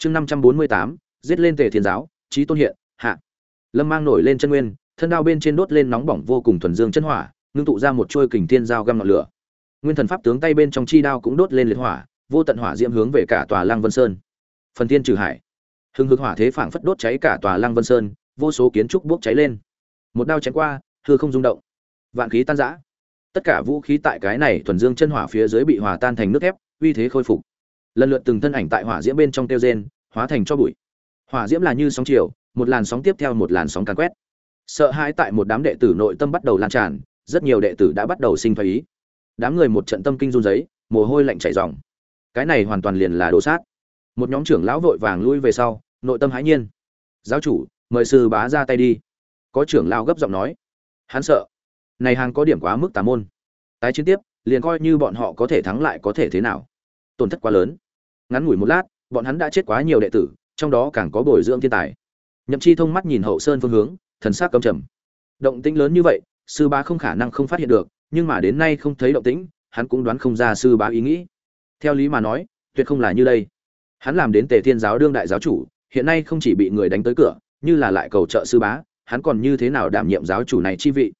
chương năm trăm bốn mươi tám, giết lên tề thiên giáo trí tôn hiện, hạ. Lâm mang nổi lên chân nguyên, thân đao bên trên đốt lên nóng bỏng vô cùng thuần dương chân hỏa, ngưng tụ ra một chuôi kình thiên dao găm ngọn lửa. Nguyên thần pháp tướng tay bên trong chi đao cũng đốt lên liệt hỏa, vô tận hỏa diễm hướng về cả tòa lăng vân sơn. Phần thiên trừ hải. Hưng hực hỏa thế phảng phất đốt cháy cả tòa lăng vân sơn, vô số kiến trúc bốc cháy lên. Một đao chém qua, hư không rung động. Vạn khí tan rã. Tất cả vũ khí tại cái này thuần dương chân hỏa phía dưới bị hòa tan thành nước thép, uy thế khôi phục lần lượt từng thân ảnh tại hỏa diễm bên trong tiêu rên, hóa thành cho bụi. Hỏa diễm là như sóng chiều, một làn sóng tiếp theo một làn sóng càn quét. Sợ hãi tại một đám đệ tử nội tâm bắt đầu lan tràn, rất nhiều đệ tử đã bắt đầu sinh thái ý. Đám người một trận tâm kinh run giấy mồ hôi lạnh chảy ròng. Cái này hoàn toàn liền là đồ sát. Một nhóm trưởng lão vội vàng lui về sau, nội tâm hãi nhiên. Giáo chủ, mời sư bá ra tay đi. Có trưởng lão gấp giọng nói. Hắn sợ. Này hàng có điểm quá mức tà môn. Tái chiến tiếp, liền coi như bọn họ có thể thắng lại có thể thế nào. Tổn thất quá lớn ngắn ngủi một lát, bọn hắn đã chết quá nhiều đệ tử, trong đó càng có bồi dưỡng thiên tài. Nhậm chi thông mắt nhìn hậu sơn phương hướng, thần sắc cầm trầm. Động tĩnh lớn như vậy, sư bá không khả năng không phát hiện được, nhưng mà đến nay không thấy động tĩnh, hắn cũng đoán không ra sư bá ý nghĩ. Theo lý mà nói, tuyệt không là như đây. Hắn làm đến tề thiên giáo đương đại giáo chủ, hiện nay không chỉ bị người đánh tới cửa, như là lại cầu trợ sư bá, hắn còn như thế nào đảm nhiệm giáo chủ này chi vị?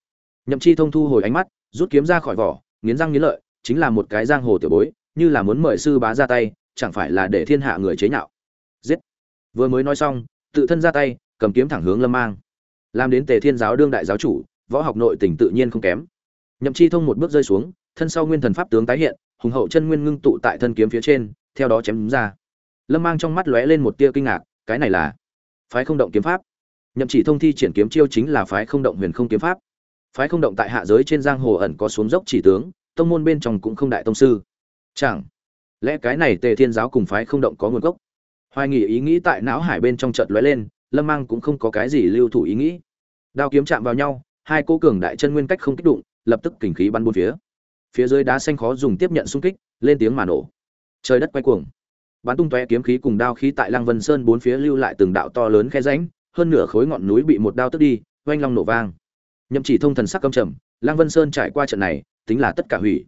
Nhậm chi thông thu hồi ánh mắt, rút kiếm ra khỏi vỏ, nghiến răng nghiến lợi, chính là một cái giang hồ tiểu bối, như là muốn mời sư bá ra tay chẳng phải là để thiên hạ người chế nhạo. Giết. Vừa mới nói xong, tự thân ra tay, cầm kiếm thẳng hướng lâm mang. Làm đến tề thiên giáo đương đại giáo chủ, võ học nội tình tự nhiên không kém. Nhậm chi thông một bước rơi xuống, thân sau nguyên thần pháp tướng tái hiện, hùng hậu chân nguyên ngưng tụ tại thân kiếm phía trên, theo đó chém đúng ra. Lâm mang trong mắt lóe lên một tia kinh ngạc, cái này là phái không động kiếm pháp. Nhậm chỉ thông thi triển kiếm chiêu chính là phái không động huyền không kiếm pháp. Phái không động tại hạ giới trên giang hồ ẩn có xuống dốc chỉ tướng, tông môn bên trong cũng không đại tông sư. Chẳng lẽ cái này tề thiên giáo cùng phái không động có nguồn gốc. Hoài nghỉ ý nghĩ tại não hải bên trong trận lóe lên, lâm mang cũng không có cái gì lưu thủ ý nghĩ. Đao kiếm chạm vào nhau, hai cô cường đại chân nguyên cách không kích đụng lập tức kình khí bắn bốn phía. Phía dưới đá xanh khó dùng tiếp nhận xung kích, lên tiếng mà nổ. Trời đất quay cuồng. Bắn tung tóe kiếm khí cùng đao khí tại lăng vân sơn bốn phía lưu lại từng đạo to lớn khe ránh hơn nửa khối ngọn núi bị một đao tức đi, oanh long nổ vang. Nhậm chỉ thông thần sắc căm trầm, lăng vân sơn trải qua trận này, tính là tất cả hủy.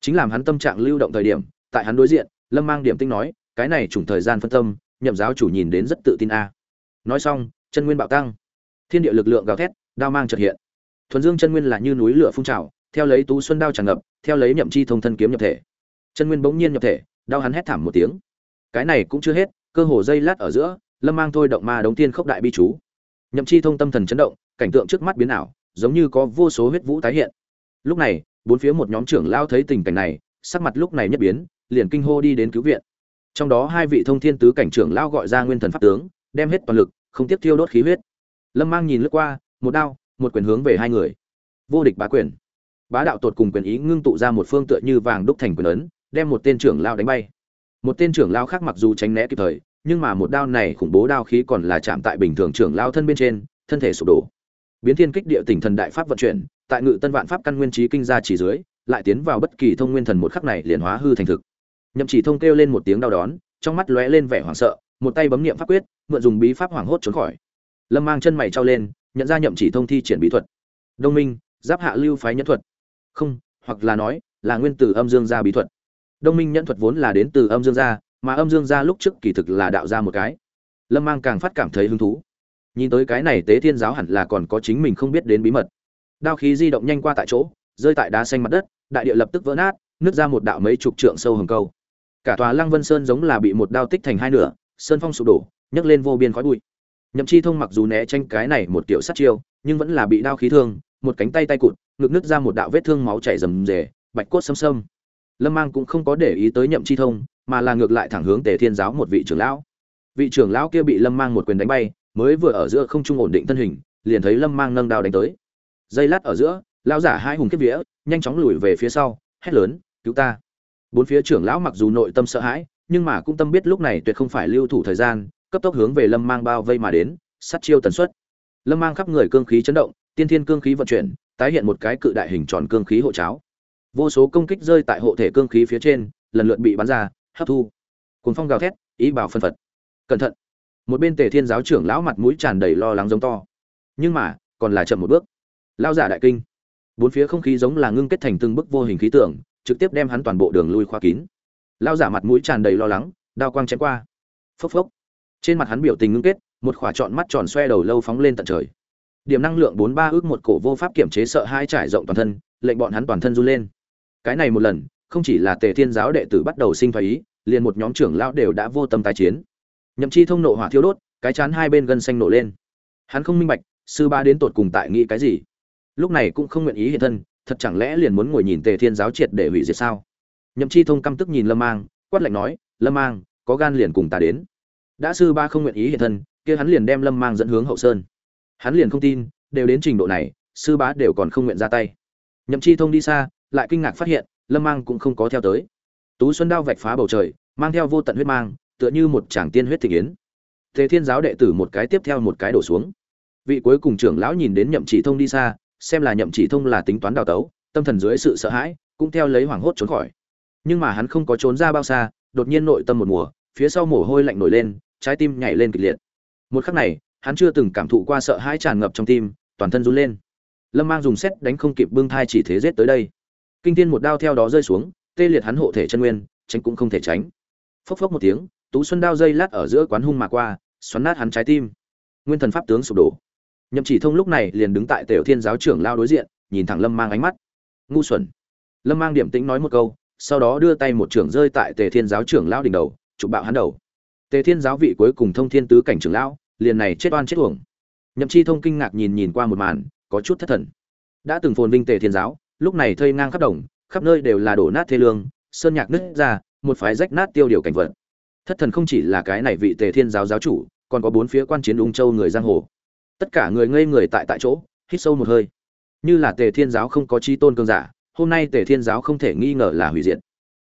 Chính làm hắn tâm trạng lưu động thời điểm tại hắn đối diện, lâm mang điểm tinh nói, cái này trùng thời gian phân tâm, nhậm giáo chủ nhìn đến rất tự tin a. Nói xong, chân nguyên bạo tăng. Thiên địa lực lượng gào thét, đao mang trật hiện. Thuần dương chân nguyên là như núi lửa phun trào, theo lấy tú xuân đao tràn ngập, theo lấy nhậm chi thông thân kiếm nhập thể. Chân nguyên bỗng nhiên nhập thể đau hắn hét thảm một tiếng. Cái này cũng chưa hết, cơ hồ dây lát ở giữa, lâm mang thôi động ma đống tiên khốc đại bi chú. Nhậm chi thông tâm thần chấn động, cảnh tượng trước mắt biến ảo, giống như có vô số huyết vũ tái hiện. Lúc này, bốn phía một nhóm trưởng lao thấy tình cảnh này, sắc mặt lúc này nhất biến liền kinh hô đi đến cứu viện. Trong đó hai vị thông thiên tứ cảnh trưởng lao gọi ra nguyên thần pháp tướng, đem hết toàn lực, không tiếp thiêu đốt khí huyết. Lâm mang nhìn lướt qua, một đao, một quyền hướng về hai người. Vô địch bá quyền. Bá đạo tột cùng quyền ý ngưng tụ ra một phương tựa như vàng đúc thành quyền ấn, đem một tên trưởng lao đánh bay. Một tên trưởng lao khác mặc dù tránh né kịp thời, nhưng mà một đao này khủng bố đao khí còn là chạm tại bình thường trưởng lao thân bên trên, thân thể sụp đổ. Biến thiên kích địa tỉnh thần đại pháp vận chuyển, tại ngự tân vạn pháp căn nguyên trí kinh gia chỉ dưới, lại tiến vào bất kỳ thông nguyên thần một khắc này liền hóa hư thành thực nhậm chỉ thông kêu lên một tiếng đau đón trong mắt lóe lên vẻ hoảng sợ, một tay bấm niệm pháp quyết, mượn dùng bí pháp hoảng hốt trốn khỏi. Lâm mang chân mày trao lên, nhận ra nhậm chỉ thông thi triển bí thuật. Đông minh, giáp hạ lưu phái nhẫn thuật. Không, hoặc là nói, là nguyên tử âm dương gia bí thuật. Đông minh nhẫn thuật vốn là đến từ âm dương gia, mà âm dương gia lúc trước kỳ thực là đạo gia một cái. Lâm mang càng phát cảm thấy hứng thú. Nhìn tới cái này tế thiên giáo hẳn là còn có chính mình không biết đến bí mật. Đao khí di động nhanh qua tại chỗ, rơi tại đá xanh mặt đất, đại địa lập tức vỡ nát, nứt ra một đạo mấy chục trượng sâu hầm câu cả tòa lăng vân sơn giống là bị một đao tích thành hai nửa, sơn phong sụp đổ, nhấc lên vô biên khói bụi. Nhậm chi thông mặc dù né tranh cái này một tiểu sát chiêu, nhưng vẫn là bị đao khí thương, một cánh tay tay cụt, ngực nứt ra một đạo vết thương máu chảy rầm rề, bạch cốt xâm xâm lâm mang cũng không có để ý tới nhậm chi thông, mà là ngược lại thẳng hướng tề thiên giáo một vị trưởng lão. Vị trưởng lão kia bị lâm mang một quyền đánh bay, mới vừa ở giữa không trung ổn định thân hình, liền thấy lâm mang nâng đao đánh tới. Giây lát ở giữa, lão giả hai hùng kiếp vía, nhanh chóng lùi về phía sau, hét lớn, cứu ta! Bốn phía trưởng lão mặc dù nội tâm sợ hãi, nhưng mà cũng tâm biết lúc này tuyệt không phải lưu thủ thời gian, cấp tốc hướng về lâm mang bao vây mà đến, sát chiêu tần suất. Lâm mang khắp người cương khí chấn động, tiên thiên cương khí vận chuyển, tái hiện một cái cự đại hình tròn cương khí hộ cháo. Vô số công kích rơi tại hộ thể cương khí phía trên, lần lượt bị bắn ra, hấp thu. Cuốn phong gào thét, ý bảo phân phật. Cẩn thận. Một bên tề thiên giáo trưởng lão mặt mũi tràn đầy lo lắng giống to. Nhưng mà, còn là chậm một bước. Lao giả đại kinh. Bốn phía không khí giống là ngưng kết thành từng bức vô hình khí tượng trực tiếp đem hắn toàn bộ đường lui khóa kín. Lao giả mặt mũi tràn đầy lo lắng, đao quang chém qua. Phốc phốc. Trên mặt hắn biểu tình ngưng kết, một khỏa trọn mắt tròn xoe đầu lâu phóng lên tận trời. Điểm năng lượng bốn ba ước một cổ vô pháp kiểm chế sợ hai trải rộng toàn thân, lệnh bọn hắn toàn thân run lên. Cái này một lần, không chỉ là tề thiên giáo đệ tử bắt đầu sinh phái ý, liền một nhóm trưởng lão đều đã vô tâm tái chiến. Nhậm chi thông nộ hỏa thiêu đốt, cái chán hai bên gân xanh nổ lên. Hắn không minh bạch, sư ba đến tột cùng tại nghĩ cái gì. Lúc này cũng không nguyện ý hiện thân thật chẳng lẽ liền muốn ngồi nhìn tề thiên giáo triệt để hủy diệt sao? Nhậm chi thông căm tức nhìn lâm mang, quát lạnh nói, lâm mang, có gan liền cùng ta đến. Đã sư ba không nguyện ý hiện thân, kia hắn liền đem lâm mang dẫn hướng hậu sơn. Hắn liền không tin, đều đến trình độ này, sư bá đều còn không nguyện ra tay. Nhậm chi thông đi xa, lại kinh ngạc phát hiện, lâm mang cũng không có theo tới. Tú xuân đao vạch phá bầu trời, mang theo vô tận huyết mang, tựa như một tràng tiên huyết thị yến. Thế thiên giáo đệ tử một cái tiếp theo một cái đổ xuống. Vị cuối cùng trưởng lão nhìn đến nhậm chỉ thông đi xa xem là nhậm chỉ thông là tính toán đào tấu, tâm thần dưới sự sợ hãi, cũng theo lấy hoảng hốt trốn khỏi. Nhưng mà hắn không có trốn ra bao xa, đột nhiên nội tâm một mùa, phía sau mồ hôi lạnh nổi lên, trái tim nhảy lên kịch liệt. Một khắc này, hắn chưa từng cảm thụ qua sợ hãi tràn ngập trong tim, toàn thân run lên. Lâm mang dùng xét đánh không kịp bưng thai chỉ thế rết tới đây. Kinh thiên một đao theo đó rơi xuống, tê liệt hắn hộ thể chân nguyên, tránh cũng không thể tránh. Phốc phốc một tiếng, tú xuân đao dây lát ở giữa quán hung mà qua, xoắn nát hắn trái tim. Nguyên thần pháp tướng sụp đổ nhậm chỉ thông lúc này liền đứng tại tiểu thiên giáo trưởng lao đối diện, nhìn thẳng lâm mang ánh mắt. Ngu xuẩn. Lâm mang điểm tĩnh nói một câu, sau đó đưa tay một trưởng rơi tại tề thiên giáo trưởng lao đỉnh đầu, chụp bạo hắn đầu. Tề thiên giáo vị cuối cùng thông thiên tứ cảnh trưởng lão liền này chết oan chết uổng. Nhậm chi thông kinh ngạc nhìn nhìn qua một màn, có chút thất thần. Đã từng phồn vinh tề thiên giáo, lúc này thây ngang khắp đồng, khắp nơi đều là đổ nát thê lương, sơn nhạc nứt ra, một phái rách nát tiêu điều cảnh vật. Thất thần không chỉ là cái này vị tề thiên giáo giáo chủ, còn có bốn phía quan chiến ung châu người giang hồ tất cả người ngây người tại tại chỗ, hít sâu một hơi. Như là tề thiên giáo không có chi tôn cương giả, hôm nay tề thiên giáo không thể nghi ngờ là hủy diệt.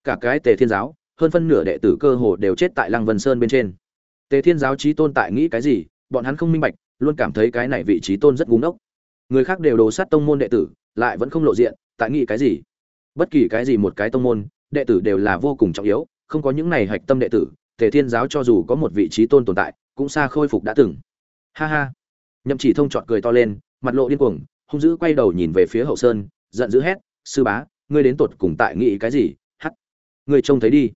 Cả cái tề thiên giáo, hơn phân nửa đệ tử cơ hồ đều chết tại lăng vân sơn bên trên. Tề thiên giáo trí tôn tại nghĩ cái gì, bọn hắn không minh bạch, luôn cảm thấy cái này vị trí tôn rất ngu ngốc. Người khác đều đồ sát tông môn đệ tử, lại vẫn không lộ diện, tại nghĩ cái gì? Bất kỳ cái gì một cái tông môn, đệ tử đều là vô cùng trọng yếu, không có những này hạch tâm đệ tử, tề thiên giáo cho dù có một vị trí tôn tồn tại, cũng xa khôi phục đã từng. Ha ha nhậm chỉ thông chọn cười to lên, mặt lộ điên cuồng, hung dữ quay đầu nhìn về phía hậu sơn, giận dữ hét, sư bá, ngươi đến tột cùng tại nghĩ cái gì? Hắt ngươi trông thấy đi.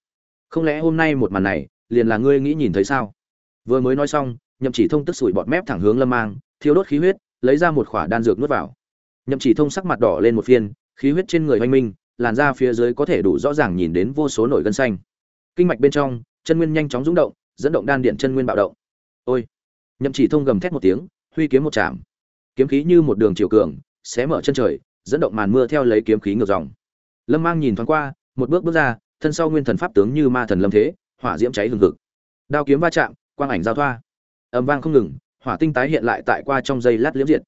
Không lẽ hôm nay một màn này, liền là ngươi nghĩ nhìn thấy sao? Vừa mới nói xong, nhậm chỉ thông tức sủi bọt mép thẳng hướng lâm mang thiếu đốt khí huyết, lấy ra một khỏa đan dược nuốt vào. Nhậm chỉ thông sắc mặt đỏ lên một phiên, khí huyết trên người hoanh minh, làn da phía dưới có thể đủ rõ ràng nhìn đến vô số nổi gân xanh. Kinh mạch bên trong, chân nguyên nhanh chóng rung động, dẫn động đan điện chân nguyên bạo động. Ôi! Nhậm chỉ thông gầm thét một tiếng huy kiếm một chạm kiếm khí như một đường chiều cường, xé mở chân trời, dẫn động màn mưa theo lấy kiếm khí ngược dòng. Lâm mang nhìn thoáng qua, một bước bước ra, thân sau nguyên thần pháp tướng như ma thần lâm thế, hỏa diễm cháy hừng hực. Đao kiếm va chạm, quang ảnh giao thoa. Ầm vang không ngừng, hỏa tinh tái hiện lại tại qua trong giây lát liễm diệt.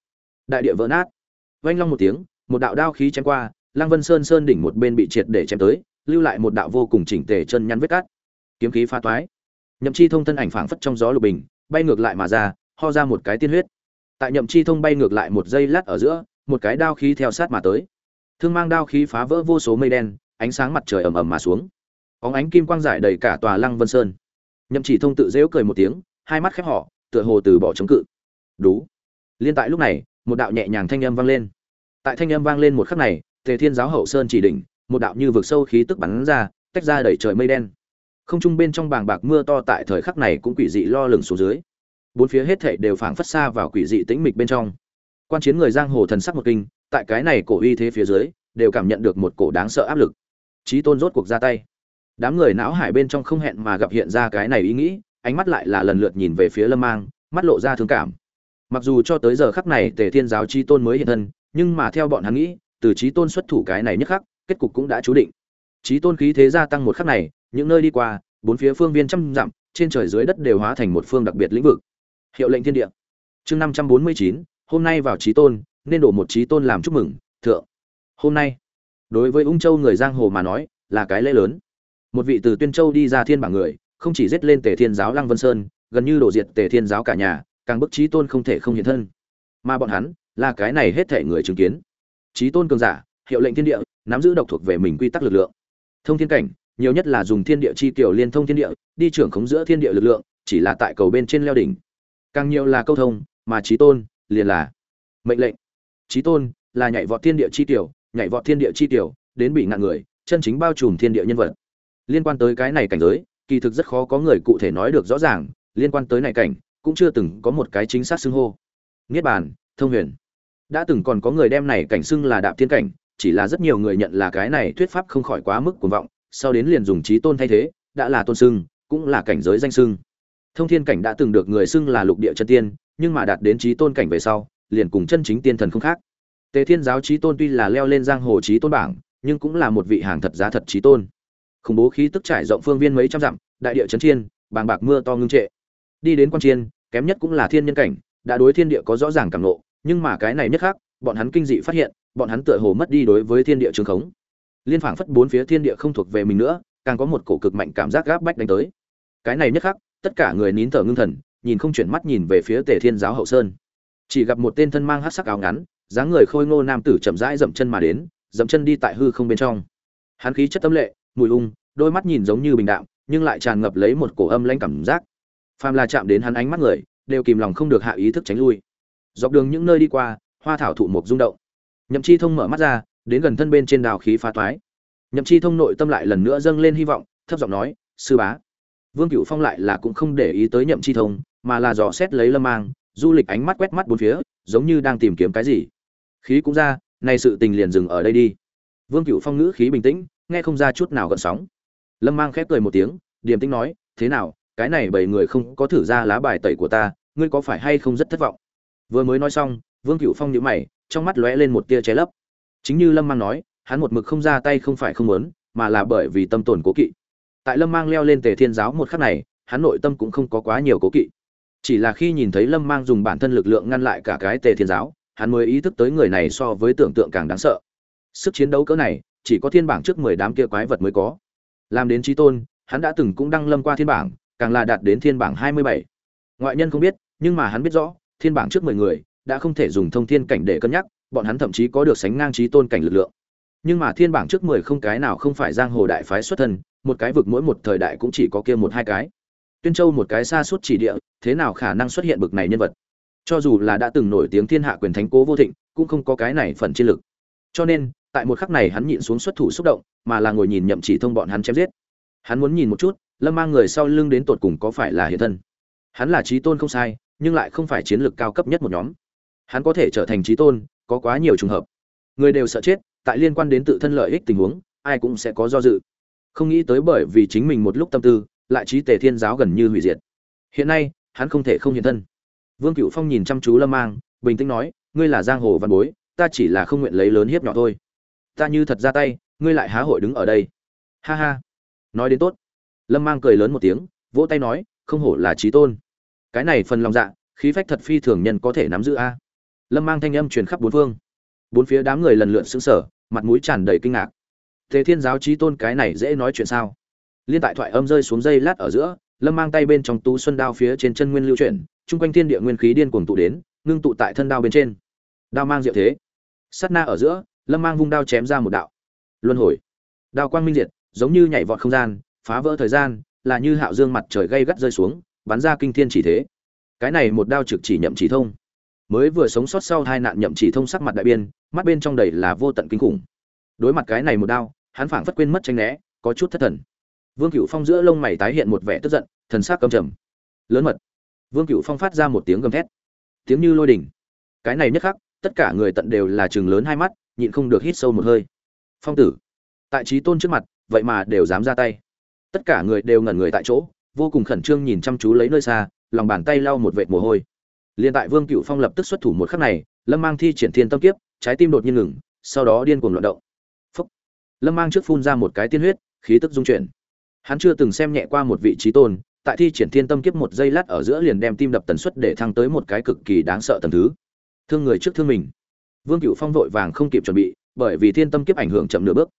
Đại địa vỡ nát. Vang long một tiếng, một đạo đao khí chém qua, lăng vân sơn sơn đỉnh một bên bị triệt để chém tới, lưu lại một đạo vô cùng chỉnh tề chân nhăn vết cắt kiếm khí pha toái. Nhậm chi thông thân ảnh phảng phất trong gió lục bình, bay ngược lại mà ra, ho ra một cái tiên huyết tại nhậm chi thông bay ngược lại một giây lát ở giữa, một cái đao khí theo sát mà tới. Thương mang đao khí phá vỡ vô số mây đen, ánh sáng mặt trời ầm ầm mà xuống. Óng ánh kim quang giải đầy cả tòa lăng vân sơn. Nhậm chỉ thông tự dễu cười một tiếng, hai mắt khép họ, tựa hồ từ bỏ chống cự. Đủ liên tại lúc này, một đạo nhẹ nhàng thanh âm vang lên. Tại thanh âm vang lên một khắc này, tề thiên giáo hậu sơn chỉ đỉnh một đạo như vực sâu khí tức bắn ra, tách ra đẩy trời mây đen. Không trung bên trong bàng bạc mưa to tại thời khắc này cũng quỷ dị lo lửng xuống dưới bốn phía hết thảy đều phảng phất xa vào quỷ dị tĩnh mịch bên trong. Quan chiến người giang hồ thần sắc một kinh, tại cái này cổ uy thế phía dưới, đều cảm nhận được một cổ đáng sợ áp lực. Trí tôn rốt cuộc ra tay. Đám người não hải bên trong không hẹn mà gặp hiện ra cái này ý nghĩ, ánh mắt lại là lần lượt nhìn về phía lâm mang, mắt lộ ra thương cảm. Mặc dù cho tới giờ khắc này tề thiên giáo trí tôn mới hiện thân, nhưng mà theo bọn hắn nghĩ, từ trí tôn xuất thủ cái này nhất khắc, kết cục cũng đã chú định. Trí tôn khí thế gia tăng một khắc này, những nơi đi qua, bốn phía phương viên trăm dặm, trên trời dưới đất đều hóa thành một phương đặc biệt lĩnh vực hiệu lệnh thiên địa. Chương năm trăm bốn mươi chín, hôm nay vào trí tôn, nên đổ một trí tôn làm chúc mừng, thượng. Hôm nay, đối với ung châu người giang hồ mà nói, là cái lễ lớn. Một vị từ tuyên châu đi ra thiên bảng người, không chỉ giết lên tề thiên giáo lăng vân sơn, gần như đổ diệt tề thiên giáo cả nhà, càng bức trí tôn không thể không hiện thân. Mà bọn hắn, là cái này hết thể người chứng kiến. Trí tôn cường giả, hiệu lệnh thiên địa, nắm giữ độc thuộc về mình quy tắc lực lượng. Thông thiên cảnh, nhiều nhất là dùng thiên địa chi tiểu liên thông thiên địa, đi trưởng khống giữa thiên địa lực lượng, chỉ là tại cầu bên trên leo đỉnh càng nhiều là câu thông, mà trí tôn liền là mệnh lệnh. Trí tôn là nhảy vọt thiên địa chi tiểu, nhảy vọt thiên địa chi tiểu, đến bị ngạn người, chân chính bao trùm thiên địa nhân vật. Liên quan tới cái này cảnh giới, kỳ thực rất khó có người cụ thể nói được rõ ràng, liên quan tới này cảnh, cũng chưa từng có một cái chính xác xưng hô. Niết bàn, thông huyền. Đã từng còn có người đem này cảnh xưng là đạp thiên cảnh, chỉ là rất nhiều người nhận là cái này thuyết pháp không khỏi quá mức cuồng vọng, sau đến liền dùng trí tôn thay thế, đã là tôn xưng, cũng là cảnh giới danh xưng thông thiên cảnh đã từng được người xưng là lục địa chân tiên, nhưng mà đạt đến trí tôn cảnh về sau, liền cùng chân chính tiên thần không khác. Tề thiên giáo trí tôn tuy là leo lên giang hồ trí tôn bảng, nhưng cũng là một vị hàng thật giá thật trí tôn. Khủng bố khí tức trải rộng phương viên mấy trăm dặm, đại địa chấn chiên, bàng bạc mưa to ngưng trệ. Đi đến quan chiên, kém nhất cũng là thiên nhân cảnh, đã đối thiên địa có rõ ràng cảm lộ nhưng mà cái này nhất khác, bọn hắn kinh dị phát hiện, bọn hắn tựa hồ mất đi đối với thiên địa trường khống. Liên phảng phất bốn phía thiên địa không thuộc về mình nữa, càng có một cổ cực mạnh cảm giác gáp bách đánh tới. Cái này nhất khác tất cả người nín thở ngưng thần, nhìn không chuyển mắt nhìn về phía tề thiên giáo hậu sơn. Chỉ gặp một tên thân mang hát sắc áo ngắn, dáng người khôi ngô nam tử chậm rãi dậm chân mà đến, dậm chân đi tại hư không bên trong. Hắn khí chất tâm lệ, mùi ung đôi mắt nhìn giống như bình đạm, nhưng lại tràn ngập lấy một cổ âm lãnh cảm giác. Phàm là chạm đến hắn ánh mắt người, đều kìm lòng không được hạ ý thức tránh lui. Dọc đường những nơi đi qua, hoa thảo thụ mục rung động. Nhậm chi thông mở mắt ra, đến gần thân bên trên đào khí phá toái. Nhậm chi thông nội tâm lại lần nữa dâng lên hy vọng, thấp giọng nói, sư bá vương Cửu phong lại là cũng không để ý tới nhậm chi thông, mà là dò xét lấy lâm mang, du lịch ánh mắt quét mắt bốn phía, giống như đang tìm kiếm cái gì. Khí cũng ra, nay sự tình liền dừng ở đây đi. Vương Cửu phong ngữ khí bình tĩnh, nghe không ra chút nào gợn sóng. Lâm mang khép cười một tiếng, điềm tĩnh nói, thế nào, cái này bảy người không có thử ra lá bài tẩy của ta, ngươi có phải hay không rất thất vọng? Vừa mới nói xong, vương Cửu phong nhíu mày, trong mắt lóe lên một tia chế lấp. Chính như lâm mang nói, hắn một mực không ra tay không phải không muốn, mà là bởi vì tâm tổn cố kỵ tại lâm mang leo lên tề thiên giáo một khắc này, hắn nội tâm cũng không có quá nhiều cố kỵ. Chỉ là khi nhìn thấy lâm mang dùng bản thân lực lượng ngăn lại cả cái tề thiên giáo, hắn mới ý thức tới người này so với tưởng tượng càng đáng sợ. Sức chiến đấu cỡ này, chỉ có thiên bảng trước mười đám kia quái vật mới có. Làm đến trí tôn, hắn đã từng cũng đăng lâm qua thiên bảng, càng là đạt đến thiên bảng hai mươi bảy. Ngoại nhân không biết, nhưng mà hắn biết rõ, thiên bảng trước mười người đã không thể dùng thông thiên cảnh để cân nhắc, bọn hắn thậm chí có được sánh ngang trí tôn cảnh lực lượng. Nhưng mà thiên bảng trước mười không cái nào không phải giang hồ đại phái xuất thân một cái vực mỗi một thời đại cũng chỉ có kia một hai cái. Tuyên châu một cái xa suốt chỉ địa, thế nào khả năng xuất hiện bực này nhân vật? Cho dù là đã từng nổi tiếng thiên hạ quyền thánh cố vô thịnh, cũng không có cái này phần chiến lực cho nên, tại một khắc này hắn nhịn xuống xuất thủ xúc động, mà là ngồi nhìn nhậm chỉ thông bọn hắn chém giết. Hắn muốn nhìn một chút, lâm mang người sau lưng đến tột cùng có phải là hiện thân. Hắn là trí tôn không sai, nhưng lại không phải chiến lược cao cấp nhất một nhóm. Hắn có thể trở thành trí tôn, có quá nhiều trường hợp. Người đều sợ chết, tại liên quan đến tự thân lợi ích tình huống, ai cũng sẽ có do dự không nghĩ tới bởi vì chính mình một lúc tâm tư, lại trí tề thiên giáo gần như hủy diệt. Hiện nay, hắn không thể không hiện thân. Vương cựu phong nhìn chăm chú lâm mang, bình tĩnh nói, ngươi là giang hồ văn bối, ta chỉ là không nguyện lấy lớn hiếp nhỏ thôi. Ta như thật ra tay, ngươi lại há hội đứng ở đây? Ha ha. Nói đến tốt. Lâm mang cười lớn một tiếng, vỗ tay nói, không hổ là trí tôn. Cái này phần lòng dạ khí phách thật phi thường nhân có thể nắm giữ a. Lâm mang thanh âm truyền khắp bốn phương. Bốn phía đám người lần lượt xứng sở mặt mũi tràn đầy kinh ngạc thế thiên giáo trí tôn cái này dễ nói chuyện sao? Liên tại thoại âm rơi xuống dây lát ở giữa, lâm mang tay bên trong tú xuân đao phía trên chân nguyên lưu chuyển, chung quanh thiên địa nguyên khí điên cuồng tụ đến, ngưng tụ tại thân đao bên trên. Đao mang diệu thế. Sát na ở giữa, lâm mang vung đao chém ra một đạo. Luân hồi. Đao quang minh diệt, giống như nhảy vọt không gian, phá vỡ thời gian, là như hạo dương mặt trời gây gắt rơi xuống, bắn ra kinh thiên chỉ thế. Cái này một đao trực chỉ nhậm chỉ thông. Mới vừa sống sót sau hai nạn nhậm chỉ thông sắc mặt đại biên, mắt bên trong đầy là vô tận kinh khủng đối mặt cái này một đao, hắn phảng phất quên mất tranh né, có chút thất thần. Vương cựu phong giữa lông mày tái hiện một vẻ tức giận, thần sắc cầm trầm. Lớn mật. Vương cựu phong phát ra một tiếng gầm thét. Tiếng như lôi đình cái này nhất khắc, tất cả người tận đều là chừng lớn hai mắt, nhịn không được hít sâu một hơi. Phong tử. Tại trí tôn trước mặt, vậy mà đều dám ra tay. Tất cả người đều ngẩn người tại chỗ, vô cùng khẩn trương nhìn chăm chú lấy nơi xa, lòng bàn tay lau một vệt mồ hôi. Liền tại vương cựu phong lập tức xuất thủ một khắc này, lâm mang thi triển thiên tâm kiếp, trái tim đột nhiên ngừng, sau đó điên cuồng loạn động lâm mang trước phun ra một cái tiên huyết, khí tức dung chuyển. Hắn chưa từng xem nhẹ qua một vị trí tôn, tại thi triển thiên tâm kiếp một giây lát ở giữa liền đem tim đập tần suất để thăng tới một cái cực kỳ đáng sợ tầng thứ. Thương người trước thương mình. Vương cựu phong vội vàng không kịp chuẩn bị, bởi vì thiên tâm kiếp ảnh hưởng chậm nửa bước.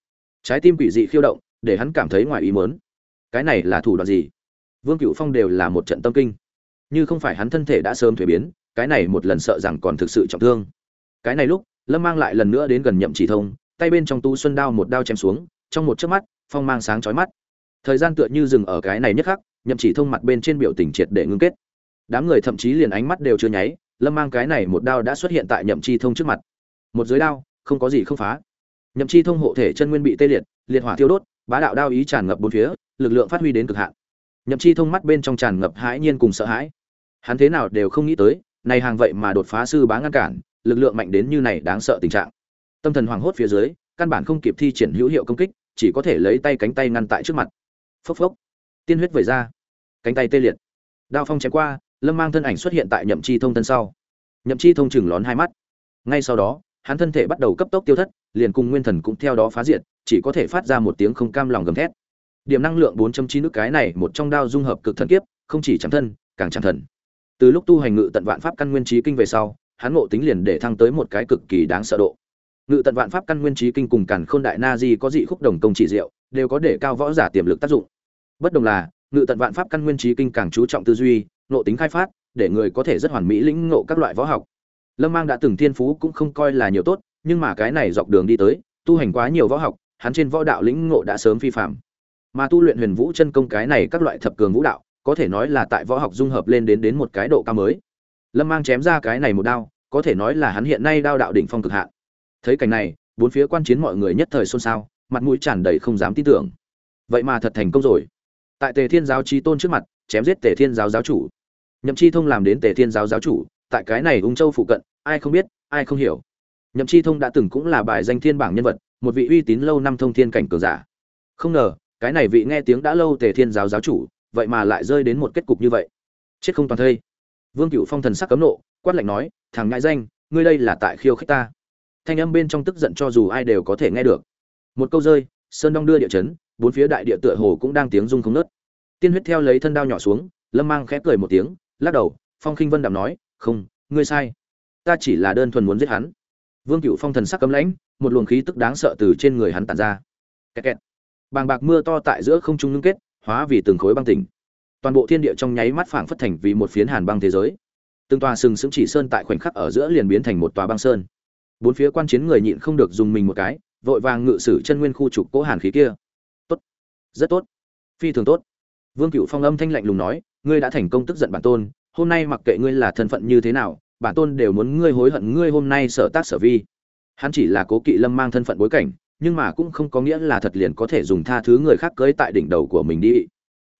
Trái tim quỷ dị khiêu động, để hắn cảm thấy ngoài ý mớn cái này là thủ đoạn gì? Vương cựu phong đều là một trận tâm kinh. Như không phải hắn thân thể đã sớm thuế biến, cái này một lần sợ rằng còn thực sự trọng thương. Cái này lúc, lâm mang lại lần nữa đến gần nhậm chỉ thông tay bên trong tu xuân đao một đao chém xuống, trong một chớp mắt, phong mang sáng chói mắt. Thời gian tựa như dừng ở cái này nhất khắc, nhậm chỉ thông mặt bên trên biểu tình triệt để ngưng kết. Đám người thậm chí liền ánh mắt đều chưa nháy, lâm mang cái này một đao đã xuất hiện tại nhậm chi thông trước mặt. Một giới đao, không có gì không phá. Nhậm chi thông hộ thể chân nguyên bị tê liệt liệt hỏa thiêu đốt, bá đạo đao ý tràn ngập bốn phía, lực lượng phát huy đến cực hạn. Nhậm chi thông mắt bên trong tràn ngập hãi nhiên cùng sợ hãi. Hắn thế nào đều không nghĩ tới, này hàng vậy mà đột phá sư bá ngăn cản, lực lượng mạnh đến như này đáng sợ tình trạng tâm thần hoảng hốt phía dưới, căn bản không kịp thi triển hữu hiệu công kích, chỉ có thể lấy tay cánh tay ngăn tại trước mặt. Phốc phốc. Tiên huyết vẩy ra. Cánh tay tê liệt. Đao phong chém qua, lâm mang thân ảnh xuất hiện tại nhậm chi thông thân sau. Nhậm chi thông chừng lón hai mắt. Ngay sau đó, hắn thân thể bắt đầu cấp tốc tiêu thất, liền cùng nguyên thần cũng theo đó phá diệt, chỉ có thể phát ra một tiếng không cam lòng gầm thét. Điểm năng lượng 4.9 nước cái này một trong đao dung hợp cực thần kiếp, không chỉ chẳng thân, càng chẳng thần. Từ lúc tu hành ngự tận vạn pháp căn nguyên trí kinh về sau, hắn ngộ tính liền để thăng tới một cái cực kỳ đáng sợ độ ngự tận vạn pháp căn nguyên trí kinh cùng càn khôn đại na di có dị khúc đồng công chỉ diệu, đều có để cao võ giả tiềm lực tác dụng. Bất đồng là, ngự tận vạn pháp căn nguyên trí kinh càng chú trọng tư duy, ngộ tính khai phát, để người có thể rất hoàn mỹ lĩnh ngộ các loại võ học. Lâm mang đã từng thiên phú cũng không coi là nhiều tốt, nhưng mà cái này dọc đường đi tới, tu hành quá nhiều võ học, hắn trên võ đạo lĩnh ngộ đã sớm phi phạm. Mà tu luyện huyền vũ chân công cái này các loại thập cường vũ đạo, có thể nói là tại võ học dung hợp lên đến đến một cái độ cao mới. Lâm mang chém ra cái này một đao, có thể nói là hắn hiện nay đao đạo đỉnh phong cực hạn thấy cảnh này, bốn phía quan chiến mọi người nhất thời xôn xao, mặt mũi tràn đầy không dám tin tưởng. Vậy mà thật thành công rồi. Tại tề thiên giáo trí tôn trước mặt, chém giết tề thiên giáo giáo chủ. Nhậm chi thông làm đến tề thiên giáo giáo chủ, tại cái này ung châu phụ cận, ai không biết, ai không hiểu. Nhậm chi thông đã từng cũng là bài danh thiên bảng nhân vật, một vị uy tín lâu năm thông thiên cảnh cường giả. Không ngờ, cái này vị nghe tiếng đã lâu tề thiên giáo giáo chủ, vậy mà lại rơi đến một kết cục như vậy. Chết không toàn thây. Vương cựu phong thần sắc cấm nộ, quát lạnh nói, thằng ngại danh, ngươi đây là tại khiêu khích ta thanh âm bên trong tức giận cho dù ai đều có thể nghe được. Một câu rơi, sơn đong đưa địa chấn, bốn phía đại địa tựa hồ cũng đang tiếng rung không nớt tiên huyết theo lấy thân đao nhỏ xuống, lâm mang khẽ cười một tiếng, lắc đầu, phong khinh vân đạm nói, không, ngươi sai. Ta chỉ là đơn thuần muốn giết hắn. Vương cựu phong thần sắc cấm lãnh, một luồng khí tức đáng sợ từ trên người hắn tàn ra. Kẹt kẹt. Bàng bạc mưa to tại giữa không trung ngưng kết, hóa vì từng khối băng tỉnh. Toàn bộ thiên địa trong nháy mắt phảng phất thành vì một phiến hàn băng thế giới. Từng tòa sừng sững chỉ sơn tại khoảnh khắc ở giữa liền biến thành một tòa băng sơn bốn phía quan chiến người nhịn không được dùng mình một cái, vội vàng ngự sử chân nguyên khu trục cố hàn khí kia. Tốt. Rất tốt. Phi thường tốt. Vương cựu phong âm thanh lạnh lùng nói, ngươi đã thành công tức giận bản tôn, hôm nay mặc kệ ngươi là thân phận như thế nào, bản tôn đều muốn ngươi hối hận ngươi hôm nay sở tác sở vi. Hắn chỉ là cố kỵ lâm mang thân phận bối cảnh, nhưng mà cũng không có nghĩa là thật liền có thể dùng tha thứ người khác cưới tại đỉnh đầu của mình đi.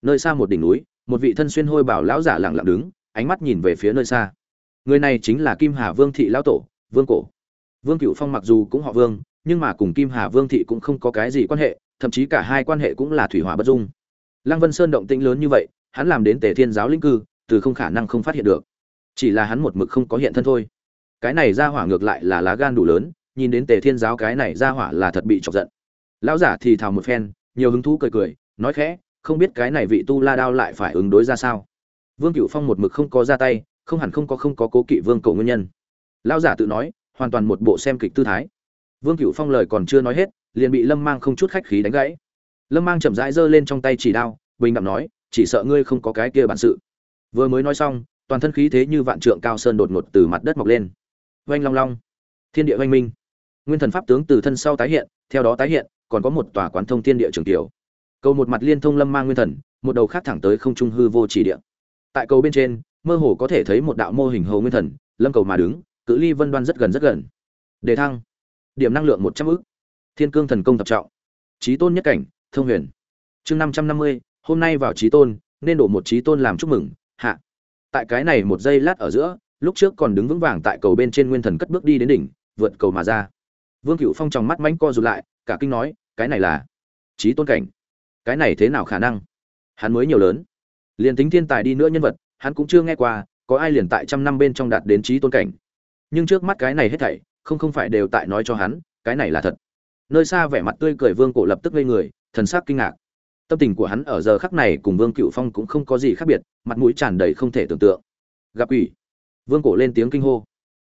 Nơi xa một đỉnh núi, một vị thân xuyên hôi bảo lão giả lặng lặng đứng, ánh mắt nhìn về phía nơi xa. Người này chính là kim hà vương thị lão tổ, vương cổ vương cựu phong mặc dù cũng họ vương, nhưng mà cùng kim hà vương thị cũng không có cái gì quan hệ, thậm chí cả hai quan hệ cũng là thủy hỏa bất dung. Lăng vân sơn động tĩnh lớn như vậy, hắn làm đến tề thiên giáo linh cư, từ không khả năng không phát hiện được. Chỉ là hắn một mực không có hiện thân thôi. Cái này ra hỏa ngược lại là lá gan đủ lớn, nhìn đến tề thiên giáo cái này ra hỏa là thật bị chọc giận. Lão giả thì thào một phen, nhiều hứng thú cười cười, nói khẽ, không biết cái này vị tu la đao lại phải ứng đối ra sao? Vương cựu phong một mực không có ra tay, không hẳn không có không có cố kỵ vương cổ nguyên nhân. Lão giả tự nói hoàn toàn một bộ xem kịch tư thái. Vương cựu phong lời còn chưa nói hết, liền bị lâm mang không chút khách khí đánh gãy. Lâm mang chậm rãi giơ lên trong tay chỉ đao, bình đạm nói, chỉ sợ ngươi không có cái kia bản sự. Vừa mới nói xong, toàn thân khí thế như vạn trượng cao sơn đột ngột từ mặt đất mọc lên. Oanh long long. Thiên địa oanh minh. Nguyên thần pháp tướng từ thân sau tái hiện, theo đó tái hiện, còn có một tòa quán thông thiên địa trường tiểu. Cầu một mặt liên thông lâm mang nguyên thần, một đầu khác thẳng tới không trung hư vô chỉ địa. Tại cầu bên trên, mơ hồ có thể thấy một đạo mô hình hầu nguyên thần, lâm cầu mà đứng cự ly vân đoan rất gần rất gần. Đề thăng. Điểm năng lượng một trăm ức. Thiên cương thần công thập trọng. Trí tôn nhất cảnh, thông huyền. Chương năm trăm năm mươi, hôm nay vào trí tôn, nên đổ một trí tôn làm chúc mừng, hạ. Tại cái này một giây lát ở giữa, lúc trước còn đứng vững vàng tại cầu bên trên nguyên thần cất bước đi đến đỉnh, vượt cầu mà ra. Vương cựu phong trong mắt mánh co rụt lại, cả kinh nói, cái này là trí tôn cảnh. Cái này thế nào khả năng? Hắn mới nhiều lớn. Liền tính thiên tài đi nữa nhân vật, hắn cũng chưa nghe qua, có ai liền tại trăm năm bên trong đạt đến trí tôn cảnh nhưng trước mắt cái này hết thảy, không không phải đều tại nói cho hắn, cái này là thật. Nơi xa vẻ mặt tươi cười vương cổ lập tức ngây người, thần sắc kinh ngạc. Tâm tình của hắn ở giờ khắc này cùng vương cựu phong cũng không có gì khác biệt, mặt mũi tràn đầy không thể tưởng tượng. Gặp quỷ. Vương cổ lên tiếng kinh hô.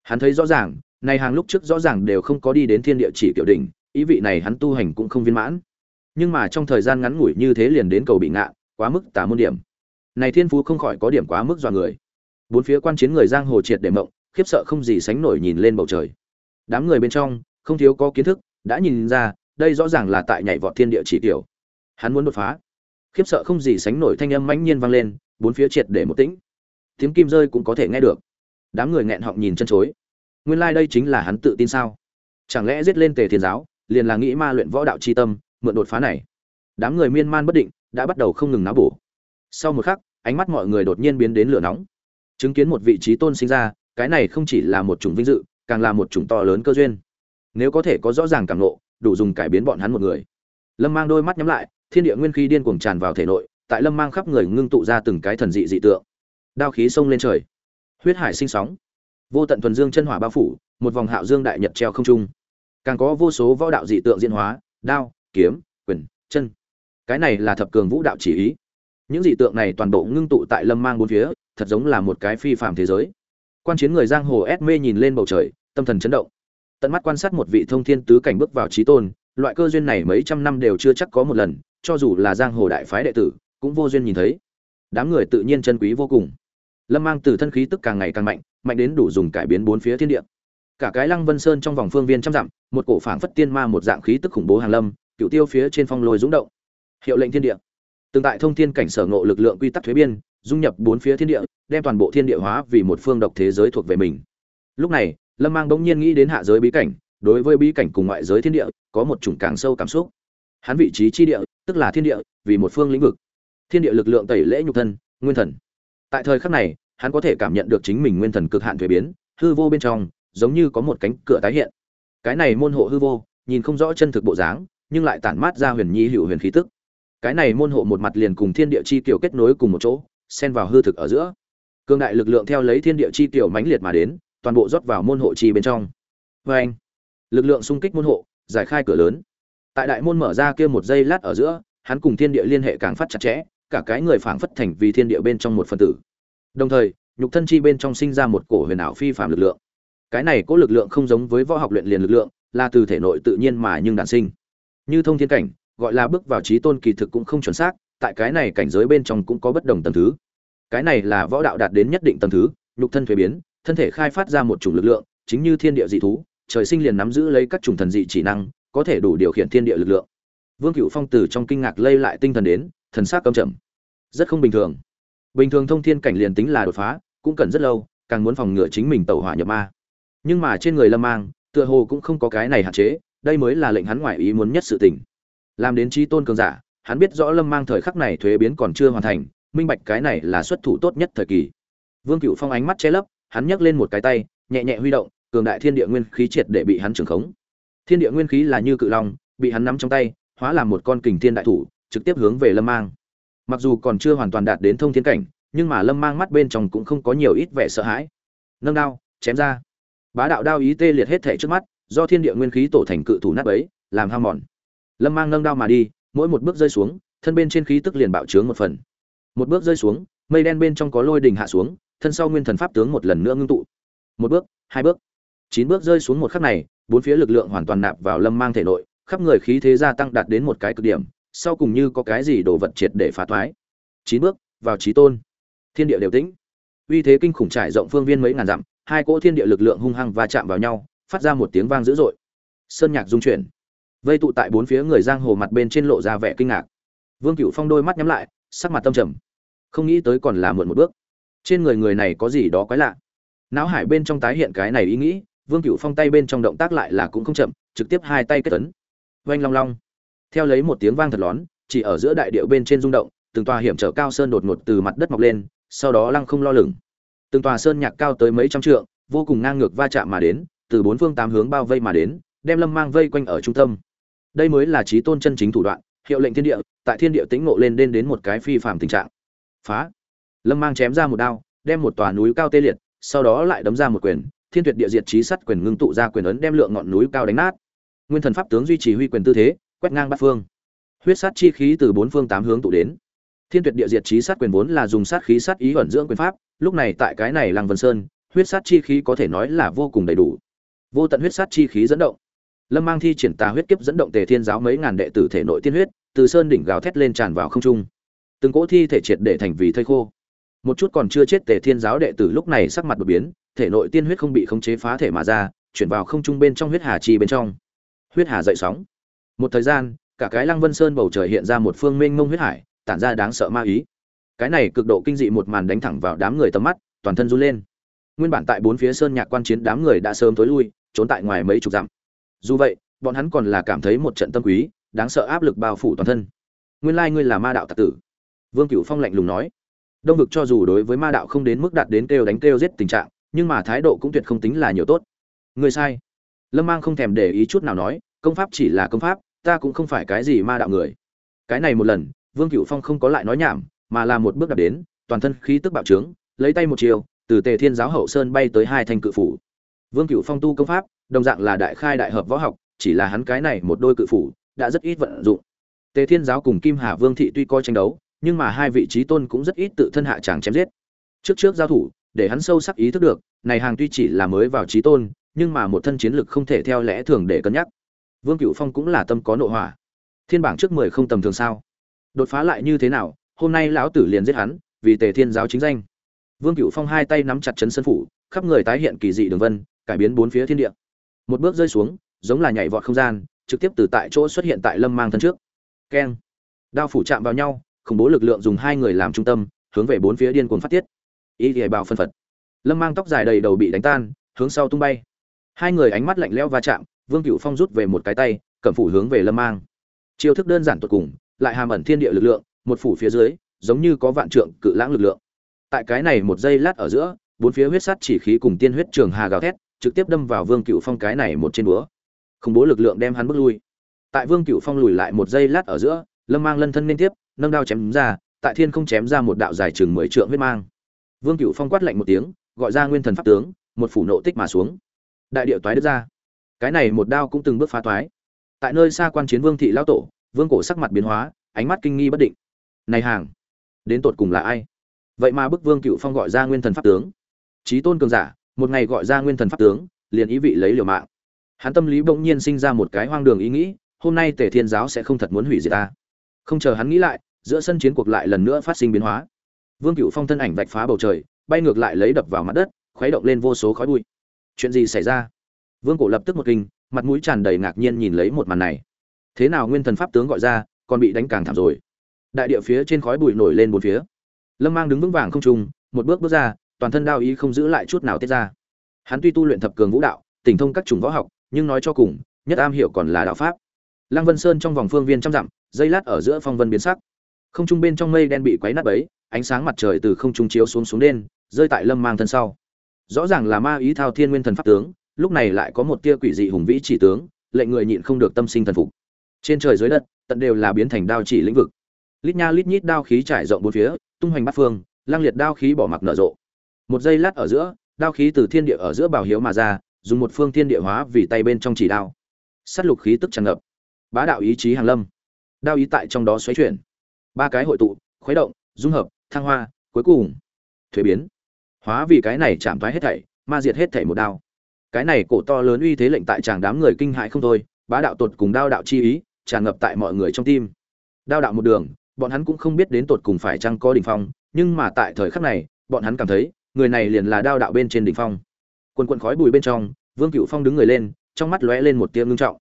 Hắn thấy rõ ràng này hàng lúc trước rõ ràng đều không có đi đến thiên địa chỉ tiểu đỉnh, ý vị này hắn tu hành cũng không viên mãn. Nhưng mà trong thời gian ngắn ngủi như thế liền đến cầu bị ngạ, quá mức tả môn điểm. Này thiên phú không khỏi có điểm quá mức dọa người. Bốn phía quan chiến người giang hồ triệt để mộng khiếp sợ không gì sánh nổi nhìn lên bầu trời. Đám người bên trong, không thiếu có kiến thức, đã nhìn ra, đây rõ ràng là tại nhảy vọt thiên địa chỉ tiểu. Hắn muốn đột phá. Khiếp sợ không gì sánh nổi thanh âm mãnh nhiên vang lên, bốn phía triệt để một tĩnh. Tiếng kim rơi cũng có thể nghe được. Đám người nghẹn họng nhìn chân chối. Nguyên lai đây chính là hắn tự tin sao? Chẳng lẽ giết lên tề thiên giáo, liền là nghĩ ma luyện võ đạo chi tâm, mượn đột phá này? Đám người miên man bất định, đã bắt đầu không ngừng náo bổ. Sau một khắc, ánh mắt mọi người đột nhiên biến đến lửa nóng. Chứng kiến một vị trí tôn sinh ra cái này không chỉ là một chủng vinh dự, càng là một chủng to lớn cơ duyên. Nếu có thể có rõ ràng càng nộ đủ dùng cải biến bọn hắn một người. Lâm mang đôi mắt nhắm lại, thiên địa nguyên khí điên cuồng tràn vào thể nội, tại lâm mang khắp người ngưng tụ ra từng cái thần dị dị tượng. Đao khí sông lên trời. Huyết hải sinh sóng. Vô tận thuần dương chân hỏa bao phủ, một vòng hạo dương đại nhật treo không trung. Càng có vô số võ đạo dị tượng diễn hóa, đao, kiếm, quyền, chân. Cái này là thập cường vũ đạo chỉ ý. Những dị tượng này toàn bộ ngưng tụ tại lâm mang bốn phía, thật giống là một cái phi phạm thế giới quan chiến người giang hồ ép mê nhìn lên bầu trời, tâm thần chấn động. Tận mắt quan sát một vị thông thiên tứ cảnh bước vào trí tôn, loại cơ duyên này mấy trăm năm đều chưa chắc có một lần, cho dù là giang hồ đại phái đệ tử, cũng vô duyên nhìn thấy. Đám người tự nhiên chân quý vô cùng. Lâm mang từ thân khí tức càng ngày càng mạnh mạnh đến đủ dùng cải biến bốn phía thiên địa. Cả cái lăng vân sơn trong vòng phương viên trăm dặm, một cổ phảng phất tiên ma một dạng khí tức khủng bố hàng lâm, cựu tiêu phía trên phong lôi rúng động. Hiệu lệnh thiên địa. Tương tại thông thiên cảnh sở ngộ lực lượng quy tắc thuế biên dung nhập bốn phía thiên địa, đem toàn bộ thiên địa hóa vì một phương độc thế giới thuộc về mình. Lúc này, lâm mang bỗng nhiên nghĩ đến hạ giới bí cảnh, đối với bí cảnh cùng ngoại giới thiên địa, có một chủng càng sâu cảm xúc. Hắn vị trí chi địa, tức là thiên địa, vì một phương lĩnh vực. Thiên địa lực lượng tẩy lễ nhục thân, nguyên thần. Tại thời khắc này, hắn có thể cảm nhận được chính mình nguyên thần cực hạn thủy biến, hư vô bên trong, giống như có một cánh cửa tái hiện. Cái này môn hộ hư vô, nhìn không rõ chân thực bộ dáng, nhưng lại tản mát ra huyền nhi hữu huyền khí tức. Cái này môn hộ một mặt liền cùng thiên địa chi tiểu kết nối cùng một chỗ xen vào hư thực ở giữa. Cương đại lực lượng theo lấy thiên địa chi tiểu mãnh liệt mà đến, toàn bộ rót vào môn hộ chi bên trong. Vê anh, lực lượng xung kích môn hộ, giải khai cửa lớn. Tại đại môn mở ra kia một giây lát ở giữa, hắn cùng thiên địa liên hệ càng phát chặt chẽ, cả cái người phảng phất thành vì thiên địa bên trong một phần tử. Đồng thời, nhục thân chi bên trong sinh ra một cổ huyền ảo phi phàm lực lượng. Cái này có lực lượng không giống với võ học luyện liền lực lượng, là từ thể nội tự nhiên mà nhưng đản sinh. Như thông thiên cảnh, gọi là bước vào trí tôn kỳ thực cũng không chuẩn xác tại cái này cảnh giới bên trong cũng có bất đồng tầng thứ. Cái này là võ đạo đạt đến nhất định tầng thứ, nhục thân thuế biến, thân thể khai phát ra một chủng lực lượng, chính như thiên địa dị thú, trời sinh liền nắm giữ lấy các chủng thần dị chỉ năng, có thể đủ điều khiển thiên địa lực lượng. Vương cựu phong từ trong kinh ngạc lây lại tinh thần đến, thần sắc căm chậm rất không bình thường. Bình thường thông thiên cảnh liền tính là đột phá, cũng cần rất lâu, càng muốn phòng ngừa chính mình tẩu hỏa nhập ma. Nhưng mà trên người lâm mang, tựa hồ cũng không có cái này hạn chế, đây mới là lệnh hắn ngoại ý muốn nhất sự tình. Làm đến chí tôn cường giả hắn biết rõ lâm mang thời khắc này thuế biến còn chưa hoàn thành, minh bạch cái này là xuất thủ tốt nhất thời kỳ. Vương cựu phong ánh mắt che lấp, hắn nhấc lên một cái tay, nhẹ nhẹ huy động, cường đại thiên địa nguyên khí triệt để bị hắn trưởng khống. Thiên địa nguyên khí là như cự long, bị hắn nắm trong tay, hóa làm một con kình thiên đại thủ, trực tiếp hướng về lâm mang. Mặc dù còn chưa hoàn toàn đạt đến thông thiên cảnh, nhưng mà lâm mang mắt bên trong cũng không có nhiều ít vẻ sợ hãi. Nâng đao, chém ra. Bá đạo đao ý tê liệt hết thể trước mắt, do thiên địa nguyên khí tổ thành cự thủ nát ấy làm ham mòn. Lâm mang nâng đao mà đi mỗi một bước rơi xuống, thân bên trên khí tức liền bạo trướng một phần. Một bước rơi xuống, mây đen bên trong có lôi đình hạ xuống, thân sau nguyên thần pháp tướng một lần nữa ngưng tụ. Một bước, hai bước, chín bước rơi xuống một khắc này, bốn phía lực lượng hoàn toàn nạp vào lâm mang thể nội, khắp người khí thế gia tăng đạt đến một cái cực điểm, sau cùng như có cái gì đồ vật triệt để phá thoái. Chín bước, vào trí tôn. Thiên địa đều tĩnh. Uy thế kinh khủng trải rộng phương viên mấy ngàn dặm, hai cỗ thiên địa lực lượng hung hăng va chạm vào nhau, phát ra một tiếng vang dữ dội. Sơn nhạc dung chuyển vây tụ tại bốn phía người giang hồ mặt bên trên lộ ra vẻ kinh ngạc. Vương cựu phong đôi mắt nhắm lại, sắc mặt tâm trầm. Không nghĩ tới còn là muộn một bước. Trên người người này có gì đó quái lạ. Não hải bên trong tái hiện cái này ý nghĩ, vương cựu phong tay bên trong động tác lại là cũng không chậm, trực tiếp hai tay kết tấn oanh long long. Theo lấy một tiếng vang thật lón, chỉ ở giữa đại điệu bên trên rung động, từng tòa hiểm trở cao sơn đột ngột từ mặt đất mọc lên, sau đó lăng không lo lửng. Từng tòa sơn nhạc cao tới mấy trăm trượng, vô cùng ngang ngược va chạm mà đến, từ bốn phương tám hướng bao vây mà đến, đem lâm mang vây quanh ở trung tâm đây mới là trí tôn chân chính thủ đoạn, hiệu lệnh thiên địa, tại thiên địa tĩnh ngộ lên đến đến một cái phi phàm tình trạng. Phá. Lâm mang chém ra một đao, đem một tòa núi cao tê liệt, sau đó lại đấm ra một quyền, thiên tuyệt địa diệt trí sắt quyền ngưng tụ ra quyền ấn đem lượng ngọn núi cao đánh nát. Nguyên thần pháp tướng duy trì huy quyền tư thế, quét ngang bát phương. Huyết sát chi khí từ bốn phương tám hướng tụ đến. Thiên tuyệt địa diệt trí sát quyền vốn là dùng sát khí sát ý ẩn dưỡng quyền pháp, lúc này tại cái này lăng vân sơn, huyết sát chi khí có thể nói là vô cùng đầy đủ. Vô tận huyết sát chi khí dẫn động lâm mang thi triển tà huyết kiếp dẫn động tề thiên giáo mấy ngàn đệ tử thể nội tiên huyết, từ sơn đỉnh gào thét lên tràn vào không trung. Từng cỗ thi thể triệt để thành vì thây khô. Một chút còn chưa chết tề thiên giáo đệ tử lúc này sắc mặt đột biến, thể nội tiên huyết không bị khống chế phá thể mà ra, chuyển vào không trung bên trong huyết hà chi bên trong. Huyết hà dậy sóng. Một thời gian, cả cái lăng vân sơn bầu trời hiện ra một phương mênh mông huyết hải, tản ra đáng sợ ma ý. Cái này cực độ kinh dị một màn đánh thẳng vào đám người tầm mắt, toàn thân run lên. Nguyên bản tại bốn phía sơn nhạc quan chiến đám người đã sớm tối lui, trốn tại ngoài mấy chục dặm dù vậy, bọn hắn còn là cảm thấy một trận tâm quý, đáng sợ áp lực bao phủ toàn thân. Nguyên lai ngươi là ma đạo tạc tử. Vương cựu phong lạnh lùng nói. Đông vực cho dù đối với ma đạo không đến mức đạt đến kêu đánh kêu giết tình trạng, nhưng mà thái độ cũng tuyệt không tính là nhiều tốt. Người sai. Lâm mang không thèm để ý chút nào nói, công pháp chỉ là công pháp, ta cũng không phải cái gì ma đạo người. Cái này một lần, vương cựu phong không có lại nói nhảm, mà là một bước đạp đến, toàn thân khí tức bạo trướng, lấy tay một chiều, từ tề thiên giáo hậu sơn bay tới hai thanh cự phủ. Vương cựu phong tu công pháp đồng dạng là đại khai đại hợp võ học, chỉ là hắn cái này một đôi cự phủ, đã rất ít vận dụng. Tề thiên giáo cùng kim hà vương thị tuy coi tranh đấu, nhưng mà hai vị trí tôn cũng rất ít tự thân hạ tràng chém giết. Trước trước giao thủ, để hắn sâu sắc ý thức được, này hàng tuy chỉ là mới vào trí tôn, nhưng mà một thân chiến lực không thể theo lẽ thường để cân nhắc. Vương Cửu phong cũng là tâm có nội hỏa. Thiên bảng trước mười không tầm thường sao? Đột phá lại như thế nào, hôm nay lão tử liền giết hắn, vì tề thiên giáo chính danh. Vương Cửu phong hai tay nắm chặt chấn sân phủ, khắp người tái hiện kỳ dị đường vân, cải biến bốn phía thiên địa một bước rơi xuống, giống là nhảy vọt không gian, trực tiếp từ tại chỗ xuất hiện tại lâm mang thân trước. Keng. Đao phủ chạm vào nhau, khủng bố lực lượng dùng hai người làm trung tâm, hướng về bốn phía điên cuồng phát tiết. Ý thì bào phân phật. Lâm mang tóc dài đầy đầu bị đánh tan, hướng sau tung bay. Hai người ánh mắt lạnh lẽo va chạm, vương cựu phong rút về một cái tay, cầm phủ hướng về lâm mang. Chiêu thức đơn giản tột cùng, lại hàm ẩn thiên địa lực lượng, một phủ phía dưới, giống như có vạn trượng cự lãng lực lượng. Tại cái này một giây lát ở giữa, bốn phía huyết sắt chỉ khí cùng tiên huyết trường hà gào thét trực tiếp đâm vào vương cựu phong cái này một trên búa. Khủng bố lực lượng đem hắn bước lui. Tại vương cựu phong lùi lại một giây lát ở giữa, lâm mang lân thân liên tiếp, nâng đao chém ra, tại thiên không chém ra một đạo dài chừng mười trượng huyết mang. Vương cựu phong quát lạnh một tiếng, gọi ra nguyên thần pháp tướng, một phủ nộ tích mà xuống. Đại điệu toái đứt ra. Cái này một đao cũng từng bước phá toái. Tại nơi xa quan chiến vương thị lao tổ, vương cổ sắc mặt biến hóa, ánh mắt kinh nghi bất định. Này hàng, đến tột cùng là ai? Vậy mà bức vương cựu phong gọi ra nguyên thần pháp tướng. Trí tôn cường giả một ngày gọi ra nguyên thần pháp tướng, liền ý vị lấy liều mạng. Hắn tâm lý bỗng nhiên sinh ra một cái hoang đường ý nghĩ, hôm nay tề thiên giáo sẽ không thật muốn hủy diệt ta. Không chờ hắn nghĩ lại, giữa sân chiến cuộc lại lần nữa phát sinh biến hóa. Vương cựu phong thân ảnh vạch phá bầu trời, bay ngược lại lấy đập vào mặt đất, khuấy động lên vô số khói bụi. Chuyện gì xảy ra? Vương cổ lập tức một kinh, mặt mũi tràn đầy ngạc nhiên nhìn lấy một màn này. Thế nào nguyên thần pháp tướng gọi ra, còn bị đánh càng thảm rồi. Đại địa phía trên khói bụi nổi lên bốn phía. Lâm mang đứng vững vàng không trung, một bước bước ra toàn thân đao ý không giữ lại chút nào tiết ra. Hắn tuy tu luyện thập cường vũ đạo tỉnh thông các chủng võ học, nhưng nói cho cùng, nhất am hiểu còn là đạo pháp. Lăng vân sơn trong vòng phương viên trăm dặm, dây lát ở giữa phong vân biến sắc. Không trung bên trong mây đen bị quấy nát bấy, ánh sáng mặt trời từ không trung chiếu xuống xuống đen rơi tại lâm mang thân sau. Rõ ràng là ma ý thao thiên nguyên thần pháp tướng, lúc này lại có một tia quỷ dị hùng vĩ chỉ tướng, lệnh người nhịn không được tâm sinh thần phục. Trên trời dưới đất, tận đều là biến thành đao chỉ lĩnh vực. Lít nha lít nhít đao khí trải rộng bốn phía, tung hoành bát phương, lang liệt đao khí bỏ mặc nở rộ một giây lát ở giữa, đao khí từ thiên địa ở giữa bảo hiếu mà ra, dùng một phương thiên địa hóa vì tay bên trong chỉ đao. Sắt lục khí tức tràn ngập. Bá đạo ý chí hàng lâm. Đao ý tại trong đó xoáy chuyển. Ba cái hội tụ, khuấy động, dung hợp, thăng hoa, cuối cùng, thuế biến. Hóa vì cái này chạm thoái hết thảy, ma diệt hết thảy một đao. Cái này cổ to lớn uy thế lệnh tại chàng đám người kinh hại không thôi, bá đạo tột cùng đao đạo chi ý, tràn ngập tại mọi người trong tim. Đao đạo một đường, bọn hắn cũng không biết đến tột cùng phải chăng có đỉnh phong, nhưng mà tại thời khắc này, bọn hắn cảm thấy người này liền là đao đạo bên trên đỉnh phong. Quần quần khói bùi bên trong, vương cựu phong đứng người lên, trong mắt lóe lên một tia ngưng trọng.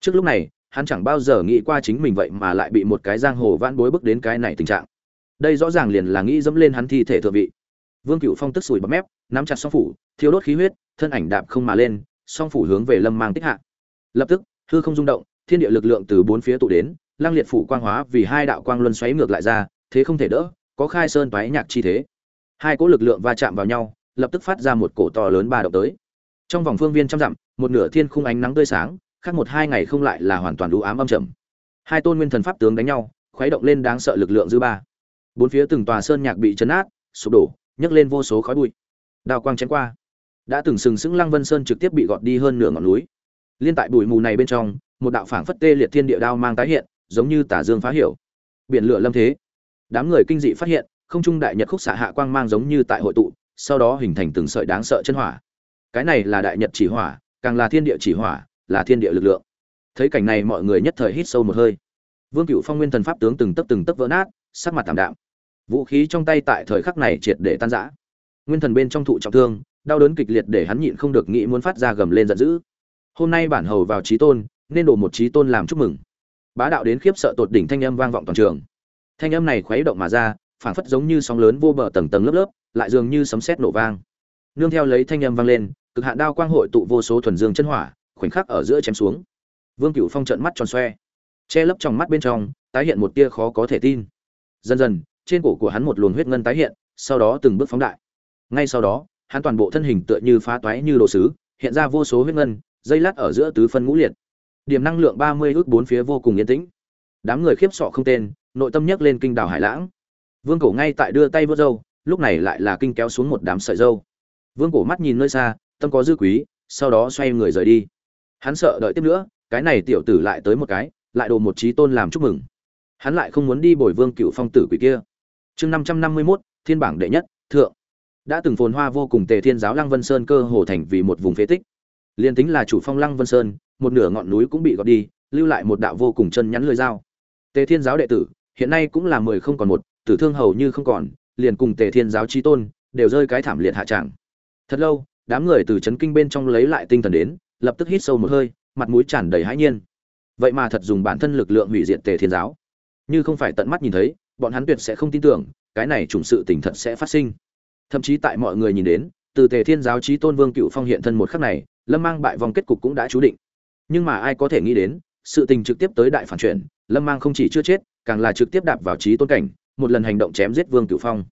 Trước lúc này, hắn chẳng bao giờ nghĩ qua chính mình vậy mà lại bị một cái giang hồ vãn bối bước đến cái này tình trạng. Đây rõ ràng liền là nghĩ dẫm lên hắn thi thể thượng vị. Vương cựu phong tức sùi bặm mép, nắm chặt song phủ thiếu đốt khí huyết, thân ảnh đạp không mà lên, song phủ hướng về lâm mang tích hạ. Lập tức, hư không rung động, thiên địa lực lượng từ bốn phía tụ đến lăng liệt phủ quang hóa vì hai đạo quang luân xoáy ngược lại ra, thế không thể đỡ, có khai sơn toái nhạc chi thế hai cỗ lực lượng va chạm vào nhau, lập tức phát ra một cổ to lớn ba động tới. Trong vòng phương viên trăm dặm, một nửa thiên khung ánh nắng tươi sáng, khác một hai ngày không lại là hoàn toàn đủ ám âm trầm. Hai tôn nguyên thần pháp tướng đánh nhau, khuấy động lên đáng sợ lực lượng dư ba. Bốn phía từng tòa sơn nhạc bị chấn át, sụp đổ, nhấc lên vô số khói bụi. Đào quang chém qua. Đã từng sừng sững lăng vân sơn trực tiếp bị gọt đi hơn nửa ngọn núi. Liên tại bụi mù này bên trong, một đạo phảng phất tê liệt thiên địa đao mang tái hiện, giống như tả dương phá hiểu. Biển lửa lâm thế. Đám người kinh dị phát hiện không trung đại nhật khúc xạ hạ quang mang giống như tại hội tụ, sau đó hình thành từng sợi đáng sợ chân hỏa. Cái này là đại nhật chỉ hỏa, càng là thiên địa chỉ hỏa, là thiên địa lực lượng. Thấy cảnh này mọi người nhất thời hít sâu một hơi. Vương Cửu phong nguyên thần pháp tướng từng tấc từng tấc vỡ nát, sắc mặt thảm đạm. Vũ khí trong tay tại thời khắc này triệt để tan rã. Nguyên thần bên trong thụ trọng thương, đau đớn kịch liệt để hắn nhịn không được nghĩ muốn phát ra gầm lên giận dữ. Hôm nay bản hầu vào chí tôn, nên đổ một chí tôn làm chúc mừng. Bá đạo đến khiếp sợ tột đỉnh thanh âm vang vọng toàn trường. Thanh âm này khuấy động mà ra phảng phất giống như sóng lớn vô bờ tầng tầng lớp lớp, lại dường như sấm sét nổ vang. Nương theo lấy thanh âm vang lên, cực hạn đao quang hội tụ vô số thuần dương chân hỏa, khoảnh khắc ở giữa chém xuống. Vương cửu phong trợn mắt tròn xoe, che lấp trong mắt bên trong, tái hiện một tia khó có thể tin. Dần dần, trên cổ của hắn một luồng huyết ngân tái hiện, sau đó từng bước phóng đại. Ngay sau đó, hắn toàn bộ thân hình tựa như phá toái như đồ sứ, hiện ra vô số huyết ngân, dây lát ở giữa tứ phân ngũ liệt. Điểm năng lượng ba mươi ước bốn phía vô cùng yên tĩnh. Đám người khiếp sợ không tên, nội tâm nhấc lên kinh đảo hải lãng vương cổ ngay tại đưa tay vớt râu, lúc này lại là kinh kéo xuống một đám sợi râu. Vương cổ mắt nhìn nơi xa, tâm có dư quý, sau đó xoay người rời đi. Hắn sợ đợi tiếp nữa, cái này tiểu tử lại tới một cái, lại đồ một trí tôn làm chúc mừng. Hắn lại không muốn đi bồi vương cựu phong tử quỷ kia. Chương năm trăm năm mươi mốt, thiên bảng đệ nhất, thượng. Đã từng phồn hoa vô cùng tề thiên giáo lăng vân sơn cơ hồ thành vì một vùng phế tích. Liên tính là chủ phong lăng vân sơn, một nửa ngọn núi cũng bị gọt đi, lưu lại một đạo vô cùng chân nhắn lưỡi dao. Tề thiên giáo đệ tử, hiện nay cũng là mười không còn một tử thương hầu như không còn, liền cùng tề thiên giáo chi tôn đều rơi cái thảm liệt hạ tràng thật lâu, đám người từ chấn kinh bên trong lấy lại tinh thần đến, lập tức hít sâu một hơi, mặt mũi tràn đầy hãi nhiên. Vậy mà thật dùng bản thân lực lượng hủy diệt tề thiên giáo. Như không phải tận mắt nhìn thấy, bọn hắn tuyệt sẽ không tin tưởng, cái này trùng sự tình thật sẽ phát sinh. Thậm chí tại mọi người nhìn đến, từ tề thiên giáo trí tôn vương cựu phong hiện thân một khắc này, lâm mang bại vòng kết cục cũng đã chú định. Nhưng mà ai có thể nghĩ đến, sự tình trực tiếp tới đại phản chuyển, lâm mang không chỉ chưa chết, càng là trực tiếp đạp vào trí tôn cảnh một lần hành động chém giết vương Cửu phong.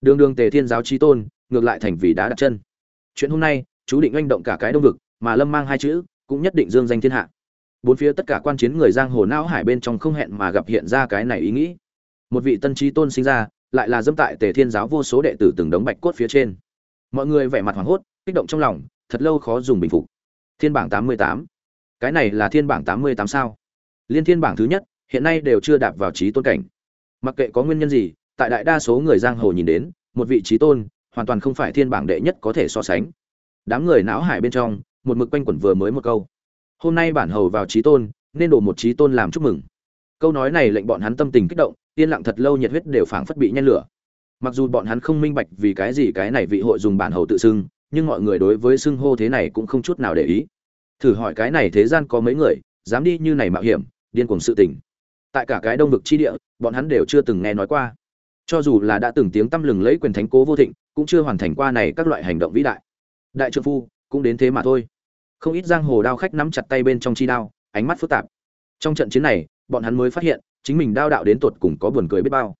Đường đường tề thiên giáo trí tôn, ngược lại thành vì đá đặt chân. Chuyện hôm nay, chú định oanh động cả cái đông vực, mà lâm mang hai chữ, cũng nhất định dương danh thiên hạ. Bốn phía tất cả quan chiến người giang hồ não hải bên trong không hẹn mà gặp hiện ra cái này ý nghĩ. Một vị tân trí tôn sinh ra, lại là dâm tại tề thiên giáo vô số đệ tử từng đống bạch cốt phía trên. Mọi người vẻ mặt hoảng hốt, kích động trong lòng, thật lâu khó dùng bình phục. Thiên bảng tám mươi tám. Cái này là thiên bảng tám mươi tám sao? Liên thiên bảng thứ nhất, hiện nay đều chưa đạp vào trí tôn cảnh mặc kệ có nguyên nhân gì, tại đại đa số người giang hồ nhìn đến, một vị trí tôn, hoàn toàn không phải thiên bảng đệ nhất có thể so sánh. Đám người não hải bên trong, một mực quanh quẩn vừa mới một câu. Hôm nay bản hầu vào trí tôn, nên đổ một trí tôn làm chúc mừng. Câu nói này lệnh bọn hắn tâm tình kích động, yên lặng thật lâu nhiệt huyết đều phảng phất bị nhen lửa. Mặc dù bọn hắn không minh bạch vì cái gì cái này vị hội dùng bản hầu tự xưng, nhưng mọi người đối với xưng hô thế này cũng không chút nào để ý. Thử hỏi cái này thế gian có mấy người, dám đi như này mạo hiểm, điên cuồng sự tình tại cả cái đông vực chi địa, bọn hắn đều chưa từng nghe nói qua. Cho dù là đã từng tiếng tăm lừng lấy quyền thánh cố vô thịnh, cũng chưa hoàn thành qua này các loại hành động vĩ đại. Đại trượng phu, cũng đến thế mà thôi. Không ít giang hồ đao khách nắm chặt tay bên trong chi đao, ánh mắt phức tạp. Trong trận chiến này, bọn hắn mới phát hiện, chính mình đao đạo đến tột cùng có buồn cười biết bao.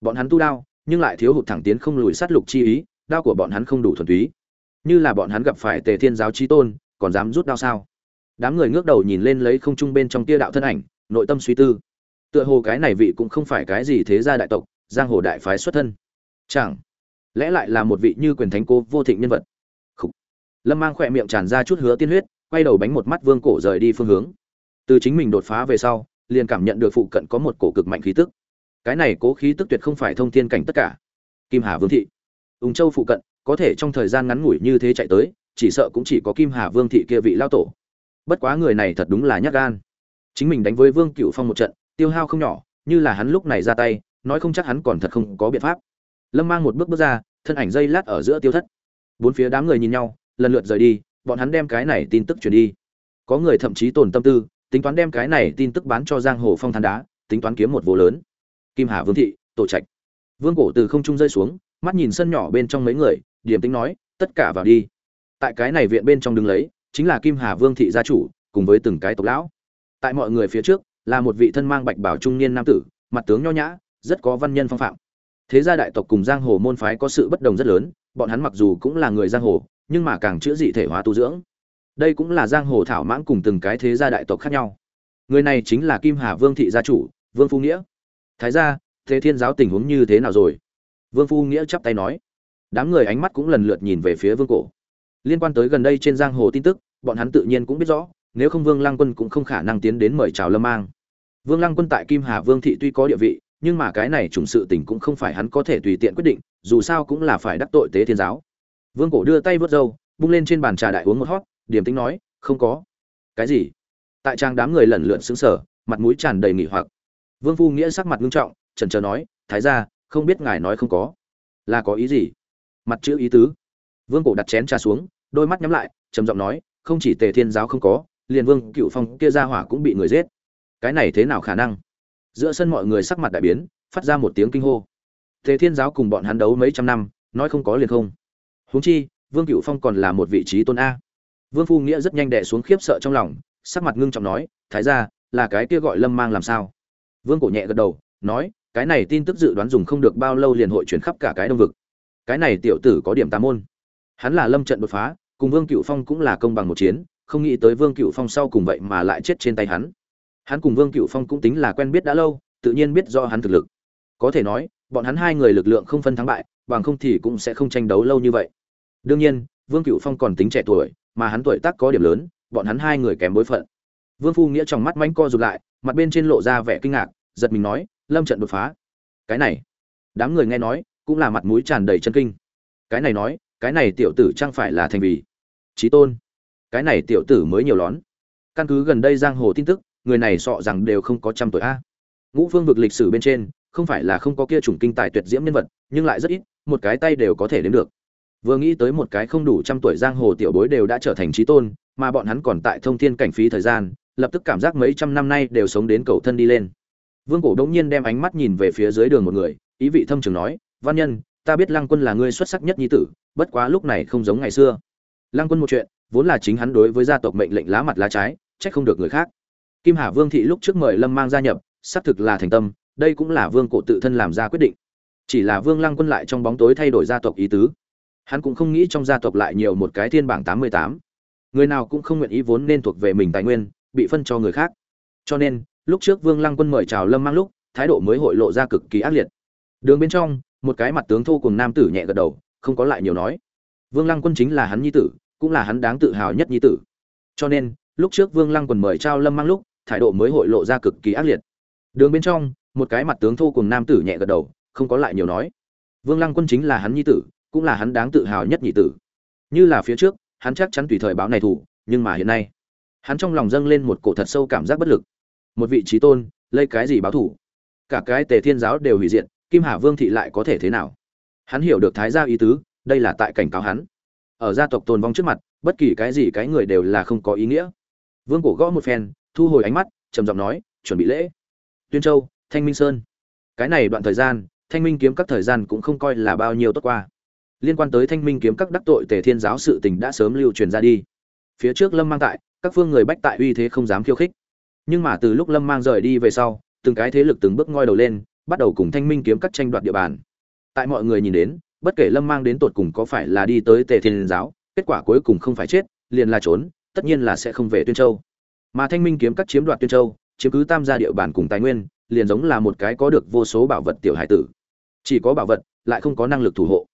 Bọn hắn tu đao, nhưng lại thiếu hụt thẳng tiến không lùi sát lục chi ý, đao của bọn hắn không đủ thuần túy. Như là bọn hắn gặp phải tề thiên giáo chi tôn, còn dám rút đao sao? Đám người ngước đầu nhìn lên lấy không trung bên trong tia đạo thân ảnh, nội tâm suy tư tựa hồ cái này vị cũng không phải cái gì thế gia đại tộc, giang hồ đại phái xuất thân. Chẳng lẽ lại là một vị như quyền thánh cô vô thịnh nhân vật? Khủ. lâm mang khỏe miệng tràn ra chút hứa tiên huyết, quay đầu bánh một mắt vương cổ rời đi phương hướng. Từ chính mình đột phá về sau, liền cảm nhận được phụ cận có một cổ cực mạnh khí tức. Cái này cố khí tức tuyệt không phải thông thiên cảnh tất cả. Kim hà vương thị. Ung châu phụ cận, có thể trong thời gian ngắn ngủi như thế chạy tới, chỉ sợ cũng chỉ có kim hà vương thị kia vị lao tổ. Bất quá người này thật đúng là nhát gan. Chính mình đánh với vương cựu phong một trận tiêu hao không nhỏ, như là hắn lúc này ra tay, nói không chắc hắn còn thật không có biện pháp. Lâm mang một bước bước ra, thân ảnh dây lát ở giữa tiêu thất. Bốn phía đám người nhìn nhau, lần lượt rời đi, bọn hắn đem cái này tin tức truyền đi. Có người thậm chí tổn tâm tư, tính toán đem cái này tin tức bán cho giang hồ phong than đá, tính toán kiếm một vô lớn. Kim hà vương thị, tổ trạch. Vương cổ từ không trung rơi xuống, mắt nhìn sân nhỏ bên trong mấy người điểm tính nói, tất cả vào đi. Tại cái này viện bên trong đứng lấy, chính là kim hà vương thị gia chủ, cùng với từng cái tộc lão. Tại mọi người phía trước là một vị thân mang bạch bảo trung niên nam tử, mặt tướng nho nhã, rất có văn nhân phong phạm. Thế gia đại tộc cùng giang hồ môn phái có sự bất đồng rất lớn, bọn hắn mặc dù cũng là người giang hồ, nhưng mà càng chữa dị thể hóa tu dưỡng. Đây cũng là giang hồ thảo mãng cùng từng cái thế gia đại tộc khác nhau. Người này chính là kim hà vương thị gia chủ, vương phu nghĩa. Thái gia, thế thiên giáo tình huống như thế nào rồi? Vương phu nghĩa chắp tay nói. Đám người ánh mắt cũng lần lượt nhìn về phía vương cổ. Liên quan tới gần đây trên giang hồ tin tức, bọn hắn tự nhiên cũng biết rõ, nếu không vương lăng quân cũng không khả năng tiến đến mời chào lâm mang vương lăng quân tại kim hà vương thị tuy có địa vị nhưng mà cái này trùng sự tình cũng không phải hắn có thể tùy tiện quyết định dù sao cũng là phải đắc tội tế thiên giáo. Vương cổ đưa tay vớt râu bung lên trên bàn trà đại uống một hót điểm tính nói không có. Cái gì? Tại trang đám người lần lượt sững sờ, mặt mũi tràn đầy nghỉ hoặc. Vương phu nghĩa sắc mặt nghiêm trọng chần chờ nói thái gia, không biết ngài nói không có. Là có ý gì? Mặt chữ ý tứ. Vương cổ đặt chén trà xuống đôi mắt nhắm lại trầm giọng nói không chỉ tề thiên giáo không có liền vương cựu phong kia ra hỏa cũng bị người giết cái này thế nào khả năng? Giữa sân mọi người sắc mặt đại biến, phát ra một tiếng kinh hô. Thế thiên giáo cùng bọn hắn đấu mấy trăm năm, nói không có liền không. Huống chi, vương cựu phong còn là một vị trí tôn a. Vương phu nghĩa rất nhanh đẻ xuống khiếp sợ trong lòng, sắc mặt ngưng trọng nói, thái ra là cái kia gọi lâm mang làm sao? Vương cổ nhẹ gật đầu, nói, cái này tin tức dự đoán dùng không được bao lâu liền hội chuyển khắp cả cái đông vực. Cái này tiểu tử có điểm tà môn. Hắn là lâm trận đột phá, cùng vương cựu phong cũng là công bằng một chiến, không nghĩ tới vương cựu phong sau cùng vậy mà lại chết trên tay hắn hắn cùng vương cựu phong cũng tính là quen biết đã lâu, tự nhiên biết do hắn thực lực. Có thể nói, bọn hắn hai người lực lượng không phân thắng bại, bằng không thì cũng sẽ không tranh đấu lâu như vậy. Đương nhiên, vương cựu phong còn tính trẻ tuổi, mà hắn tuổi tác có điểm lớn, bọn hắn hai người kém bối phận. Vương phu nghĩa trong mắt mánh co rụt lại, mặt bên trên lộ ra vẻ kinh ngạc, giật mình nói, lâm trận đột phá. Cái này? Đám người nghe nói, cũng là mặt mũi tràn đầy chân kinh. Cái này nói, cái này tiểu tử chẳng phải là thành vì trí tôn? Cái này tiểu tử mới nhiều lón. Căn cứ gần đây giang hồ tin tức người này sọ rằng đều không có trăm tuổi a. Ngũ phương vực lịch sử bên trên, không phải là không có kia chủng kinh tài tuyệt diễm nhân vật, nhưng lại rất ít, một cái tay đều có thể đến được. Vừa nghĩ tới một cái không đủ trăm tuổi giang hồ tiểu bối đều đã trở thành trí tôn, mà bọn hắn còn tại thông thiên cảnh phí thời gian, lập tức cảm giác mấy trăm năm nay đều sống đến cầu thân đi lên. Vương cổ đống nhiên đem ánh mắt nhìn về phía dưới đường một người, ý vị thâm trường nói, văn nhân, ta biết lăng quân là người xuất sắc nhất nhi tử, bất quá lúc này không giống ngày xưa. Lăng quân một chuyện, vốn là chính hắn đối với gia tộc mệnh lệnh lá mặt lá trái, trách không được người khác kim hà vương thị lúc trước mời lâm mang gia nhập, xác thực là thành tâm, đây cũng là vương cổ tự thân làm ra quyết định. Chỉ là vương lăng quân lại trong bóng tối thay đổi gia tộc ý tứ. Hắn cũng không nghĩ trong gia tộc lại nhiều một cái thiên bảng tám mươi tám. Người nào cũng không nguyện ý vốn nên thuộc về mình tài nguyên, bị phân cho người khác. Cho nên, lúc trước vương lăng quân mời chào lâm mang lúc, thái độ mới hội lộ ra cực kỳ ác liệt. Đường bên trong, một cái mặt tướng thô cùng nam tử nhẹ gật đầu, không có lại nhiều nói. Vương lăng quân chính là hắn nhi tử, cũng là hắn đáng tự hào nhất nhi tử. Cho nên, lúc trước vương lăng quân mời trao lâm mang lúc thái độ mới hội lộ ra cực kỳ ác liệt. Đường bên trong, một cái mặt tướng thô cùng nam tử nhẹ gật đầu, không có lại nhiều nói. Vương lăng quân chính là hắn nhi tử, cũng là hắn đáng tự hào nhất nhị tử. Như là phía trước, hắn chắc chắn tùy thời báo này thủ, nhưng mà hiện nay, hắn trong lòng dâng lên một cổ thật sâu cảm giác bất lực. Một vị trí tôn, lấy cái gì báo thủ? Cả cái tề thiên giáo đều hủy diệt, kim hà vương thị lại có thể thế nào? Hắn hiểu được thái gia ý tứ, đây là tại cảnh cáo hắn. Ở gia tộc tồn vong trước mặt, bất kỳ cái gì cái người đều là không có ý nghĩa. Vương cổ gõ một phen thu hồi ánh mắt, trầm giọng nói, chuẩn bị lễ. Tuyên châu, thanh minh sơn. Cái này đoạn thời gian, thanh minh kiếm các thời gian cũng không coi là bao nhiêu tốt qua. Liên quan tới thanh minh kiếm các đắc tội tề thiên giáo sự tình đã sớm lưu truyền ra đi. Phía trước lâm mang tại, các phương người bách tại uy thế không dám khiêu khích. Nhưng mà từ lúc lâm mang rời đi về sau, từng cái thế lực từng bước ngoi đầu lên, bắt đầu cùng thanh minh kiếm các tranh đoạt địa bàn. Tại mọi người nhìn đến, bất kể lâm mang đến tột cùng có phải là đi tới tề thiên giáo, kết quả cuối cùng không phải chết, liền là trốn, tất nhiên là sẽ không về tuyên châu mà thanh minh kiếm các chiếm đoạt tuyên châu, chiếm cứ tam gia địa bàn cùng tài nguyên, liền giống là một cái có được vô số bảo vật tiểu hải tử. Chỉ có bảo vật, lại không có năng lực thủ hộ.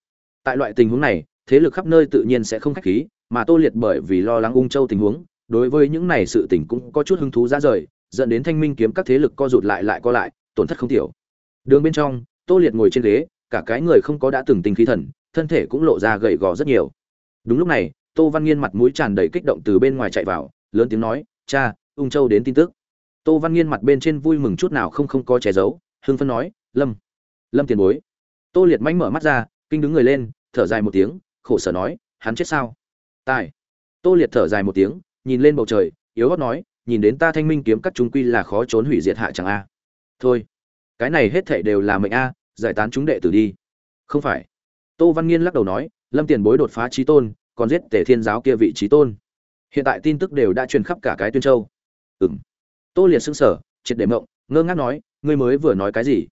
Tại loại tình huống này, thế lực khắp nơi tự nhiên sẽ không khách khí, mà tô liệt bởi vì lo lắng ung châu tình huống, đối với những này sự tình cũng có chút hứng thú ra rời, dẫn đến thanh minh kiếm các thế lực co rụt lại lại co lại, tổn thất không tiểu. Đường bên trong, tô liệt ngồi trên ghế, cả cái người không có đã từng tình khí thần, thân thể cũng lộ ra gầy gò rất nhiều. Đúng lúc này, tô văn nghiên mặt mũi tràn đầy kích động từ bên ngoài chạy vào, lớn tiếng nói cha, ung châu đến tin tức. Tô văn nghiên mặt bên trên vui mừng chút nào không không có che giấu, hưng phân nói, lâm lâm tiền bối. Tô liệt mánh mở mắt ra, kinh đứng người lên, thở dài một tiếng, khổ sở nói, hắn chết sao? Tài. Tô liệt thở dài một tiếng, nhìn lên bầu trời, yếu gót nói, nhìn đến ta thanh minh kiếm các chúng quy là khó trốn hủy diệt hạ chẳng a. Thôi, cái này hết thảy đều là mệnh a, giải tán chúng đệ tử đi. Không phải. Tô văn nghiên lắc đầu nói, lâm tiền bối đột phá trí tôn, còn giết tể thiên giáo kia vị trí tôn hiện tại tin tức đều đã truyền khắp cả cái tuyên châu. Ừ m tô liệt xưng sở triệt để mộng, ngơ ngác nói, ngươi mới vừa nói cái gì?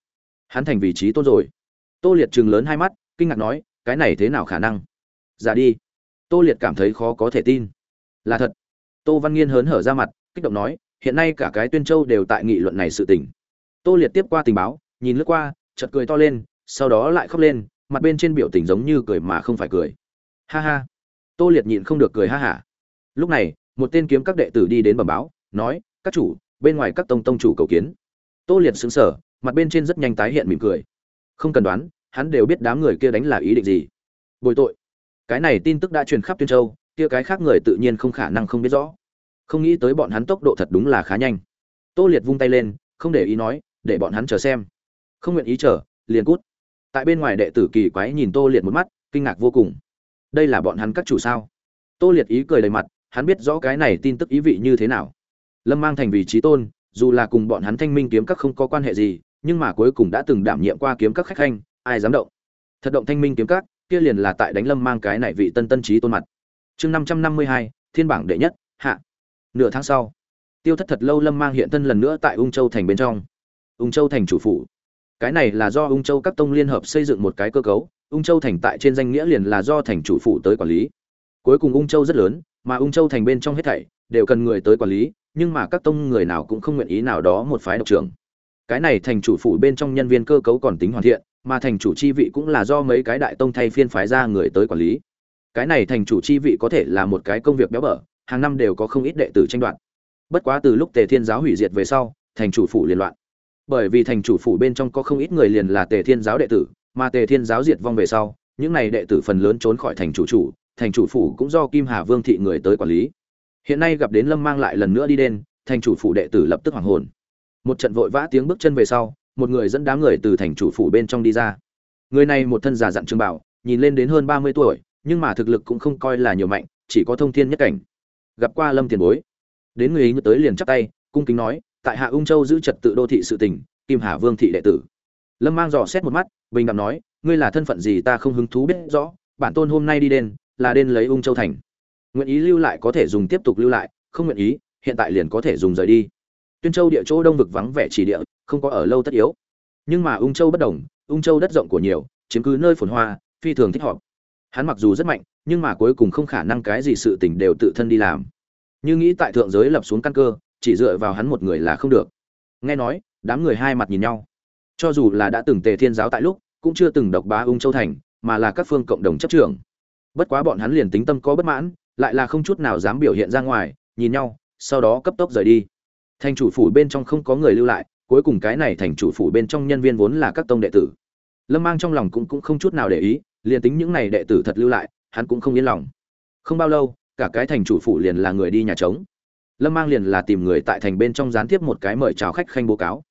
Hắn thành vị trí tôn rồi. Tô liệt chừng lớn hai mắt, kinh ngạc nói, cái này thế nào khả năng? Giả đi. Tô liệt cảm thấy khó có thể tin. Là thật. Tô văn nghiên hớn hở ra mặt, kích động nói, hiện nay cả cái tuyên châu đều tại nghị luận này sự tình. Tô liệt tiếp qua tình báo, nhìn lướt qua, chợt cười to lên, sau đó lại khóc lên, mặt bên trên biểu tình giống như cười mà không phải cười. Ha ha. Tô liệt nhịn không được cười ha hả lúc này, một tên kiếm các đệ tử đi đến bẩm báo, nói, các chủ, bên ngoài các tông tông chủ cầu kiến. Tô liệt xứng sở mặt bên trên rất nhanh tái hiện mỉm cười. Không cần đoán, hắn đều biết đám người kia đánh là ý định gì. Bồi tội. Cái này tin tức đã truyền khắp tuyên châu, kia cái khác người tự nhiên không khả năng không biết rõ. Không nghĩ tới bọn hắn tốc độ thật đúng là khá nhanh. Tô liệt vung tay lên, không để ý nói, để bọn hắn chờ xem. Không nguyện ý chờ, liền cút. Tại bên ngoài đệ tử kỳ quái nhìn tô liệt một mắt, kinh ngạc vô cùng. Đây là bọn hắn các chủ sao? Tô liệt ý cười đầy mặt hắn biết rõ cái này tin tức ý vị như thế nào. Lâm mang thành vị trí tôn, dù là cùng bọn hắn thanh minh kiếm các không có quan hệ gì, nhưng mà cuối cùng đã từng đảm nhiệm qua kiếm các khách khanh, ai dám động? Thật động thanh minh kiếm các, kia liền là tại đánh lâm mang cái này vị tân tân trí tôn mặt. Chương năm trăm năm mươi hai, thiên bảng đệ nhất, hạ. Nửa tháng sau, tiêu thất thật lâu lâm mang hiện thân lần nữa tại ung châu thành bên trong. Ung châu thành chủ phủ. Cái này là do ung châu các tông liên hợp xây dựng một cái cơ cấu, ung châu thành tại trên danh nghĩa liền là do thành chủ phủ tới quản lý. Cuối cùng ung châu rất lớn mà ung châu thành bên trong hết thảy đều cần người tới quản lý, nhưng mà các tông người nào cũng không nguyện ý nào đó một phái độc trưởng. Cái này thành chủ phủ bên trong nhân viên cơ cấu còn tính hoàn thiện, mà thành chủ chi vị cũng là do mấy cái đại tông thay phiên phái ra người tới quản lý. Cái này thành chủ chi vị có thể là một cái công việc béo bở, hàng năm đều có không ít đệ tử tranh đoạt. Bất quá từ lúc tề thiên giáo hủy diệt về sau, thành chủ phủ liên loạn. Bởi vì thành chủ phủ bên trong có không ít người liền là tề thiên giáo đệ tử, mà tề thiên giáo diệt vong về sau, những này đệ tử phần lớn trốn khỏi thành chủ chủ thành chủ phủ cũng do kim hà vương thị người tới quản lý. Hiện nay gặp đến lâm mang lại lần nữa đi đến, thành chủ phủ đệ tử lập tức hoảng hồn. Một trận vội vã tiếng bước chân về sau một người dẫn đám người từ thành chủ phủ bên trong đi ra. Người này một thân già dặn trường bảo nhìn lên đến hơn ba mươi tuổi nhưng mà thực lực cũng không coi là nhiều mạnh chỉ có thông thiên nhất cảnh. Gặp qua lâm tiền bối. Đến người ấy tới liền chắp tay cung kính nói tại hạ ung châu giữ trật tự đô thị sự tình, kim hà vương thị đệ tử. Lâm mang dò xét một mắt bình đẳng nói ngươi là thân phận gì ta không hứng thú biết rõ bản tôn hôm nay đi đền là đến lấy ung châu thành. Nguyện ý lưu lại có thể dùng tiếp tục lưu lại, không nguyện ý, hiện tại liền có thể dùng rời đi. Tuyên châu địa chỗ đông vực vắng vẻ chỉ địa, không có ở lâu tất yếu. Nhưng mà ung châu bất đồng, ung châu đất rộng của nhiều, chiếm cứ nơi phồn hoa, phi thường thích hợp. Hắn mặc dù rất mạnh, nhưng mà cuối cùng không khả năng cái gì sự tình đều tự thân đi làm. Như nghĩ tại thượng giới lập xuống căn cơ, chỉ dựa vào hắn một người là không được. Nghe nói, đám người hai mặt nhìn nhau. Cho dù là đã từng tề thiên giáo tại lúc, cũng chưa từng độc bá ung châu thành, mà là các phương cộng đồng chấp trưởng bất quá bọn hắn liền tính tâm có bất mãn, lại là không chút nào dám biểu hiện ra ngoài, nhìn nhau, sau đó cấp tốc rời đi. Thành chủ phủ bên trong không có người lưu lại, cuối cùng cái này thành chủ phủ bên trong nhân viên vốn là các tông đệ tử. Lâm mang trong lòng cũng cũng không chút nào để ý, liền tính những này đệ tử thật lưu lại, hắn cũng không yên lòng. Không bao lâu, cả cái thành chủ phủ liền là người đi nhà trống. Lâm mang liền là tìm người tại thành bên trong gián tiếp một cái mời chào khách khanh bố cáo.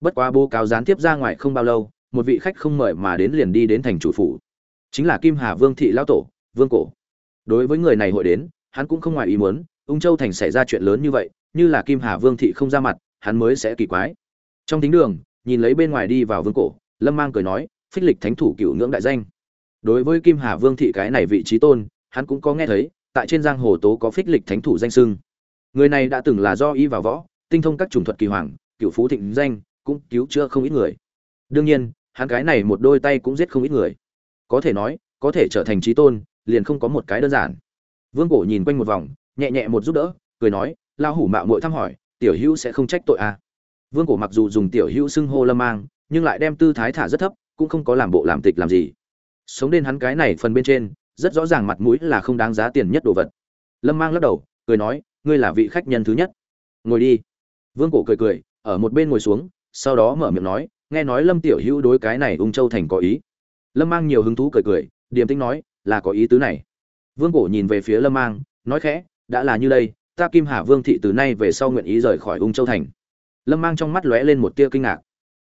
Bất quá bố cáo gián tiếp ra ngoài không bao lâu, một vị khách không mời mà đến liền đi đến thành chủ phủ. Chính là kim hà vương thị lão tổ vương cổ. Đối với người này hội đến, hắn cũng không ngoài ý muốn, ung châu thành xảy ra chuyện lớn như vậy, như là kim hà vương thị không ra mặt, hắn mới sẽ kỳ quái. Trong thính đường, nhìn lấy bên ngoài đi vào vương cổ, lâm mang cười nói, phích lịch thánh thủ cựu ngưỡng đại danh. Đối với kim hà vương thị cái này vị trí tôn, hắn cũng có nghe thấy, tại trên giang hồ tố có phích lịch thánh thủ danh sưng người này đã từng là do y vào võ, tinh thông các chủng thuật kỳ hoàng, cựu phú thịnh danh, cũng cứu chữa không ít người. Đương nhiên, hắn cái này một đôi tay cũng giết không ít người. Có thể nói, có thể trở thành trí tôn liền không có một cái đơn giản. Vương cổ nhìn quanh một vòng, nhẹ nhẹ một giúp đỡ, cười nói lao hủ mạo muội thăm hỏi, tiểu hữu sẽ không trách tội à. vương cổ mặc dù dùng tiểu hữu xưng hô lâm mang, nhưng lại đem tư thái thả rất thấp, cũng không có làm bộ làm tịch làm gì. Sống đến hắn cái này phần bên trên, rất rõ ràng mặt mũi là không đáng giá tiền nhất đồ vật. Lâm mang lắc đầu, cười nói, ngươi là vị khách nhân thứ nhất. Ngồi đi. Vương cổ cười cười, ở một bên ngồi xuống, sau đó mở miệng nói, nghe nói lâm tiểu hữu đối cái này ung châu thành có ý. Lâm mang nhiều hứng thú cười cười, điềm tĩnh nói là có ý tứ này. Vương cổ nhìn về phía lâm mang, nói khẽ, đã là như đây, ta kim hà vương thị từ nay về sau nguyện ý rời khỏi ung châu thành. Lâm mang trong mắt lóe lên một tia kinh ngạc.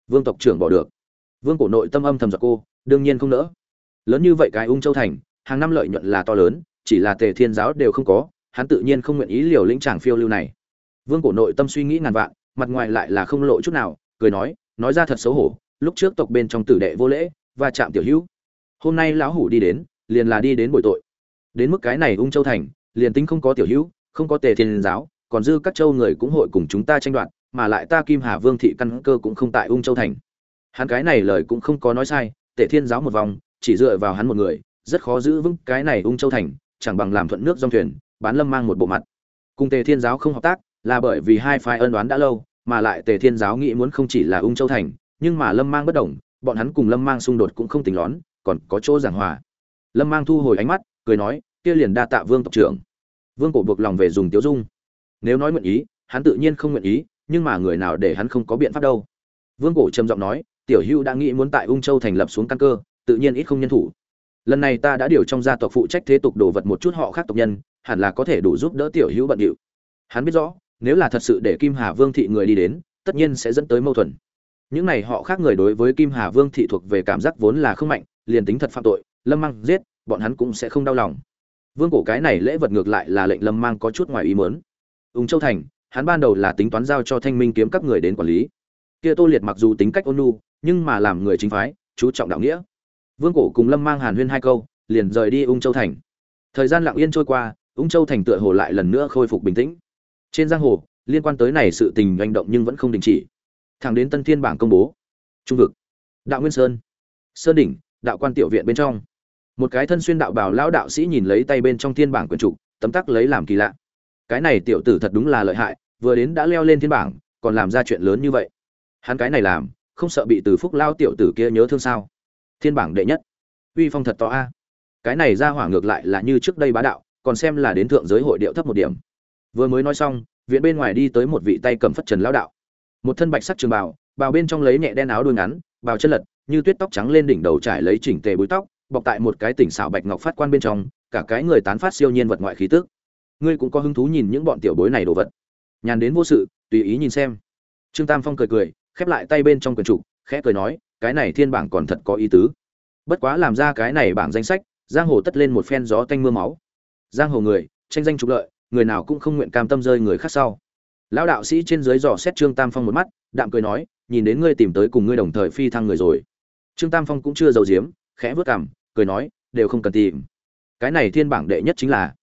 Vương tộc trưởng bỏ được. Vương cổ nội tâm âm thầm giặc cô, đương nhiên không nỡ. Lớn như vậy cái ung châu thành, hàng năm lợi nhuận là to lớn, chỉ là tề thiên giáo đều không có, hắn tự nhiên không nguyện ý liều lĩnh tràng phiêu lưu này. Vương cổ nội tâm suy nghĩ ngàn vạn, mặt ngoài lại là không lộ chút nào, cười nói nói ra thật xấu hổ, lúc trước tộc bên trong tử đệ vô lễ và chạm tiểu hữu. Hôm nay lão hủ đi đến liền là đi đến bồi tội. Đến mức cái này ung châu thành, liền tính không có tiểu hữu, không có tề thiên giáo, còn dư các châu người cũng hội cùng chúng ta tranh đoạt, mà lại ta kim hà vương thị căn cơ cũng không tại ung châu thành. Hắn cái này lời cũng không có nói sai, tề thiên giáo một vòng, chỉ dựa vào hắn một người, rất khó giữ vững cái này ung châu thành, chẳng bằng làm thuận nước dòng thuyền, bán lâm mang một bộ mặt. Cùng tề thiên giáo không hợp tác, là bởi vì hai phái ân đoán đã lâu, mà lại tề thiên giáo nghĩ muốn không chỉ là ung châu thành, nhưng mà lâm mang bất đồng, bọn hắn cùng lâm mang xung đột cũng không tính lón, còn có chỗ giảng hòa lâm mang thu hồi ánh mắt, cười nói, kia liền đa tạ vương tộc trưởng. Vương cổ buộc lòng về dùng tiếu dung. Nếu nói nguyện ý, hắn tự nhiên không nguyện ý, nhưng mà người nào để hắn không có biện pháp đâu. Vương cổ trầm giọng nói, tiểu hưu đã nghĩ muốn tại ung châu thành lập xuống căn cơ, tự nhiên ít không nhân thủ. Lần này ta đã điều trong gia tộc phụ trách thế tục đồ vật một chút họ khác tộc nhân, hẳn là có thể đủ giúp đỡ tiểu hữu bận điệu. Hắn biết rõ, nếu là thật sự để kim hà vương thị người đi đến, tất nhiên sẽ dẫn tới mâu thuẫn. Những này họ khác người đối với kim hà vương thị thuộc về cảm giác vốn là không mạnh, liền tính thật phạm tội lâm mang giết, bọn hắn cũng sẽ không đau lòng. Vương cổ cái này lễ vật ngược lại là lệnh lâm mang có chút ngoài ý muốn. Ung châu thành, hắn ban đầu là tính toán giao cho thanh minh kiếm các người đến quản lý. Kia tô liệt mặc dù tính cách ôn nhu, nhưng mà làm người chính phái, chú trọng đạo nghĩa. Vương cổ cùng lâm mang hàn huyên hai câu, liền rời đi ung châu thành. Thời gian lặng yên trôi qua ung châu thành tựa hồ lại lần nữa khôi phục bình tĩnh. Trên giang hồ, liên quan tới này sự tình hành động nhưng vẫn không đình chỉ. Thẳng đến tân thiên bảng công bố. Trung vực. Đạo nguyên sơn. Sơn đỉnh, đạo quan tiểu viện bên trong một cái thân xuyên đạo bào lão đạo sĩ nhìn lấy tay bên trong thiên bảng quyển trục, tấm tắc lấy làm kỳ lạ. Cái này tiểu tử thật đúng là lợi hại, vừa đến đã leo lên thiên bảng, còn làm ra chuyện lớn như vậy. Hắn cái này làm, không sợ bị từ phúc lao tiểu tử kia nhớ thương sao? Thiên bảng đệ nhất. Uy phong thật to a. Cái này ra hỏa ngược lại là như trước đây bá đạo, còn xem là đến thượng giới hội điệu thấp một điểm. Vừa mới nói xong, viện bên ngoài đi tới một vị tay cầm phất trần lão đạo. Một thân bạch sắc trường bào bào bên trong lấy nhẹ đen áo đuôi ngắn, bào chân lật, như tuyết tóc trắng lên đỉnh đầu trải lấy chỉnh tề búi tóc bọc tại một cái tỉnh xảo bạch ngọc phát quan bên trong, cả cái người tán phát siêu nhiên vật ngoại khí tức. Ngươi cũng có hứng thú nhìn những bọn tiểu bối này đồ vật. Nhàn đến vô sự, tùy ý nhìn xem. Trương tam phong cười cười, khép lại tay bên trong quyển trục, khẽ cười nói, cái này thiên bảng còn thật có ý tứ. Bất quá làm ra cái này bảng danh sách, giang hồ tất lên một phen gió tanh mưa máu. Giang hồ người, tranh danh trục lợi, người nào cũng không nguyện cam tâm rơi người khác sau. Lão đạo sĩ trên dưới dò xét trương tam phong một mắt, đạm cười nói, nhìn đến ngươi tìm tới cùng ngươi đồng thời phi thăng người rồi. Trương tam phong cũng chưa giàu giếm, khẽ vớt cằm cười nói, đều không cần tìm. Cái này thiên bảng đệ nhất chính là.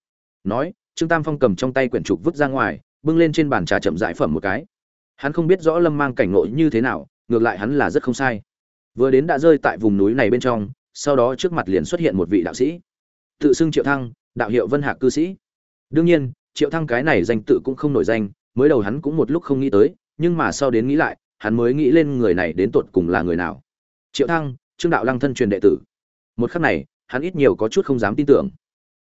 Nói, trương tam phong cầm trong tay quyển trục vứt ra ngoài, bưng lên trên bàn trà chậm rãi phẩm một cái. Hắn không biết rõ lâm mang cảnh ngộ như thế nào, ngược lại hắn là rất không sai. Vừa đến đã rơi tại vùng núi này bên trong, sau đó trước mặt liền xuất hiện một vị đạo sĩ. Tự xưng triệu thăng, đạo hiệu vân hạc cư sĩ. Đương nhiên, triệu thăng cái này danh tự cũng không nổi danh, mới đầu hắn cũng một lúc không nghĩ tới, nhưng mà sau đến nghĩ lại, hắn mới nghĩ lên người này đến tột cùng là người nào. Triệu thăng, trương đạo lăng thân truyền đệ tử một khắc này, hắn ít nhiều có chút không dám tin tưởng.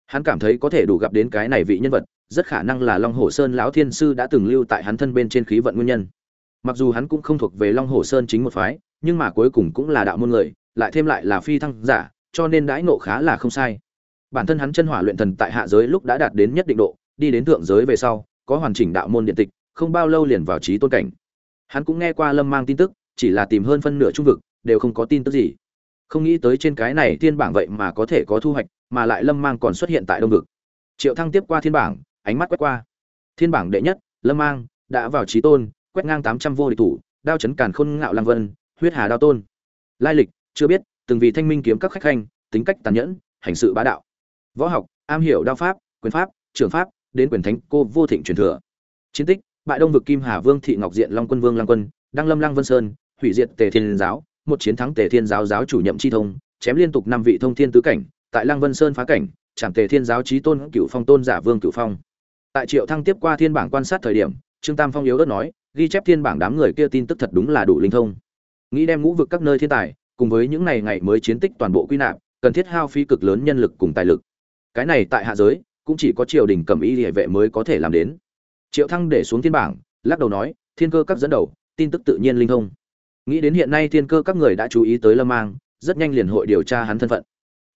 Hắn cảm thấy có thể đủ gặp đến cái này vị nhân vật, rất khả năng là long hồ sơn lão thiên sư đã từng lưu tại hắn thân bên trên khí vận nguyên nhân. Mặc dù hắn cũng không thuộc về long hồ sơn chính một phái, nhưng mà cuối cùng cũng là đạo môn người, lại thêm lại là phi thăng giả, cho nên đãi nộ khá là không sai. Bản thân hắn chân hỏa luyện thần tại hạ giới lúc đã đạt đến nhất định độ, đi đến thượng giới về sau, có hoàn chỉnh đạo môn điện tịch, không bao lâu liền vào trí tôn cảnh. Hắn cũng nghe qua lâm mang tin tức, chỉ là tìm hơn phân nửa trung vực, đều không có tin tức gì không nghĩ tới trên cái này thiên bảng vậy mà có thể có thu hoạch, mà lại lâm mang còn xuất hiện tại đông vực. Triệu thăng tiếp qua thiên bảng, ánh mắt quét qua. Thiên bảng đệ nhất, lâm mang, đã vào trí tôn, quét ngang tám trăm vô địch thủ, đao chấn càn khôn ngạo lang vân, huyết hà đao tôn. Lai lịch, chưa biết, từng vì thanh minh kiếm các khách khanh, tính cách tàn nhẫn, hành sự bá đạo. Võ học, am hiểu đao pháp, quyền pháp trường pháp, đến quyền thánh, cô vô thịnh truyền thừa. Chiến tích, bại đông vực kim hà vương thị ngọc diện long quân vương lang quân, đăng lâm lang vân sơn, hủy diệt tề thiên giáo một chiến thắng tề thiên giáo giáo chủ nhậm chi thông, chém liên tục năm vị thông thiên tứ cảnh, tại lang vân sơn phá cảnh, chạm tề thiên giáo trí tôn cựu phong tôn giả vương cựu phong. Tại triệu thăng tiếp qua thiên bảng quan sát thời điểm, trương tam phong yếu ớt nói, ghi chép thiên bảng đám người kia tin tức thật đúng là đủ linh thông. Nghĩ đem ngũ vực các nơi thiên tài, cùng với những ngày ngày mới chiến tích toàn bộ quy nạp, cần thiết hao phí cực lớn nhân lực cùng tài lực. Cái này tại hạ giới, cũng chỉ có triều đình cầm y địa vệ mới có thể làm đến. Triệu thăng để xuống thiên bảng, lắc đầu nói, thiên cơ các dẫn đầu, tin tức tự nhiên linh thông nghĩ đến hiện nay thiên cơ các người đã chú ý tới lâm mang, rất nhanh liền hội điều tra hắn thân phận.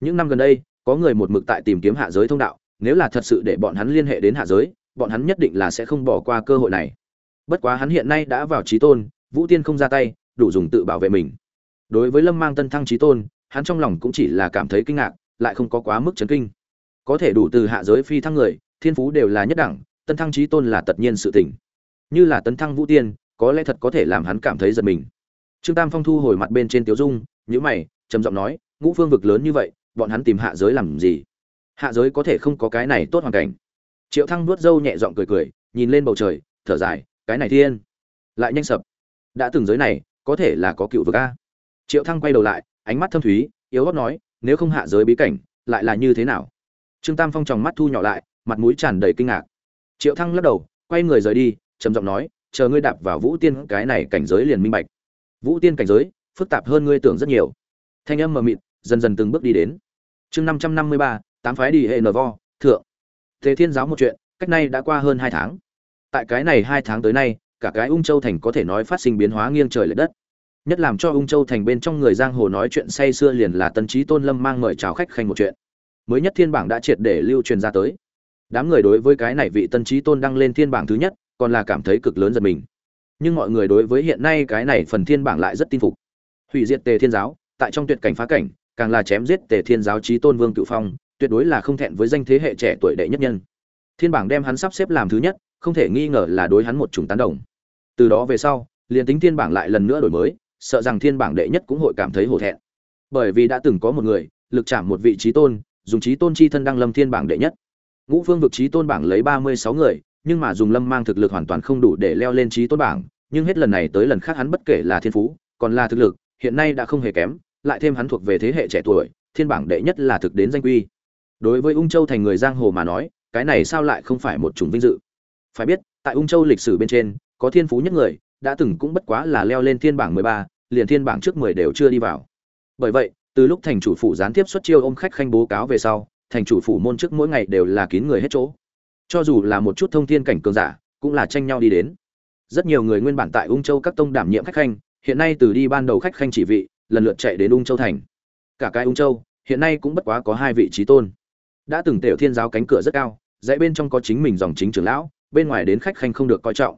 Những năm gần đây, có người một mực tại tìm kiếm hạ giới thông đạo, nếu là thật sự để bọn hắn liên hệ đến hạ giới, bọn hắn nhất định là sẽ không bỏ qua cơ hội này. Bất quá hắn hiện nay đã vào trí tôn, vũ tiên không ra tay, đủ dùng tự bảo vệ mình. Đối với lâm mang tân thăng trí tôn, hắn trong lòng cũng chỉ là cảm thấy kinh ngạc, lại không có quá mức chấn kinh. Có thể đủ từ hạ giới phi thăng người, thiên phú đều là nhất đẳng, tân thăng trí tôn là tất nhiên sự tỉnh như là tấn thăng vũ tiên, có lẽ thật có thể làm hắn cảm thấy giật mình trương tam phong thu hồi mặt bên trên tiếu dung nhữ mày, trầm giọng nói, ngũ phương vực lớn như vậy, bọn hắn tìm hạ giới làm gì? Hạ giới có thể không có cái này tốt hoàn cảnh. Triệu thăng nuốt râu nhẹ giọng cười cười, nhìn lên bầu trời, thở dài, cái này thiên, lại nhanh sập. Đã từng giới này, có thể là có cựu vực a. Triệu thăng quay đầu lại, ánh mắt thâm thúy, yếu gót nói, nếu không hạ giới bí cảnh, lại là như thế nào? Trương tam phong tròng mắt thu nhỏ lại, mặt mũi tràn đầy kinh ngạc. Triệu thăng lắc đầu, quay người rời đi, trầm giọng nói, chờ ngươi đạp vào vũ tiên, cái này cảnh giới liền minh bạch vũ tiên cảnh giới, phức tạp hơn ngươi tưởng rất nhiều. Thanh âm mờ mịt, dần dần từng bước đi đến. Chương năm trăm năm mươi ba, tám phái đi hệ nờ vo, thượng. Thế thiên giáo một chuyện, cách nay đã qua hơn hai tháng. Tại cái này hai tháng tới nay, cả cái ung châu thành có thể nói phát sinh biến hóa nghiêng trời lệch đất. Nhất làm cho ung châu thành bên trong người giang hồ nói chuyện say sưa liền là tân trí tôn lâm mang mời chào khách khanh một chuyện. Mới nhất thiên bảng đã triệt để lưu truyền ra tới. Đám người đối với cái này vị tân trí tôn đăng lên thiên bảng thứ nhất, còn là cảm thấy cực lớn giật mình nhưng mọi người đối với hiện nay cái này phần thiên bảng lại rất tin phục. Hủy diệt tề thiên giáo, tại trong tuyệt cảnh phá cảnh, càng là chém giết tề thiên giáo trí tôn vương cựu phong, tuyệt đối là không thẹn với danh thế hệ trẻ tuổi đệ nhất nhân. Thiên bảng đem hắn sắp xếp làm thứ nhất, không thể nghi ngờ là đối hắn một chủng tán đồng. Từ đó về sau, liền tính thiên bảng lại lần nữa đổi mới, sợ rằng thiên bảng đệ nhất cũng hội cảm thấy hổ thẹn. Bởi vì đã từng có một người, lực chạm một vị trí tôn, dùng trí tôn chi thân đăng lâm thiên bảng đệ nhất. Ngũ phương vực trí tôn bảng lấy ba mươi sáu người, nhưng mà dùng lâm mang thực lực hoàn toàn không đủ để leo lên trí tôn bảng nhưng hết lần này tới lần khác hắn bất kể là thiên phú, còn là thực lực, hiện nay đã không hề kém, lại thêm hắn thuộc về thế hệ trẻ tuổi, thiên bảng đệ nhất là thực đến danh quy. Đối với ung châu thành người giang hồ mà nói, cái này sao lại không phải một chủng vinh dự? Phải biết, tại ung châu lịch sử bên trên, có thiên phú nhất người, đã từng cũng bất quá là leo lên thiên bảng mười ba, liền thiên bảng trước mười đều chưa đi vào. Bởi vậy, từ lúc thành chủ phủ gián tiếp xuất chiêu ôm khách khanh bố cáo về sau, thành chủ phủ môn trước mỗi ngày đều là kín người hết chỗ. Cho dù là một chút thông thiên cảnh cường giả, cũng là tranh nhau đi đến rất nhiều người nguyên bản tại ung châu các tông đảm nhiệm khách khanh, hiện nay từ đi ban đầu khách khanh chỉ vị, lần lượt chạy đến ung châu thành. Cả cái ung châu, hiện nay cũng bất quá có hai vị trí tôn. Đã từng tiểu thiên giáo cánh cửa rất cao, dãy bên trong có chính mình dòng chính trưởng lão, bên ngoài đến khách khanh không được coi trọng.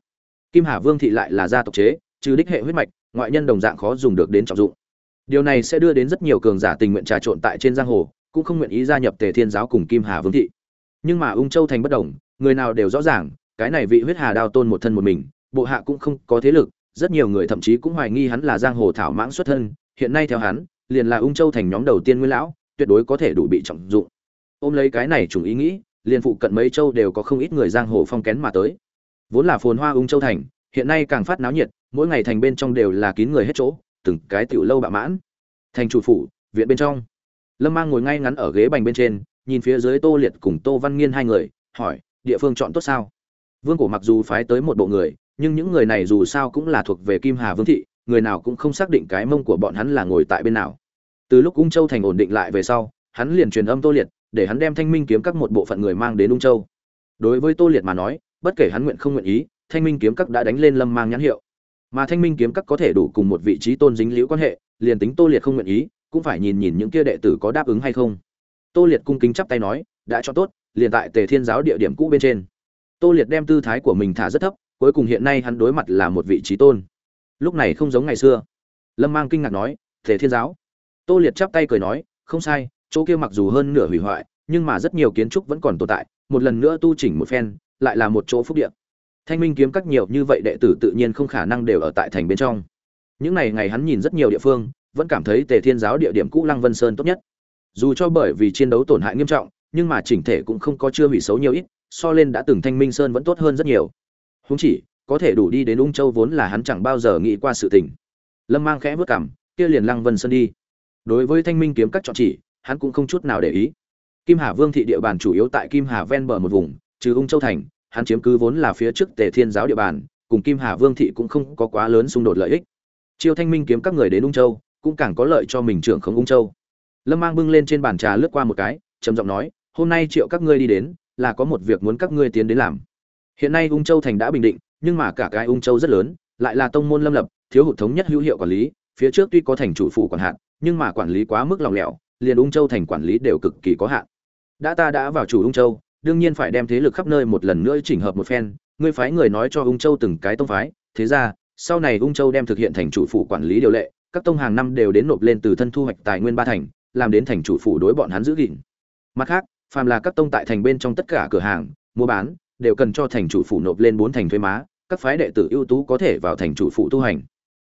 Kim hà vương thị lại là gia tộc chế, trừ đích hệ huyết mạch, ngoại nhân đồng dạng khó dùng được đến trọng dụng. Điều này sẽ đưa đến rất nhiều cường giả tình nguyện trà trộn tại trên giang hồ, cũng không nguyện ý gia nhập tề thiên giáo cùng kim hà vương thị. Nhưng mà ung châu thành bất đồng, người nào đều rõ ràng, cái này vị huyết hà đao tôn một thân một mình bộ hạ cũng không có thế lực, rất nhiều người thậm chí cũng hoài nghi hắn là giang hồ thảo mãng xuất thân, hiện nay theo hắn, liền là ung châu thành nhóm đầu tiên nguyên lão, tuyệt đối có thể đủ bị trọng dụng. Ôm lấy cái này trùng ý nghĩ, liền phụ cận mấy châu đều có không ít người giang hồ phong kén mà tới. Vốn là phồn hoa ung châu thành, hiện nay càng phát náo nhiệt, mỗi ngày thành bên trong đều là kín người hết chỗ, từng cái tiểu lâu bạ mãn. Thành chủ phủ, viện bên trong. Lâm mang ngồi ngay ngắn ở ghế bành bên trên, nhìn phía dưới tô liệt cùng tô văn nghiên hai người, hỏi, địa phương chọn tốt sao? Vương cổ mặc dù phái tới một bộ người nhưng những người này dù sao cũng là thuộc về kim hà vương thị, người nào cũng không xác định cái mông của bọn hắn là ngồi tại bên nào. Từ lúc ung châu thành ổn định lại về sau, hắn liền truyền âm tô liệt, để hắn đem thanh minh kiếm các một bộ phận người mang đến ung châu. Đối với tô liệt mà nói, bất kể hắn nguyện không nguyện ý, thanh minh kiếm các đã đánh lên lâm mang nhãn hiệu. Mà thanh minh kiếm các có thể đủ cùng một vị trí tôn dính liễu quan hệ, liền tính tô liệt không nguyện ý, cũng phải nhìn nhìn những kia đệ tử có đáp ứng hay không. Tô liệt cung kính chắp tay nói, đã cho tốt, liền tại tề thiên giáo địa điểm cũ bên trên. Tô liệt đem tư thái của mình thả rất thấp cuối cùng hiện nay hắn đối mặt là một vị trí tôn. Lúc này không giống ngày xưa. Lâm mang kinh ngạc nói, Thể thiên giáo. Tô liệt chắp tay cười nói, không sai, chỗ kia mặc dù hơn nửa hủy hoại, nhưng mà rất nhiều kiến trúc vẫn còn tồn tại, một lần nữa tu chỉnh một phen, lại là một chỗ phúc địa. Thanh minh kiếm các nhiều như vậy đệ tử tự nhiên không khả năng đều ở tại thành bên trong. Những ngày ngày hắn nhìn rất nhiều địa phương, vẫn cảm thấy tề thiên giáo địa điểm cũ lăng vân sơn tốt nhất. Dù cho bởi vì chiến đấu tổn hại nghiêm trọng, nhưng mà chỉnh thể cũng không có chưa hủy xấu nhiều ít, so lên đã từng thanh minh sơn vẫn tốt hơn rất nhiều. Huống chỉ, có thể đủ đi đến ung châu vốn là hắn chẳng bao giờ nghĩ qua sự tình. Lâm mang khẽ vớt cảm kia liền lăng vân sơn đi. Đối với thanh minh kiếm các chọn chỉ, hắn cũng không chút nào để ý. Kim hà vương thị địa bàn chủ yếu tại kim hà ven bờ một vùng, trừ ung châu thành, hắn chiếm cứ vốn là phía trước tề thiên giáo địa bàn, cùng kim hà vương thị cũng không có quá lớn xung đột lợi ích. Chiêu thanh minh kiếm các người đến ung châu, cũng càng có lợi cho mình trưởng không ung châu. Lâm mang bưng lên trên bàn trà lướt qua một cái, trầm giọng nói, hôm nay triệu các ngươi đi đến, là có một việc muốn các ngươi tiến đến làm hiện nay ung châu thành đã bình định, nhưng mà cả cái ung châu rất lớn, lại là tông môn lâm lập, thiếu hụt thống nhất hữu hiệu quản lý, phía trước tuy có thành chủ phủ quản hạn, nhưng mà quản lý quá mức lòng lẻo, liền ung châu thành quản lý đều cực kỳ có hạn. Đã ta đã vào chủ ung châu, đương nhiên phải đem thế lực khắp nơi một lần nữa chỉnh hợp một phen, ngươi phái người nói cho ung châu từng cái tông phái, thế ra, sau này ung châu đem thực hiện thành chủ phủ quản lý điều lệ, các tông hàng năm đều đến nộp lên từ thân thu hoạch tài nguyên ba thành, làm đến thành chủ phủ đối bọn hắn giữ gìn. Mặt khác, phàm là các tông tại thành bên trong tất cả cửa hàng, mua bán đều cần cho thành chủ phủ nộp lên bốn thành thuế má, các phái đệ tử ưu tú có thể vào thành chủ phủ tu hành.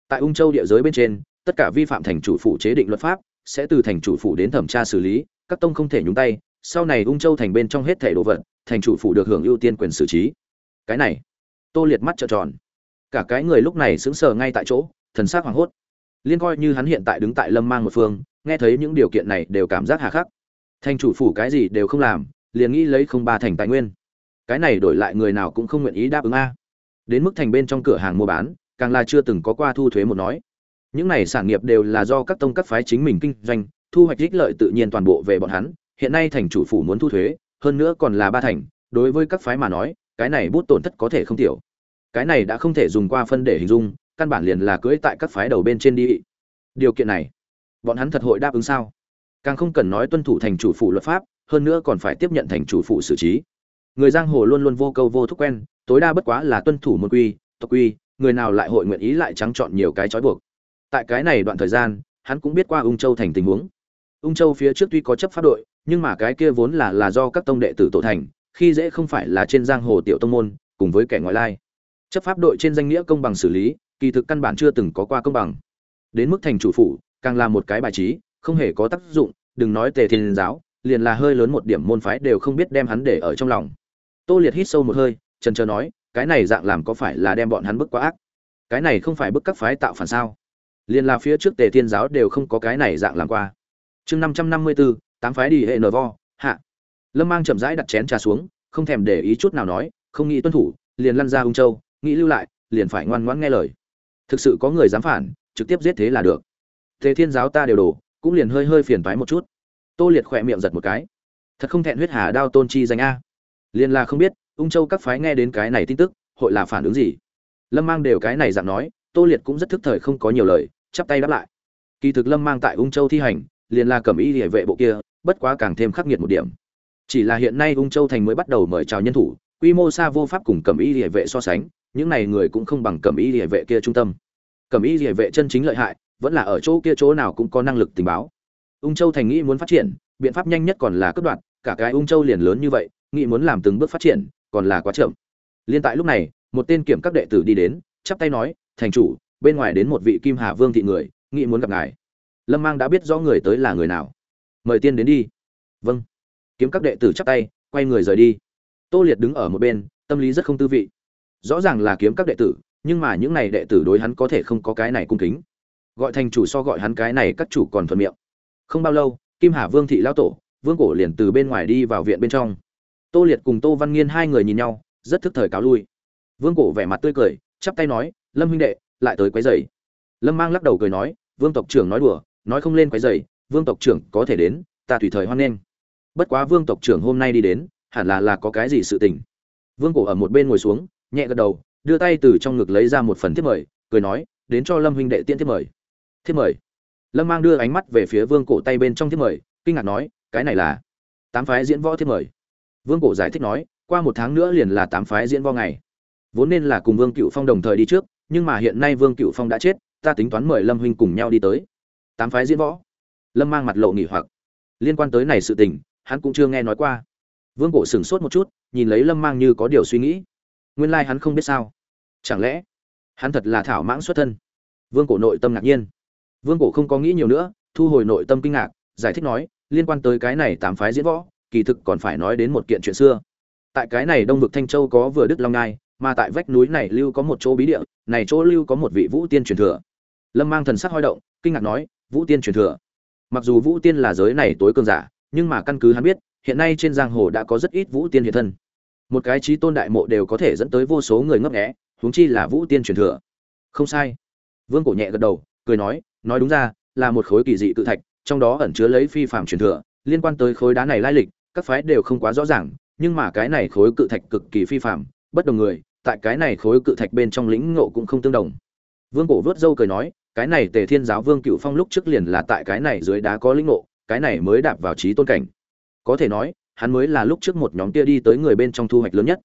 Tại ung châu địa giới bên trên, tất cả vi phạm thành chủ phủ chế định luật pháp sẽ từ thành chủ phủ đến thẩm tra xử lý, các tông không thể nhúng tay, sau này ung châu thành bên trong hết thẻ đồ vật, thành chủ phủ được hưởng ưu tiên quyền xử trí. Cái này, tô liệt mắt trợn tròn. Cả cái người lúc này sững sờ ngay tại chỗ, thần sắc hoảng hốt. Liên coi như hắn hiện tại đứng tại lâm mang một phương, nghe thấy những điều kiện này đều cảm giác hà khắc. Thành chủ phủ cái gì đều không làm, liền nghĩ lấy không ba thành tài nguyên cái này đổi lại người nào cũng không nguyện ý đáp ứng a. Đến mức thành bên trong cửa hàng mua bán, càng là chưa từng có qua thu thuế một nói. Những này sản nghiệp đều là do các tông các phái chính mình kinh doanh, thu hoạch ích lợi tự nhiên toàn bộ về bọn hắn, hiện nay thành chủ phủ muốn thu thuế, hơn nữa còn là ba thành, đối với các phái mà nói, cái này bút tổn thất có thể không tiểu. Cái này đã không thể dùng qua phân để hình dung, căn bản liền là cưỡi tại các phái đầu bên trên đi. Điều kiện này, bọn hắn thật hội đáp ứng sao? Càng không cần nói tuân thủ thành chủ phủ luật pháp, hơn nữa còn phải tiếp nhận thành chủ phủ xử trí người giang hồ luôn luôn vô câu vô thúc quen, tối đa bất quá là tuân thủ một quy, tộc quy, người nào lại hội nguyện ý lại trắng chọn nhiều cái trói buộc. Tại cái này đoạn thời gian, hắn cũng biết qua ung châu thành tình huống. Ung châu phía trước tuy có chấp pháp đội, nhưng mà cái kia vốn là là do các tông đệ tử tổ thành, khi dễ không phải là trên giang hồ tiểu tông môn, cùng với kẻ ngoại lai. Chấp pháp đội trên danh nghĩa công bằng xử lý, kỳ thực căn bản chưa từng có qua công bằng. Đến mức thành chủ phủ, càng là một cái bài trí, không hề có tác dụng, đừng nói tề thiên giáo, liền là hơi lớn một điểm môn phái đều không biết đem hắn để ở trong lòng tô liệt hít sâu một hơi, trần trờ nói, cái này dạng làm có phải là đem bọn hắn bức quá ác? Cái này không phải bức các phái tạo phản sao? Liền là phía trước tề thiên giáo đều không có cái này dạng làm qua. Chương năm trăm năm mươi bốn tám phái đi hệ nở vo, hạ. Lâm mang chậm rãi đặt chén trà xuống, không thèm để ý chút nào nói, không nghĩ tuân thủ, liền lăn ra hung châu, nghĩ lưu lại, liền phải ngoan ngoãn nghe lời. Thực sự có người dám phản, trực tiếp giết thế là được. Tề thiên giáo ta đều đổ, cũng liền hơi hơi phiền toái một chút. Tô liệt khỏe miệng giật một cái. Thật không thẹn huyết hà đao tôn chi danh a liền là không biết, ung châu các phái nghe đến cái này tin tức, hội là phản ứng gì? Lâm mang đều cái này dạng nói, tô liệt cũng rất thức thời không có nhiều lời, chắp tay đáp lại. Kỳ thực lâm mang tại ung châu thi hành liền là cẩm y địa vệ bộ kia, bất quá càng thêm khắc nghiệt một điểm. Chỉ là hiện nay ung châu thành mới bắt đầu mời chào nhân thủ, quy mô xa vô pháp cùng cẩm y địa vệ so sánh, những này người cũng không bằng cẩm y địa vệ kia trung tâm. Cẩm y địa vệ chân chính lợi hại, vẫn là ở chỗ kia chỗ nào cũng có năng lực tình báo. Ung châu thành nghĩ muốn phát triển, biện pháp nhanh nhất còn là cướp đoạt, cả cái ung châu liền lớn như vậy nghĩ muốn làm từng bước phát triển, còn là quá chậm. Liên tại lúc này, một tên kiểm các đệ tử đi đến, chắp tay nói, thành chủ, bên ngoài đến một vị kim hà vương thị người, nghĩ muốn gặp ngài. Lâm mang đã biết rõ người tới là người nào. Mời tiên đến đi. Vâng. Kiếm các đệ tử chắp tay, quay người rời đi. Tô liệt đứng ở một bên, tâm lý rất không tư vị. Rõ ràng là kiếm các đệ tử, nhưng mà những này đệ tử đối hắn có thể không có cái này cung kính. Gọi thành chủ so gọi hắn cái này các chủ còn thuận miệng. Không bao lâu, kim hà vương thị lao tổ, vương cổ liền từ bên ngoài đi vào viện bên trong tô liệt cùng tô văn nghiên hai người nhìn nhau, rất thức thời cáo lui. Vương cổ vẻ mặt tươi cười, chắp tay nói, lâm huynh đệ, lại tới quấy rầy. Lâm mang lắc đầu cười nói, vương tộc trưởng nói đùa, nói không lên quấy rầy, vương tộc trưởng có thể đến, ta tùy thời hoan nghênh. Bất quá vương tộc trưởng hôm nay đi đến, hẳn là là có cái gì sự tình. Vương cổ ở một bên ngồi xuống, nhẹ gật đầu, đưa tay từ trong ngực lấy ra một phần thiếp mời, cười nói, đến cho lâm huynh đệ tiễn thiếp mời. Thiếp mời. Lâm mang đưa ánh mắt về phía vương cổ tay bên trong thiếp mời, kinh ngạc nói, cái này là tám phái diễn võ thiếp mời vương cổ giải thích nói, qua một tháng nữa liền là tám phái diễn võ ngày. Vốn nên là cùng vương cựu phong đồng thời đi trước, nhưng mà hiện nay vương cựu phong đã chết, ta tính toán mời lâm huynh cùng nhau đi tới. Tám phái diễn võ. Lâm mang mặt lộ nghỉ hoặc. Liên quan tới này sự tình, hắn cũng chưa nghe nói qua. Vương cổ sửng sốt một chút, nhìn lấy lâm mang như có điều suy nghĩ. Nguyên lai hắn không biết sao. Chẳng lẽ, hắn thật là thảo mãng xuất thân? Vương cổ nội tâm ngạc nhiên. Vương cổ không có nghĩ nhiều nữa, thu hồi nội tâm kinh ngạc, giải thích nói, liên quan tới cái này tám phái diễn võ kỳ thực còn phải nói đến một kiện chuyện xưa. Tại cái này đông vực thanh châu có vừa đức long ngai, mà tại vách núi này lưu có một chỗ bí địa, này chỗ lưu có một vị vũ tiên truyền thừa. Lâm mang thần sắc hoi động, kinh ngạc nói, vũ tiên truyền thừa? Mặc dù vũ tiên là giới này tối cường giả, nhưng mà căn cứ hắn biết, hiện nay trên giang hồ đã có rất ít vũ tiên hiện thân. Một cái trí tôn đại mộ đều có thể dẫn tới vô số người ngấp nghé, huống chi là vũ tiên truyền thừa. Không sai. Vương cổ nhẹ gật đầu, cười nói nói đúng ra, là một khối kỳ dị tự thạch, trong đó ẩn chứa lấy phi phạm truyền thừa, liên quan tới khối đá này lai lịch các phái đều không quá rõ ràng, nhưng mà cái này khối cự thạch cực kỳ phi phạm bất đồng người, tại cái này khối cự thạch bên trong lĩnh ngộ cũng không tương đồng. Vương cổ vớt dâu cười nói, cái này tề thiên giáo vương cựu phong lúc trước liền là tại cái này dưới đá có lĩnh ngộ, cái này mới đạp vào trí tôn cảnh. Có thể nói, hắn mới là lúc trước một nhóm tia đi tới người bên trong thu hoạch lớn nhất.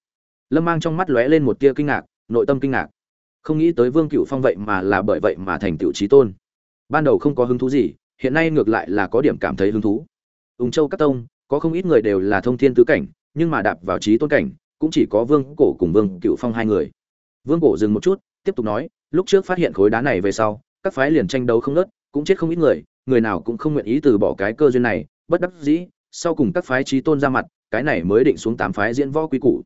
Lâm mang trong mắt lóe lên một tia kinh ngạc, nội tâm kinh ngạc. Không nghĩ tới vương cựu phong vậy mà là bởi vậy mà thành tựu trí tôn. Ban đầu không có hứng thú gì, hiện nay ngược lại là có điểm cảm thấy hứng thú. Ung châu các tông có không ít người đều là thông thiên tứ cảnh, nhưng mà đạp vào trí tôn cảnh, cũng chỉ có vương cổ cùng vương cựu phong hai người. Vương cổ dừng một chút, tiếp tục nói, lúc trước phát hiện khối đá này về sau, các phái liền tranh đấu không nớt cũng chết không ít người người nào cũng không nguyện ý từ bỏ cái cơ duyên này, bất đắc dĩ, sau cùng các phái trí tôn ra mặt, cái này mới định xuống tám phái diễn võ quy củ.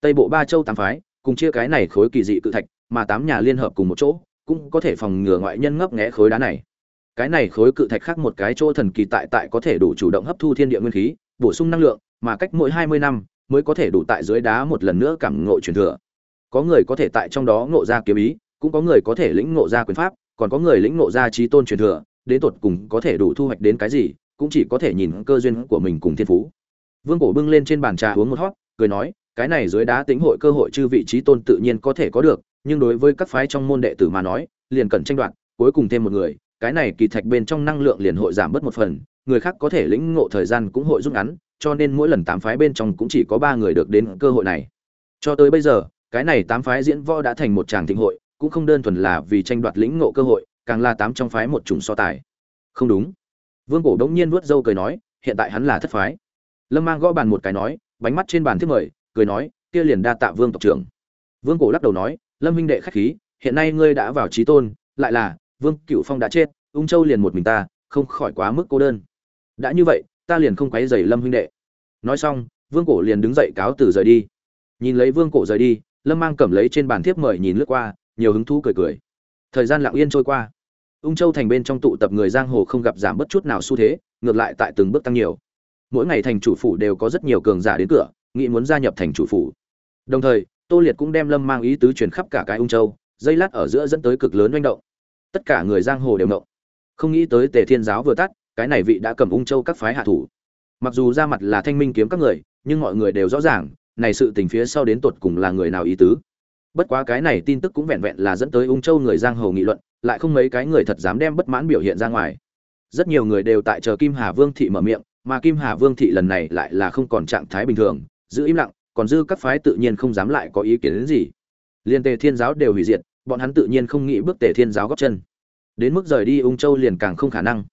Tây bộ ba châu tám phái, cùng chia cái này khối kỳ dị cự thạch, mà tám nhà liên hợp cùng một chỗ, cũng có thể phòng ngừa ngoại nhân ngấp nghé khối đá này. Cái này khối cự thạch khác một cái chỗ thần kỳ tại tại có thể đủ chủ động hấp thu thiên địa nguyên khí bổ sung năng lượng, mà cách mỗi hai mươi năm mới có thể đủ tại dưới đá một lần nữa cảm ngộ truyền thừa. Có người có thể tại trong đó ngộ ra kiếm ý, cũng có người có thể lĩnh ngộ ra quyền pháp, còn có người lĩnh ngộ ra trí tôn truyền thừa, đến tột cùng có thể đủ thu hoạch đến cái gì, cũng chỉ có thể nhìn cơ duyên của mình cùng thiên phú. Vương cổ bưng lên trên bàn trà uống một hót cười nói, cái này dưới đá tính hội cơ hội chư vị trí tôn tự nhiên có thể có được, nhưng đối với các phái trong môn đệ tử mà nói, liền cần tranh đoạt, cuối cùng thêm một người, cái này kỳ thạch bên trong năng lượng liền hội giảm bớt một phần người khác có thể lĩnh ngộ thời gian cũng hội rút ngắn, cho nên mỗi lần tám phái bên trong cũng chỉ có ba người được đến cơ hội này. Cho tới bây giờ, cái này tám phái diễn võ đã thành một tràng thịnh hội, cũng không đơn thuần là vì tranh đoạt lĩnh ngộ cơ hội, càng là tám trong phái một chủng so tài. Không đúng. Vương cổ đống nhiên vuốt râu cười nói, hiện tại hắn là thất phái. Lâm mang gõ bàn một cái nói, bánh mắt trên bàn thiết mời, cười nói, kia liền đa tạ vương tộc trưởng. Vương cổ lắc đầu nói, lâm huynh đệ khách khí, hiện nay ngươi đã vào trí tôn, lại là, vương Cửu phong đã chết, ung châu liền một mình ta, không khỏi quá mức cô đơn đã như vậy, ta liền không quấy rầy lâm huynh đệ. Nói xong, vương cổ liền đứng dậy cáo từ rời đi. Nhìn lấy vương cổ rời đi, lâm mang cầm lấy trên bàn thiếp mời nhìn lướt qua, nhiều hứng thú cười cười. Thời gian lặng yên trôi qua. Ung châu thành bên trong tụ tập người giang hồ không gặp giảm bất chút nào xu thế, ngược lại tại từng bước tăng nhiều. Mỗi ngày thành chủ phủ đều có rất nhiều cường giả đến cửa, nghĩ muốn gia nhập thành chủ phủ. Đồng thời, tô liệt cũng đem lâm mang ý tứ truyền khắp cả cái ung châu, dây lát ở giữa dẫn tới cực lớn manh động. Tất cả người giang hồ đều động không nghĩ tới tề thiên giáo vừa tắt cái này vị đã cầm ung châu các phái hạ thủ. Mặc dù ra mặt là thanh minh kiếm các người, nhưng mọi người đều rõ ràng, này sự tình phía sau đến tột cùng là người nào ý tứ. Bất quá cái này tin tức cũng vẹn vẹn là dẫn tới ung châu người giang hồ nghị luận, lại không mấy cái người thật dám đem bất mãn biểu hiện ra ngoài. Rất nhiều người đều tại chờ kim hà vương thị mở miệng, mà kim hà vương thị lần này lại là không còn trạng thái bình thường, giữ im lặng, còn dư các phái tự nhiên không dám lại có ý kiến đến gì. Liên tề thiên giáo đều hủy diệt, bọn hắn tự nhiên không nghĩ bước tề thiên giáo góp chân. Đến mức rời đi ung châu liền càng không khả năng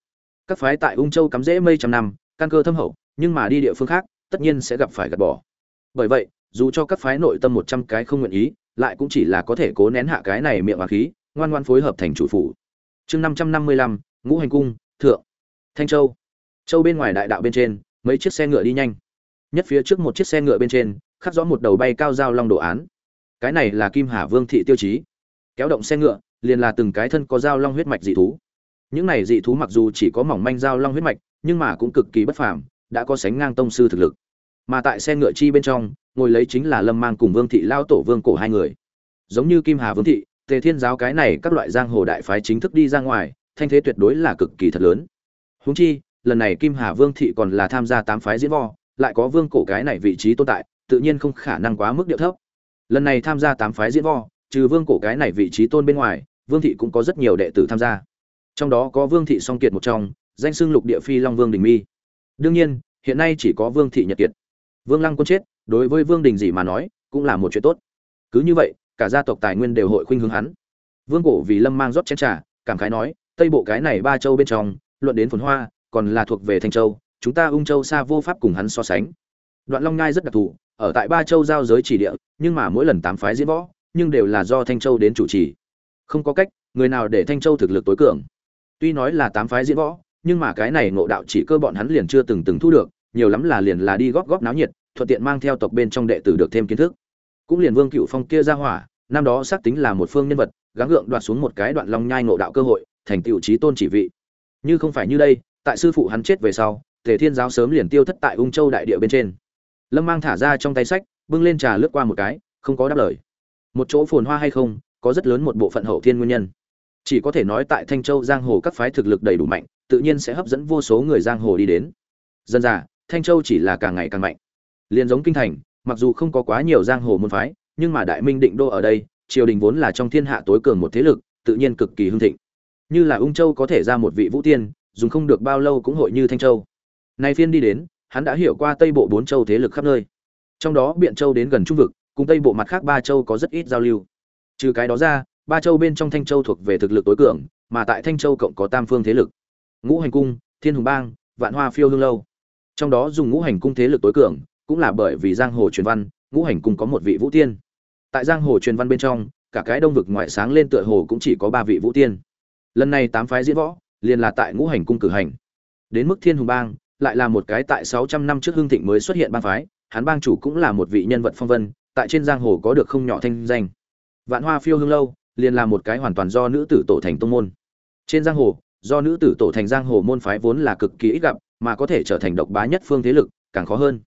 các phái tại ung châu cắm rễ mây trăm năm, căn cơ thâm hậu, nhưng mà đi địa phương khác, tất nhiên sẽ gặp phải gạt bỏ. Bởi vậy, dù cho các phái nội tâm một trăm cái không nguyện ý, lại cũng chỉ là có thể cố nén hạ cái này miệng và khí, ngoan ngoan phối hợp thành chủ phủ. Chương năm trăm năm mươi lăm, ngũ hành cung, thượng. Thanh châu. Châu bên ngoài đại đạo bên trên, mấy chiếc xe ngựa đi nhanh. Nhất phía trước một chiếc xe ngựa bên trên, khắc rõ một đầu bay cao dao long đồ án. Cái này là kim hà vương thị tiêu chí. Kéo động xe ngựa, liền là từng cái thân có dao long huyết mạch dị thú những này dị thú mặc dù chỉ có mỏng manh dao long huyết mạch nhưng mà cũng cực kỳ bất phàm đã có sánh ngang tông sư thực lực. Mà tại xe ngựa chi bên trong ngồi lấy chính là lâm mang cùng vương thị lao tổ vương cổ hai người. Giống như kim hà vương thị tề thiên giáo cái này các loại giang hồ đại phái chính thức đi ra ngoài thanh thế tuyệt đối là cực kỳ thật lớn. Huống chi lần này kim hà vương thị còn là tham gia tám phái diễn võ, lại có vương cổ cái này vị trí tồn tại tự nhiên không khả năng quá mức điệu thấp. Lần này tham gia tám phái diễn võ, trừ vương cổ cái này vị trí tôn bên ngoài vương thị cũng có rất nhiều đệ tử tham gia trong đó có vương thị song kiệt một trong, danh xưng lục địa phi long vương đình mi. Đương nhiên, hiện nay chỉ có vương thị nhật kiệt. Vương lăng quân chết, đối với vương đình gì mà nói, cũng là một chuyện tốt. Cứ như vậy, cả gia tộc tài nguyên đều hội khuynh hướng hắn. Vương cổ vì lâm mang rót chén trà, cảm khái nói, tây bộ cái này ba châu bên trong, luận đến phồn hoa, còn là thuộc về thanh châu, chúng ta ung châu xa vô pháp cùng hắn so sánh. Đoạn long ngai rất đặc thù, ở tại ba châu giao giới chỉ địa, nhưng mà mỗi lần tám phái diễn võ, nhưng đều là do thanh châu đến chủ trì. Không có cách, người nào để thanh châu thực lực tối cường tuy nói là tám phái diễn võ, nhưng mà cái này ngộ đạo chỉ cơ bọn hắn liền chưa từng từng thu được, nhiều lắm là liền là đi góp góp náo nhiệt, thuận tiện mang theo tộc bên trong đệ tử được thêm kiến thức. Cũng liền vương cựu phong kia ra hỏa, năm đó xác tính là một phương nhân vật, gắng gượng đoạt xuống một cái đoạn long nhai ngộ đạo cơ hội, thành tựu trí tôn chỉ vị. Như không phải như đây, tại sư phụ hắn chết về sau, tề thiên giáo sớm liền tiêu thất tại ung châu đại địa bên trên. Lâm mang thả ra trong tay sách, bưng lên trà lướt qua một cái, không có đáp lời. Một chỗ phồn hoa hay không, có rất lớn một bộ phận hậu thiên nguyên nhân chỉ có thể nói tại thanh châu giang hồ các phái thực lực đầy đủ mạnh, tự nhiên sẽ hấp dẫn vô số người giang hồ đi đến. Dân già, thanh châu chỉ là càng ngày càng mạnh. Liền giống kinh thành, mặc dù không có quá nhiều giang hồ môn phái, nhưng mà đại minh định đô ở đây, triều đình vốn là trong thiên hạ tối cường một thế lực, tự nhiên cực kỳ hưng thịnh. Như là ung châu có thể ra một vị vũ tiên, dùng không được bao lâu cũng hội như thanh châu. Nay phiên đi đến, hắn đã hiểu qua tây bộ bốn châu thế lực khắp nơi. Trong đó biện châu đến gần trung vực, cùng tây bộ mặt khác ba châu có rất ít giao lưu. Trừ cái đó ra ba châu bên trong thanh châu thuộc về thực lực tối cường, mà tại thanh châu cộng có tam phương thế lực. Ngũ hành cung, thiên hùng bang, vạn hoa phiêu hương lâu. Trong đó dùng ngũ hành cung thế lực tối cường, cũng là bởi vì giang hồ truyền văn, ngũ hành cung có một vị vũ tiên. Tại giang hồ truyền văn bên trong, cả cái đông vực ngoại sáng lên tựa hồ cũng chỉ có ba vị vũ tiên. Lần này tám phái diễn võ, liền là tại ngũ hành cung cử hành. Đến mức thiên hùng bang, lại là một cái tại sáu trăm năm trước hương thịnh mới xuất hiện bang phái, hắn bang chủ cũng là một vị nhân vật phong vân, tại trên giang hồ có được không nhỏ thanh danh. Vạn hoa phiêu hương lâu liền là một cái hoàn toàn do nữ tử tổ thành tông môn. Trên giang hồ, do nữ tử tổ thành giang hồ môn phái vốn là cực kỳ ít gặp, mà có thể trở thành độc bá nhất phương thế lực, càng khó hơn.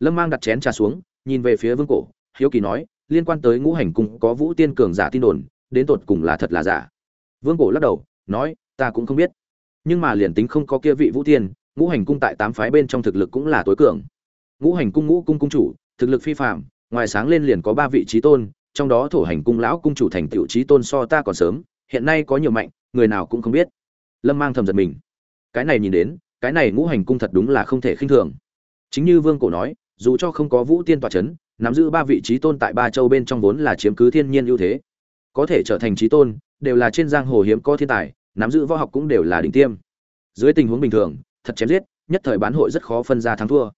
Lâm mang đặt chén trà xuống, nhìn về phía vương cổ, hiếu kỳ nói, liên quan tới ngũ hành cung có vũ tiên cường giả tin đồn, đến tột cùng là thật là giả? Vương cổ lắc đầu, nói, ta cũng không biết. Nhưng mà liền tính không có kia vị vũ tiên, ngũ hành cung tại tám phái bên trong thực lực cũng là tối cường. Ngũ hành cung ngũ cung cung chủ, thực lực phi phàm, ngoài sáng lên liền có ba vị trí tôn trong đó thổ hành cung lão cung chủ thành tựu trí tôn so ta còn sớm, hiện nay có nhiều mạnh, người nào cũng không biết. Lâm mang thầm giật mình. Cái này nhìn đến, cái này ngũ hành cung thật đúng là không thể khinh thường. Chính như vương cổ nói, dù cho không có vũ tiên tọa c h ấ n nắm giữ ba vị trí tôn tại ba châu bên trong vốn là chiếm cứ thiên nhiên ưu thế. Có thể trở thành trí tôn, đều là trên giang hồ hiếm có thiên tài, nắm giữ võ học cũng đều là đỉnh tiêm. Dưới tình huống bình thường, thật chém giết, nhất thời bán hội rất khó phân ra thắng thua.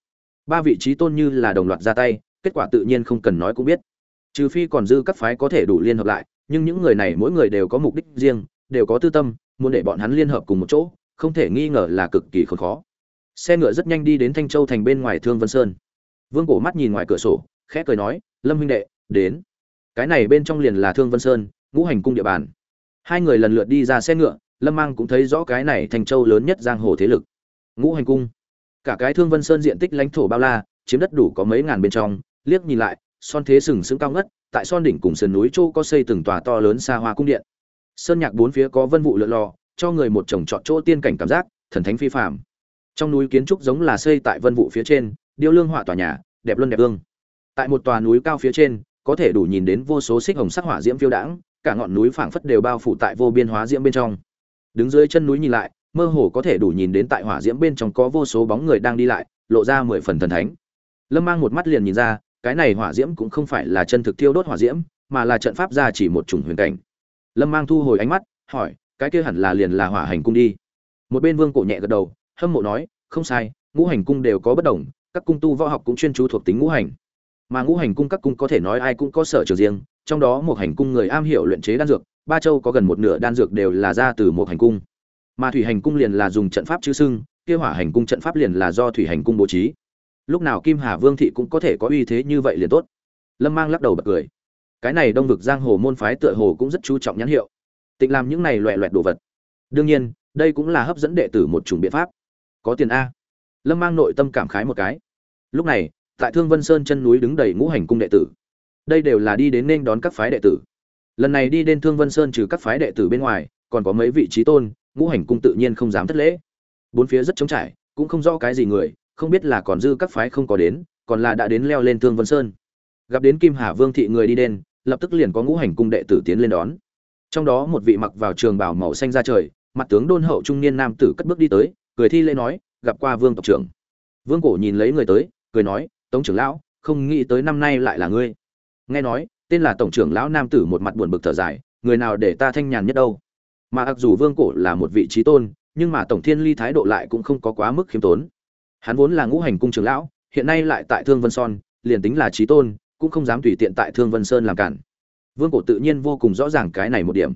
Ba vị trí tôn như là đồng loạt ra tay, kết quả tự nhiên không cần nói cũng biết trừ phi còn dư các phái có thể đủ liên hợp lại, nhưng những người này mỗi người đều có mục đích riêng, đều có tư tâm, muốn để bọn hắn liên hợp cùng một chỗ, không thể nghi ngờ là cực kỳ khốn khó. Xe ngựa rất nhanh đi đến thanh châu thành bên ngoài thương vân sơn. Vương cổ mắt nhìn ngoài cửa sổ, khẽ cười nói, lâm huynh đệ, đến. Cái này bên trong liền là thương vân sơn, ngũ hành cung địa bàn. Hai người lần lượt đi ra xe ngựa, lâm mang cũng thấy rõ cái này thành châu lớn nhất giang hồ thế lực. Ngũ hành cung. Cả cái thương vân sơn diện tích lãnh thổ bao la, chiếm đất đủ có mấy ngàn bên trong, liếc nhìn lại son thế sừng sững cao ngất, tại son đỉnh cùng sườn núi châu có xây từng tòa to lớn xa hoa cung điện. Sơn nhạc bốn phía có vân vụ lượn lò cho người một chồng trọt chỗ tiên cảnh cảm giác, thần thánh phi phàm. Trong núi kiến trúc giống là xây tại vân vụ phía trên, điêu lương họa tòa nhà, đẹp luân đẹp ương tại một tòa núi cao phía trên, có thể đủ nhìn đến vô số xích hồng sắc hỏa diễm phiêu đãng, cả ngọn núi phảng phất đều bao phủ tại vô biên hóa diễm bên trong. Đứng dưới chân núi nhìn lại, mơ hồ có thể đủ nhìn đến tại hỏa diễm bên trong có vô số bóng người đang đi lại, lộ ra mười phần thần thánh. Lâm mang một mắt liền nhìn ra cái này hỏa diễm cũng không phải là chân thực thiêu đốt hỏa diễm, mà là trận pháp ra chỉ một chủng huyền cảnh. Lâm mang thu hồi ánh mắt, hỏi, cái kia hẳn là liền là hỏa hành cung đi. Một bên vương cổ nhẹ gật đầu, hâm mộ nói, không sai, ngũ hành cung đều có bất đồng, các cung tu võ học cũng chuyên chú thuộc tính ngũ hành. Mà ngũ hành cung các cung có thể nói ai cũng có sở trường riêng, trong đó một hành cung người am hiểu luyện chế đan dược, ba châu có gần một nửa đan dược đều là ra từ một hành cung. Mà thủy hành cung liền là dùng trận pháp chữ xưng, kia hỏa hành cung trận pháp liền là do thủy hành cung bố trí lúc nào kim hà vương thị cũng có thể có uy thế như vậy liền tốt. Lâm mang lắc đầu bật cười. Cái này đông vực giang hồ môn phái tựa hồ cũng rất chú trọng nhãn hiệu. Tịnh làm những này loẹ loẹt đồ vật. Đương nhiên, đây cũng là hấp dẫn đệ tử một chủng biện pháp. Có tiền a. Lâm mang nội tâm cảm khái một cái. Lúc này, tại thương vân sơn chân núi đứng đầy ngũ hành cung đệ tử. Đây đều là đi đến nên đón các phái đệ tử. Lần này đi đến thương vân sơn trừ các phái đệ tử bên ngoài, còn có mấy vị trí tôn, ngũ hành cung tự nhiên không dám thất lễ. Bốn phía rất trống trải, cũng không rõ cái gì người không biết là còn dư các phái không có đến, còn là đã đến leo lên thương vân sơn. Gặp đến kim hà vương thị người đi đen, lập tức liền có ngũ hành cung đệ tử tiến lên đón. Trong đó một vị mặc vào trường bảo màu xanh ra trời, mặt tướng đôn hậu trung niên nam tử cất bước đi tới, cười thi lễ nói, gặp qua vương tộc trưởng. Vương cổ nhìn lấy người tới, cười nói, tống trưởng lão, không nghĩ tới năm nay lại là ngươi. Nghe nói, tên là tổng trưởng lão nam tử một mặt buồn bực thở dài, người nào để ta thanh nhàn nhất đâu? Mà mặc dù vương cổ là một vị trí tôn, nhưng mà tổng thiên ly thái độ lại cũng không có quá mức khiêm tốn hắn vốn là ngũ hành cung trưởng lão, hiện nay lại tại thương vân son, liền tính là trí tôn, cũng không dám tùy tiện tại thương vân sơn làm cản. Vương cổ tự nhiên vô cùng rõ ràng cái này một điểm.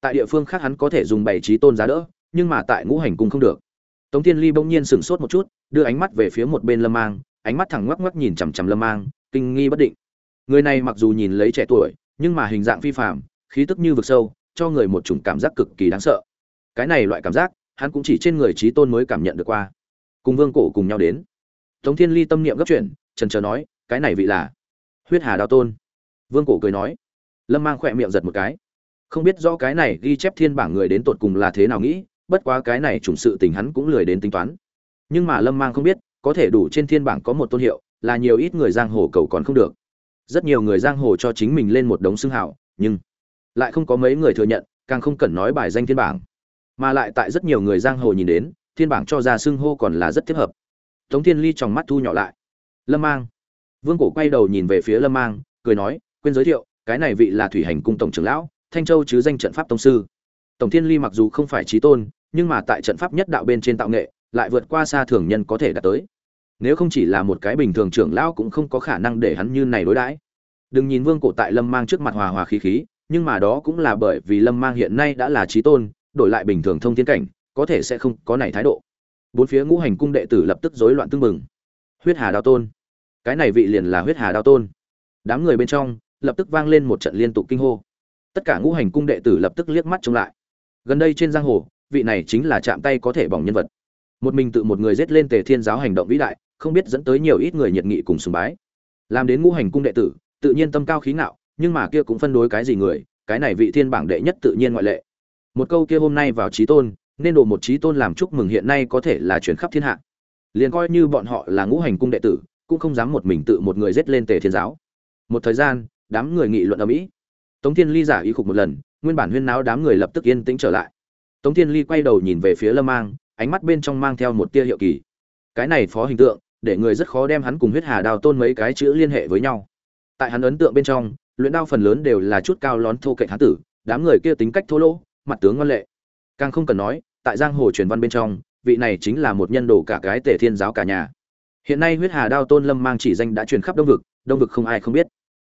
Tại địa phương khác hắn có thể dùng bảy trí tôn giá đỡ, nhưng mà tại ngũ hành cung không được. Tống thiên ly bỗng nhiên sửng sốt một chút, đưa ánh mắt về phía một bên lâm mang, ánh mắt thẳng ngoắc ngoắc nhìn chằm chằm lâm mang, kinh nghi bất định. Người này mặc dù nhìn lấy trẻ tuổi, nhưng mà hình dạng phi phạm khí tức như vực sâu, cho người một chủng cảm giác cực kỳ đáng sợ. Cái này loại cảm giác, hắn cũng chỉ trên người trí tôn mới cảm nhận được qua cùng vương cổ cùng nhau đến. Tống thiên ly tâm niệm gấp chuyện trần trờ nói, cái này vị là huyết hà đao tôn. Vương cổ cười nói. Lâm mang khỏe miệng giật một cái. Không biết rõ cái này ghi chép thiên bảng người đến tột cùng là thế nào nghĩ, bất quá cái này trùng sự tình hắn cũng lười đến tính toán. Nhưng mà lâm mang không biết, có thể đủ trên thiên bảng có một tôn hiệu, là nhiều ít người giang hồ cầu còn không được. Rất nhiều người giang hồ cho chính mình lên một đống xưng hảo nhưng lại không có mấy người thừa nhận, càng không cần nói bài danh thiên bảng. Mà lại tại rất nhiều người giang hồ nhìn đến thiên bảng cho ra xưng hô còn là rất thích hợp. Tống thiên ly trong mắt thu nhỏ lại. Lâm mang. Vương cổ quay đầu nhìn về phía lâm mang, cười nói, quên giới thiệu, cái này vị là thủy hành cung tổng trưởng lão, thanh châu chứ danh trận pháp tông sư. Tổng thiên ly mặc dù không phải trí tôn, nhưng mà tại trận pháp nhất đạo bên trên tạo nghệ, lại vượt qua xa thường nhân có thể đạt tới. Nếu không chỉ là một cái bình thường trưởng lão cũng không có khả năng để hắn như này đối đãi. Đừng nhìn vương cổ tại lâm mang trước mặt hòa hòa khí khí, nhưng mà đó cũng là bởi vì lâm mang hiện nay đã là trí tôn, đổi lại bình thường thông thiên cảnh có thể sẽ không có này thái độ. Bốn phía ngũ hành cung đệ tử lập tức rối loạn tương mừng huyết hà đao tôn. Cái này vị liền là huyết hà đao tôn. Đám người bên trong, lập tức vang lên một trận liên tục kinh hô. Tất cả ngũ hành cung đệ tử lập tức liếc mắt trông lại. Gần đây trên giang hồ, vị này chính là chạm tay có thể bỏng nhân vật. Một mình tự một người giết lên tề thiên giáo hành động vĩ đại, không biết dẫn tới nhiều ít người nhiệt nghị cùng sùng bái. Làm đến ngũ hành cung đệ tử, tự nhiên tâm cao khí ngạo, nhưng mà kia cũng phân đối cái gì người, cái này vị thiên bảng đệ nhất tự nhiên ngoại lệ. Một câu kia hôm nay vào trí tôn nên đồ một trí tôn làm chúc mừng hiện nay có thể là chuyển khắp thiên hạ. Liền coi như bọn họ là ngũ hành cung đệ tử, cũng không dám một mình tự một người dết lên tề thiên giáo. Một thời gian, đám người nghị luận ở mỹ. Tống thiên ly giả ý khục một lần, nguyên bản huyên náo đám người lập tức yên tĩnh trở lại. Tống thiên ly quay đầu nhìn về phía lâm mang, ánh mắt bên trong mang theo một tia hiệu kỳ. Cái này phó hình tượng, để người rất khó đem hắn cùng huyết hà đào tôn mấy cái chữ liên hệ với nhau. Tại hắn ấn tượng bên trong, luyện đao phần lớn đều là chút cao lón thô cạnh hán tử, đám người kia tính cách thô lỗ, mặt tướng ngoan lệ. Càng không cần nói tại giang hồ truyền văn bên trong, vị này chính là một nhân đồ cả cái tể thiên giáo cả nhà. Hiện nay huyết hà đao tôn lâm mang chỉ danh đã truyền khắp đông vực đông vực không ai không biết.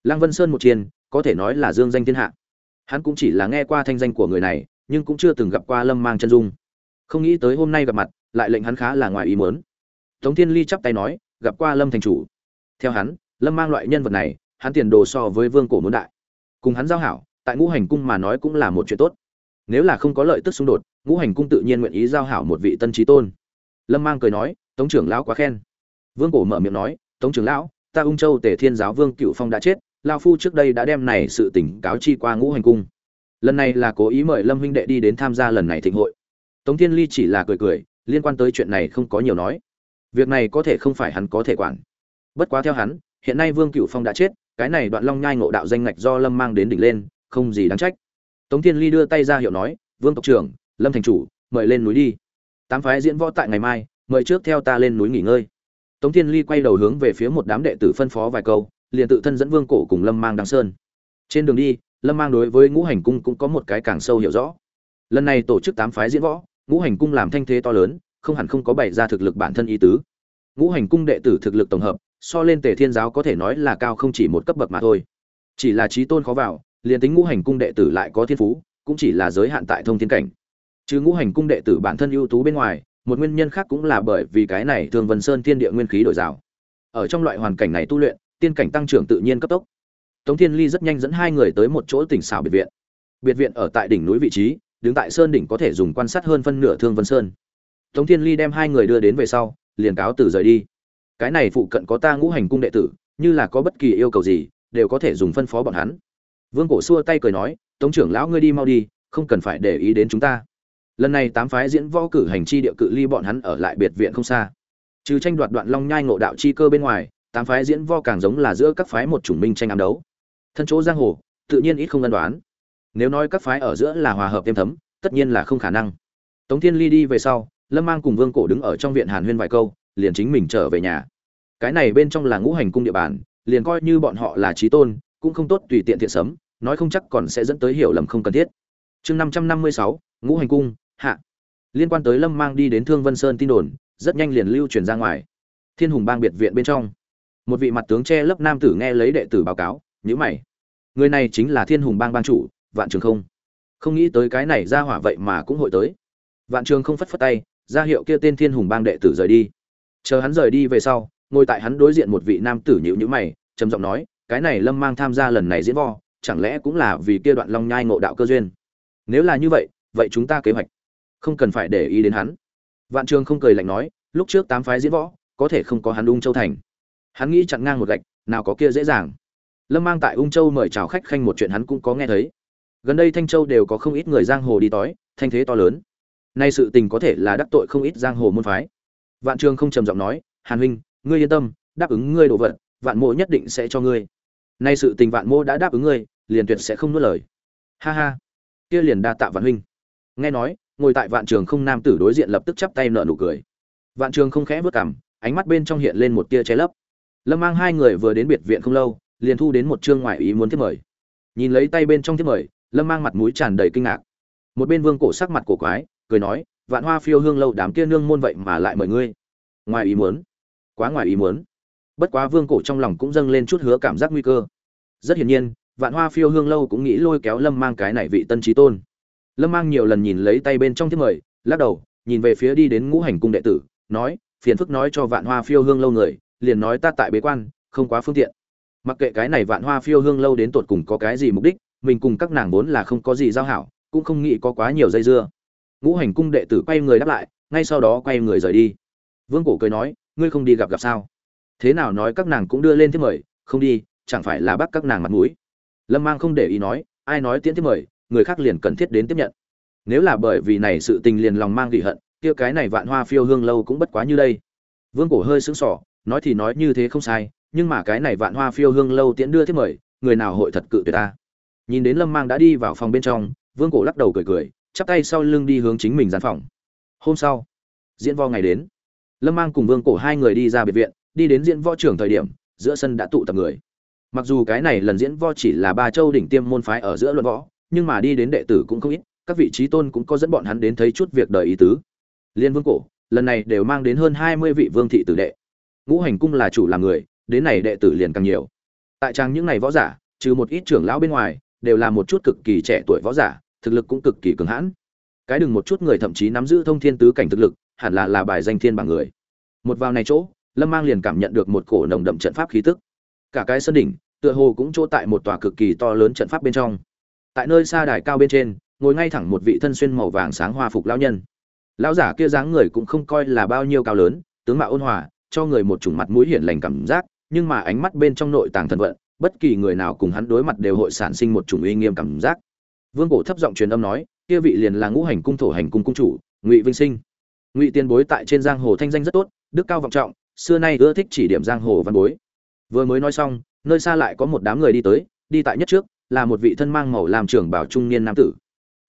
Lăng vân sơn một chiên có thể nói là dương danh thiên hạ. Hắn cũng chỉ là nghe qua thanh danh của người này, nhưng cũng chưa từng gặp qua lâm mang chân dung. Không nghĩ tới hôm nay gặp mặt, lại lệnh hắn khá là ngoài ý muốn. Tống thiên ly chắp tay nói, gặp qua lâm thành chủ. Theo hắn, lâm mang loại nhân vật này, hắn tiền đồ so với vương cổ muốn đại. Cùng hắn giao hảo, tại ngũ hành cung mà nói cũng là một chuyện tốt. Nếu là không có lợi tức xung đột ngũ hành cung tự nhiên nguyện ý giao hảo một vị tân trí tôn. Lâm mang cười nói, tống trưởng lão quá khen. Vương cổ mở miệng nói, tống trưởng lão, ta ung châu tề thiên giáo vương cựu phong đã chết lao phu trước đây đã đem này sự tỉnh cáo chi qua ngũ hành cung. Lần này là cố ý mời lâm huynh đệ đi đến tham gia lần này thịnh hội. Tống thiên ly chỉ là cười cười, liên quan tới chuyện này không có nhiều nói. Việc này có thể không phải hắn có thể quản. Bất quá theo hắn, hiện nay vương cựu phong đã chết, cái này đoạn long nhai ngộ đạo danh ngạch do lâm mang đến đỉnh lên, không gì đáng trách. Tống thiên ly đưa tay ra hiệu nói, vương tộc trưởng lâm thành chủ, mời lên núi đi. Tám phái diễn võ tại ngày mai, mời trước theo ta lên núi nghỉ ngơi. Tống thiên ly quay đầu hướng về phía một đám đệ tử phân phó vài câu, liền tự thân dẫn vương cổ cùng lâm mang đăng sơn. Trên đường đi, lâm mang đối với ngũ hành cung cũng có một cái càng sâu hiểu rõ. Lần này tổ chức tám phái diễn võ, ngũ hành cung làm thanh thế to lớn, không hẳn không có bày ra thực lực bản thân ý tứ. Ngũ hành cung đệ tử thực lực tổng hợp, so lên tề thiên giáo có thể nói là cao không chỉ một cấp bậc mà thôi. Chỉ là trí tôn khó vào, liền tính ngũ hành cung đệ tử lại có thiên phú, cũng chỉ là giới hạn tại thông thiên cảnh chứ ngũ hành cung đệ tử bản thân ưu tú bên ngoài, một nguyên nhân khác cũng là bởi vì cái này thường vân sơn thiên địa nguyên khí đổi rào. Ở trong loại hoàn cảnh này tu luyện, tiên cảnh tăng trưởng tự nhiên cấp tốc. Tống thiên ly rất nhanh dẫn hai người tới một chỗ tỉnh xảo biệt viện. Biệt viện ở tại đỉnh núi vị trí, đứng tại sơn đỉnh có thể dùng quan sát hơn phân nửa thương vân sơn. Tống thiên ly đem hai người đưa đến về sau, liền cáo từ rời đi. Cái này phụ cận có ta ngũ hành cung đệ tử, như là có bất kỳ yêu cầu gì, đều có thể dùng phân phó bọn hắn. Vương cổ xua tay cười nói, tống trưởng lão ngươi đi mau đi, không cần phải để ý đến chúng ta lần này tám phái diễn võ cử hành chi địa cự ly bọn hắn ở lại biệt viện không xa. Trừ tranh đoạt đoạn long nhai ngộ đạo chi cơ bên ngoài, tám phái diễn võ càng giống là giữa các phái một chủng minh tranh ám đấu. Thân chỗ giang hồ, tự nhiên ít không ân đoán. Nếu nói các phái ở giữa là hòa hợp thêm thấm, tất nhiên là không khả năng. Tống thiên ly đi về sau, lâm mang cùng vương cổ đứng ở trong viện hàn huyên vài câu, liền chính mình trở về nhà. Cái này bên trong là ngũ hành cung địa bàn, liền coi như bọn họ là trí tôn, cũng không tốt tùy tiện thiện sấm, nói không chắc còn sẽ dẫn tới hiểu lầm không cần thiết. Chương năm trăm năm mươi sáu, ngũ hành cung hạ. Liên quan tới lâm mang đi đến thương vân sơn tin đồn, rất nhanh liền lưu truyền ra ngoài. Thiên hùng bang biệt viện bên trong. Một vị mặt tướng che lớp nam tử nghe lấy đệ tử báo cáo nhữ mày. Người này chính là thiên hùng bang ban chủ, vạn trường không. Không nghĩ tới cái này ra hỏa vậy mà cũng hội tới. Vạn trường không phất phất tay, ra hiệu kia tên thiên hùng bang đệ tử rời đi. Chờ hắn rời đi về sau, ngồi tại hắn đối diện một vị nam tử nhữ nhữ mày, trầm giọng nói, cái này lâm mang tham gia lần này diễn vo chẳng lẽ cũng là vì kia đoạn long nhai ngộ đạo cơ duyên? Nếu là như vậy vậy chúng ta kế hoạch không cần phải để ý đến hắn. Vạn trường không cười lạnh nói, lúc trước tám phái diễn võ, có thể không có hắn ung châu thành. Hắn nghĩ chặn ngang một gạch, nào có kia dễ dàng. Lâm mang tại ung châu mời chào khách khanh một chuyện hắn cũng có nghe thấy. Gần đây thanh châu đều có không ít người giang hồ đi tói thanh thế to lớn. Nay sự tình có thể là đắc tội không ít giang hồ môn phái. Vạn trường không trầm giọng nói, hàn huynh, ngươi yên tâm, đáp ứng ngươi đồ vật, vạn mộ nhất định sẽ cho ngươi. Nay sự tình vạn mô đã đáp ứng ngươi, liền tuyệt sẽ không nuốt lời. Ha ha. Kia liền đa tạ vạn huynh. Nghe nói ngồi tại vạn trường không nam tử đối diện lập tức chắp tay nợ nụ cười. Vạn trường không khẽ vớt cảm ánh mắt bên trong hiện lên một tia che lấp. Lâm mang hai người vừa đến biệt viện không lâu, liền thu đến một chương ngoại ý muốn thiết mời. Nhìn lấy tay bên trong thiết mời, lâm mang mặt mũi tràn đầy kinh ngạc. Một bên vương cổ sắc mặt cổ quái, cười nói, vạn hoa phiêu hương lâu đám kia nương môn vậy mà lại mời ngươi? Ngoài ý muốn. Quá ngoài ý muốn. Bất quá vương cổ trong lòng cũng dâng lên chút hứa cảm giác nguy cơ. Rất hiển nhiên, vạn hoa phiêu hương lâu cũng nghĩ lôi kéo lâm mang cái này vị tân trí tôn lâm mang nhiều lần nhìn lấy tay bên trong thiết mời, lắc đầu, nhìn về phía đi đến ngũ hành cung đệ tử, nói, phiền phức nói cho vạn hoa phiêu hương lâu người, liền nói ta tại bế quan, không quá phương tiện. Mặc kệ cái này vạn hoa phiêu hương lâu đến tột cùng có cái gì mục đích, mình cùng các nàng vốn là không có gì giao hảo, cũng không nghĩ có quá nhiều dây dưa. Ngũ hành cung đệ tử quay người đáp lại, ngay sau đó quay người rời đi. Vương cổ cười nói, ngươi không đi gặp gặp sao? Thế nào nói các nàng cũng đưa lên thiết mời, không đi, chẳng phải là bắt các nàng mặt mũi? Lâm mang không để ý nói, ai nói tiễn thiết mời người khác liền cần thiết đến tiếp nhận. Nếu là bởi vì này sự tình liền lòng mang gỉ hận, kia cái này vạn hoa phiêu hương lâu cũng bất quá như đây. Vương cổ hơi sững sỏ nói thì nói như thế không sai, nhưng mà cái này vạn hoa phiêu hương lâu tiễn đưa thiết mời, người nào hội thật cự tuyệt ta? Nhìn đến lâm mang đã đi vào phòng bên trong, vương cổ lắc đầu cười cười, chắp tay sau lưng đi hướng chính mình gian phòng. Hôm sau, diễn võ ngày đến. Lâm mang cùng vương cổ hai người đi ra biệt viện, đi đến diễn võ trưởng thời điểm, giữa sân đã tụ tập người. Mặc dù cái này lần diễn võ chỉ là ba châu đỉnh tiêm môn phái ở giữa luận võ nhưng mà đi đến đệ tử cũng không ít, các vị trí tôn cũng có dẫn bọn hắn đến thấy chút việc đời ý tứ. Liên vương cổ, lần này đều mang đến hơn hai mươi vị vương thị tử đệ. Ngũ hành cung là chủ làm người, đến này đệ tử liền càng nhiều. Tại trang những này võ giả, trừ một ít trưởng lão bên ngoài, đều là một chút cực kỳ trẻ tuổi võ giả, thực lực cũng cực kỳ cường hãn. Cái đừng một chút người thậm chí nắm giữ thông thiên tứ cảnh thực lực, hẳn là là bài danh thiên bằng người. Một vào này chỗ, lâm mang liền cảm nhận được một cổ nồng đậm trận pháp khí tức. Cả cái sân đỉnh, tựa hồ cũng chỗ tại một tòa cực kỳ to lớn trận pháp bên trong tại nơi xa đài cao bên trên, ngồi ngay thẳng một vị thân xuyên màu vàng sáng hoa phục lão nhân. Lão giả kia dáng người cũng không coi là bao nhiêu cao lớn, tướng mạo ôn hòa, cho người một chủng mặt mũi hiển lành cảm giác, nhưng mà ánh mắt bên trong nội tàng thần vận, bất kỳ người nào cùng hắn đối mặt đều hội sản sinh một chủng uy nghiêm cảm giác. Vương cổ thấp giọng truyền âm nói, kia vị liền là ngũ hành cung thổ hành cung cung chủ, ngụy vinh sinh. Ngụy tiên bối tại trên giang hồ thanh danh rất tốt, đức cao vọng trọng, xưa nay ưa thích chỉ điểm giang hồ văn bối. Vừa mới nói xong, nơi xa lại có một đám người đi tới, đi tại nhất trước là một vị thân mang màu làm trưởng bảo trung niên nam tử.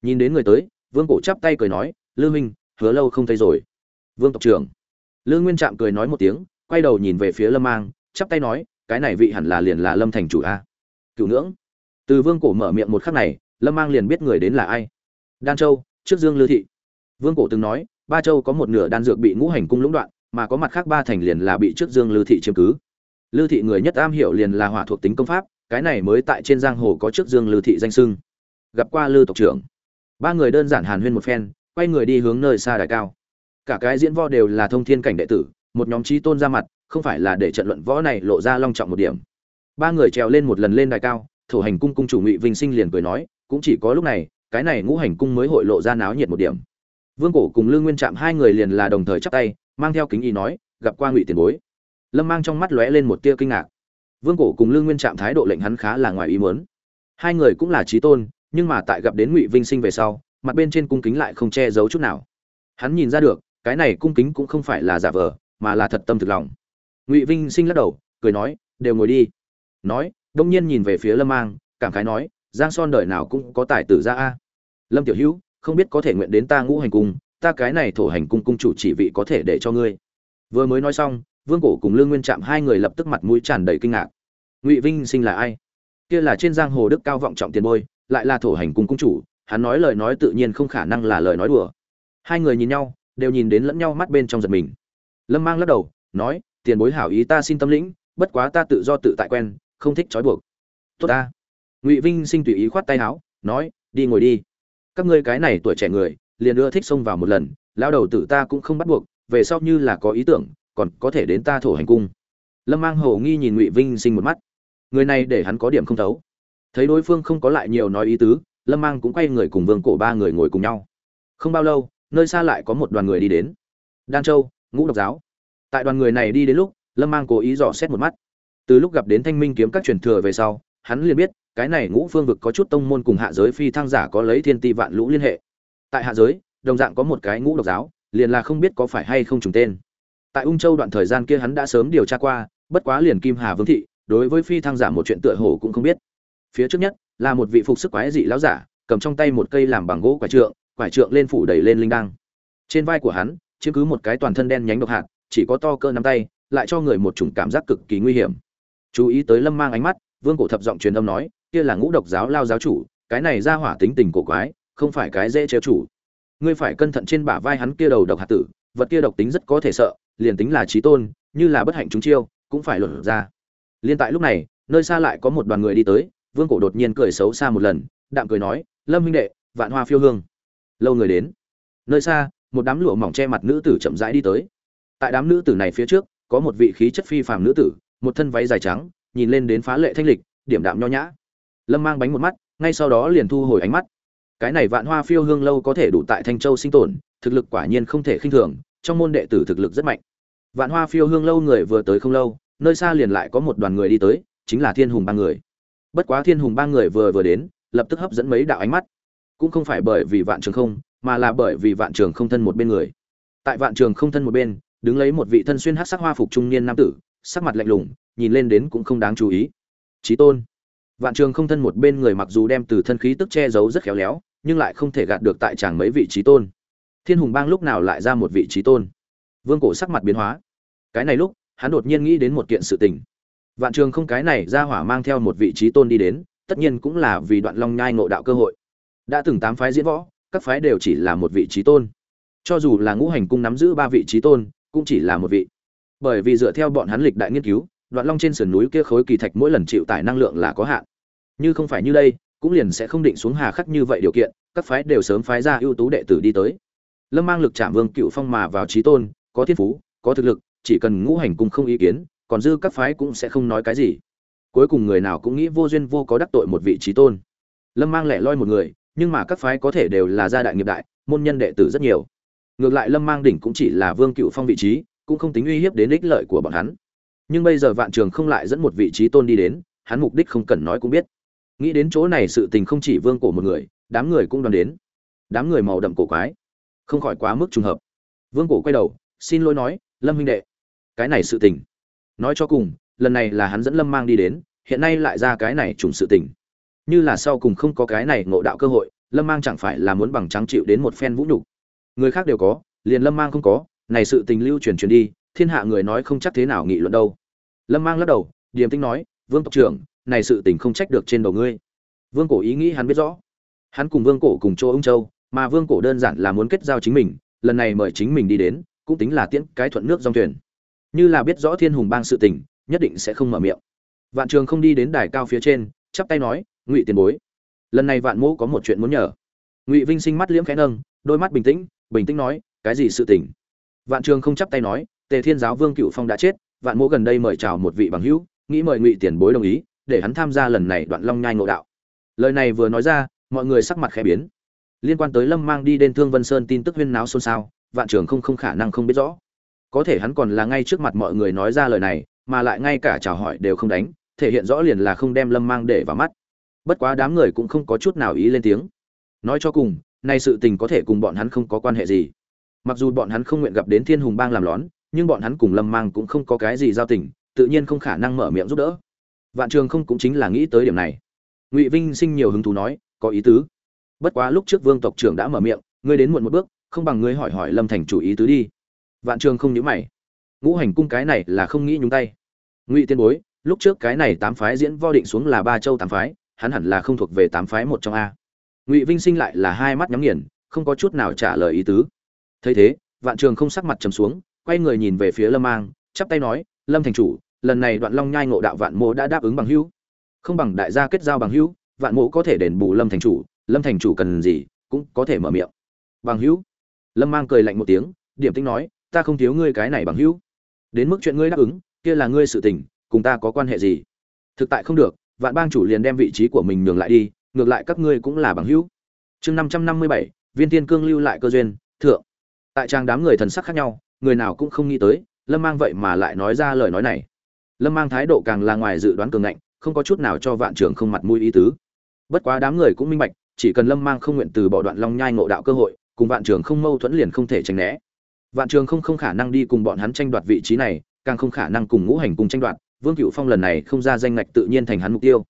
Nhìn đến người tới, vương cổ chắp tay cười nói, lư minh hứa lâu không thấy rồi. Vương tộc trưởng. Lư nguyên trạm cười nói một tiếng, quay đầu nhìn về phía lâm mang, chắp tay nói, cái này vị hẳn là liền là lâm thành chủ a. Cựu ngưỡng từ vương cổ mở miệng một khắc này, lâm mang liền biết người đến là ai. Đan châu, trước dương lư thị. Vương cổ từng nói, ba châu có một nửa đan dược bị ngũ hành cung lũng đoạn, mà có mặt khác ba thành liền là bị trước dương lư thị chiếm cứ. Lư thị người nhất am hiểu liền là hỏa thuộc tính công pháp cái này mới tại trên giang hồ có trước dương lư thị danh sưng gặp qua lư tộc trưởng. Ba người đơn giản hàn huyên một phen, quay người đi hướng nơi xa đài cao. Cả cái diễn võ đều là thông thiên cảnh đệ tử, một nhóm trí tôn ra mặt, không phải là để trận luận võ này lộ ra long trọng một điểm. Ba người trèo lên một lần lên đài cao thủ hành cung cung chủ ngụy vinh sinh liền cười nói, cũng chỉ có lúc này, cái này ngũ hành cung mới hội lộ ra náo nhiệt một điểm. Vương cổ cùng lương nguyên trạm hai người liền là đồng thời chắp tay, mang theo kính ý nói, gặp qua ngụy tiền bối. Lâm mang trong mắt lóe lên một tia kinh ngạc vương cổ cùng lương nguyên trạm thái độ lệnh hắn khá là ngoài ý muốn. Hai người cũng là trí tôn, nhưng mà tại gặp đến ngụy vinh sinh về sau, mặt bên trên cung kính lại không che giấu chút nào. Hắn nhìn ra được, cái này cung kính cũng không phải là giả vờ, mà là thật tâm thực lòng. Ngụy vinh sinh lắc đầu, cười nói, đều ngồi đi. Nói, đông nhiên nhìn về phía lâm mang, cảm khái nói, giang son đời nào cũng có tài tử ra a. Lâm tiểu hữu, không biết có thể nguyện đến ta ngũ hành cung, ta cái này thổ hành cung cung chủ chỉ vị có thể để cho ngươi. Vừa mới nói xong vương cổ cùng lương nguyên trạm hai người lập tức mặt mũi tràn đầy kinh ngạc. Ngụy vinh sinh là ai? Kia là trên giang hồ đức cao vọng trọng tiền bôi lại là thổ hành cùng cung chủ, hắn nói lời nói tự nhiên không khả năng là lời nói đùa. Hai người nhìn nhau, đều nhìn đến lẫn nhau mắt bên trong giật mình. Lâm mang lắc đầu, nói, tiền bối hảo ý ta xin tâm lĩnh, bất quá ta tự do tự tại quen, không thích trói buộc. Tốt ta. Ngụy vinh sinh tùy ý khoát tay áo, nói, đi ngồi đi. Các ngươi cái này tuổi trẻ người, liền ưa thích xông vào một lần lao đầu tử ta cũng không bắt buộc, về sau như là có ý tưởng còn có thể đến ta thổ hành cung. Lâm mang hầu nghi nhìn ngụy vinh sinh một mắt. Người này để hắn có điểm không thấu. Thấy đối phương không có lại nhiều nói ý tứ, lâm mang cũng quay người cùng vương cổ ba người ngồi cùng nhau. Không bao lâu, nơi xa lại có một đoàn người đi đến. Đan châu, ngũ độc giáo. Tại đoàn người này đi đến lúc, lâm mang cố ý dò xét một mắt. Từ lúc gặp đến thanh minh kiếm các truyền thừa về sau, hắn liền biết, cái này ngũ phương vực có chút tông môn cùng hạ giới phi thăng giả có lấy thiên ti vạn lũ liên hệ. Tại hạ giới, đồng dạng có một cái ngũ độc giáo, liền là không biết có phải hay không trùng tên tại ung châu đoạn thời gian kia hắn đã sớm điều tra qua, bất quá liền kim hà vương thị, đối với phi thăng giả một chuyện tựa hồ cũng không biết. Phía trước nhất, là một vị phục sức quái dị lão giả, cầm trong tay một cây làm bằng gỗ quả trượng quả trượng lên phủ đẩy lên linh đăng. Trên vai của hắn, chiếm cứ một cái toàn thân đen nhánh độc hạt, chỉ có to cơ nắm tay, lại cho người một chủng cảm giác cực kỳ nguy hiểm. Chú ý tới lâm mang ánh mắt, vương cổ thập giọng truyền âm nói, kia là ngũ độc giáo lao giáo chủ, cái này ra hỏa tính tình cổ quái, không phải cái dễ trêu chủ ngươi phải cẩn thận trên bả vai hắn kia đầu độc hạt tử, vật kia độc tính rất có thể sợ liền tính là trí tôn, như là bất hạnh chúng chiêu, cũng phải luận ra. Liên tại lúc này, nơi xa lại có một đoàn người đi tới, vương cổ đột nhiên cười xấu xa một lần, đạm cười nói, lâm huynh đệ, vạn hoa phiêu hương. Lâu người đến. Nơi xa, một đám lụa mỏng che mặt nữ tử chậm rãi đi tới. Tại đám nữ tử này phía trước, có một vị khí chất phi phàm nữ tử, một thân váy dài trắng, nhìn lên đến phá lệ thanh lịch, điểm đạm nho nhã. Lâm mang bánh một mắt, ngay sau đó liền thu hồi ánh mắt. Cái này vạn hoa phiêu hương lâu có thể đủ tại thanh châu sinh tồn, thực lực quả nhiên không thể khinh thường trong môn đệ tử thực lực rất mạnh. Vạn hoa phiêu hương lâu người vừa tới không lâu, nơi xa liền lại có một đoàn người đi tới, chính là thiên hùng ba người. Bất quá thiên hùng ba người vừa vừa đến, lập tức hấp dẫn mấy đạo ánh mắt. Cũng không phải bởi vì vạn trường không, mà là bởi vì vạn trường không thân một bên người. Tại vạn trường không thân một bên, đứng lấy một vị thân xuyên hát sắc hoa phục trung niên nam tử, sắc mặt lạnh lùng, nhìn lên đến cũng không đáng chú ý. Trí tôn. Vạn trường không thân một bên người mặc dù đem từ thân khí tức che giấu rất khéo léo, nhưng lại không thể gạt được tại chàng mấy vị trí tôn thiên hùng bang lúc nào lại ra một vị trí tôn? Vương cổ sắc mặt biến hóa. Cái này lúc, hắn đột nhiên nghĩ đến một kiện sự tình. Vạn trường không cái này ra hỏa mang theo một vị trí tôn đi đến, tất nhiên cũng là vì đoạn long nhai ngộ đạo cơ hội. Đã từng tám phái diễn võ, các phái đều chỉ là một vị trí tôn. Cho dù là ngũ hành cung nắm giữ ba vị trí tôn, cũng chỉ là một vị. Bởi vì dựa theo bọn hắn lịch đại nghiên cứu, đoạn long trên sườn núi kia khối kỳ thạch mỗi lần chịu tải năng lượng là có hạn. Như không phải như đây, cũng liền sẽ không định xuống hà khắc như vậy điều kiện, các phái đều sớm phái ra ưu tú đệ tử đi tới lâm mang lực chạm vương cựu phong mà vào trí tôn, có thiên phú, có thực lực, chỉ cần ngũ hành cung không ý kiến, còn dư các phái cũng sẽ không nói cái gì. Cuối cùng người nào cũng nghĩ vô duyên vô có đắc tội một vị trí tôn. Lâm mang lẻ loi một người, nhưng mà các phái có thể đều là gia đại nghiệp đại, môn nhân đệ tử rất nhiều. Ngược lại lâm mang đỉnh cũng chỉ là vương cựu phong vị trí, cũng không tính uy hiếp đến ích lợi của bọn hắn. Nhưng bây giờ vạn trường không lại dẫn một vị trí tôn đi đến, hắn mục đích không cần nói cũng biết. Nghĩ đến chỗ này sự tình không chỉ vương cổ một người, đám người cũng đoàn đến. Đám người màu đậm cổ quái không khỏi quá mức trùng hợp. Vương cổ quay đầu, xin lỗi nói, lâm huynh đệ, cái này sự tình. Nói cho cùng, lần này là hắn dẫn lâm mang đi đến, hiện nay lại ra cái này trùng sự tình. Như là sau cùng không có cái này ngộ đạo cơ hội, lâm mang chẳng phải là muốn bằng trắng chịu đến một phen vũ nhục. Người khác đều có, liền lâm mang không có, này sự tình lưu truyền truyền đi, thiên hạ người nói không chắc thế nào nghị luận đâu. Lâm mang lắc đầu, điềm tĩnh nói, vương tộc trưởng, này sự tình không trách được trên đầu ngươi. Vương cổ ý nghĩ hắn biết rõ. Hắn cùng vương cổ cùng chỗ ông châu mà vương cổ đơn giản là muốn kết giao chính mình, lần này mời chính mình đi đến, cũng tính là tiễn cái thuận nước dòng thuyền. Như là biết rõ thiên hùng bang sự tình, nhất định sẽ không mở miệng. Vạn trường không đi đến đài cao phía trên, chắp tay nói, ngụy tiền bối, lần này vạn mỗ có một chuyện muốn nhờ. Ngụy vinh sinh mắt liễm khẽ nâng, đôi mắt bình tĩnh bình tĩnh nói, cái gì sự tình? Vạn trường không chắp tay nói, tề thiên giáo vương cựu phong đã chết, vạn mỗ gần đây mời chào một vị bằng hữu, nghĩ mời ngụy tiền bối đồng ý, để hắn tham gia lần này đoạn long nhai ngộ đạo. Lời này vừa nói ra, mọi người sắc mặt khẽ biến liên quan tới lâm mang đi đến thương vân sơn tin tức huyên náo xôn xao, vạn trường không không khả năng không biết rõ. Có thể hắn còn là ngay trước mặt mọi người nói ra lời này, mà lại ngay cả chào hỏi đều không đánh, thể hiện rõ liền là không đem lâm mang để vào mắt. Bất quá đám người cũng không có chút nào ý lên tiếng. Nói cho cùng, nay sự tình có thể cùng bọn hắn không có quan hệ gì. Mặc dù bọn hắn không nguyện gặp đến thiên hùng bang làm lón, nhưng bọn hắn cùng lâm mang cũng không có cái gì giao tình, tự nhiên không khả năng mở miệng giúp đỡ. Vạn trường không cũng chính là nghĩ tới điểm này. Ngụy vinh sinh nhiều hứng thú nói, có ý tứ bất quá lúc trước vương tộc trưởng đã mở miệng, ngươi đến muộn một bước, không bằng ngươi hỏi hỏi lâm thành chủ ý tứ đi. Vạn trường không nhớ mày. Ngũ hành cung cái này là không nghĩ nhúng tay. Ngụy tiên bối, lúc trước cái này tám phái diễn vo định xuống là ba châu tám phái, hắn hẳn là không thuộc về tám phái một trong a. Ngụy vinh sinh lại là hai mắt nhắm nghiền, không có chút nào trả lời ý tứ. Thấy thế, vạn trường không sắc mặt trầm xuống, quay người nhìn về phía lâm mang, chắp tay nói, lâm thành chủ, lần này đoạn long nhai ngộ đạo vạn mộ đã đáp ứng bằng hữu. Không bằng đại gia kết giao bằng hữu, vạn mộ có thể đền bù lâm thành chủ lâm thành chủ cần gì cũng có thể mở miệng. Bằng hữu. Lâm mang cười lạnh một tiếng, điểm tính nói, ta không thiếu ngươi cái này bằng hữu. Đến mức chuyện ngươi đáp ứng, kia là ngươi sự tình, cùng ta có quan hệ gì? Thực tại không được, vạn bang chủ liền đem vị trí của mình nhường lại đi, ngược lại các ngươi cũng là bằng hữu. Chương năm trăm năm mươi bảy, viên tiên cương lưu lại cơ duyên, thượng. Tại trang đám người thần sắc khác nhau, người nào cũng không nghĩ tới, lâm mang vậy mà lại nói ra lời nói này. Lâm mang thái độ càng là ngoài dự đoán cường ngạnh, không có chút nào cho vạn trường không mặt mũi ý tứ. Bất quá đám người cũng minh bạch chỉ cần lâm mang không nguyện từ bỏ đoạn long nhai ngộ đạo cơ hội, cùng vạn trường không mâu thuẫn liền không thể tránh né. Vạn trường không không khả năng đi cùng bọn hắn tranh đoạt vị trí này, càng không khả năng cùng ngũ hành cùng tranh đoạt, vương cựu phong lần này không ra danh ngạch tự nhiên thành hắn mục tiêu.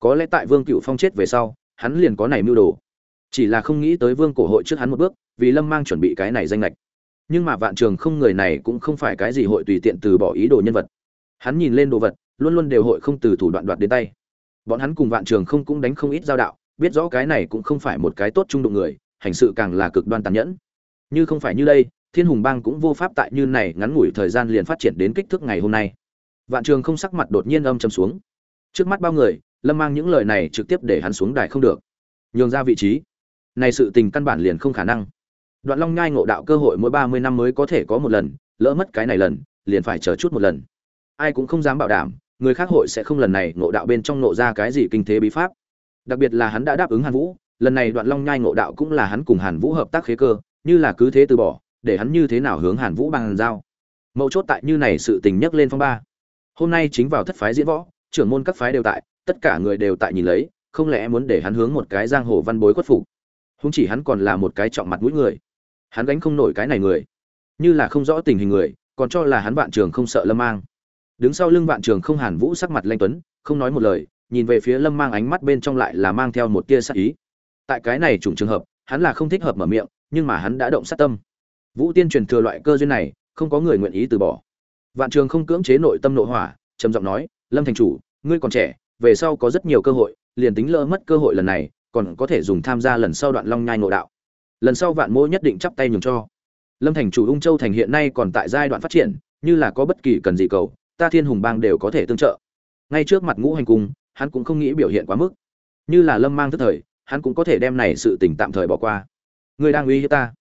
Có lẽ tại vương cựu phong chết về sau, hắn liền có này mưu đồ. Chỉ là không nghĩ tới vương cổ hội trước hắn một bước, vì lâm mang chuẩn bị cái này danh lệch nhưng mà vạn trường không người này cũng không phải cái gì hội tùy tiện từ bỏ ý đồ nhân vật. Hắn nhìn lên đồ vật, luôn luôn đều hội không từ thủ đoạn đoạt đến tay. Bọn hắn cùng vạn trường không cũng đánh không ít giao đạo biết rõ cái này cũng không phải một cái tốt trung đụng người, hành sự càng là cực đoan tàn nhẫn. Như không phải như đây, thiên hùng bang cũng vô pháp tại như này ngắn ngủi thời gian liền phát triển đến kích thước ngày hôm nay. Vạn trường không sắc mặt đột nhiên âm chầm xuống. Trước mắt bao người, lâm mang những lời này trực tiếp để hắn xuống đài không được. Nhường ra vị trí. Này sự tình căn bản liền không khả năng. Đoạn long nhai ngộ đạo cơ hội mỗi ba mươi năm mới có thể có một lần, lỡ mất cái này lần, liền phải chờ chút một lần. Ai cũng không dám bảo đảm, người khác hội sẽ không lần này ngộ đạo bên trong ngộ ra cái gì kinh thế bí pháp đặc biệt là hắn đã đáp ứng hàn vũ, lần này đoạn long nhai ngộ đạo cũng là hắn cùng hàn vũ hợp tác khế cơ, như là cứ thế từ bỏ, để hắn như thế nào hướng hàn vũ bằng giao. Mấu chốt tại như này sự tình nhắc lên phong ba. Hôm nay chính vào thất phái diễn võ, trưởng môn các phái đều tại, tất cả người đều tại nhìn lấy, không lẽ muốn để hắn hướng một cái giang hồ văn bối khuất phục? Không chỉ hắn còn là một cái trọng mặt mũi người. Hắn gánh không nổi cái này người. Như là không rõ tình hình người, còn cho là hắn vạn trường không sợ lâm mang. Đứng sau lưng vạn trường không hàn vũ sắc mặt lanh tuấn, không nói một lời nhìn về phía lâm mang ánh mắt bên trong lại là mang theo một tia sát ý. Tại cái này chủng trường hợp, hắn là không thích hợp mở miệng, nhưng mà hắn đã động sát tâm. Vũ tiên truyền thừa loại cơ duyên này, không có người nguyện ý từ bỏ. Vạn trường không cưỡng chế nội tâm nội hỏa, trầm giọng nói, lâm thành chủ, ngươi còn trẻ, về sau có rất nhiều cơ hội, liền tính lỡ mất cơ hội lần này, còn có thể dùng tham gia lần sau đoạn long nhai nội đạo. Lần sau vạn mô nhất định chắp tay nhường cho. Lâm thành chủ ung châu thành hiện nay còn tại giai đoạn phát triển, như là có bất kỳ cần gì cầu, ta thiên hùng bang đều có thể tương trợ. Ngay trước mặt ngũ hành cung hắn cũng không nghĩ biểu hiện quá mức. Như là lâm mang tức thời, hắn cũng có thể đem này sự tình tạm thời bỏ qua. Người đang uy hiếp ta.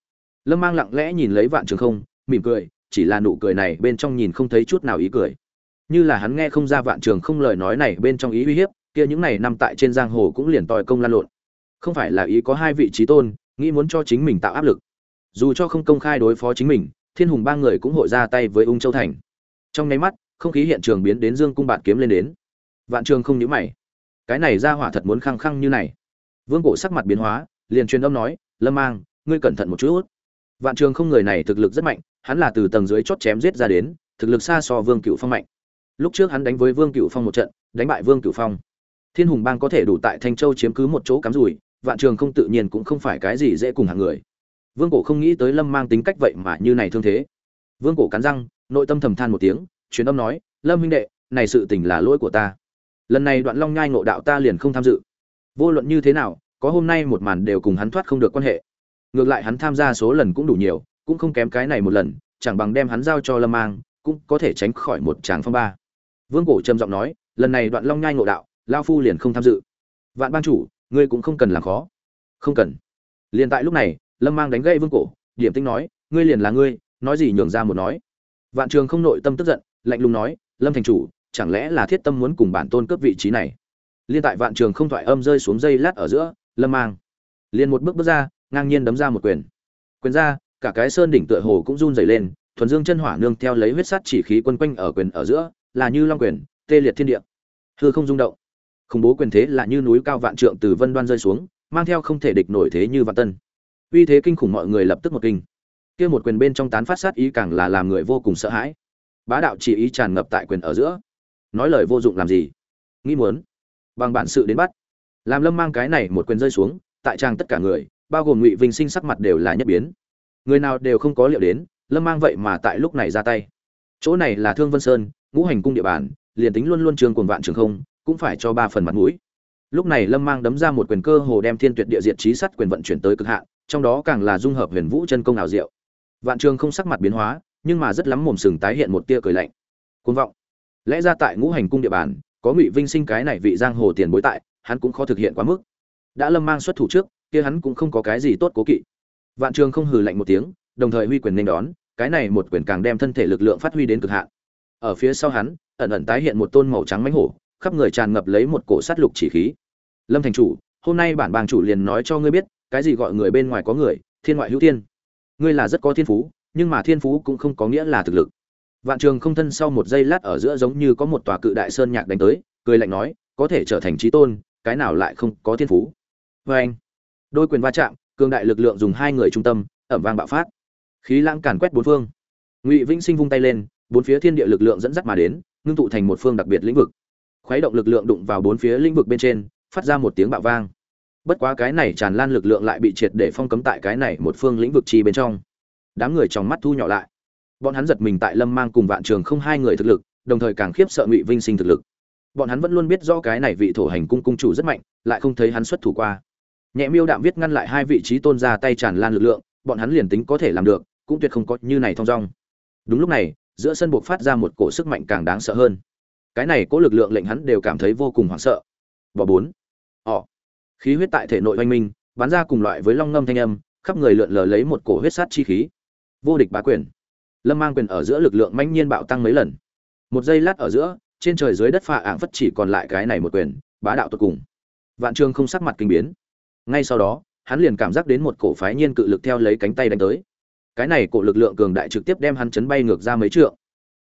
Lâm mang lặng lẽ nhìn lấy vạn trường không, mỉm cười, chỉ là nụ cười này bên trong nhìn không thấy chút nào ý cười. Như là hắn nghe không ra vạn trường không lời nói này bên trong ý uy hiếp, kia những này nằm tại trên giang hồ cũng liền tòi công lan lộn. Không phải là ý có hai vị trí tôn, nghĩ muốn cho chính mình tạo áp lực. Dù cho không công khai đối phó chính mình, thiên hùng ba người cũng hội ra tay với ung châu thành. Trong nháy mắt, không khí hiện trường biến đến dương cung bạt kiếm lên đến vạn trường không nhíu mày. Cái này ra hỏa thật muốn khăng khăng như này. Vương cổ sắc mặt biến hóa, liền truyền âm nói, lâm mang, ngươi cẩn thận một chút. Vạn trường không người này thực lực rất mạnh, hắn là từ tầng dưới chót chém giết ra đến, thực lực xa so vương cựu phong mạnh. Lúc trước hắn đánh với vương cựu phong một trận, đánh bại vương cựu phong. Thiên hùng bang có thể đủ tại thanh châu chiếm cứ một chỗ cắm rủi, vạn trường không tự nhiên cũng không phải cái gì dễ cùng hàng người. Vương cổ không nghĩ tới lâm mang tính cách vậy mà như này thương thế. Vương cổ cắn răng, nội tâm thầm than một tiếng, truyền âm nói, lâm huynh đệ, này sự tình là lỗi của ta lần này đoạn long nhai ngộ đạo ta liền không tham dự. Vô luận như thế nào, có hôm nay một màn đều cùng hắn thoát không được quan hệ. Ngược lại hắn tham gia số lần cũng đủ nhiều, cũng không kém cái này một lần, chẳng bằng đem hắn giao cho lâm mang, cũng có thể tránh khỏi một tràng phong ba. Vương cổ trầm giọng nói, lần này đoạn long nhai ngộ đạo, lao phu liền không tham dự. Vạn ban chủ, ngươi cũng không cần làm khó. Không cần. Liền tại lúc này, lâm mang đánh gậy vương cổ, điểm tinh nói, ngươi liền là ngươi, nói gì nhường ra một nói. Vạn trường không nội tâm tức giận, lạnh lùng nói, lâm thành chủ chẳng lẽ là thiết tâm muốn cùng bản tôn cấp vị trí này? Liên tại vạn trường không thoại âm rơi xuống dây lát ở giữa, lâm mang liền một bước bước ra, ngang nhiên đấm ra một quyền. Quyền ra, cả cái sơn đỉnh tựa hồ cũng run dày lên, thuần dương chân hỏa nương theo lấy huyết sắt chỉ khí quân quanh ở quyền ở giữa, là như long quyền, tê liệt thiên địa. Hư không rung động. Khủng bố quyền thế là như núi cao vạn trượng từ vân đoan rơi xuống, mang theo không thể địch nổi thế như vạn tân. Uy thế kinh khủng mọi người lập tức một kinh. Kia một quyền bên trong tán phát sát ý càng là làm người vô cùng sợ hãi. Bá đạo chỉ ý tràn ngập tại quyền ở giữa nói lời vô dụng làm gì? Nghĩ muốn. Bằng bản sự đến bắt. Làm lâm mang cái này một quyền rơi xuống, tại trang tất cả người, bao gồm ngụy vinh sinh sắc mặt đều là nhất biến. Người nào đều không có liệu đến, lâm mang vậy mà tại lúc này ra tay. Chỗ này là thương vân sơn, ngũ hành cung địa bàn, liền tính luôn luôn trường cuồng vạn trường không, cũng phải cho ba phần mặt mũi. Lúc này lâm mang đấm ra một quyền cơ hồ đem thiên tuyệt địa diệt trí sắt quyền vận chuyển tới cực hạn, trong đó càng là dung hợp huyền vũ chân công ảo diệu. Vạn trường không sắc mặt biến hóa, nhưng mà rất lắm mồm sừng tái hiện một tia cười lạnh. Côn vọng lẽ ra tại ngũ hành cung địa bàn, có ngụy vinh sinh cái này vị giang hồ tiền bối tại, hắn cũng khó thực hiện quá mức. Đã lâm mang xuất thủ trước, kia hắn cũng không có cái gì tốt cố kỵ. Vạn trường không hừ lạnh một tiếng, đồng thời huy quyền nên đón, cái này một quyền càng đem thân thể lực lượng phát huy đến cực hạn. Ở phía sau hắn, ẩn ẩn tái hiện một tôn màu trắng mánh hổ, khắp người tràn ngập lấy một cổ sát lục chỉ khí. Lâm thành chủ, hôm nay bản bang chủ liền nói cho ngươi biết, cái gì gọi người bên ngoài có người, thiên ngoại hữu thiên. Ngươi là rất có thiên phú, nhưng mà thiên phú cũng không có nghĩa là thực lực vạn trường không thân sau một giây lát ở giữa giống như có một tòa cự đại sơn nhạc đánh tới, cười lạnh nói, có thể trở thành chí tôn, cái nào lại không có thiên phú? Vê anh, đôi quyền va chạm, cường đại lực lượng dùng hai người trung tâm, ẩm vang bạo phát. Khí lãng càn quét bốn phương. Ngụy vĩnh sinh vung tay lên, bốn phía thiên địa lực lượng dẫn dắt mà đến, ngưng tụ thành một phương đặc biệt lĩnh vực. Khuấy động lực lượng đụng vào bốn phía lĩnh vực bên trên, phát ra một tiếng bạo vang. Bất quá cái này tràn lan lực lượng lại bị triệt để phong cấm tại cái này một phương lĩnh vực chi bên trong. Đám người trong mắt thu nhỏ lại bọn hắn giật mình tại lâm mang cùng vạn trường không hai người thực lực, đồng thời càng khiếp sợ ngụy vinh sinh thực lực. Bọn hắn vẫn luôn biết rõ cái này vị thổ hành cung cung chủ rất mạnh, lại không thấy hắn xuất thủ qua. Nhẹ miêu đạm viết ngăn lại hai vị trí tôn ra tay tràn lan lực lượng, bọn hắn liền tính có thể làm được, cũng tuyệt không có như này thong dong. Đúng lúc này, giữa sân buộc phát ra một cổ sức mạnh càng đáng sợ hơn. Cái này có lực lượng lệnh hắn đều cảm thấy vô cùng hoảng sợ. Và bốn. Ỏ khí huyết tại thể nội oanh minh, bắn ra cùng loại với long ngâm thanh âm, khắp người lượn lờ lấy một cổ huyết sát chi khí. Vô địch bá quyền lâm mang quyền ở giữa lực lượng mãnh nhiên bạo tăng mấy lần. Một giây lát ở giữa, trên trời dưới đất pha ạng phất chỉ còn lại cái này một quyền, bá đạo tột cùng. Vạn trường không sắc mặt kinh biến. Ngay sau đó, hắn liền cảm giác đến một cổ phái nhiên cự lực theo lấy cánh tay đánh tới. Cái này cổ lực lượng cường đại trực tiếp đem hắn chấn bay ngược ra mấy trượng.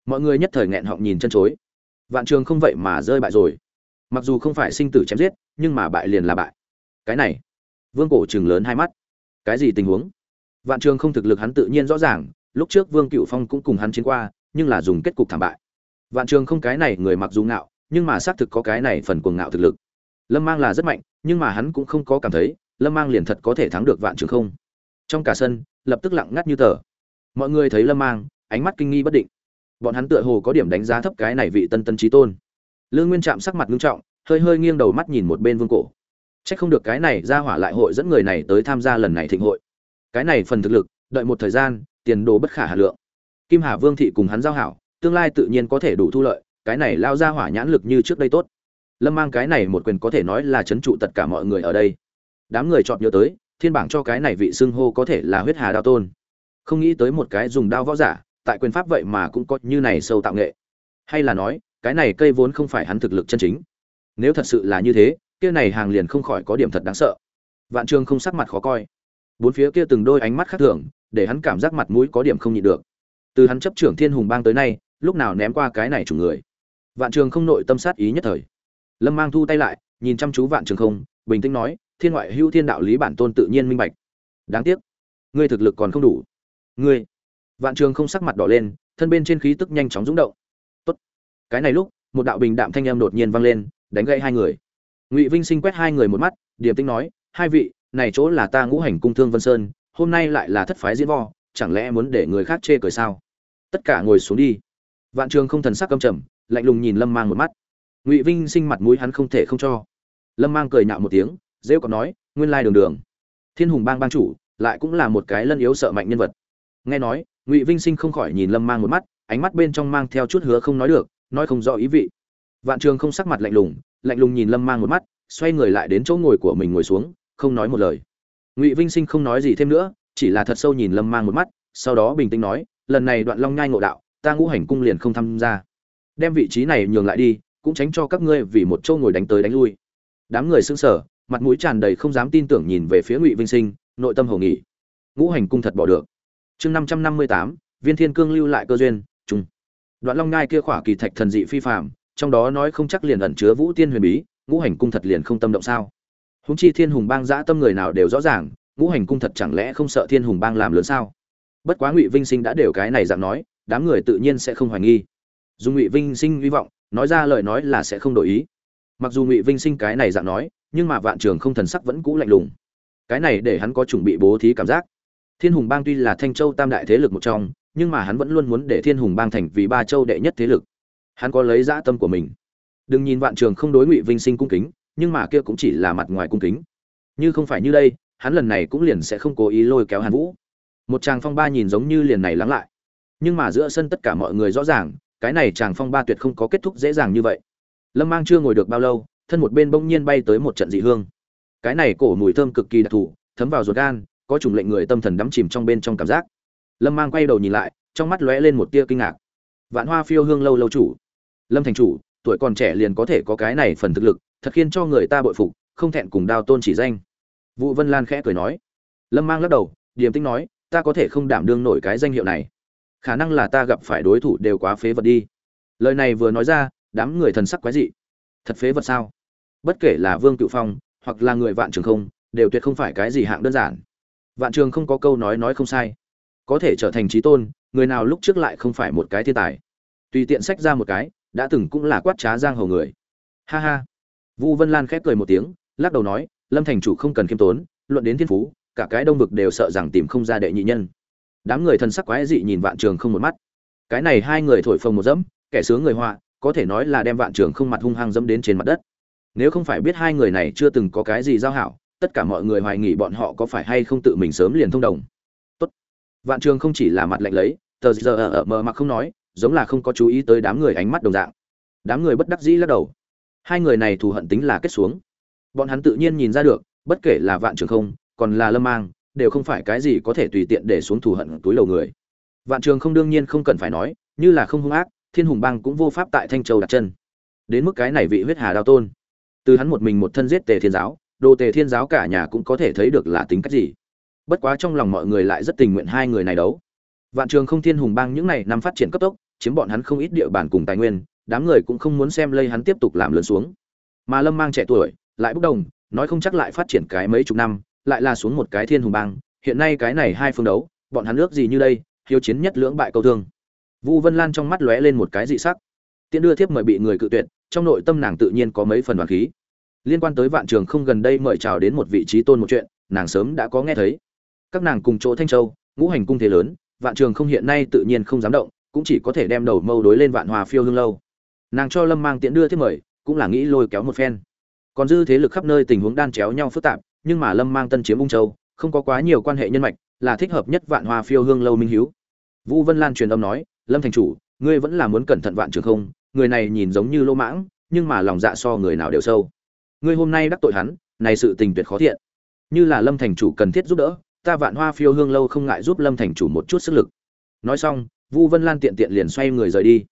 Mọi người nhất thời nghẹn họng nhìn chân chối. Vạn trường không vậy mà rơi bại rồi. Mặc dù không phải sinh tử chém giết, nhưng mà bại liền là bại. Cái này, vương cổ chừng lớn hai mắt. Cái gì tình huống? Vạn trường không thực lực hắn tự nhiên rõ ràng lúc trước vương cựu phong cũng cùng hắn chiến qua, nhưng là dùng kết cục thảm bại. Vạn trường không cái này người mặc dù ngạo, nhưng mà xác thực có cái này phần cuồng ngạo thực lực. Lâm mang là rất mạnh, nhưng mà hắn cũng không có cảm thấy, lâm mang liền thật có thể thắng được vạn trường không. Trong cả sân, lập tức lặng ngắt như tờ. Mọi người thấy lâm mang, ánh mắt kinh nghi bất định. Bọn hắn tựa hồ có điểm đánh giá thấp cái này vị tân tân trí tôn. Lương nguyên trạm sắc mặt nghiêm trọng, hơi hơi nghiêng đầu mắt nhìn một bên vương cổ. Chắc không được cái này ra hỏa lại hội dẫn người này tới tham gia lần này thịnh hội. Cái này phần thực lực, đợi một thời gian tiền đồ bất khả hà lượng. Kim hà vương thị cùng hắn giao hảo, tương lai tự nhiên có thể đủ thu lợi, cái này lao ra hỏa nhãn lực như trước đây tốt. Lâm mang cái này một quyền có thể nói là c h ấ n trụ tất cả mọi người ở đây. Đám người chọn nhớ tới, thiên bảng cho cái này vị xưng hô có thể là huyết hà đao tôn. Không nghĩ tới một cái dùng đao võ giả, tại quyền pháp vậy mà cũng có như này sâu tạo nghệ. Hay là nói, cái này cây vốn không phải hắn thực lực chân chính. Nếu thật sự là như thế, kia này hàng liền không khỏi có điểm thật đáng sợ. Vạn trường không sắc mặt khó coi. Bốn phía kia từng đôi ánh mắt khác thường để hắn cảm giác mặt mũi có điểm không nhịn được. Từ hắn chấp trưởng thiên hùng bang tới nay, lúc nào ném qua cái này chủ người. Vạn trường không nội tâm sát ý nhất thời. Lâm mang thu tay lại, nhìn chăm chú vạn trường không, bình tĩnh nói, thiên ngoại hữu thiên đạo lý bản tôn tự nhiên minh bạch. Đáng tiếc, ngươi thực lực còn không đủ. Ngươi? Vạn trường không sắc mặt đỏ lên, thân bên trên khí tức nhanh chóng rúng động. Tốt. Cái này lúc, một đạo bình đạm thanh âm đột nhiên vang lên, đánh gãy hai người. Ngụy vinh sinh quét hai người một mắt, điềm tĩnh nói, hai vị, này chỗ là ta ngũ hành cung thương vân sơn hôm nay lại là thất phái diễn vo chẳng lẽ muốn để người khác chê cười sao? Tất cả ngồi xuống đi. Vạn trường không thần sắc căm trầm, lạnh lùng nhìn lâm mang một mắt. Ngụy vinh sinh mặt mũi hắn không thể không cho. Lâm mang cười nhạo một tiếng, rêu còn nói, nguyên lai đường đường, thiên hùng bang bang chủ, lại cũng là một cái lân yếu sợ mạnh nhân vật. Nghe nói, ngụy vinh sinh không khỏi nhìn lâm mang một mắt, ánh mắt bên trong mang theo chút hứa không nói được, nói không rõ ý vị. Vạn trường không sắc mặt lạnh lùng lạnh lùng nhìn lâm mang một mắt, xoay người lại đến chỗ ngồi của mình ngồi xuống, không nói một lời ngụy vinh sinh không nói gì thêm nữa chỉ là thật sâu nhìn lâm mang một mắt sau đó bình tĩnh nói lần này đoạn long nhai ngộ đạo ta ngũ hành cung liền không tham gia đem vị trí này nhường lại đi cũng tránh cho các ngươi vì một châu ngồi đánh tới đánh lui đám người xưng sờ, mặt mũi tràn đầy không dám tin tưởng nhìn về phía ngụy vinh sinh nội tâm hầu nghị ngũ hành cung thật bỏ được chương năm trăm năm mươi tám viên thiên cương lưu lại cơ duyên trung đoạn long nhai kia khỏa kỳ thạch thần dị phi phạm trong đó nói không chắc liền ẩn chứa vũ tiên huyền bí ngũ hành cung thật liền không tâm động sao húng chi thiên hùng bang dã tâm người nào đều rõ ràng, ngũ hành cung thật chẳng lẽ không sợ thiên hùng bang làm lớn sao? Bất quá ngụy vinh sinh đã đều cái này dạng nói, đám người tự nhiên sẽ không hoài nghi. Dù ngụy vinh sinh hy vọng, nói ra lời nói là sẽ không đổi ý. Mặc dù ngụy vinh sinh cái này dạng nói, nhưng mà vạn trường không thần sắc vẫn cũ lạnh lùng. Cái này để hắn có chuẩn bị bố thí cảm giác. Thiên hùng bang tuy là thanh châu tam đại thế lực một trong, nhưng mà hắn vẫn luôn muốn để thiên hùng bang thành vì ba châu đệ nhất thế lực. Hắn có lấy dã tâm của mình. Đừng nhìn vạn trường không đối ngụy vinh sinh cung kính nhưng mà kia cũng chỉ là mặt ngoài cung kính. Như không phải như đây, hắn lần này cũng liền sẽ không cố ý lôi kéo hàn vũ. Một chàng phong ba nhìn giống như liền này lắng lại. Nhưng mà giữa sân tất cả mọi người rõ ràng, cái này chàng phong ba tuyệt không có kết thúc dễ dàng như vậy. Lâm mang chưa ngồi được bao lâu, thân một bên bỗng nhiên bay tới một trận dị hương. Cái này cổ mùi thơm cực kỳ đặc thù, thấm vào ruột gan, có chủng lệnh người tâm thần đắm chìm trong bên trong cảm giác. Lâm mang quay đầu nhìn lại, trong mắt lóe lên một tia kinh ngạc. Vạn hoa phiêu hương lâu lâu chủ. Lâm thành chủ, tuổi còn trẻ liền có thể có cái này phần thực lực thật khiến cho người ta bội phục, không thẹn cùng đao tôn chỉ danh. Vũ vân lan khẽ cười nói. Lâm mang lắc đầu, điềm tĩnh nói, ta có thể không đảm đương nổi cái danh hiệu này. Khả năng là ta gặp phải đối thủ đều quá phế vật đi. Lời này vừa nói ra, đám người thần sắc quái dị. Thật phế vật sao? Bất kể là vương cựu phong, hoặc là người vạn trường không, đều tuyệt không phải cái gì hạng đơn giản. Vạn trường không có câu nói nói không sai. Có thể trở thành trí tôn, người nào lúc trước lại không phải một cái thiên tài. Tùy tiện sách ra một cái, đã từng cũng là quát trá giang hầu người. Ha ha vu vân lan khép cười một tiếng, lắc đầu nói, lâm thành chủ không cần khiêm tốn, luận đến thiên phú, cả cái đông vực đều sợ rằng tìm không ra đệ nhị nhân. Đám người thần sắc quái dị nhìn vạn trường không một mắt. Cái này hai người thổi phồng một dẫm, kẻ sướng người họa, có thể nói là đem vạn trường không mặt hung hăng dẫm đến trên mặt đất. Nếu không phải biết hai người này chưa từng có cái gì giao hảo, tất cả mọi người hoài nghi bọn họ có phải hay không tự mình sớm liền thông đồng. Tốt. Vạn trường không chỉ là mặt lạnh lấy, tờ giờ ở mờ mặc không nói, giống là không có chú ý tới đám người ánh mắt đồng dạng. Đám người bất đắc dĩ lắc đầu hai người này thù hận tính là kết xuống. Bọn hắn tự nhiên nhìn ra được, bất kể là vạn trường không, còn là lâm mang, đều không phải cái gì có thể tùy tiện để xuống thù hận túi đầu người. Vạn trường không đương nhiên không cần phải nói, như là không hung ác, thiên hùng bang cũng vô pháp tại thanh châu đặt chân. Đến mức cái này vị huyết hà đao tôn. Từ hắn một mình một thân giết tề thiên giáo, đồ tề thiên giáo cả nhà cũng có thể thấy được là tính cách gì. Bất quá trong lòng mọi người lại rất tình nguyện hai người này đấu. Vạn trường không thiên hùng bang những này năm phát triển cấp tốc, chiếm bọn hắn không ít địa bàn cùng tài nguyên đám người cũng không muốn xem lây hắn tiếp tục làm lớn xuống. Mà lâm mang trẻ tuổi, lại bốc đồng, nói không chắc lại phát triển cái mấy chục năm, lại là xuống một cái thiên hùng bang, hiện nay cái này hai phương đấu, bọn hắn ước gì như đây, hiếu chiến nhất lưỡng bại câu thương. Vu vân lan trong mắt lóe lên một cái dị sắc. Tiễn đưa thiếp mời bị người cự tuyệt, trong nội tâm nàng tự nhiên có mấy phần đoàn khí. Liên quan tới vạn trường không gần đây mời chào đến một vị trí tôn một chuyện, nàng sớm đã có nghe thấy. Các nàng cùng chỗ thanh châu, ngũ hành cung thế lớn, vạn trường không hiện nay tự nhiên không dám động, cũng chỉ có thể đem đầu mâu đối lên vạn hòa phiêu hương lâu nàng cho lâm mang tiễn đưa thiết mời, cũng là nghĩ lôi kéo một phen. Còn dư thế lực khắp nơi tình huống đan chéo nhau phức tạp, nhưng mà lâm mang tân chiếm ung châu, không có quá nhiều quan hệ nhân mạch, là thích hợp nhất vạn hoa phiêu hương lâu minh hiếu. Vũ vân lan truyền âm nói, lâm thành chủ, ngươi vẫn là muốn cẩn thận vạn trường không, người này nhìn giống như lô mãng, nhưng mà lòng dạ so người nào đều sâu. Ngươi hôm nay đắc tội hắn, này sự tình tuyệt khó thiện. Như là lâm thành chủ cần thiết giúp đỡ, ta vạn hoa phiêu hương lâu không ngại giúp lâm thành chủ một chút sức lực. Nói xong vu vân lan tiện tiện liền xoay người rời đi.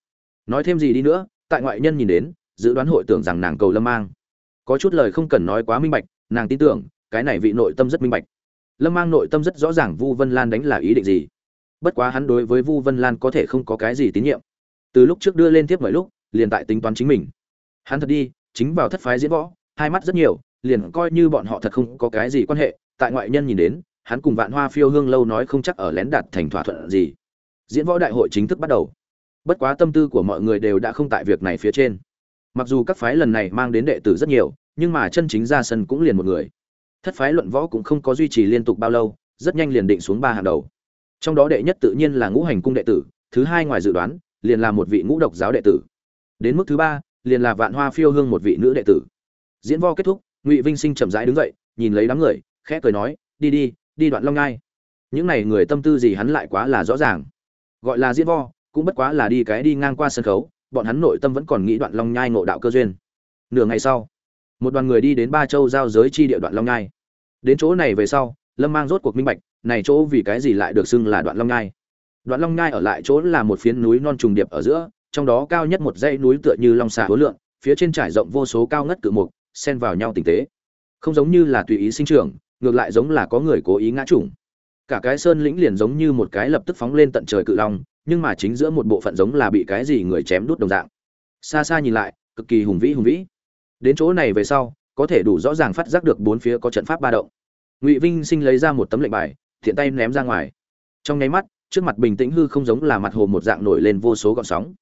Nói thêm gì đi nữa tại ngoại nhân nhìn đến, dự đoán hội tưởng rằng nàng cầu lâm mang. Có chút lời không cần nói quá minh bạch, nàng tin tưởng, cái này vị nội tâm rất minh bạch. Lâm mang nội tâm rất rõ ràng vu vân lan đánh là ý định gì. Bất quá hắn đối với vu vân lan có thể không có cái gì tín nhiệm. Từ lúc trước đưa lên tiếp mọi lúc, liền tại tính toán chính mình. Hắn thật đi, chính vào thất phái diễn võ, hai mắt rất nhiều, liền coi như bọn họ thật không có cái gì quan hệ, tại ngoại nhân nhìn đến, hắn cùng vạn hoa phiêu hương lâu nói không chắc ở lén đạt thành thỏa thuận gì. Diễn võ đại hội chính thức bắt đầu bất quá tâm tư của mọi người đều đã không tại việc này phía trên. Mặc dù các phái lần này mang đến đệ tử rất nhiều, nhưng mà chân chính ra sân cũng liền một người. Thất phái luận võ cũng không có duy trì liên tục bao lâu, rất nhanh liền định xuống ba hàng đầu. Trong đó đệ nhất tự nhiên là ngũ hành cung đệ tử, thứ hai ngoài dự đoán, liền là một vị ngũ độc giáo đệ tử. Đến mức thứ ba, liền là vạn hoa phiêu hương một vị nữ đệ tử. Diễn vo kết thúc, ngụy vinh sinh chậm rãi đứng dậy, nhìn lấy đám người, khẽ cười nói, đi đi đi đoạn long ngai. Những này người tâm tư gì hắn lại quá là rõ ràng. Gọi là diễn vo cũng bất quá là đi cái đi ngang qua sân khấu, bọn hắn nội tâm vẫn còn nghĩ đoạn long nhai ngộ đạo cơ duyên. Nửa ngày sau, một đoàn người đi đến ba châu giao giới chi địa đoạn long nhai. Đến chỗ này về sau, lâm mang rốt cuộc minh bạch, này chỗ vì cái gì lại được xưng là đoạn long nhai. Đoạn long nhai ở lại chỗ là một phiến núi non trùng điệp ở giữa, trong đó cao nhất một dãy núi tựa như long xà hối lượng, phía trên trải rộng vô số cao ngất cự mục, xen vào nhau tinh tế. Không giống như là tùy ý sinh trưởng, ngược lại giống là có người cố ý ngã trùng. Cả cái sơn lĩnh liền giống như một cái lập tức phóng lên tận trời cự long nhưng mà chính giữa một bộ phận giống là bị cái gì người chém đút đồng dạng. Xa xa nhìn lại, cực kỳ hùng vĩ hùng vĩ. Đến chỗ này về sau, có thể đủ rõ ràng phát giác được bốn phía có trận pháp ba động. Ngụy vinh sinh lấy ra một tấm lệnh bài, thiện tay ném ra ngoài. Trong nháy mắt, trước mặt bình tĩnh hư không giống là mặt hồ một dạng nổi lên vô số gọn sóng.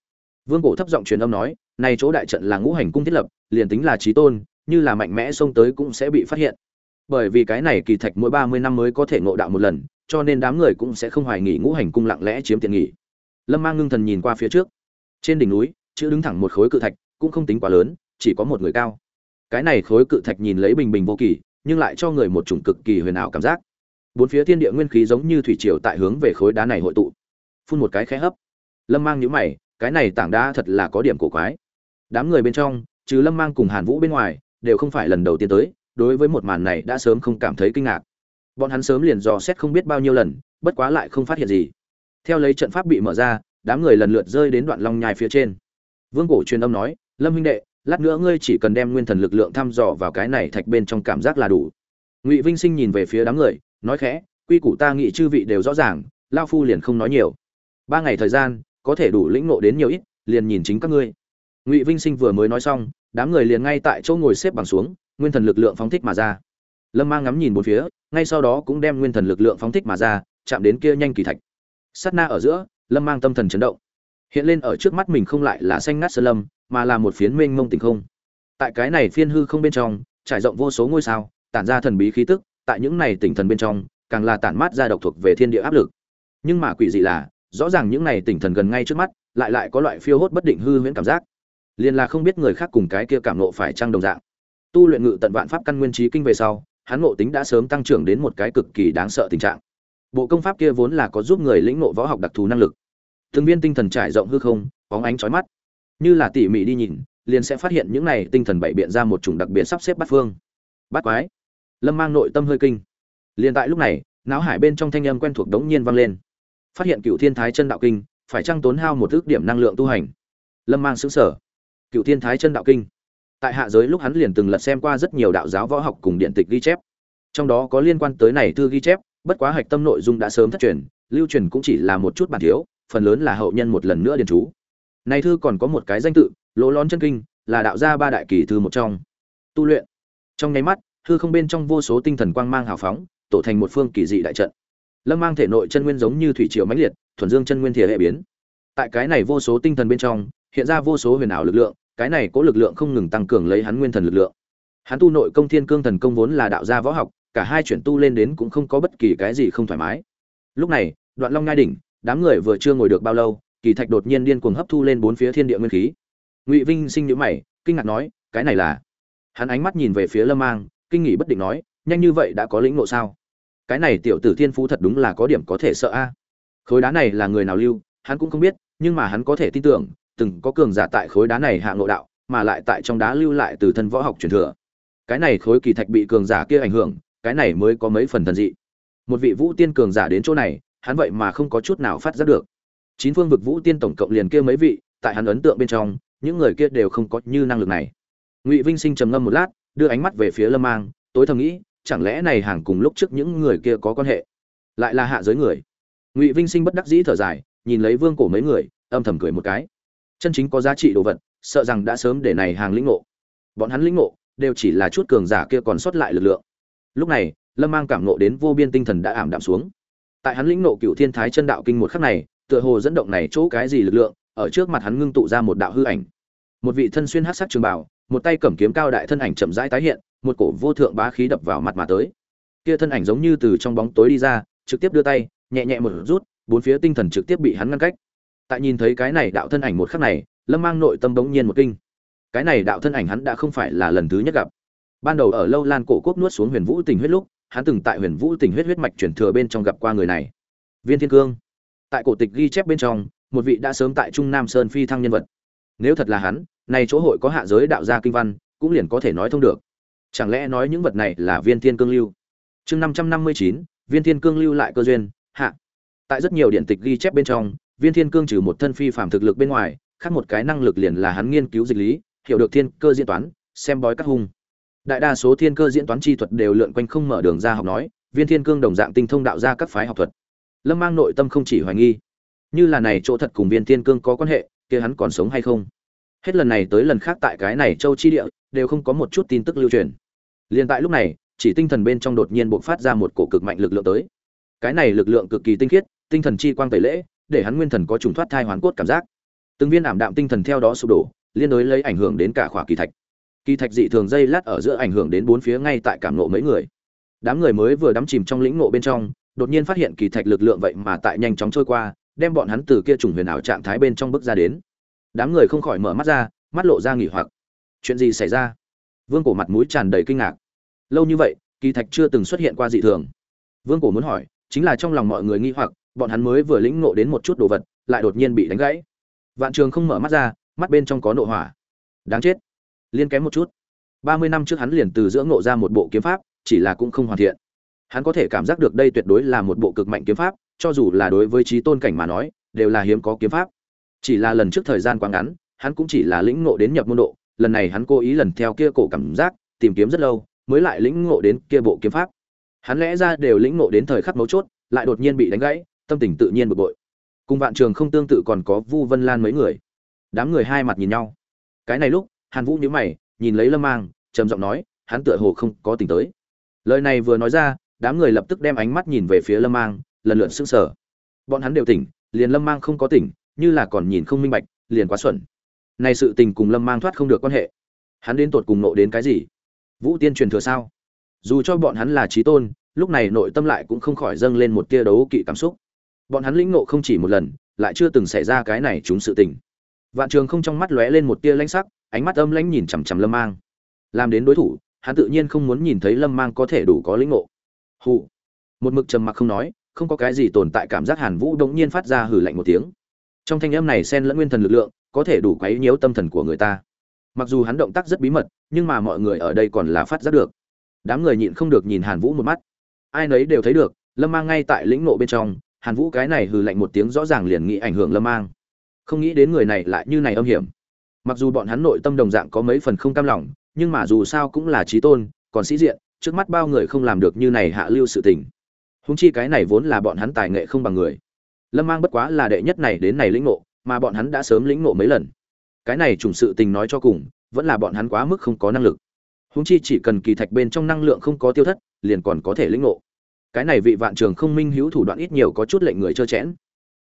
Vương cổ thấp giọng truyền âm nói, này chỗ đại trận là ngũ hành cung thiết lập, liền tính là trí tôn, như là mạnh mẽ xông tới cũng sẽ bị phát hiện. Bởi vì cái này kỳ thạch mỗi ba mươi năm mới có thể ngộ đạo một lần, cho nên đám người cũng sẽ không hoài nghỉ ngũ hành cung lặng lẽ chiếm tiện nghỉ lâm mang ngưng thần nhìn qua phía trước. Trên đỉnh núi, chữ đứng thẳng một khối cự thạch, cũng không tính quá lớn, chỉ có một người cao. Cái này khối cự thạch nhìn lấy bình bình vô kỳ, nhưng lại cho người một chủng cực kỳ huyền ảo cảm giác. Bốn phía thiên địa nguyên khí giống như thủy triều tại hướng về khối đá này hội tụ. Phun một cái khẽ hấp. Lâm mang nhíu mày, cái này tảng đá thật là có điểm cổ quái. Đám người bên trong, trừ lâm mang cùng hàn vũ bên ngoài, đều không phải lần đầu tiên tới, đối với một màn này đã sớm không cảm thấy kinh ngạc. Bọn hắn sớm liền dò xét không biết bao nhiêu lần, bất quá lại không phát hiện gì theo lấy trận pháp bị mở ra, đám người lần lượt rơi đến đoạn long nhai phía trên. Vương cổ truyền âm nói, lâm huynh đệ, lát nữa ngươi chỉ cần đem nguyên thần lực lượng thăm dò vào cái này thạch bên trong cảm giác là đủ. Ngụy vinh sinh nhìn về phía đám người, nói khẽ, quy củ ta nghị chư vị đều rõ ràng lao phu liền không nói nhiều. Ba ngày thời gian, có thể đủ lĩnh ngộ đến nhiều ít, liền nhìn chính các ngươi. Ngụy vinh sinh vừa mới nói xong, đám người liền ngay tại chỗ ngồi xếp bằng xuống, nguyên thần lực lượng phóng thích mà ra. Lâm mang ngắm nhìn bốn phía, ngay sau đó cũng đem nguyên thần lực lượng phóng thích mà ra, chạm đến kia nhanh kỳ thạch sát na ở giữa, lâm mang tâm thần chấn động. Hiện lên ở trước mắt mình không lại là xanh ngắt sơn lâm, mà là một phiến mênh mông tình không. Tại cái này phiên hư không bên trong, trải rộng vô số ngôi sao, tản ra thần bí khí tức, tại những này tỉnh thần bên trong, càng là tản mát ra độc thuộc về thiên địa áp lực. Nhưng mà quỷ dị là, rõ ràng những này tỉnh thần gần ngay trước mắt, lại lại có loại phiêu hốt bất định hư huyễn cảm giác. Liền là không biết người khác cùng cái kia cảm nộ phải trang đồng dạng. Tu luyện ngự tận vạn pháp căn nguyên trí kinh về sau, hắn ngộ tính đã sớm tăng trưởng đến một cái cực kỳ đáng sợ tình trạng bộ công pháp kia vốn là có giúp người lĩnh ngộ võ học đặc thù năng lực. Từng viên tinh thần trải rộng hư không, bóng ánh chói mắt. Như là tỉ mỉ đi nhìn, liền sẽ phát hiện những này tinh thần bảy biện ra một chủng đặc biệt sắp xếp bát phương. Bát quái. Lâm mang nội tâm hơi kinh. Liền tại lúc này não hải bên trong thanh âm quen thuộc đống nhiên vang lên. Phát hiện cựu thiên thái chân đạo kinh, phải trăng tốn hao một ước điểm năng lượng tu hành? Lâm mang xứng sở cựu thiên thái chân đạo kinh. Tại hạ giới lúc hắn liền từng lật xem qua rất nhiều đạo giáo võ học cùng điện tịch ghi chép. Trong đó có liên quan tới này thư ghi chép bất quá hạch tâm nội dung đã sớm thất truyền, lưu truyền cũng chỉ là một chút bản thiếu, phần lớn là hậu nhân một lần nữa điền chú. Này thư còn có một cái danh tự, lỗ lón chân kinh, là đạo gia ba đại kỳ thư một trong. Tu luyện. Trong nháy mắt thư không bên trong vô số tinh thần quang mang hào phóng, tổ thành một phương kỳ dị đại trận. Lâm mang thể nội chân nguyên giống như thủy triều mãnh liệt, thuần dương chân nguyên thể hệ biến. Tại cái này vô số tinh thần bên trong, hiện ra vô số huyền ảo lực lượng, cái này có lực lượng không ngừng tăng cường lấy hắn nguyên thần lực lượng. Hắn tu nội công thiên cương thần công vốn là đạo gia võ học cả hai chuyển tu lên đến cũng không có bất kỳ cái gì không thoải mái. Lúc này, đoạn long ngai đỉnh, đám người vừa chưa ngồi được bao lâu, kỳ thạch đột nhiên điên cuồng hấp thu lên bốn phía thiên địa nguyên khí. Ngụy vinh sinh nhíu mày, kinh ngạc nói, cái này là? Hắn ánh mắt nhìn về phía lâm mang, kinh nghỉ bất định nói, nhanh như vậy đã có lĩnh ngộ sao? Cái này tiểu tử thiên phú thật đúng là có điểm có thể sợ a. Khối đá này là người nào lưu, hắn cũng không biết, nhưng mà hắn có thể tin tưởng, từng có cường giả tại khối đá này hạ ngộ đạo, mà lại tại trong đá lưu lại từ thân võ học truyền thừa. Cái này khối kỳ thạch bị cường giả kia ảnh hưởng cái này mới có mấy phần thần dị. Một vị vũ tiên cường giả đến chỗ này, hắn vậy mà không có chút nào phát giác được. Chín phương vực vũ tiên tổng cộng liền kia mấy vị, tại hắn ấn tượng bên trong, những người kia đều không có như năng lực này. Ngụy vinh sinh trầm ngâm một lát, đưa ánh mắt về phía lâm mang, tối thầm nghĩ, chẳng lẽ này hàng cùng lúc trước những người kia có quan hệ? Lại là hạ giới người. Ngụy vinh sinh bất đắc dĩ thở dài, nhìn lấy vương cổ mấy người, âm thầm cười một cái. Chân chính có giá trị đồ vật, sợ rằng đã sớm để này hàng lĩnh ngộ. Bọn hắn lĩnh ngộ, đều chỉ là chút cường giả kia còn sót lại lực lượng lúc này, lâm mang cảm nộ đến vô biên tinh thần đã ảm đạm xuống. Tại hắn lĩnh nộ cựu thiên thái chân đạo kinh một khắc này, tựa hồ dẫn động này chỗ cái gì lực lượng, ở trước mặt hắn ngưng tụ ra một đạo hư ảnh. Một vị thân xuyên hắc sắc trường bảo một tay cầm kiếm cao đại thân ảnh chậm rãi tái hiện, một cổ vô thượng bá khí đập vào mặt mà tới. Kia thân ảnh giống như từ trong bóng tối đi ra, trực tiếp đưa tay, nhẹ nhẹ một rút, bốn phía tinh thần trực tiếp bị hắn ngăn cách. Tại nhìn thấy cái này đạo thân ảnh một khắc này, lâm mang nội tâm bỗng nhiên một kinh. Cái này đạo thân ảnh hắn đã không phải là lần thứ nhất gặp ban đầu ở lâu lan cổ quốc nuốt xuống huyền vũ tình huyết lúc, hắn từng tại huyền vũ tình huyết huyết mạch chuyển thừa bên trong gặp qua người này. Viên thiên cương. Tại cổ tịch ghi chép bên trong, một vị đã sớm tại trung nam sơn phi thăng nhân vật. Nếu thật là hắn, này chỗ hội có hạ giới đạo gia kinh văn, cũng liền có thể nói thông được. Chẳng lẽ nói những vật này là viên thiên cương lưu? Chương năm trăm năm mươi chín, viên thiên cương lưu lại cơ duyên, hạ. Tại rất nhiều điện tịch ghi chép bên trong, viên thiên cương trừ một thân phi phạm thực lực bên ngoài, khác một cái năng lực liền là hắn nghiên cứu dịch lý, hiểu được thiên cơ diễn toán, xem bói các hung đại đa số thiên cơ diễn toán chi thuật đều lượn quanh không mở đường ra học nói, viên thiên cương đồng dạng tinh thông đạo ra các phái học thuật. Lâm mang nội tâm không chỉ hoài nghi, như là này chỗ thật cùng viên thiên cương có quan hệ, kia hắn còn sống hay không? Hết lần này tới lần khác tại cái này châu chi địa, đều không có một chút tin tức lưu truyền. Liền tại lúc này, chỉ tinh thần bên trong đột nhiên bộc phát ra một cổ cực mạnh lực lượng tới. Cái này lực lượng cực kỳ tinh khiết, tinh thần chi quang tẩy lễ, để hắn nguyên thần có trùng thoát thai hoàn cốt cảm giác. Từng viên ảm đạm tinh thần theo đó sụp đổ, liên đối lấy ảnh hưởng đến cả khỏa kỳ thạch kỳ thạch dị thường dây lát ở giữa ảnh hưởng đến bốn phía ngay tại cảm nộ mấy người. Đám người mới vừa đắm chìm trong lĩnh nộ bên trong, đột nhiên phát hiện kỳ thạch lực lượng vậy mà tại nhanh chóng trôi qua, đem bọn hắn từ kia trùng huyền ảo trạng thái bên trong bước ra đến. Đám người không khỏi mở mắt ra, mắt lộ ra nghỉ hoặc. Chuyện gì xảy ra? Vương cổ mặt mũi tràn đầy kinh ngạc. Lâu như vậy, kỳ thạch chưa từng xuất hiện qua dị thường. Vương cổ muốn hỏi, chính là trong lòng mọi người nghi hoặc, bọn hắn mới vừa lĩnh ngộ đến một chút đồ vật, lại đột nhiên bị đánh gãy. Vạn trường không mở mắt ra, mắt bên trong có nộ hỏa. Đáng chết liên kém một chút. Ba mươi năm trước hắn liền từ giữa ngộ ra một bộ kiếm pháp, chỉ là cũng không hoàn thiện. Hắn có thể cảm giác được đây tuyệt đối là một bộ cực mạnh kiếm pháp, cho dù là đối với trí tôn cảnh mà nói, đều là hiếm có kiếm pháp. Chỉ là lần trước thời gian quá ngắn, hắn cũng chỉ là lĩnh ngộ đến nhập môn độ, lần này hắn cố ý lần theo kia cổ cảm giác, tìm kiếm rất lâu, mới lại lĩnh ngộ đến kia bộ kiếm pháp. Hắn lẽ ra đều lĩnh ngộ đến thời khắc mấu chốt, lại đột nhiên bị đánh gãy, tâm tình tự nhiên bực bội. Cùng vạn trường không tương tự còn có vu vân lan mấy người. Đám người hai mặt nhìn nhau. Cái này lúc hàn vũ nhíu mày, nhìn lấy lâm mang, trầm giọng nói, hắn tựa hồ không có tỉnh tới. Lời này vừa nói ra, đám người lập tức đem ánh mắt nhìn về phía lâm mang, lần lượt sững sờ. Bọn hắn đều tỉnh, liền lâm mang không có tỉnh, như là còn nhìn không minh bạch, liền quá xuẩn. Này sự tình cùng lâm mang thoát không được quan hệ. Hắn đến tột cùng nộ đến cái gì? Vũ tiên truyền thừa sao? Dù cho bọn hắn là trí tôn, lúc này nội tâm lại cũng không khỏi dâng lên một tia đấu kỵ cảm xúc. Bọn hắn lĩnh ngộ không chỉ một lần, lại chưa từng xảy ra cái này chúng sự tình. Vạn trường không trong mắt lóe lên một tia lãnh sắc ánh mắt âm lãnh nhìn chằm chằm lâm mang. Làm đến đối thủ, hắn tự nhiên không muốn nhìn thấy lâm mang có thể đủ có lĩnh ngộ. Hụ một mực trầm mặc không nói, không có cái gì tồn tại cảm giác hàn vũ đống nhiên phát ra hử lạnh một tiếng. Trong thanh âm này xen lẫn nguyên thần lực lượng, có thể đủ quấy nhiễu tâm thần của người ta. Mặc dù hắn động tác rất bí mật, nhưng mà mọi người ở đây còn là phát giác được. Đám người nhịn không được nhìn hàn vũ một mắt. Ai nấy đều thấy được, lâm mang ngay tại lĩnh nộ bên trong, hàn vũ cái này hừ lạnh một tiếng rõ ràng liền nghĩ ảnh hưởng lâm mang. Không nghĩ đến người này lại như này âm hiểm mặc dù bọn hắn nội tâm đồng dạng có mấy phần không cam lòng, nhưng mà dù sao cũng là trí tôn, còn sĩ diện, trước mắt bao người không làm được như này hạ lưu sự tình. Húng chi cái này vốn là bọn hắn tài nghệ không bằng người. Lâm mang bất quá là đệ nhất này đến này lĩnh ngộ, mà bọn hắn đã sớm lĩnh ngộ mấy lần. Cái này trùng sự tình nói cho cùng, vẫn là bọn hắn quá mức không có năng lực. Húng chi chỉ cần kỳ thạch bên trong năng lượng không có tiêu thất, liền còn có thể lĩnh ngộ. Cái này vị vạn trường không minh hữu thủ đoạn ít nhiều có chút lệnh người trơ chẽn.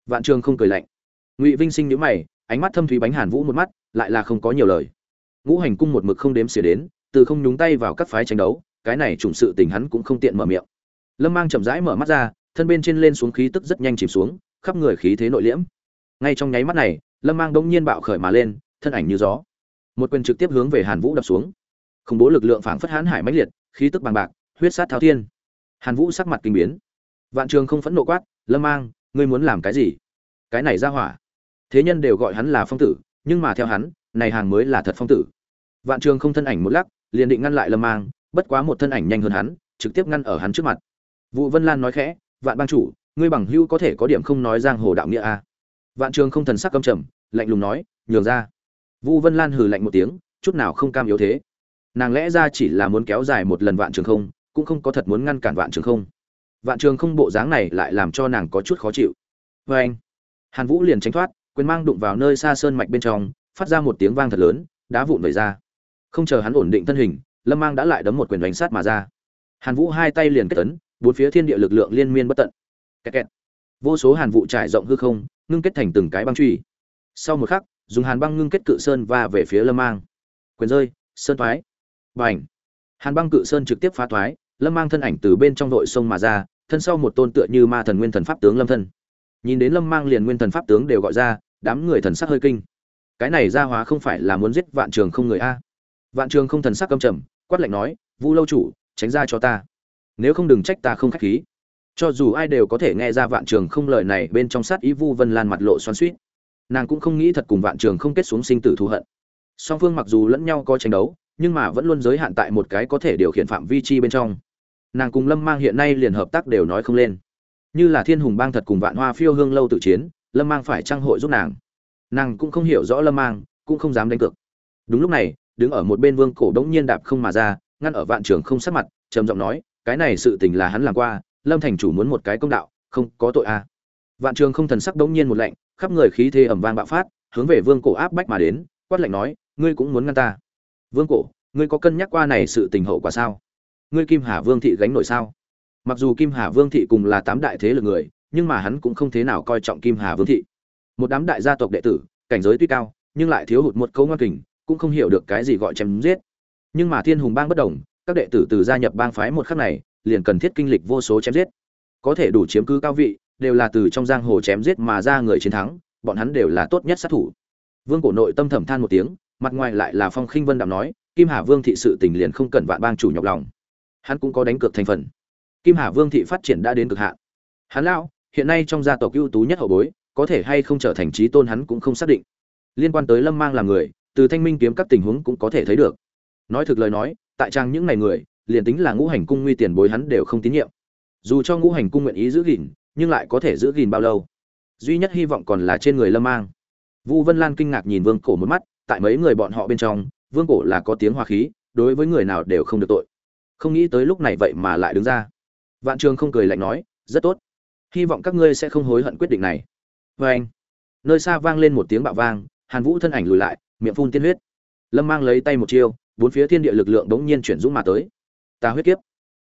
Vạn trường không cười lạnh. Ngụy vinh sinh nhữ mày ánh mắt thâm thúy bánh hàn vũ một mắt, lại là không có nhiều lời. Ngũ hành cung một mực không đếm xỉa đến, từ không nhúng tay vào các phái tranh đấu, cái này trùng sự tình hắn cũng không tiện mở miệng. Lâm mang chậm rãi mở mắt ra, thân bên trên lên xuống khí tức rất nhanh chìm xuống, khắp người khí thế nội liễm. Ngay trong nháy mắt này, lâm mang đông nhiên bạo khởi mà lên, thân ảnh như gió. Một quyền trực tiếp hướng về hàn vũ đập xuống. Khủng bố lực lượng phảng phất hãn hải mãnh liệt, khí tức bằng bạc, huyết sát thao thiên. Hàn vũ sắc mặt kinh biến. Vạn trường không phẫn nộ quát, lâm mang, ngươi muốn làm cái gì? Cái này ra hỏa thế nhân đều gọi hắn là phong tử, nhưng mà theo hắn, này hàng mới là thật phong tử. Vạn trường không thân ảnh một lắc, liền định ngăn lại lâm mang, bất quá một thân ảnh nhanh hơn hắn, trực tiếp ngăn ở hắn trước mặt. Vụ vân lan nói khẽ, vạn bang chủ, ngươi bằng hữu có thể có điểm không nói giang hồ đạo nghĩa a à? vạn trường không thần sắc căm trầm, lạnh lùng nói, nhường ra. Vu vân lan hừ lạnh một tiếng, chút nào không cam yếu thế. Nàng lẽ ra chỉ là muốn kéo dài một lần vạn trường không, cũng không có thật muốn ngăn cản vạn trường không. Vạn trường không bộ dáng này lại làm cho nàng có chút khó chịu. Vê anh hàn vũ liền tránh thoát quyền mang đụng vào nơi xa sơn mạch bên trong, phát ra một tiếng vang thật lớn, đá vụn vẩy ra. Không chờ hắn ổn định thân hình, lâm mang đã lại đấm một quyền đánh sát mà ra. Hàn vũ hai tay liền kết tấn bốn phía thiên địa lực lượng liên miên bất tận. Kẹt kẹt. vô số hàn vụ trải rộng hư không, ngưng kết thành từng cái băng truy. Sau một khắc, dùng hàn băng ngưng kết cự sơn va về phía lâm mang. Quyền rơi, sơn thoái. B à n h hàn băng cự sơn trực tiếp phá thoái, lâm mang thân ảnh từ bên trong đội sông mà ra, thân sau một tôn tựa như ma thần nguyên thần pháp tướng lâm thân. Nhìn đến lâm mang liền nguyên thần pháp tướng đều gọi ra đám người thần sắc hơi kinh. Cái này ra hóa không phải là muốn giết vạn trường không người a? Vạn trường không thần sắc căm trầm, quát lạnh nói, vu lâu chủ, tránh ra cho ta. Nếu không đừng trách ta không khách khí. Cho dù ai đều có thể nghe ra vạn trường không lời này, bên trong sát ý vu vân lan mặt lộ xoắn suýt nàng cũng không nghĩ thật cùng vạn trường không kết xuống sinh tử thù hận. Song phương mặc dù lẫn nhau có tranh đấu, nhưng mà vẫn luôn giới hạn tại một cái có thể điều khiển phạm vi chi bên trong. Nàng cùng lâm mang hiện nay liền hợp tác đều nói không lên. Như là thiên hùng bang thật cùng vạn hoa phiêu hương lâu tự chiến lâm mang phải trang hội giúp nàng. Nàng cũng không hiểu rõ lâm mang, cũng không dám đánh cược. Đúng lúc này, đứng ở một bên vương cổ đống nhiên đạp không mà ra, ngăn ở vạn trường không sát mặt, trầm giọng nói, cái này sự tình là hắn làm qua, lâm thành chủ muốn một cái công đạo, không có tội a. À. vạn trường không thần sắc đống nhiên một lạnh, khắp người khí thế ẩm vang bạo phát, hướng về vương cổ áp bách mà đến, quát lạnh nói, ngươi cũng muốn ngăn ta? Vương cổ, ngươi có cân nhắc qua này sự tình hậu quả sao? Ngươi kim hà vương thị gánh nổi sao? Mặc dù kim hà vương thị cùng là tám đại thế lực người nhưng mà hắn cũng không thế nào coi trọng kim hà vương thị. Một đám đại gia tộc đệ tử, cảnh giới tuy cao, nhưng lại thiếu hụt một câu ngoan kình, cũng không hiểu được cái gì gọi chém giết. Nhưng mà thiên hùng bang bất đồng, các đệ tử từ gia nhập bang phái một khắc này, liền cần thiết kinh lịch vô số chém giết. Có thể đủ chiếm cứ cao vị, đều là từ trong giang hồ chém giết mà ra người chiến thắng, bọn hắn đều là tốt nhất sát thủ. Vương cổ nội tâm thầm than một tiếng, mặt ngoài lại là phong khinh vân đạm nói, kim hà vương thị sự tình liền không cần vạn bang chủ nhọc lòng. Hắn cũng có đánh cược thành phần. Kim hà vương thị phát triển đã đến cực hạn. Hắn lão hiện nay trong gia tộc ưu tú nhất hậu bối, có thể hay không trở thành trí tôn hắn cũng không xác định. Liên quan tới lâm mang là người, từ thanh minh kiếm các tình huống cũng có thể thấy được. Nói thực lời nói, tại trang những ngày người, liền tính là ngũ hành cung nguy tiền bối hắn đều không tín nhiệm. Dù cho ngũ hành cung nguyện ý giữ gìn, nhưng lại có thể giữ gìn bao lâu? Duy nhất hy vọng còn là trên người lâm mang. Vu vân lan kinh ngạc nhìn vương cổ một mắt, tại mấy người bọn họ bên trong, vương cổ là có tiếng hòa khí, đối với người nào đều không được tội. Không nghĩ tới lúc này vậy mà lại đứng ra. Vạn trường không cười lạnh nói, rất tốt hy vọng các ngươi sẽ không hối hận quyết định này. Vê anh, nơi xa vang lên một tiếng bạo vang, hàn vũ thân ảnh lùi lại, miệng phun tiên huyết. Lâm mang lấy tay một chiêu, bốn phía thiên địa lực lượng đống nhiên chuyển dũng mà tới. Ta huyết kiếp.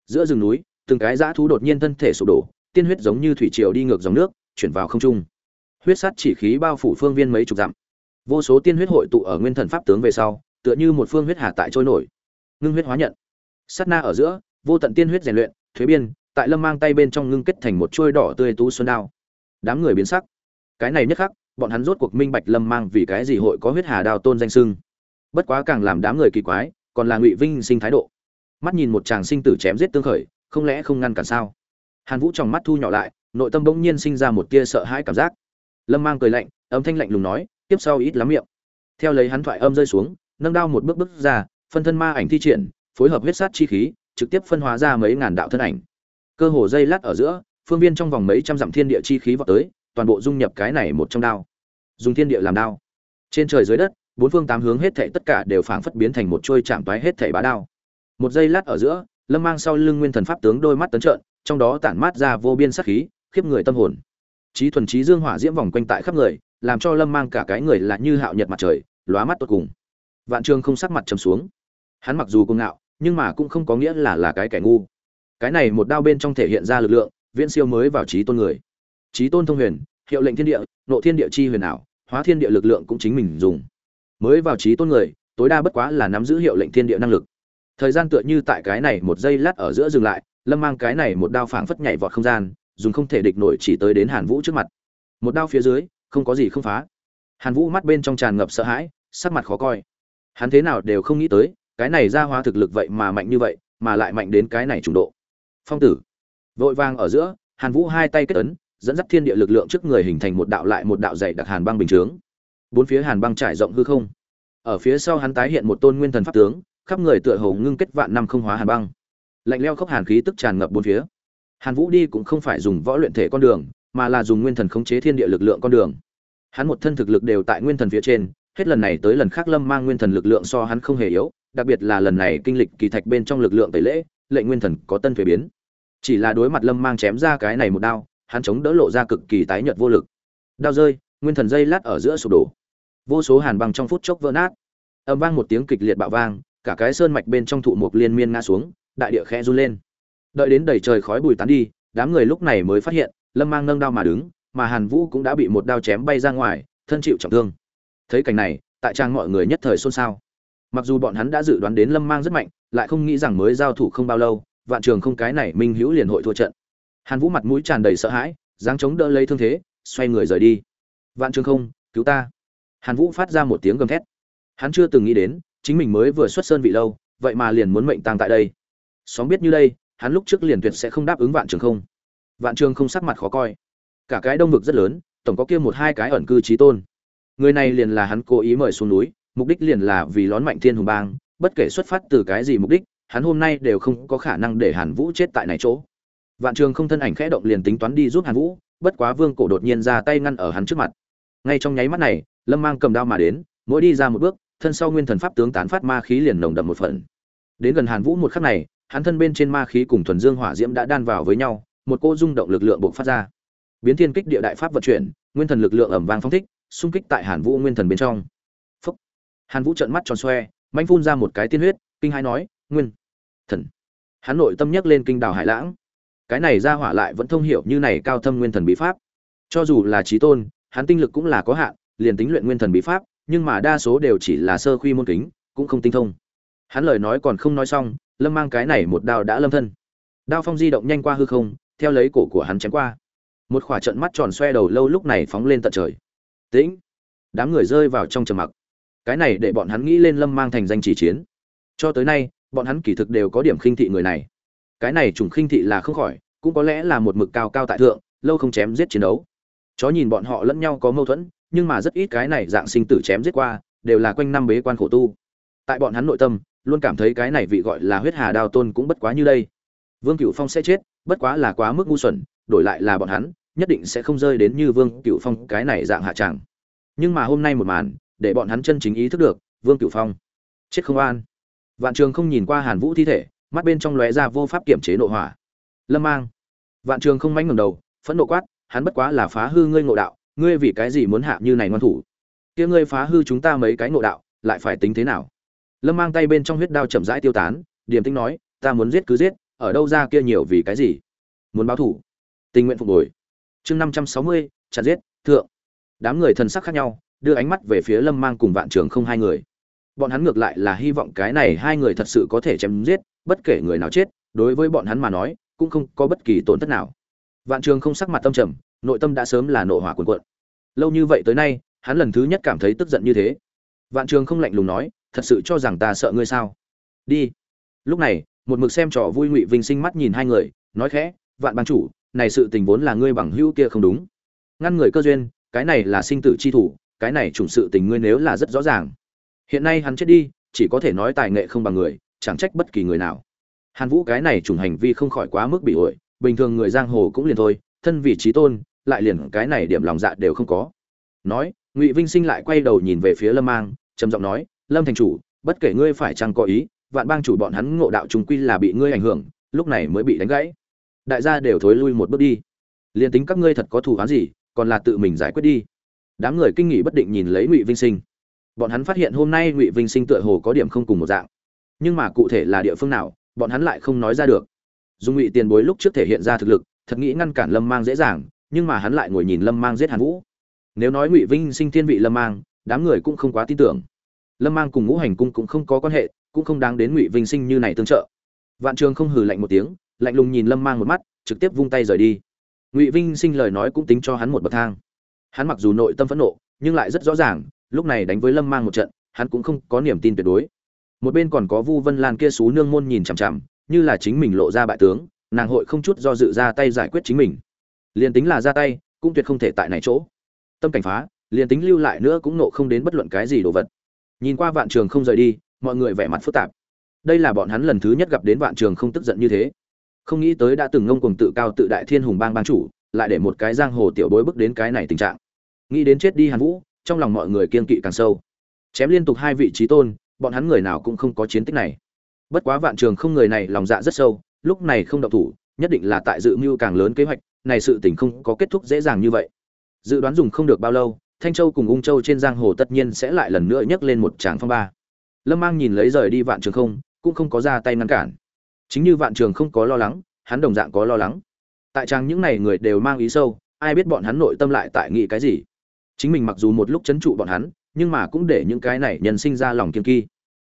Giữa rừng núi, từng cái dã thú đột nhiên thân thể sụp đổ, tiên huyết giống như thủy triều đi ngược dòng nước, chuyển vào không trung. Huyết sắt chỉ khí bao phủ phương viên mấy chục dặm. Vô số tiên huyết hội tụ ở nguyên thần pháp tướng về sau, tựa như một phương huyết hà tại trôi nổi. Ngưng huyết hóa nhận. Sát na ở giữa, vô tận tiên huyết rèn luyện, thuế biên tại lâm mang tay bên trong ngưng kết thành một chuôi đỏ tươi tú xuân đao. Đám người biến sắc. Cái này nhất khắc, bọn hắn rốt cuộc minh bạch lâm mang vì cái gì hội có huyết hà đao tôn danh sưng bất quá càng làm đám người kỳ quái, còn là ngụy vinh sinh thái độ. Mắt nhìn một chàng sinh tử chém giết tương khởi, không lẽ không ngăn cản sao? Hàn vũ trong mắt thu nhỏ lại, nội tâm bỗng nhiên sinh ra một tia sợ hãi cảm giác. Lâm mang cười lạnh, âm thanh lạnh lùng nói, tiếp sau ít lắm miệng. Theo lấy hắn thoại âm rơi xuống, nâng đao một bước bước ra, phân thân ma ảnh thi triển, phối hợp huyết sát chi khí, trực tiếp phân hóa ra mấy ngàn đạo thân ảnh cơ hồ dây lát ở giữa, phương viên trong vòng mấy trăm dặm thiên địa chi khí vọt tới, toàn bộ dung nhập cái này một trong đao. Dùng thiên địa làm đao. Trên trời dưới đất, bốn phương tám hướng hết thảy tất cả đều phảng phất biến thành một chuôi chạm toái hết thảy bá đao. Một giây lát ở giữa, lâm mang sau lưng nguyên thần pháp tướng đôi mắt tấn trợn, trong đó tản mát ra vô biên sát khí, khiếp người tâm hồn. Trí thuần trí dương hỏa diễm vòng quanh tại khắp người, làm cho lâm mang cả cái người là như hạo nhật mặt trời, lóa mắt tột cùng. Vạn trường không sắc mặt trầm xuống. Hắn mặc dù công ngạo, nhưng mà cũng không có nghĩa là là cái kẻ ngu cái này một đao bên trong thể hiện ra lực lượng, viễn siêu mới vào trí tôn người. Trí tôn thông huyền, hiệu lệnh thiên địa, nộ thiên địa chi huyền ảo, hóa thiên địa lực lượng cũng chính mình dùng. Mới vào trí tôn người, tối đa bất quá là nắm giữ hiệu lệnh thiên địa năng lực. Thời gian tựa như tại cái này một giây lát ở giữa dừng lại, lâm mang cái này một đao phảng phất nhảy vọt không gian, dùng không thể địch nổi chỉ tới đến hàn vũ trước mặt. Một đao phía dưới, không có gì không phá. Hàn vũ mắt bên trong tràn ngập sợ hãi, sắc mặt khó coi. Hắn thế nào đều không nghĩ tới, cái này ra hóa thực lực vậy mà mạnh như vậy, mà lại mạnh đến cái này trùng độ phong tử. Vội vàng ở giữa, hàn vũ hai tay kết ấn, dẫn dắt thiên địa lực lượng trước người hình thành một đạo lại một đạo dày đặc hàn băng bình chướng. Bốn phía hàn băng trải rộng hư không. Ở phía sau hắn tái hiện một tôn nguyên thần pháp tướng, khắp người tựa hồ ngưng kết vạn năm không hóa hàn băng. Lạnh leo khốc hàn khí tức tràn ngập bốn phía. Hàn vũ đi cũng không phải dùng võ luyện thể con đường, mà là dùng nguyên thần khống chế thiên địa lực lượng con đường. Hắn một thân thực lực đều tại nguyên thần phía trên, hết lần này tới lần khác lâm mang nguyên thần lực lượng so hắn không hề yếu, đặc biệt là lần này kinh lịch kỳ thạch bên trong lực lượng tẩy lễ lệnh nguyên thần có tân thuế biến. Chỉ là đối mặt lâm mang chém ra cái này một đao, hắn chống đỡ lộ ra cực kỳ tái nhợt vô lực. Đao rơi, nguyên thần dây lát ở giữa sụp đổ. Vô số hàn băng trong phút chốc vỡ nát. Âm vang một tiếng kịch liệt bạo vang, cả cái sơn mạch bên trong thụ mục liên miên ngã xuống, đại địa khẽ run lên. Đợi đến đầy trời khói bùi tán đi, đám người lúc này mới phát hiện, lâm mang nâng đao mà đứng, mà hàn vũ cũng đã bị một đao chém bay ra ngoài, thân chịu trọng thương. Thấy cảnh này, tại trang mọi người nhất thời xôn xao mặc dù bọn hắn đã dự đoán đến lâm mang rất mạnh, lại không nghĩ rằng mới giao thủ không bao lâu, vạn trường không cái này minh hữu liền hội thua trận. Hàn vũ mặt mũi tràn đầy sợ hãi, dáng chống đỡ lấy thương thế, xoay người rời đi. Vạn trường không, cứu ta. Hàn vũ phát ra một tiếng gầm thét. Hắn chưa từng nghĩ đến, chính mình mới vừa xuất sơn vị lâu, vậy mà liền muốn mệnh tang tại đây. Xóm biết như đây, hắn lúc trước liền tuyệt sẽ không đáp ứng vạn trường không. Vạn trường không sắc mặt khó coi. Cả cái đông vực rất lớn, tổng có kia một hai cái ẩn cư trí tôn. Người này liền là hắn cố ý mời xuống núi mục đích liền là vì lón mạnh thiên hùng bang, bất kể xuất phát từ cái gì mục đích, hắn hôm nay đều không có khả năng để hàn vũ chết tại này chỗ. Vạn trường không thân ảnh khẽ động liền tính toán đi giúp hàn vũ, bất quá vương cổ đột nhiên ra tay ngăn ở hắn trước mặt. Ngay trong nháy mắt này, lâm mang cầm đao mà đến, mỗi đi ra một bước, thân sau nguyên thần pháp tướng tán phát ma khí liền nồng đậm một phần. Đến gần hàn vũ một khắc này, hắn thân bên trên ma khí cùng thuần dương hỏa diễm đã đan vào với nhau, một cô rung động lực lượng bộc phát ra. Biến thiên kích địa đại pháp vận chuyển, nguyên thần lực lượng ẩm vang phong thích, xung kích tại hàn vũ nguyên thần bên trong hàn vũ trợn mắt tròn xoe, manh phun ra một cái tiên huyết, kinh hai nói, nguyên thần. Hắn nội tâm nhắc lên kinh đào hải lãng. Cái này ra hỏa lại vẫn thông hiểu như này cao thâm nguyên thần bí pháp. Cho dù là trí tôn, hắn tinh lực cũng là có hạn, liền tính luyện nguyên thần bí pháp, nhưng mà đa số đều chỉ là sơ khuy môn kính, cũng không tinh thông. Hắn lời nói còn không nói xong, lâm mang cái này một đao đã lâm thân. Đao phong di động nhanh qua hư không, theo lấy cổ của hắn chém qua. Một khỏa trận mắt tròn xoe đầu lâu lúc này phóng lên tận trời. Tĩnh! Đám người rơi vào trong trầm mặc cái này để bọn hắn nghĩ lên lâm mang thành danh chỉ chiến. Cho tới nay, bọn hắn kỳ thực đều có điểm khinh thị người này. Cái này trùng khinh thị là không khỏi, cũng có lẽ là một mực cao cao tại thượng, lâu không chém giết chiến đấu. Chó nhìn bọn họ lẫn nhau có mâu thuẫn, nhưng mà rất ít cái này dạng sinh tử chém giết qua, đều là quanh năm bế quan khổ tu. Tại bọn hắn nội tâm, luôn cảm thấy cái này vị gọi là huyết hà đao tôn cũng bất quá như đây. Vương cựu phong sẽ chết, bất quá là quá mức ngu xuẩn, đổi lại là bọn hắn, nhất định sẽ không rơi đến như vương cựu phong cái này dạng hạ tràng nhưng mà hôm nay một màn để bọn hắn chân chính ý thức được, vương cựu phong. Chết không an vạn trường không nhìn qua hàn vũ thi thể, mắt bên trong lóe ra vô pháp kiểm chế nội hỏa. Lâm mang. Vạn trường không mánh ngầm đầu, phẫn nộ quát, hắn bất quá là phá hư ngươi ngộ đạo, ngươi vì cái gì muốn hạ như này ngoan thủ? Kia ngươi phá hư chúng ta mấy cái ngộ đạo, lại phải tính thế nào? Lâm mang tay bên trong huyết đao chậm rãi tiêu tán, điềm tĩnh nói, ta muốn giết cứ giết, ở đâu ra kia nhiều vì cái gì? Muốn báo thủ. Tình nguyện phục hồi. Chương năm trăm sáu mươi, chặt giết, thượng. Đám người thần sắc khác nhau đưa ánh mắt về phía lâm mang cùng vạn trường không hai người. Bọn hắn ngược lại là hy vọng cái này hai người thật sự có thể chém giết, bất kể người nào chết, đối với bọn hắn mà nói, cũng không có bất kỳ tổn thất nào. Vạn trường không sắc mặt tâm trầm, nội tâm đã sớm là nộ hỏa cuồn cuộn. Lâu như vậy tới nay, hắn lần thứ nhất cảm thấy tức giận như thế. Vạn trường không lạnh lùng nói, thật sự cho rằng ta sợ ngươi sao? Đi. Lúc này, một mực xem trò vui ngụy vinh sinh mắt nhìn hai người, nói khẽ, vạn ban chủ, này sự tình vốn là ngươi bằng hữu kia không đúng. Ngăn người cơ duyên, cái này là sinh tử chi thủ cái này trùng sự tình ngươi nếu là rất rõ ràng. Hiện nay hắn chết đi chỉ có thể nói tài nghệ không bằng người chẳng trách bất kỳ người nào. Hàn vũ cái này trùng hành vi không khỏi quá mức bị uội, bình thường người giang hồ cũng liền thôi thân vị trí tôn lại liền cái này điểm lòng dạ đều không có. Nói ngụy vinh sinh lại quay đầu nhìn về phía lâm mang trầm giọng nói lâm thành chủ bất kể ngươi phải chăng có ý vạn bang chủ bọn hắn ngộ đạo trùng quy là bị ngươi ảnh hưởng lúc này mới bị đánh gãy. Đại gia đều thối lui một bước đi. Liên tính các ngươi thật có thù oán gì còn là tự mình giải quyết đi đám người kinh nghỉ bất định nhìn lấy ngụy vinh sinh bọn hắn phát hiện hôm nay ngụy vinh sinh tựa hồ có điểm không cùng một dạng nhưng mà cụ thể là địa phương nào bọn hắn lại không nói ra được dùng ngụy tiền bối lúc trước thể hiện ra thực lực thật nghĩ ngăn cản lâm mang dễ dàng nhưng mà hắn lại ngồi nhìn lâm mang giết hàn vũ nếu nói ngụy vinh sinh thiên vị lâm mang đám người cũng không quá tin tưởng lâm mang cùng ngũ hành cung cũng không có quan hệ cũng không đáng đến ngụy vinh sinh như này tương trợ vạn trường không hừ lạnh một tiếng lạnh lùng nhìn lâm mang một mắt trực tiếp vung tay rời đi ngụy vinh sinh lời nói cũng tính cho hắn một bậc thang hắn mặc dù nội tâm phẫn nộ, nhưng lại rất rõ ràng, lúc này đánh với lâm mang một trận, hắn cũng không có niềm tin tuyệt đối. Một bên còn có vu vân lan kia xú nương môn nhìn chằm chằm, như là chính mình lộ ra bại tướng, nàng hội không chút do dự ra tay giải quyết chính mình. Liền tính là ra tay, cũng tuyệt không thể tại này chỗ. Tâm cảnh phá liền tính lưu lại nữa cũng nộ không đến bất luận cái gì đồ vật. Nhìn qua vạn trường không rời đi, mọi người vẻ mặt phức tạp. Đây là bọn hắn lần thứ nhất gặp đến vạn trường không tức giận như thế. Không nghĩ tới đã từng ngông cuồng tự cao tự đại thiên hùng bang bang chủ lại để một cái giang hồ tiểu bối bước đến cái này tình trạng. Nghĩ đến chết đi hàn vũ, trong lòng mọi người kiên kỵ càng sâu. Chém liên tục hai vị trí tôn, bọn hắn người nào cũng không có chiến tích này. Bất quá vạn trường không người này lòng dạ rất sâu, lúc này không động thủ, nhất định là tại dự mưu càng lớn kế hoạch, này sự tình không có kết thúc dễ dàng như vậy. Dự đoán dùng không được bao lâu, thanh châu cùng ung châu trên giang hồ tất nhiên sẽ lại lần nữa nhấc lên một tràng phong ba. Lâm mang nhìn lấy rời đi vạn trường không, cũng không có ra tay ngăn cản. Chính như vạn trường không có lo lắng, hắn đồng dạng có lo lắng tại trang những này người đều mang ý sâu, ai biết bọn hắn nội tâm lại tại nghĩ cái gì. Chính mình mặc dù một lúc chấn trụ bọn hắn, nhưng mà cũng để những cái này nhân sinh ra lòng kiên kỳ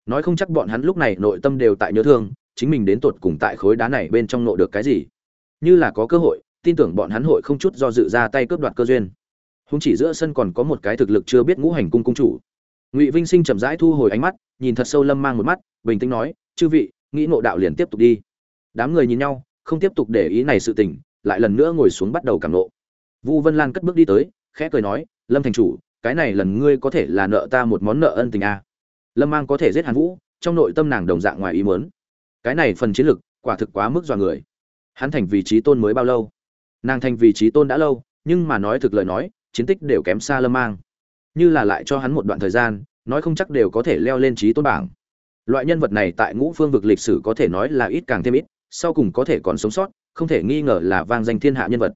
nói không chắc bọn hắn lúc này nội tâm đều tại nhớ thương, chính mình đến tột cùng tại khối đá này bên trong nộ được cái gì. Như là có cơ hội, tin tưởng bọn hắn hội không chút do dự ra tay cướp đoạt cơ duyên. Không chỉ giữa sân còn có một cái thực lực chưa biết ngũ hành cung cung chủ. Ngụy vinh sinh chậm rãi thu hồi ánh mắt, nhìn thật sâu lâm mang một mắt, bình tĩnh nói, chư vị, nghĩ nộ đạo liền tiếp tục đi. Đám người nhìn nhau, không tiếp tục để ý này sự tình lại lần nữa ngồi xuống bắt đầu cảm nộ. Vu vân lan cất bước đi tới, khẽ cười nói, lâm thành chủ, cái này lần ngươi có thể là nợ ta một món nợ ân tình a lâm mang có thể giết hàn vũ, trong nội tâm nàng đồng dạng ngoài ý muốn. Cái này phần chiến lực, quả thực quá mức dọa người. Hắn thành vị trí tôn mới bao lâu? Nàng thành vị trí tôn đã lâu, nhưng mà nói thực lời nói, chiến tích đều kém xa lâm mang. Như là lại cho hắn một đoạn thời gian, nói không chắc đều có thể leo lên trí tôn bảng. Loại nhân vật này tại ngũ phương vực lịch sử có thể nói là ít càng thêm ít sau cùng có thể còn sống sót, không thể nghi ngờ là vang danh thiên hạ nhân vật.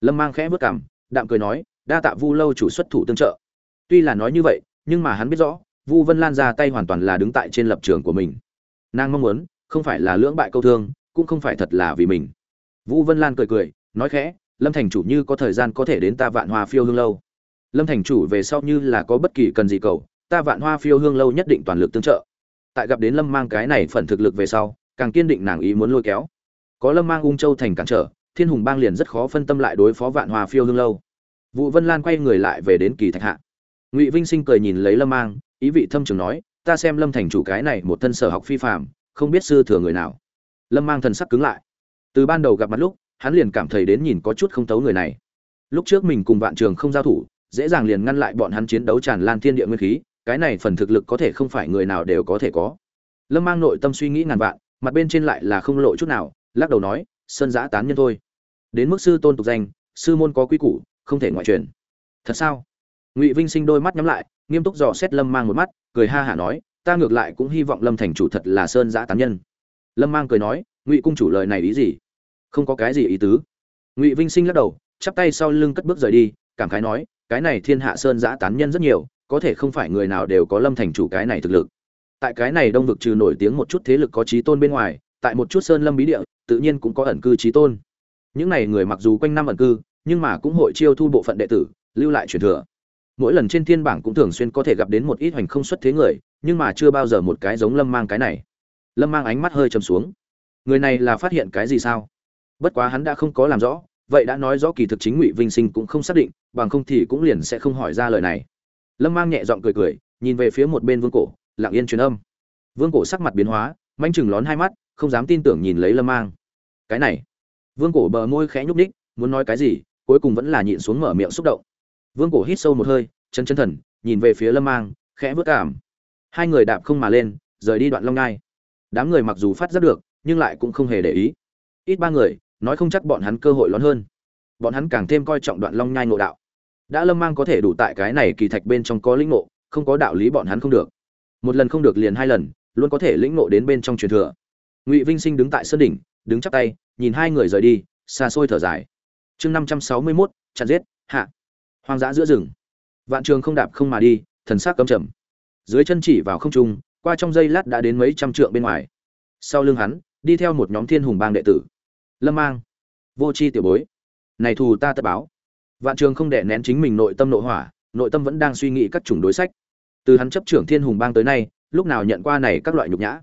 Lâm mang khẽ vất cảm đạm cười nói, đa tạ vu lâu chủ xuất thủ tương trợ. Tuy là nói như vậy, nhưng mà hắn biết rõ, vu vân lan ra tay hoàn toàn là đứng tại trên lập trường của mình. Nàng mong muốn, không phải là lưỡng bại câu thương, cũng không phải thật là vì mình. Vu vân lan cười cười, nói khẽ, lâm thành chủ như có thời gian có thể đến ta vạn hoa phiêu hương lâu. Lâm thành chủ về sau như là có bất kỳ cần gì cầu, ta vạn hoa phiêu hương lâu nhất định toàn lực tương trợ. Tại gặp đến lâm mang cái này phần thực lực về sau càng kiên định nàng ý muốn lôi kéo. Có lâm mang ung châu thành cản trở, thiên hùng bang liền rất khó phân tâm lại đối phó vạn hoa phiêu hương lâu. Vụ vân lan quay người lại về đến kỳ thạch hạ. Ngụy vinh sinh cười nhìn lấy lâm mang, ý vị thâm trường nói, ta xem lâm thành chủ cái này một thân sở học phi phạm không biết sư thừa người nào. Lâm mang thần sắc cứng lại. Từ ban đầu gặp mặt lúc, hắn liền cảm thấy đến nhìn có chút không tấu người này. Lúc trước mình cùng vạn trường không giao thủ, dễ dàng liền ngăn lại bọn hắn chiến đấu tràn lan thiên địa nguyên khí, cái này phần thực lực có thể không phải người nào đều có thể có. Lâm mang nội tâm suy nghĩ ngàn vạn mặt bên trên lại là không lộ chút nào, lắc đầu nói, sơn giã tán nhân thôi. Đến mức sư tôn tục danh, sư môn có quy củ, không thể ngoại truyền. Thật sao? Ngụy vinh sinh đôi mắt nhắm lại, nghiêm túc dò xét lâm mang một mắt, cười ha hả nói, ta ngược lại cũng hy vọng lâm thành chủ thật là sơn giã tán nhân. Lâm mang cười nói, ngụy cung chủ lời này ý gì? Không có cái gì ý tứ. Ngụy vinh sinh lắc đầu, chắp tay sau lưng cất bước rời đi, cảm khái nói, cái này thiên hạ sơn giã tán nhân rất nhiều, có thể không phải người nào đều có lâm thành chủ cái này thực lực tại cái này đông vực trừ nổi tiếng một chút thế lực có trí tôn bên ngoài, tại một chút sơn lâm bí địa, tự nhiên cũng có ẩn cư trí tôn. Những này người mặc dù quanh năm ẩn cư, nhưng mà cũng hội chiêu thu bộ phận đệ tử, lưu lại truyền thừa. Mỗi lần trên thiên bảng cũng thường xuyên có thể gặp đến một ít hoành không xuất thế người, nhưng mà chưa bao giờ một cái giống lâm mang cái này. Lâm mang ánh mắt hơi chầm xuống. Người này là phát hiện cái gì sao? Bất quá hắn đã không có làm rõ, vậy đã nói rõ kỳ thực chính ngụy vinh sinh cũng không xác định, bằng không thì cũng liền sẽ không hỏi ra lời này. Lâm mang nhẹ giọng cười cười, nhìn về phía một bên vương cổ lặng yên truyền âm. Vương cổ sắc mặt biến hóa, manh chừng lón hai mắt, không dám tin tưởng nhìn lấy lâm mang. Cái này. Vương cổ bờ môi khẽ nhúc ních muốn nói cái gì, cuối cùng vẫn là nhịn xuống mở miệng xúc động. Vương cổ hít sâu một hơi, chân chân thần, nhìn về phía lâm mang, khẽ vớt cảm. Hai người đạp không mà lên, rời đi đoạn long ngai. Đám người mặc dù phát giác được, nhưng lại cũng không hề để ý. Ít ba người, nói không chắc bọn hắn cơ hội lớn hơn. Bọn hắn càng thêm coi trọng đoạn long nhai ngộ đạo. Đã lâm mang có thể đủ tại cái này kỳ thạch bên trong có lĩnh ngộ, không có đạo lý bọn hắn không được một lần không được liền hai lần, luôn có thể lĩnh ngộ đến bên trong truyền thừa. Ngụy vinh sinh đứng tại sơn đỉnh, đứng chắp tay, nhìn hai người rời đi, xa xôi thở dài. Chương năm trăm sáu mươi mốt chặt giết, hạ. Hoang dã giữa rừng. Vạn trường không đạp không mà đi, thần sắc cấm trầm. Dưới chân chỉ vào không trung, qua trong giây lát đã đến mấy trăm trượng bên ngoài. Sau lưng hắn, đi theo một nhóm thiên hùng bang đệ tử. Lâm mang. Vô c h i tiểu bối. Này thù ta tất báo. Vạn trường không để nén chính mình nội tâm nội hỏa, nội tâm vẫn đang suy nghĩ các chủng đối sách từ hắn chấp trưởng thiên hùng bang tới nay, lúc nào nhận qua này các loại nhục nhã?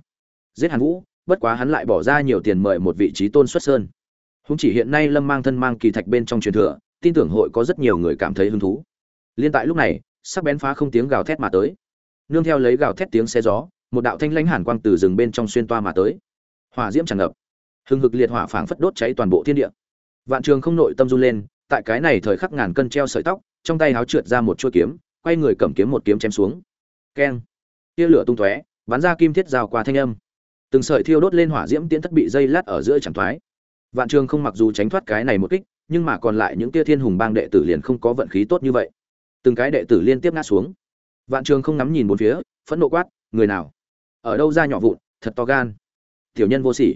Giết hàn vũ, bất quá hắn lại bỏ ra nhiều tiền mời một vị trí tôn xuất sơn. Húng chỉ hiện nay lâm mang thân mang kỳ thạch bên trong truyền thừa, tin tưởng hội có rất nhiều người cảm thấy hứng thú. Liên tại lúc này, sắc bén phá không tiếng gào thét mà tới. Nương theo lấy gào thét tiếng xe gió, một đạo thanh lãnh hàn quang từ rừng bên trong xuyên toa mà tới. Hỏa diễm tràn ngập. Hừng hực liệt hỏa phảng phất đốt cháy toàn bộ thiên địa. Vạn trường không nội tâm run lên, tại cái này thời khắc ngàn cân treo sợi tóc, trong tay háo trượt ra một chuôi kiếm, quay người cầm kiếm một kiếm chém xuống keng. Tia lửa tung tóe, bắn ra kim thiết rào qua thanh âm. Từng sợi thiêu đốt lên hỏa diễm tiễn thất bị dây lát ở giữa chẳng thoái. Vạn trường không mặc dù tránh thoát cái này một kích, nhưng mà còn lại những tia thiên hùng bang đệ tử liền không có vận khí tốt như vậy. Từng cái đệ tử liên tiếp ngã xuống. Vạn trường không ngắm nhìn bốn phía, phẫn nộ quát, người nào? Ở đâu ra nhỏ vụn, thật to gan. Tiểu nhân vô sỉ.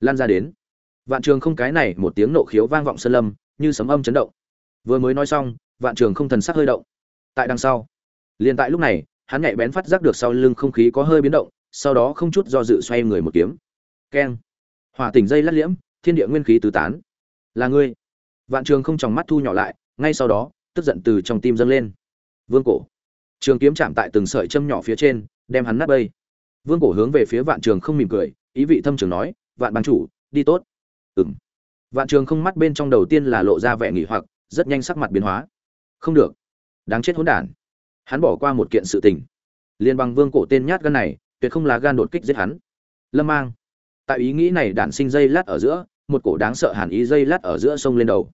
Lan ra đến. Vạn trường không cái này một tiếng nộ khiếu vang vọng sơn lâm, như sấm âm chấn động. Vừa mới nói xong, vạn trường không thần sắc hơi động. Tại đằng sau. Liền tại lúc này hắn nhạy bén phát giác được sau lưng không khí có hơi biến động, sau đó không chút do dự xoay người một kiếm. Keng. Hỏa tỉnh dây lát liễm, thiên địa nguyên khí tứ tán. Là ngươi. Vạn trường không tròng mắt thu nhỏ lại, ngay sau đó, tức giận từ trong tim dâng lên. Vương cổ. Trường kiếm chạm tại từng sợi châm nhỏ phía trên, đem hắn nát bay. Vương cổ hướng về phía vạn trường không mỉm cười, ý vị thâm trường nói, vạn bang chủ, đi tốt. Ừm. vạn trường không mắt bên trong đầu tiên là lộ ra vẻ nghỉ hoặc, rất nhanh sắc mặt biến hóa. Không được. Đáng chết hỗn đản hắn bỏ qua một kiện sự tình. Liên bằng vương cổ tên nhát gan này, tuyệt không là gan đột kích giết hắn. Lâm mang. Tại ý nghĩ này đản sinh dây lát ở giữa, một cổ đáng sợ hàn ý dây lát ở giữa sông lên đầu.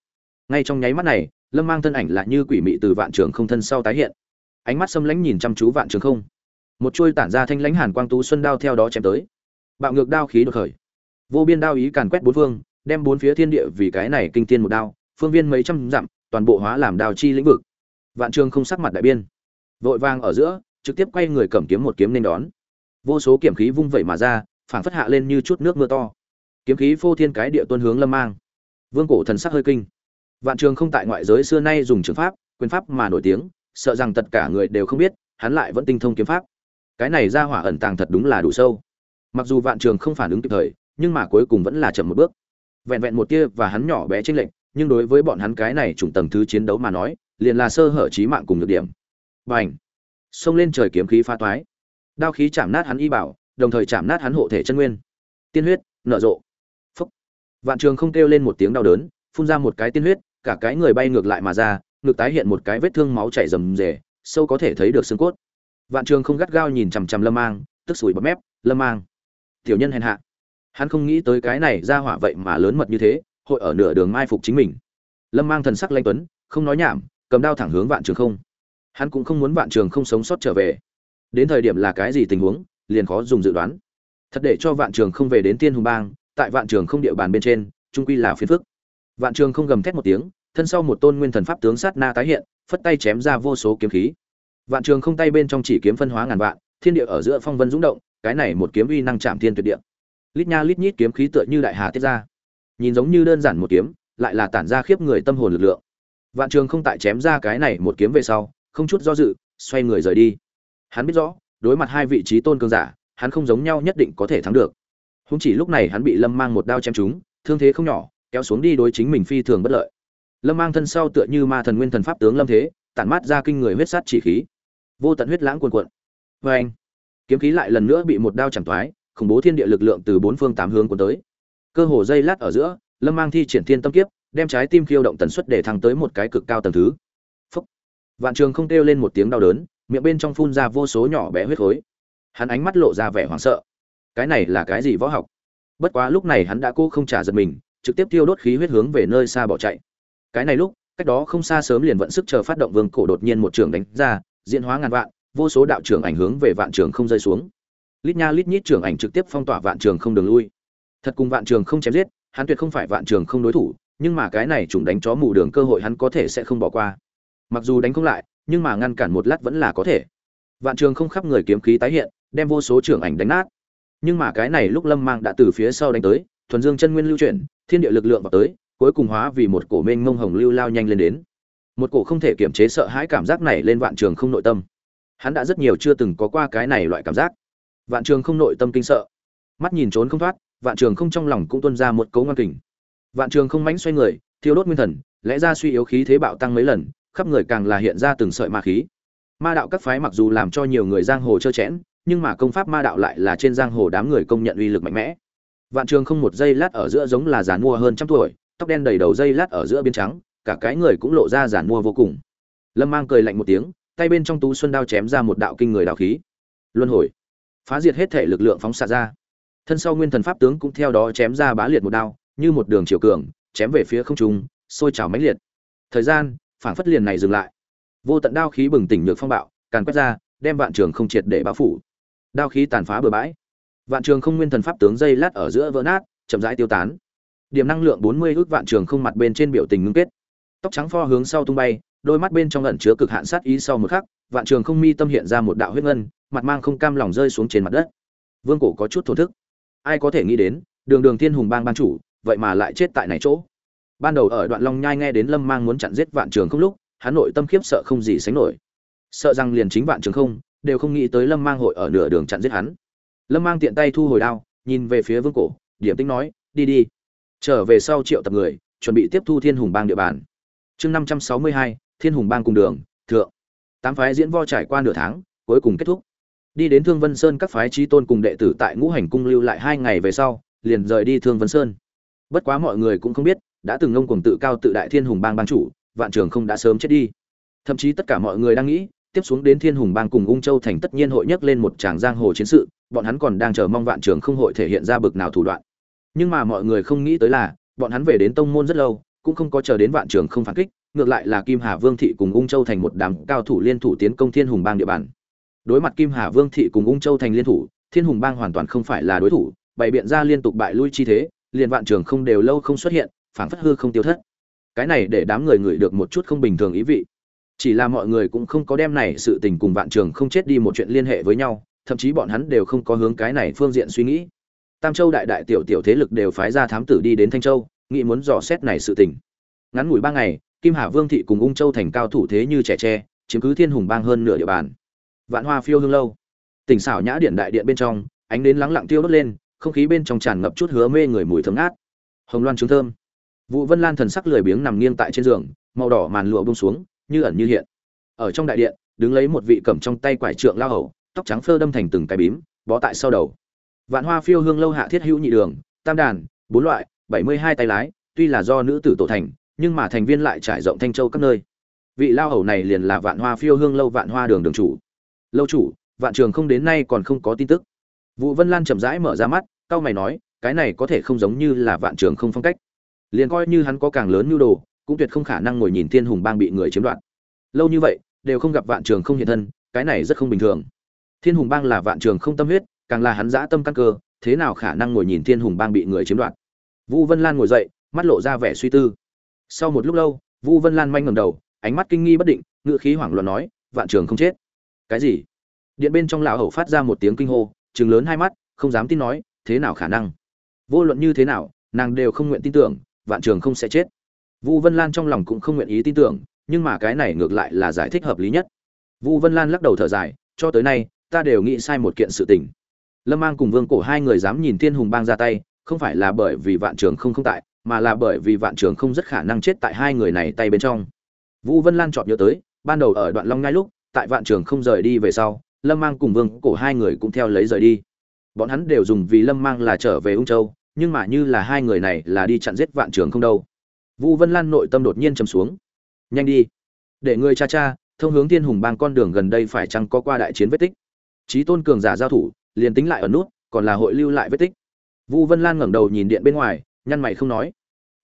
Ngay trong nháy mắt này, lâm mang thân ảnh lại như quỷ mị từ vạn trường không thân sau tái hiện. Ánh mắt xâm lãnh nhìn chăm chú vạn trường không. Một chuôi tản ra thanh lãnh hàn quang tú xuân đao theo đó chém tới. Bạo ngược đao khí đột khởi. Vô biên đao ý càn quét bốn phương, đem bốn phía thiên địa vì cái này kinh tiên một đao, phương viên mấy trăm dặm, toàn bộ hóa làm đao chi lĩnh vực. Vạn trường không sắc mặt đại biên vội vang ở giữa, trực tiếp quay người cầm kiếm một kiếm nên đón. Vô số kiểm khí vung vẩy mà ra, phảng phất hạ lên như chút nước mưa to. Kiếm khí phô thiên cái địa tuân hướng lâm mang. Vương cổ thần sắc hơi kinh. Vạn trường không tại ngoại giới xưa nay dùng trường pháp, quyền pháp mà nổi tiếng, sợ rằng tất cả người đều không biết, hắn lại vẫn tinh thông kiếm pháp. Cái này ra hỏa ẩn tàng thật đúng là đủ sâu. Mặc dù vạn trường không phản ứng kịp thời, nhưng mà cuối cùng vẫn là chậm một bước. Vẹn vẹn một tia và hắn nhỏ bé trên lệnh nhưng đối với bọn hắn cái này chủng tầng thứ chiến đấu mà nói, liền là sơ hở trí mạng cùng nhược điểm b xông lên trời kiếm khí phá toái. Đao khí chạm nát hắn y bảo, đồng thời chạm nát hắn hộ thể chân nguyên. Tiên huyết, nở rộ. Phúc. Vạn trường không kêu lên một tiếng đau đớn, phun ra một cái tiên huyết, cả cái người bay ngược lại mà ra ngược tái hiện một cái vết thương máu chảy rầm rề, sâu có thể thấy được xương cốt. Vạn trường không gắt gao nhìn chằm chằm lâm mang, tức sủi bọt mép, lâm mang, tiểu nhân hèn hạ. Hắn không nghĩ tới cái này ra hỏa vậy mà lớn mật như thế, hội ở nửa đường mai phục chính mình. Lâm mang thần sắc lanh tuấn, không nói nhảm, cầm đao thẳng hướng vạn trường không hắn cũng không muốn vạn trường không sống sót trở về. Đến thời điểm là cái gì tình huống, liền khó dùng dự đoán. Thật để cho vạn trường không về đến tiên hùng bang, tại vạn trường không địa bàn bên trên trung quy là phiền phức. Vạn trường không gầm thét một tiếng, thân sau một tôn nguyên thần pháp tướng sát na tái hiện, phất tay chém ra vô số kiếm khí. Vạn trường không tay bên trong chỉ kiếm phân hóa ngàn vạn, thiên địa ở giữa phong vân dũng động, cái này một kiếm uy năng chạm thiên tuyệt địa. Lít nha lít nhít kiếm khí tựa như đại hà tiết ra. Nhìn giống như đơn giản một kiếm, lại là tản ra khiếp người tâm hồn lực lượng. Vạn trường không tại chém ra cái này một kiếm về sau không chút do dự, xoay người rời đi. Hắn biết rõ, đối mặt hai vị trí tôn cường giả, hắn không giống nhau nhất định có thể thắng được. Húng chỉ lúc này hắn bị lâm mang một đao chém trúng, thương thế không nhỏ, kéo xuống đi đối chính mình phi thường bất lợi. Lâm mang thân sau tựa như ma thần nguyên thần pháp tướng lâm thế, tản mát ra kinh người huyết sát chỉ khí. Vô tận huyết lãng cuồn cuộn. Vê anh, kiếm khí lại lần nữa bị một đao chẳng toái, khủng bố thiên địa lực lượng từ bốn phương tám hướng cuốn tới. Cơ hồ dây lát ở giữa, lâm mang thi triển thiên tâm kiếp, đem trái tim khiêu động tần suất để thăng tới một cái cực cao tầng thứ vạn trường không kêu lên một tiếng đau đớn, miệng bên trong phun ra vô số nhỏ bé huyết khối. Hắn ánh mắt lộ ra vẻ hoảng sợ. Cái này là cái gì võ học? Bất quá lúc này hắn đã cố không trả giật mình, trực tiếp tiêu đốt khí huyết hướng về nơi xa bỏ chạy. Cái này lúc, cách đó không xa sớm liền vận sức chờ phát động vương cổ đột nhiên một trường đánh ra, diễn hóa ngàn vạn, vô số đạo trưởng ảnh hướng về vạn trường không rơi xuống. Lít nha lít nhít trưởng ảnh trực tiếp phong tỏa vạn trường không đường lui. Thật cùng vạn trường không chém giết, hắn tuyệt không phải vạn trường không đối thủ, nhưng mà cái này trùng đánh chó mù đường cơ hội hắn có thể sẽ không bỏ qua mặc dù đánh không lại, nhưng mà ngăn cản một lát vẫn là có thể. Vạn trường không khắp người kiếm khí tái hiện, đem vô số trưởng ảnh đánh nát. Nhưng mà cái này lúc lâm mang đã từ phía sau đánh tới, thuần dương chân nguyên lưu chuyển, thiên địa lực lượng vào tới, cuối cùng hóa vì một cổ mênh mông hồng lưu lao nhanh lên đến. Một cổ không thể kiểm chế sợ hãi cảm giác này lên vạn trường không nội tâm. Hắn đã rất nhiều chưa từng có qua cái này loại cảm giác. Vạn trường không nội tâm kinh sợ. Mắt nhìn trốn không thoát, vạn trường không trong lòng cũng tuân ra một cấu ngoan kình. Vạn trường không mánh xoay người, thiêu đốt nguyên thần, lẽ ra suy yếu khí thế bạo tăng mấy lần khắp người càng là hiện ra từng sợi ma khí. Ma đạo các phái mặc dù làm cho nhiều người giang hồ trơ chẽn, nhưng mà công pháp ma đạo lại là trên giang hồ đám người công nhận uy lực mạnh mẽ. Vạn trường không một giây lát ở giữa giống là giàn mua hơn trăm tuổi, tóc đen đầy đầu dây lát ở giữa biến trắng, cả cái người cũng lộ ra giàn mua vô cùng. Lâm mang cười lạnh một tiếng, tay bên trong tú xuân đao chém ra một đạo kinh người đạo khí. Luân hồi. Phá diệt hết thể lực lượng phóng xạ ra. Thân sau nguyên thần pháp tướng cũng theo đó chém ra bá liệt một đao, như một đường chiều cường, chém về phía không trung, sôi trào mãnh liệt. Thời gian phảng phất liền này dừng lại. Vô tận đao khí bừng tỉnh nhược phong bạo, càn quét ra, đem vạn trường không triệt để bao phủ. Đao khí tàn phá bừa bãi. Vạn trường không nguyên thần pháp tướng dây lát ở giữa vỡ nát, chậm rãi tiêu tán. Điểm năng lượng bốn mươi ước vạn trường không mặt bên trên biểu tình ngưng kết. Tóc trắng pho hướng sau tung bay, đôi mắt bên trong ẩn chứa cực hạn sát ý sau một khắc, vạn trường không mi tâm hiện ra một đạo huyết ngân, mặt mang không cam lòng rơi xuống trên mặt đất. Vương cổ có chút thổ thức. Ai có thể nghĩ đến, đường đường thiên hùng bang ban chủ, vậy mà lại chết tại này chỗ ban đầu ở đoạn long nhai nghe đến lâm mang muốn chặn giết vạn trường không lúc, hắn nội tâm khiếp sợ không gì sánh nổi. Sợ rằng liền chính vạn trường không, đều không nghĩ tới lâm mang hội ở nửa đường chặn giết hắn. Lâm mang tiện tay thu hồi đao, nhìn về phía vương cổ, điểm tính nói, đi đi. Trở về sau triệu tập người, chuẩn bị tiếp thu thiên hùng bang địa bàn. Chương năm trăm sáu mươi hai, thiên hùng bang cùng đường, thượng. Tám phái diễn vo trải qua nửa tháng, cuối cùng kết thúc. Đi đến thương vân sơn các phái trí tôn cùng đệ tử tại ngũ hành cung lưu lại hai ngày về sau, liền rời đi thương vân sơn. Bất quá mọi người cũng không biết đã từng ngông cuồng tự cao tự đại thiên hùng bang ban chủ, vạn trường không đã sớm chết đi. Thậm chí tất cả mọi người đang nghĩ, tiếp xuống đến thiên hùng bang cùng ung châu thành tất nhiên hội nhấc lên một tràng giang hồ chiến sự, bọn hắn còn đang chờ mong vạn trường không hội thể hiện ra bực nào thủ đoạn. Nhưng mà mọi người không nghĩ tới là, bọn hắn về đến tông môn rất lâu, cũng không có chờ đến vạn trường không phản kích, ngược lại là kim hà vương thị cùng ung châu thành một đám cao thủ liên thủ tiến công thiên hùng bang địa bàn. Đối mặt kim hà vương thị cùng ung châu thành liên thủ, thiên hùng bang hoàn toàn không phải là đối thủ, bày biện ra liên tục bại lui chi thế, liền vạn trường không đều lâu không xuất hiện phảng phất hư không tiêu thất. Cái này để đám người ngửi được một chút không bình thường ý vị. Chỉ là mọi người cũng không có đem này sự tình cùng vạn trường không chết đi một chuyện liên hệ với nhau, thậm chí bọn hắn đều không có hướng cái này phương diện suy nghĩ. Tam châu đại đại tiểu tiểu thế lực đều phái ra thám tử đi đến thanh châu, nghĩ muốn dò xét này sự tình. Ngắn ngủi ba ngày, kim hà vương thị cùng ung châu thành cao thủ thế như trẻ tre, chiếm cứ thiên hùng bang hơn nửa địa bàn. Vạn hoa phiêu hương lâu. Tỉnh xảo nhã điện đại điện bên trong, ánh đến lắng lặng tiêu đốt lên, không khí bên trong tràn ngập chút hứa mê người mùi thơm ngát. Hồng loan trứng thơm vụ vân lan thần sắc lười biếng nằm nghiêng tại trên giường, màu đỏ màn lụa bông xuống, như ẩn như hiện. Ở trong đại điện, đứng lấy một vị cầm trong tay quải trượng lao hầu, tóc trắng phơ đâm thành từng cái bím, bó tại sau đầu. Vạn hoa phiêu hương lâu hạ thiết hữu nhị đường, tam đàn, bốn loại, bảy mươi hai tay lái, tuy là do nữ tử tổ thành, nhưng mà thành viên lại trải rộng thanh châu các nơi. Vị lao hầu này liền là vạn hoa phiêu hương lâu vạn hoa đường đường chủ. Lâu chủ, vạn trường không đến nay còn không có tin tức. Vũ vân lan chậm rãi mở ra mắt cao mày nói, cái này có thể không giống như là vạn trường không phong cách liền coi như hắn có càng lớn nhu đồ, cũng tuyệt không khả năng ngồi nhìn thiên hùng bang bị người chiếm đoạt. Lâu như vậy, đều không gặp vạn trường không hiện thân, cái này rất không bình thường. Thiên hùng bang là vạn trường không tâm huyết, càng là hắn dã tâm căn cơ, thế nào khả năng ngồi nhìn thiên hùng bang bị người chiếm đoạt? Vũ vân lan ngồi dậy, mắt lộ ra vẻ suy tư. Sau một lúc lâu vũ vân lan manh ngầm đầu, ánh mắt kinh nghi bất định ngựa khí hoảng loạn nói, vạn trường không chết. Cái gì? Điện bên trong lão hầu phát ra một tiếng kinh hô chừng lớn hai mắt, không dám tin nói, thế nào khả năng? Vô luận như thế nào, nàng đều không nguyện tin tưởng vạn trường không sẽ chết. Vu vân lan trong lòng cũng không nguyện ý tin tưởng, nhưng mà cái này ngược lại là giải thích hợp lý nhất. Vu vân lan lắc đầu thở dài, cho tới nay, ta đều nghĩ sai một kiện sự tình. Lâm mang cùng vương cổ hai người dám nhìn thiên hùng bang ra tay, không phải là bởi vì vạn trường không không tại, mà là bởi vì vạn trường không rất khả năng chết tại hai người này tay bên trong. Vũ vân lan chọn nhớ tới, ban đầu ở đoạn long ngay lúc, tại vạn trường không rời đi về sau, lâm mang cùng vương cổ hai người cũng theo lấy rời đi. Bọn hắn đều dùng vì lâm mang là trở về ung châu nhưng mà như là hai người này là đi chặn giết vạn trường không đâu. Vũ vân lan nội tâm đột nhiên chầm xuống. Nhanh đi. Để người cha cha, thông hướng thiên hùng bang con đường gần đây phải chăng có qua đại chiến vết tích? Trí tôn cường giả giao thủ, liền tính lại ở nút, còn là hội lưu lại vết tích. Vũ vân lan ngẩng đầu nhìn điện bên ngoài, nhăn mày không nói.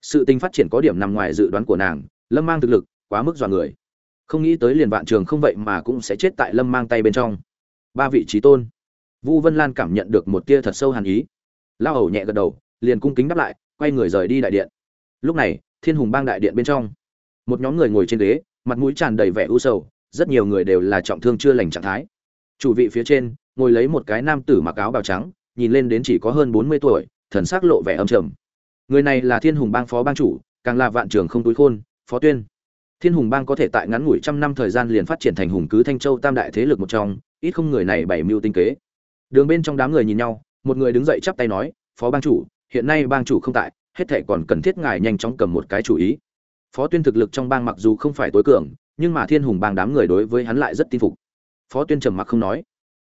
Sự tình phát triển có điểm nằm ngoài dự đoán của nàng, lâm mang thực lực, quá mức dọa người. Không nghĩ tới liền vạn trường không vậy mà cũng sẽ chết tại lâm mang tay bên trong. Ba vị trí tôn. Vu vân lan cảm nhận được một tia thật sâu hàn ý lao hầu nhẹ gật đầu, liền cung kính đáp lại, quay người rời đi đại điện. Lúc này, thiên hùng bang đại điện bên trong, một nhóm người ngồi trên ghế, mặt mũi tràn đầy vẻ u sầu, rất nhiều người đều là trọng thương chưa lành trạng thái. Chủ vị phía trên, ngồi lấy một cái nam tử mặc áo bào trắng, nhìn lên đến chỉ có hơn bốn mươi tuổi, thần sắc lộ vẻ âm trầm. Người này là thiên hùng bang phó bang chủ, càng là vạn trường không túi khôn, phó tuyên. Thiên hùng bang có thể tại ngắn ngủi trăm năm thời gian liền phát triển thành hùng cứ thanh châu tam đại thế lực một trong, ít không người này bảy mưu tinh kế. Đường bên trong đám người nhìn nhau một người đứng dậy chắp tay nói, phó bang chủ, hiện nay bang chủ không tại, hết thảy còn cần thiết ngài nhanh chóng cầm một cái chủ ý. Phó tuyên thực lực trong bang mặc dù không phải tối cường, nhưng mà thiên hùng bang đám người đối với hắn lại rất tin phục. Phó tuyên trầm mặc không nói.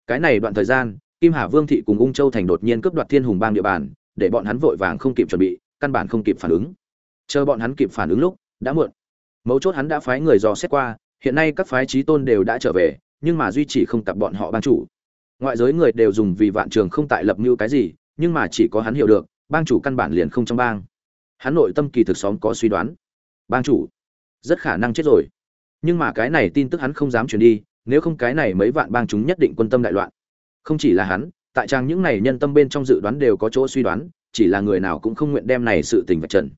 Cái này đoạn thời gian, kim hà vương thị cùng ung châu thành đột nhiên cướp đoạt thiên hùng bang địa bàn, để bọn hắn vội vàng không kịp chuẩn bị, căn bản không kịp phản ứng. Chờ bọn hắn kịp phản ứng lúc, đã muộn. Mấu chốt hắn đã phái người dò xét qua, hiện nay các phái trí tôn đều đã trở về, nhưng mà duy trì không tập bọn họ bang chủ ngoại giới người đều dùng vì vạn trường không tại lập mưu cái gì, nhưng mà chỉ có hắn hiểu được, bang chủ căn bản liền không trong bang. Hắn nội tâm kỳ thực xóm có suy đoán. Bang chủ, rất khả năng chết rồi. Nhưng mà cái này tin tức hắn không dám truyền đi, nếu không cái này mấy vạn bang chúng nhất định quân tâm đại loạn. Không chỉ là hắn, tại trang những này nhân tâm bên trong dự đoán đều có chỗ suy đoán, chỉ là người nào cũng không nguyện đem này sự tình vạch trần.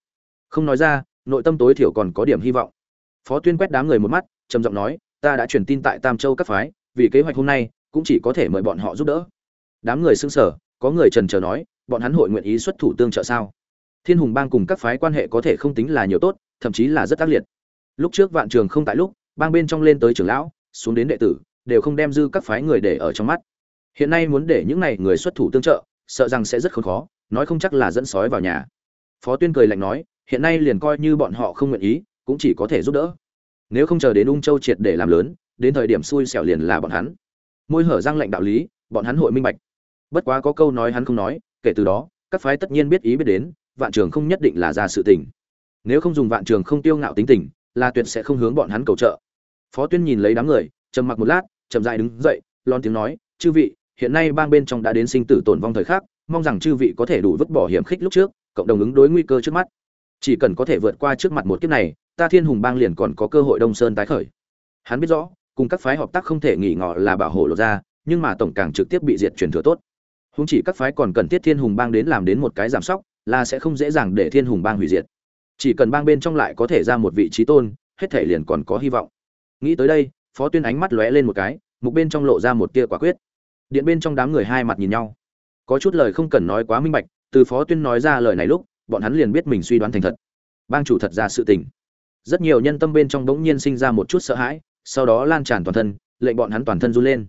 Không nói ra, nội tâm tối thiểu còn có điểm hy vọng. Phó tuyên quét đám người một mắt, trầm giọng nói, ta đã truyền tin tại tam châu các phái, vì kế hoạch hôm nay cũng chỉ có thể mời bọn họ giúp đỡ. Đám người xưng sở có người trần chờ nói, bọn hắn hội nguyện ý xuất thủ tương trợ sao? Thiên hùng bang cùng các phái quan hệ có thể không tính là nhiều tốt, thậm chí là rất ác liệt. Lúc trước vạn trường không tại lúc, bang bên trong lên tới trưởng lão, xuống đến đệ tử, đều không đem dư các phái người để ở trong mắt. Hiện nay muốn để những này người xuất thủ tương trợ, sợ rằng sẽ rất khốn khó, nói không chắc là dẫn sói vào nhà. Phó tuyên cười lạnh nói, hiện nay liền coi như bọn họ không nguyện ý, cũng chỉ có thể giúp đỡ. Nếu không chờ đến ung châu triệt để làm lớn, đến thời điểm xui xẻo liền là bọn hắn môi hở răng lệnh đạo lý, bọn hắn hội minh bạch. Bất quá có câu nói hắn không nói, kể từ đó, các phái tất nhiên biết ý biết đến, vạn trường không nhất định là ra sự tình. Nếu không dùng vạn trường không tiêu ngạo tính tình, là tuyệt sẽ không hướng bọn hắn cầu trợ. Phó tuyên nhìn lấy đám người, trầm mặc một lát, chậm dại đứng dậy lon tiếng nói, chư vị, hiện nay bang bên trong đã đến sinh tử tổn vong thời khắc, mong rằng chư vị có thể đủ vứt bỏ hiểm khích lúc trước, cộng đồng ứng đối nguy cơ trước mắt. Chỉ cần có thể vượt qua trước mặt một kiếp này, ta thiên hùng bang liền còn có cơ hội đông sơn tái khởi. Hắn biết rõ cùng các phái hợp tác không thể nghỉ ngọ là bảo hộ lộ ra, nhưng mà tổng càng trực tiếp bị diệt truyền thừa tốt. Húng chỉ các phái còn cần thiết thiên hùng bang đến làm đến một cái giảm sóc, là sẽ không dễ dàng để thiên hùng bang hủy diệt. Chỉ cần bang bên trong lại có thể ra một vị trí tôn, hết thể liền còn có hy vọng. Nghĩ tới đây, phó tuyên ánh mắt lóe lên một cái, mục bên trong lộ ra một tia quả quyết. Điện bên trong đám người hai mặt nhìn nhau. Có chút lời không cần nói quá minh bạch, từ phó tuyên nói ra lời này lúc, bọn hắn liền biết mình suy đoán thành thật. Bang chủ thật ra sự tình. Rất nhiều nhân tâm bên trong bỗng nhiên sinh ra một chút sợ hãi sau đó lan tràn toàn thân, lệnh bọn hắn toàn thân run lên.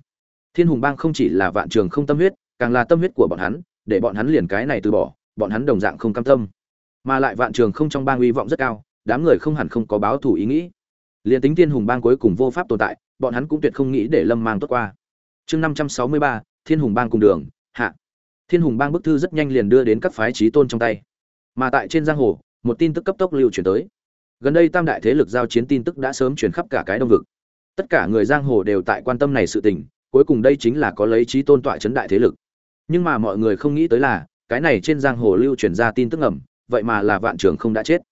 Thiên hùng bang không chỉ là vạn trường không tâm huyết, càng là tâm huyết của bọn hắn, để bọn hắn liền cái này từ bỏ, bọn hắn đồng dạng không cam tâm. Mà lại vạn trường không trong bang uy vọng rất cao, đám người không hẳn không có báo thủ ý nghĩ. Liền tính thiên hùng bang cuối cùng vô pháp tồn tại, bọn hắn cũng tuyệt không nghĩ để lâm mang tốt qua. Chương năm trăm sáu mươi ba, thiên hùng bang cùng đường, hạ. Thiên hùng bang bức thư rất nhanh liền đưa đến các phái trí tôn trong tay. Mà tại trên giang hồ, một tin tức cấp tốc lưu truyền tới. Gần đây tam đại thế lực giao chiến tin tức đã sớm truyền khắp cả cái đông vực tất cả người giang hồ đều tại quan tâm này sự tình cuối cùng đây chính là có lấy trí tôn tọa chấn đại thế lực. Nhưng mà mọi người không nghĩ tới là cái này trên giang hồ lưu truyền ra tin tức ngầm, vậy mà là vạn trường không đã chết.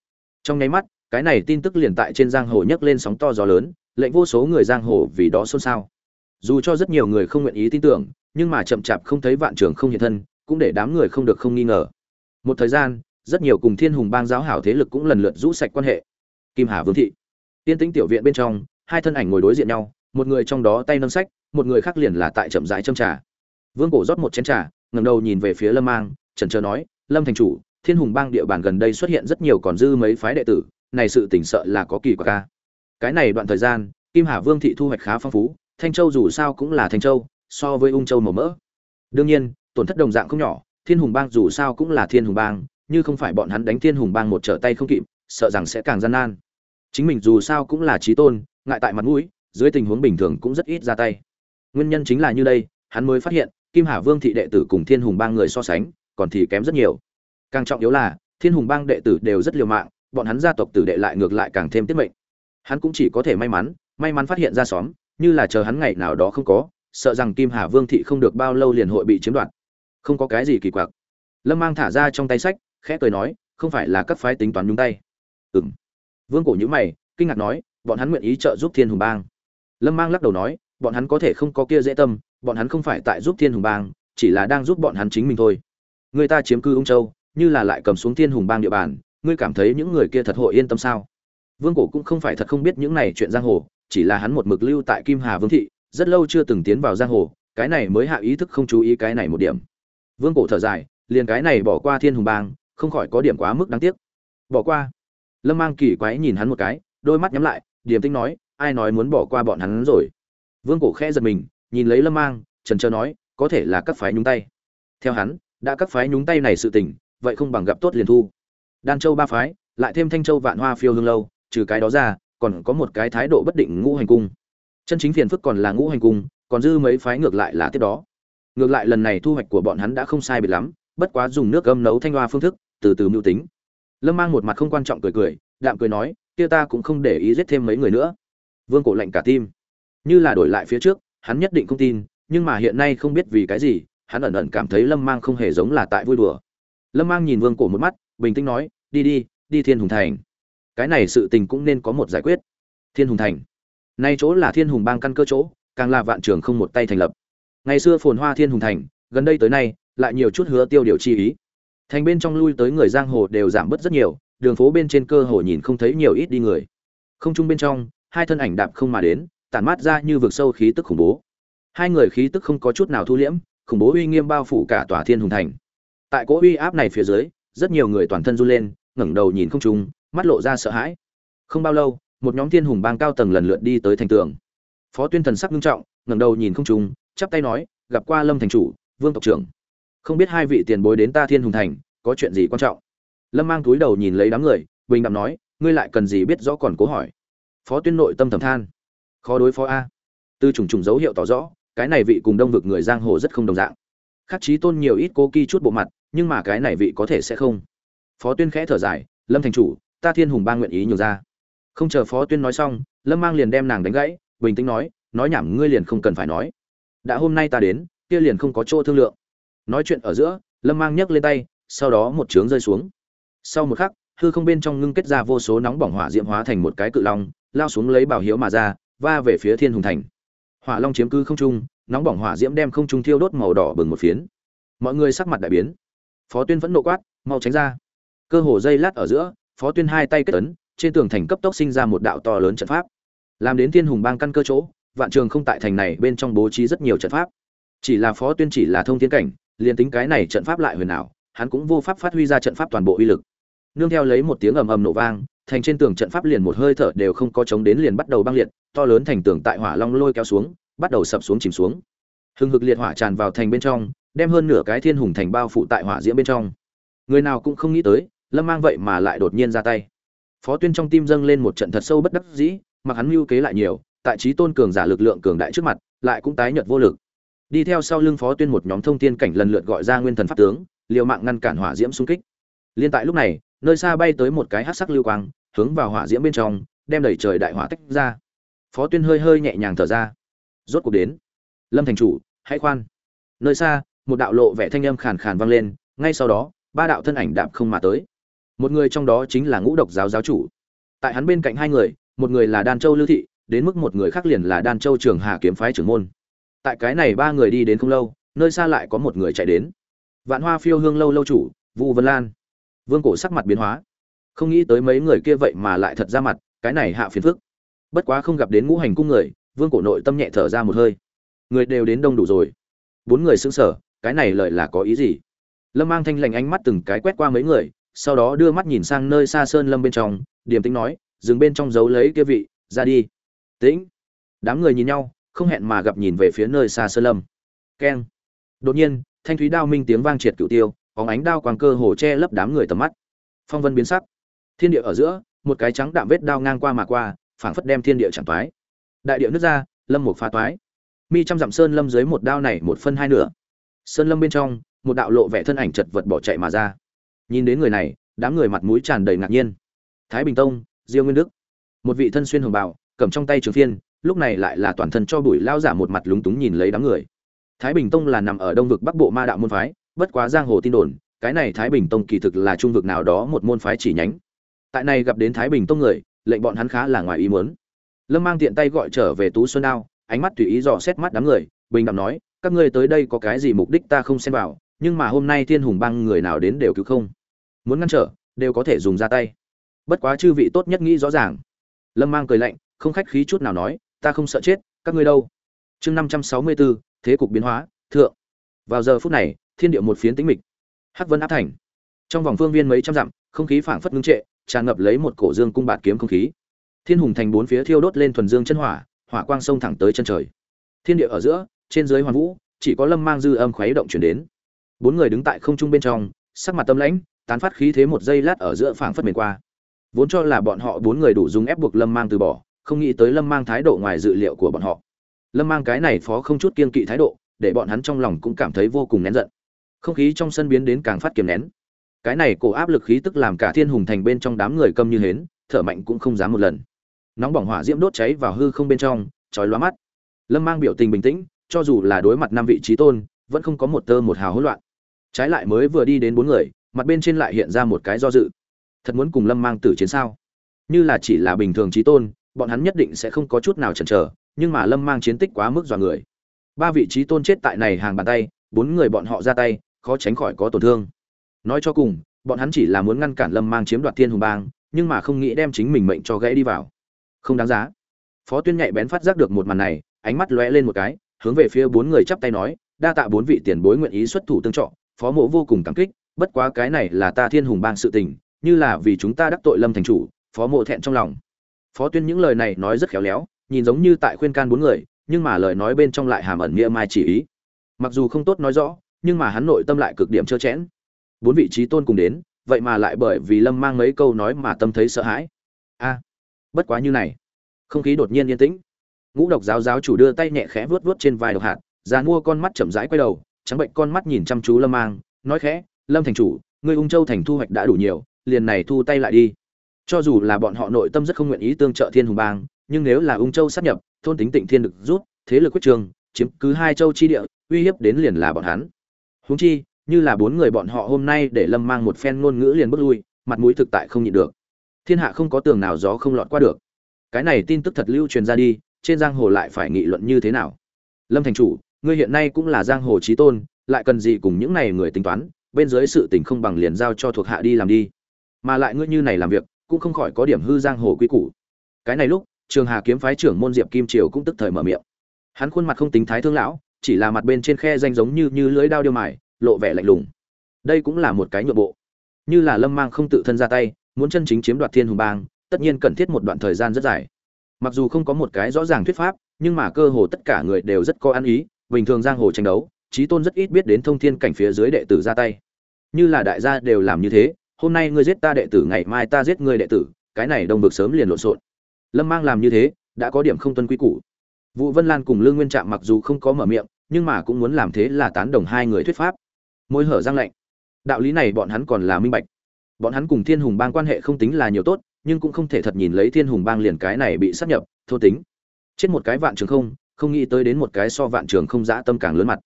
Trong nháy mắt cái này tin tức liền tại trên giang hồ nhấc lên sóng to gió lớn lệnh vô số người giang hồ vì đó xôn xao. Dù cho rất nhiều người không nguyện ý tin tưởng nhưng mà chậm chạp không thấy vạn trường không hiện thân cũng để đám người không được không nghi ngờ. Một thời gian rất nhiều cùng thiên hùng bang giáo hảo thế lực cũng lần lượt rũ sạch quan hệ. Kim hà vương thị. Tiên tĩnh tiểu viện bên trong hai thân ảnh ngồi đối diện nhau, một người trong đó tay nâng sách, một người khác liền là tại chậm rãi châm trà. Vương cổ rót một chén trà, ngẩng đầu nhìn về phía lâm mang trần trờ nói, lâm thành chủ, thiên hùng bang địa bàn gần đây xuất hiện rất nhiều còn dư mấy phái đệ tử, này sự tỉnh sợ là có kỳ quả ca cái này đoạn thời gian, kim hà vương thị thu hoạch khá phong phú, thanh châu dù sao cũng là thanh châu, so với ung châu màu mỡ. Đương nhiên, tổn thất đồng dạng không nhỏ, thiên hùng bang dù sao cũng là thiên hùng bang, như không phải bọn hắn đánh thiên hùng bang một trở tay không kịp, sợ rằng sẽ càng gian nan. Chính mình dù sao cũng là trí tôn ngại tại mặt mũi, dưới tình huống bình thường cũng rất ít ra tay. Nguyên nhân chính là như đây, hắn mới phát hiện, kim hà vương thị đệ tử cùng thiên hùng bang người so sánh, còn thì kém rất nhiều. Càng trọng yếu là, thiên hùng bang đệ tử đều rất liều mạng, bọn hắn gia tộc tử đệ lại ngược lại càng thêm tiết mệnh. Hắn cũng chỉ có thể may mắn may mắn phát hiện ra xóm, như là chờ hắn ngày nào đó không có, sợ rằng kim hà vương thị không được bao lâu liền hội bị chiếm đoạt. Không có cái gì kỳ quặc. Lâm mang thả ra trong tay sách, khẽ cười nói, không phải là các phái tính toán nhúng tay. Ừ m vương cổ nhữ mày, kinh ngạc nói bọn hắn nguyện ý trợ giúp thiên hùng bang. Lâm mang lắc đầu nói, bọn hắn có thể không có kia dễ tâm, bọn hắn không phải tại giúp thiên hùng bang, chỉ là đang giúp bọn hắn chính mình thôi. Người ta chiếm cư ung châu, như là lại cầm xuống thiên hùng bang địa bàn, ngươi cảm thấy những người kia thật hội yên tâm sao? Vương cổ cũng không phải thật không biết những này chuyện giang hồ, chỉ là hắn một mực lưu tại kim hà vương thị, rất lâu chưa từng tiến vào giang hồ, cái này mới hạ ý thức không chú ý cái này một điểm. Vương cổ thở dài, liền cái này bỏ qua thiên hùng bang, không khỏi có điểm quá mức đáng tiếc. Bỏ qua. Lâm mang kỳ quái nhìn hắn một cái, đôi mắt nhắm lại điềm tinh nói, ai nói muốn bỏ qua bọn hắn rồi? Vương cổ khẽ giật mình, nhìn lấy lâm mang, trần trơ nói, có thể là các phái nhúng tay. Theo hắn, đã các phái nhúng tay này sự tình, vậy không bằng gặp tốt liền thu. Đan châu ba phái, lại thêm thanh châu vạn hoa phiêu hương lâu, trừ cái đó ra, còn có một cái thái độ bất định ngũ hành cung. Chân chính phiền phức còn là ngũ hành cung, còn dư mấy phái ngược lại là tiếp đó. Ngược lại lần này thu hoạch của bọn hắn đã không sai biệt lắm, bất quá dùng nước gâm nấu thanh hoa phương thức, từ từ mưu tính. Lâm mang một mặt không quan trọng cười cười, đạm cười nói kia ta cũng không để ý giết thêm mấy người nữa. Vương cổ lạnh cả tim. Như là đổi lại phía trước, hắn nhất định không tin, nhưng mà hiện nay không biết vì cái gì, hắn ẩn ẩn cảm thấy lâm mang không hề giống là tại vui đùa. Lâm mang nhìn vương cổ một mắt, bình tĩnh nói, đi đi đi thiên hùng thành. Cái này sự tình cũng nên có một giải quyết. Thiên hùng thành. Nay chỗ là thiên hùng bang căn cơ chỗ, càng là vạn trường không một tay thành lập. Ngày xưa phồn hoa thiên hùng thành, gần đây tới nay, lại nhiều chút hứa tiêu điều chi ý. Thành bên trong lui tới người giang hồ đều giảm bớt rất nhiều đường phố bên trên cơ hồ nhìn không thấy nhiều ít đi người. Không trung bên trong, hai thân ảnh đạp không mà đến, tản mát ra như vực sâu khí tức khủng bố. Hai người khí tức không có chút nào thu liễm, khủng bố uy nghiêm bao phủ cả tòa thiên hùng thành. Tại cỗ uy áp này phía dưới, rất nhiều người toàn thân run lên, ngẩng đầu nhìn không trung, mắt lộ ra sợ hãi. Không bao lâu, một nhóm thiên hùng bang cao tầng lần lượt đi tới thành tường. Phó tuyên thần sắc nghiêm trọng, ngẩng đầu nhìn không trung, chắp tay nói, gặp qua lâm thành chủ, vương tộc trưởng. Không biết hai vị tiền bối đến ta thiên hùng thành, có chuyện gì quan trọng? Lâm mang túi đầu nhìn lấy đám người, bình đạm nói, ngươi lại cần gì biết rõ còn cố hỏi? Phó tuyên nội tâm thầm than. Khó đối phó a. Từ trùng trùng dấu hiệu tỏ rõ, cái này vị cùng đông vực người giang hồ rất không đồng dạng. Khắc chí tôn nhiều ít cố kỳ chút bộ mặt, nhưng mà cái này vị có thể sẽ không. Phó tuyên khẽ thở dài, lâm thành chủ, ta thiên hùng ba nguyện ý nhường ra. Không chờ phó tuyên nói xong, lâm mang liền đem nàng đánh gãy, bình tĩnh nói nói nhảm, ngươi liền không cần phải nói. Đã hôm nay ta đến, kia liền không có chỗ thương lượng. Nói chuyện ở giữa, lâm mang nhấc lên tay, sau đó một trướng rơi xuống sau một khắc, hư không bên trong ngưng kết ra vô số nóng bỏng hỏa diễm hóa thành một cái cự long, lao xuống lấy bảo hiếu mà ra, va về phía thiên hùng thành. Hỏa long chiếm cứ không trung, nóng bỏng hỏa diễm đem không trung thiêu đốt màu đỏ bừng một phiến. Mọi người sắc mặt đại biến. Phó tuyên vẫn nộ quát, mau tránh ra. Cơ hồ dây lát ở giữa, phó tuyên hai tay kết ấn, trên tường thành cấp tốc sinh ra một đạo to lớn trận pháp. Làm đến thiên hùng bang căn cơ chỗ, vạn trường không tại thành này bên trong bố trí rất nhiều trận pháp. Chỉ là phó tuyên chỉ là thông thiên cảnh, liền tính cái này trận pháp lại huyền ảo hắn cũng vô pháp phát huy ra trận pháp toàn bộ uy lực. Nương theo lấy một tiếng ầm ầm nổ vang, thành trên tường trận pháp liền một hơi thở đều không có chống đến liền bắt đầu băng liệt, to lớn thành tường tại hỏa long lôi kéo xuống, bắt đầu sập xuống chìm xuống. Hừng hực liệt hỏa tràn vào thành bên trong, đem hơn nửa cái thiên hùng thành bao phủ tại hỏa diễm bên trong. Người nào cũng không nghĩ tới, lâm mang vậy mà lại đột nhiên ra tay. Phó tuyên trong tim dâng lên một trận thật sâu bất đắc dĩ, mặc hắn mưu kế lại nhiều, tại trí tôn cường giả lực lượng cường đại trước mặt, lại cũng tái nhợt vô lực. Đi theo sau lưng phó tuyên một nhóm thông tiên cảnh lần lượt gọi ra nguyên thần pháp tướng liều mạng ngăn cản hỏa diễm xung kích. Liên tại lúc này, nơi xa bay tới một cái hắc sắc lưu quang, hướng vào hỏa diễm bên trong, đem đẩy trời đại hỏa tách ra. Phó tuyên hơi hơi nhẹ nhàng thở ra. Rốt cuộc đến. Lâm thành chủ, hãy khoan. Nơi xa, một đạo lộ vẻ thanh âm khàn khàn vang lên, ngay sau đó, ba đạo thân ảnh đạp không mà tới. Một người trong đó chính là ngũ độc giáo giáo chủ. Tại hắn bên cạnh hai người, một người là đan châu lưu thị, đến mức một người khác liền là đan châu trường hà kiếm phái trưởng môn. Tại cái này ba người đi đến không lâu, nơi xa lại có một người chạy đến vạn hoa phiêu hương lâu lâu chủ, vu vân lan. Vương cổ sắc mặt biến hóa. Không nghĩ tới mấy người kia vậy mà lại thật ra mặt, cái này hạ phiền phức. Bất quá không gặp đến ngũ hành cung người, vương cổ nội tâm nhẹ thở ra một hơi. Người đều đến đông đủ rồi. Bốn người xứng sở cái này lợi là có ý gì? Lâm mang thanh lành ánh mắt từng cái quét qua mấy người, sau đó đưa mắt nhìn sang nơi xa sơn lâm bên trong, điềm tĩnh nói, dừng bên trong giấu lấy kia vị, ra đi. Tĩnh. Đám người nhìn nhau, không hẹn mà gặp nhìn về phía nơi xa sơn lâm. Keng. Đột nhiên thanh thúy đao minh tiếng vang triệt cửu tiêu, óng ánh đao quang cơ hồ che lấp đám người tầm mắt. Phong vân biến sắc. Thiên địa ở giữa, một cái trắng đạm vết đao ngang qua mà qua, phảng phất đem thiên địa chẳng toái. Đại địa nước ra, lâm một phá toái. Mi trăm dặm sơn lâm dưới một đao này một phân hai nửa. Sơn lâm bên trong, một đạo lộ vẻ thân ảnh chật vật bỏ chạy mà ra. Nhìn đến người này, đám người mặt mũi tràn đầy ngạc nhiên. Thái bình tông, diêu nguyên đức. Một vị thân xuyên hồng bào, cầm trong tay trường phiên, lúc này lại là toàn thân cho bụi lao giả một mặt lúng túng nhìn lấy đám người. Thái Bình Tông là nằm ở Đông vực Bắc Bộ Ma đạo môn phái, bất quá giang hồ tin đồn, cái này Thái Bình Tông kỳ thực là trung vực nào đó một môn phái chỉ nhánh. Tại này gặp đến Thái Bình Tông người, lệnh bọn hắn khá là ngoài ý muốn. Lâm Mang tiện tay gọi trở về Tú Xuân Đao, ánh mắt tùy ý dò xét mắt đám người, bình đạm nói, các ngươi tới đây có cái gì mục đích ta không xem vào, nhưng mà hôm nay Thiên Hùng Bang người nào đến đều cứu không. Muốn ngăn trở, đều có thể dùng ra tay. Bất quá chư vị tốt nhất nghĩ rõ ràng. Lâm Mang cười lạnh, không khách khí chút nào nói, ta không sợ chết, các ngươi đâu? Chương 564, thế cục biến hóa, thượng. Vào giờ phút này, thiên địa một phiến tĩnh mịch. Hắc vân áp thành. Trong vòng phương viên mấy trăm dặm, không khí phảng phất ngưng trệ, tràn ngập lấy một cổ dương cung bạt kiếm không khí. Thiên hùng thành bốn phía thiêu đốt lên thuần dương chân hỏa hỏa quang sông thẳng tới chân trời. Thiên địa ở giữa, trên dưới hoàn vũ, chỉ có lâm mang dư âm khuấy động chuyển đến. Bốn người đứng tại không trung bên trong, sắc mặt tâm lãnh, tán phát khí thế một giây lát ở giữa phảng phất mền qua. Vốn cho là bọn họ bốn người đủ dùng ép buộc lâm mang từ bỏ, không nghĩ tới lâm mang thái độ ngoài dự liệu của bọn họ lâm mang cái này phó không chút kiên kỵ thái độ, để bọn hắn trong lòng cũng cảm thấy vô cùng nén giận. Không khí trong sân biến đến càng phát kiềm nén. Cái này cổ áp lực khí tức làm cả thiên hùng thành bên trong đám người câm như hến, thở mạnh cũng không dám một lần. Nóng bỏng hỏa diễm đốt cháy vào hư không bên trong, chói lóa mắt. Lâm mang biểu tình bình tĩnh, cho dù là đối mặt năm vị trí tôn, vẫn không có một tơ một hào hỗn loạn. Trái lại mới vừa đi đến bốn người, mặt bên trên lại hiện ra một cái do dự. Thật muốn cùng lâm mang tử chiến sao? Như là chỉ là bình thường trí tôn, bọn hắn nhất định sẽ không có chút nào chần chờ nhưng mà lâm mang chiến tích quá mức dọa người. Ba vị trí tôn chết tại này hàng bàn tay, bốn người bọn họ ra tay, khó tránh khỏi có tổn thương. Nói cho cùng, bọn hắn chỉ là muốn ngăn cản lâm mang chiếm đoạt thiên hùng bang, nhưng mà không nghĩ đem chính mình mệnh cho gãy đi vào. Không đáng giá. Phó tuyên nhạy bén phát giác được một màn này, ánh mắt lóe lên một cái, hướng về phía bốn người chắp tay nói, đa tạ bốn vị tiền bối nguyện ý xuất thủ tương trợ, phó mộ vô cùng cảm kích, bất quá cái này là ta thiên hùng bang sự tình, như là vì chúng ta đắc tội lâm thành chủ, phó mộ thẹn trong lòng. Phó tuyên những lời này nói rất khéo léo nhìn giống như tại khuyên can bốn người, nhưng mà lời nói bên trong lại hàm ẩn nghĩa mai chỉ ý. Mặc dù không tốt nói rõ, nhưng mà hắn nội tâm lại cực điểm trơ chẽn bốn vị trí tôn cùng đến, vậy mà lại bởi vì lâm mang mấy câu nói mà tâm thấy sợ hãi. A, bất quá như này. Không khí đột nhiên yên tĩnh. Ngũ độc giáo giáo chủ đưa tay nhẹ khẽ vuốt vuốt trên vai độc hạt, già mua con mắt chậm rãi quay đầu, trắng bệnh con mắt nhìn chăm chú lâm mang, nói khẽ, lâm thành chủ, người ung châu thành thu hoạch đã đủ nhiều, liền này thu tay lại đi. Cho dù là bọn họ nội tâm rất không nguyện ý tương trợ thiên hùng bang nhưng nếu là ung châu sát nhập, thôn tính tịnh thiên được rút, thế lực quyết trường, chiếm cứ hai châu chi địa, uy hiếp đến liền là bọn hắn. Huống chi, như là bốn người bọn họ hôm nay để lâm mang một phen ngôn ngữ liền bước lui, mặt mũi thực tại không nhịn được. Thiên hạ không có tường nào gió không lọt qua được. Cái này tin tức thật lưu truyền ra đi, trên giang hồ lại phải nghị luận như thế nào? Lâm thành chủ, ngươi hiện nay cũng là giang hồ trí tôn, lại cần gì cùng những này người tính toán, bên dưới sự tình không bằng liền giao cho thuộc hạ đi làm đi. Mà lại ngươi như này làm việc, cũng không khỏi có điểm hư giang hồ quy củ. Cái này lúc trường hà kiếm phái trưởng môn diệp kim triều cũng tức thời mở miệng. Hắn khuôn mặt không tính thái thương lão, chỉ là mặt bên trên khe danh giống như như lưỡi đao điêu mài, lộ vẻ lạnh lùng. Đây cũng là một cái nhượng bộ. Như là lâm mang không tự thân ra tay, muốn chân chính chiếm đoạt thiên hùng bang, tất nhiên cần thiết một đoạn thời gian rất dài. Mặc dù không có một cái rõ ràng thuyết pháp, nhưng mà cơ hồ tất cả người đều rất có ăn ý, bình thường giang hồ tranh đấu trí tôn rất ít biết đến thông thiên cảnh phía dưới đệ tử ra tay. Như là đại gia đều làm như thế, hôm nay ngươi giết ta đệ tử, ngày mai ta giết ngươi đệ tử, cái này đông vực sớm liền lộn xộn lâm mang làm như thế, đã có điểm không tuân quy củ. Vũ vân lan cùng lương nguyên trạm mặc dù không có mở miệng, nhưng mà cũng muốn làm thế là tán đồng hai người thuyết pháp. Môi hở răng lạnh. Đạo lý này bọn hắn còn là minh bạch. Bọn hắn cùng thiên hùng bang quan hệ không tính là nhiều tốt, nhưng cũng không thể thật nhìn lấy thiên hùng bang liền cái này bị sắp nhập, thô tính. Chết một cái vạn trường không không nghĩ tới đến một cái so vạn trường không dã tâm càng lớn mặt.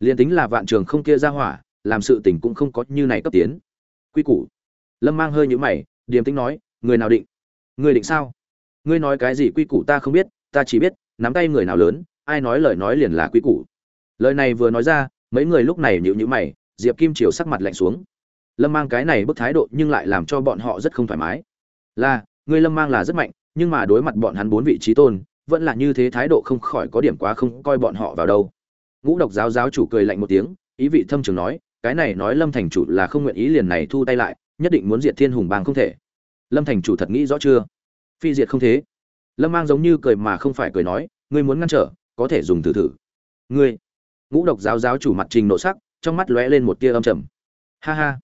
Liền tính là vạn trường không kia ra hỏa, làm sự tình cũng không có như này cấp tiến. Quy củ. Lâm mang hơi nhũ mày, điềm tính nói, người nào định? Người định sao? Ngươi nói cái gì quy củ ta không biết, ta chỉ biết, nắm tay người nào lớn, ai nói lời nói liền là quy củ. Lời này vừa nói ra, mấy người lúc này nhịu nhữ mày, diệp kim triều sắc mặt lạnh xuống. Lâm mang cái này bức thái độ nhưng lại làm cho bọn họ rất không thoải mái. Là, ngươi lâm mang là rất mạnh, nhưng mà đối mặt bọn hắn bốn vị trí tôn, vẫn là như thế thái độ không khỏi có điểm quá không coi bọn họ vào đâu. Ngũ độc giáo giáo chủ cười lạnh một tiếng, ý vị thâm trường nói, cái này nói lâm thành chủ là không nguyện ý liền này thu tay lại, nhất định muốn diệt thiên hùng bang không thể. Lâm thành chủ thật nghĩ rõ chưa? Phi diệt không thế. Lâm mang giống như cười mà không phải cười nói, ngươi muốn ngăn trở, có thể dùng thử thử. Ngươi? Ngũ độc giáo giáo chủ mặt trình nộ sắc, trong mắt lóe lên một tia âm trầm. Ha ha.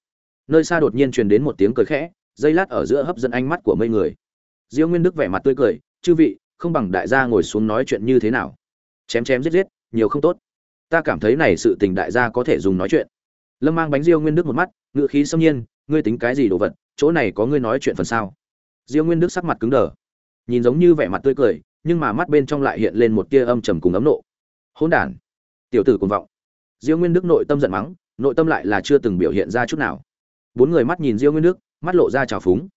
Nơi xa đột nhiên truyền đến một tiếng cười khẽ, dây lát ở giữa hấp dẫn ánh mắt của mấy người. Diêu nguyên đức vẻ mặt tươi cười, chư vị, không bằng đại gia ngồi xuống nói chuyện như thế nào? Chém chém giết giết, nhiều không tốt. Ta cảm thấy này sự tình đại gia có thể dùng nói chuyện. Lâm mang bánh diêu nguyên đức một mắt, ngựa khí xâm nhiên, ngươi tính cái gì đồ vật? Chỗ này có ngươi nói chuyện phần sao diêu nguyên đức sắc mặt cứng đờ. Nhìn giống như vẻ mặt tươi cười, nhưng mà mắt bên trong lại hiện lên một tia âm trầm cùng ấm nộ. Hỗn đản, tiểu tử cuồng vọng. Diêu nguyên đức nội tâm giận mắng, nội tâm lại là chưa từng biểu hiện ra chút nào. Bốn người mắt nhìn diêu nguyên đức, mắt lộ ra trào phúng.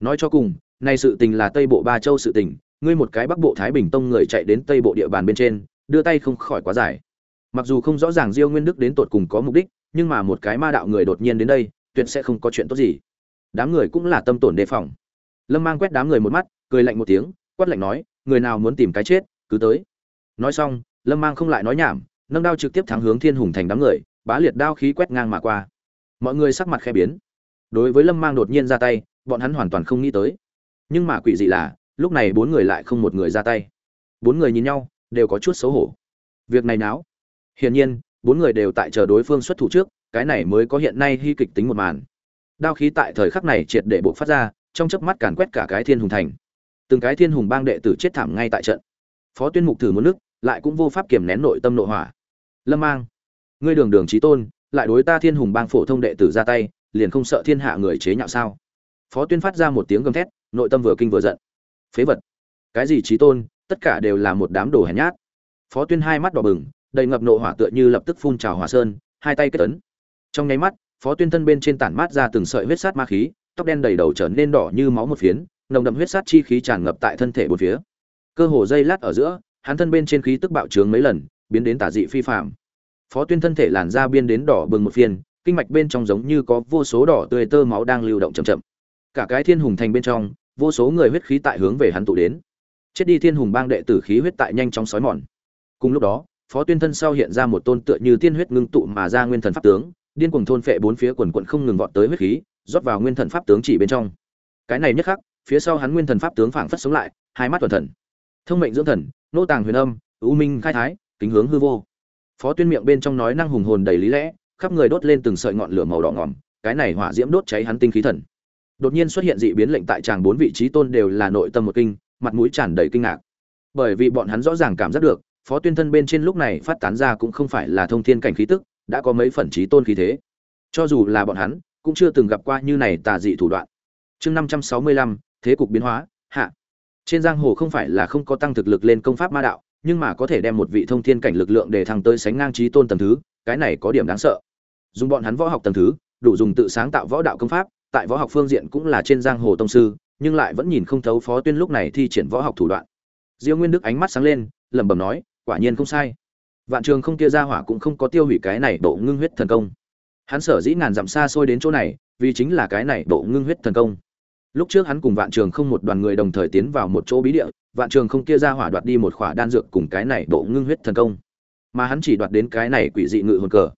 Nói cho cùng, nay sự tình là tây bộ ba châu sự tình, ngươi một cái bắc bộ thái bình tông người chạy đến tây bộ địa bàn bên trên, đưa tay không khỏi quá dài. Mặc dù không rõ ràng diêu nguyên đức đến tột cùng có mục đích, nhưng mà một cái ma đạo người đột nhiên đến đây, tuyệt sẽ không có chuyện tốt gì. Đám người cũng là tâm tổn đề phòng lâm mang quét đám người một mắt, cười lạnh một tiếng, quát lạnh nói, người nào muốn tìm cái chết, cứ tới. Nói xong, lâm mang không lại nói nhảm, nâng đao trực tiếp thắng hướng thiên hùng thành đám người, bá liệt đao khí quét ngang mà qua. Mọi người sắc mặt khẽ biến. Đối với lâm mang đột nhiên ra tay, bọn hắn hoàn toàn không nghĩ tới. Nhưng mà quỷ dị là, lúc này bốn người lại không một người ra tay. Bốn người nhìn nhau, đều có chút xấu hổ. Việc này náo. Hiển nhiên, bốn người đều tại chờ đối phương xuất thủ trước, cái này mới có hiện nay hy kịch tính một màn. Đao khí tại thời khắc này triệt để bộc phát ra trong chớp mắt càn quét cả cái thiên hùng thành. Từng cái thiên hùng bang đệ tử chết thảm ngay tại trận. Phó tuyên mục thử một nước, lại cũng vô pháp kiềm nén nội tâm nội hỏa. Lâm mang, ngươi đường đường trí tôn, lại đối ta thiên hùng bang phổ thông đệ tử ra tay, liền không sợ thiên hạ người chế nhạo sao? Phó tuyên phát ra một tiếng gầm thét, nội tâm vừa kinh vừa giận. Phế vật. Cái gì trí tôn, tất cả đều là một đám đồ hèn nhát. Phó tuyên hai mắt đỏ bừng, đầy ngập nộ hỏa tựa như lập tức phun trào hỏa sơn, hai tay kết ấn. Trong nháy mắt, phó tuyên thân bên trên tản mát ra từng sợi huyết sát ma khí tóc đen đầy đầu trở nên đỏ như máu một phiến, nồng đậm huyết sát chi khí tràn ngập tại thân thể bốn phía. Cơ hồ dây lát ở giữa, hắn thân bên trên khí tức bạo trướng mấy lần, biến đến tả dị phi phạm phó tuyên thân thể làn da biên đến đỏ bừng một phiên, kinh mạch bên trong giống như có vô số đỏ tươi tơ máu đang lưu động chậm chậm. Cả cái thiên hùng thành bên trong, vô số người huyết khí tại hướng về hắn tụ đến. Chết đi thiên hùng bang đệ tử khí huyết tại nhanh chóng sói mòn. Cùng lúc đó, phó tuyên thân sau hiện ra một tôn tựa như tiên huyết ngưng tụ mà ra nguyên thần pháp tướng, điên cuồng thôn phệ bốn phía quần quận không ngừng vọt tới huyết khí rót vào nguyên thần pháp tướng chỉ bên trong. Cái này nhất khắc, phía sau hắn nguyên thần pháp tướng phảng phất sống lại, hai mắt toàn thần. Thông mệnh dưỡng thần, nô tàng huyền âm, ưu minh khai thái, kính hướng hư vô. Phó tuyên miệng bên trong nói năng hùng hồn đầy lý lẽ, khắp người đốt lên từng sợi ngọn lửa màu đỏ ngỏm, cái này hỏa diễm đốt cháy hắn tinh khí thần. Đột nhiên xuất hiện dị biến lệnh tại tràng bốn vị trí tôn đều là nội tâm một kinh, mặt mũi tràn đầy kinh ngạc. Bởi vì bọn hắn rõ ràng cảm giác được, phó tuyên thân bên trên lúc này phát tán ra cũng không phải là thông thiên cảnh khí tức, đã có mấy phần trí tôn khí thế. Cho dù là bọn hắn cũng chưa từng gặp qua như này tà dị thủ đoạn. Chương năm trăm sáu mươi lăm, thế cục biến hóa, hạ. Trên giang hồ không phải là không có tăng thực lực lên công pháp ma đạo, nhưng mà có thể đem một vị thông thiên cảnh lực lượng để thăng tới sánh ngang trí tôn tầng thứ, cái này có điểm đáng sợ. Dùng bọn hắn võ học tầng thứ, đủ dùng tự sáng tạo võ đạo công pháp, tại võ học phương diện cũng là trên giang hồ tông sư, nhưng lại vẫn nhìn không thấu phó tuyên lúc này thi triển võ học thủ đoạn. Diêu nguyên đức ánh mắt sáng lên, lẩm bẩm nói, quả nhiên không sai. Vạn trường không kia ra hỏa cũng không có tiêu hủy cái này độ ngưng huyết thần công hắn sở dĩ ngàn dặm xa xôi đến chỗ này, vì chính là cái này độ ngưng huyết thần công. Lúc trước hắn cùng vạn trường không một đoàn người đồng thời tiến vào một chỗ bí địa, vạn trường không kia ra hỏa đoạt đi một khỏa đan dược cùng cái này độ ngưng huyết thần công. Mà hắn chỉ đoạt đến cái này quỷ dị ngự hồn cờ.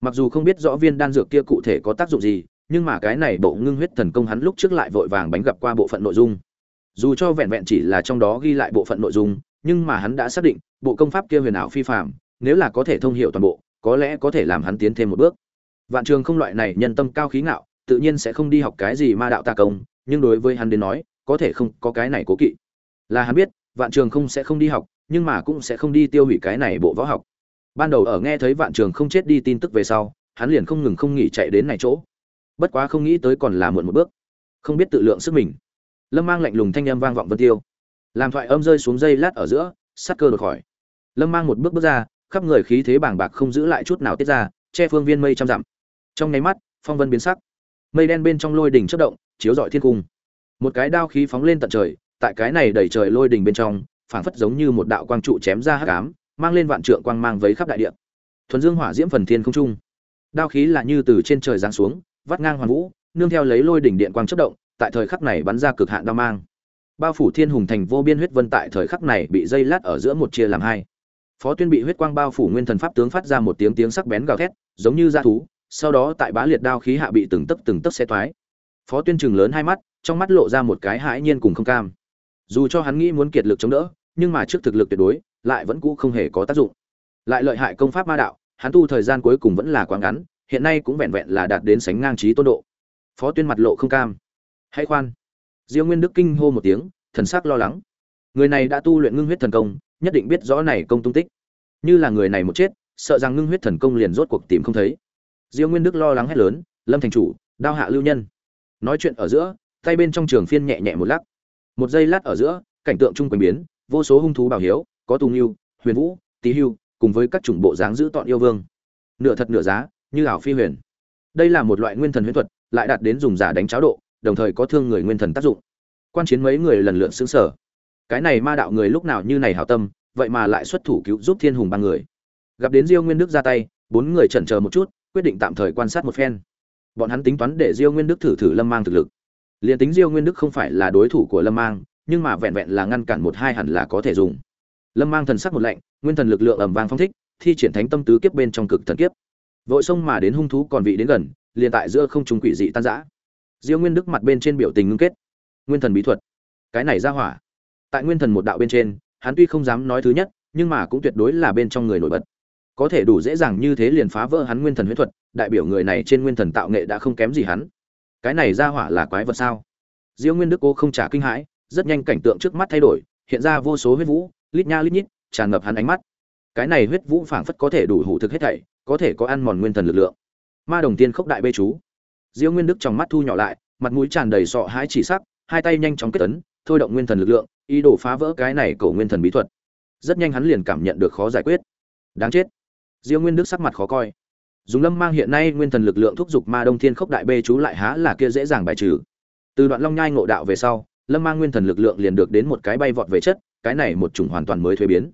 Mặc dù không biết rõ viên đan dược kia cụ thể có tác dụng gì, nhưng mà cái này bộ ngưng huyết thần công hắn lúc trước lại vội vàng bánh gặp qua bộ phận nội dung. Dù cho vẹn vẹn chỉ là trong đó ghi lại bộ phận nội dung, nhưng mà hắn đã xác định, bộ công pháp kia huyền ảo phi phạm nếu là có thể thông hiểu toàn bộ, có lẽ có thể làm hắn tiến thêm một bước vạn trường không loại này nhân tâm cao khí ngạo, tự nhiên sẽ không đi học cái gì ma đạo tà công, nhưng đối với hắn đến nói, có thể không có cái này cố kỵ. Là hắn biết, vạn trường không sẽ không đi học, nhưng mà cũng sẽ không đi tiêu hủy cái này bộ võ học. Ban đầu ở nghe thấy vạn trường không chết đi tin tức về sau, hắn liền không ngừng không nghỉ chạy đến này chỗ. Bất quá không nghĩ tới còn là muộn một bước. Không biết tự lượng sức mình. Lâm mang lạnh lùng thanh âm vang vọng vân tiêu. Làm thoại âm rơi xuống dây lát ở giữa, sắc cơ đột khỏi. Lâm mang một bước bước ra, khắp người khí thế bàng bạc không giữ lại chút nào tiết ra, che phương viên mây trăm dặm trong nháy mắt, phong vân biến sắc. Mây đen bên trong lôi đỉnh chất động, chiếu rọi thiên cung. Một cái đao khí phóng lên tận trời, tại cái này đẩy trời lôi đỉnh bên trong, phảng phất giống như một đạo quang trụ chém ra hắc ám, mang lên vạn trượng quang mang vấy khắp đại địa. Thuần dương hỏa diễm phần thiên không trung. Đao khí là như từ trên trời giáng xuống, vắt ngang hoàn vũ, nương theo lấy lôi đỉnh điện quang chất động, tại thời khắc này bắn ra cực hạn đao mang. Bao phủ thiên hùng thành vô biên huyết vân tại thời khắc này bị dây lát ở giữa một chia làm hai. Phó tuyên bị huyết quang bao phủ nguyên thần pháp tướng phát ra một tiếng tiếng sắc bén gào thét, giống như da thú sau đó tại bá liệt đao khí hạ bị từng tấc từng tấc xe toái. Phó tuyên chừng lớn hai mắt, trong mắt lộ ra một cái hãi nhiên cùng không cam. Dù cho hắn nghĩ muốn kiệt lực chống đỡ, nhưng mà trước thực lực tuyệt đối, lại vẫn cũ không hề có tác dụng. Lại lợi hại công pháp ma đạo, hắn tu thời gian cuối cùng vẫn là quá ngắn, hiện nay cũng vẹn vẹn là đạt đến sánh ngang trí tôn độ. Phó tuyên mặt lộ không cam. Hãy khoan. Diêu nguyên đức kinh hô một tiếng, thần sắc lo lắng. Người này đã tu luyện ngưng huyết thần công, nhất định biết rõ này công tung tích. Như là người này một chết, sợ rằng ngưng huyết thần công liền rốt cuộc tìm không thấy diêu nguyên đức lo lắng hét lớn, lâm thành chủ, đao hạ lưu nhân. Nói chuyện ở giữa, tay bên trong trường phiên nhẹ nhẹ một lắc. Một giây lát ở giữa, cảnh tượng chung quanh biến, vô số hung thú bảo hiếu, có tùng yêu huyền vũ, tý hưu, cùng với các chủng bộ dáng giữ tọn yêu vương. Nửa thật nửa giá, như ảo phi huyền. Đây là một loại nguyên thần huyễn thuật, lại đạt đến dùng giả đánh cháo độ, đồng thời có thương người nguyên thần tác dụng. Quan chiến mấy người lần lượt xứng sở cái này ma đạo người lúc nào như này hảo tâm, vậy mà lại xuất thủ cứu giúp thiên hùng ba người. Gặp đến diêu nguyên đức ra tay, bốn người chần chờ một chút quyết định tạm thời quan sát một phen. Bọn hắn tính toán để diêu nguyên đức thử thử lâm mang thực lực. Liền tính diêu nguyên đức không phải là đối thủ của lâm mang, nhưng mà vẹn vẹn là ngăn cản một hai hẳn là có thể dùng. Lâm mang thần sắc một lạnh, nguyên thần lực lượng ầm vang phong thích, thi triển thánh tâm tứ kiếp bên trong cực thần kiếp. Vội xông mà đến hung thú còn vị đến gần, liền tại giữa không trung quỷ dị tan rã. Diêu nguyên đức mặt bên trên biểu tình ngưng kết. Nguyên thần bí thuật. Cái này ra hỏa. Tại nguyên thần một đạo bên trên, hắn tuy không dám nói thứ nhất, nhưng mà cũng tuyệt đối là bên trong người nổi bật có thể đủ dễ dàng như thế liền phá vỡ hắn nguyên thần huyết thuật, đại biểu người này trên nguyên thần tạo nghệ đã không kém gì hắn. Cái này ra hỏa là quái vật sao? Diêu nguyên đức cô không trả kinh hãi, rất nhanh cảnh tượng trước mắt thay đổi, hiện ra vô số huyết vũ, lít nha lít nhít, tràn ngập hắn ánh mắt. Cái này huyết vũ phảng phất có thể đủ hủ thực hết thảy, có thể có ăn mòn nguyên thần lực lượng. Ma đồng tiên khốc đại bê chú. Diêu nguyên đức trong mắt thu nhỏ lại, mặt mũi tràn đầy sọ hãi chỉ sắc, hai tay nhanh chóng kết tấn thôi động nguyên thần lực lượng, ý đồ phá vỡ cái này cầu nguyên thần bí thuật. Rất nhanh hắn liền cảm nhận được khó giải quyết. Đáng chết diêu nguyên đức sắc mặt khó coi. Dùng lâm mang hiện nay nguyên thần lực lượng thúc giục ma đông thiên khốc đại bê chú lại há là kia dễ dàng bài trừ. Từ đoạn long nhai ngộ đạo về sau, lâm mang nguyên thần lực lượng liền được đến một cái bay vọt về chất, cái này một chủng hoàn toàn mới thuế biến.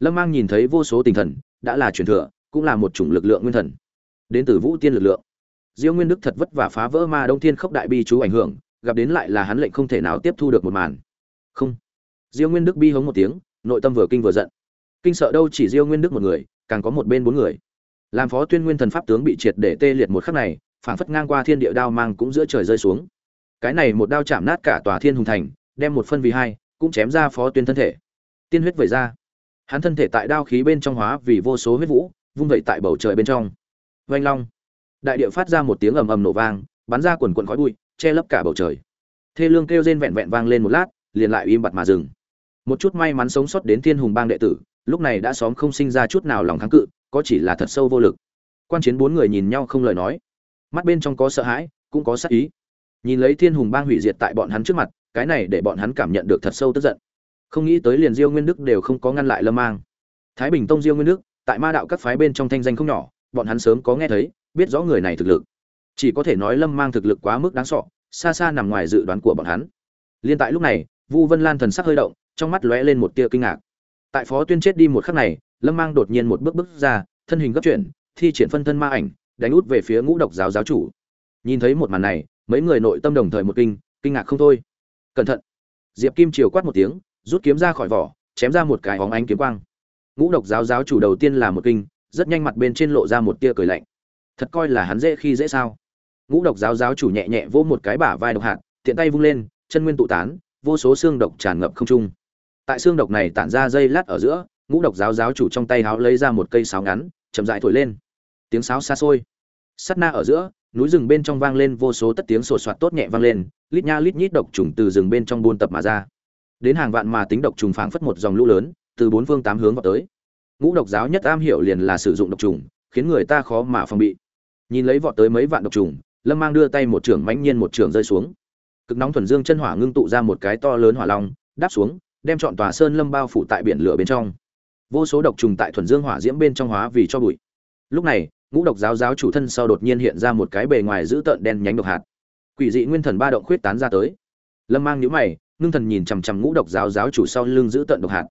Lâm mang nhìn thấy vô số tinh thần, đã là truyền thừa, cũng là một chủng lực lượng nguyên thần. Đến từ vũ tiên lực lượng. Diêu nguyên đức thật vất vả phá vỡ ma đông thiên khốc đại bi chú ảnh hưởng, gặp đến lại là hắn lệnh không thể nào tiếp thu được một màn. Không. Diêu nguyên đức bi hống một tiếng, nội tâm vừa kinh vừa giận. Kinh sợ đâu chỉ diêu nguyên đức một người càng có một bên bốn người. Làm phó tuyên nguyên thần pháp tướng bị triệt để tê liệt một khắc này, phảng phất ngang qua thiên địa đao mang cũng giữa trời rơi xuống. Cái này một đao chạm nát cả tòa thiên hùng thành, đem một phân vì hai, cũng chém ra phó tuyên thân thể. Tiên huyết vẩy ra. Hắn thân thể tại đao khí bên trong hóa vì vô số huyết vũ, vung vẩy tại bầu trời bên trong. Vanh long. Đại địa phát ra một tiếng ầm ầm nổ vang, bắn ra quần quần khói bụi, che lấp cả bầu trời. Thê lương kêu rên vẹn vẹn vang lên một lát, liền lại im bặt mà dừng. Một chút may mắn sống sót đến thiên hùng bang đệ tử lúc này đã xóm không sinh ra chút nào lòng kháng cự, có chỉ là thật sâu vô lực. Quan chiến bốn người nhìn nhau không lời nói. Mắt bên trong có sợ hãi, cũng có sắc ý. Nhìn lấy thiên hùng bang hủy diệt tại bọn hắn trước mặt, cái này để bọn hắn cảm nhận được thật sâu tức giận. Không nghĩ tới liền diêu nguyên đức đều không có ngăn lại lâm mang. Thái bình tông diêu nguyên đức, tại ma đạo các phái bên trong thanh danh không nhỏ, bọn hắn sớm có nghe thấy, biết rõ người này thực lực. Chỉ có thể nói lâm mang thực lực quá mức đáng sọ xa xa nằm ngoài dự đoán của bọn hắn. Liên tại lúc này, vu vân lan thần sắc hơi động, trong mắt lóe lên một tia kinh ngạc tại phó tuyên chết đi một khắc này, lâm mang đột nhiên một bước bước ra, thân hình gấp chuyển, thi triển phân thân ma ảnh, đánh út về phía ngũ độc giáo giáo chủ. Nhìn thấy một màn này, mấy người nội tâm đồng thời một kinh kinh ngạc không thôi. Cẩn thận. Diệp kim triều quát một tiếng, rút kiếm ra khỏi vỏ, chém ra một cái hóng ánh kiếm quang. Ngũ độc giáo giáo chủ đầu tiên là một kinh, rất nhanh mặt bên trên lộ ra một tia cười lạnh. Thật coi là hắn dễ khi dễ sao? Ngũ độc giáo giáo chủ nhẹ nhẹ vỗ một cái bả vai độc hạt, tiện tay vung lên, chân nguyên tụ tán, vô số xương độc tràn ngập không trung tại xương độc này tản ra dây lát ở giữa, ngũ độc giáo giáo chủ trong tay háo lấy ra một cây sáo ngắn, chậm dại thổi lên. Tiếng sáo xa xôi. Sắt na ở giữa, núi rừng bên trong vang lên vô số tất tiếng sột soạt tốt nhẹ vang lên, lít nha lít nhít độc trùng từ rừng bên trong buôn tập mà ra. Đến hàng vạn mà tính độc trùng phảng phất một dòng lũ lớn, từ bốn phương tám hướng vào tới. Ngũ độc giáo nhất am hiểu liền là sử dụng độc trùng, khiến người ta khó mà phòng bị. Nhìn lấy vọt tới mấy vạn độc trùng, lâm mang đưa tay một trưởng mãnh nhiên một trưởng rơi xuống. Cực nóng thuần dương chân hỏa ngưng tụ ra một cái to lớn hỏa long, đáp xuống đem chọn tòa sơn lâm bao phủ tại biển lửa bên trong. Vô số độc trùng tại thuần dương hỏa diễm bên trong hóa vì cho bụi. Lúc này, ngũ độc giáo giáo chủ thân sau đột nhiên hiện ra một cái bề ngoài dữ tợn đen nhánh độc hạt. Quỷ dị nguyên thần ba động khuyết tán ra tới. Lâm mang nhíu mày, ngưng thần nhìn chằm chằm ngũ độc giáo giáo chủ sau lưng giữ tận độc hạt.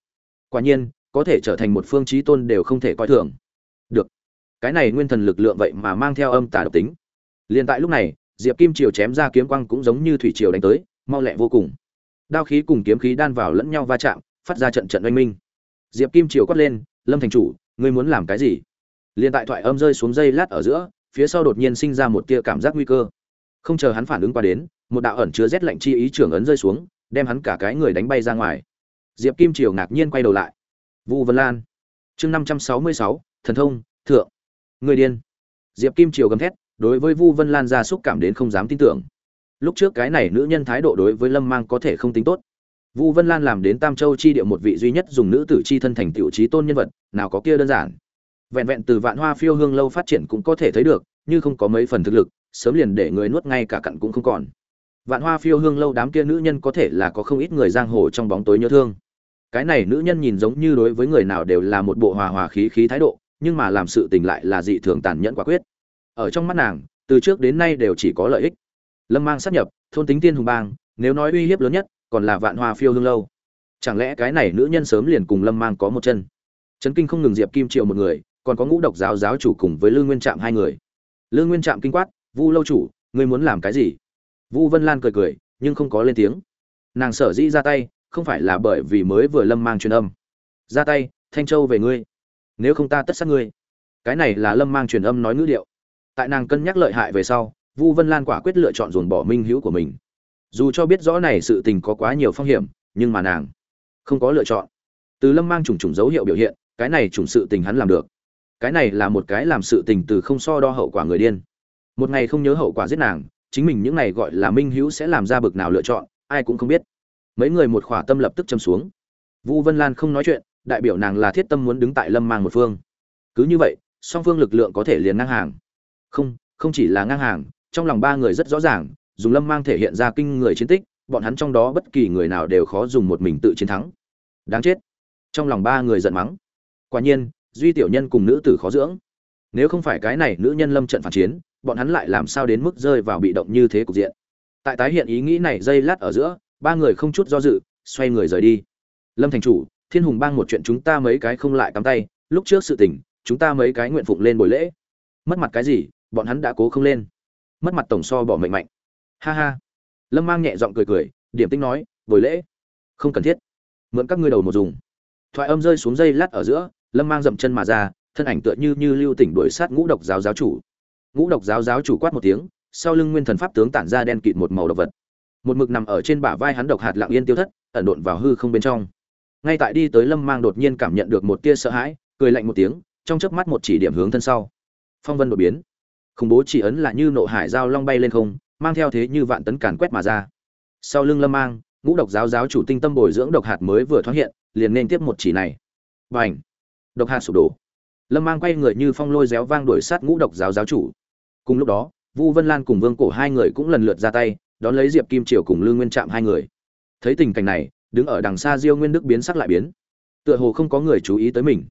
Quả nhiên, có thể trở thành một phương chí tôn đều không thể coi thường. Được. Cái này nguyên thần lực lượng vậy mà mang theo âm tà độc tính. Liền tại lúc này, diệp kim triều chém ra kiếm quang cũng giống như thủy triều đánh tới, mau lẹ vô cùng đao khí cùng kiếm khí đan vào lẫn nhau va chạm, phát ra trận trận oanh minh. Diệp kim triều quát lên, lâm thành chủ, ngươi muốn làm cái gì? Liền tại thoại âm rơi xuống dây lát ở giữa, phía sau đột nhiên sinh ra một tia cảm giác nguy cơ. Không chờ hắn phản ứng qua đến, một đạo ẩn chứa rét lạnh chi ý trưởng ấn rơi xuống, đem hắn cả cái người đánh bay ra ngoài. Diệp kim triều ngạc nhiên quay đầu lại. Vu vân lan, chương năm trăm sáu mươi sáu, thần thông, thượng. Người điên. Diệp kim triều gầm thét, đối với vu vân lan ra xúc cảm đến không dám tin tưởng lúc trước cái này nữ nhân thái độ đối với lâm mang có thể không tính tốt. Vu vân lan làm đến tam châu chi địa một vị duy nhất dùng nữ tử chi thân thành tiểu trí tôn nhân vật, nào có kia đơn giản. Vẹn vẹn từ vạn hoa phiêu hương lâu phát triển cũng có thể thấy được, như không có mấy phần thực lực, sớm liền để người nuốt ngay cả cặn cũng không còn. Vạn hoa phiêu hương lâu đám kia nữ nhân có thể là có không ít người giang hồ trong bóng tối nhớ thương. Cái này nữ nhân nhìn giống như đối với người nào đều là một bộ hòa hòa khí khí thái độ, nhưng mà làm sự tình lại là dị thường tàn nhẫn quả quyết. Ở trong mắt nàng, từ trước đến nay đều chỉ có lợi ích lâm mang sát nhập, thôn tính tiên hùng bang, nếu nói uy hiếp lớn nhất, còn là vạn hoa phiêu hương lâu. Chẳng lẽ cái này nữ nhân sớm liền cùng lâm mang có một chân? Trấn kinh không ngừng diệp kim triệu một người, còn có ngũ độc giáo giáo chủ cùng với lương nguyên trạm hai người. Lương nguyên trạm kinh quát, vu lâu chủ, ngươi muốn làm cái gì? Vu vân lan cười cười, nhưng không có lên tiếng. Nàng sở dĩ ra tay, không phải là bởi vì mới vừa lâm mang truyền âm. Ra tay, thanh châu về ngươi, nếu không ta tất sát ngươi. Cái này là lâm mang truyền âm nói ngữ điệu. Tại nàng cân nhắc lợi hại về sau vu vân lan quả quyết lựa chọn dồn bỏ minh hữu của mình. Dù cho biết rõ này sự tình có quá nhiều phong hiểm, nhưng mà nàng không có lựa chọn. Từ lâm mang trùng trùng dấu hiệu biểu hiện, cái này trùng sự tình hắn làm được. Cái này là một cái làm sự tình từ không so đo hậu quả người điên. Một ngày không nhớ hậu quả giết nàng, chính mình những này gọi là minh hữu sẽ làm ra bực nào lựa chọn, ai cũng không biết. Mấy người một khỏa tâm lập tức châm xuống. Vu vân lan không nói chuyện, đại biểu nàng là thiết tâm muốn đứng tại lâm mang một phương. Cứ như vậy, song phương lực lượng có thể liền ngang hàng. Không không chỉ là ngang hàng trong lòng ba người rất rõ ràng, dùng lâm mang thể hiện ra kinh người chiến tích, bọn hắn trong đó bất kỳ người nào đều khó dùng một mình tự chiến thắng. Đáng chết. Trong lòng ba người giận mắng. Quả nhiên, duy tiểu nhân cùng nữ tử khó dưỡng. Nếu không phải cái này nữ nhân lâm trận phản chiến, bọn hắn lại làm sao đến mức rơi vào bị động như thế cục diện? Tại tái hiện ý nghĩ này dây lát ở giữa, ba người không chút do dự, xoay người rời đi. Lâm thành chủ, thiên hùng bang một chuyện chúng ta mấy cái không lại cắm tay, lúc trước sự tình, chúng ta mấy cái nguyện phụng lên buổi lễ. Mất mặt cái gì, bọn hắn đã cố không lên mất mặt tổng so bỏ mệnh mạnh. Ha ha. Lâm mang nhẹ giọng cười cười, điểm tinh nói, buổi lễ. Không cần thiết. Mượn các ngươi đầu một dùng. Thoại âm rơi xuống dây lát ở giữa, lâm mang dậm chân mà ra, thân ảnh tựa như như lưu tỉnh đuổi sát ngũ độc giáo giáo chủ. Ngũ độc giáo giáo chủ quát một tiếng, sau lưng nguyên thần pháp tướng tản ra đen kịt một màu độc vật. Một mực nằm ở trên bả vai hắn độc hạt lặng yên tiêu thất, ẩn độn vào hư không bên trong. Ngay tại đi tới lâm mang đột nhiên cảm nhận được một tia sợ hãi, cười lạnh một tiếng, trong chớp mắt một chỉ điểm hướng thân sau. Phong vân đột biến khủng bố chỉ ấn là như nộ hải giao long bay lên không, mang theo thế như vạn tấn càn quét mà ra. Sau lưng lâm mang, ngũ độc giáo giáo chủ tinh tâm bồi dưỡng độc hạt mới vừa thoáng hiện, liền nên tiếp một chỉ này. Và ảnh độc hạt sụp đổ. Lâm mang quay người như phong lôi réo vang đuổi sát ngũ độc giáo giáo chủ. Cùng lúc đó, vu vân lan cùng vương cổ hai người cũng lần lượt ra tay, đón lấy diệp kim triều cùng lương nguyên trạm hai người. Thấy tình cảnh này, đứng ở đằng xa diêu nguyên đức biến sắc lại biến. Tựa hồ không có người chú ý tới mình.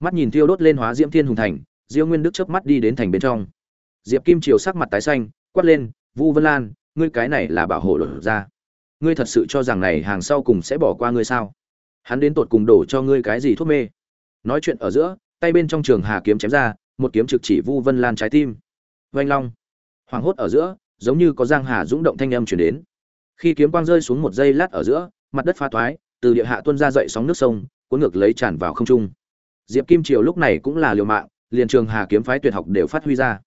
Mắt nhìn thiêu đốt lên hóa diễm thiên hùng thành, diêu nguyên đức chớp mắt đi đến thành bên trong diệp kim triều sắc mặt tái xanh, quát lên, vu vân lan, ngươi cái này là bảo hộ lột ra. Ngươi thật sự cho rằng này hàng sau cùng sẽ bỏ qua ngươi sao? Hắn đến tột cùng đổ cho ngươi cái gì thuốc mê? Nói chuyện ở giữa, tay bên trong trường hà kiếm chém ra, một kiếm trực chỉ vu vân lan trái tim. Vanh long. Hoàng hốt ở giữa, giống như có giang hà dũng động thanh âm chuyển đến. Khi kiếm quang rơi xuống một giây lát ở giữa, mặt đất pha thoái, từ địa hạ tuôn ra dậy sóng nước sông, cuốn ngược lấy tràn vào không trung. Diệp kim triều lúc này cũng là liều mạng, liền trường hà kiếm phái tuyệt học đều phát huy ra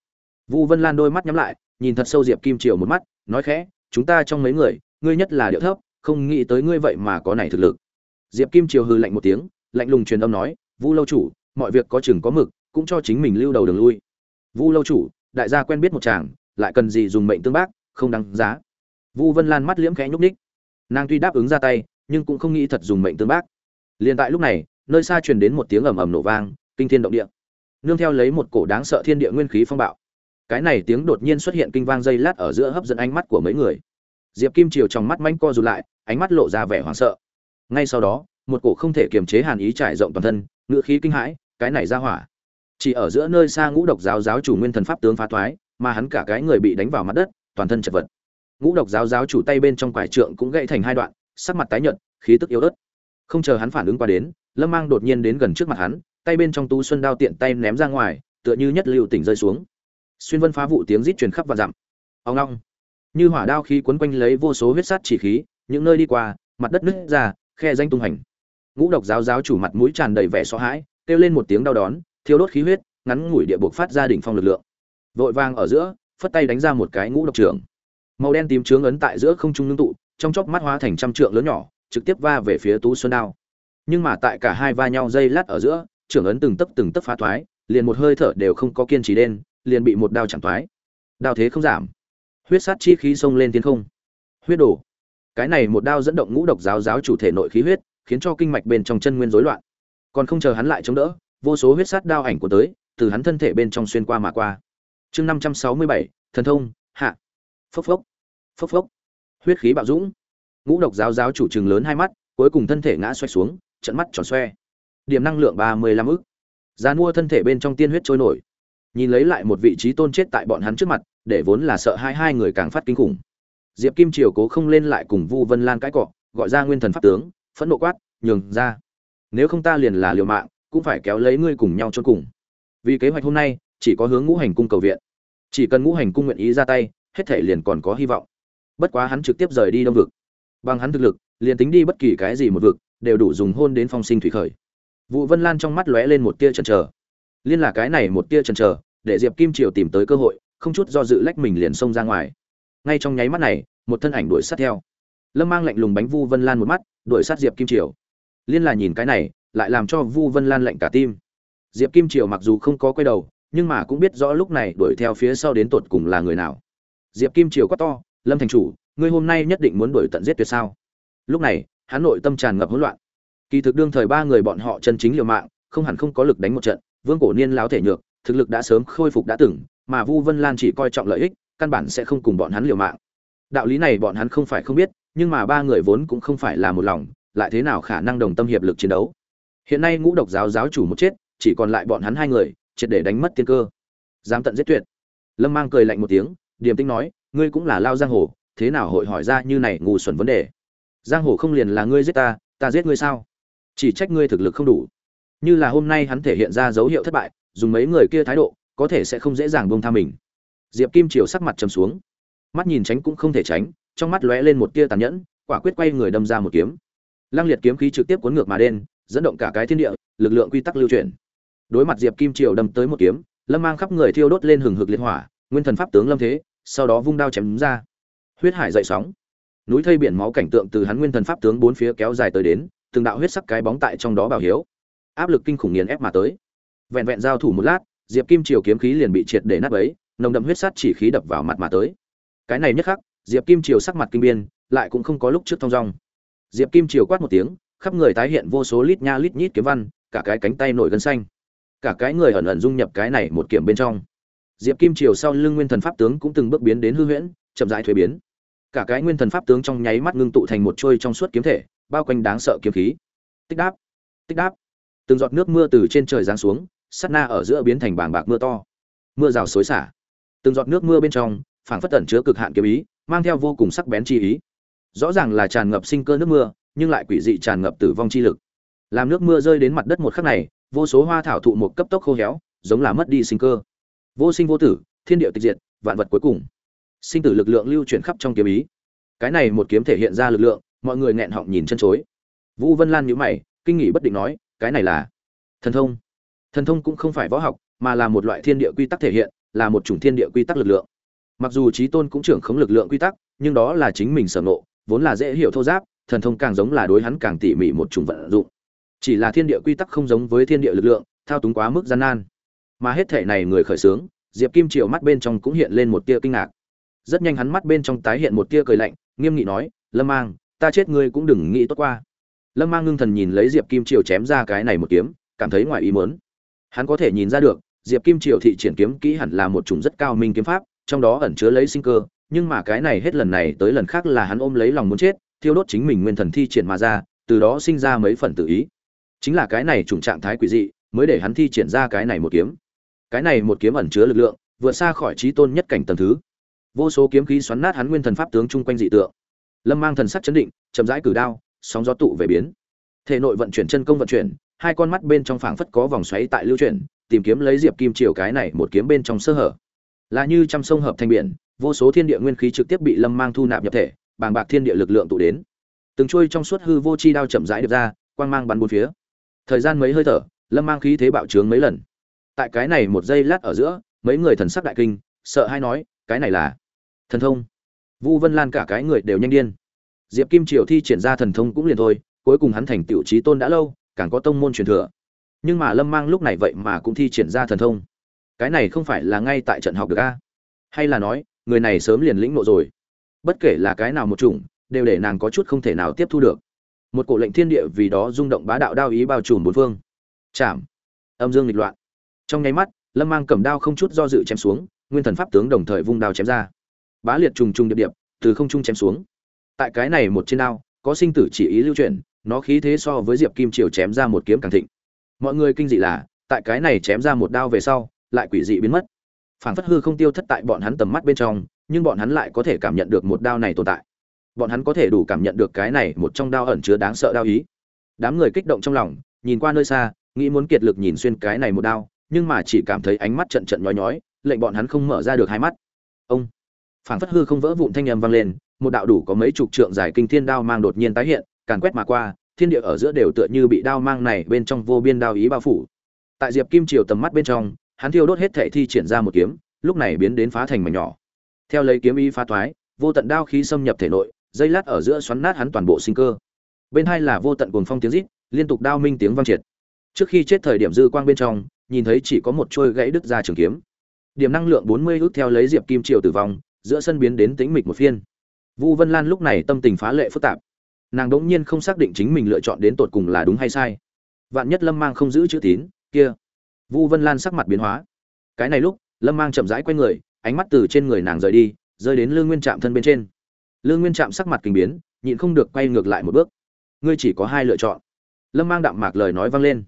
vu vân lan đôi mắt nhắm lại nhìn thật sâu diệp kim triều một mắt nói khẽ chúng ta trong mấy người ngươi nhất là điệu thấp không nghĩ tới ngươi vậy mà có này thực lực. Diệp kim triều hừ lạnh một tiếng lạnh lùng truyền âm nói vu lâu chủ mọi việc có chừng có mực cũng cho chính mình lưu đầu đường lui. Vu lâu chủ đại gia quen biết một chàng lại cần gì dùng mệnh tương bác không đáng giá. Vu vân lan mắt liễm khẽ nhúc nhích, nàng tuy đáp ứng ra tay nhưng cũng không nghĩ thật dùng mệnh tương bác. Liền tại lúc này nơi xa truyền đến một tiếng ầm ầm nổ vang kinh thiên động địa. Nương theo lấy một cổ đáng sợ thiên địa nguyên khí phong bạo cái này tiếng đột nhiên xuất hiện kinh vang dây lát ở giữa hấp dẫn ánh mắt của mấy người. Diệp kim triều trong mắt manh co rụt lại, ánh mắt lộ ra vẻ hoảng sợ. Ngay sau đó, một cổ không thể kiềm chế hàn ý trải rộng toàn thân ngựa khí kinh hãi, cái này ra hỏa. Chỉ ở giữa nơi xa ngũ độc giáo giáo chủ nguyên thần pháp tướng phá thoái, mà hắn cả cái người bị đánh vào mặt đất, toàn thân chật vật. Ngũ độc giáo giáo chủ tay bên trong quải trượng cũng gãy thành hai đoạn, sắc mặt tái nhợt, khí tức yếu ớt. Không chờ hắn phản ứng qua đến, lâm mang đột nhiên đến gần trước mặt hắn, tay bên trong tú xuân đao tiện tay ném ra ngoài, tựa như nhất lưu tỉnh rơi xuống xuyên vân phá vụ tiếng rít truyền khắp và dặm. Ông long như hỏa đao khí quấn quanh lấy vô số huyết sát chỉ khí, những nơi đi qua, mặt đất nứt ra, khe danh tung hành. Ngũ độc giáo giáo chủ mặt mũi tràn đầy vẻ sợ hãi, kêu lên một tiếng đau đón, thiêu đốt khí huyết, ngắn ngủi địa buộc phát ra đỉnh phong lực lượng. Vội vàng ở giữa, phất tay đánh ra một cái ngũ độc trưởng. Màu đen tím trướng ấn tại giữa không trung ngưng tụ, trong chốc mắt hóa thành trăm trượng lớn nhỏ, trực tiếp va về phía tú xuân đao. Nhưng mà tại cả hai va nhau dây lát ở giữa, trưởng ấn từng tấc từng tấc phá thoái, liền một hơi thở đều không có kiên trì đen liền bị một đao chẳng toái, đao thế không giảm. Huyết sát chi khí xông lên thiên không. Huyết đổ. Cái này một đao dẫn động ngũ độc giáo giáo chủ thể nội khí huyết khiến cho kinh mạch bên trong chân nguyên rối loạn. Còn không chờ hắn lại chống đỡ vô số huyết sát đao ảnh của tới từ hắn thân thể bên trong xuyên qua mà qua. Chương năm trăm sáu mươi bảy thần thông hạ. Phốc phốc. Phốc phốc. Huyết khí bạo dũng. Ngũ độc giáo giáo chủ trừng lớn hai mắt cuối cùng thân thể ngã xoay xuống trận mắt tròn xoe. Điểm năng lượng ba mươi lăm ức. Giá mua thân thể bên trong tiên huyết trôi nổi nhìn lấy lại một vị trí tôn chết tại bọn hắn trước mặt, để vốn là sợ hai hai người càng phát kinh khủng. Diệp kim triều cố không lên lại cùng vu vân lan cãi cọ, gọi ra nguyên thần pháp tướng, phẫn nộ quát, nhường ra. Nếu không ta liền là liều mạng, cũng phải kéo lấy ngươi cùng nhau cho cùng. Vì kế hoạch hôm nay, chỉ có hướng ngũ hành cung cầu viện. Chỉ cần ngũ hành cung nguyện ý ra tay, hết thể liền còn có hy vọng. Bất quá hắn trực tiếp rời đi đông vực. Bằng hắn thực lực, liền tính đi bất kỳ cái gì một vực, đều đủ dùng hôn đến phong sinh thủy khởi. Vụ vân lan trong mắt lóe lên một tia chần chờ liên là cái này một tia chần chờ, để diệp kim triều tìm tới cơ hội, không chút do dự lách mình liền xông ra ngoài. Ngay trong nháy mắt này, một thân ảnh đuổi sát theo. Lâm mang lạnh lùng bánh vu vân lan một mắt, đuổi sát diệp kim triều. Liên là nhìn cái này, lại làm cho vu vân lan lạnh cả tim. Diệp kim triều mặc dù không có quay đầu, nhưng mà cũng biết rõ lúc này đuổi theo phía sau đến tột cùng là người nào. Diệp kim triều quát to, lâm thành chủ, ngươi hôm nay nhất định muốn đuổi tận giết tuyệt sao? Lúc này, hắn nội tâm tràn ngập hỗn loạn. Kỳ thực đương thời ba người bọn họ chân chính liều mạng, không hẳn không có lực đánh một trận vương cổ niên láo thể nhược, thực lực đã sớm khôi phục đã từng, mà vu vân lan chỉ coi trọng lợi ích, căn bản sẽ không cùng bọn hắn liều mạng. Đạo lý này bọn hắn không phải không biết, nhưng mà ba người vốn cũng không phải là một lòng, lại thế nào khả năng đồng tâm hiệp lực chiến đấu? Hiện nay ngũ độc giáo giáo chủ một chết, chỉ còn lại bọn hắn hai người, triệt để đánh mất tiên cơ. Dám tận giết tuyệt. Lâm mang cười lạnh một tiếng, điềm tĩnh nói, ngươi cũng là lao giang hồ, thế nào hội hỏi ra như này ngu xuẩn vấn đề? Giang hồ không liền là ngươi giết ta ta giết ngươi sao? Chỉ trách ngươi thực lực không đủ như là hôm nay hắn thể hiện ra dấu hiệu thất bại, dùng mấy người kia thái độ, có thể sẽ không dễ dàng buông tha mình. Diệp kim triều sắc mặt trầm xuống. Mắt nhìn tránh cũng không thể tránh, trong mắt lóe lên một tia tàn nhẫn, quả quyết quay người đâm ra một kiếm. Lăng liệt kiếm khí trực tiếp cuốn ngược mà đen dẫn động cả cái thiên địa, lực lượng quy tắc lưu chuyển. Đối mặt diệp kim triều đâm tới một kiếm, lâm mang khắp người thiêu đốt lên hừng hực liệt hỏa, nguyên thần pháp tướng lâm thế, sau đó vung đao chém đúng ra. Huyết hải dậy sóng. Núi thây biển máu cảnh tượng từ hắn nguyên thần pháp tướng bốn phía kéo dài tới đến, từng đạo huyết sắc cái bóng tại trong đó bảo hiếu áp lực kinh khủng nghiền ép mà tới. Vẹn vẹn giao thủ một lát, diệp kim triều kiếm khí liền bị triệt để nát ấy nồng đậm huyết sắt chỉ khí đập vào mặt mà tới. Cái này nhất khắc, diệp kim triều sắc mặt kinh biên lại cũng không có lúc trước thong dong. Diệp kim triều quát một tiếng, khắp người tái hiện vô số lít nha lít nhít kiếm văn, cả cái cánh tay nổi gân xanh. Cả cái người ẩn ẩn dung nhập cái này một kiểm bên trong. Diệp kim triều sau lưng nguyên thần pháp tướng cũng từng bước biến đến hư huyễn, chậm rãi thuế biến. Cả cái nguyên thần pháp tướng trong nháy mắt ngưng tụ thành một trôi trong suốt kiếm thể, bao quanh đáng sợ kiếm khí. Tích đáp tích đáp từng giọt nước mưa từ trên trời giáng xuống sắt na ở giữa biến thành bàng bạc mưa to. Mưa rào xối xả. Từng giọt nước mưa bên trong, phảng phất tẩn chứa cực hạn kiếm ý, mang theo vô cùng sắc bén chi ý. Rõ ràng là tràn ngập sinh cơ nước mưa, nhưng lại quỷ dị tràn ngập tử vong chi lực. Làm nước mưa rơi đến mặt đất một khắc này, vô số hoa thảo thụ một cấp tốc khô héo, giống là mất đi sinh cơ. Vô sinh vô tử, thiên địa tịch diệt, vạn vật cuối cùng. Sinh tử lực lượng lưu chuyển khắp trong kiếm ý. Cái này một kiếm thể hiện ra lực lượng, mọi người nghẹn họng nhìn chân chối. Vũ vân lan nhíu mày, kinh nghỉ bất định nói cái này là thần thông. Thần thông cũng không phải võ học, mà là một loại thiên địa quy tắc thể hiện, là một chủng thiên địa quy tắc lực lượng. Mặc dù trí tôn cũng trưởng khống lực lượng quy tắc, nhưng đó là chính mình sở nộ vốn là dễ hiểu thô giáp, thần thông càng giống là đối hắn càng tỉ mỉ một chủng vận dụng. Chỉ là thiên địa quy tắc không giống với thiên địa lực lượng, thao túng quá mức gian nan. Mà hết thể này người khởi sướng diệp kim triều mắt bên trong cũng hiện lên một tia kinh ngạc. Rất nhanh hắn mắt bên trong tái hiện một tia cười lạnh, nghiêm nghị nói, lâm mang, ta chết ngươi cũng đừng nghĩ tốt qua lâm mang ngưng thần nhìn lấy diệp kim triều chém ra cái này một kiếm, cảm thấy ngoài ý mớn hắn có thể nhìn ra được, diệp kim triều thị triển kiếm kỹ hẳn là một chủng rất cao minh kiếm pháp, trong đó ẩn chứa lấy sinh cơ, nhưng mà cái này hết lần này tới lần khác là hắn ôm lấy lòng muốn chết, thiêu đốt chính mình nguyên thần thi triển mà ra, từ đó sinh ra mấy phần tự ý. Chính là cái này chủng trạng thái quỷ dị, mới để hắn thi triển ra cái này một kiếm. Cái này một kiếm ẩn chứa lực lượng, vượt xa khỏi trí tôn nhất cảnh tầng thứ. Vô số kiếm khí xoắn nát hắn nguyên thần pháp tướng chung quanh dị tượng. Lâm mang thần sắc chấn định, chậm rãi cử đao sóng gió tụ về biến. Thể nội vận chuyển, chân công vận chuyển, hai con mắt bên trong phảng phất có vòng xoáy tại lưu chuyển, tìm kiếm lấy diệp kim triều cái này một kiếm bên trong sơ hở. Là như trăm sông hợp thành biển, vô số thiên địa nguyên khí trực tiếp bị lâm mang thu nạp nhập thể, bàng bạc thiên địa lực lượng tụ đến. Từng trôi trong suốt hư vô chi đao chậm rãi được ra, quang mang bắn bốn phía. Thời gian mấy hơi thở, lâm mang khí thế bạo trướng mấy lần. Tại cái này một giây lát ở giữa, mấy người thần sắc đại kinh, sợ hay nói, cái này là thần thông. Vu vân lan cả cái người đều nhanh điên diệp kim triều thi triển ra thần thông cũng liền thôi, cuối cùng hắn thành tiểu trí tôn đã lâu, càng có tông môn truyền thừa. Nhưng mà lâm mang lúc này vậy mà cũng thi triển ra thần thông. Cái này không phải là ngay tại trận học được a? Hay là nói, người này sớm liền lĩnh ngộ rồi? Bất kể là cái nào một chủng, đều để nàng có chút không thể nào tiếp thu được. Một cổ lệnh thiên địa vì đó rung động bá đạo đao ý bao trùm bốn phương. Chạm. Âm dương nghịch loạn. Trong nháy mắt, lâm mang cầm đao không chút do dự chém xuống, nguyên thần pháp tướng đồng thời vung đao chém ra. Bá liệt trùng trùng điệp điệp, từ không trung chém xuống tại cái này một trên đao có sinh tử chỉ ý lưu truyền nó khí thế so với diệp kim triều chém ra một kiếm càng thịnh. Mọi người kinh dị là, tại cái này chém ra một đao về sau, lại quỷ dị biến mất. Phảng phất hư không tiêu thất tại bọn hắn tầm mắt bên trong, nhưng bọn hắn lại có thể cảm nhận được một đao này tồn tại. Bọn hắn có thể đủ cảm nhận được cái này một trong đao ẩn chứa đáng sợ đao ý. Đám người kích động trong lòng, nhìn qua nơi xa, nghĩ muốn kiệt lực nhìn xuyên cái này một đao, nhưng mà chỉ cảm thấy ánh mắt trận trận nhói nhói, lệnh bọn hắn không mở ra được hai mắt. Ông! Phảng phất hư không vỡ vụn thanh âm vang lên một đạo đủ có mấy chục trượng dài kinh thiên đao mang đột nhiên tái hiện, càn quét mà qua, thiên địa ở giữa đều tựa như bị đao mang này bên trong vô biên đao ý bao phủ. Tại diệp kim triều tầm mắt bên trong, hắn thiêu đốt hết thể thi triển ra một kiếm, lúc này biến đến phá thành mảnh nhỏ. Theo lấy kiếm ý phá thoái, vô tận đao khí xâm nhập thể nội, dây lát ở giữa xoắn nát hắn toàn bộ sinh cơ. Bên hai là vô tận cuồng phong tiếng rít, liên tục đao minh tiếng vang triệt. Trước khi chết thời điểm dư quang bên trong, nhìn thấy chỉ có một trôi gãy đứt ra trường kiếm. Điểm năng lượng bốn mươi theo lấy diệp kim triều tử vong, giữa sân biến đến tĩnh mịch một phiên vu vân lan lúc này tâm tình phá lệ phức tạp. Nàng đỗng nhiên không xác định chính mình lựa chọn đến tột cùng là đúng hay sai. Vạn nhất lâm mang không giữ chữ tín, kia. Vu vân lan sắc mặt biến hóa. Cái này lúc, lâm mang chậm rãi quay người, ánh mắt từ trên người nàng rời đi, rơi đến lương nguyên trạm thân bên trên. Lương nguyên trạm sắc mặt kinh biến, nhịn không được quay ngược lại một bước. Ngươi chỉ có hai lựa chọn. Lâm mang đạm mạc lời nói vang lên.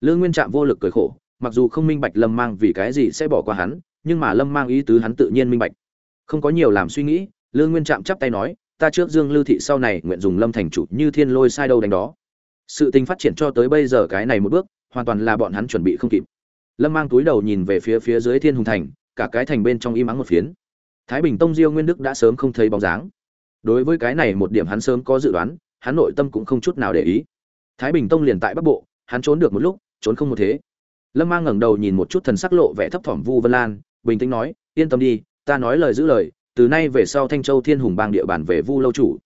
Lương nguyên trạm vô lực cười khổ, mặc dù không minh bạch lâm mang vì cái gì sẽ bỏ qua hắn, nhưng mà lâm mang ý tứ hắn tự nhiên minh bạch. Không có nhiều làm suy nghĩ lương nguyên trạm chắp tay nói, ta trước dương lưu thị sau này nguyện dùng lâm thành chủ như thiên lôi sai đâu đánh đó. Sự tình phát triển cho tới bây giờ cái này một bước, hoàn toàn là bọn hắn chuẩn bị không kịp. Lâm mang túi đầu nhìn về phía phía dưới thiên hùng thành, cả cái thành bên trong im ắng một phiến. Thái bình tông diêu nguyên đức đã sớm không thấy bóng dáng. Đối với cái này một điểm hắn sớm có dự đoán, hắn nội tâm cũng không chút nào để ý. Thái bình tông liền tại bắc bộ, hắn trốn được một lúc, trốn không một thế. Lâm mang ngẩng đầu nhìn một chút thần sắc lộ vẻ thấp thỏm vu vân lan, bình tĩnh nói, yên tâm đi, ta nói lời giữ lời từ nay về sau thanh châu thiên hùng bang địa bàn về vu lâu chủ.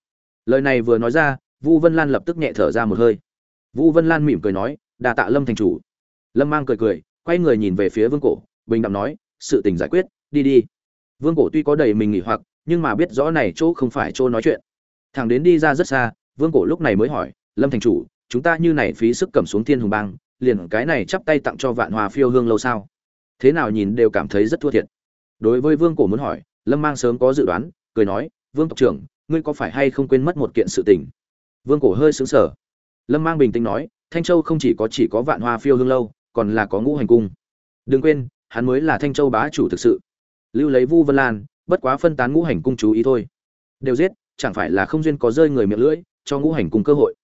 Lời này vừa nói ra, vu vân lan lập tức nhẹ thở ra một hơi. Vu vân lan mỉm cười nói đà tạ lâm thành chủ. Lâm mang cười cười, quay người nhìn về phía vương cổ, bình đẳng nói, sự tình giải quyết, đi đi. Vương cổ tuy có đầy mình nghỉ hoặc, nhưng mà biết rõ này chỗ không phải chỗ nói chuyện. Thằng đến đi ra rất xa, vương cổ lúc này mới hỏi, lâm thành chủ, chúng ta như này phí sức cầm xuống thiên hùng bang, liền cái này chắp tay tặng cho vạn hòa phiêu hương lâu sao? Thế nào nhìn đều cảm thấy rất thua thiệt. Đối với vương cổ muốn hỏi lâm mang sớm có dự đoán, cười nói, vương tộc trưởng, ngươi có phải hay không quên mất một kiện sự tình? Vương cổ hơi xứng sở lâm mang bình tĩnh nói, thanh châu không chỉ có chỉ có vạn hoa phiêu hương lâu, còn là có ngũ hành cung. Đừng quên, hắn mới là thanh châu bá chủ thực sự. Lưu lấy vu vân lan, bất quá phân tán ngũ hành cung chú ý thôi. Đều giết, chẳng phải là không duyên có rơi người miệng lưỡi, cho ngũ hành cung cơ hội?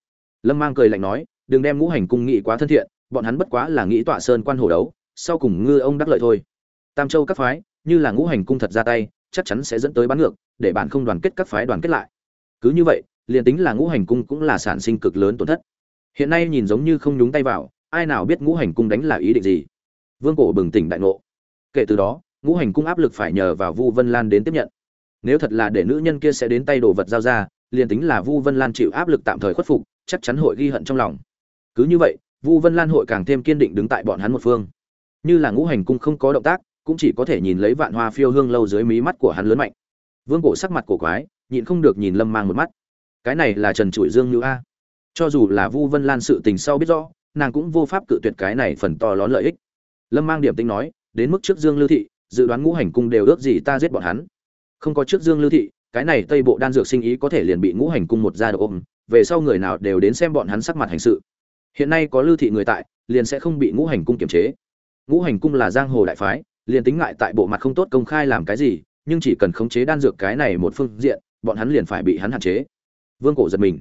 Lâm mang cười lạnh nói, đừng đem ngũ hành cung nghĩ quá thân thiện, bọn hắn bất quá là nghĩ tọa sơn quan hổ đấu, sau cùng ngư ông đắc lợi thôi. Tam châu các phái, như là ngũ hành cung thật ra tay chắc chắn sẽ dẫn tới bán ngược, để bạn không đoàn kết các phái đoàn kết lại. Cứ như vậy, liền tính là ngũ hành cung cũng là sản sinh cực lớn tổn thất. Hiện nay nhìn giống như không nhúng tay vào, ai nào biết ngũ hành cung đánh là ý định gì? Vương cổ bừng tỉnh đại ngộ. Kể từ đó, ngũ hành cung áp lực phải nhờ vào vu vân lan đến tiếp nhận. Nếu thật là để nữ nhân kia sẽ đến tay đồ vật giao ra, liền tính là vu vân lan chịu áp lực tạm thời khuất phục, chắc chắn hội ghi hận trong lòng. Cứ như vậy, vu vân lan hội càng thêm kiên định đứng tại bọn hắn một phương. Như là ngũ hành cung không có động tác cũng chỉ có thể nhìn lấy vạn hoa phiêu hương lâu dưới mí mắt của hắn lớn mạnh. Vương cổ sắc mặt cổ quái, nhịn không được nhìn lâm mang một mắt. Cái này là trần trụi dương như a. Cho dù là vu vân lan sự tình sau biết rõ, nàng cũng vô pháp cự tuyệt cái này phần to lớn lợi ích. Lâm mang điểm tính nói, đến mức trước dương lưu thị, dự đoán ngũ hành cung đều ước gì ta giết bọn hắn. Không có trước dương lưu thị, cái này tây bộ đan dược sinh ý có thể liền bị ngũ hành cung một gia độ ôm, về sau người nào đều đến xem bọn hắn sắc mặt hành sự. Hiện nay có lưu thị người tại, liền sẽ không bị ngũ hành cung kiềm chế. Ngũ hành cung là giang hồ đại phái liền tính ngại tại bộ mặt không tốt công khai làm cái gì, nhưng chỉ cần khống chế đan dược cái này một phương diện, bọn hắn liền phải bị hắn hạn chế. Vương cổ giật mình.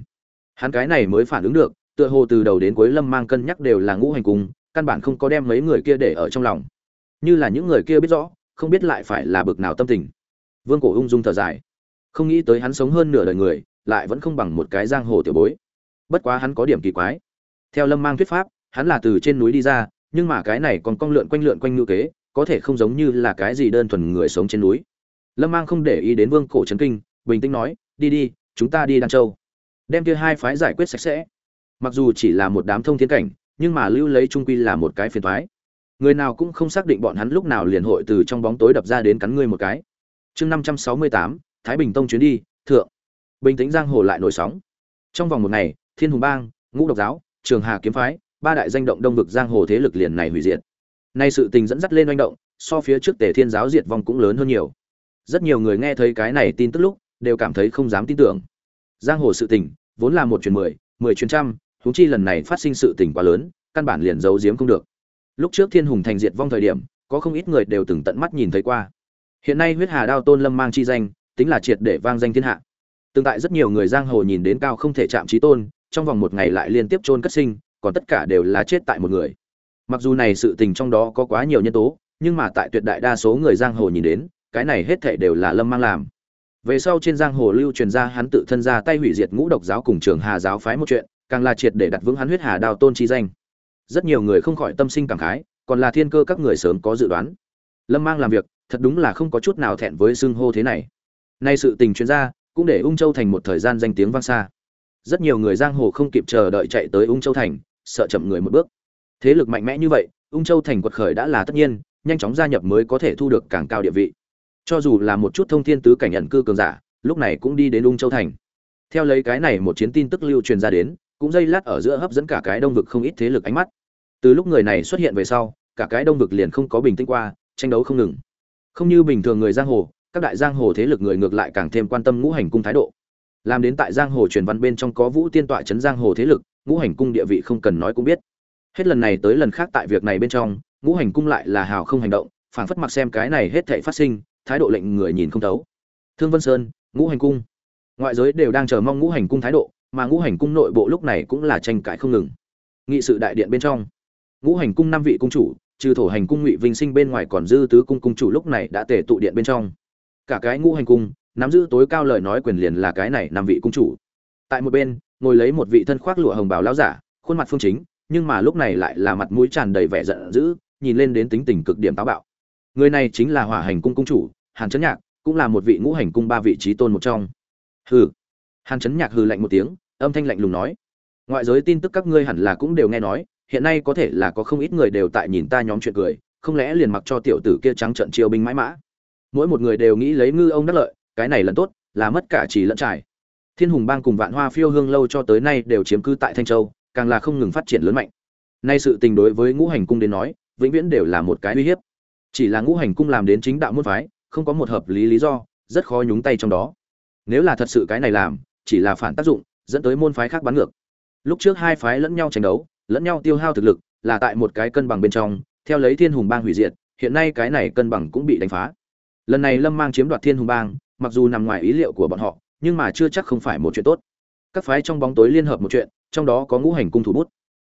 Hắn cái này mới phản ứng được, tựa hồ từ đầu đến cuối lâm mang cân nhắc đều là ngũ hành cung căn bản không có đem mấy người kia để ở trong lòng. Như là những người kia biết rõ, không biết lại phải là bực nào tâm tình. Vương cổ ung dung thở dài. Không nghĩ tới hắn sống hơn nửa đời người, lại vẫn không bằng một cái giang hồ tiểu bối. Bất quá hắn có điểm kỳ quái. Theo lâm mang thuyết pháp, hắn là từ trên núi đi ra, nhưng mà cái này còn cong lượn quanh lượn quanh ngữ kế có thể không giống như là cái gì đơn thuần người sống trên núi. Lâm mang không để ý đến vương cổ trấn kinh, bình tĩnh nói, đi đi, chúng ta đi đan châu. Đem kia hai phái giải quyết sạch sẽ. Mặc dù chỉ là một đám thông thiên cảnh, nhưng mà lưu lấy trung quy là một cái phiền thoái người nào cũng không xác định bọn hắn lúc nào liền hội từ trong bóng tối đập ra đến cắn ngươi một cái. Chương năm trăm sáu mươi tám, thái bình tông chuyến đi, thượng. Bình tĩnh giang hồ lại nổi sóng. Trong vòng một ngày, thiên hùng bang, ngũ độc giáo, trường hà kiếm phái, ba đại danh động đông vực giang hồ thế lực liền này hủy diệt nay sự tình dẫn dắt lên oanh động, so phía trước tề thiên giáo diệt vong cũng lớn hơn nhiều. Rất nhiều người nghe thấy cái này tin tức lúc, đều cảm thấy không dám tin tưởng. Giang hồ sự tình, vốn là một truyền mười mười truyền trăm, huống chi lần này phát sinh sự tình quá lớn, căn bản liền giấu giếm không được. Lúc trước thiên hùng thành diệt vong thời điểm, có không ít người đều từng tận mắt nhìn thấy qua. Hiện nay huyết hà đao tôn lâm mang chi danh, tính là triệt để vang danh thiên hạ. Tương tại rất nhiều người giang hồ nhìn đến cao không thể chạm trí tôn, trong vòng một ngày lại liên tiếp chôn cất sinh, còn tất cả đều là chết tại một người mặc dù này sự tình trong đó có quá nhiều nhân tố, nhưng mà tại tuyệt đại đa số người giang hồ nhìn đến, cái này hết thảy đều là lâm mang làm. Về sau trên giang hồ lưu truyền ra hắn tự thân ra tay hủy diệt ngũ độc giáo cùng trường hà giáo phái một chuyện, càng là triệt để đặt vững hắn huyết hà đào tôn chi danh. Rất nhiều người không khỏi tâm sinh cảm khái, còn là thiên cơ các người sớm có dự đoán. Lâm mang làm việc, thật đúng là không có chút nào thẹn với xưng hô thế này. Nay sự tình chuyên gia cũng để ung châu thành một thời gian danh tiếng vang xa. Rất nhiều người giang hồ không kịp chờ đợi chạy tới ung châu thành, sợ chậm người một bước thế lực mạnh mẽ như vậy, ung châu thành quật khởi đã là tất nhiên, nhanh chóng gia nhập mới có thể thu được càng cao địa vị. Cho dù là một chút thông thiên tứ cảnh nhận cư cường giả, lúc này cũng đi đến ung châu thành. Theo lấy cái này một chiến tin tức lưu truyền ra đến, cũng dây lát ở giữa hấp dẫn cả cái đông vực không ít thế lực ánh mắt. Từ lúc người này xuất hiện về sau, cả cái đông vực liền không có bình tĩnh qua, tranh đấu không ngừng. Không như bình thường người giang hồ, các đại giang hồ thế lực người ngược lại càng thêm quan tâm ngũ hành cung thái độ. Làm đến tại giang hồ truyền văn bên trong có vũ tiên tọa trấn giang hồ thế lực, ngũ hành cung địa vị không cần nói cũng biết hết lần này tới lần khác tại việc này bên trong, ngũ hành cung lại là hào không hành động, phảng phất mặc xem cái này hết thảy phát sinh, thái độ lệnh người nhìn không thấu. Thương vân sơn, ngũ hành cung. Ngoại giới đều đang chờ mong ngũ hành cung thái độ, mà ngũ hành cung nội bộ lúc này cũng là tranh cãi không ngừng. Nghị sự đại điện bên trong, ngũ hành cung năm vị cung chủ, trừ thổ hành cung ngụy vinh sinh bên ngoài còn dư tứ cung cung chủ lúc này đã tề tụ điện bên trong. Cả cái ngũ hành cung, nắm giữ tối cao lời nói quyền liền là cái này năm vị cung chủ. Tại một bên, ngồi lấy một vị thân khoác lụa hồng bào lão giả, khuôn mặt phương chính nhưng mà lúc này lại là mặt mũi tràn đầy vẻ giận dữ, nhìn lên đến tính tình cực điểm táo bạo. Người này chính là hỏa hành cung cung chủ, hàn chấn nhạc, cũng là một vị ngũ hành cung ba vị trí tôn một trong. Hừ. Hàn chấn nhạc hừ lạnh một tiếng, âm thanh lạnh lùng nói. Ngoại giới tin tức các ngươi hẳn là cũng đều nghe nói, hiện nay có thể là có không ít người đều tại nhìn ta nhóm chuyện cười, không lẽ liền mặc cho tiểu tử kia trắng trợn chiêu binh mãi mã. Mỗi một người đều nghĩ lấy ngư ông đắc lợi, cái này lần tốt, là mất cả chỉ lẫn trải. Thiên hùng bang cùng vạn hoa phiêu hương lâu cho tới nay đều chiếm cứ tại thanh châu càng là không ngừng phát triển lớn mạnh. Nay sự tình đối với ngũ hành cung đến nói, vĩnh viễn đều là một cái uy hiếp. Chỉ là ngũ hành cung làm đến chính đạo môn phái, không có một hợp lý lý do, rất khó nhúng tay trong đó. Nếu là thật sự cái này làm, chỉ là phản tác dụng, dẫn tới môn phái khác bắn ngược. Lúc trước hai phái lẫn nhau tranh đấu, lẫn nhau tiêu hao thực lực, là tại một cái cân bằng bên trong, theo lấy thiên hùng bang hủy diệt, hiện nay cái này cân bằng cũng bị đánh phá. Lần này lâm mang chiếm đoạt thiên hùng bang, mặc dù nằm ngoài ý liệu của bọn họ, nhưng mà chưa chắc không phải một chuyện tốt. Các phái trong bóng tối liên hợp một chuyện trong đó có ngũ hành cung thủ bút.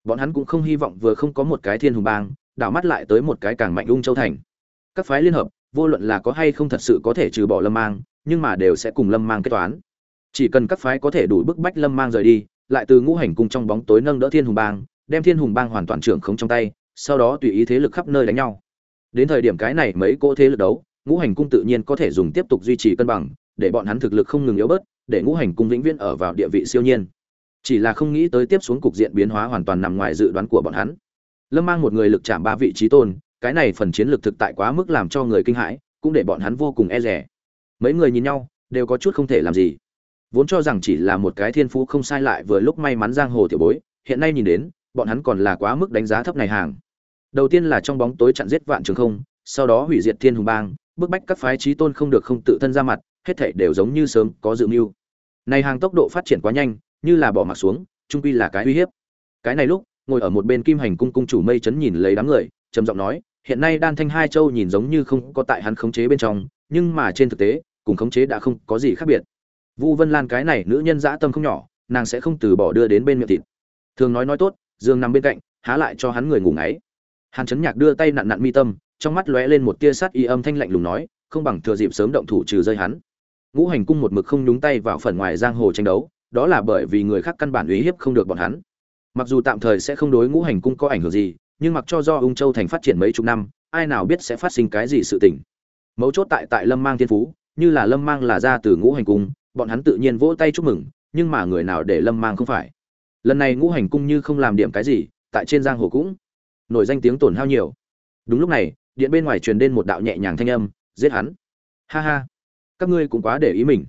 Bọn hắn cũng không hy vọng vừa không có một cái thiên hùng bang, đảo mắt lại tới một cái càng mạnh ung châu thành. Các phái liên hợp, vô luận là có hay không thật sự có thể trừ bỏ lâm mang, nhưng mà đều sẽ cùng lâm mang kết toán. Chỉ cần các phái có thể đủ bức bách lâm mang rời đi, lại từ ngũ hành cung trong bóng tối nâng đỡ thiên hùng bang, đem thiên hùng bang hoàn toàn trưởng khống trong tay, sau đó tùy ý thế lực khắp nơi đánh nhau. Đến thời điểm cái này mấy cỗ thế lực đấu, ngũ hành cung tự nhiên có thể dùng tiếp tục duy trì cân bằng, để bọn hắn thực lực không ngừng yếu bớt, để ngũ hành cung vĩnh viễn ở vào địa vị siêu nhiên chỉ là không nghĩ tới tiếp xuống cục diện biến hóa hoàn toàn nằm ngoài dự đoán của bọn hắn. Lâm mang một người lực chạm ba vị trí tôn, cái này phần chiến lược thực tại quá mức làm cho người kinh hãi, cũng để bọn hắn vô cùng e rẻ mấy người nhìn nhau, đều có chút không thể làm gì. Vốn cho rằng chỉ là một cái thiên phú không sai lại vừa lúc may mắn giang hồ tiểu bối, hiện nay nhìn đến, bọn hắn còn là quá mức đánh giá thấp này hàng. Đầu tiên là trong bóng tối chặn giết vạn trường không, sau đó hủy diệt thiên hùng bang, bức bách các phái trí tôn không được không tự thân ra mặt, hết thảy đều giống như sớm có dự mưu. Này hàng tốc độ phát triển quá nhanh như là bỏ mặt xuống, trung quy là cái uy hiếp. Cái này lúc, ngồi ở một bên kim hành cung cung chủ mây chấn nhìn lấy đám người, trầm giọng nói, hiện nay đan thanh hai châu nhìn giống như không có tại hắn khống chế bên trong, nhưng mà trên thực tế, cùng khống chế đã không có gì khác biệt. Vu vân lan cái này nữ nhân dã tâm không nhỏ, nàng sẽ không từ bỏ đưa đến bên miệng thịt. Thường nói nói tốt, dương nằm bên cạnh, há lại cho hắn người ngủ ngáy. Hàn chấn nhạc đưa tay nặn nặn mi tâm, trong mắt lóe lên một tia sát y âm thanh lạnh lùng nói, không bằng thừa dịp sớm động thủ trừ rơi hắn. Ngũ hành cung một mực không nhúng tay vào phần ngoài giang hồ tranh đấu đó là bởi vì người khác căn bản uy hiếp không được bọn hắn. Mặc dù tạm thời sẽ không đối ngũ hành cung có ảnh hưởng gì, nhưng mặc cho do ung châu thành phát triển mấy chục năm, ai nào biết sẽ phát sinh cái gì sự tình. Mấu chốt tại tại lâm mang thiên phú, như là lâm mang là ra từ ngũ hành cung, bọn hắn tự nhiên vỗ tay chúc mừng, nhưng mà người nào để lâm mang không phải? Lần này ngũ hành cung như không làm điểm cái gì, tại trên giang hồ cũng nổi danh tiếng tổn hao nhiều. Đúng lúc này, điện bên ngoài truyền đến một đạo nhẹ nhàng thanh âm, giết hắn. Ha ha, các ngươi cũng quá để ý mình.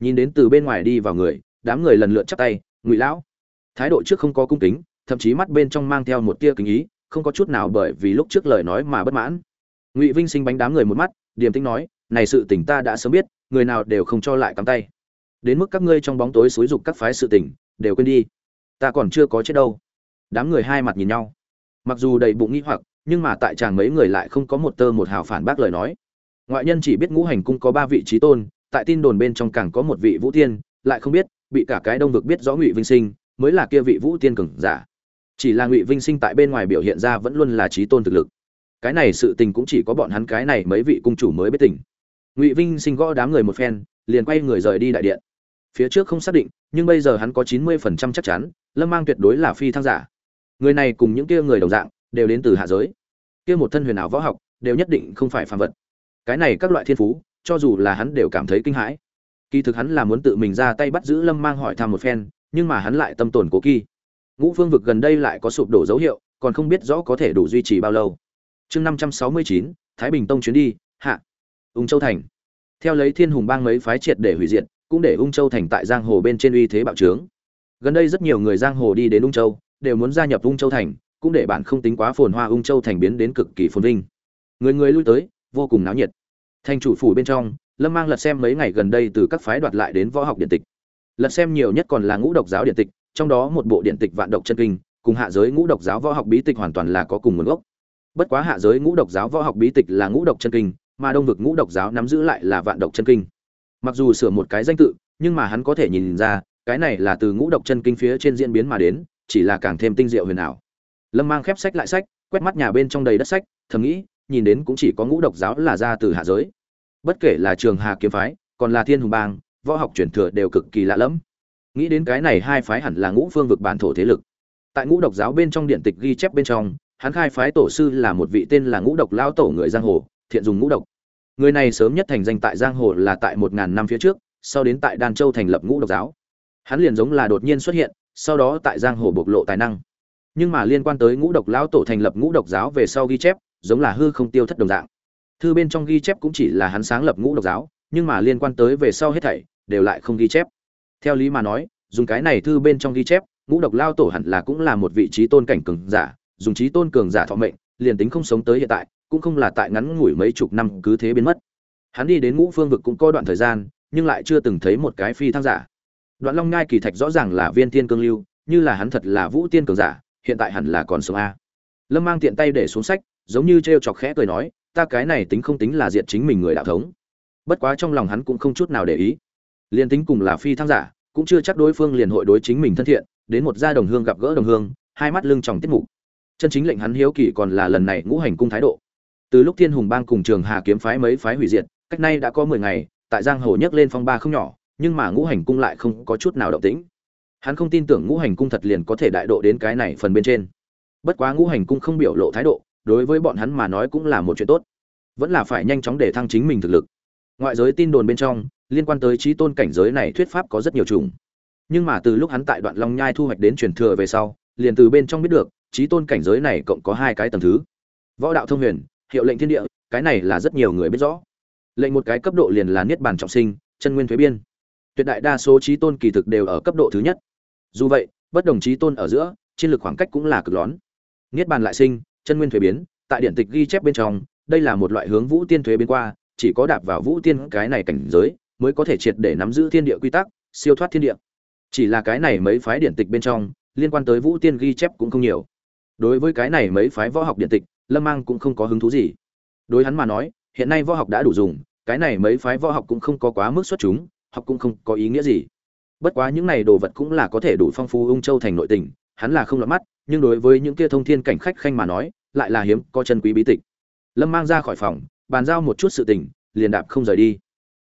Nhìn đến từ bên ngoài đi vào người đám người lần lượt chắp tay, ngụy lão. Thái độ trước không có cung kính, thậm chí mắt bên trong mang theo một tia kính ý, không có chút nào bởi vì lúc trước lời nói mà bất mãn. Ngụy vinh sinh bánh đám người một mắt, điềm tĩnh nói, này sự tình ta đã sớm biết, người nào đều không cho lại cắm tay. Đến mức các ngươi trong bóng tối xúi dục các phái sự tình, đều quên đi. Ta còn chưa có chết đâu. Đám người hai mặt nhìn nhau. Mặc dù đầy bụng nghĩ hoặc, nhưng mà tại chàng mấy người lại không có một tơ một hào phản bác lời nói. Ngoại nhân chỉ biết ngũ hành cung có ba vị trí tôn, tại tin đồn bên trong càng có một vị vũ tiên, lại không biết bị cả cái đông vực biết rõ ngụy vinh sinh, mới là kia vị vũ tiên cường giả. Chỉ là ngụy vinh sinh tại bên ngoài biểu hiện ra vẫn luôn là trí tôn thực lực. Cái này sự tình cũng chỉ có bọn hắn cái này mấy vị cung chủ mới biết tình. Ngụy vinh sinh gõ đám người một phen, liền quay người rời đi đại điện. Phía trước không xác định, nhưng bây giờ hắn có chín mươi phần trăm chắc chắn, lâm mang tuyệt đối là phi thăng giả. Người này cùng những kia người đồng dạng, đều đến từ hạ giới. Kia một thân huyền ảo võ học, đều nhất định không phải phàm vật. Cái này các loại thiên phú, cho dù là hắn đều cảm thấy kinh hãi kỳ thực hắn là muốn tự mình ra tay bắt giữ lâm mang hỏi thăm một phen, nhưng mà hắn lại tâm tổn cố kỳ ngũ phương vực gần đây lại có sụp đổ dấu hiệu, còn không biết rõ có thể đủ duy trì bao lâu. Chương năm trăm sáu mươi chín, thái bình tông chuyến đi, hạ. Ung châu thành. Theo lấy thiên hùng bang mấy phái triệt để hủy diệt, cũng để ung châu thành tại giang hồ bên trên uy thế bạo trướng. Gần đây rất nhiều người giang hồ đi đến ung châu, đều muốn gia nhập ung châu thành, cũng để bạn không tính quá phồn hoa ung châu thành biến đến cực kỳ phồn vinh. Người người lui tới, vô cùng náo nhiệt. Thành chủ phủ bên trong lâm mang lật xem mấy ngày gần đây từ các phái đoạt lại đến võ học điện tịch. Lật xem nhiều nhất còn là ngũ độc giáo điện tịch, trong đó một bộ điện tịch vạn độc chân kinh, cùng hạ giới ngũ độc giáo võ học bí tịch hoàn toàn là có cùng nguồn gốc. Bất quá hạ giới ngũ độc giáo võ học bí tịch là ngũ độc chân kinh, mà đông vực ngũ độc giáo nắm giữ lại là vạn độc chân kinh. Mặc dù sửa một cái danh tự, nhưng mà hắn có thể nhìn ra, cái này là từ ngũ độc chân kinh phía trên diễn biến mà đến, chỉ là càng thêm tinh diệu huyền ảo. Lâm mang khép sách lại sách, quét mắt nhà bên trong đầy đất sách, thầm nghĩ, nhìn đến cũng chỉ có ngũ độc giáo là ra từ hạ giới bất kể là trường hà kiếm phái, còn là thiên hùng bang, võ học truyền thừa đều cực kỳ lạ lẫm. Nghĩ đến cái này hai phái hẳn là ngũ phương vực bản thổ thế lực. Tại ngũ độc giáo bên trong điện tịch ghi chép bên trong, hắn khai phái tổ sư là một vị tên là ngũ độc lao tổ người giang hồ, thiện dùng ngũ độc. Người này sớm nhất thành danh tại giang hồ là tại một ngàn năm phía trước, sau đến tại đan châu thành lập ngũ độc giáo. Hắn liền giống là đột nhiên xuất hiện, sau đó tại giang hồ bộc lộ tài năng. Nhưng mà liên quan tới ngũ độc lão tổ thành lập ngũ độc giáo về sau ghi chép, giống là hư không tiêu thất đồng dạng thư bên trong ghi chép cũng chỉ là hắn sáng lập ngũ độc giáo, nhưng mà liên quan tới về sau hết thảy, đều lại không ghi chép. Theo lý mà nói, dùng cái này thư bên trong ghi chép, ngũ độc lao tổ hẳn là cũng là một vị trí tôn cảnh cường giả, dùng trí tôn cường giả thọ mệnh, liền tính không sống tới hiện tại, cũng không là tại ngắn ngủi mấy chục năm cứ thế biến mất. Hắn đi đến ngũ phương vực cũng có đoạn thời gian, nhưng lại chưa từng thấy một cái phi thăng giả. Đoạn long ngai kỳ thạch rõ ràng là viên tiên cương lưu, như là hắn thật là vũ tiên cường giả, hiện tại hẳn là còn sống a. Lâm mang tiện tay để xuống sách, giống như t chọc khẽ cười nói ta cái này tính không tính là diện chính mình người đạo thống. Bất quá trong lòng hắn cũng không chút nào để ý. Liền tính cùng là phi thăng giả, cũng chưa chắc đối phương liền hội đối chính mình thân thiện, đến một gia đồng hương gặp gỡ đồng hương, hai mắt lưng tròng tiết mục. Chân chính lệnh hắn hiếu kỳ còn là lần này ngũ hành cung thái độ. Từ lúc thiên hùng bang cùng trường hà kiếm phái mấy phái hủy diệt, cách nay đã có mười ngày, tại giang hồ nhấc lên phong ba không nhỏ, nhưng mà ngũ hành cung lại không có chút nào động tĩnh. Hắn không tin tưởng ngũ hành cung thật liền có thể đại độ đến cái này phần bên trên. Bất quá ngũ hành cung không biểu lộ thái độ đối với bọn hắn mà nói cũng là một chuyện tốt. Vẫn là phải nhanh chóng để thăng chính mình thực lực. Ngoại giới tin đồn bên trong, liên quan tới trí tôn cảnh giới này thuyết pháp có rất nhiều chủng. Nhưng mà từ lúc hắn tại đoạn long nhai thu hoạch đến truyền thừa về sau, liền từ bên trong biết được, trí tôn cảnh giới này cộng có hai cái tầng thứ. Võ đạo thông huyền, hiệu lệnh thiên địa, cái này là rất nhiều người biết rõ. Lệnh một cái cấp độ liền là niết bàn trọng sinh, chân nguyên thuế biên. Tuyệt đại đa số trí tôn kỳ thực đều ở cấp độ thứ nhất. Dù vậy, bất đồng trí tôn ở giữa, chiến lược khoảng cách cũng là cực lón niết bàn lại sinh chân nguyên thuế biến, tại điện tịch ghi chép bên trong, đây là một loại hướng vũ tiên thuế biến qua, chỉ có đạp vào vũ tiên cái này cảnh giới, mới có thể triệt để nắm giữ thiên địa quy tắc, siêu thoát thiên địa. Chỉ là cái này mấy phái điện tịch bên trong, liên quan tới vũ tiên ghi chép cũng không nhiều. Đối với cái này mấy phái võ học điện tịch, lâm mang cũng không có hứng thú gì. Đối hắn mà nói, hiện nay võ học đã đủ dùng, cái này mấy phái võ học cũng không có quá mức xuất chúng, học cũng không có ý nghĩa gì. Bất quá những này đồ vật cũng là có thể đủ phong phú ung châu thành nội tình, hắn là không lọt mắt, nhưng đối với những kia thông thiên cảnh khách khanh mà nói lại là hiếm, có chân quý bí tịch. Lâm mang ra khỏi phòng, bàn giao một chút sự tình, liền đạp không rời đi.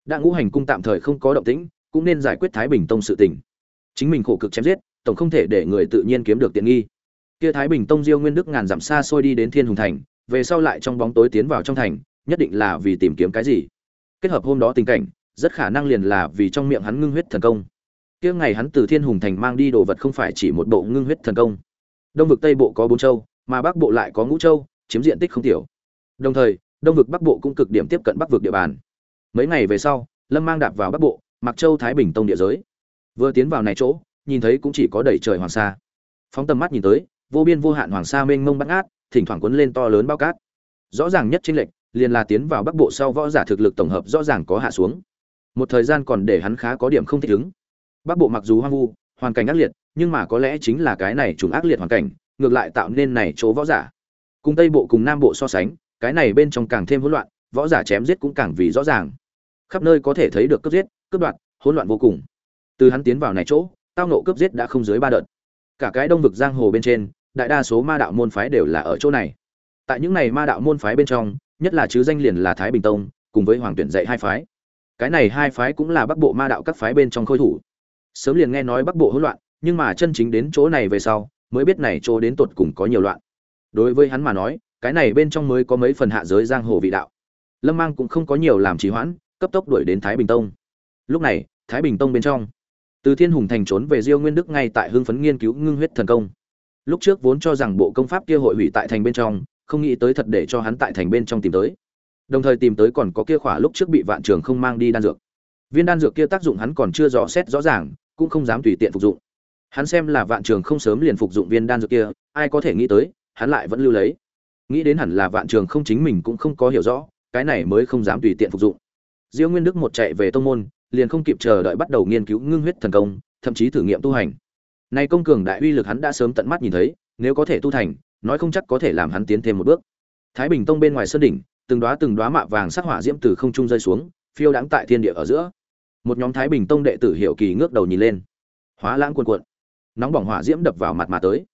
Đã ngũ hành cung tạm thời không có động tĩnh, cũng nên giải quyết thái bình tông sự tình. Chính mình khổ cực chém giết, tổng không thể để người tự nhiên kiếm được tiện nghi. Kia thái bình tông diêu nguyên đức ngàn dặm xa xôi đi đến thiên hùng thành, về sau lại trong bóng tối tiến vào trong thành, nhất định là vì tìm kiếm cái gì. Kết hợp hôm đó tình cảnh, rất khả năng liền là vì trong miệng hắn ngưng huyết thần công. Kia ngày hắn từ thiên hùng thành mang đi đồ vật không phải chỉ một bộ ngưng huyết thần công. Đông vực tây bộ có bốn châu mà bắc bộ lại có ngũ châu, chiếm diện tích không tiểu. Đồng thời, đông vực bắc bộ cũng cực điểm tiếp cận bắc vực địa bàn. Mấy ngày về sau, lâm mang đạp vào bắc bộ mặc châu, thái bình tông địa giới. Vừa tiến vào này chỗ, nhìn thấy cũng chỉ có đầy trời hoàng sa. Phóng tầm mắt nhìn tới, vô biên vô hạn hoàng sa mênh mông bắt ngát thỉnh thoảng quấn lên to lớn bao cát. Rõ ràng nhất chính lệnh liền là tiến vào bắc bộ sau võ giả thực lực tổng hợp rõ ràng có hạ xuống. Một thời gian còn để hắn khá có điểm không thích ứng. Bắc bộ mặc dù hoang vu, hoàn cảnh ác liệt, nhưng mà có lẽ chính là cái này trùng ác liệt hoàn cảnh ngược lại tạo nên này chỗ võ giả. Cùng tây bộ cùng nam bộ so sánh, cái này bên trong càng thêm hỗn loạn, võ giả chém giết cũng càng vì rõ ràng. Khắp nơi có thể thấy được cướp giết, cướp đoạt, hỗn loạn vô cùng. Từ hắn tiến vào này chỗ, tao nộ cướp giết đã không dưới ba đợt. Cả cái đông vực giang hồ bên trên, đại đa số ma đạo môn phái đều là ở chỗ này. Tại những này ma đạo môn phái bên trong, nhất là chứ danh liền là thái bình tông, cùng với hoàng tuyển dạy hai phái. Cái này hai phái cũng là bắc bộ ma đạo các phái bên trong khôi thủ. Sớm liền nghe nói bắc bộ hỗn loạn, nhưng mà chân chính đến chỗ này về sau mới biết này chỗ đến tột cùng có nhiều loạn. Đối với hắn mà nói, cái này bên trong mới có mấy phần hạ giới giang hồ vị đạo. Lâm mang cũng không có nhiều làm trì hoãn, cấp tốc đuổi đến thái bình tông. Lúc này, thái bình tông bên trong, từ thiên hùng thành trốn về diêu nguyên đức ngay tại hưng phấn nghiên cứu ngưng huyết thần công. Lúc trước vốn cho rằng bộ công pháp kia hội hủy tại thành bên trong, không nghĩ tới thật để cho hắn tại thành bên trong tìm tới. Đồng thời tìm tới còn có kia khỏa lúc trước bị vạn trường không mang đi đan dược. Viên đan dược kia tác dụng hắn còn chưa rõ xét rõ ràng, cũng không dám tùy tiện phục dụng hắn xem là vạn trường không sớm liền phục dụng viên đan dược kia, ai có thể nghĩ tới, hắn lại vẫn lưu lấy. Nghĩ đến hẳn là vạn trường không chính mình cũng không có hiểu rõ, cái này mới không dám tùy tiện phục dụng. Diêu nguyên đức một chạy về tông môn, liền không kịp chờ đợi bắt đầu nghiên cứu ngưng huyết thần công, thậm chí thử nghiệm tu hành. Này công cường đại uy lực hắn đã sớm tận mắt nhìn thấy, nếu có thể tu thành, nói không chắc có thể làm hắn tiến thêm một bước. Thái bình tông bên ngoài sơn đỉnh, từng đóa từng đóa mạ vàng sắc hỏa diễm từ không trung rơi xuống, phiêu đãng tại thiên địa ở giữa. Một nhóm thái bình tông đệ tử hiểu kỳ ngước đầu nhìn lên. Hóa lãng cuồn cuộn nóng bỏng hỏa diễm đập vào mặt mà tới.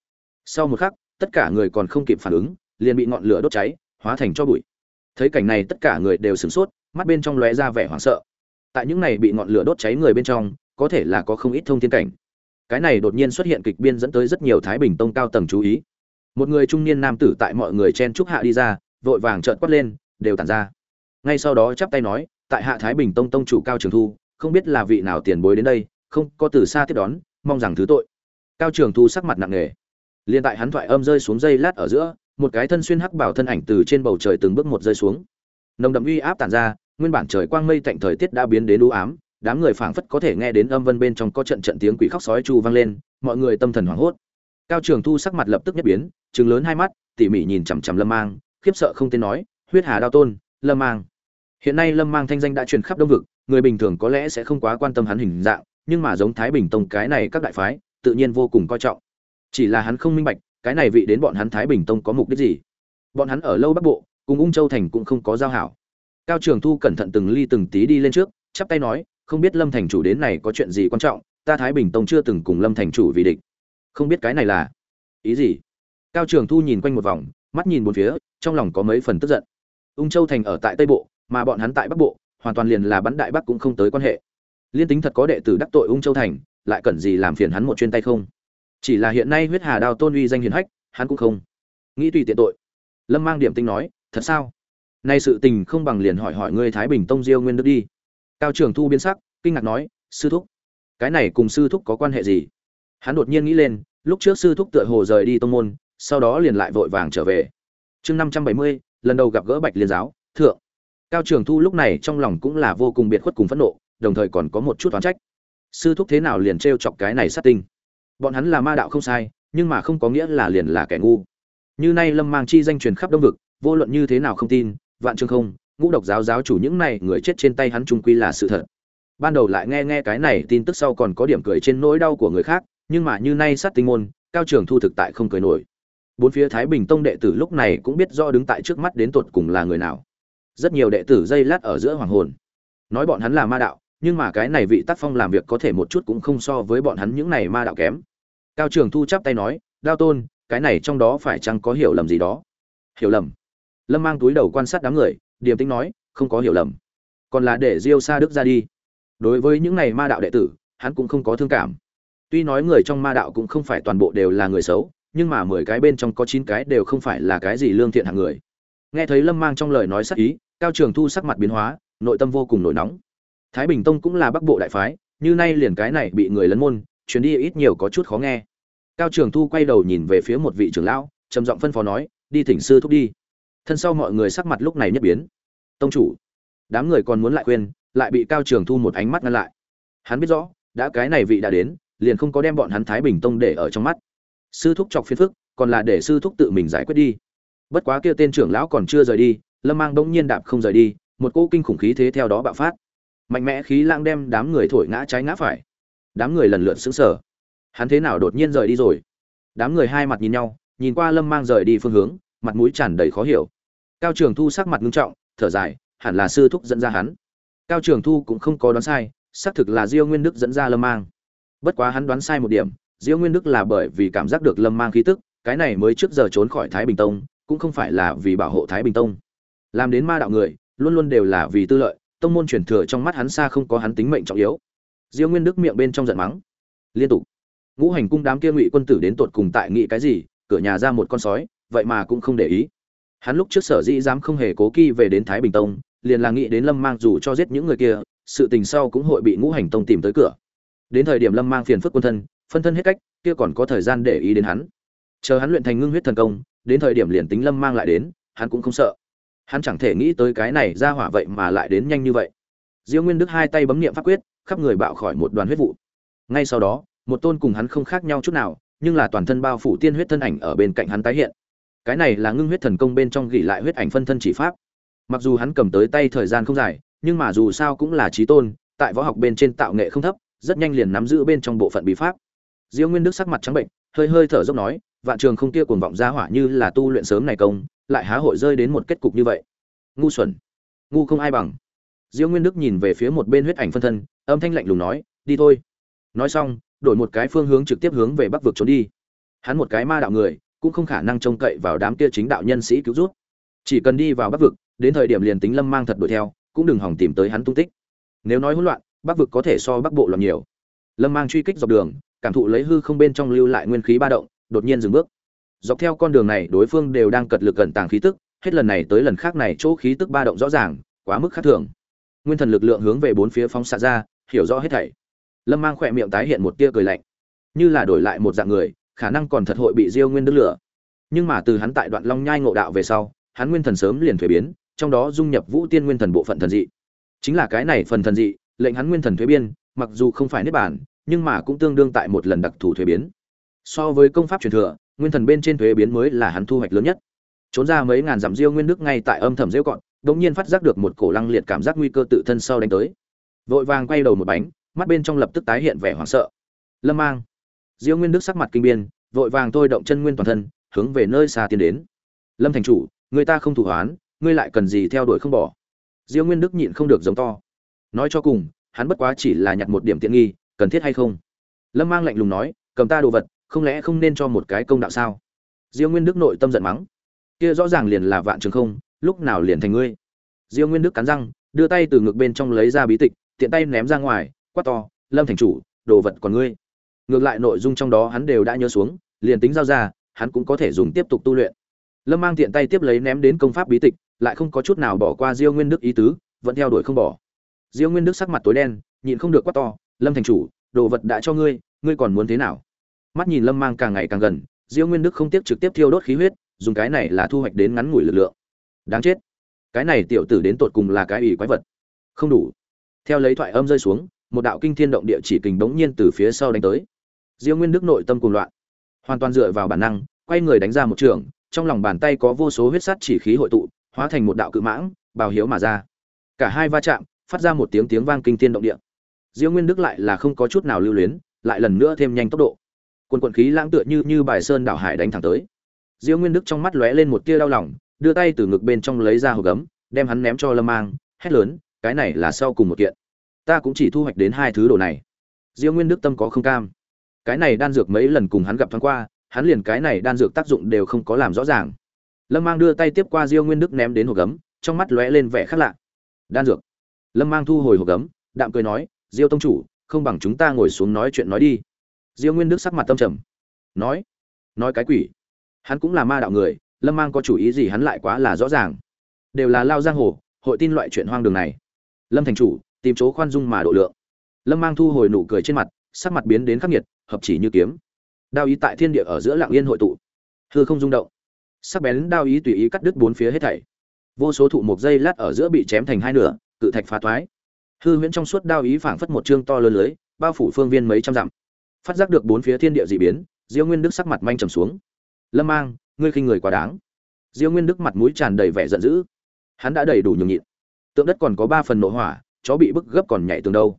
Sau một khắc, tất cả người còn không kịp phản ứng, liền bị ngọn lửa đốt cháy, hóa thành cho bụi. Thấy cảnh này tất cả người đều sửng sốt, mắt bên trong lóe ra vẻ hoảng sợ. Tại những này bị ngọn lửa đốt cháy người bên trong, có thể là có không ít thông thiên cảnh. Cái này đột nhiên xuất hiện kịch biên dẫn tới rất nhiều thái bình tông cao tầng chú ý. Một người trung niên nam tử tại mọi người chen trúc hạ đi ra, vội vàng trợn quát lên, đều tản ra. Ngay sau đó chắp tay nói, tại hạ thái bình tông tông chủ cao trường thu, không biết là vị nào tiền bối đến đây, không có từ xa tiếp đón, mong rằng thứ tội cao trường thu sắc mặt nặng nề. Liền tại hắn thoại âm rơi xuống dây lát ở giữa, một cái thân xuyên hắc bảo thân ảnh từ trên bầu trời từng bước một rơi xuống. Nồng đậm uy áp tàn ra, nguyên bản trời quang mây tạnh thời tiết đã biến đến u ám, đám người phảng phất có thể nghe đến âm vân bên trong có trận trận tiếng quỷ khóc sói chu vang lên, mọi người tâm thần hoảng hốt. Cao trường thu sắc mặt lập tức nhất biến, trừng lớn hai mắt, tỉ mỉ nhìn chằm chằm lâm mang, khiếp sợ không tên nói, huyết hà đao tôn, lâm mang. Hiện nay lâm mang thanh danh đã truyền khắp đông vực, người bình thường có lẽ sẽ không quá quan tâm hắn hình dạng, nhưng mà giống thái bình tông cái này các đại phái tự nhiên vô cùng coi trọng. Chỉ là hắn không minh bạch, cái này vị đến bọn hắn thái bình tông có mục đích gì? Bọn hắn ở lâu bắc bộ, cùng ung châu thành cũng không có giao hảo. Cao trường thu cẩn thận từng ly từng tí đi lên trước, chắp tay nói, không biết lâm thành chủ đến này có chuyện gì quan trọng, ta thái bình tông chưa từng cùng lâm thành chủ vì địch. Không biết cái này là ý gì? Cao trường thu nhìn quanh một vòng, mắt nhìn bốn phía, trong lòng có mấy phần tức giận. Ung châu thành ở tại tây bộ, mà bọn hắn tại bắc bộ, hoàn toàn liền là bắn đại bắc cũng không tới quan hệ. Liên tính thật có đệ tử đắc tội ung châu thành lại cần gì làm phiền hắn một chuyên tay không? Chỉ là hiện nay huyết hà đao tôn uy danh hiền hách, hắn cũng không nghĩ tùy tiện tội. Lâm mang điểm tinh nói, thật sao? Nay sự tình không bằng liền hỏi hỏi ngươi thái bình tông diêu nguyên đức đi. Cao trường thu biến sắc, kinh ngạc nói, sư thúc, cái này cùng sư thúc có quan hệ gì? Hắn đột nhiên nghĩ lên, lúc trước sư thúc tựa hồ rời đi tông môn, sau đó liền lại vội vàng trở về. Chương năm trăm bảy mươi, lần đầu gặp gỡ bạch liên giáo, thượng. Cao trường thu lúc này trong lòng cũng là vô cùng biệt khuất cùng phẫn nộ, đồng thời còn có một chút toán trách sư thúc thế nào liền t chọc cái này sát tinh? Bọn hắn là ma đạo không sai, nhưng mà không có nghĩa là liền là kẻ ngu. Như nay lâm mang chi danh truyền khắp đông vực, vô luận như thế nào không tin, vạn chương không, ngũ độc giáo giáo chủ những này người chết trên tay hắn trung quy là sự thật. Ban đầu lại nghe nghe cái này tin tức sau còn có điểm cười trên nỗi đau của người khác, nhưng mà như nay sát tinh môn, cao trường thu thực tại không cười nổi. Bốn phía thái bình tông đệ tử lúc này cũng biết do đứng tại trước mắt đến tột cùng là người nào. Rất nhiều đệ tử dây lát ở giữa hoàng hồn. Nói bọn hắn là ma đạo nhưng mà cái này vị tác phong làm việc có thể một chút cũng không so với bọn hắn những này ma đạo kém. Cao trường thu chắp tay nói, đao tôn, cái này trong đó phải chăng có hiểu lầm gì đó? Hiểu lầm? Lâm mang túi đầu quan sát đám người, điềm tĩnh nói, không có hiểu lầm. Còn là để diêu sa đức ra đi. Đối với những này ma đạo đệ tử, hắn cũng không có thương cảm. Tuy nói người trong ma đạo cũng không phải toàn bộ đều là người xấu, nhưng mà mười cái bên trong có chín cái đều không phải là cái gì lương thiện hạng người. Nghe thấy lâm mang trong lời nói sắc ý, cao trường thu sắc mặt biến hóa, nội tâm vô cùng nổi nóng thái bình tông cũng là bắc bộ đại phái, như nay liền cái này bị người lấn môn, chuyến đi ít nhiều có chút khó nghe. Cao trường thu quay đầu nhìn về phía một vị trưởng lão, trầm giọng phân phó nói, đi thỉnh sư thúc đi. Thân sau mọi người sắc mặt lúc này nhất biến. Tông chủ. Đám người còn muốn lại khuyên, lại bị cao trường thu một ánh mắt ngăn lại. Hắn biết rõ, đã cái này vị đã đến, liền không có đem bọn hắn thái bình tông để ở trong mắt. Sư thúc chọc phiền phức, còn là để sư thúc tự mình giải quyết đi. Bất quá kia tên trưởng lão còn chưa rời đi, lâm mang bỗng nhiên đạp không rời đi, một cỗ kinh khủng khí thế theo đó bạo phát mạnh mẽ khí lãng đem đám người thổi ngã trái ngã phải. Đám người lần lượt xứng sở hắn thế nào đột nhiên rời đi rồi? Đám người hai mặt nhìn nhau, nhìn qua lâm mang rời đi phương hướng, mặt mũi tràn đầy khó hiểu. Cao trường thu sắc mặt ngưng trọng, thở dài, hẳn là sư thúc dẫn ra hắn. Cao trường thu cũng không có đoán sai, xác thực là diêu nguyên đức dẫn ra lâm mang. Bất quá hắn đoán sai một điểm, diêu nguyên đức là bởi vì cảm giác được lâm mang khí tức, cái này mới trước giờ trốn khỏi thái bình tông, cũng không phải là vì bảo hộ thái bình tông. Làm đến ma đạo người, luôn luôn đều là vì tư lợi tông môn truyền thừa trong mắt hắn xa không có hắn tính mệnh trọng yếu. Diêu nguyên đức miệng bên trong giận mắng. Liên tục. Ngũ hành cung đám kia ngụy quân tử đến tột cùng tại nghị cái gì, cửa nhà ra một con sói, vậy mà cũng không để ý. Hắn lúc trước sở dĩ dám không hề cố kỳ về đến thái bình tông, liền là nghĩ đến lâm mang dù cho giết những người kia, sự tình sau cũng hội bị ngũ hành tông tìm tới cửa. Đến thời điểm lâm mang phiền phức quân thân, phân thân hết cách, kia còn có thời gian để ý đến hắn. Chờ hắn luyện thành ngưng huyết thần công, đến thời điểm liền tính lâm mang lại đến, hắn cũng không sợ hắn chẳng thể nghĩ tới cái này ra hỏa vậy mà lại đến nhanh như vậy. Diêu nguyên đức hai tay bấm nghiệm pháp quyết, khắp người bạo khỏi một đoàn huyết vụ. Ngay sau đó, một tôn cùng hắn không khác nhau chút nào, nhưng là toàn thân bao phủ tiên huyết thân ảnh ở bên cạnh hắn tái hiện. Cái này là ngưng huyết thần công bên trong gỉ lại huyết ảnh phân thân chỉ pháp. Mặc dù hắn cầm tới tay thời gian không dài, nhưng mà dù sao cũng là trí tôn, tại võ học bên trên tạo nghệ không thấp, rất nhanh liền nắm giữ bên trong bộ phận bí pháp. Diêu nguyên đức sắc mặt trắng bệnh, hơi hơi thở dốc nói, vạn trường không kia cuồng vọng ra hỏa như là tu luyện sớm này công lại há hội rơi đến một kết cục như vậy. Ngu xuẩn. Ngu không ai bằng. Diêu nguyên đức nhìn về phía một bên huyết ảnh phân thân, âm thanh lạnh lùng nói, đi thôi. Nói xong, đổi một cái phương hướng trực tiếp hướng về bắc vực trốn đi. Hắn một cái ma đạo người, cũng không khả năng trông cậy vào đám kia chính đạo nhân sĩ cứu rút chỉ cần đi vào bắc vực, đến thời điểm liền tính lâm mang thật đuổi theo, cũng đừng hỏng tìm tới hắn tung tích. Nếu nói hỗn loạn, bắc vực có thể so bắc bộ loạn nhiều. Lâm mang truy kích dọc đường, cảm thụ lấy hư không bên trong lưu lại nguyên khí ba động, đột nhiên dừng bước dọc theo con đường này, đối phương đều đang cật lực gần tàng khí tức, hết lần này tới lần khác này chỗ khí tức ba động rõ ràng, quá mức khác thường. Nguyên thần lực lượng hướng về bốn phía phóng xạ ra, hiểu rõ hết thảy. Lâm mang khỏe miệng tái hiện một tia cười lạnh. Như là đổi lại một dạng người, khả năng còn thật hội bị diêu nguyên đức lửa. Nhưng mà từ hắn tại đoạn long nhai ngộ đạo về sau, hắn nguyên thần sớm liền thuế biến, trong đó dung nhập vũ tiên nguyên thần bộ phận thần dị. Chính là cái này phần thần dị, lệnh hắn nguyên thần thuế biên mặc dù không phải niết bản nhưng mà cũng tương đương tại một lần đặc thù thuế biến. So với công pháp truyền thừa nguyên thần bên trên thuế biến mới là hắn thu hoạch lớn nhất. Trốn ra mấy ngàn dặm diêu nguyên đức ngay tại âm thầm rêu cọn đ nhiên phát giác được một cổ lăng liệt cảm giác nguy cơ tự thân sau đánh tới. Vội vàng quay đầu một bánh, mắt bên trong lập tức tái hiện vẻ hoảng sợ. Lâm mang. Diêu nguyên đức sắc mặt kinh biên vội vàng thôi động chân nguyên toàn thân, hướng về nơi xa tiến đến. Lâm thành chủ, người ta không thủ hoán, ngươi lại cần gì theo đuổi không bỏ? Diêu nguyên đức nhịn không được giống to. Nói cho cùng, hắn bất quá chỉ là nhặt một điểm tiện nghi, cần thiết hay không? Lâm mang lạnh lùng nói, cầm ta đồ vật không lẽ không nên cho một cái công đạo sao? Diêu nguyên đức nội tâm giận mắng. Kia rõ ràng liền là vạn trường không, lúc nào liền thành ngươi? Diêu nguyên đức cắn răng, đưa tay từ ngực bên trong lấy ra bí tịch, tiện tay ném ra ngoài, quát to, lâm thành chủ, đồ vật còn ngươi. Ngược lại nội dung trong đó hắn đều đã nhớ xuống, liền tính giao ra, hắn cũng có thể dùng tiếp tục tu luyện. Lâm mang tiện tay tiếp lấy ném đến công pháp bí tịch, lại không có chút nào bỏ qua diêu nguyên đức ý tứ, vẫn theo đuổi không bỏ. Diêu nguyên đức sắc mặt tối đen, nhịn không được quát to, lâm thành chủ, đồ vật đã cho ngươi ngươi còn muốn thế nào? Mắt nhìn lâm mang càng ngày càng gần, diêu nguyên đức không tiếp trực tiếp thiêu đốt khí huyết, dùng cái này là thu hoạch đến ngắn ngủi lực lượng. Đáng chết. Cái này tiểu tử đến tột cùng là cái ủy quái vật. Không đủ. Theo lấy thoại âm rơi xuống, một đạo kinh thiên động địa chỉ kình bỗng nhiên từ phía sau đánh tới. Diêu nguyên đức nội tâm cuồng loạn, hoàn toàn dựa vào bản năng, quay người đánh ra một trường, trong lòng bàn tay có vô số huyết sắt chỉ khí hội tụ, hóa thành một đạo cự mãng, bào hiếu mà ra. Cả hai va chạm, phát ra một tiếng tiếng vang kinh thiên động địa. Diêu nguyên đức lại là không có chút nào lưu luyến, lại lần nữa thêm nhanh tốc độ quần quần khí lãng tựa như như bài sơn đảo hải đánh thẳng tới. Diêu nguyên đức trong mắt lóe lên một tia đau lòng, đưa tay từ ngực bên trong lấy ra hộp gấm, đem hắn ném cho lâm mang, hét lớn, cái này là sau cùng một kiện. Ta cũng chỉ thu hoạch đến hai thứ đồ này. Diêu nguyên đức tâm có không cam. Cái này đan dược mấy lần cùng hắn gặp thoáng qua, hắn liền cái này đan dược tác dụng đều không có làm rõ ràng. Lâm mang đưa tay tiếp qua diêu nguyên đức ném đến hộp gấm, trong mắt lóe lên vẻ khác lạ. Đan dược. Lâm mang thu hồi hộp gấm, đạm cười nói, diêu tông chủ, không bằng chúng ta ngồi xuống nói chuyện nói đi diêu nguyên đức sắc mặt tâm trầm. Nói nói cái quỷ. Hắn cũng là ma đạo người, lâm mang có chủ ý gì hắn lại quá là rõ ràng. Đều là lao giang hồ, hội tin loại chuyện hoang đường này. Lâm thành chủ, tìm chỗ khoan dung mà độ lượng. Lâm mang thu hồi nụ cười trên mặt, sắc mặt biến đến khắc nghiệt, hợp chỉ như kiếm. Đao ý tại thiên địa ở giữa lạng yên hội tụ. Hư không rung động. Sắc bén đao ý tùy ý cắt đứt bốn phía hết thảy. Vô số thụ một dây lát ở giữa bị chém thành hai nửa, cự thạch phá thoái. Hư huyễn trong suốt đao ý phảng phất một chương to lớn lưới, bao phủ phương viên mấy trăm dặm phát giác được bốn phía thiên địa dị biến, diêu nguyên đức sắc mặt manh trầm xuống. Lâm mang, ngươi khinh người quá đáng. Diêu nguyên đức mặt mũi tràn đầy vẻ giận dữ. Hắn đã đầy đủ nhường nhịn. Tượng đất còn có ba phần nổ hỏa, chó bị bức gấp còn nhảy tường đâu.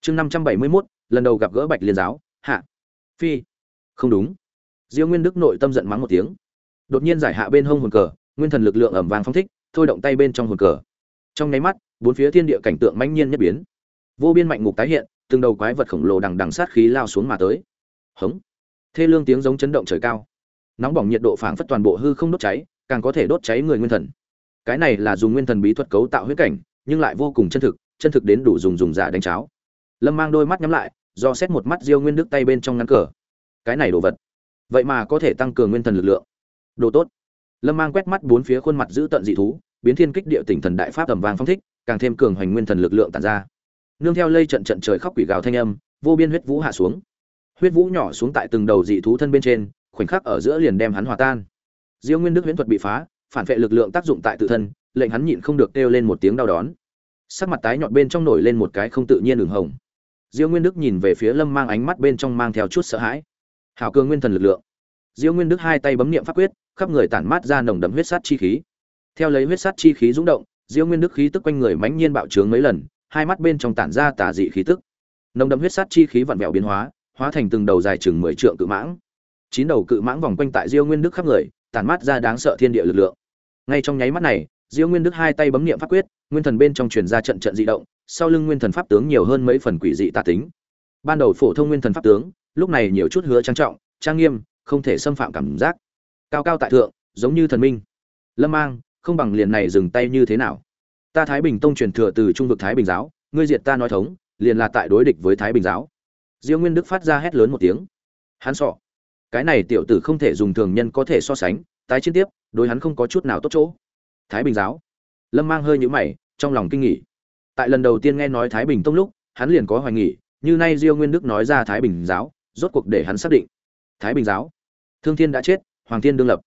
Chương năm trăm bảy mươi mốt, lần đầu gặp gỡ bạch liên giáo, hạ. Phi. Không đúng. Diêu nguyên đức nội tâm giận mắng một tiếng. Đột nhiên giải hạ bên hông hồn cờ, nguyên thần lực lượng ẩm vàng phong thích, thôi động tay bên trong hồn cờ. Trong nháy mắt, bốn phía thiên địa cảnh tượng mãnh nhiên nhất biến. Vô biên mạnh ngục tái hiện từng đầu quái vật khổng lồ đằng đằng sát khí lao xuống mà tới. Hống. Thê lương tiếng giống chấn động trời cao. Nóng bỏng nhiệt độ phảng phất toàn bộ hư không đốt cháy, càng có thể đốt cháy người nguyên thần. Cái này là dùng nguyên thần bí thuật cấu tạo huyết cảnh, nhưng lại vô cùng chân thực chân thực đến đủ dùng dùng giả đánh cháo. Lâm mang đôi mắt nhắm lại, do xét một mắt diêu nguyên đức tay bên trong ngăn cờ. Cái này đồ vật, vậy mà có thể tăng cường nguyên thần lực lượng. Đồ tốt. Lâm mang quét mắt bốn phía khuôn mặt giữ tận dị thú, biến thiên kích địa tỉnh thần đại pháp tầm vàng phong thích, càng thêm cường hoành nguyên thần lực lượng tản ra nương theo lây trận trận trời khóc quỷ gào thanh âm, vô biên huyết vũ hạ xuống. Huyết vũ nhỏ xuống tại từng đầu dị thú thân bên trên, khoảnh khắc ở giữa liền đem hắn hòa tan. Diêu nguyên đức huyễn thuật bị phá, phản vệ lực lượng tác dụng tại tự thân, lệnh hắn nhịn không được kêu lên một tiếng đau đón. Sắc mặt tái nhọn bên trong nổi lên một cái không tự nhiên đường hồng. Diêu nguyên đức nhìn về phía lâm mang ánh mắt bên trong mang theo chút sợ hãi. Hảo cường nguyên thần lực lượng. Diêu nguyên đức hai tay bấm niệm pháp quyết, khắp người tản mát ra nồng đậm huyết sát chi khí. Theo lấy huyết sát chi khí rung động, diêu nguyên đức khí tức quanh người mãnh nhiên bạo trướng mấy lần hai mắt bên trong tản ra tà dị khí tức. Nồng đậm huyết sát chi khí vặn vẹo biến hóa hóa thành từng đầu dài chừng mười trượng cự mãng. Chín đầu cự mãng vòng quanh tại diêu nguyên đức khắp người, tản mát ra đáng sợ thiên địa lực lượng. Ngay trong nháy mắt này, diêu nguyên đức hai tay bấm niệm pháp quyết, nguyên thần bên trong truyền ra trận trận dị động, sau lưng nguyên thần pháp tướng nhiều hơn mấy phần quỷ dị tà tính. Ban đầu phổ thông nguyên thần pháp tướng, lúc này nhiều chút hứa trang trọng, trang nghiêm, không thể xâm phạm cảm giác. Cao cao tại thượng, giống như thần minh. Lâm mang, không bằng liền này dừng tay như thế nào? Ta thái bình tông truyền thừa từ trung vực thái bình giáo, ngươi diệt ta nói thống, liền là tại đối địch với thái bình giáo. Diêu nguyên đức phát ra hét lớn một tiếng. Hắn sọ. Cái này tiểu tử không thể dùng thường nhân có thể so sánh, tái chiến tiếp, đối hắn không có chút nào tốt chỗ. Thái bình giáo. Lâm mang hơi nhũ mày, trong lòng kinh nghỉ. Tại lần đầu tiên nghe nói thái bình tông lúc, hắn liền có hoài nghỉ như nay diêu nguyên đức nói ra thái bình giáo, rốt cuộc để hắn xác định. Thái bình giáo. Thương thiên đã chết, hoàng thiên đương lập.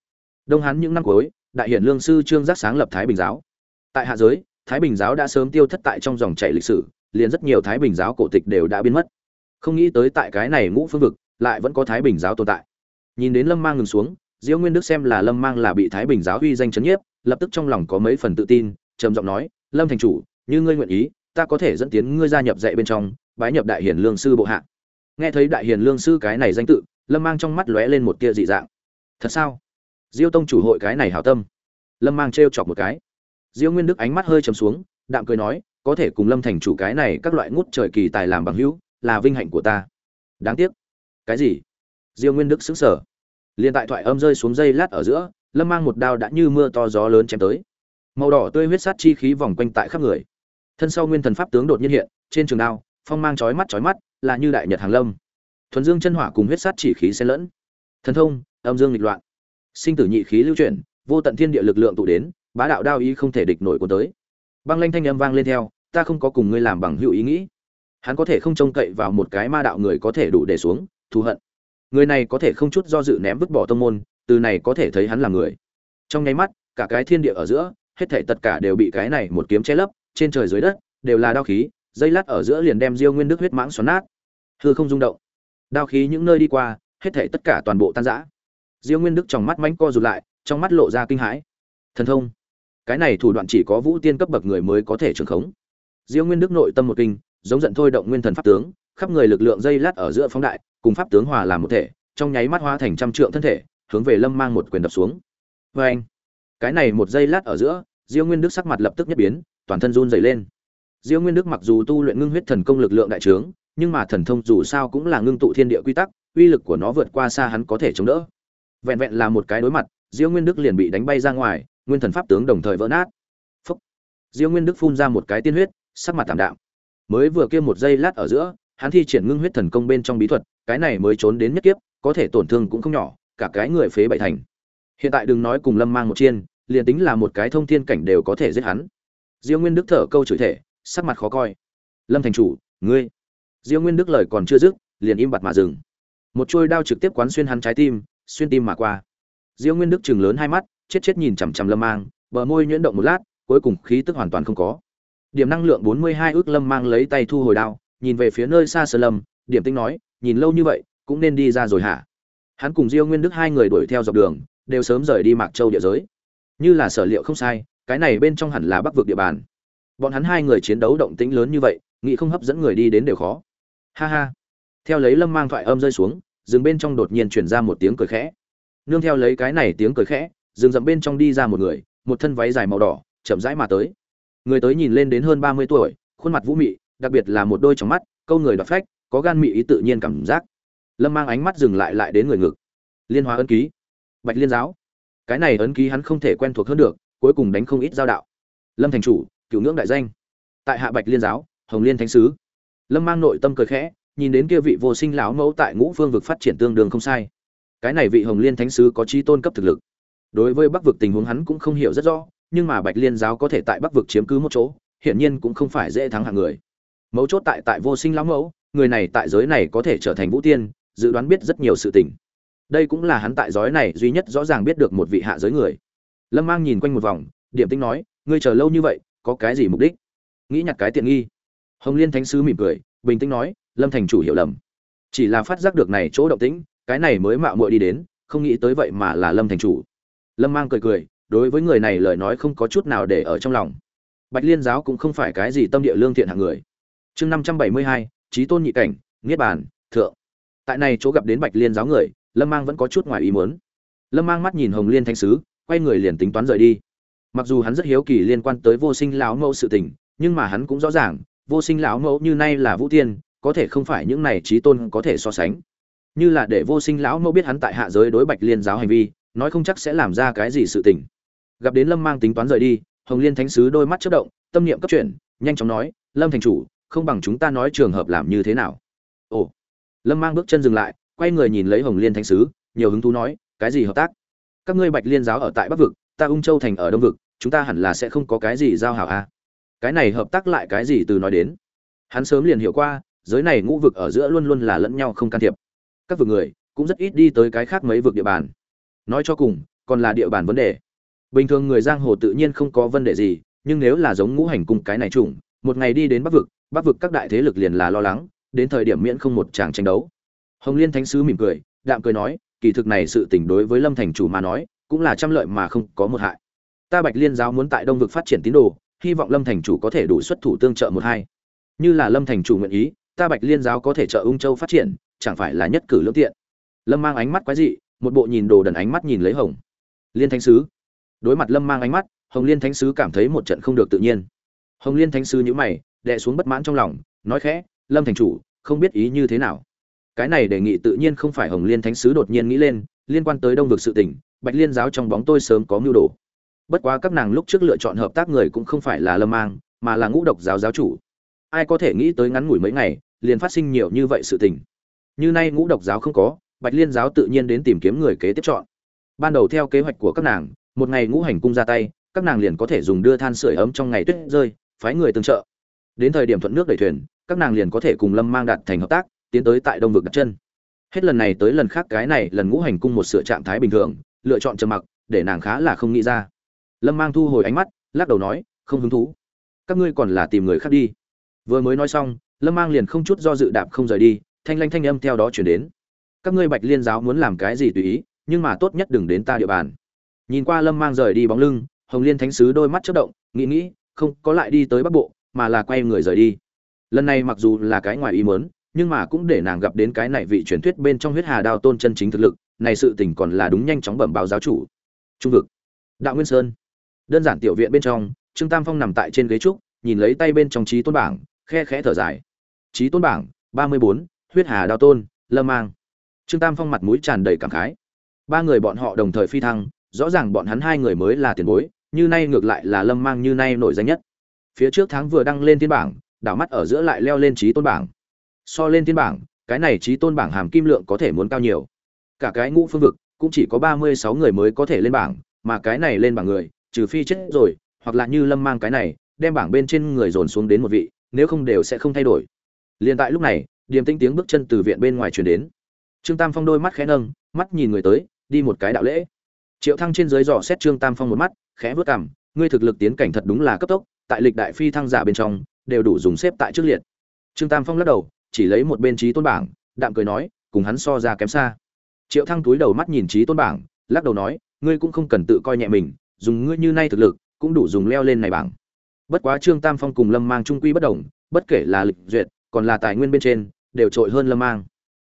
Đông hắn những năm cuối, đại hiển lương sư trương giác sáng lập thái bình giáo. Tại hạ giới thái bình giáo đã sớm tiêu thất tại trong dòng chảy lịch sử, liền rất nhiều thái bình giáo cổ tịch đều đã biến mất. Không nghĩ tới tại cái này ngũ phương vực, lại vẫn có thái bình giáo tồn tại. Nhìn đến lâm mang ngừng xuống, Diêu nguyên đức xem là lâm mang là bị thái bình giáo uy danh chấn nhiếp, lập tức trong lòng có mấy phần tự tin, trầm giọng nói, lâm thành chủ, như ngươi nguyện ý, ta có thể dẫn tiến ngươi gia nhập dạy bên trong, bái nhập đại Hiền lương sư bộ hạ. Nghe thấy đại Hiền lương sư cái này danh tự, lâm mang trong mắt lóe lên một tia dị dạng. Thật sao? Diêu tông chủ hội cái này hảo tâm. Lâm mang trêu chọc một cái diêu nguyên đức ánh mắt hơi trầm xuống, đạm cười nói, có thể cùng lâm thành chủ cái này các loại ngút trời kỳ tài làm bằng hữu, là vinh hạnh của ta. Đáng tiếc. Cái gì? Diêu nguyên đức xứng sở liền tại thoại âm rơi xuống dây lát ở giữa, lâm mang một đao đã như mưa to gió lớn chém tới. Màu đỏ tươi huyết sát chi khí vòng quanh tại khắp người. Thân sau nguyên thần pháp tướng đột nhiên hiện, trên trường đao, phong mang chói mắt chói mắt, là như đại nhật hàng lâm. Thuần dương chân hỏa cùng huyết sát chỉ khí xen lẫn. Thần thông, âm dương nghịch loạn. Sinh tử nhị khí lưu chuyển, vô tận thiên địa lực lượng tụ đến bá đạo đao ý không thể địch nổi của tới. Băng lanh thanh âm vang lên theo, ta không có cùng ngươi làm bằng hữu ý nghĩ. Hắn có thể không trông cậy vào một cái ma đạo người có thể đủ để xuống, thù hận. Người này có thể không chút do dự ném vứt bỏ tông môn, từ này có thể thấy hắn là người. Trong nháy mắt, cả cái thiên địa ở giữa, hết thảy tất cả đều bị cái này một kiếm che lấp, trên trời dưới đất, đều là đao khí, dây lát ở giữa liền đem diêu nguyên đức huyết mãng xoắn nát. Hư không rung động. Đao khí những nơi đi qua, hết thảy tất cả toàn bộ tan rã. Diêu nguyên đức trong mắt mánh co rụt lại, trong mắt lộ ra kinh hãi. Thần thông cái này thủ đoạn chỉ có vũ tiên cấp bậc người mới có thể trường khống. Diêu nguyên đức nội tâm một kinh, giống giận thôi động nguyên thần pháp tướng, khắp người lực lượng dây lát ở giữa phóng đại, cùng pháp tướng hòa làm một thể, trong nháy mắt hóa thành trăm trượng thân thể, hướng về lâm mang một quyền đập xuống. Vê anh, cái này một giây lát ở giữa, diêu nguyên đức sắc mặt lập tức nhất biến, toàn thân run dày lên. Diêu nguyên đức mặc dù tu luyện ngưng huyết thần công lực lượng đại trướng, nhưng mà thần thông dù sao cũng là ngưng tụ thiên địa quy tắc, uy lực của nó vượt qua xa hắn có thể chống đỡ. Vẹn vẹn là một cái đối mặt, diêu nguyên đức liền bị đánh bay ra ngoài nguyên thần pháp tướng đồng thời vỡ nát. Phúc. diêu nguyên đức phun ra một cái tiên huyết, sắc mặt tảm đạm. Mới vừa kia một giây lát ở giữa, hắn thi triển ngưng huyết thần công bên trong bí thuật, cái này mới trốn đến nhất kiếp, có thể tổn thương cũng không nhỏ, cả cái người phế bại thành. Hiện tại đừng nói cùng lâm mang một chiên, liền tính là một cái thông thiên cảnh đều có thể giết hắn. Diêu nguyên đức thở câu chửi thể sắc mặt khó coi. Lâm thành chủ, ngươi. Diêu nguyên đức lời còn chưa dứt, liền im bặt mà dừng. Một trôi đao trực tiếp quán xuyên hắn trái tim, xuyên tim mà qua. Diêu nguyên đức chừng lớn hai mắt chết chết nhìn chằm chằm lâm mang, bờ môi nhuyễn động một lát, cuối cùng khí tức hoàn toàn không có. Điểm năng lượng bốn mươi hai ước lâm mang lấy tay thu hồi đao, nhìn về phía nơi xa sơ lâm, điểm tinh nói, nhìn lâu như vậy, cũng nên đi ra rồi hả? Hắn cùng diêu nguyên đức hai người đuổi theo dọc đường, đều sớm rời đi mạc châu địa giới. Như là sở liệu không sai, cái này bên trong hẳn là bắc vực địa bàn. Bọn hắn hai người chiến đấu động tĩnh lớn như vậy, nghĩ không hấp dẫn người đi đến đều khó. Ha ha. Theo lấy lâm mang thoại âm rơi xuống, rừng bên trong đột nhiên chuyển ra một tiếng cười khẽ. Nương theo lấy cái này tiếng cười khẽ rừng rậm bên trong đi ra một người, một thân váy dài màu đỏ, chậm rãi mà tới. Người tới nhìn lên đến hơn ba mươi tuổi, khuôn mặt vũ mị, đặc biệt là một đôi trong mắt, câu người đoạt phách, có gan mị ý tự nhiên cảm giác. Lâm mang ánh mắt dừng lại lại đến người ngực. Liên hóa ấn ký. Bạch liên giáo. Cái này ấn ký hắn không thể quen thuộc hơn được, cuối cùng đánh không ít giao đạo. Lâm thành chủ, cựu ngưỡng đại danh. Tại hạ bạch liên giáo, hồng liên thánh sứ. Lâm mang nội tâm cười khẽ, nhìn đến kia vị vô sinh lão mẫu tại ngũ phương vực phát triển tương đương không sai. Cái này vị hồng liên thánh sứ có trí tôn cấp thực lực đối với bắc vực tình huống hắn cũng không hiểu rất rõ, nhưng mà bạch liên giáo có thể tại bắc vực chiếm cứ một chỗ, hiển nhiên cũng không phải dễ thắng hạng người. Mấu chốt tại tại vô sinh lão mẫu, người này tại giới này có thể trở thành vũ tiên, dự đoán biết rất nhiều sự tình. Đây cũng là hắn tại giới này duy nhất rõ ràng biết được một vị hạ giới người. Lâm mang nhìn quanh một vòng, điểm tinh nói, ngươi chờ lâu như vậy, có cái gì mục đích? Nghĩ nhặt cái tiện nghi. Hồng liên thánh sứ mỉm cười, bình tĩnh nói, lâm thành chủ hiểu lầm. Chỉ là phát giác được này chỗ động tĩnh, cái này mới mạo muội đi đến, không nghĩ tới vậy mà là lâm thành chủ lâm mang cười cười, đối với người này lời nói không có chút nào để ở trong lòng. Bạch liên giáo cũng không phải cái gì tâm địa lương thiện hạng người. Chương năm trăm bảy mươi hai trí tôn nhị cảnh, niết bàn, thượng. Tại này chỗ gặp đến bạch liên giáo người, lâm mang vẫn có chút ngoài ý muốn. Lâm mang mắt nhìn hồng liên thanh sứ, quay người liền tính toán rời đi. Mặc dù hắn rất hiếu kỳ liên quan tới vô sinh lão mẫu sự tình, nhưng mà hắn cũng rõ ràng, vô sinh lão mẫu như nay là vũ tiên, có thể không phải những này trí tôn có thể so sánh. Như là để vô sinh lão mẫu biết hắn tại hạ giới đối bạch liên giáo hành vi nói không chắc sẽ làm ra cái gì sự tình. Gặp đến lâm mang tính toán rời đi, hồng liên thánh sứ đôi mắt chất động, tâm niệm cấp chuyển, nhanh chóng nói, lâm thành chủ, không bằng chúng ta nói trường hợp làm như thế nào? Ồ. Lâm mang bước chân dừng lại, quay người nhìn lấy hồng liên thánh sứ, nhiều hứng thú nói, cái gì hợp tác? Các ngươi bạch liên giáo ở tại bắc vực, ta ung châu thành ở đông vực, chúng ta hẳn là sẽ không có cái gì giao hảo a à. cái này hợp tác lại cái gì từ nói đến? Hắn sớm liền hiểu qua, giới này ngũ vực ở giữa luôn luôn là lẫn nhau không can thiệp. Các vực người cũng rất ít đi tới cái khác mấy vực địa bàn nói cho cùng, còn là địa bàn vấn đề. Bình thường người giang hồ tự nhiên không có vấn đề gì, nhưng nếu là giống ngũ hành cung cái này trùng một ngày đi đến bắc vực bắc vực các đại thế lực liền là lo lắng, đến thời điểm miễn không một tràng tranh đấu. Hồng liên thánh sứ mỉm cười, đạm cười nói, kỳ thực này sự tình đối với lâm thành chủ mà nói, cũng là trăm lợi mà không có một hại. Ta bạch liên giáo muốn tại đông vực phát triển tín đồ, hy vọng lâm thành chủ có thể đủ xuất thủ tương trợ một hai. Như là lâm thành chủ nguyện ý, ta bạch liên giáo có thể trợ ung châu phát triển, chẳng phải là nhất cử lưỡng tiện. Lâm mang ánh mắt quái dị một bộ nhìn đồ đần ánh mắt nhìn lấy hồng. Liên thánh sứ. Đối mặt lâm mang ánh mắt, hồng liên thánh sứ cảm thấy một trận không được tự nhiên. Hồng liên thánh sứ nhữ mày đệ xuống bất mãn trong lòng, nói khẽ, lâm thành chủ, không biết ý như thế nào? Cái này đề nghị tự nhiên không phải hồng liên thánh sứ đột nhiên nghĩ lên, liên quan tới đông vực sự tỉnh bạch liên giáo trong bóng tôi sớm có mưu đồ. Bất quá các nàng lúc trước lựa chọn hợp tác người cũng không phải là lâm mang, mà là ngũ độc giáo giáo chủ. Ai có thể nghĩ tới ngắn ngủi mấy ngày, liền phát sinh nhiều như vậy sự tình. Như nay ngũ độc giáo không có bạch liên giáo tự nhiên đến tìm kiếm người kế tiếp chọn. Ban đầu theo kế hoạch của các nàng, một ngày ngũ hành cung ra tay, các nàng liền có thể dùng đưa than sưởi ấm trong ngày tuyết rơi, phái người tương trợ. Đến thời điểm thuận nước đẩy thuyền, các nàng liền có thể cùng lâm mang đạt thành hợp tác, tiến tới tại đông vực đặt chân. Hết lần này tới lần khác, cái này lần ngũ hành cung một sửa trạng thái bình thường, lựa chọn trầm mặc, để nàng khá là không nghĩ ra. Lâm mang thu hồi ánh mắt, lắc đầu nói, không hứng thú. Các ngươi còn là tìm người khác đi. Vừa mới nói xong, lâm mang liền không chút do dự đạp không rời đi, thanh lanh thanh âm theo đó chuyển đến các ngươi bạch liên giáo muốn làm cái gì tùy ý, nhưng mà tốt nhất đừng đến ta địa bàn. Nhìn qua lâm mang rời đi bóng lưng, hồng liên thánh sứ đôi mắt chất động, nghĩ nghĩ, không có lại đi tới bắc bộ, mà là quay người rời đi. Lần này mặc dù là cái ngoài ý mớn nhưng mà cũng để nàng gặp đến cái này vị truyền thuyết bên trong huyết hà đao tôn chân chính thực lực, này sự tình còn là đúng nhanh chóng bẩm báo giáo chủ. Trung vực. Đạo nguyên sơn. Đơn giản tiểu viện bên trong, trương tam phong nằm tại trên ghế trúc, nhìn lấy tay bên trong trí tôn bảng, khe khẽ thở dài. Trí tôn bảng, ba mươi bốn, huyết hà đao tôn, lâm mang trương tam phong mặt mũi tràn đầy cảm khái. Ba người bọn họ đồng thời phi thăng, rõ ràng bọn hắn hai người mới là tiền bối, như nay ngược lại là lâm mang như nay nổi danh nhất. Phía trước tháng vừa đăng lên thiên bảng, đảo mắt ở giữa lại leo lên trí tôn bảng. So lên thiên bảng, cái này trí tôn bảng hàm kim lượng có thể muốn cao nhiều. Cả cái ngũ phương vực, cũng chỉ có ba mươi sáu người mới có thể lên bảng, mà cái này lên bảng người, trừ phi chết rồi, hoặc là như lâm mang cái này, đem bảng bên trên người dồn xuống đến một vị, nếu không đều sẽ không thay đổi. Liền tại lúc này, điềm tinh tiếng bước chân từ viện bên ngoài truyền đến trương tam phong đôi mắt khẽ nâng, mắt nhìn người tới, đi một cái đạo lễ. Triệu thăng trên dưới dò xét trương tam phong một mắt, khẽ vớt cảm ngươi thực lực tiến cảnh thật đúng là cấp tốc, tại lịch đại phi thăng giả bên trong, đều đủ dùng xếp tại trước liệt. Trương tam phong lắc đầu, chỉ lấy một bên trí tôn bảng, đạm cười nói, cùng hắn so ra kém xa. Triệu thăng túi đầu mắt nhìn trí tôn bảng, lắc đầu nói, ngươi cũng không cần tự coi nhẹ mình, dùng ngươi như nay thực lực, cũng đủ dùng leo lên này bảng. Bất quá trương tam phong cùng lâm mang trung quy bất đồng, bất kể là lịch duyệt, còn là tài nguyên bên trên, đều trội hơn lâm mang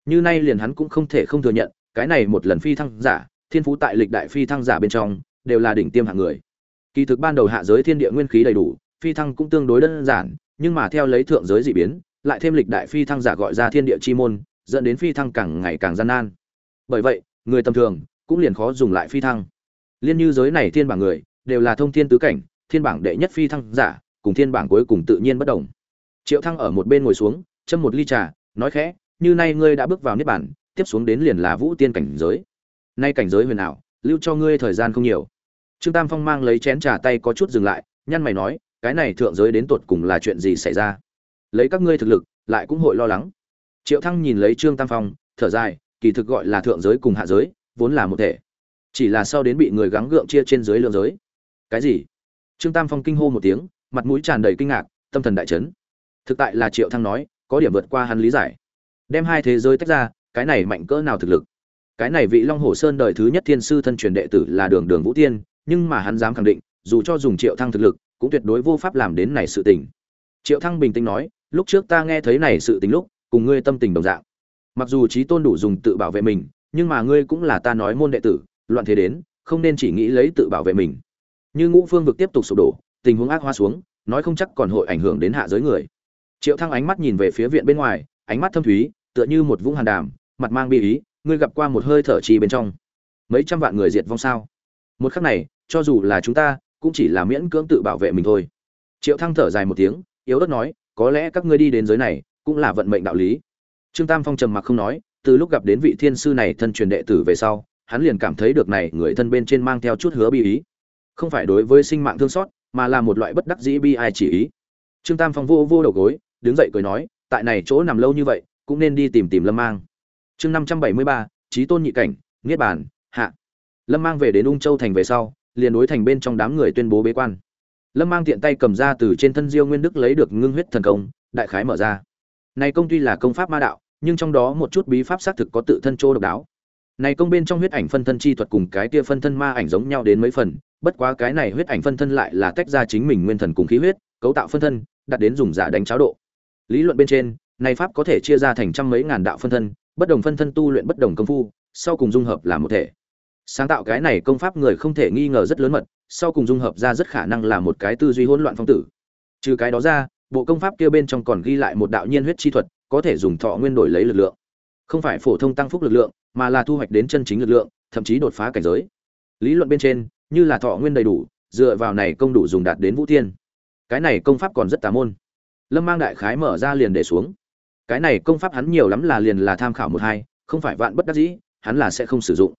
như nay liền hắn cũng không thể không thừa nhận, cái này một lần phi thăng giả, thiên phú tại lịch đại phi thăng giả bên trong, đều là đỉnh tiêm hạng người. Kỳ thực ban đầu hạ giới thiên địa nguyên khí đầy đủ, phi thăng cũng tương đối đơn giản, nhưng mà theo lấy thượng giới dị biến, lại thêm lịch đại phi thăng giả gọi ra thiên địa chi môn, dẫn đến phi thăng càng ngày càng gian nan. Bởi vậy, người tầm thường cũng liền khó dùng lại phi thăng. Liên như giới này thiên bảng người, đều là thông thiên tứ cảnh, thiên bảng đệ nhất phi thăng giả, cùng thiên bảng cuối cùng tự nhiên bất đồng. Triệu thăng ở một bên ngồi xuống, châm một ly trà, nói khẽ như nay ngươi đã bước vào niết bàn, tiếp xuống đến liền là vũ tiên cảnh giới. Nay cảnh giới huyền ảo lưu cho ngươi thời gian không nhiều. Trương tam phong mang lấy chén trà tay có chút dừng lại nhăn mày nói cái này thượng giới đến tột cùng là chuyện gì xảy ra? Lấy các ngươi thực lực lại cũng hội lo lắng. Triệu thăng nhìn lấy trương tam phong thở dài kỳ thực gọi là thượng giới cùng hạ giới vốn là một thể. Chỉ là sau đến bị người gắng gượng chia trên dưới lượng giới. Cái gì? Trương tam phong kinh hô một tiếng mặt mũi tràn đầy kinh ngạc tâm thần đại chấn. Thực tại là triệu thăng nói có điểm vượt qua hắn lý giải đem hai thế giới tách ra, cái này mạnh cỡ nào thực lực? Cái này vị long hồ sơn đời thứ nhất thiên sư thân truyền đệ tử là đường đường vũ tiên, nhưng mà hắn dám khẳng định, dù cho dùng triệu thăng thực lực, cũng tuyệt đối vô pháp làm đến này sự tình. Triệu thăng bình tĩnh nói, lúc trước ta nghe thấy này sự tình lúc, cùng ngươi tâm tình đồng dạng. Mặc dù trí tôn đủ dùng tự bảo vệ mình, nhưng mà ngươi cũng là ta nói môn đệ tử, loạn thế đến, không nên chỉ nghĩ lấy tự bảo vệ mình. Như ngũ phương vực tiếp tục sụp đổ, tình huống ác hoa xuống, nói không chắc còn hội ảnh hưởng đến hạ giới người. Triệu thăng ánh mắt nhìn về phía viện bên ngoài ánh mắt thâm thúy, tựa như một vũng hàn đàm, mặt mang bi ý, ngươi gặp qua một hơi thở trì bên trong. Mấy trăm vạn người diệt vong sao? Một khắc này, cho dù là chúng ta, cũng chỉ là miễn cưỡng tự bảo vệ mình thôi. Triệu thăng thở dài một tiếng, yếu ớt nói, có lẽ các ngươi đi đến giới này, cũng là vận mệnh đạo lý. Trương tam phong trầm mặc không nói, từ lúc gặp đến vị thiên sư này thân truyền đệ tử về sau, hắn liền cảm thấy được này người thân bên trên mang theo chút hứa bi ý. Không phải đối với sinh mạng thương xót, mà là một loại bất đắc dĩ bi ai chỉ ý. Trương tam phong vô vô đầu gối, đứng dậy cười nói tại này chỗ nằm lâu như vậy, cũng nên đi tìm tìm lâm mang. Chương năm trăm bảy mươi ba trí tôn nhị cảnh, niết bàn, hạ. Lâm mang về đến ung châu thành về sau, liền đối thành bên trong đám người tuyên bố bế quan. Lâm mang tiện tay cầm ra từ trên thân diêu nguyên đức lấy được ngưng huyết thần công, đại khái mở ra. Này công tuy là công pháp ma đạo, nhưng trong đó một chút bí pháp xác thực có tự thân chỗ độc đáo. Này công bên trong huyết ảnh phân thân chi thuật cùng cái kia phân thân ma ảnh giống nhau đến mấy phần, bất quá cái này huyết ảnh phân thân lại là tách ra chính mình nguyên thần cùng khí huyết, cấu tạo phân thân, đặt đến dùng giả đánh cháo độ lý luận bên trên, này pháp có thể chia ra thành trăm mấy ngàn đạo phân thân, bất đồng phân thân tu luyện bất đồng công phu, sau cùng dung hợp làm một thể. Sáng tạo cái này công pháp người không thể nghi ngờ rất lớn mật, sau cùng dung hợp ra rất khả năng là một cái tư duy hỗn loạn phong tử. Trừ cái đó ra, bộ công pháp kia bên trong còn ghi lại một đạo nhiên huyết chi thuật, có thể dùng thọ nguyên đổi lấy lực lượng. Không phải phổ thông tăng phúc lực lượng, mà là thu hoạch đến chân chính lực lượng, thậm chí đột phá cảnh giới. Lý luận bên trên, như là thọ nguyên đầy đủ, dựa vào này công đủ dùng đạt đến vũ tiên cái này công pháp còn rất tà môn lâm mang đại khái mở ra liền để xuống. Cái này công pháp hắn nhiều lắm là liền là tham khảo một hai, không phải vạn bất đắc dĩ, hắn là sẽ không sử dụng.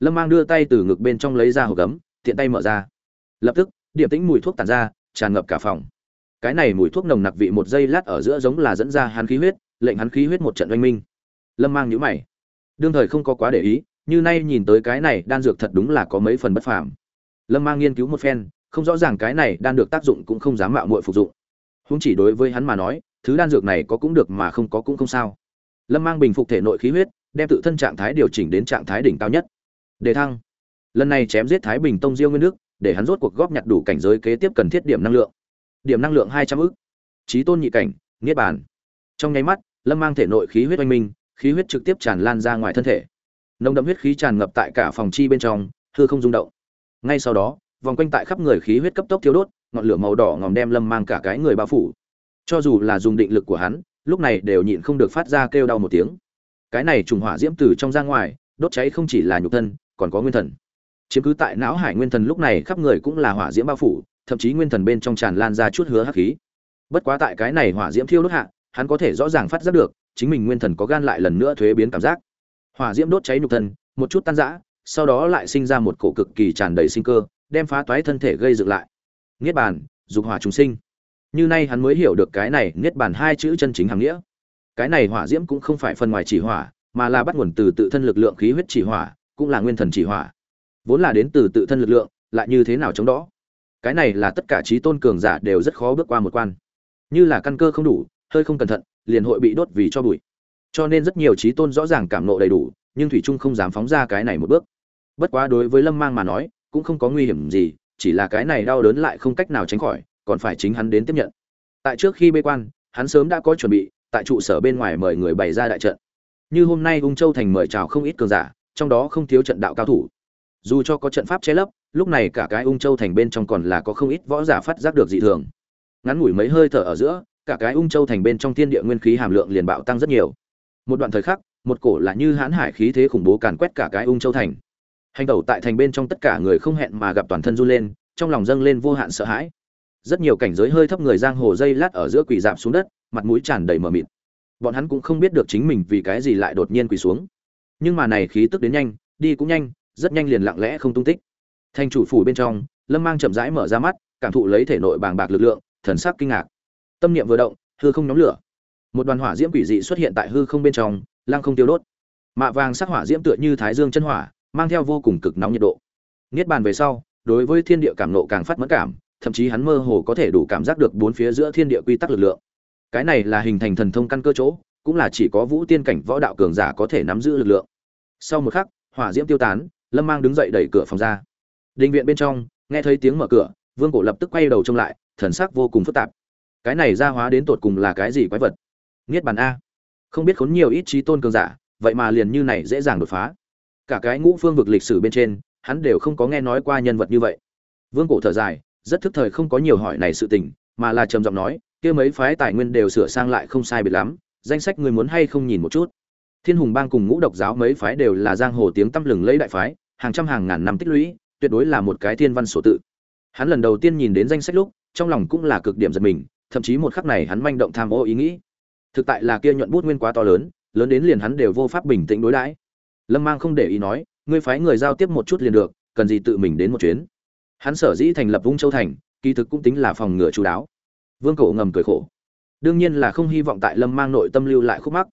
Lâm mang đưa tay từ ngực bên trong lấy ra hộp gấm, tiện tay mở ra. Lập tức, điểm tĩnh mùi thuốc tàn ra, tràn ngập cả phòng. Cái này mùi thuốc nồng nặc vị một giây lát ở giữa giống là dẫn ra hắn khí huyết, lệnh hắn khí huyết một trận oanh minh. Lâm mang nhíu mày. Đương thời không có quá để ý, như nay nhìn tới cái này đan dược thật đúng là có mấy phần bất phàm. Lâm mang nghiên cứu một phen, không rõ ràng cái này đan được tác dụng cũng không dám mạo muội phục dụng huống chỉ đối với hắn mà nói, thứ đan dược này có cũng được mà không có cũng không sao. Lâm mang bình phục thể nội khí huyết, đem tự thân trạng thái điều chỉnh đến trạng thái đỉnh cao nhất. Đề thăng. Lần này chém giết thái bình tông diêu nguyên nước để hắn rốt cuộc góp nhặt đủ cảnh giới kế tiếp cần thiết điểm năng lượng. Điểm năng lượng hai trăm ức. Trí tôn nhị cảnh, niết bàn. Trong nháy mắt, lâm mang thể nội khí huyết oanh minh, khí huyết trực tiếp tràn lan ra ngoài thân thể. Nồng đậm huyết khí tràn ngập tại cả phòng chi bên trong, hư không rung động. Ngay sau đó, vòng quanh tại khắp người khí huyết cấp tốc thiếu đốt ngọn lửa màu đỏ ngòm đem lâm mang cả cái người bao phủ. Cho dù là dùng định lực của hắn, lúc này đều nhịn không được phát ra kêu đau một tiếng. Cái này trùng hỏa diễm từ trong ra ngoài, đốt cháy không chỉ là nhục thân, còn có nguyên thần. Chiếm cứ tại não hải nguyên thần lúc này khắp người cũng là hỏa diễm bao phủ, thậm chí nguyên thần bên trong tràn lan ra chút hứa hắc khí. Bất quá tại cái này hỏa diễm thiêu đốt hạ, hắn có thể rõ ràng phát giác được, chính mình nguyên thần có gan lại lần nữa thuế biến cảm giác. Hỏa diễm đốt cháy nhục thân, một chút tan rã, sau đó lại sinh ra một cổ cực kỳ tràn đầy sinh cơ, đem phá toái thân thể gây dựng lại niết bàn, dục hỏa trùng sinh. Như nay hắn mới hiểu được cái này niết bàn hai chữ chân chính hàng nghĩa. Cái này hỏa diễm cũng không phải phần ngoài chỉ hỏa, mà là bắt nguồn từ tự thân lực lượng khí huyết chỉ hỏa, cũng là nguyên thần chỉ hỏa. Vốn là đến từ tự thân lực lượng, lại như thế nào chống đó? Cái này là tất cả trí tôn cường giả đều rất khó bước qua một quan. Như là căn cơ không đủ, hơi không cẩn thận, liền hội bị đốt vì cho bụi. Cho nên rất nhiều trí tôn rõ ràng cảm nộ đầy đủ, nhưng thủy trung không dám phóng ra cái này một bước. Bất quá đối với lâm mang mà nói, cũng không có nguy hiểm gì chỉ là cái này đau đớn lại không cách nào tránh khỏi, còn phải chính hắn đến tiếp nhận. Tại trước khi bê quan, hắn sớm đã có chuẩn bị, tại trụ sở bên ngoài mời người bày ra đại trận. Như hôm nay ung châu thành mời chào không ít cường giả, trong đó không thiếu trận đạo cao thủ. Dù cho có trận pháp che lấp, lúc này cả cái ung châu thành bên trong còn là có không ít võ giả phát giác được dị thường. Ngắn ngủi mấy hơi thở ở giữa, cả cái ung châu thành bên trong thiên địa nguyên khí hàm lượng liền bạo tăng rất nhiều. Một đoạn thời khắc, một cổ là như hãn hải khí thế khủng bố càn quét cả cái ung châu thành hành tẩu tại thành bên trong tất cả người không hẹn mà gặp toàn thân run lên, trong lòng dâng lên vô hạn sợ hãi. Rất nhiều cảnh giới hơi thấp người giang hồ dây lát ở giữa quỳ dạp xuống đất, mặt mũi tràn đầy mờ mịt. Bọn hắn cũng không biết được chính mình vì cái gì lại đột nhiên quỳ xuống. Nhưng mà này khí tức đến nhanh, đi cũng nhanh, rất nhanh liền lặng lẽ không tung tích. Thành chủ phủ bên trong, lâm mang chậm rãi mở ra mắt, cảm thụ lấy thể nội bàng bạc lực lượng, thần sắc kinh ngạc. Tâm niệm vừa động, hư không nhóm lửa. Một đoàn hỏa diễm quỷ dị xuất hiện tại hư không bên trong, lăng không tiêu đốt. Mạ vàng sắc hỏa diễm tựa như thái dương chân hỏa mang theo vô cùng cực nóng nhiệt độ. Niết bàn về sau, đối với thiên địa cảm nộ càng phát mãn cảm, thậm chí hắn mơ hồ có thể đủ cảm giác được bốn phía giữa thiên địa quy tắc lực lượng. Cái này là hình thành thần thông căn cơ chỗ, cũng là chỉ có vũ tiên cảnh võ đạo cường giả có thể nắm giữ lực lượng. Sau một khắc, hỏa diễm tiêu tán, lâm mang đứng dậy đẩy cửa phòng ra. Đình viện bên trong, nghe thấy tiếng mở cửa, vương cổ lập tức quay đầu trông lại, thần sắc vô cùng phức tạp. Cái này ra hóa đến tột cùng là cái gì quái vật? Niết bàn a. Không biết khốn nhiều ít trí tôn cường giả, vậy mà liền như này dễ dàng đột phá cả cái ngũ phương vực lịch sử bên trên, hắn đều không có nghe nói qua nhân vật như vậy. Vương cổ thở dài, rất thức thời không có nhiều hỏi này sự tình, mà là trầm giọng nói, kia mấy phái tài nguyên đều sửa sang lại không sai biệt lắm, danh sách người muốn hay không nhìn một chút. Thiên hùng bang cùng ngũ độc giáo mấy phái đều là giang hồ tiếng tăm lừng lấy đại phái, hàng trăm hàng ngàn năm tích lũy, tuyệt đối là một cái thiên văn sổ tự. Hắn lần đầu tiên nhìn đến danh sách lúc, trong lòng cũng là cực điểm giật mình, thậm chí một khắc này hắn manh động tham ô ý nghĩ. Thực tại là kia nhuận bút nguyên quá to lớn lớn đến liền hắn đều vô pháp bình tĩnh đối đãi lâm mang không để ý nói, ngươi phái người giao tiếp một chút liền được, cần gì tự mình đến một chuyến. Hắn sở dĩ thành lập vung châu thành, kỳ thực cũng tính là phòng ngừa chú đáo. Vương cổ ngầm cười khổ. Đương nhiên là không hy vọng tại lâm mang nội tâm lưu lại khúc mắc.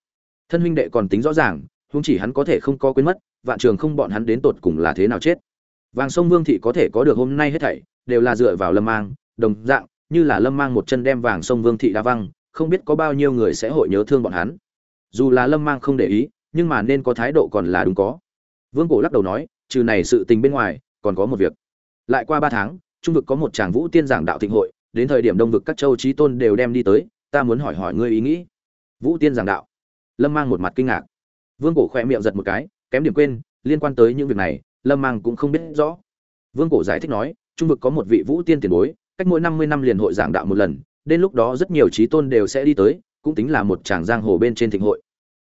Thân huynh đệ còn tính rõ ràng, huống chỉ hắn có thể không có quên mất, vạn trường không bọn hắn đến tột cùng là thế nào chết. Vàng sông vương thị có thể có được hôm nay hết thảy, đều là dựa vào lâm mang, đồng dạng, như là lâm mang một chân đem vàng sông vương thị đa văng, không biết có bao nhiêu người sẽ hội nhớ thương bọn hắn. Dù là lâm mang không để ý nhưng mà nên có thái độ còn là đúng có. Vương cổ lắc đầu nói, trừ này sự tình bên ngoài, còn có một việc. Lại qua ba tháng, trung vực có một tràng vũ tiên giảng đạo thịnh hội, đến thời điểm đông vực các châu trí tôn đều đem đi tới, ta muốn hỏi hỏi ngươi ý nghĩ. Vũ tiên giảng đạo. Lâm mang một mặt kinh ngạc. Vương cổ khỏe miệng giật một cái, kém điểm quên, liên quan tới những việc này, lâm mang cũng không biết rõ. Vương cổ giải thích nói, trung vực có một vị vũ tiên tiền bối, cách mỗi năm mươi năm liền hội giảng đạo một lần, đến lúc đó rất nhiều trí tôn đều sẽ đi tới, cũng tính là một tràng giang hồ bên trên thịnh hội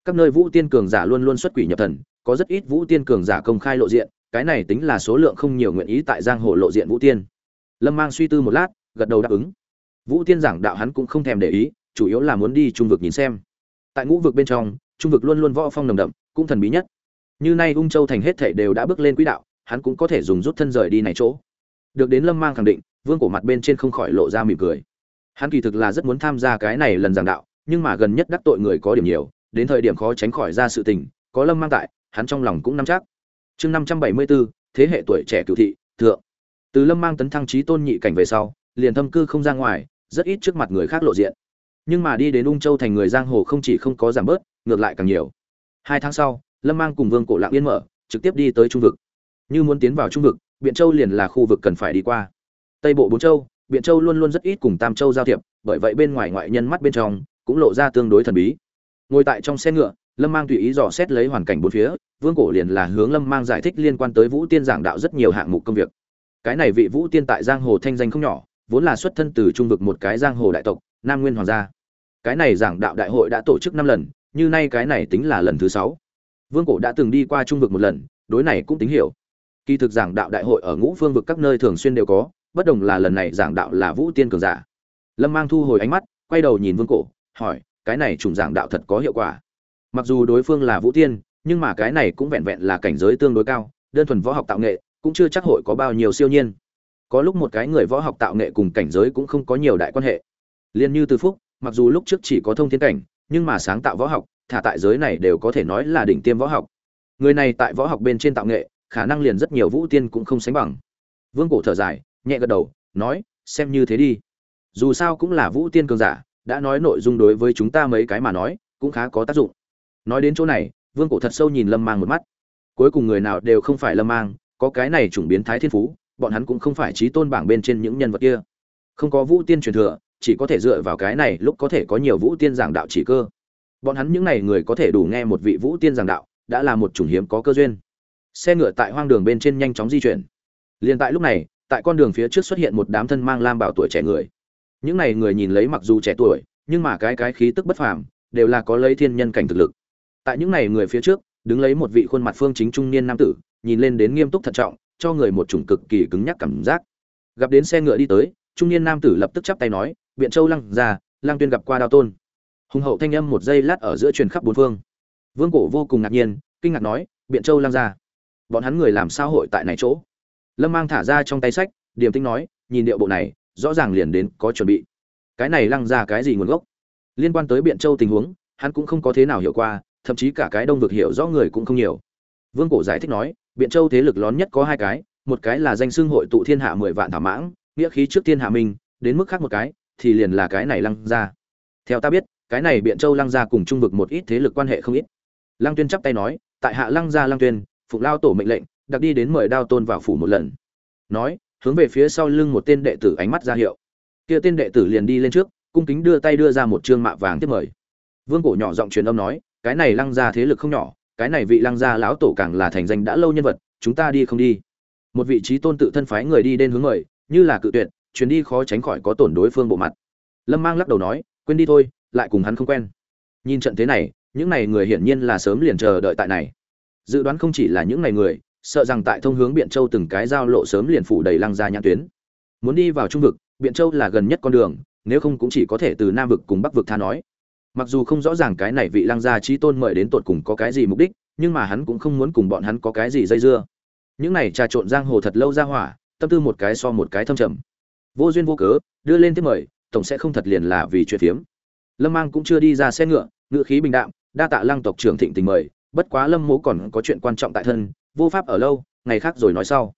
các nơi vũ tiên cường giả luôn luôn xuất quỷ nhập thần, có rất ít vũ tiên cường giả công khai lộ diện, cái này tính là số lượng không nhiều nguyện ý tại giang hồ lộ diện vũ tiên. Lâm mang suy tư một lát, gật đầu đáp ứng. Vũ tiên giảng đạo hắn cũng không thèm để ý, chủ yếu là muốn đi trung vực nhìn xem. Tại ngũ vực bên trong, trung vực luôn luôn võ phong nồng đậm, cũng thần bí nhất. Như nay ung châu thành hết thể đều đã bước lên quỹ đạo, hắn cũng có thể dùng rút thân rời đi này chỗ. Được đến lâm mang khẳng định, vương cổ mặt bên trên không khỏi lộ ra mỉm cười. Hắn kỳ thực là rất muốn tham gia cái này lần giảng đạo, nhưng mà gần nhất đắc tội người có điểm nhiều đến thời điểm khó tránh khỏi ra sự tình, có lâm mang tại, hắn trong lòng cũng nắm chắc. Chương năm trăm bảy mươi bốn thế hệ tuổi trẻ cửu thị, thượng. Từ lâm mang tấn thăng chí tôn nhị cảnh về sau, liền thâm cư không ra ngoài, rất ít trước mặt người khác lộ diện. Nhưng mà đi đến ung châu thành người giang hồ không chỉ không có giảm bớt, ngược lại càng nhiều. Hai tháng sau, lâm mang cùng vương cổ lạng yên mở, trực tiếp đi tới trung vực. Như muốn tiến vào trung vực, biện châu liền là khu vực cần phải đi qua. Tây bộ bốn châu, biện châu luôn luôn rất ít cùng tam châu giao thiệp, bởi vậy bên ngoài ngoại nhân mắt bên trong cũng lộ ra tương đối thần bí ngồi tại trong xe ngựa, lâm mang tùy ý dò xét lấy hoàn cảnh bốn phía, vương cổ liền là hướng lâm mang giải thích liên quan tới vũ tiên giảng đạo rất nhiều hạng mục công việc. Cái này vị vũ tiên tại giang hồ thanh danh không nhỏ, vốn là xuất thân từ trung vực một cái giang hồ đại tộc, nam nguyên hoàng gia. Cái này giảng đạo đại hội đã tổ chức năm lần, như nay cái này tính là lần thứ sáu. Vương cổ đã từng đi qua trung vực một lần, đối này cũng tính hiểu. Kỳ thực giảng đạo đại hội ở ngũ phương vực các nơi thường xuyên đều có, bất đồng là lần này giảng đạo là vũ tiên cường giả. Lâm mang thu hồi ánh mắt, quay đầu nhìn vương cổ, hỏi cái này trùng giảng đạo thật có hiệu quả. Mặc dù đối phương là vũ tiên, nhưng mà cái này cũng vẹn vẹn là cảnh giới tương đối cao, đơn thuần võ học tạo nghệ, cũng chưa chắc hội có bao nhiêu siêu nhiên. Có lúc một cái người võ học tạo nghệ cùng cảnh giới cũng không có nhiều đại quan hệ. Liên như từ phúc, mặc dù lúc trước chỉ có thông thiên cảnh, nhưng mà sáng tạo võ học, thả tại giới này đều có thể nói là đỉnh tiêm võ học. Người này tại võ học bên trên tạo nghệ, khả năng liền rất nhiều vũ tiên cũng không sánh bằng. Vương cổ thở dài, nhẹ gật đầu, nói, xem như thế đi. Dù sao cũng là vũ tiên cường giả đã nói nội dung đối với chúng ta mấy cái mà nói, cũng khá có tác dụng. Nói đến chỗ này, vương cổ thật sâu nhìn lâm mang một mắt. Cuối cùng người nào đều không phải lâm mang, có cái này chủng biến thái thiên phú, bọn hắn cũng không phải trí tôn bảng bên trên những nhân vật kia. Không có vũ tiên truyền thừa, chỉ có thể dựa vào cái này lúc có thể có nhiều vũ tiên giảng đạo chỉ cơ. Bọn hắn những n à y người có thể đủ nghe một vị vũ tiên giảng đạo, đã là một chủng hiếm có cơ duyên. Xe ngựa tại hoang đường bên trên nhanh chóng di chuyển. Liền tại lúc này, tại con đường phía trước xuất hiện một đám thân mang lam bảo tuổi trẻ người những này người nhìn lấy mặc dù trẻ tuổi, nhưng mà cái cái khí tức bất phàm, đều là có lấy thiên nhân cảnh thực lực. Tại những này người phía trước, đứng lấy một vị khuôn mặt phương chính trung niên nam tử, nhìn lên đến nghiêm túc thận trọng, cho người một chủng cực kỳ cứng nhắc cảm giác. Gặp đến xe ngựa đi tới, trung niên nam tử lập tức chắp tay nói, biện châu lăng già lang tuyên gặp qua đao tôn. Hùng hậu thanh âm một giây lát ở giữa truyền khắp bốn phương. Vương cổ vô cùng ngạc nhiên, kinh ngạc nói, biện châu lăng ra bọn hắn người làm sao hội tại này chỗ? Lâm mang thả ra trong tay sách, điềm tinh nói, nhìn điệu bộ này rõ ràng liền đến có chuẩn bị. Cái này lăng ra cái gì nguồn gốc? Liên quan tới biện châu tình huống, hắn cũng không có thế nào hiểu qua, thậm chí cả cái đông vực hiểu rõ người cũng không nhiều. Vương cổ giải thích nói, biện châu thế lực lớn nhất có hai cái, một cái là danh xưng hội tụ thiên hạ mười vạn thảo mãng, nghĩa khí trước thiên hạ minh đến mức khác một cái, thì liền là cái này lăng ra. Theo ta biết, cái này biện châu lăng ra cùng trung vực một ít thế lực quan hệ không ít. Lăng tuyên chắp tay nói, tại hạ lăng gia lăng tuyên phục lao tổ mệnh lệnh, đặc đi đến mời đao tôn vào phủ một lần. Nói hướng về phía sau lưng một tên đệ tử ánh mắt ra hiệu. Kia tên đệ tử liền đi lên trước, cung kính đưa tay đưa ra một trương mạ vàng tiếp mời. Vương cổ nhỏ giọng truyền âm nói, cái này lăng gia thế lực không nhỏ, cái này vị lăng gia lão tổ càng là thành danh đã lâu nhân vật, chúng ta đi không đi. Một vị trí tôn tự thân phái người đi đến hướng mời, như là cự tuyệt chuyến đi khó tránh khỏi có tổn đối phương bộ mặt. Lâm mang lắc đầu nói, quên đi thôi, lại cùng hắn không quen. Nhìn trận thế này, những này người hiển nhiên là sớm liền chờ đợi tại này. Dự đoán không chỉ là những này người sợ rằng tại thông hướng biện châu từng cái giao lộ sớm liền phủ đầy lăng ra nhãn tuyến. Muốn đi vào trung vực, biện châu là gần nhất con đường, nếu không cũng chỉ có thể từ nam vực cùng bắc vực tha nói. Mặc dù không rõ ràng cái này vị lăng gia trí tôn mời đến tột cùng có cái gì mục đích, nhưng mà hắn cũng không muốn cùng bọn hắn có cái gì dây dưa. Những này trà trộn giang hồ thật lâu ra hỏa, tâm tư một cái so một cái thâm trầm. Vô duyên vô cớ, đưa lên tiếp mời, tổng sẽ không thật liền là vì chuyện phiếm. Lâm mang cũng chưa đi ra xe ngựa ngựa khí bình đạm, đa tạ lăng tộc trưởng thịnh tình mời, bất quá lâm mố còn có chuyện quan trọng tại thân vô pháp ở lâu, ngày khác rồi nói sau.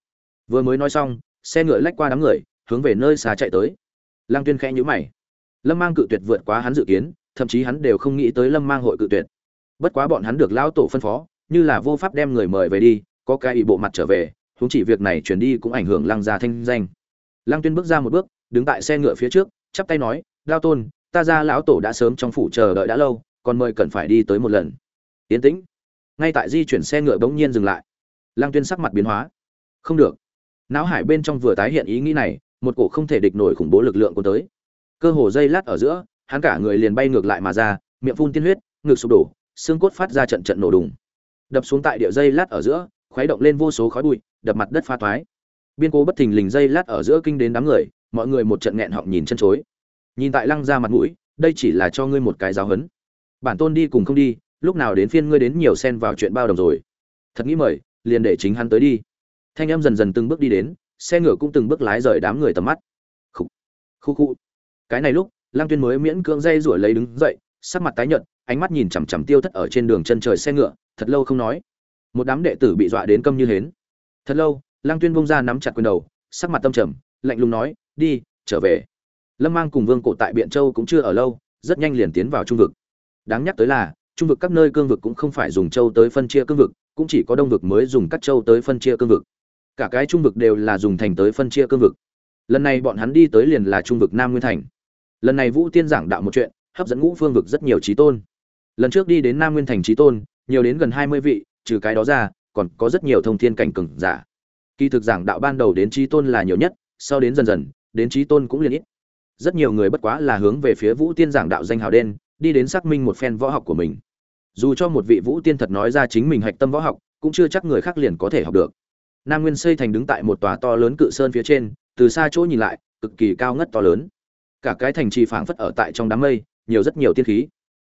Vừa mới nói xong, xe ngựa lách qua đám người, hướng về nơi xa chạy tới. Lăng tuyên khẽ nhữ mày. Lâm mang cự tuyệt vượt quá hắn dự kiến, thậm chí hắn đều không nghĩ tới lâm mang hội cự tuyệt. Bất quá bọn hắn được lão tổ phân phó, như là vô pháp đem người mời về đi, có cái ý bộ mặt trở về, huống chỉ việc này chuyển đi cũng ảnh hưởng lăng gia thanh danh. Lăng tuyên bước ra một bước, đứng tại xe ngựa phía trước, chắp tay nói lao tôn, ta ra lão tổ đã sớm trong phủ chờ đợi đã lâu, còn mời cần phải đi tới một lần. Yến tĩnh. Ngay tại di chuyển xe ngựa bỗng nhiên dừng lại. Lang tuyên sắc mặt biến hóa. Không được. Não hải bên trong vừa tái hiện ý nghĩ này, một cổ không thể địch nổi khủng bố lực lượng của tới. Cơ hồ dây lát ở giữa, hắn cả người liền bay ngược lại mà ra, miệng phun tiên huyết, ngực sụp đổ, xương cốt phát ra trận trận nổ đùng. Đập xuống tại địa dây lát ở giữa, khuấy động lên vô số khói bụi, đập mặt đất pha toái. Biên cố bất thình lình dây lát ở giữa kinh đến đám người, mọi người một trận nghẹn họng nhìn chân chối. Nhìn tại lăng ra mặt mũi, đây chỉ là cho ngươi một cái giáo hấn bản tôn đi cùng không đi, lúc nào đến phiên ngươi đến nhiều xen vào chuyện bao đồng rồi. Thật nghĩ mời liền để chính hắn tới đi. Thanh em dần dần từng bước đi đến, xe ngựa cũng từng bước lái rời đám người tầm mắt. Khu khu khu cái này lúc lang tuyên mới miễn cưỡng dây rủi lấy đứng dậy, sắc mặt tái nhợt, ánh mắt nhìn chằm chằm tiêu thất ở trên đường chân trời xe ngựa, thật lâu không nói. Một đám đệ tử bị dọa đến câm như hến. Thật lâu lang tuyên bông ra nắm chặt quyền đầu, sắc mặt tâm trầm, lạnh lùng nói, đi, trở về. Lâm mang cùng vương cổ tại biện châu cũng chưa ở lâu, rất nhanh liền tiến vào trung vực. Đáng nhắc tới là, trung vực các nơi cương vực cũng không phải dùng châu tới phân chia cương vực cũng chỉ có đông vực mới dùng các châu tới phân chia cương vực. Cả cái trung vực đều là dùng thành tới phân chia cương vực. Lần này bọn hắn đi tới liền là trung vực nam nguyên thành. Lần này vũ tiên giảng đạo một chuyện, hấp dẫn ngũ phương vực rất nhiều trí tôn. Lần trước đi đến nam nguyên thành trí tôn, nhiều đến gần hai mươi vị, trừ cái đó ra, còn có rất nhiều thông thiên cảnh cừng giả. Kỳ thực giảng đạo ban đầu đến trí tôn là nhiều nhất, sau đến dần dần, đến trí tôn cũng liền ít. Rất nhiều người bất quá là hướng về phía vũ tiên giảng đạo danh hào đen, đi đến xác minh một phen võ học của mình dù cho một vị vũ tiên thật nói ra chính mình hạch tâm võ học, cũng chưa chắc người khác liền có thể học được. Nam nguyên xây thành đứng tại một tòa to lớn cự sơn phía trên, từ xa chỗ nhìn lại, cực kỳ cao ngất to lớn. Cả cái thành trì phảng phất ở tại trong đám mây, nhiều rất nhiều tiên khí.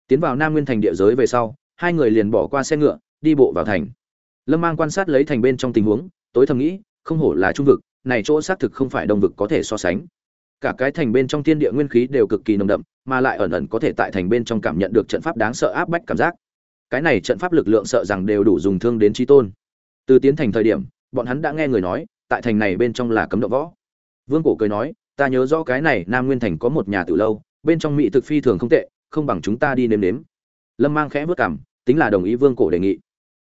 Tiến vào nam nguyên thành địa giới về sau, hai người liền bỏ qua xe ngựa, đi bộ vào thành. Lâm mang quan sát lấy thành bên trong tình huống, tối thầm nghĩ, không hổ là trung vực, này chỗ xác thực không phải đông vực có thể so sánh. Cả cái thành bên trong thiên địa nguyên khí đều cực kỳ nồng đậm, mà lại ẩn ẩn có thể tại thành bên trong cảm nhận được trận pháp đáng sợ áp bách cảm giác cái này trận pháp lực lượng sợ rằng đều đủ dùng thương đến chí tôn. Từ tiến thành thời điểm bọn hắn đã nghe người nói tại thành này bên trong là cấm động võ. Vương cổ cười nói ta nhớ rõ cái này nam nguyên thành có một nhà tử lâu bên trong mỹ thực phi thường không tệ không bằng chúng ta đi nếm nếm. Lâm mang khẽ bước cằm, tính là đồng ý vương cổ đề nghị.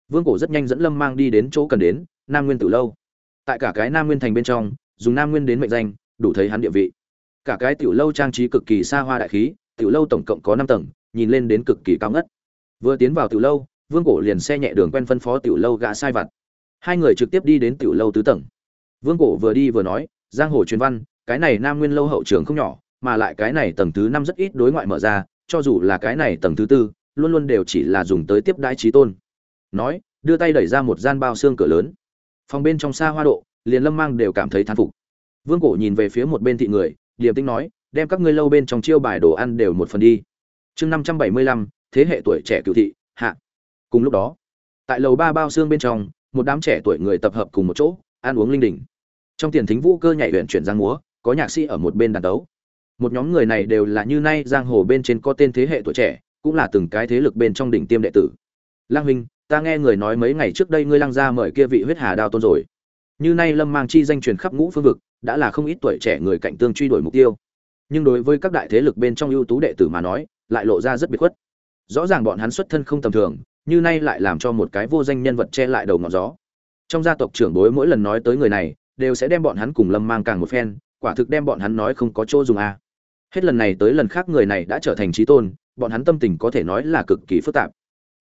Vương cổ rất nhanh dẫn lâm mang đi đến chỗ cần đến nam nguyên tử lâu. Tại cả cái nam nguyên thành bên trong dùng nam nguyên đến mệnh danh đủ thấy hắn địa vị. Cả cái tiểu lâu trang trí cực kỳ xa hoa đại khí tiểu lâu tổng cộng có năm tầng nhìn lên đến cực kỳ cao ngất vừa tiến vào tiểu lâu, vương cổ liền xe nhẹ đường quen phân phó tiểu lâu gã sai vặt. Hai người trực tiếp đi đến tiểu lâu tứ tầng. Vương cổ vừa đi vừa nói, giang hồ truyền văn, cái này nam nguyên lâu hậu trường không nhỏ, mà lại cái này tầng thứ năm rất ít đối ngoại mở ra, cho dù là cái này tầng thứ tư, luôn luôn đều chỉ là dùng tới tiếp đãi trí tôn. Nói, đưa tay đẩy ra một gian bao xương cửa lớn. Phòng bên trong xa hoa độ, liền lâm mang đều cảm thấy thán phục. Vương cổ nhìn về phía một bên thị người, điềm tĩnh nói, đem các ngươi lâu bên trong chiêu bài đồ ăn đều một phần đi. Chương năm trăm bảy mươi lăm thế hệ tuổi trẻ cựu thị, hạ. Cùng lúc đó, tại lầu ba bao xương bên trong, một đám trẻ tuổi người tập hợp cùng một chỗ, ăn uống linh đình. Trong tiền thính vũ cơ nhảy huyện chuyển giang múa, có nhạc sĩ ở một bên đàn đấu. Một nhóm người này đều là như nay giang hồ bên trên có tên thế hệ tuổi trẻ, cũng là từng cái thế lực bên trong đỉnh tiêm đệ tử. Lang huynh, ta nghe người nói mấy ngày trước đây ngươi lăng ra mời kia vị huyết hà đao tôn rồi. Như nay lâm mang chi danh truyền khắp ngũ phương vực, đã là không ít tuổi trẻ người cạnh tương truy đuổi mục tiêu. Nhưng đối với các đại thế lực bên trong ưu tú đệ tử mà nói, lại lộ ra rất biệt khuất rõ ràng bọn hắn xuất thân không tầm thường, như nay lại làm cho một cái vô danh nhân vật che lại đầu ngọn gió. Trong gia tộc trưởng bối mỗi lần nói tới người này, đều sẽ đem bọn hắn cùng lâm mang càng một phen, quả thực đem bọn hắn nói không có chỗ dùng a. À. hết lần này tới lần khác người này đã trở thành trí tôn, bọn hắn tâm tình có thể nói là cực kỳ phức tạp.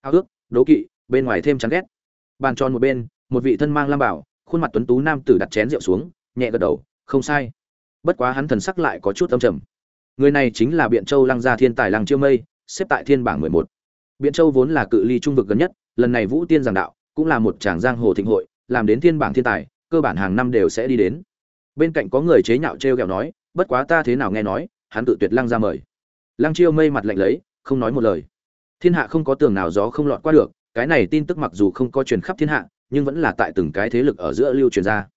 Ao ước, đố kỵ, bên ngoài thêm chán ghét. Bàn tròn một bên, một vị thân mang lam bảo, khuôn mặt tuấn tú nam tử đặt chén rượu xuống, nhẹ gật đầu, không sai. Bất quá hắn thần sắc lại có chút âm trầm. Người này chính là biện châu lăng gia thiên tài lăng chiêu mây xếp tại thiên bảng mười một. Biện châu vốn là cự ly trung vực gần nhất, lần này vũ tiên giảng đạo, cũng là một tràng giang hồ thịnh hội, làm đến thiên bảng thiên tài, cơ bản hàng năm đều sẽ đi đến. Bên cạnh có người chế nhạo t r nói, bất quá ta thế nào nghe nói, hắn tự tuyệt lăng ra mời. Lăng chiêu mây mặt lạnh lấy, không nói một lời. Thiên hạ không có tường nào gió không lọt qua được, cái này tin tức mặc dù không có truyền khắp thiên hạ, nhưng vẫn là tại từng cái thế lực ở giữa lưu truyền ra.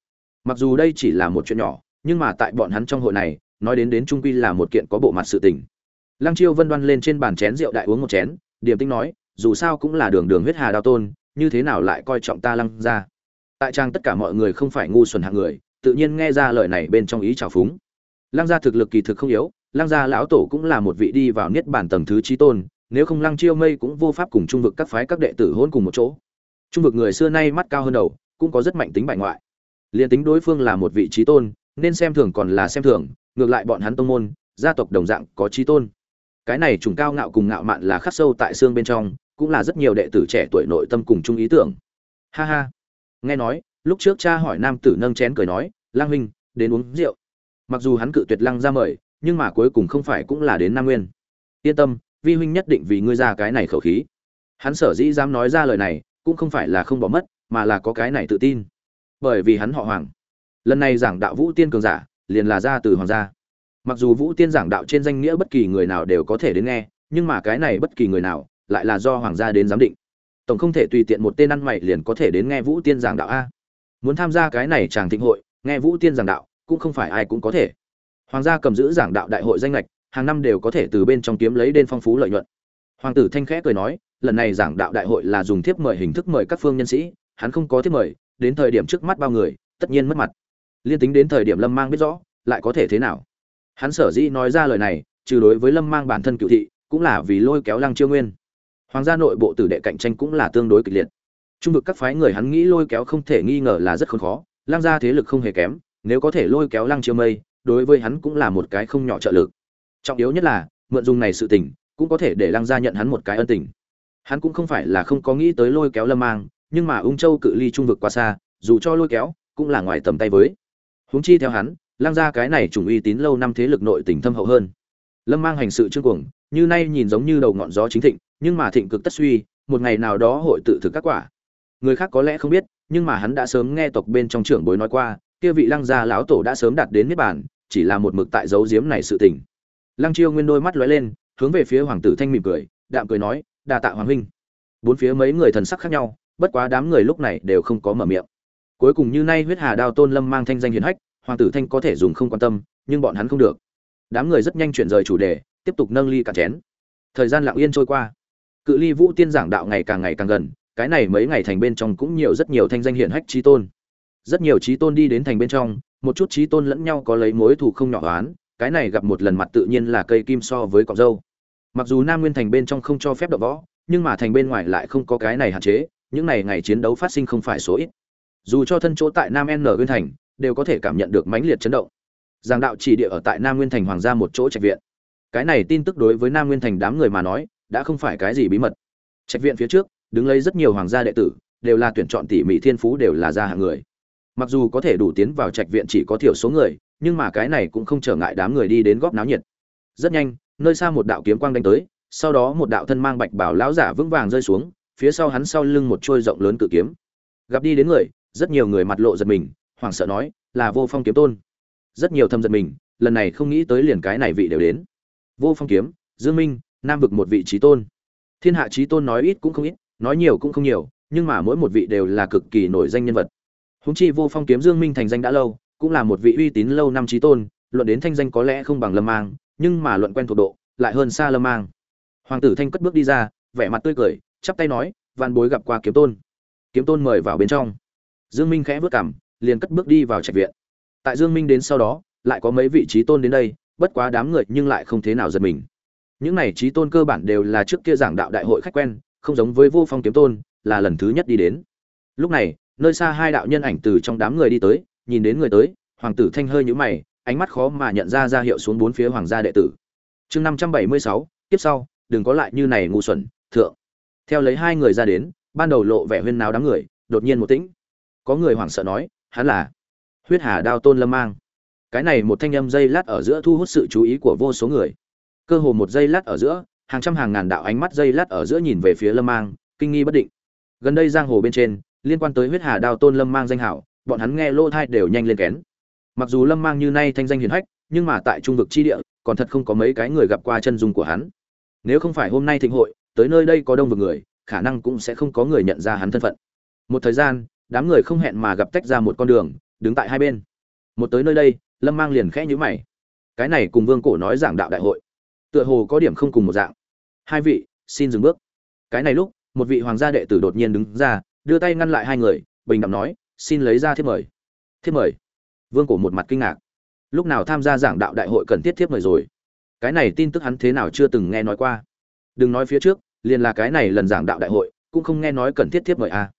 Mặc dù đây chỉ là một chuyện nhỏ, nhưng mà tại bọn hắn trong hội này, nói đến đến trung quy là một kiện có bộ mặt sự tình lăng chiêu vân đoan lên trên bàn chén rượu đại uống một chén, điềm tinh nói, dù sao cũng là đường đường huyết hà đao tôn, như thế nào lại coi trọng ta lăng Gia? tại trang tất cả mọi người không phải ngu xuẩn hạng người, tự nhiên nghe ra lời này bên trong ý trào phúng. Lăng gia thực lực kỳ thực không yếu, lăng gia lão tổ cũng là một vị đi vào niết bàn tầng thứ trí tôn, nếu không lăng chiêu mây cũng vô pháp cùng trung vực các phái các đệ tử hôn cùng một chỗ. Trung vực người xưa nay mắt cao hơn đầu, cũng có rất mạnh tính bại ngoại. Liên tính đối phương là một vị trí tôn, nên xem thường còn là xem thường, ngược lại bọn hắn tông môn, gia tộc đồng dạng có trí tôn cái này trùng cao ngạo cùng ngạo mạn là khắc sâu tại xương bên trong, cũng là rất nhiều đệ tử trẻ tuổi nội tâm cùng chung ý tưởng. Ha ha. Nghe nói, lúc trước cha hỏi nam tử nâng chén cười nói, lang huynh, đến uống rượu. Mặc dù hắn cự tuyệt lăng ra mời, nhưng mà cuối cùng không phải cũng là đến nam nguyên. Yên tâm, vi huynh nhất định vì ngươi ra cái này khẩu khí. Hắn sở dĩ dám nói ra lời này, cũng không phải là không bỏ mất, mà là có cái này tự tin. Bởi vì hắn họ hoàng. Lần này giảng đạo vũ tiên cường giả, liền là ra từ hoàng gia mặc dù vũ tiên giảng đạo trên danh nghĩa bất kỳ người nào đều có thể đến nghe, nhưng mà cái này bất kỳ người nào lại là do hoàng gia đến giám định. Tổng không thể tùy tiện một tên ăn mày liền có thể đến nghe vũ tiên giảng đạo a. Muốn tham gia cái này chàng thịnh hội, nghe vũ tiên giảng đạo, cũng không phải ai cũng có thể. Hoàng gia cầm giữ giảng đạo đại hội danh lệch hàng năm đều có thể từ bên trong kiếm lấy đến phong phú lợi nhuận. Hoàng tử thanh khẽ cười nói, lần này giảng đạo đại hội là dùng thiếp mời hình thức mời các phương nhân sĩ, hắn không có thiếp mời, đến thời điểm trước mắt bao người, tất nhiên mất mặt. Liên tính đến thời điểm lâm mang biết rõ, lại có thể thế nào? Hắn sở dĩ nói ra lời này, trừ đối với lâm mang bản thân cựu thị, cũng là vì lôi kéo lăng chiêu nguyên. Hoàng gia nội bộ tử đệ cạnh tranh cũng là tương đối kịch liệt. Trung vực các phái người hắn nghĩ lôi kéo không thể nghi ngờ là rất khốn khó, lăng gia thế lực không hề kém, nếu có thể lôi kéo lăng chiêu mây, đối với hắn cũng là một cái không nhỏ trợ lực. Trọng yếu nhất là, mượn dùng này sự tình, cũng có thể để lăng gia nhận hắn một cái ân tình. Hắn cũng không phải là không có nghĩ tới lôi kéo lâm mang, nhưng mà ung châu cự ly trung vực quá xa, dù cho lôi kéo, cũng là ngoài tầm tay với. Huống chi theo hắn lăng gia cái này trùng uy tín lâu năm thế lực nội tình thâm hậu hơn. Lâm mang hành sự trương cuồng, như nay nhìn giống như đầu ngọn gió chính thịnh, nhưng mà thịnh cực tất suy, một ngày nào đó hội tự thực các quả. Người khác có lẽ không biết, nhưng mà hắn đã sớm nghe tộc bên trong trưởng bối nói qua, kia vị lăng gia lão tổ đã sớm đạt đến niết bàn, chỉ là một mực tại dấu diếm này sự tình. Lăng chiêu nguyên đôi mắt lóe lên, hướng về phía hoàng tử thanh mỉm cười, đạm cười nói, đa tạ hoàng huynh. Bốn phía mấy người thần sắc khác nhau, bất quá đám người lúc này đều không có mở miệng. Cuối cùng như nay huyết hà đao tôn lâm mang thanh danh hiền hách hoàng tử thanh có thể dùng không quan tâm, nhưng bọn hắn không được. Đám người rất nhanh chuyển rời chủ đề, tiếp tục nâng ly cả chén. Thời gian lặng yên trôi qua. Cự ly vũ tiên giảng đạo ngày càng ngày càng gần, cái này mấy ngày thành bên trong cũng nhiều rất nhiều thanh danh hiển hách trí tôn. Rất nhiều trí tôn đi đến thành bên trong, một chút trí tôn lẫn nhau có lấy mối thù không nhỏ oán, cái này gặp một lần mặt tự nhiên là cây kim so với cọc dâu. Mặc dù nam nguyên thành bên trong không cho phép đập võ, nhưng mà thành bên ngoài lại không có cái này hạn chế, những này ngày chiến đấu phát sinh không phải số ít. Dù cho thân chỗ tại nam n nguyên thành đều có thể cảm nhận được mãnh liệt chấn động. Giảng đạo chỉ địa ở tại nam nguyên thành hoàng gia một chỗ trạch viện. Cái này tin tức đối với nam nguyên thành đám người mà nói, đã không phải cái gì bí mật. Trạch viện phía trước, đứng lấy rất nhiều hoàng gia đệ tử, đều là tuyển chọn tỉ mỉ thiên phú đều là gia hạng người. Mặc dù có thể đủ tiến vào trạch viện chỉ có thiểu số người, nhưng mà cái này cũng không trở ngại đám người đi đến góp náo nhiệt. Rất nhanh, nơi xa một đạo kiếm quang đánh tới, sau đó một đạo thân mang bạch bảo lão giả vững vàng rơi xuống, phía sau hắn sau lưng một trôi rộng lớn cự kiếm. Gặp đi đến người, rất nhiều người mặt lộ giật mình hoảng sợ nói, là vô phong kiếm tôn. Rất nhiều thâm giật mình, lần này không nghĩ tới liền cái này vị đều đến. Vô phong kiếm, dương minh, nam vực một vị trí tôn. Thiên hạ trí tôn nói ít cũng không ít, nói nhiều cũng không nhiều, nhưng mà mỗi một vị đều là cực kỳ nổi danh nhân vật. Húng chi vô phong kiếm dương minh thành danh đã lâu, cũng là một vị uy tín lâu năm trí tôn, luận đến thanh danh có lẽ không bằng lâm mang, nhưng mà luận quen thuộc độ, lại hơn xa lâm mang. Hoàng tử thanh cất bước đi ra, vẻ mặt tươi cười, chắp tay nói van bối gặp qua kiếm tôn. Kiếm tôn mời vào bên trong. Dương minh khẽ vớt cảm liền cất bước đi vào trạch viện. Tại dương minh đến sau đó, lại có mấy vị trí tôn đến đây, bất quá đám người nhưng lại không thế nào giật mình. Những này trí tôn cơ bản đều là trước kia giảng đạo đại hội khách quen, không giống với vô phong kiếm tôn, là lần thứ nhất đi đến. Lúc này, nơi xa hai đạo nhân ảnh từ trong đám người đi tới, nhìn đến người tới, hoàng tử thanh hơi nhũ mày, ánh mắt khó mà nhận ra ra hiệu xuống bốn phía hoàng gia đệ tử. Chương năm trăm bảy mươi sáu, tiếp sau, đừng có lại như này ngu xuẩn, thượng. Theo lấy hai người ra đến, ban đầu lộ vẻ huyên náo đám người, đột nhiên một tĩnh. Có người hoảng sợ nói hắn là huyết hà đao tôn lâm mang. Cái này một thanh âm dây lát ở giữa thu hút sự chú ý của vô số người. Cơ hồ một dây lát ở giữa, hàng trăm hàng ngàn đạo ánh mắt dây lát ở giữa nhìn về phía lâm mang, kinh nghi bất định. Gần đây giang hồ bên trên, liên quan tới huyết hà đao tôn lâm mang danh hảo, bọn hắn nghe lô thai đều nhanh lên kén. Mặc dù lâm mang như nay thanh danh hiền hách, nhưng mà tại trung vực chi địa, còn thật không có mấy cái người gặp qua chân dung của hắn. Nếu không phải hôm nay thịnh hội, tới nơi đây có đông vực người, khả năng cũng sẽ không có người nhận ra hắn thân phận. Một thời gian đám người không hẹn mà gặp tách ra một con đường, đứng tại hai bên. Một tới nơi đây, lâm mang liền khẽ nhữ mày. Cái này cùng vương cổ nói giảng đạo đại hội, tựa hồ có điểm không cùng một dạng. Hai vị, xin dừng bước. Cái này lúc, một vị hoàng gia đệ tử đột nhiên đứng ra, đưa tay ngăn lại hai người, bình đẳng nói, xin lấy ra thiếp mời. Thiếp mời? Vương cổ một mặt kinh ngạc. Lúc nào tham gia giảng đạo đại hội cần thiết thiếp mời rồi? Cái này tin tức hắn thế nào chưa từng nghe nói qua. Đừng nói phía trước, liền là cái này lần giảng đạo đại hội, cũng không nghe nói cần thiết thiếp mời a à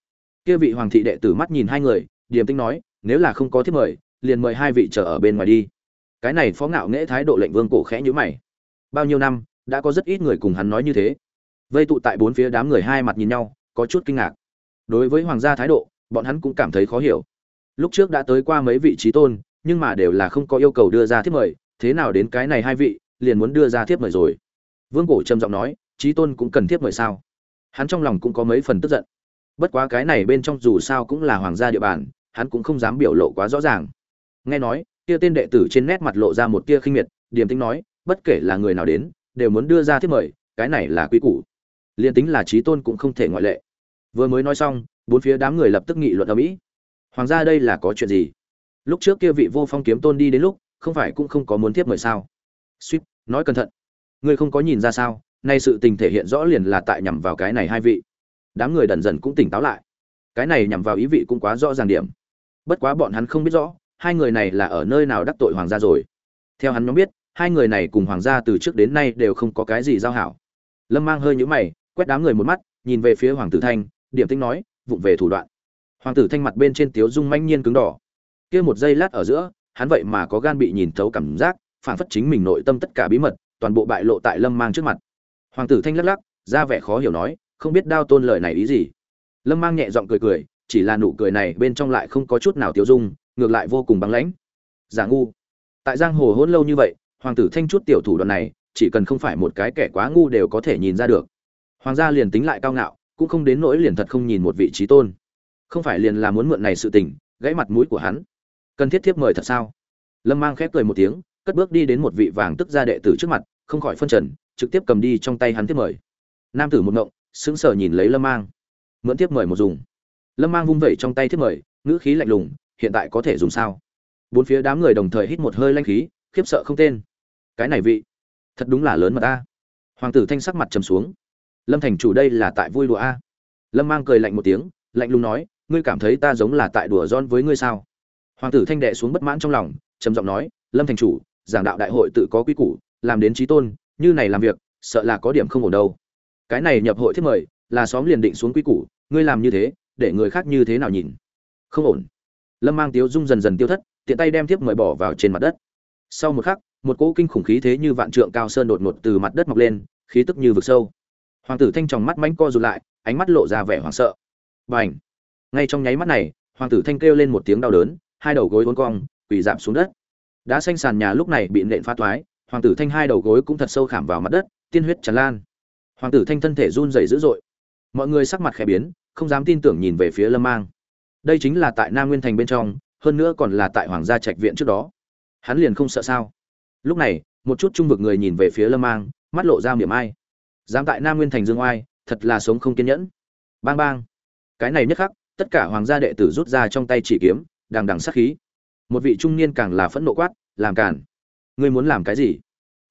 kia vị hoàng thị đệ tử mắt nhìn hai người, điềm tĩnh nói, nếu là không có thiết mời, liền mời hai vị chờ ở bên ngoài đi. Cái này phó ngạo nghễ thái độ lệnh vương cổ khẽ nhíu mày. Bao nhiêu năm, đã có rất ít người cùng hắn nói như thế. Vây tụ tại bốn phía đám người hai mặt nhìn nhau, có chút kinh ngạc. Đối với hoàng gia thái độ, bọn hắn cũng cảm thấy khó hiểu. Lúc trước đã tới qua mấy vị trí tôn, nhưng mà đều là không có yêu cầu đưa ra thiết mời, thế nào đến cái này hai vị, liền muốn đưa ra thiết mời rồi. Vương cổ trầm giọng nói trí tôn cũng cần thiết mời sao? Hắn trong lòng cũng có mấy phần tức giận bất quá cái này bên trong dù sao cũng là hoàng gia địa bàn, hắn cũng không dám biểu lộ quá rõ ràng. Nghe nói, kia tên đệ tử trên nét mặt lộ ra một tia khinh miệt, điềm tính nói, bất kể là người nào đến, đều muốn đưa ra thiết mời, cái này là quy củ. Liền tính là trí tôn cũng không thể ngoại lệ. Vừa mới nói xong, bốn phía đám người lập tức nghị luận ở mỹ. Hoàng gia đây là có chuyện gì? Lúc trước kia vị vô phong kiếm tôn đi đến lúc, không phải cũng không có muốn tiếp mời sao? Suýt, nói cẩn thận. Ngươi không có nhìn ra sao, nay sự tình thể hiện rõ liền là tại nhằm vào cái này hai vị đám người dần dần cũng tỉnh táo lại. Cái này nhằm vào ý vị cũng quá rõ ràng điểm. Bất quá bọn hắn không biết rõ, hai người này là ở nơi nào đắc tội hoàng gia rồi. Theo hắn nhóm biết, hai người này cùng hoàng gia từ trước đến nay đều không có cái gì giao hảo. Lâm mang hơi nhũ mày, quét đám người một mắt, nhìn về phía hoàng tử thanh, điểm tinh nói, vụng về thủ đoạn. Hoàng tử thanh mặt bên trên tiếu dung manh nhiên cứng đỏ. Kia một giây lát ở giữa, hắn vậy mà có gan bị nhìn thấu cảm giác, phản phất chính mình nội tâm tất cả bí mật, toàn bộ bại lộ tại lâm mang trước mặt. Hoàng tử thanh lắc lắc, ra vẻ khó hiểu nói không biết đao tôn lời này ý gì. Lâm mang nhẹ giọng cười cười, chỉ là nụ cười này bên trong lại không có chút nào tiêu dung, ngược lại vô cùng băng lãnh. Giả ngu. Tại giang hồ hôn lâu như vậy, hoàng tử thanh chút tiểu thủ đoạn này, chỉ cần không phải một cái kẻ quá ngu đều có thể nhìn ra được. Hoàng gia liền tính lại cao ngạo, cũng không đến nỗi liền thật không nhìn một vị trí tôn. Không phải liền là muốn mượn này sự tình, gãy mặt mũi của hắn. Cần thiết thiếp mời thật sao? Lâm mang khép cười một tiếng, cất bước đi đến một vị vàng tức gia đệ tử trước mặt, không khỏi phân trần, trực tiếp cầm đi trong tay hắn thiếp mời. Nam tử một ngộng sững sờ nhìn lấy lâm mang. Mượn tiếp mời một dùng. Lâm mang vung vẩy trong tay thiếp mời, ngữ khí lạnh lùng, hiện tại có thể dùng sao? Bốn phía đám người đồng thời hít một hơi lanh khí, khiếp sợ không tên. Cái này vị, thật đúng là lớn mà ta hoàng tử thanh sắc mặt trầm xuống. Lâm thành chủ đây là tại vui đùa a. Lâm mang cười lạnh một tiếng, lạnh lùng nói, ngươi cảm thấy ta giống là tại đùa giòn với ngươi sao? Hoàng tử thanh đệ xuống bất mãn trong lòng, trầm giọng nói, lâm thành chủ, giảng đạo đại hội tự có quy củ, làm đến trí tôn, như này làm việc, sợ là có điểm không ổn đâu cái này nhập hội thiết mời là xóm liền định xuống quy củ, ngươi làm như thế, để người khác như thế nào nhìn? Không ổn. Lâm mang tiếu dung dần dần tiêu thất, tiện tay đem thiếp mời bỏ vào trên mặt đất. Sau một khắc, một cỗ kinh khủng khí thế như vạn trượng cao sơn đột ngột từ mặt đất mọc lên, khí tức như vực sâu. Hoàng tử thanh tròng mắt mánh co rụt lại, ánh mắt lộ ra vẻ hoảng sợ. B à ảnh ngay trong nháy mắt này, hoàng tử thanh kêu lên một tiếng đau đớn, hai đầu gối uốn cong, quỳ giảm xuống đất. Đã xanh sàn nhà lúc này bị nện phá toái, hoàng tử thanh hai đầu gối cũng thật sâu khảm vào mặt đất, tiên huyết tràn lan hoàng tử thanh thân thể run rẩy dữ dội. Mọi người sắc mặt khẽ biến, không dám tin tưởng nhìn về phía lâm mang. Đây chính là tại nam nguyên thành bên trong, hơn nữa còn là tại hoàng gia trạch viện trước đó. Hắn liền không sợ sao? Lúc này, một chút trung vực người nhìn về phía lâm mang, mắt lộ ra miệng ai. Dám tại nam nguyên thành dương oai, thật là sống không kiên nhẫn. Bang bang. Cái này nhất khắc, tất cả hoàng gia đệ tử rút ra trong tay chỉ kiếm, đằng đằng sát khí. Một vị trung niên càng là phẫn nộ quát, làm cản ngươi muốn làm cái gì?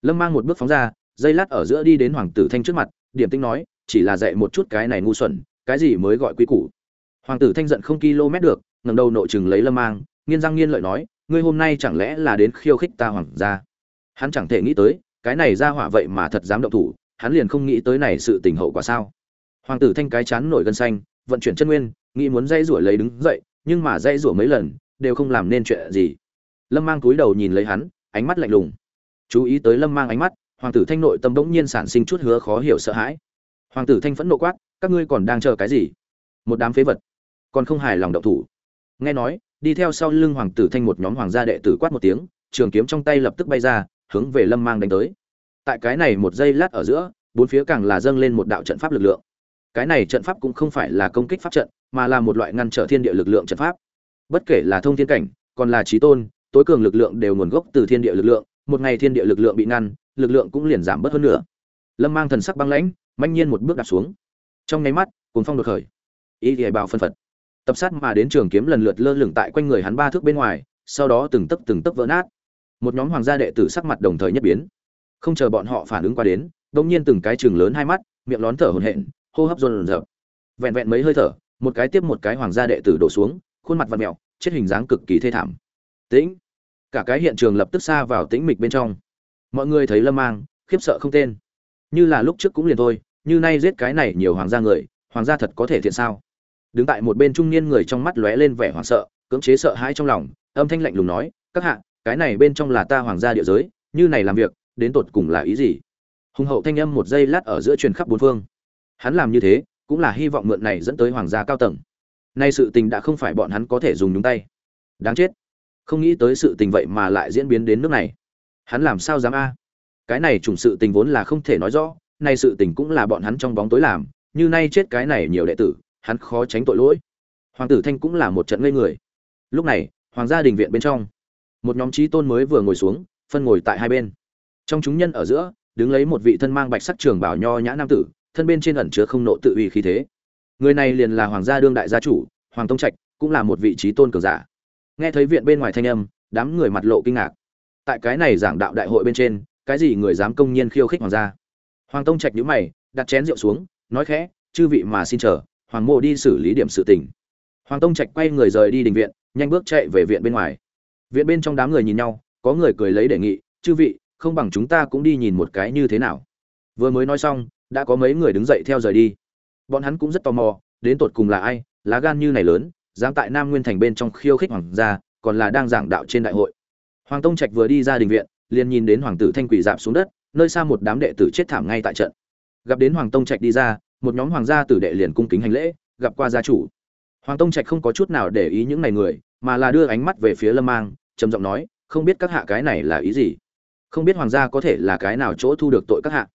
Lâm mang một bước phóng ra dây lát ở giữa đi đến hoàng tử thanh trước mặt, điểm tinh nói, chỉ là dạy một chút cái này ngu xuẩn, cái gì mới gọi quý củ. Hoàng tử thanh giận không km được ngầm đầu nội chừng lấy lâm mang, nghiên răng nghiên lợi nói, ngươi hôm nay chẳng lẽ là đến khiêu khích ta hoàng gia? Hắn chẳng thể nghĩ tới, cái này ra hỏa vậy mà thật dám động thủ, hắn liền không nghĩ tới này sự tình hậu quả sao? Hoàng tử thanh cái chán nổi gân xanh, vận chuyển chân nguyên, nghĩ muốn dây rủa lấy đứng dậy, nhưng mà dây rủa mấy lần, đều không làm nên chuyện gì. Lâm mang túi đầu nhìn lấy hắn, ánh mắt lạnh lùng. Chú ý tới lâm mang ánh mắt hoàng tử thanh nội tâm bỗng nhiên sản sinh chút hứa khó hiểu sợ hãi. Hoàng tử thanh phẫn nộ quát, các ngươi còn đang chờ cái gì? Một đám phế vật còn không hài lòng động thủ. Nghe nói, đi theo sau lưng hoàng tử thanh một nhóm hoàng gia đệ tử quát một tiếng, trường kiếm trong tay lập tức bay ra, hướng về lâm mang đánh tới. Tại cái này một giây lát ở giữa, bốn phía càng là dâng lên một đạo trận pháp lực lượng. Cái này trận pháp cũng không phải là công kích pháp trận, mà là một loại ngăn trở thiên địa lực lượng trận pháp. Bất kể là thông thiên cảnh, còn là trí tôn, tối cường lực lượng đều nguồn gốc từ thiên địa lực lượng, một ngày thiên địa lực lượng bị ngăn lực lượng cũng liền giảm bớt hơn nữa. Lâm mang thần sắc băng lãnh manh nhiên một bước đạp xuống. Trong nháy mắt cuốn phong đột khởi. Ý thì bào phân phật. Tập sát mà đến trường kiếm lần lượt lơ lửng tại quanh người hắn ba thước bên ngoài, sau đó từng tấc từng tấc vỡ nát. Một nhóm hoàng gia đệ tử sắc mặt đồng thời nhất biến. Không chờ bọn họ phản ứng qua đến đông nhiên từng cái trường lớn hai mắt, miệng lón thở hổn hển, hô hấp dồn dập vẹn vẹn mấy hơi thở, một cái tiếp một cái hoàng gia đệ tử đổ xuống, khuôn mặt vặn mẹo, chết hình dáng cực kỳ thê thảm. Tĩnh. Cả cái hiện trường lập tức xa vào tĩnh mịch bên trong mọi người thấy lâm mang, khiếp sợ không tên. Như là lúc trước cũng liền thôi, như nay giết cái này nhiều hoàng gia người, hoàng gia thật có thể thiện sao? Đứng tại một bên trung niên người trong mắt lóe lên vẻ hoảng sợ, cưỡng chế sợ hãi trong lòng, âm thanh lạnh lùng nói, các hạ, cái này bên trong là ta hoàng gia địa giới, như này làm việc, đến tột cùng là ý gì? Hùng hậu thanh âm một giây lát ở giữa truyền khắp bốn phương. Hắn làm như thế, cũng là hy vọng mượn này dẫn tới hoàng gia cao tầng. Nay sự tình đã không phải bọn hắn có thể dùng nhúng tay. Đáng chết. Không nghĩ tới sự tình vậy mà lại diễn biến đến nước này hắn làm sao dám a? Cái này trùng sự tình vốn là không thể nói rõ, nay sự tình cũng là bọn hắn trong bóng tối làm, như nay chết cái này nhiều đệ tử, hắn khó tránh tội lỗi. Hoàng tử thanh cũng là một trận ngây người. Lúc này, hoàng gia đình viện bên trong, một nhóm trí tôn mới vừa ngồi xuống, phân ngồi tại hai bên. Trong chúng nhân ở giữa, đứng lấy một vị thân mang bạch sắc trường bảo nho nhã nam tử, thân bên trên ẩn chứa không nộ tự uy khí thế. Người này liền là hoàng gia đương đại gia chủ, hoàng tông trạch, cũng là một vị trí tôn cường giả. Nghe thấy viện bên ngoài thanh âm, đám người mặt lộ kinh ngạc tại cái này giảng đạo đại hội bên trên, cái gì người dám công nhiên khiêu khích hoàng gia? Hoàng tông trạch nhữ mày, đặt chén rượu xuống, nói khẽ, chư vị mà xin chờ, hoàng mộ đi xử lý điểm sự tình. Hoàng tông trạch quay người rời đi đình viện, nhanh bước chạy về viện bên ngoài. Viện bên trong đám người nhìn nhau, có người cười lấy đề nghị, chư vị, không bằng chúng ta cũng đi nhìn một cái như thế nào? Vừa mới nói xong, đã có mấy người đứng dậy theo rời đi. Bọn hắn cũng rất tò mò, đến tột cùng là ai, lá gan như này lớn, dám tại nam nguyên thành bên trong khiêu khích hoàng gia, còn là đang giảng đạo trên đại hội hoàng tông trạch vừa đi ra đình viện, liền nhìn đến hoàng tử thanh quỷ dạp xuống đất, nơi xa một đám đệ tử chết thảm ngay tại trận. Gặp đến hoàng tông trạch đi ra, một nhóm hoàng gia tử đệ liền cung kính hành lễ, gặp qua gia chủ. Hoàng tông trạch không có chút nào để ý những này người, mà là đưa ánh mắt về phía lâm mang, trầm giọng nói, không biết các hạ cái này là ý gì? Không biết hoàng gia có thể là cái nào chỗ thu được tội các hạ?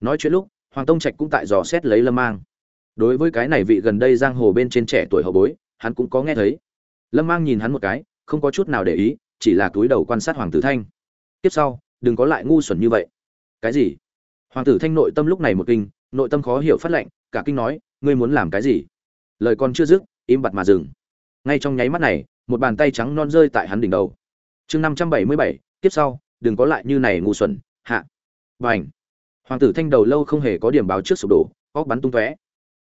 Nói chuyện lúc, hoàng tông trạch cũng tại dò xét lấy lâm mang. Đối với cái này vị gần đây giang hồ bên trên trẻ tuổi hậu bối, hắn cũng có nghe thấy. Lâm mang nhìn hắn một cái, không có chút nào để ý chỉ là túi đầu quan sát hoàng tử thanh. Tiếp sau, đừng có lại ngu xuẩn như vậy. Cái gì? Hoàng tử thanh nội tâm lúc này một kinh, nội tâm khó hiểu phát lệnh, cả kinh nói, ngươi muốn làm cái gì? Lời còn chưa dứt, im bặt mà dừng. Ngay trong nháy mắt này, một bàn tay trắng non rơi tại hắn đỉnh đầu. Chương năm trăm bảy mươi bảy, tiếp sau, đừng có lại như này ngu xuẩn, hạ. Và ảnh hoàng tử thanh đầu lâu không hề có điểm báo trước sụp đổ óc bắn tung tóe.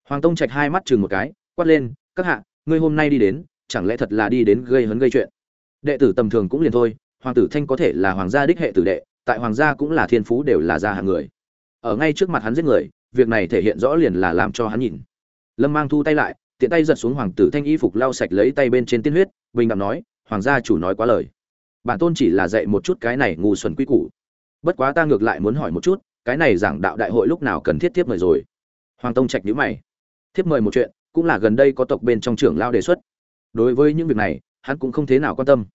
Hoàng tông trạch hai mắt chừng một cái, quát lên, các hạ, ngươi hôm nay đi đến, chẳng lẽ thật là đi đến gây hấn gây chuyện? Đệ tử tầm thường cũng liền thôi, hoàng tử thanh có thể là hoàng gia đích hệ tử đệ, tại hoàng gia cũng là thiên phú đều là gia hạng người. Ở ngay trước mặt hắn giết người, việc này thể hiện rõ liền là làm cho hắn nhìn. Lâm mang thu tay lại, tiện tay giật xuống hoàng tử thanh y phục lau sạch lấy tay bên trên tiên huyết, bình đẳng nói, hoàng gia chủ nói quá lời. Bản tôn chỉ là dạy một chút cái này ngu xuẩn quy củ. Bất quá ta ngược lại muốn hỏi một chút, cái này giảng đạo đại hội lúc nào cần thiết tiếp mời rồi? Hoàng tông trạch nhữ mày. Thiếp mời một chuyện, cũng là gần đây có tộc bên trong trưởng lao đề xuất. Đối với những việc này hắn cũng không thế nào quan tâm.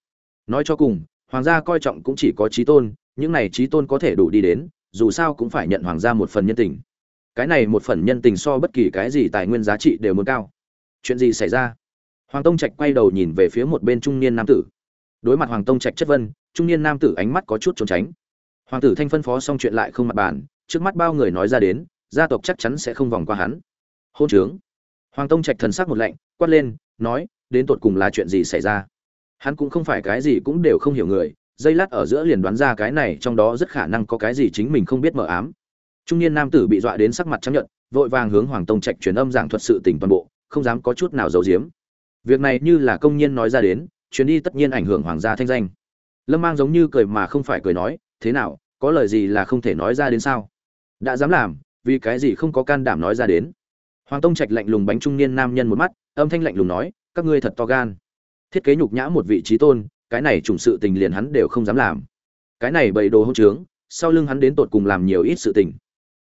Nói cho cùng, hoàng gia coi trọng cũng chỉ có trí tôn, những này trí tôn có thể đủ đi đến, dù sao cũng phải nhận hoàng gia một phần nhân tình. Cái này một phần nhân tình so bất kỳ cái gì tài nguyên giá trị đều muốn cao. Chuyện gì xảy ra? Hoàng tông trạch quay đầu nhìn về phía một bên trung niên nam tử. Đối mặt hoàng tông trạch chất vân, trung niên nam tử ánh mắt có chút trốn tránh. Hoàng tử thanh phân phó xong chuyện lại không mặt bàn, trước mắt bao người nói ra đến, gia tộc chắc chắn sẽ không vòng qua hắn. Hôn trướng. Hoàng tông trạch thần sắc một lạnh, quát lên, nói đến tột cùng là chuyện gì xảy ra. Hắn cũng không phải cái gì cũng đều không hiểu người, dây lát ở giữa liền đoán ra cái này trong đó rất khả năng có cái gì chính mình không biết mờ ám. Trung niên nam tử bị dọa đến sắc mặt chấp nhận vội vàng hướng hoàng tông trạch truyền âm giảng thuật sự tình toàn bộ, không dám có chút nào giấu giếm. Việc này như là công nhân nói ra đến chuyến đi tất nhiên ảnh hưởng hoàng gia thanh danh. Lâm mang giống như cười mà không phải cười nói, thế nào, có lời gì là không thể nói ra đến sao? Đã dám làm, vì cái gì không có can đảm nói ra đến? Hoàng tông trạch lạnh lùng bánh trung niên nam nhân một mắt, âm thanh lạnh lùng nói các ngươi thật to gan. Thiết kế nhục nhã một vị trí tôn, cái này trùng sự tình liền hắn đều không dám làm. Cái này bầy đồ hỗn trướng, sau lưng hắn đến tột cùng làm nhiều ít sự tình.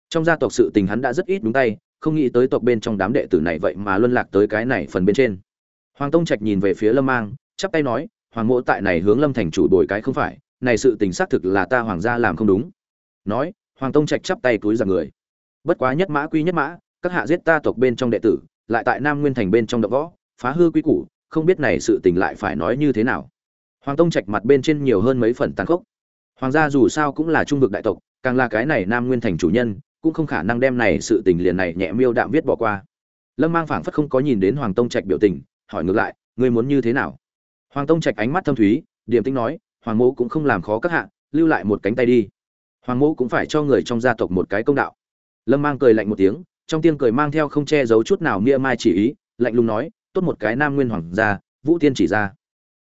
Trong gia tộc sự tình hắn đã rất ít đúng tay, không nghĩ tới tộc bên trong đám đệ tử này vậy mà luân lạc tới cái này phần bên trên. Hoàng tông trạch nhìn về phía lâm mang, chắp tay nói, hoàng mộ tại này hướng lâm thành chủ đổi cái không phải, này sự tình xác thực là ta hoàng gia làm không đúng. Nói, hoàng tông trạch chắp tay túi ra người. Bất quá nhất mã quy nhất mã, các hạ giết ta tộc bên trong đệ tử, lại tại nam nguyên thành bên trong động võ phá hư quy củ, không biết này sự tình lại phải nói như thế nào. Hoàng tông trạch mặt bên trên nhiều hơn mấy phần tàn khốc. Hoàng gia dù sao cũng là trung vực đại tộc, càng là cái này nam nguyên thành chủ nhân, cũng không khả năng đem này sự tình liền này nhẹ miêu đạm viết bỏ qua. Lâm mang phảng phất không có nhìn đến hoàng tông trạch biểu tình, hỏi ngược lại, ngươi muốn như thế nào? Hoàng tông trạch ánh mắt thâm thúy điểm tĩnh nói, hoàng mẫu cũng không làm khó các hạ, lưu lại một cánh tay đi. Hoàng mẫu cũng phải cho người trong gia tộc một cái công đạo. Lâm mang cười lạnh một tiếng, trong tiếng cười mang theo không che giấu chút nào mia mai chỉ ý, lạnh lùng nói tốt một cái nam nguyên hoàng gia, vũ tiên chỉ ra.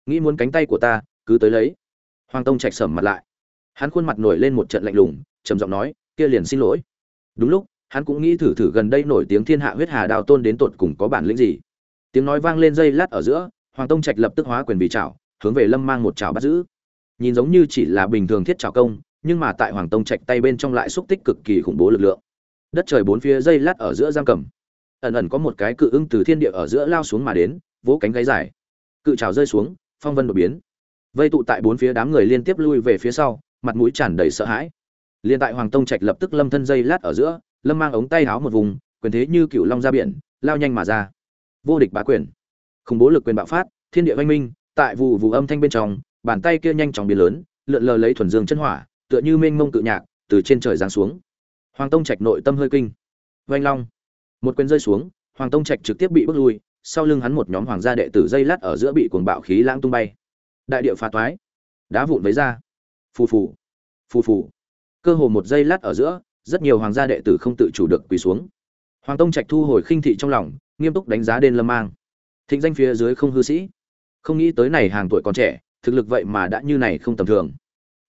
Nghĩ muốn cánh tay của ta, cứ tới lấy. Hoàng tông trạch sầm mặt lại. Hắn khuôn mặt nổi lên một trận lạnh lùng, trầm giọng nói, kia liền xin lỗi. Đúng lúc, hắn cũng nghĩ thử thử gần đây nổi tiếng thiên hạ huyết hà đào tôn đến tột cùng có bản lĩnh gì. Tiếng nói vang lên dây lát ở giữa, hoàng tông trạch lập tức hóa quyền vì chảo, hướng về lâm mang một chảo bắt giữ. Nhìn giống như chỉ là bình thường thiết chảo công, nhưng mà tại hoàng tông trạch tay bên trong lại xúc tích cực kỳ khủng bố lực lượng. Đất trời bốn phía dây lát ở giữa giam cầm ẩn ẩn có một cái cự ưng từ thiên địa ở giữa lao xuống mà đến, vỗ cánh gáy dài. Cự trào rơi xuống, phong vân đột biến. Vây tụ tại bốn phía đám người liên tiếp lui về phía sau, mặt mũi tràn đầy sợ hãi. Liên tại hoàng tông trạch lập tức lâm thân dây lát ở giữa, lâm mang ống tay háo một vùng, quyền thế như cựu long ra biển, lao nhanh mà ra. Vô địch bá quyền. Khủng bố lực quyền bạo phát, thiên địa văn minh, tại vụ vụ âm thanh bên trong, bàn tay kia nhanh chóng biến lớn, lượn lờ lấy thuần dương chân hỏa, tựa như mênh mông cự nhạc, từ trên trời giáng xuống. Hoàng tông trạch nội tâm hơi kinh. Vanh long một quyền rơi xuống, hoàng tông trạch trực tiếp bị bước lui, sau lưng hắn một nhóm hoàng gia đệ tử dây lát ở giữa bị cuồng bạo khí lãng tung bay. Đại địa phá toái, đá vụn với ra. Phù phù phù phù. Cơ hồ một giây lát ở giữa, rất nhiều hoàng gia đệ tử không tự chủ được quỳ xuống. Hoàng tông trạch thu hồi khinh thị trong lòng, nghiêm túc đánh giá đền lâm mang. Thịnh danh phía dưới không hư sĩ. Không nghĩ tới này hàng tuổi còn trẻ, thực lực vậy mà đã như này không tầm thường.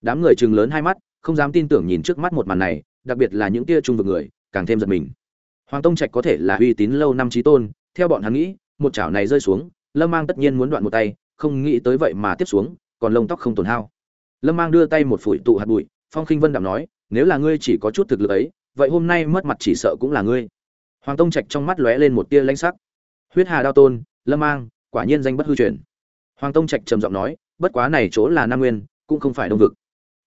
Đám người chừng lớn hai mắt, không dám tin tưởng nhìn trước mắt một màn này, đặc biệt là những tia trung vực người, càng thêm giật mình hoàng tông trạch có thể là uy tín lâu năm trí tôn, theo bọn hắn nghĩ, một chảo này rơi xuống, lâm mang tất nhiên muốn đoạn một tay, không nghĩ tới vậy mà tiếp xuống, còn lông tóc không tổn hao. Lâm mang đưa tay một phủi tụ hạt bụi, phong khinh vân đạm nói, nếu là ngươi chỉ có chút thực lực ấy, vậy hôm nay mất mặt chỉ sợ cũng là ngươi. Hoàng tông trạch trong mắt lóe lên một tia lãnh sắc. Huyết hà đao tôn, lâm mang, quả nhiên danh bất hư truyền. Hoàng tông trạch trầm giọng nói, bất quá này chỗ là nam nguyên, cũng không phải đông vực.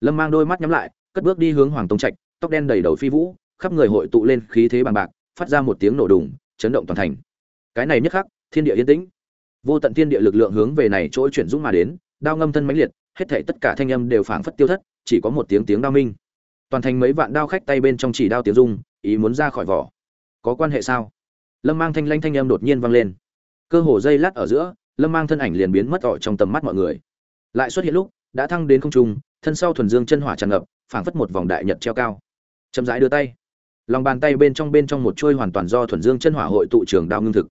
Lâm mang đôi mắt nhắm lại, cất bước đi hướng hoàng tông trạch, tóc đen đầy đầu phi vũ, khắp người hội tụ lên khí thế bằng bạc phát ra một tiếng nổ đùng, chấn động toàn thành. Cái này nhất khắc, thiên địa yên tĩnh. Vô tận thiên địa lực lượng hướng về này chỗ chuyển dũng mà đến, đao ngâm thân mãnh liệt, hết thảy tất cả thanh âm đều phảng phất tiêu thất, chỉ có một tiếng tiếng đao minh. Toàn thành mấy vạn đao khách tay bên trong chỉ đao tiếng rung, ý muốn ra khỏi vỏ. Có quan hệ sao? Lâm mang thanh lanh thanh âm đột nhiên vang lên. Cơ hồ dây lát ở giữa, lâm mang thân ảnh liền biến mất ở trong tầm mắt mọi người. Lại xuất hiện lúc, đã thăng đến không trung, thân sau thuần dương chân hỏa tràn ngập, phảng phất một vòng đại nhật treo cao. Chậm rãi đưa tay lòng bàn tay bên trong bên trong một chuôi hoàn toàn do thuần dương chân hỏa hội tụ trường đao ngưng thực.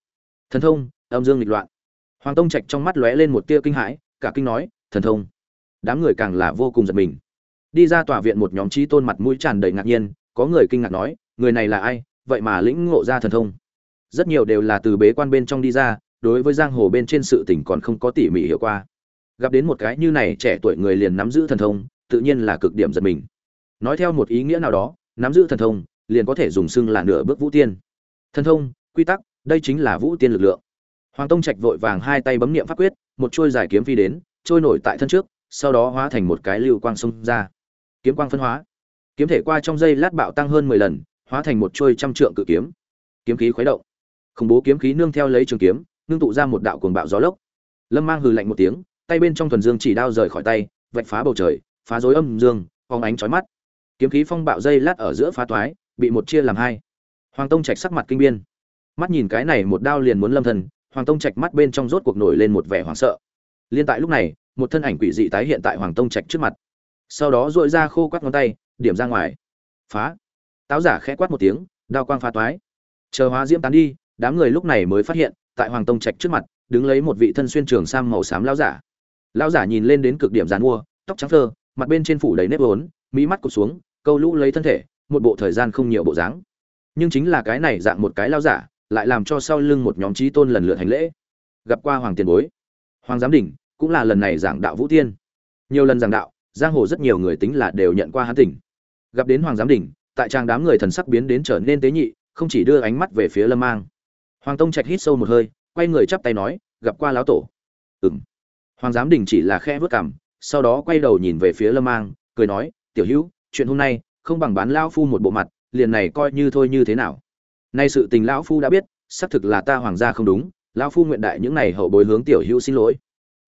Thần thông, âm dương nghịch loạn. Hoàng tông trạch trong mắt lóe lên một tia kinh hãi, cả kinh nói, thần thông. Đám người càng là vô cùng giật mình. Đi ra tòa viện một nhóm trí tôn mặt mũi tràn đầy ngạc nhiên, có người kinh ngạc nói, người này là ai? Vậy mà lĩnh ngộ ra thần thông. Rất nhiều đều là từ bế quan bên trong đi ra, đối với giang hồ bên trên sự tình còn không có tỉ mỉ hiểu qua. Gặp đến một cái như này trẻ tuổi người liền nắm giữ thần thông, tự nhiên là cực điểm giật mình. Nói theo một ý nghĩa nào đó, nắm giữ thần thông liền có thể dùng xưng là nửa bước vũ tiên. Thần thông, quy tắc, đây chính là vũ tiên lực lượng. Hoàng tông trạch vội vàng hai tay bấm niệm pháp quyết, một chuôi dài kiếm phi đến, trôi nổi tại thân trước, sau đó hóa thành một cái lưu quang xông ra. Kiếm quang phân hóa. Kiếm thể qua trong dây lát bạo tăng hơn mười lần, hóa thành một chuôi trăm trượng cự kiếm. Kiếm khí khuấy động. Khủng bố kiếm khí nương theo lấy trường kiếm nương tụ ra một đạo cuồng bạo gió lốc. Lâm mang hừ lạnh một tiếng, tay bên trong thuần dương chỉ đao rời khỏi tay, vạch phá bầu trời, phá rối âm dương, phóng ánh chói mắt. Kiếm khí phong bạo dây lát ở giữa phá toái bị một chia làm hai. Hoàng tông trạch sắc mặt kinh biên. Mắt nhìn cái này một đao liền muốn lâm thần, hoàng tông trạch mắt bên trong rốt cuộc nổi lên một vẻ hoảng sợ. Liên tại lúc này, một thân ảnh quỷ dị tái hiện tại hoàng tông trạch trước mặt. Sau đó dội ra khô quát ngón tay, điểm ra ngoài. Phá! Táo giả khẽ quát một tiếng, đao quang phá toái. Chờ hóa diễm tán đi, đám người lúc này mới phát hiện, tại hoàng tông trạch trước mặt, đứng lấy một vị thân xuyên trường sam màu xám lão giả. Lão giả nhìn lên đến cực điểm dàn mua, tóc trắng thơ mặt bên trên phủ đầy nếp vốn mỹ mắt cụ xuống, câu lũ lấy thân thể một bộ thời gian không nhiều bộ dáng. Nhưng chính là cái này dạng một cái lão giả, lại làm cho sau lưng một nhóm trí tôn lần lượt hành lễ. Gặp qua hoàng tiền bối, hoàng giám đỉnh cũng là lần này giảng đạo vũ tiên. Nhiều lần giảng đạo, giang hồ rất nhiều người tính là đều nhận qua hắn tỉnh. Gặp đến hoàng giám đỉnh, tại trang đám người thần sắc biến đến trở nên tế nhị, không chỉ đưa ánh mắt về phía lâm mang. Hoàng tông trạch hít sâu một hơi, quay người chắp tay nói, gặp qua lão tổ. Ừng hoàng giám đình chỉ là khe vớt cảm sau đó quay đầu nhìn về phía lâm mang, cười nói, tiểu hữu, chuyện hôm nay không bằng bán lão phu một bộ mặt, liền này coi như thôi như thế nào. Nay sự tình lão phu đã biết, xác thực là ta hoàng gia không đúng, lão phu nguyện đại những này hậu bối hướng tiểu hữu xin lỗi.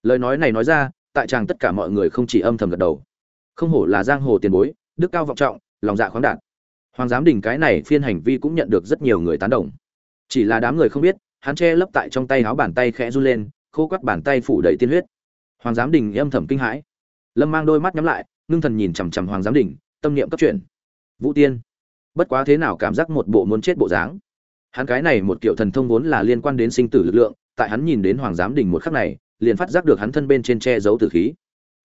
Lời nói này nói ra, tại chàng tất cả mọi người không chỉ âm thầm gật đầu. Không hổ là giang hồ tiền bối, đức cao vọng trọng, lòng dạ khoáng đạt. Hoàng giám đình cái này phiên hành vi cũng nhận được rất nhiều người tán đồng. Chỉ là đám người không biết, hắn che lấp tại trong tay áo bàn tay khẽ run lên, khô quắt bàn tay phủ đầy tiên huyết. Hoàng giám đình âm thầm kinh hãi. Lâm mang đôi mắt nhắm lại, ngưng thần nhìn chằm chằm hoàng giám đình tâm niệm cấp chuyển. Vũ tiên, bất quá thế nào cảm giác một bộ muốn chết bộ dáng? Hắn cái này một kiểu thần thông vốn là liên quan đến sinh tử lực lượng, tại hắn nhìn đến hoàng giám đình một khắc này, liền phát giác được hắn thân bên trên che giấu tử khí.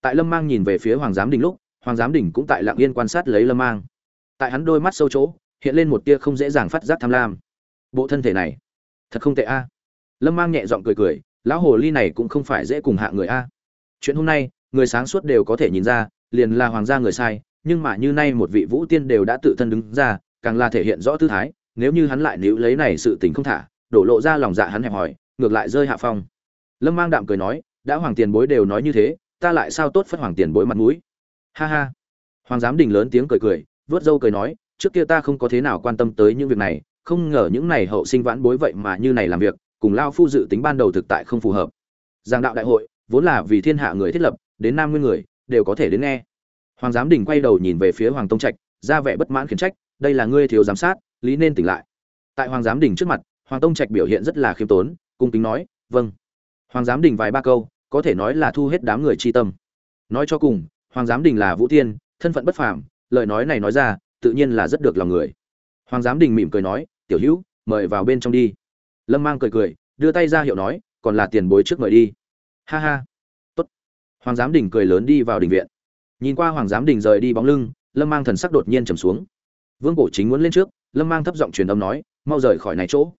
Tại lâm mang nhìn về phía hoàng giám đình lúc, hoàng giám đình cũng tại lạng yên quan sát lấy lâm mang. Tại hắn đôi mắt sâu chỗ, hiện lên một tia không dễ dàng phát giác tham lam. Bộ thân thể này, thật không tệ a. Lâm mang nhẹ giọng cười cười, lão hồ ly này cũng không phải dễ cùng hạ người a. Chuyện hôm nay, người sáng suốt đều có thể nhìn ra, liền là hoàng gia người sai nhưng mà như nay một vị vũ tiên đều đã tự thân đứng ra, càng là thể hiện rõ tư thái, nếu như hắn lại níu lấy này sự tình không thả, đổ lộ ra lòng dạ hắn hẹp hòi, ngược lại rơi hạ phong. Lâm mang đạm cười nói, đã hoàng tiền bối đều nói như thế, ta lại sao tốt phất hoàng tiền bối mặt mũi? Ha ha. Hoàng giám đình lớn tiếng cười cười, vớt râu cười nói, trước kia ta không có thế nào quan tâm tới những việc này, không ngờ những này hậu sinh vãn bối vậy mà như này làm việc, cùng lao phu dự tính ban đầu thực tại không phù hợp. Giang đạo đại hội, vốn là vì thiên hạ người thiết lập, đến nam nguyên người, đều có thể đến nghe hoàng giám đình quay đầu nhìn về phía hoàng tông trạch, ra vẻ bất mãn khiển trách, đây là ngươi thiếu giám sát, lý nên tỉnh lại. Tại hoàng giám đình trước mặt, hoàng tông trạch biểu hiện rất là khiêm tốn, cung kính nói vâng. Hoàng giám đình vài ba câu, có thể nói là thu hết đám người chi tâm. Nói cho cùng, hoàng giám đình là vũ tiên, thân phận bất phàm, lời nói này nói ra, tự nhiên là rất được lòng người. Hoàng giám đình mỉm cười nói, tiểu hữu, mời vào bên trong đi. Lâm mang cười cười, đưa tay ra hiệu nói, còn là tiền bối trước mời đi. Ha ha. Tốt. Hoàng giám đình cười lớn đi vào đình viện nhìn qua hoàng giám đình rời đi bóng lưng, lâm mang thần sắc đột nhiên trầm xuống. Vương cổ chính muốn lên trước, lâm mang thấp giọng truyền âm nói, mau rời khỏi này chỗ.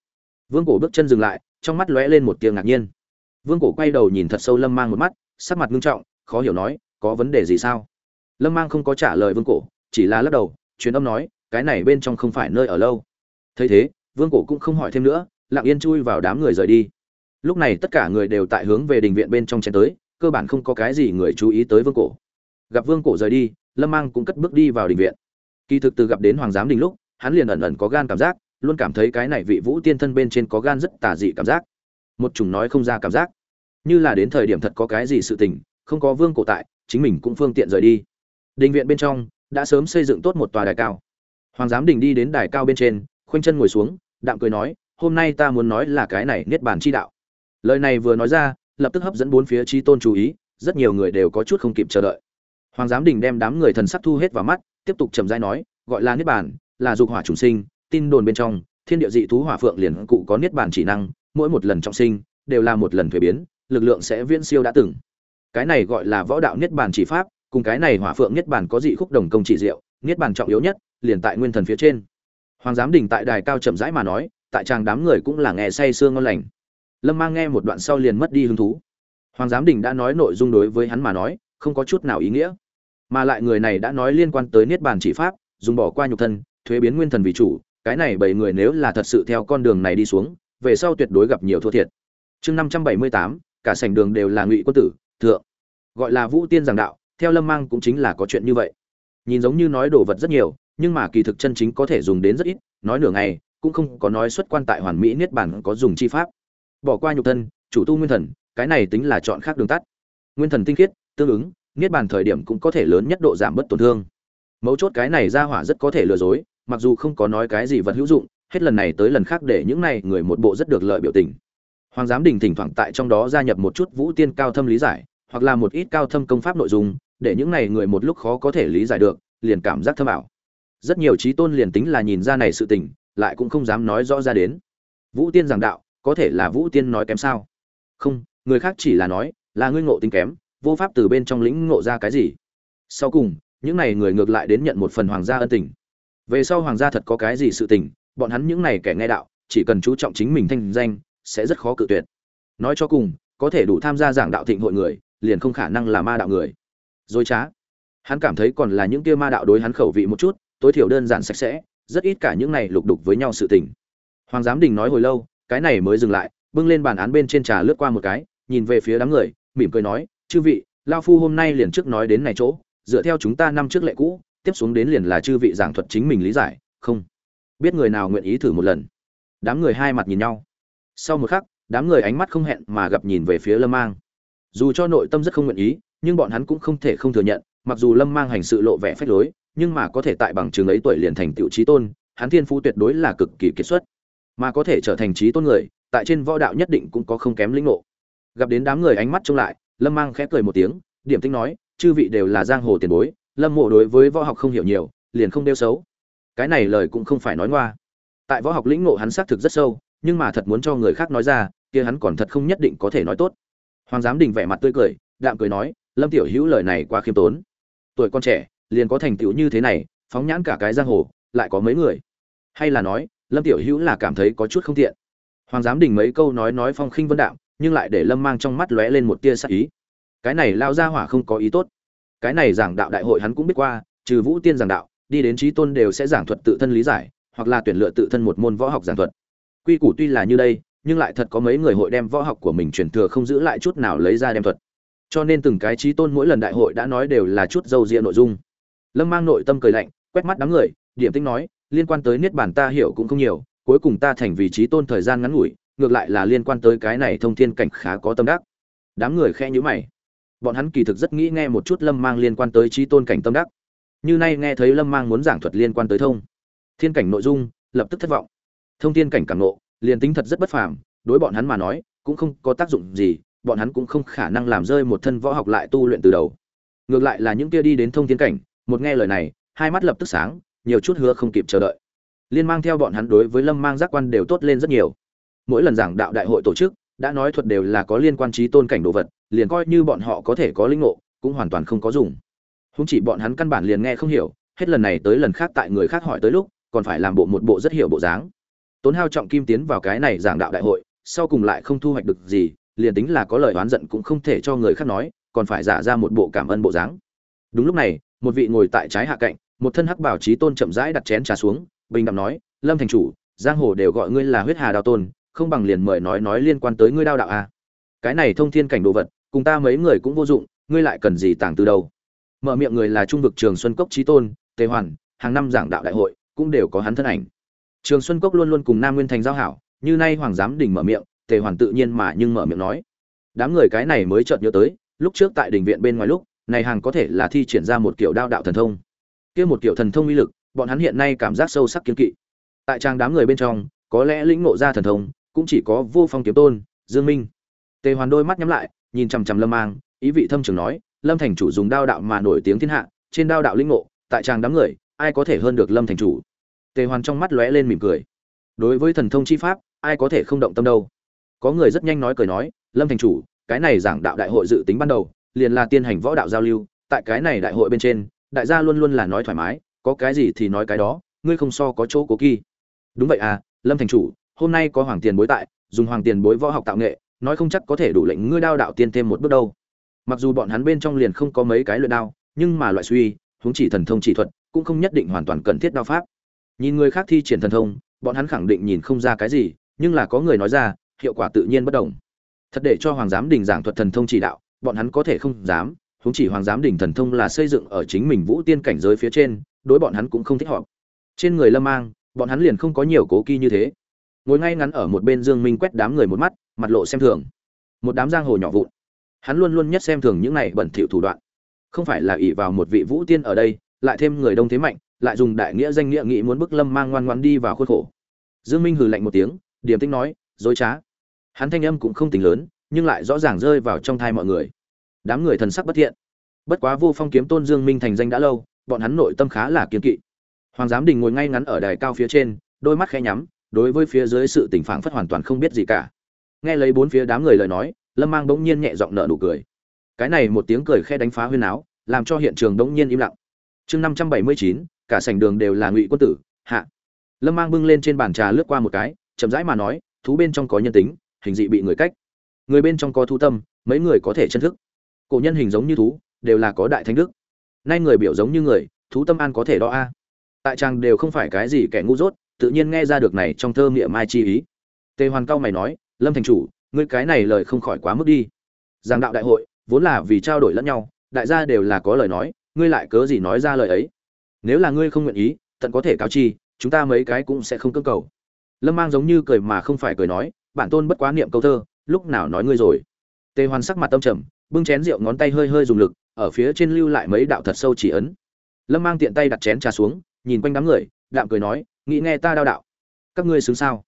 Vương cổ bước chân dừng lại, trong mắt lóe lên một tiếng ngạc nhiên. Vương cổ quay đầu nhìn thật sâu lâm mang một mắt, sắc mặt ngưng trọng, khó hiểu nói, có vấn đề gì sao? Lâm mang không có trả lời vương cổ, chỉ là lắc đầu, truyền âm nói, cái này bên trong không phải nơi ở lâu. Thấy thế, vương cổ cũng không hỏi thêm nữa, lặng yên chui vào đám người rời đi. Lúc này tất cả người đều tại hướng về đình viện bên trong chen tới, cơ bản không có cái gì người chú ý tới vương cổ gặp vương cổ rời đi, lâm mang cũng cất bước đi vào đình viện. Kỳ thực từ gặp đến hoàng giám đình lúc, hắn liền ẩn ẩn có gan cảm giác, luôn cảm thấy cái này vị vũ tiên thân bên trên có gan rất tà dị cảm giác. Một chủng nói không ra cảm giác. Như là đến thời điểm thật có cái gì sự tình, không có vương cổ tại, chính mình cũng phương tiện rời đi. Đình viện bên trong, đã sớm xây dựng tốt một tòa đài cao. Hoàng giám đình đi đến đài cao bên trên, khoanh chân ngồi xuống, đạm cười nói, hôm nay ta muốn nói là cái này niết bàn chi đạo. Lời này vừa nói ra, lập tức hấp dẫn bốn phía chi tôn chú ý, rất nhiều người đều có chút không kịp chờ đợi hoàng giám đình đem đám người thần sắc thu hết vào mắt, tiếp tục trầm rãi nói, gọi là niết bàn, là dục hỏa trùng sinh, tin đồn bên trong, thiên địa dị thú hỏa phượng liền cụ có niết bàn chỉ năng, mỗi một lần trọng sinh, đều là một lần thuế biến, lực lượng sẽ viễn siêu đã từng. Cái này gọi là võ đạo niết bàn chỉ pháp, cùng cái này hỏa phượng niết bàn có dị khúc đồng công chỉ diệu, niết bàn trọng yếu nhất, liền tại nguyên thần phía trên. Hoàng giám đình tại đài cao chậm rãi mà nói, tại chàng đám người cũng là nghe say xương ngon lành. Lâm mang nghe một đoạn sau liền mất đi hứng thú. Hoàng giám đình đã nói nội dung đối với hắn mà nói, không có chút nào ý nghĩa mà lại người này đã nói liên quan tới niết bàn chỉ pháp, dùng bỏ qua nhục thân, thuế biến nguyên thần vì chủ, cái này bảy người nếu là thật sự theo con đường này đi xuống, về sau tuyệt đối gặp nhiều thua thiệt. Chương năm trăm bảy mươi tám, cả sảnh đường đều là ngụy quân tử, thượng. Gọi là vũ tiên giảng đạo, theo lâm mang cũng chính là có chuyện như vậy. Nhìn giống như nói đồ vật rất nhiều, nhưng mà kỳ thực chân chính có thể dùng đến rất ít, nói nửa ngày, cũng không có nói xuất quan tại hoàn mỹ niết bản có dùng chi pháp. Bỏ qua nhục thân, chủ tu nguyên thần, cái này tính là chọn khác đường tắt. Nguyên thần tinh khiết, tương ứng niết bàn thời điểm cũng có thể lớn nhất độ giảm bất tổn thương. Mấu chốt cái này ra hỏa rất có thể lừa dối, mặc dù không có nói cái gì vật hữu dụng, hết lần này tới lần khác để những này người một bộ rất được lợi biểu tình. Hoàng giám đình thỉnh thoảng tại trong đó gia nhập một chút vũ tiên cao thâm lý giải, hoặc là một ít cao thâm công pháp nội dung, để những này người một lúc khó có thể lý giải được, liền cảm giác thâm ảo. Rất nhiều trí tôn liền tính là nhìn ra này sự tình, lại cũng không dám nói rõ ra đến. Vũ tiên giảng đạo, có thể là vũ tiên nói kém sao? Không, người khác chỉ là nói, là ngươi ngộ tính kém vô pháp từ bên trong lĩnh ngộ ra cái gì. Sau cùng, những này người ngược lại đến nhận một phần hoàng gia ân tình. Về sau hoàng gia thật có cái gì sự tình, bọn hắn những này kẻ nghe đạo, chỉ cần chú trọng chính mình thanh danh, sẽ rất khó cự tuyệt. Nói cho cùng, có thể đủ tham gia giảng đạo thịnh hội người, liền không khả năng là ma đạo người. Dối trá. Hắn cảm thấy còn là những kia ma đạo đối hắn khẩu vị một chút, tối thiểu đơn giản sạch sẽ, rất ít cả những này lục đục với nhau sự tình. Hoàng giám đình nói hồi lâu, cái này mới dừng lại, bưng lên bàn án bên trên trà lướt qua một cái, nhìn về phía đám người, mỉm cười nói chư vị, lao phu hôm nay liền trước nói đến này chỗ, dựa theo chúng ta năm trước lệ cũ, tiếp xuống đến liền là chư vị giảng thuật chính mình lý giải, không? Biết người nào nguyện ý thử một lần? Đám người hai mặt nhìn nhau. Sau một khắc, đám người ánh mắt không hẹn mà gặp nhìn về phía lâm mang. Dù cho nội tâm rất không nguyện ý, nhưng bọn hắn cũng không thể không thừa nhận, mặc dù lâm mang hành sự lộ vẻ phách lối, nhưng mà có thể tại bằng trường ấy tuổi liền thành tiểu trí tôn, hắn thiên phú tuyệt đối là cực kỳ kiệt xuất. Mà có thể trở thành trí tôn người, tại trên võ đạo nhất định cũng có không kém lĩnh ngộ. Gặp đến đám người ánh mắt trông lại lâm mang khẽ cười một tiếng, điểm tinh nói, chư vị đều là giang hồ tiền bối, lâm mộ đối với võ học không hiểu nhiều, liền không đeo xấu. Cái này lời cũng không phải nói ngoa. Tại võ học lĩnh ngộ hắn xác thực rất sâu, nhưng mà thật muốn cho người khác nói ra, kia hắn còn thật không nhất định có thể nói tốt. Hoàng giám đình vẻ mặt tươi cười, đạm cười nói, lâm tiểu hữu lời này quá khiêm tốn. Tuổi con trẻ, liền có thành tựu như thế này, phóng nhãn cả cái giang hồ, lại có mấy người? Hay là nói, lâm tiểu hữu là cảm thấy có chút không tiện. Hoàng giám đình mấy câu nói nói phong khinh vân đạo nhưng lại để lâm mang trong mắt lóe lên một tia sắc ý. Cái này lao ra hỏa không có ý tốt. Cái này giảng đạo đại hội hắn cũng biết qua, trừ vũ tiên giảng đạo, đi đến trí tôn đều sẽ giảng thuật tự thân lý giải, hoặc là tuyển lựa tự thân một môn võ học giảng thuật. Quy củ tuy là như đây, nhưng lại thật có mấy người hội đem võ học của mình truyền thừa không giữ lại chút nào lấy ra đem thuật. Cho nên từng cái trí tôn mỗi lần đại hội đã nói đều là chút dâu diện nội dung. Lâm mang nội tâm cười lạnh, quét mắt đám người, điểm tinh nói, liên quan tới niết bàn ta hiểu cũng không nhiều, cuối cùng ta thành vị trí tôn thời gian ngắn ngủi ngược lại là liên quan tới cái này thông thiên cảnh khá có tâm đắc. Đám người khe nhữ mày. Bọn hắn kỳ thực rất nghĩ nghe một chút lâm mang liên quan tới trí tôn cảnh tâm đắc. Như nay nghe thấy lâm mang muốn giảng thuật liên quan tới thông thiên cảnh nội dung, lập tức thất vọng. Thông thiên cảnh cảm nộ liền tính thật rất bất phàm, đối bọn hắn mà nói, cũng không có tác dụng gì, bọn hắn cũng không khả năng làm rơi một thân võ học lại tu luyện từ đầu. Ngược lại là những kia đi đến thông thiên cảnh, một nghe lời này, hai mắt lập tức sáng, nhiều chút hứa không kịp chờ đợi. Liên mang theo bọn hắn đối với lâm mang giác quan đều tốt lên rất nhiều mỗi lần giảng đạo đại hội tổ chức, đã nói thuật đều là có liên quan trí tôn cảnh đồ vật, liền coi như bọn họ có thể có linh ngộ, cũng hoàn toàn không có dùng. Không chỉ bọn hắn căn bản liền nghe không hiểu, hết lần này tới lần khác tại người khác hỏi tới lúc, còn phải làm bộ một bộ rất hiểu bộ dáng. Tốn hao trọng kim tiến vào cái này giảng đạo đại hội, sau cùng lại không thu hoạch được gì, liền tính là có lời oán giận cũng không thể cho người khác nói, còn phải giả ra một bộ cảm ơn bộ dáng. Đúng lúc này, một vị ngồi tại trái hạ cạnh, một thân hắc bảo trí tôn chậm rãi đặt chén trà xuống, bình đẳng nói, lâm thành chủ, giang hồ đều gọi ngươi là huyết hà đao tôn không bằng liền mời nói nói liên quan tới ngươi đao đạo a à. cái này thông thiên cảnh đồ vật, cùng ta mấy người cũng vô dụng, ngươi lại cần gì tảng từ đâu. Mở miệng người là trung vực trường xuân cốc trí tôn, tề hoàn, hàng năm giảng đạo đại hội, cũng đều có hắn thân ảnh. Trường xuân cốc luôn luôn cùng nam nguyên thành giao hảo, như nay hoàng giám đình mở miệng, tề hoàn tự nhiên mà nhưng mở miệng nói. Đám người cái này mới chợt nhớ tới, lúc trước tại đình viện bên ngoài lúc, này hàng có thể là thi triển ra một kiểu đao đạo thần thông. Kia một kiểu thần thông uy lực, bọn hắn hiện nay cảm giác sâu sắc kiên kỵ. Tại trang đám người bên trong, có lẽ lĩnh ngộ ra thần thông cũng chỉ có vô phong kiếm tôn, dương minh. Tề hoàn đôi mắt nhắm lại, nhìn chằm chằm lâm mang, ý vị thâm trường nói, lâm thành chủ dùng đao đạo mà nổi tiếng thiên hạ, trên đao đạo linh ngộ, tại tràng đám người, ai có thể hơn được lâm thành chủ? Tề hoàn trong mắt lóe lên mỉm cười. Đối với thần thông chi pháp, ai có thể không động tâm đâu. Có người rất nhanh nói cười nói, lâm thành chủ, cái này giảng đạo đại hội dự tính ban đầu, liền là tiên hành võ đạo giao lưu, tại cái này đại hội bên trên, đại gia luôn luôn là nói thoải mái, có cái gì thì nói cái đó, ngươi không so có chỗ cố kỳ đúng vậy à lâm thành chủ hôm nay có hoàng tiền bối tại, dùng hoàng tiền bối võ học tạo nghệ, nói không chắc có thể đủ lệnh ngươi đao đạo tiên thêm một bước đâu. Mặc dù bọn hắn bên trong liền không có mấy cái luyện đao, nhưng mà loại suy, huống chỉ thần thông chỉ thuật, cũng không nhất định hoàn toàn cần thiết đao pháp. Nhìn người khác thi triển thần thông, bọn hắn khẳng định nhìn không ra cái gì, nhưng là có người nói ra, hiệu quả tự nhiên bất đồng. Thật để cho hoàng giám đình giảng thuật thần thông chỉ đạo, bọn hắn có thể không dám, huống chỉ hoàng giám đình thần thông là xây dựng ở chính mình vũ tiên cảnh giới phía trên, đối bọn hắn cũng không thích hợp. Trên người lâm mang, bọn hắn liền không có nhiều cố kỳ như thế ngồi ngay ngắn ở một bên dương minh quét đám người một mắt, mặt lộ xem thường. Một đám giang hồ nhỏ vụn. Hắn luôn luôn nhất xem thường những này bẩn thỉu thủ đoạn. Không phải là ỷ vào một vị vũ tiên ở đây, lại thêm người đông thế mạnh, lại dùng đại nghĩa danh nghĩa nghĩ muốn bức lâm mang ngoan ngoan đi vào khuôn khổ. Dương minh hừ lạnh một tiếng, điềm tĩnh nói, dối trá. Hắn thanh âm cũng không tính lớn, nhưng lại rõ ràng rơi vào trong thai mọi người. Đám người thần sắc bất thiện. Bất quá vô phong kiếm tôn dương minh thành danh đã lâu, bọn hắn nội tâm khá là kiên kỵ. Hoàng giám đình ngồi ngay ngắn ở đài cao phía trên, đôi mắt khẽ nhắm đối với phía dưới sự tình phảng phất hoàn toàn không biết gì cả. Nghe lấy bốn phía đám người lời nói, lâm mang bỗng nhiên nhẹ giọng nở nụ cười. Cái này một tiếng cười khe đánh phá huyên áo, làm cho hiện trường bỗng nhiên im lặng. Chương năm trăm bảy mươi chín, cả sảnh đường đều là ngụy quân tử, hạ. Lâm mang bưng lên trên bàn trà lướt qua một cái, chậm rãi mà nói, thú bên trong có nhân tính, hình dị bị người cách. Người bên trong có thú tâm, mấy người có thể chân thức. Cổ nhân hình giống như thú, đều là có đại thánh đức. Nay người biểu giống như người, thú tâm an có thể đo a. Tại trang đều không phải cái gì kẻ ngu dốt tự nhiên nghe ra được này trong thơ nghĩa mai chi ý. Tề hoàn cao mày nói, lâm thành chủ, ngươi cái này lời không khỏi quá mức đi. Giảng đạo đại hội, vốn là vì trao đổi lẫn nhau, đại gia đều là có lời nói, ngươi lại cớ gì nói ra lời ấy? Nếu là ngươi không nguyện ý, tận có thể cáo chi, chúng ta mấy cái cũng sẽ không cơ cầu. Lâm mang giống như cười mà không phải cười nói, bản tôn bất quá niệm câu thơ, lúc nào nói ngươi rồi? Tề hoàn sắc mặt tâm trầm, bưng chén rượu ngón tay hơi hơi dùng lực, ở phía trên lưu lại mấy đạo thật sâu chỉ ấn. Lâm mang tiện tay đặt chén trà xuống, nhìn quanh đám người, đạm cười nói nghĩ nghe ta đao đạo. Các ngươi xứng sao?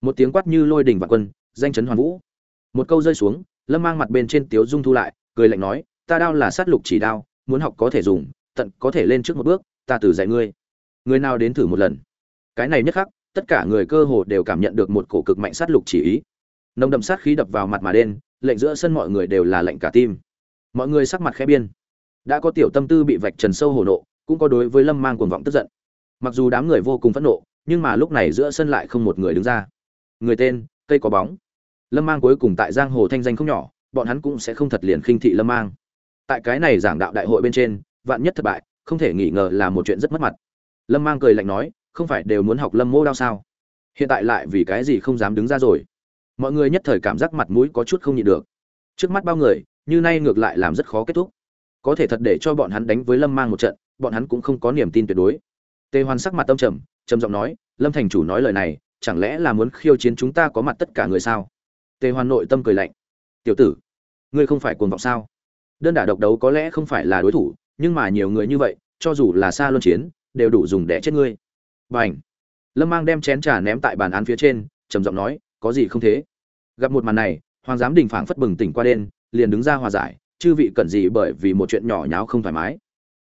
Một tiếng quát như lôi đình và quân, danh chấn hoàn vũ. Một câu rơi xuống, lâm mang mặt bên trên tiếu dung thu lại, cười lạnh nói, ta đao là sát lục chỉ đao, muốn học có thể dùng, tận có thể lên trước một bước, ta từ dạy ngươi. Người nào đến thử một lần? Cái này nhất khắc, tất cả người cơ hồ đều cảm nhận được một cổ cực mạnh sát lục chỉ ý. Nồng đậm sát khí đập vào mặt mà đen, lệnh giữa sân mọi người đều là lệnh cả tim. Mọi người sắc mặt khẽ biên đã có tiểu tâm tư bị vạch trần sâu hổ nộ, cũng có đối với lâm mang cuồng vọng tức giận mặc dù đám người vô cùng phẫn nộ, nhưng mà lúc này giữa sân lại không một người đứng ra. Người tên, cây có bóng. Lâm mang cuối cùng tại giang hồ thanh danh không nhỏ, bọn hắn cũng sẽ không thật liền khinh thị lâm mang. Tại cái này giảng đạo đại hội bên trên, vạn nhất thất bại, không thể nghi ngờ là một chuyện rất mất mặt. Lâm mang cười lạnh nói, không phải đều muốn học lâm mô đao sao? Hiện tại lại vì cái gì không dám đứng ra rồi? Mọi người nhất thời cảm giác mặt mũi có chút không nhịn được. Trước mắt bao người, như nay ngược lại làm rất khó kết thúc. Có thể thật để cho bọn hắn đánh với lâm mang một trận, bọn hắn cũng không có niềm tin tuyệt đối tề hoàn sắc mặt tâm trầm trầm giọng nói, lâm thành chủ nói lời này, chẳng lẽ là muốn khiêu chiến chúng ta có mặt tất cả người sao? Tề hoàn nội tâm cười lạnh. Tiểu tử, ngươi không phải cuồng vọng sao? Đơn đả độc đấu có lẽ không phải là đối thủ, nhưng mà nhiều người như vậy, cho dù là xa luân chiến, đều đủ dùng để chết ngươi. B à n h lâm mang đem chén trà ném tại bàn án phía trên, trầm giọng nói, có gì không thế? Gặp một màn này, hoàng giám đình phảng phất bừng tỉnh qua đen liền đứng ra hòa giải, chư vị cần gì bởi vì một chuyện nhỏ nháo không thoải mái.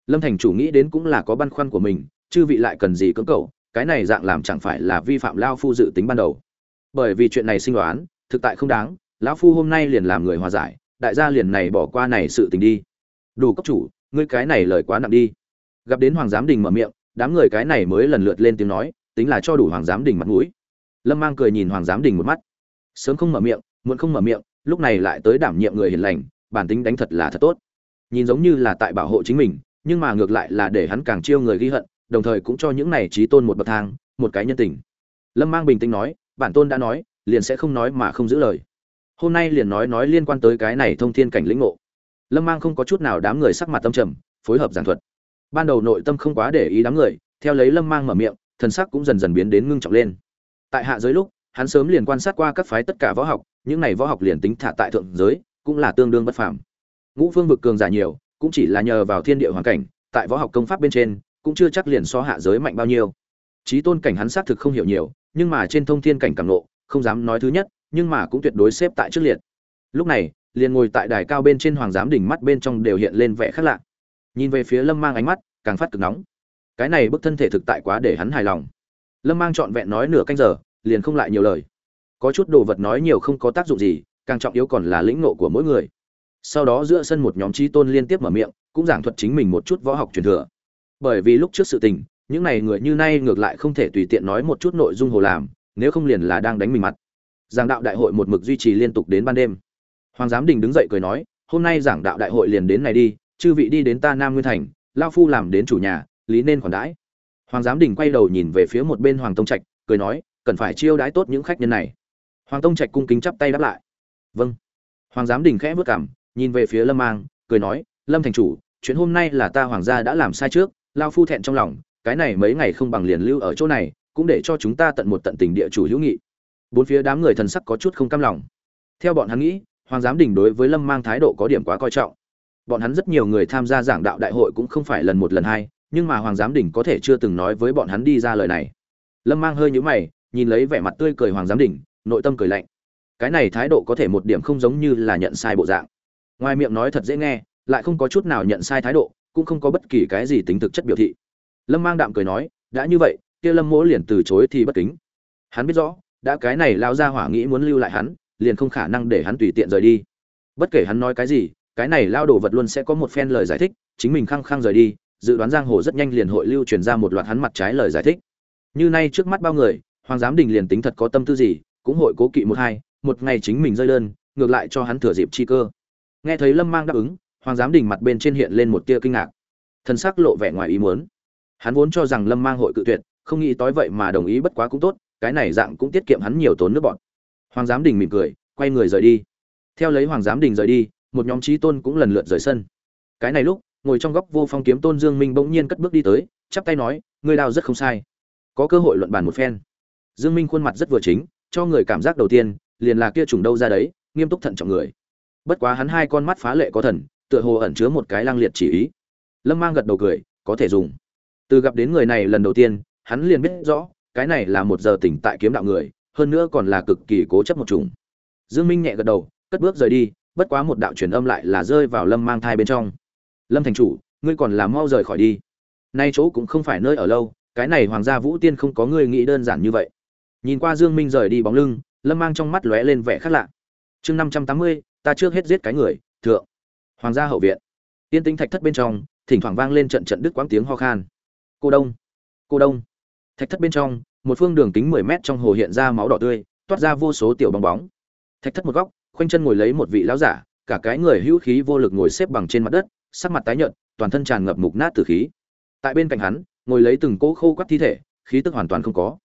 Lâm thành chủ nghĩ đến cũng là có băn khoăn của mình chư vị lại cần gì cưỡng cầu, cái này dạng làm chẳng phải là vi phạm lao phu dự tính ban đầu. Bởi vì chuyện này sinh đoán, thực tại không đáng, lão phu hôm nay liền làm người hòa giải, đại gia liền này bỏ qua này sự tình đi. Đủ cấp chủ, ngươi cái này lời quá nặng đi. Gặp đến hoàng giám đình mở miệng, đám người cái này mới lần lượt lên tiếng nói, tính là cho đủ hoàng giám đình mặt mũi. Lâm mang cười nhìn hoàng giám đình một mắt. Sớm không mở miệng, muộn không mở miệng, lúc này lại tới đảm nhiệm người hiền lành, bản tính đánh thật là thật tốt. Nhìn giống như là tại bảo hộ chính mình, nhưng mà ngược lại là để hắn càng chiêu người ghi hận đồng thời cũng cho những này trí tôn một bậc thang, một cái nhân tình. Lâm mang bình tĩnh nói, bản tôn đã nói, liền sẽ không nói mà không giữ lời. Hôm nay liền nói nói liên quan tới cái này thông thiên cảnh lĩnh ngộ. Lâm mang không có chút nào đám người sắc mặt tâm trầm, phối hợp giảng thuật. Ban đầu nội tâm không quá để ý đám người, theo lấy lâm mang mở miệng, thần sắc cũng dần dần biến đến ngưng trọng lên. Tại hạ giới lúc, hắn sớm liền quan sát qua các phái tất cả võ học, những này võ học liền tính thả tại thượng giới, cũng là tương đương bất phàm. Ngũ phương vực cường giả nhiều, cũng chỉ là nhờ vào thiên địa hoàn cảnh, tại võ học công pháp bên trên cũng chưa chắc liền so hạ giới mạnh bao nhiêu. Trí tôn cảnh hắn xác thực không hiểu nhiều, nhưng mà trên thông thiên cảnh càng nộ không dám nói thứ nhất, nhưng mà cũng tuyệt đối xếp tại trước liệt. Lúc này, liền ngồi tại đài cao bên trên hoàng giám đỉnh mắt bên trong đều hiện lên vẻ khác lạ. Nhìn về phía lâm mang ánh mắt, càng phát cực nóng. Cái này bức thân thể thực tại quá để hắn hài lòng. Lâm mang trọn vẹn nói nửa canh giờ, liền không lại nhiều lời. Có chút đồ vật nói nhiều không có tác dụng gì, càng trọng yếu còn là lĩnh ngộ của mỗi người. Sau đó giữa sân một nhóm trí tôn liên tiếp mở miệng, cũng giảng thuật chính mình một chút võ học truyền thừa bởi vì lúc trước sự tình, những này người như nay ngược lại không thể tùy tiện nói một chút nội dung hồ làm, nếu không liền là đang đánh mình mặt. Giảng đạo đại hội một mực duy trì liên tục đến ban đêm. Hoàng giám đình đứng dậy cười nói, hôm nay giảng đạo đại hội liền đến này đi, chư vị đi đến ta nam nguyên thành, lao phu làm đến chủ nhà, lý nên khoản đãi. Hoàng giám đình quay đầu nhìn về phía một bên hoàng tông trạch, cười nói, cần phải chiêu đãi tốt những khách nhân này. Hoàng tông trạch cung kính chắp tay đáp lại. Vâng. Hoàng giám đình khẽ vất cảm, nhìn về phía lâm mang, cười nói, lâm thành chủ, chuyện hôm nay là ta hoàng gia đã làm sai trước lao phu thẹn trong lòng, cái này mấy ngày không bằng liền lưu ở chỗ này, cũng để cho chúng ta tận một tận tình địa chủ hữu nghị. Bốn phía đám người thần sắc có chút không cam lòng. Theo bọn hắn nghĩ, hoàng giám đình đối với lâm mang thái độ có điểm quá coi trọng. Bọn hắn rất nhiều người tham gia giảng đạo đại hội cũng không phải lần một lần hai, nhưng mà hoàng giám đình có thể chưa từng nói với bọn hắn đi ra lời này. Lâm mang hơi nhũ mày, nhìn lấy vẻ mặt tươi cười hoàng giám đình, nội tâm cười lạnh. Cái này thái độ có thể một điểm không giống như là nhận sai bộ dạng. Ngoài miệng nói thật dễ nghe, lại không có chút nào nhận sai thái độ cũng không có bất kỳ cái gì tính thực chất biểu thị. Lâm mang đạm cười nói, đã như vậy, kia lâm mỗ liền từ chối thì bất kính. Hắn biết rõ, đã cái này lao ra hỏa nghĩ muốn lưu lại hắn, liền không khả năng để hắn tùy tiện rời đi. Bất kể hắn nói cái gì, cái này lao đồ vật luôn sẽ có một phen lời giải thích, chính mình khăng khăng rời đi, dự đoán giang hồ rất nhanh liền hội lưu truyền ra một loạt hắn mặt trái lời giải thích. Như nay trước mắt bao người, hoàng giám đình liền tính thật có tâm tư gì, cũng hội cố kỵ một hai, một ngày chính mình rơi đơn, ngược lại cho hắn thừa dịp chi cơ. Nghe thấy lâm mang đáp ứng hoàng giám đình mặt bên trên hiện lên một tia kinh ngạc. Thân sắc lộ vẻ ngoài ý muốn. Hắn vốn cho rằng lâm mang hội cự tuyệt, không nghĩ tối vậy mà đồng ý bất quá cũng tốt, cái này dạng cũng tiết kiệm hắn nhiều tốn nước bọn. Hoàng giám đình mỉm cười, quay người rời đi. Theo lấy hoàng giám đình rời đi, một nhóm trí tôn cũng lần lượt rời sân. Cái này lúc, ngồi trong góc vô phong kiếm tôn dương minh bỗng nhiên cất bước đi tới, chắp tay nói, ngươi đao rất không sai. Có cơ hội luận bàn một phen. Dương minh khuôn mặt rất vừa chính, cho người cảm giác đầu tiên, liền là kia trùng đâu ra đấy, nghiêm túc thận trọng người. Bất quá hắn hai con mắt phá lệ có thần tựa hồ ẩn chứa một cái lang liệt chỉ ý. Lâm mang gật đầu cười, có thể dùng. Từ gặp đến người này lần đầu tiên, hắn liền biết rõ, cái này là một giờ tỉnh tại kiếm đạo người, hơn nữa còn là cực kỳ cố chấp một chủng. Dương minh nhẹ gật đầu, cất bước rời đi, bất quá một đạo truyền âm lại là rơi vào lâm mang thai bên trong. Lâm thành chủ, ngươi còn là mau rời khỏi đi. Nay chỗ cũng không phải nơi ở lâu, cái này hoàng gia vũ tiên không có ngươi nghĩ đơn giản như vậy. Nhìn qua dương minh rời đi bóng lưng, lâm mang trong mắt lóe lên vẻ khác lạ. Chương năm trăm tám mươi, ta trước hết giết cái người, thượng hoàng gia hậu viện. Tiên tính thạch thất bên trong, thỉnh thoảng vang lên trận trận đứt quãng tiếng ho khan. Cô đông cô đông. Thạch thất bên trong, một phương đường kính mười mét trong hồ hiện ra máu đỏ tươi, toát ra vô số tiểu bong bóng. Thạch thất một góc, khoanh chân ngồi lấy một vị lão giả, cả cái người hữu khí vô lực ngồi xếp bằng trên mặt đất, sắc mặt tái nhợt, toàn thân tràn ngập mục nát tử khí. Tại bên cạnh hắn, ngồi lấy từng cỗ khô quắt thi thể, khí tức hoàn toàn không có.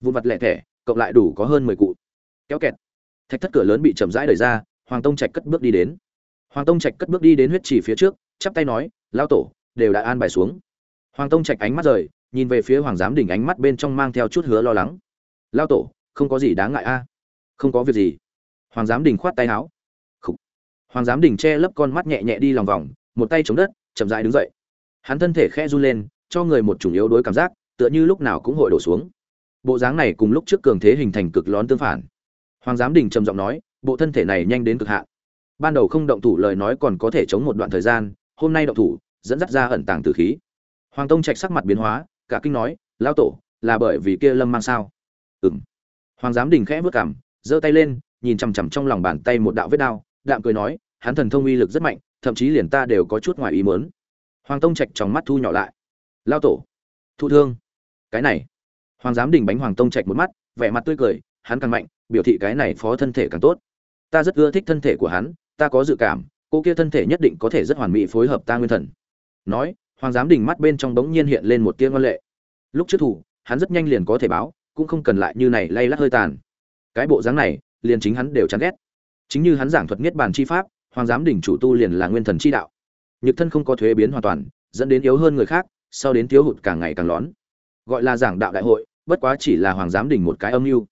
Vụn vặt lẹ thẻ, cộng lại đủ có hơn mười cụ. Kéo kẹt. Thạch thất cửa lớn bị chậm rãi đẩy ra, hoàng tông trạch cất bước đi đến hoàng tông trạch cất bước đi đến huyết chỉ phía trước, chắp tay nói, lão tổ, đều đã an bài xuống. Hoàng tông trạch ánh mắt rời, nhìn về phía hoàng giám đỉnh ánh mắt bên trong mang theo chút hứa lo lắng. Lão tổ, không có gì đáng ngại a. Không có việc gì. Hoàng giám Đỉnh khoát tay áo. Khủ. hoàng giám Đỉnh che lấp con mắt nhẹ nhẹ đi lòng vòng, một tay chống đất, chậm rãi đứng dậy. Hắn thân thể khẽ run lên, cho người một chủng yếu đối cảm giác, tựa như lúc nào cũng hội đổ xuống. Bộ dáng này cùng lúc trước cường thế hình thành cực lón tương phản. Hoàng giám đình trầm giọng nói, bộ thân thể này nhanh đến cực hạn ban đầu không động thủ lời nói còn có thể chống một đoạn thời gian, hôm nay động thủ, dẫn dắt ra ẩn tàng tử khí. Hoàng tông trạch sắc mặt biến hóa, cả kinh nói lao tổ, là bởi vì kia lâm mang sao? Ừng hoàng giám đình khẽ vớt cảm giơ tay lên, nhìn chằm chằm trong lòng bàn tay một đạo vết đao, đạm cười nói, hắn thần thông uy lực rất mạnh, thậm chí liền ta đều có chút ngoài ý mớn hoàng tông trạch trong mắt thu nhỏ lại. Lao tổ, thụ thương. Cái này. Hoàng giám đình bánh hoàng tông trạch một mắt, vẻ mặt tươi cười, hắn càng mạnh, biểu thị cái này phó thân thể càng tốt. Ta rất ưa thích thân thể của hắn ta có dự cảm, cô kia thân thể nhất định có thể rất hoàn mỹ phối hợp ta nguyên thần. Nói, hoàng giám đình mắt bên trong bỗng nhiên hiện lên một tia ngân lệ. Lúc trước thủ, hắn rất nhanh liền có thể báo, cũng không cần lại như này lay lắc hơi tàn. Cái bộ dáng này, liền chính hắn đều chán ghét. Chính như hắn giảng thuật niết bàn chi pháp, hoàng giám đỉnh chủ tu liền là nguyên thần chi đạo. Nhược thân không có thuế biến hoàn toàn, dẫn đến yếu hơn người khác, sau đến thiếu hụt càng ngày càng lón. Gọi là giảng đạo đại hội, bất quá chỉ là hoàng giám đỉnh một cái âm mưu.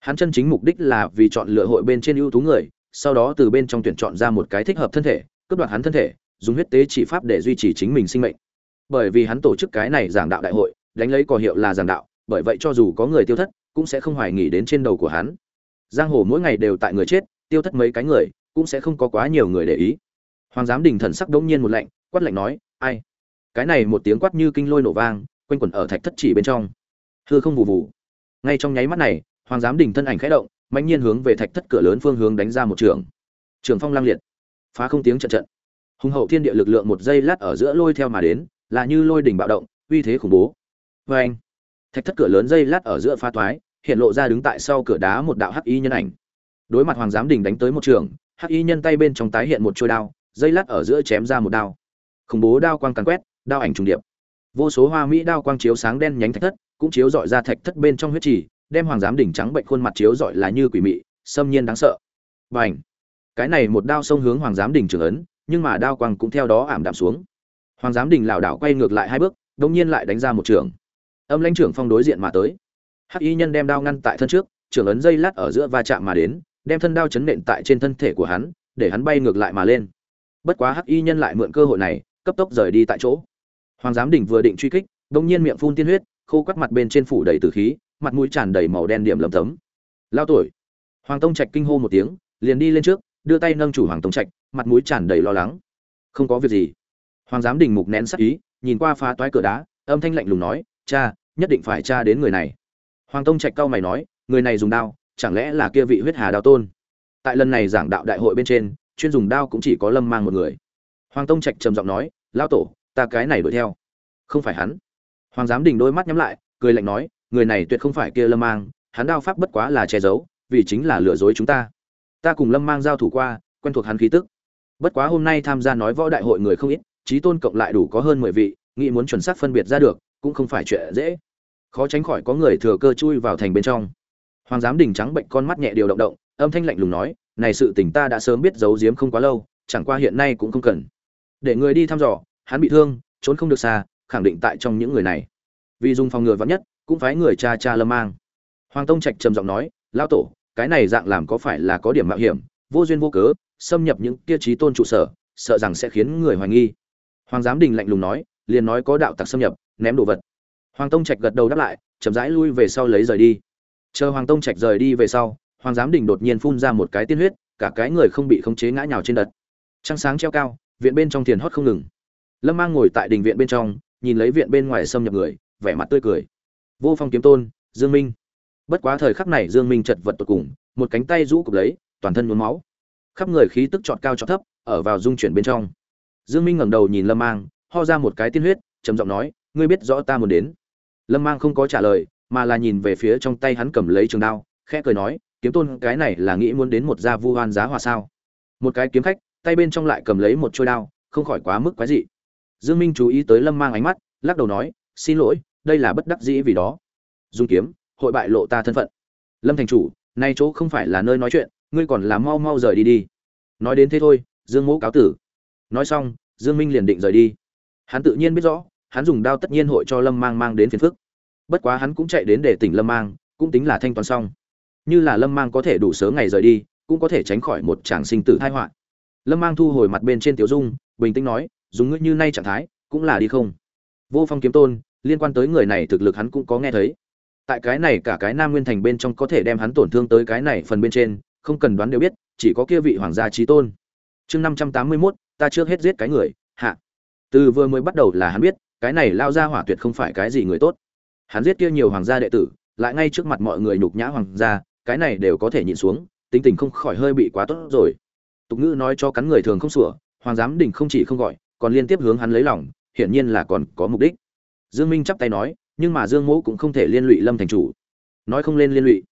Hắn chân chính mục đích là vì chọn lựa hội bên trên ưu tú người sau đó từ bên trong tuyển chọn ra một cái thích hợp thân thể, cướp đoạt hắn thân thể, dùng huyết tế chỉ pháp để duy trì chính mình sinh mệnh. Bởi vì hắn tổ chức cái này giảng đạo đại hội, đánh lấy cò hiệu là giảng đạo, bởi vậy cho dù có người tiêu thất, cũng sẽ không hoài nghỉ đến trên đầu của hắn. Giang hồ mỗi ngày đều tại người chết, tiêu thất mấy cái người, cũng sẽ không có quá nhiều người để ý. Hoàng giám đình thần sắc đống nhiên một lạnh, quát lạnh nói, ai? Cái này một tiếng quát như kinh lôi nổ vang, quanh quẩn ở thạch thất chỉ bên trong. Hư không vụ vụ ngay trong nháy mắt này, hoàng giám đình thân ảnh khẽ động mạnh nhiên hướng về thạch thất cửa lớn phương hướng đánh ra một trường. Trường phong lang liệt. Phá không tiếng trận trận. Hùng hậu thiên địa lực lượng một giây lát ở giữa lôi theo mà đến, là như lôi đỉnh bạo động, uy thế khủng bố. Vê anh, thạch thất cửa lớn dây lát ở giữa pha toái hiện lộ ra đứng tại sau cửa đá một đạo hắc y nhân ảnh. Đối mặt hoàng giám đình đánh tới một trường, hắc y nhân tay bên trong tái hiện một trôi đao dây lát ở giữa chém ra một đao. Khủng bố đao quang càn quét, đao ảnh trùng điệp. Vô số hoa mỹ đao quang chiếu sáng đen nhánh thạch thất, cũng chiếu dọi ra thạch thất bên trong huyết trì đem hoàng giám đỉnh trắng bệnh khuôn mặt chiếu rọi là như quỷ mị, xâm nhiên đáng sợ. Bành! cái này một đao xông hướng hoàng giám đỉnh trường ấn, nhưng mà đao quang cũng theo đó ảm đạm xuống. Hoàng giám đỉnh lảo đảo quay ngược lại hai bước, đột nhiên lại đánh ra một trường. Âm lãnh trưởng phong đối diện mà tới. Hắc y nhân đem đao ngăn tại thân trước, trưởng ấn dây lát ở giữa va chạm mà đến, đem thân đao chấn nện tại trên thân thể của hắn, để hắn bay ngược lại mà lên. Bất quá hắc y nhân lại mượn cơ hội này, cấp tốc rời đi tại chỗ. Hoàng giám đỉnh vừa định truy kích đông nhiên miệng phun tiên huyết, khô quắt mặt bên trên phủ đầy tử khí mặt mũi tràn đầy màu đen điểm lấm tấm. Lao tuổi hoàng tông trạch kinh hô một tiếng, liền đi lên trước, đưa tay nâng chủ hoàng tông trạch, mặt mũi tràn đầy lo lắng. Không có việc gì. Hoàng giám đình mục nén sắc ý, nhìn qua phá toái cửa đá, âm thanh lạnh lùng nói, cha, nhất định phải cha đến người này. Hoàng tông trạch cao mày nói, người này dùng đao, chẳng lẽ là kia vị huyết hà đao tôn? Tại lần này giảng đạo đại hội bên trên, chuyên dùng đao cũng chỉ có lâm mang một người. Hoàng tông trạch trầm giọng nói lão tổ, ta cái này đuổi theo. Không phải hắn. Hoàng giám đình đôi mắt nhắm lại, cười lạnh nói người này tuyệt không phải kia lâm mang, hắn đao pháp bất quá là che giấu, vì chính là lừa dối chúng ta. Ta cùng lâm mang giao thủ qua, quen thuộc hắn khí tức. Bất quá hôm nay tham gia nói võ đại hội người không ít trí tôn cộng lại đủ có hơn mười vị, nghĩ muốn chuẩn xác phân biệt ra được, cũng không phải chuyện dễ. Khó tránh khỏi có người thừa cơ chui vào thành bên trong. Hoàng giám đình trắng bệnh con mắt nhẹ điều động động, âm thanh lạnh lùng nói, này sự tình ta đã sớm biết giấu giếm không quá lâu, chẳng qua hiện nay cũng không cần. Để người đi thăm dò, hắn bị thương, trốn không được xa, khẳng định tại trong những người này. Vì dùng phòng ngừa vắn nhất cũng phái người cha cha lâm mang. Hoàng tông trạch trầm giọng nói lao tổ, cái này dạng làm có phải là có điểm mạo hiểm? Vô duyên vô cớ, xâm nhập những kia trí tôn trụ sở, sợ rằng sẽ khiến người hoài nghi. Hoàng giám đình lạnh lùng nói, liền nói có đạo tặc xâm nhập, ném đồ vật. Hoàng tông trạch gật đầu đáp lại, chậm rãi lui về sau lấy rời đi. Chờ hoàng tông trạch rời đi về sau, hoàng giám đình đột nhiên phun ra một cái tiên huyết, cả cái người không bị khống chế ngã nhào trên đất. Trăng sáng treo cao, viện bên trong tiền hót không ngừng. Lâm mang ngồi tại đình viện bên trong, nhìn lấy viện bên ngoài xâm nhập người, vẻ mặt tươi cười vô phong kiếm tôn, dương minh. Bất quá thời khắc này dương minh chật vật tột cùng, một cánh tay rũ cục lấy, toàn thân nhuốm máu. Khắp người khí tức trọt cao trọt thấp, ở vào dung chuyển bên trong. Dương minh ngẩng đầu nhìn lâm mang, ho ra một cái tiên huyết, trầm giọng nói, ngươi biết rõ ta muốn đến. Lâm mang không có trả lời, mà là nhìn về phía trong tay hắn cầm lấy trường đao, khẽ cười nói, kiếm tôn, cái này là nghĩ muốn đến một gia vu hoan giá hòa sao? Một cái kiếm khách, tay bên trong lại cầm lấy một trôi đao, không khỏi quá mức quái dị. Dương minh chú ý tới lâm mang ánh mắt, lắc đầu nói, xin lỗi đây là bất đắc dĩ vì đó. Dùng kiếm, hội bại lộ ta thân phận. Lâm thành chủ, nay chỗ không phải là nơi nói chuyện, ngươi còn là mau mau rời đi đi. Nói đến thế thôi, dương mỗ cáo tử. Nói xong, dương minh liền định rời đi. Hắn tự nhiên biết rõ, hắn dùng đao tất nhiên hội cho lâm mang mang đến phiền phức. Bất quá hắn cũng chạy đến để tỉnh lâm mang, cũng tính là thanh toán xong. Như là lâm mang có thể đủ sớm ngày rời đi, cũng có thể tránh khỏi một tràng sinh tử tai họa. Lâm mang thu hồi mặt bên trên tiểu dung, bình tĩnh nói, dùng ngươi như nay trạng thái, cũng là đi không? Vô phong kiếm tôn liên quan tới người này thực lực hắn cũng có nghe thấy. Tại cái này cả cái nam nguyên thành bên trong có thể đem hắn tổn thương tới cái này phần bên trên, không cần đoán đều biết, chỉ có kia vị hoàng gia trí tôn. Chương năm trăm tám mươi mốt, ta trước hết giết cái người, hạ. Từ vừa mới bắt đầu là hắn biết, cái này lao ra hỏa tuyệt không phải cái gì người tốt. Hắn giết kia nhiều hoàng gia đệ tử, lại ngay trước mặt mọi người nhục nhã hoàng gia, cái này đều có thể nhịn xuống, tính tình không khỏi hơi bị quá tốt rồi. Tục ngữ nói cho cắn người thường không sủa, hoàng giám đình không chỉ không gọi, còn liên tiếp hướng hắn lấy lòng, hiển nhiên là còn có mục đích dương minh chắp tay nói, nhưng mà dương mỗ cũng không thể liên lụy lâm thành chủ. Nói không lên liên lụy.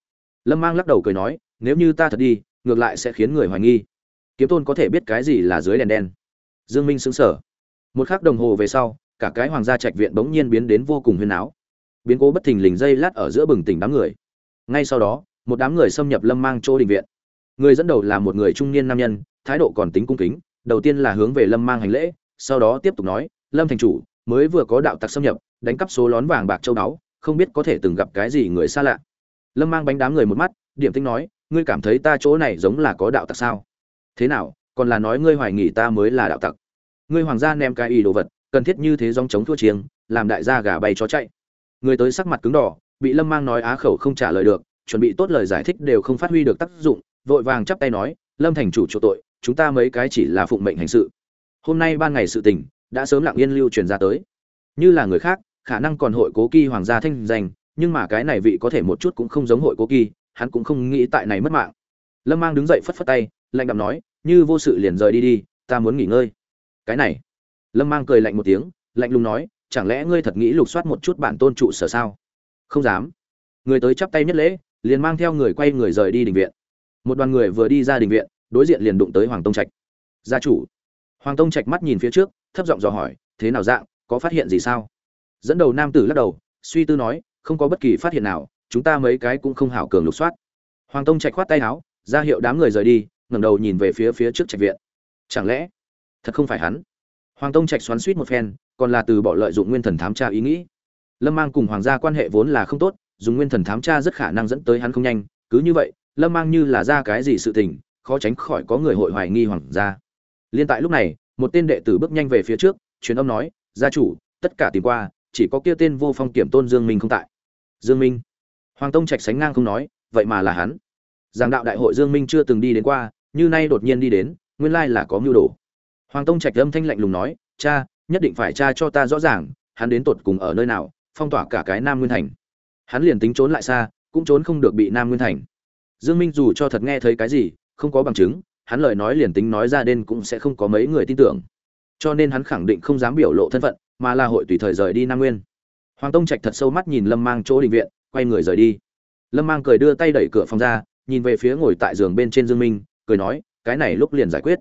Lâm mang lắc đầu cười nói, nếu như ta thật đi, ngược lại sẽ khiến người hoài nghi. Kiếm tôn có thể biết cái gì là dưới đèn đen? Dương minh sững sờ. Một khắc đồng hồ về sau, cả cái hoàng gia trạch viện bỗng nhiên biến đến vô cùng huyên áo. Biến cố bất thình lình dây lát ở giữa bừng tỉnh đám người. Ngay sau đó, một đám người xâm nhập lâm mang chỗ đình viện. Người dẫn đầu là một người trung niên nam nhân, thái độ còn tính cung kính, đầu tiên là hướng về lâm mang hành lễ, sau đó tiếp tục nói, lâm thành chủ mới vừa có đạo tặc xâm nhập, đánh cắp số lón vàng bạc châu báu, không biết có thể từng gặp cái gì người xa lạ. Lâm mang bánh đám người một mắt, điểm tinh nói, ngươi cảm thấy ta chỗ này giống là có đạo tặc sao? Thế nào, còn là nói ngươi hoài nghỉ ta mới là đạo tặc? Ngươi hoàng gia ném cái ý đồ vật, cần thiết như thế dòng chống thua chiêng, làm đại gia gà bay chó chạy. Người tới sắc mặt cứng đỏ, bị lâm mang nói á khẩu không trả lời được, chuẩn bị tốt lời giải thích đều không phát huy được tác dụng, vội vàng chắp tay nói, lâm thành chủ chỗ tội, chúng ta mấy cái chỉ là phụng mệnh hành sự. Hôm nay ban ngày sự tình đã sớm lặng yên lưu truyền ra tới. Như là người khác, khả năng còn hội cố kỳ hoàng gia thanh danh, nhưng mà cái này vị có thể một chút cũng không giống hội cố kỳ hắn cũng không nghĩ tại này mất mạng. Lâm mang đứng dậy phất phất tay, lạnh đạm nói, như vô sự liền rời đi đi, ta muốn nghỉ ngơi. Cái này? Lâm mang cười lạnh một tiếng, lạnh lùng nói, chẳng lẽ ngươi thật nghĩ lục soát một chút bản tôn trụ sở sao? Không dám. Người tới chắp tay nhất lễ, liền mang theo người quay người rời đi đình viện. Một đoàn người vừa đi ra đình viện, đối diện liền đụng tới hoàng tông trạch. Gia chủ. Hoàng tông trạch mắt nhìn phía trước thấp giọng dò hỏi, thế nào dạng, có phát hiện gì sao? Dẫn đầu nam tử lắc đầu, suy tư nói, không có bất kỳ phát hiện nào, chúng ta mấy cái cũng không hảo cường lục soát. Hoàng tông chạy khoát tay áo, ra hiệu đám người rời đi, ngẩng đầu nhìn về phía phía trước trạch viện. Chẳng lẽ, thật không phải hắn? Hoàng tông trạch xoắn suýt một phen, còn là từ bỏ lợi dụng nguyên thần thám tra ý nghĩ. Lâm mang cùng hoàng gia quan hệ vốn là không tốt, dùng nguyên thần thám tra rất khả năng dẫn tới hắn không nhanh, cứ như vậy, lâm mang như là ra cái gì sự tình, khó tránh khỏi có người hội hoài nghi hoàng gia. Liên tại lúc này một tên đệ tử bước nhanh về phía trước, truyền âm nói, gia chủ, tất cả tìm qua, chỉ có kia tên vô phong kiểm tôn dương minh không tại. Dương minh. Hoàng tông trạch sánh ngang không nói, vậy mà là hắn. Giảng đạo đại hội dương minh chưa từng đi đến qua, như nay đột nhiên đi đến, nguyên lai là có mưu đồ. Hoàng tông trạch âm thanh lạnh lùng nói, cha, nhất định phải cha cho ta rõ ràng, hắn đến tột cùng ở nơi nào, phong tỏa cả cái nam nguyên thành. Hắn liền tính trốn lại xa, cũng trốn không được bị nam nguyên thành. Dương minh dù cho thật nghe thấy cái gì, không có bằng chứng hắn lời nói liền tính nói ra đến cũng sẽ không có mấy người tin tưởng. Cho nên hắn khẳng định không dám biểu lộ thân phận, mà là hội tùy thời rời đi nam nguyên. Hoàng tông trạch thật sâu mắt nhìn lâm mang chỗ định viện, quay người rời đi. Lâm mang cười đưa tay đẩy cửa phòng ra, nhìn về phía ngồi tại giường bên trên dương minh, cười nói, cái này lúc liền giải quyết.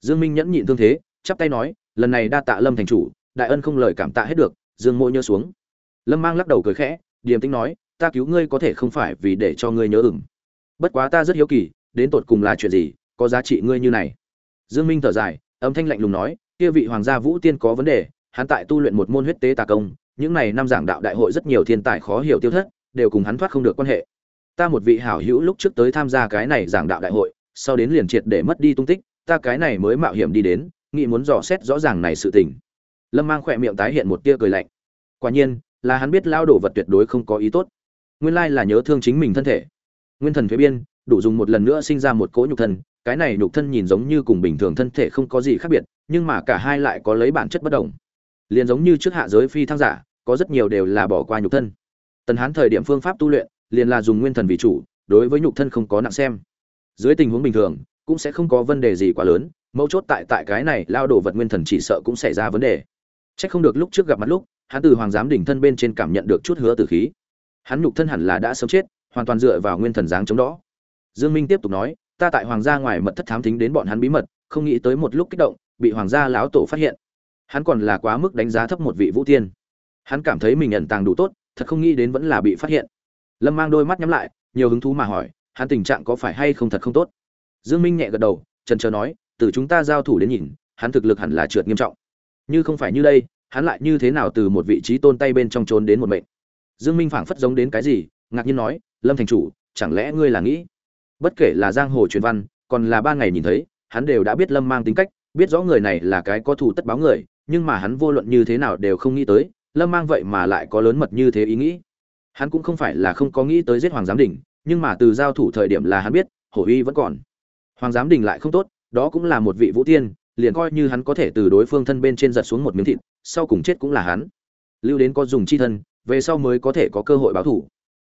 Dương minh nhẫn nhịn thương thế, chắp tay nói, lần này đa tạ lâm thành chủ, đại ân không lời cảm tạ hết được, dương mộ nhớ xuống. Lâm mang lắc đầu cười khẽ, điềm tĩnh nói, ta cứu ngươi có thể không phải vì để cho ngươi nhớ ửng. Bất quá ta rất hiếu kỳ, đến tột cùng là chuyện gì có giá trị ngươi như này. Dương minh thở dài, âm thanh lạnh lùng nói, kia vị hoàng gia vũ tiên có vấn đề, hắn tại tu luyện một môn huyết tế tà công, những này năm giảng đạo đại hội rất nhiều thiên tài khó hiểu tiêu thất, đều cùng hắn thoát không được quan hệ. Ta một vị hảo hữu lúc trước tới tham gia cái này giảng đạo đại hội, sau đến liền triệt để mất đi tung tích, ta cái này mới mạo hiểm đi đến, nghĩ muốn dò xét rõ ràng này sự tình. Lâm mang khỏe miệng tái hiện một tia cười lạnh. Quả nhiên, là hắn biết lao đổ vật tuyệt đối không có ý tốt. Nguyên lai là nhớ thương chính mình thân thể. Nguyên thần thuế biên, đủ dùng một lần nữa sinh ra một cỗ nhục thân cái này nhục thân nhìn giống như cùng bình thường thân thể không có gì khác biệt, nhưng mà cả hai lại có lấy bản chất bất đồng. Liền giống như trước hạ giới phi thăng giả, có rất nhiều đều là bỏ qua nhục thân. Tần hán thời điểm phương pháp tu luyện, liền là dùng nguyên thần vì chủ, đối với nhục thân không có nặng xem. Dưới tình huống bình thường, cũng sẽ không có vấn đề gì quá lớn, mấu chốt tại tại cái này lao đổ vật nguyên thần chỉ sợ cũng xảy ra vấn đề. C h ắ c không được lúc trước gặp mặt lúc, hắn từ hoàng giám đỉnh thân bên trên cảm nhận được chút hứa từ khí. Hắn nhục thân hẳn là đã sớm chết, hoàn toàn dựa vào nguyên thần dáng chống đó. Dương minh tiếp tục nói ta tại hoàng gia ngoài mật thất thám thính đến bọn hắn bí mật, không nghĩ tới một lúc kích động, bị hoàng gia lão tổ phát hiện. Hắn còn là quá mức đánh giá thấp một vị vũ tiên. Hắn cảm thấy mình nhận tàng đủ tốt, thật không nghĩ đến vẫn là bị phát hiện. Lâm mang đôi mắt nhắm lại, nhiều hứng thú mà hỏi, hắn tình trạng có phải hay không thật không tốt? Dương minh nhẹ gật đầu, trần trờ nói, từ chúng ta giao thủ đến nhìn, hắn thực lực hẳn là trượt nghiêm trọng. Như không phải như đây, hắn lại như thế nào từ một vị trí tôn tay bên trong trốn đến một mệnh? Dương minh phảng phất giống đến cái gì, ngạc nhiên nói, lâm thành chủ, chẳng lẽ ngươi là nghĩ bất kể là giang hồ truyền văn, còn là ba ngày nhìn thấy, hắn đều đã biết lâm mang tính cách, biết rõ người này là cái có thù tất báo người, nhưng mà hắn vô luận như thế nào đều không nghĩ tới, lâm mang vậy mà lại có lớn mật như thế ý nghĩ. Hắn cũng không phải là không có nghĩ tới giết hoàng giám đình, nhưng mà từ giao thủ thời điểm là hắn biết, hổ uy vẫn còn. Hoàng giám đình lại không tốt, đó cũng là một vị vũ tiên, liền coi như hắn có thể từ đối phương thân bên trên giật xuống một miếng thịt, sau cùng chết cũng là hắn. Lưu đến có dùng chi thân, về sau mới có thể có cơ hội báo thủ.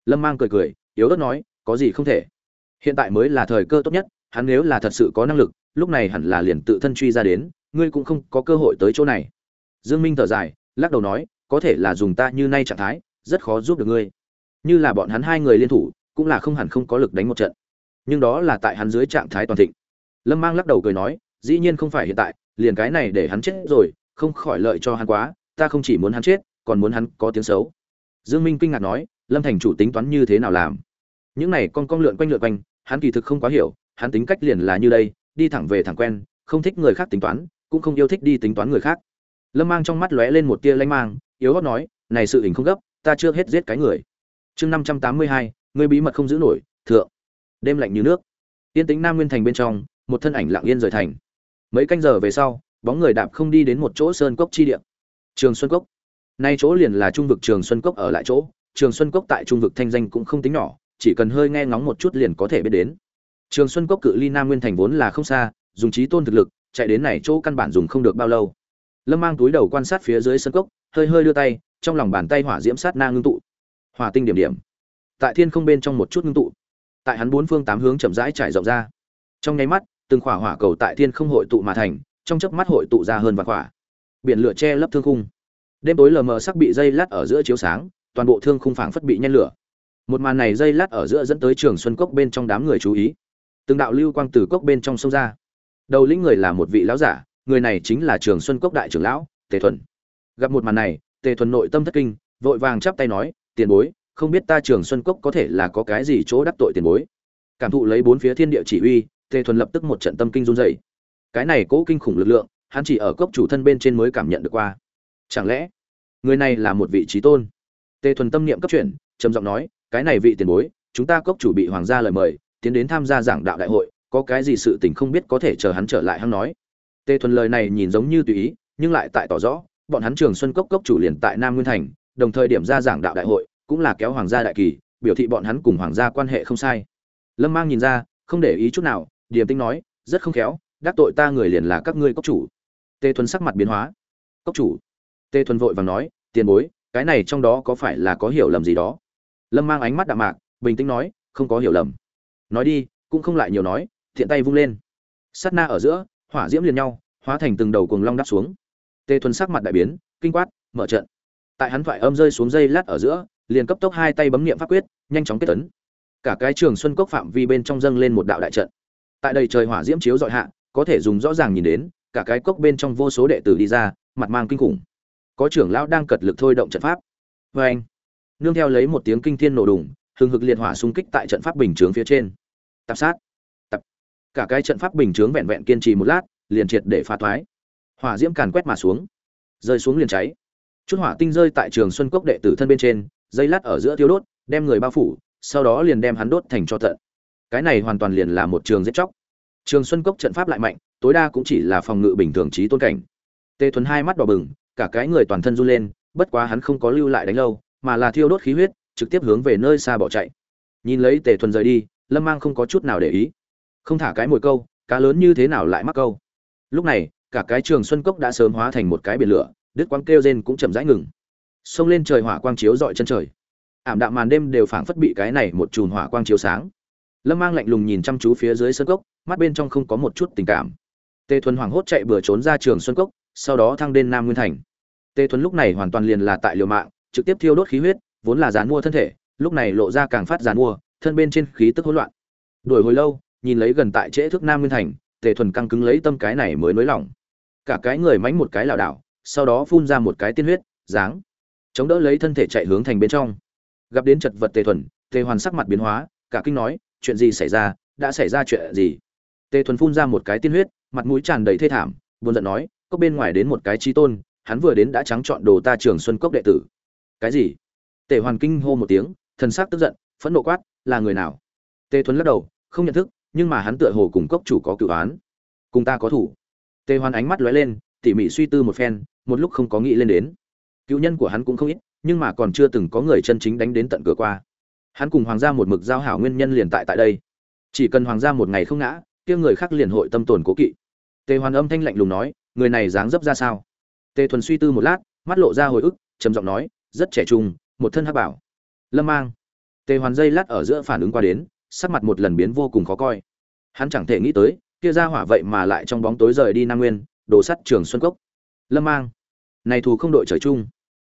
Lâm mang cười cười, yếu ớt nói, có gì không thể hiện tại mới là thời cơ tốt nhất, hắn nếu là thật sự có năng lực, lúc này hẳn là liền tự thân truy ra đến, ngươi cũng không có cơ hội tới chỗ này. Dương minh thở dài, lắc đầu nói, có thể là dùng ta như nay trạng thái, rất khó giúp được ngươi. Như là bọn hắn hai người liên thủ, cũng là không hẳn không có lực đánh một trận. Nhưng đó là tại hắn dưới trạng thái toàn thịnh. Lâm mang lắc đầu cười nói, dĩ nhiên không phải hiện tại, liền cái này để hắn chết rồi, không khỏi lợi cho hắn quá, ta không chỉ muốn hắn chết, còn muốn hắn có tiếng xấu. Dương minh kinh ngạc nói, lâm thành chủ tính toán như thế nào làm? Những này con con lượn quanh lượn quanh, hắn kỳ thực không quá hiểu, hắn tính cách liền là như đây, đi thẳng về thẳng quen, không thích người khác tính toán, cũng không yêu thích đi tính toán người khác. Lâm mang trong mắt lóe lên một tia lanh mang, yếu hót nói, này sự hình không gấp, ta chưa hết giết cái người. Chương năm trăm tám mươi hai, người bí mật không giữ nổi, thượng. Đêm lạnh như nước. Tiên tính nam nguyên thành bên trong, một thân ảnh lặng yên rời thành. Mấy canh giờ về sau, bóng người đạp không đi đến một chỗ sơn cốc chi địa. Trường xuân cốc. Nay chỗ liền là trung vực trường xuân cốc ở lại chỗ. Trường xuân cốc tại trung vực thanh danh cũng không tính nhỏ chỉ cần hơi nghe ngóng một chút liền có thể biết đến. Trường xuân cốc cự ly nam nguyên thành vốn là không xa, dùng trí tôn thực lực, chạy đến này chỗ căn bản dùng không được bao lâu. Lâm mang túi đầu quan sát phía dưới sân cốc, hơi hơi đưa tay, trong lòng bàn tay hỏa diễm sát na ngưng tụ. Hỏa tinh điểm điểm. Tại thiên không bên trong một chút ngưng tụ. Tại hắn bốn phương tám hướng chậm rãi trải rộng ra. Trong nháy mắt, từng khỏa hỏa cầu tại thiên không hội tụ mà thành, trong chớp mắt hội tụ ra hơn vạn khỏa. Biển lửa che lấp thương khung. Đêm tối lờ mờ sắc bị dây lát ở giữa chiếu sáng, toàn bộ thương khung phảng phất bị nhen lửa một màn này dây lát ở giữa dẫn tới trường xuân cốc bên trong đám người chú ý. Từng đạo lưu quang từ cốc bên trong sông ra. Đầu lĩnh người là một vị lão giả, người này chính là trường xuân cốc đại trưởng lão, tề thuần. Gặp một màn này, tề thuần nội tâm thất kinh, vội vàng chắp tay nói, tiền bối, không biết ta trường xuân cốc có thể là có cái gì chỗ đắc tội tiền bối? Cảm thụ lấy bốn phía thiên địa chỉ uy, tề thuần lập tức một trận tâm kinh run dày cái này cố kinh khủng lực lượng, hắn chỉ ở cốc chủ thân bên trên mới cảm nhận được qua. Chẳng lẽ, người này là một vị trí tôn? Tề thuần tâm niệm cấp chuyển, trầm giọng nói cái này vị tiền bối, chúng ta cốc chủ bị hoàng gia lời mời, tiến đến tham gia giảng đạo đại hội, có cái gì sự tình không biết có thể chờ hắn trở lại hắn nói. Tề thuần lời này nhìn giống như tùy ý, nhưng lại tại tỏ rõ, bọn hắn trường xuân cốc cốc chủ liền tại nam nguyên thành, đồng thời điểm ra giảng đạo đại hội, cũng là kéo hoàng gia đại kỳ, biểu thị bọn hắn cùng hoàng gia quan hệ không sai. Lâm mang nhìn ra, không để ý chút nào, điềm tinh nói, rất không khéo, đắc tội ta người liền là các ngươi cốc chủ. Tề thuần sắc mặt biến hóa. Cốc chủ? Tề thuần vội vàng nói, tiền bối, cái này trong đó có phải là có hiểu lầm gì đó? Lâm mang ánh mắt đạm mạc, bình tĩnh nói, không có hiểu lầm. Nói đi, cũng không lại nhiều nói, thiện tay vung lên. Sát na ở giữa, hỏa diễm liền nhau, hóa thành từng đầu cuồng long đắp xuống. Tê thuần sắc mặt đại biến, kinh quát, mở trận. Tại hắn thoại âm rơi xuống dây lát ở giữa, liền cấp tốc hai tay bấm niệm pháp quyết, nhanh chóng kết tấn cả cái trường xuân cốc phạm vi bên trong dâng lên một đạo đại trận. Tại đây trời hỏa diễm chiếu dọi hạ, có thể dùng rõ ràng nhìn đến, cả cái cốc bên trong vô số đệ tử đi ra, mặt mang kinh khủng. Có trưởng lão đang cật lực thôi động trận pháp. Vê anh nương theo lấy một tiếng kinh thiên nổ đùng, hừng hực liệt hỏa xung kích tại trận pháp bình chướng phía trên. Tập sát. Tập cả cái trận pháp bình chướng vẹn vẹn kiên trì một lát, liền triệt để phá thoái. Hỏa diễm càn quét mà xuống. Rơi xuống liền cháy. Chút hỏa tinh rơi tại trường xuân cốc đệ tử thân bên trên, dây lát ở giữa tiêu đốt, đem người bao phủ, sau đó liền đem hắn đốt thành cho tận. Cái này hoàn toàn liền là một trường giết chóc. Trường xuân cốc trận pháp lại mạnh, tối đa cũng chỉ là phòng ngự bình thường trí tôn cảnh. Tề thuấn hai mắt đỏ bừng, cả cái người toàn thân run lên, bất quá hắn không có lưu lại đánh lâu mà là thiêu đốt khí huyết, trực tiếp hướng về nơi xa bỏ chạy. Nhìn lấy tề thuần rời đi, lâm mang không có chút nào để ý. Không thả cái mồi câu, cá lớn như thế nào lại mắc câu? Lúc này, cả cái trường xuân cốc đã sớm hóa thành một cái biển lửa, đứt quang kêu rên cũng chậm rãi ngừng. Xông lên trời hỏa quang chiếu dọi chân trời. Ảm đạm màn đêm đều phảng phất bị cái này một chùm hỏa quang chiếu sáng. Lâm mang lạnh lùng nhìn chăm chú phía dưới sân cốc, mắt bên trong không có một chút tình cảm. Tề thuần hoảng hốt chạy bừa trốn ra trường xuân cốc, sau đó thăng đến nam nguyên thành. Tề thuần lúc này hoàn toàn liền là tại liều mạng trực tiếp thiêu đốt khí huyết, vốn là dán mua thân thể, lúc này lộ ra càng phát dán mua, thân bên trên khí tức hỗn loạn. Đuổi hồi lâu, nhìn lấy gần tại trễ thức nam nguyên thành, tề thuần căng cứng lấy tâm cái này mới nới lỏng. Cả cái người mánh một cái lảo đảo, sau đó phun ra một cái tiên huyết dáng chống đỡ lấy thân thể chạy hướng thành bên trong. Gặp đến chật vật tề thuần, tề hoàn sắc mặt biến hóa, cả kinh nói, chuyện gì xảy ra? Đã xảy ra chuyện gì? Tề thuần phun ra một cái tiên huyết, mặt mũi tràn đầy thê thảm, buồn giận nói, cốc bên ngoài đến một cái chi tôn, hắn vừa đến đã trắng chọn đồ ta trường xuân cốc đệ tử cái gì? Tề hoàn kinh hô một tiếng, thần sắc tức giận, phẫn nộ quát, là người nào? Tề Thuấn lắc đầu, không nhận thức, nhưng mà hắn tựa hồ cùng cốc chủ có cựu án. Cùng ta có thủ. Tề hoàn ánh mắt lóe lên, tỉ mỉ suy tư một phen, một lúc không có nghĩ lên đến. Cựu nhân của hắn cũng không ít, nhưng mà còn chưa từng có người chân chính đánh đến tận cửa qua. Hắn cùng hoàng gia một mực giao hảo nguyên nhân liền tại tại đây. Chỉ cần hoàng gia một ngày không ngã, kia người khác liền hội tâm tồn cố kỵ. Tề hoàn âm thanh lạnh lùng nói, người này dáng dấp ra sao? Tề thuần suy tư một lát, mắt lộ ra hồi ức, trầm giọng nói rất trẻ trung, một thân hắc bảo. Lâm mang. Tề hoàn dây lát ở giữa phản ứng qua đến, sắc mặt một lần biến vô cùng khó coi. Hắn chẳng thể nghĩ tới, kia ra hỏa vậy mà lại trong bóng tối rời đi nam nguyên đổ sắt trường xuân cốc. Lâm mang. Này thù không đội trời chung.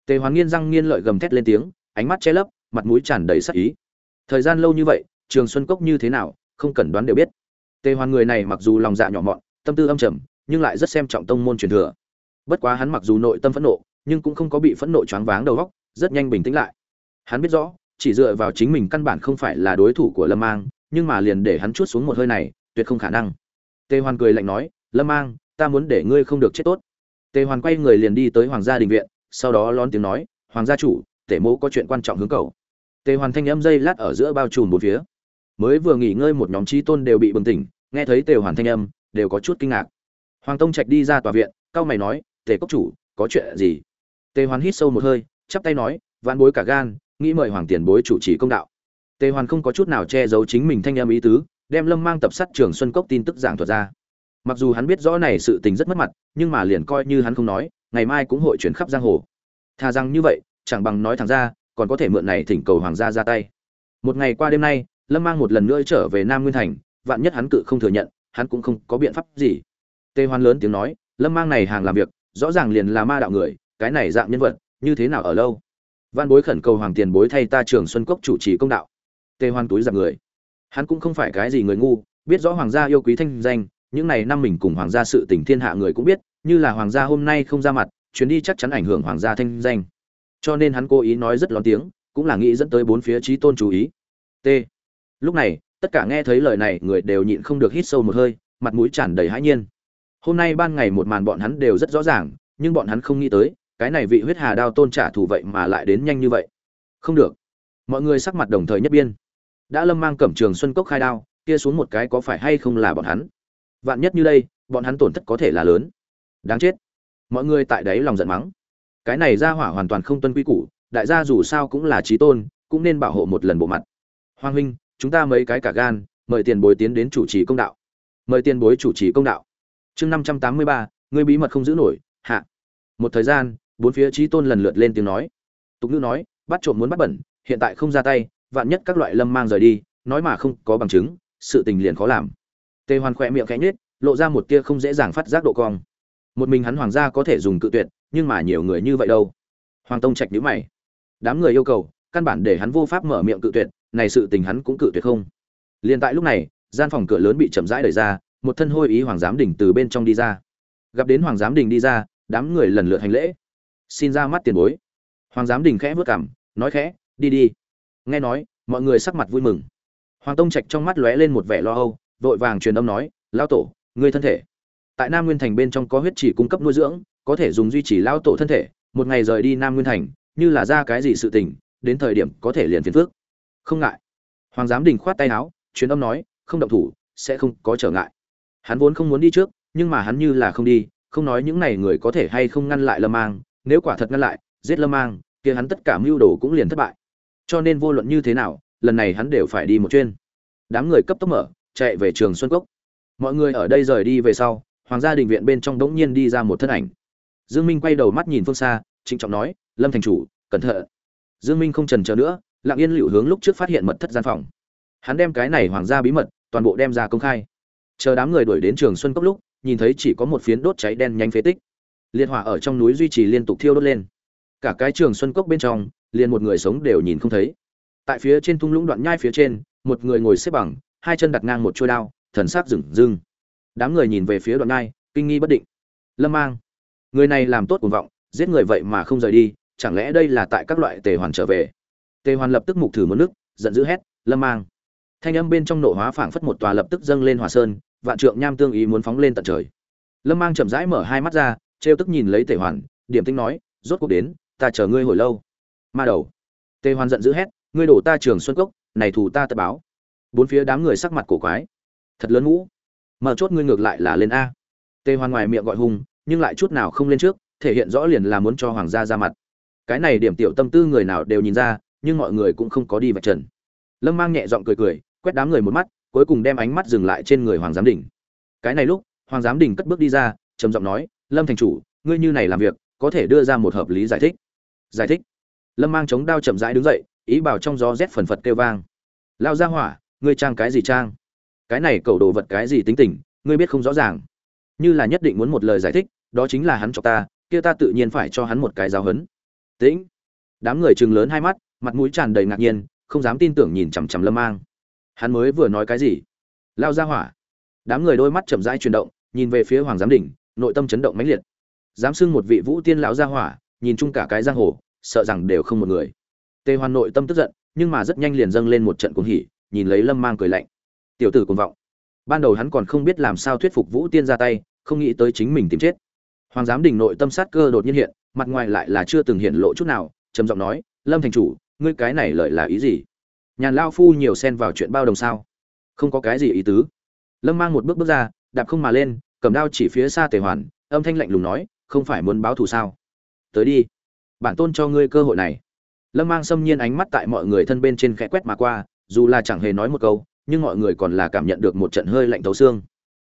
Tề hoàn nghiên răng nghiên lợi gầm thét lên tiếng, ánh mắt che lấp, mặt mũi tràn đầy sắc ý. Thời gian lâu như vậy, trường xuân cốc như thế nào, không cần đoán đều biết. Tề hoàn người này mặc dù lòng dạ nhỏ mọn, tâm tư âm trầm, nhưng lại rất xem trọng tông môn truyền thừa. Bất quá hắn mặc dù nội tâm phẫn nộ nhưng cũng không có bị phẫn nộ choáng váng đầu óc, rất nhanh bình tĩnh lại. Hắn biết rõ, chỉ dựa vào chính mình căn bản không phải là đối thủ của lâm mang, nhưng mà liền để hắn chuốt xuống một hơi này, tuyệt không khả năng. Tề hoàn cười lạnh nói, lâm mang, ta muốn để ngươi không được chết tốt. Tề hoàn quay người liền đi tới hoàng gia đình viện, sau đó lón tiếng nói, hoàng gia chủ tề mẫu có chuyện quan trọng hướng cầu. Tề hoàn thanh âm dây lát ở giữa bao trùm bốn phía. Mới vừa nghỉ ngơi một nhóm trí tôn đều bị bừng tỉnh, nghe thấy tề hoàn thanh âm, đều có chút kinh ngạc. Hoàng tông trạch đi ra tòa viện, cao mày nói tề cốc chủ, có chuyện gì? Tề hoàn hít sâu một hơi, chắp tay nói, vạn bối cả gan, nghĩ mời hoàng tiền bối chủ trì công đạo. Tề hoàn không có chút nào che giấu chính mình thanh âm ý tứ, đem lâm mang tập sát trường xuân cốc tin tức giảng thuật ra. Mặc dù hắn biết rõ này sự tình rất mất mặt, nhưng mà liền coi như hắn không nói, ngày mai cũng hội chuyển khắp giang hồ. Thà rằng như vậy, chẳng bằng nói thẳng ra, còn có thể mượn này thỉnh cầu hoàng gia ra tay. Một ngày qua đêm nay, lâm mang một lần nữa trở về nam nguyên thành, vạn nhất hắn cự không thừa nhận, hắn cũng không có biện pháp gì. Tề hoan lớn tiếng nói, lâm mang này hàng làm việc, rõ ràng liền là ma đạo người cái này dạng nhân vật, như thế nào ở lâu? Văn bối khẩn cầu hoàng tiền bối thay ta trường xuân cốc chủ trì công đạo. Tề hoan túi giặc người. Hắn cũng không phải cái gì người ngu, biết rõ hoàng gia yêu quý thanh danh, những này năm mình cùng hoàng gia sự tình thiên hạ người cũng biết, như là hoàng gia hôm nay không ra mặt, chuyến đi chắc chắn ảnh hưởng hoàng gia thanh danh. Cho nên hắn cố ý nói rất lón tiếng, cũng là nghĩ dẫn tới bốn phía trí tôn chú ý. T. Lúc này, tất cả nghe thấy lời này, người đều nhịn không được hít sâu một hơi, mặt mũi tràn đầy hãi nhiên. Hôm nay ban ngày một màn bọn hắn đều rất rõ ràng, nhưng bọn hắn không nghĩ tới cái này vị huyết hà đao tôn trả thù vậy mà lại đến nhanh như vậy. Không được. Mọi người sắc mặt đồng thời nhất biên. Đã lâm mang cẩm trường xuân cốc khai đao, kia xuống một cái có phải hay không là bọn hắn? Vạn nhất như đây, bọn hắn tổn thất có thể là lớn. Đáng chết. Mọi người tại đấy lòng giận mắng. Cái này ra hỏa hoàn toàn không tuân quy củ, đại gia dù sao cũng là trí tôn, cũng nên bảo hộ một lần bộ mặt. Hoàng huynh, chúng ta mấy cái cả gan, mời tiền bối tiến đến chủ trì công đạo. Mời tiền bối chủ trì công đạo. Chương năm trăm tám mươi ba người bí mật không giữ nổi, hạ. Một thời gian bốn phía trí tôn lần lượt lên tiếng nói. Tục ngữ nói, bắt trộm muốn bắt bẩn, hiện tại không ra tay, vạn nhất các loại lâm mang rời đi, nói mà không có bằng chứng, sự tình liền khó làm. Tề hoàn khỏe miệng khẽ nhết lộ ra một tia không dễ dàng phát giác độ cong. Một mình hắn hoàng gia có thể dùng cự tuyệt, nhưng mà nhiều người như vậy đâu? Hoàng tông trạch nhữ mày. Đám người yêu cầu, căn bản để hắn vô pháp mở miệng cự tuyệt, này sự tình hắn cũng cự tuyệt không? Liền tại lúc này, gian phòng cửa lớn bị chậm rãi đẩy ra, một thân hôi ý hoàng giám đình từ bên trong đi ra. Gặp đến hoàng giám đình đi ra, đám người lần lượt hành lễ xin ra mắt tiền bối. Hoàng giám đình khẽ vớt cảm, nói khẽ, đi đi. Nghe nói, mọi người sắc mặt vui mừng. Hoàng tông trạch trong mắt lóe lên một vẻ lo âu, vội vàng truyền âm nói lao tổ, ngươi thân thể. Tại nam nguyên thành bên trong có huyết chỉ cung cấp nuôi dưỡng, có thể dùng duy trì lao tổ thân thể, một ngày rời đi nam nguyên thành, như là ra cái gì sự tình, đến thời điểm có thể liền phiền phước không ngại. Hoàng giám đình khoát tay áo, truyền âm nói, không động thủ, sẽ không có trở ngại. Hắn vốn không muốn đi trước, nhưng mà hắn như là không đi, không nói những này người có thể hay không ngăn lại lâm mang nếu quả thật ngăn lại, giết lâm mang, kia hắn tất cả mưu đồ cũng liền thất bại. Cho nên vô luận như thế nào, lần này hắn đều phải đi một chuyên đám người cấp tốc mở, chạy về trường xuân cốc. Mọi người ở đây rời đi về sau, hoàng gia đình viện bên trong đống nhiên đi ra một thân ảnh. Dương minh quay đầu mắt nhìn phương xa, trịnh trọng nói, lâm thành chủ, cẩn thận. Dương minh không trần chờ nữa, lặng yên liệu hướng lúc trước phát hiện mật thất gian phòng. Hắn đem cái này hoàng gia bí mật toàn bộ đem ra công khai. Chờ đám người đuổi đến trường xuân cốc lúc, nhìn thấy chỉ có một phiến đốt cháy đen nhanh phế tích liệt hỏa ở trong núi duy trì liên tục thiêu đốt lên. Cả cái trường xuân cốc bên trong, liền một người sống đều nhìn không thấy. Tại phía trên thung lũng đoạn nhai phía trên, một người ngồi xếp bằng, hai chân đặt ngang một chuôi đao, thần sắc rừng rưng. Đám người nhìn về phía đoạn nhai, kinh nghi bất định. Lâm mang, người này làm tốt cuồng vọng, giết người vậy mà không rời đi, chẳng lẽ đây là tại các loại tề hoàn trở về? Tề hoàn lập tức mục thử một nước, giận dữ hét, lâm mang! Thanh âm bên trong nổ hóa phảng phất một tòa lập tức dâng lên hòa sơn, vạn trượng nham tương ý muốn phóng lên tận trời. Lâm mang chậm rãi mở hai mắt ra trêu tức nhìn lấy tề hoàn điểm tinh nói, rốt cuộc đến, ta chờ ngươi hồi lâu. Ma đầu. Tề hoàn giận dữ hét, ngươi đổ ta trường xuân cốc, này thù ta tất báo. Bốn phía đám người sắc mặt cổ quái. Thật lớn ngũ. Mở chốt ngươi ngược lại là lên a. Tề hoàn ngoài miệng gọi hùng nhưng lại chút nào không lên trước, thể hiện rõ liền là muốn cho hoàng gia ra mặt. Cái này điểm tiểu tâm tư người nào đều nhìn ra, nhưng mọi người cũng không có đi vạch trần. Lâm mang nhẹ giọng cười cười, quét đám người một mắt, cuối cùng đem ánh mắt dừng lại trên người hoàng giám đình cái này lúc, hoàng giám đình cất bước đi ra, trầm giọng nói lâm thành chủ, ngươi như này làm việc, có thể đưa ra một hợp lý giải thích. Giải thích? Lâm mang chống đao chậm rãi đứng dậy, ý bảo trong gió rét phần phật kêu vang. Lao ra hỏa, ngươi trang cái gì trang? Cái này cầu đồ vật cái gì tính tình, ngươi biết không rõ ràng. Như là nhất định muốn một lời giải thích, đó chính là hắn cho ta, kia ta tự nhiên phải cho hắn một cái giáo hấn tĩnh. Đám người chừng lớn hai mắt, mặt mũi tràn đầy ngạc nhiên, không dám tin tưởng nhìn chằm chằm lâm mang. Hắn mới vừa nói cái gì? Lao ra hỏa. Đám người đôi mắt chậm rãi chuyển động, nhìn về phía hoàng giám đỉnh nội tâm chấn động mãnh liệt. Dám xưng một vị vũ tiên lão gia hỏa, nhìn chung cả cái giang hồ, sợ rằng đều không một người. Tề hoàn nội tâm tức giận, nhưng mà rất nhanh liền dâng lên một trận cuồng hỉ, nhìn lấy lâm mang cười lạnh. Tiểu tử cuồng vọng. Ban đầu hắn còn không biết làm sao thuyết phục vũ tiên ra tay, không nghĩ tới chính mình tìm chết. Hoàng giám đình nội tâm sát cơ đột nhiên hiện, mặt ngoài lại là chưa từng hiện lộ chút nào, trầm giọng nói, lâm thành chủ, ngươi cái này lợi là ý gì? Nhàn lao phu nhiều xen vào chuyện bao đồng sao? Không có cái gì ý tứ. Lâm mang một bước bước ra, đạp không mà lên cầm đao chỉ phía xa tề hoàn, âm thanh lạnh lùng nói, không phải muốn báo thù sao? Tới đi, bản tôn cho ngươi cơ hội này. Lâm mang xâm nhiên ánh mắt tại mọi người thân bên trên khẽ quét mà qua, dù là chẳng hề nói một câu, nhưng mọi người còn là cảm nhận được một trận hơi lạnh thấu xương.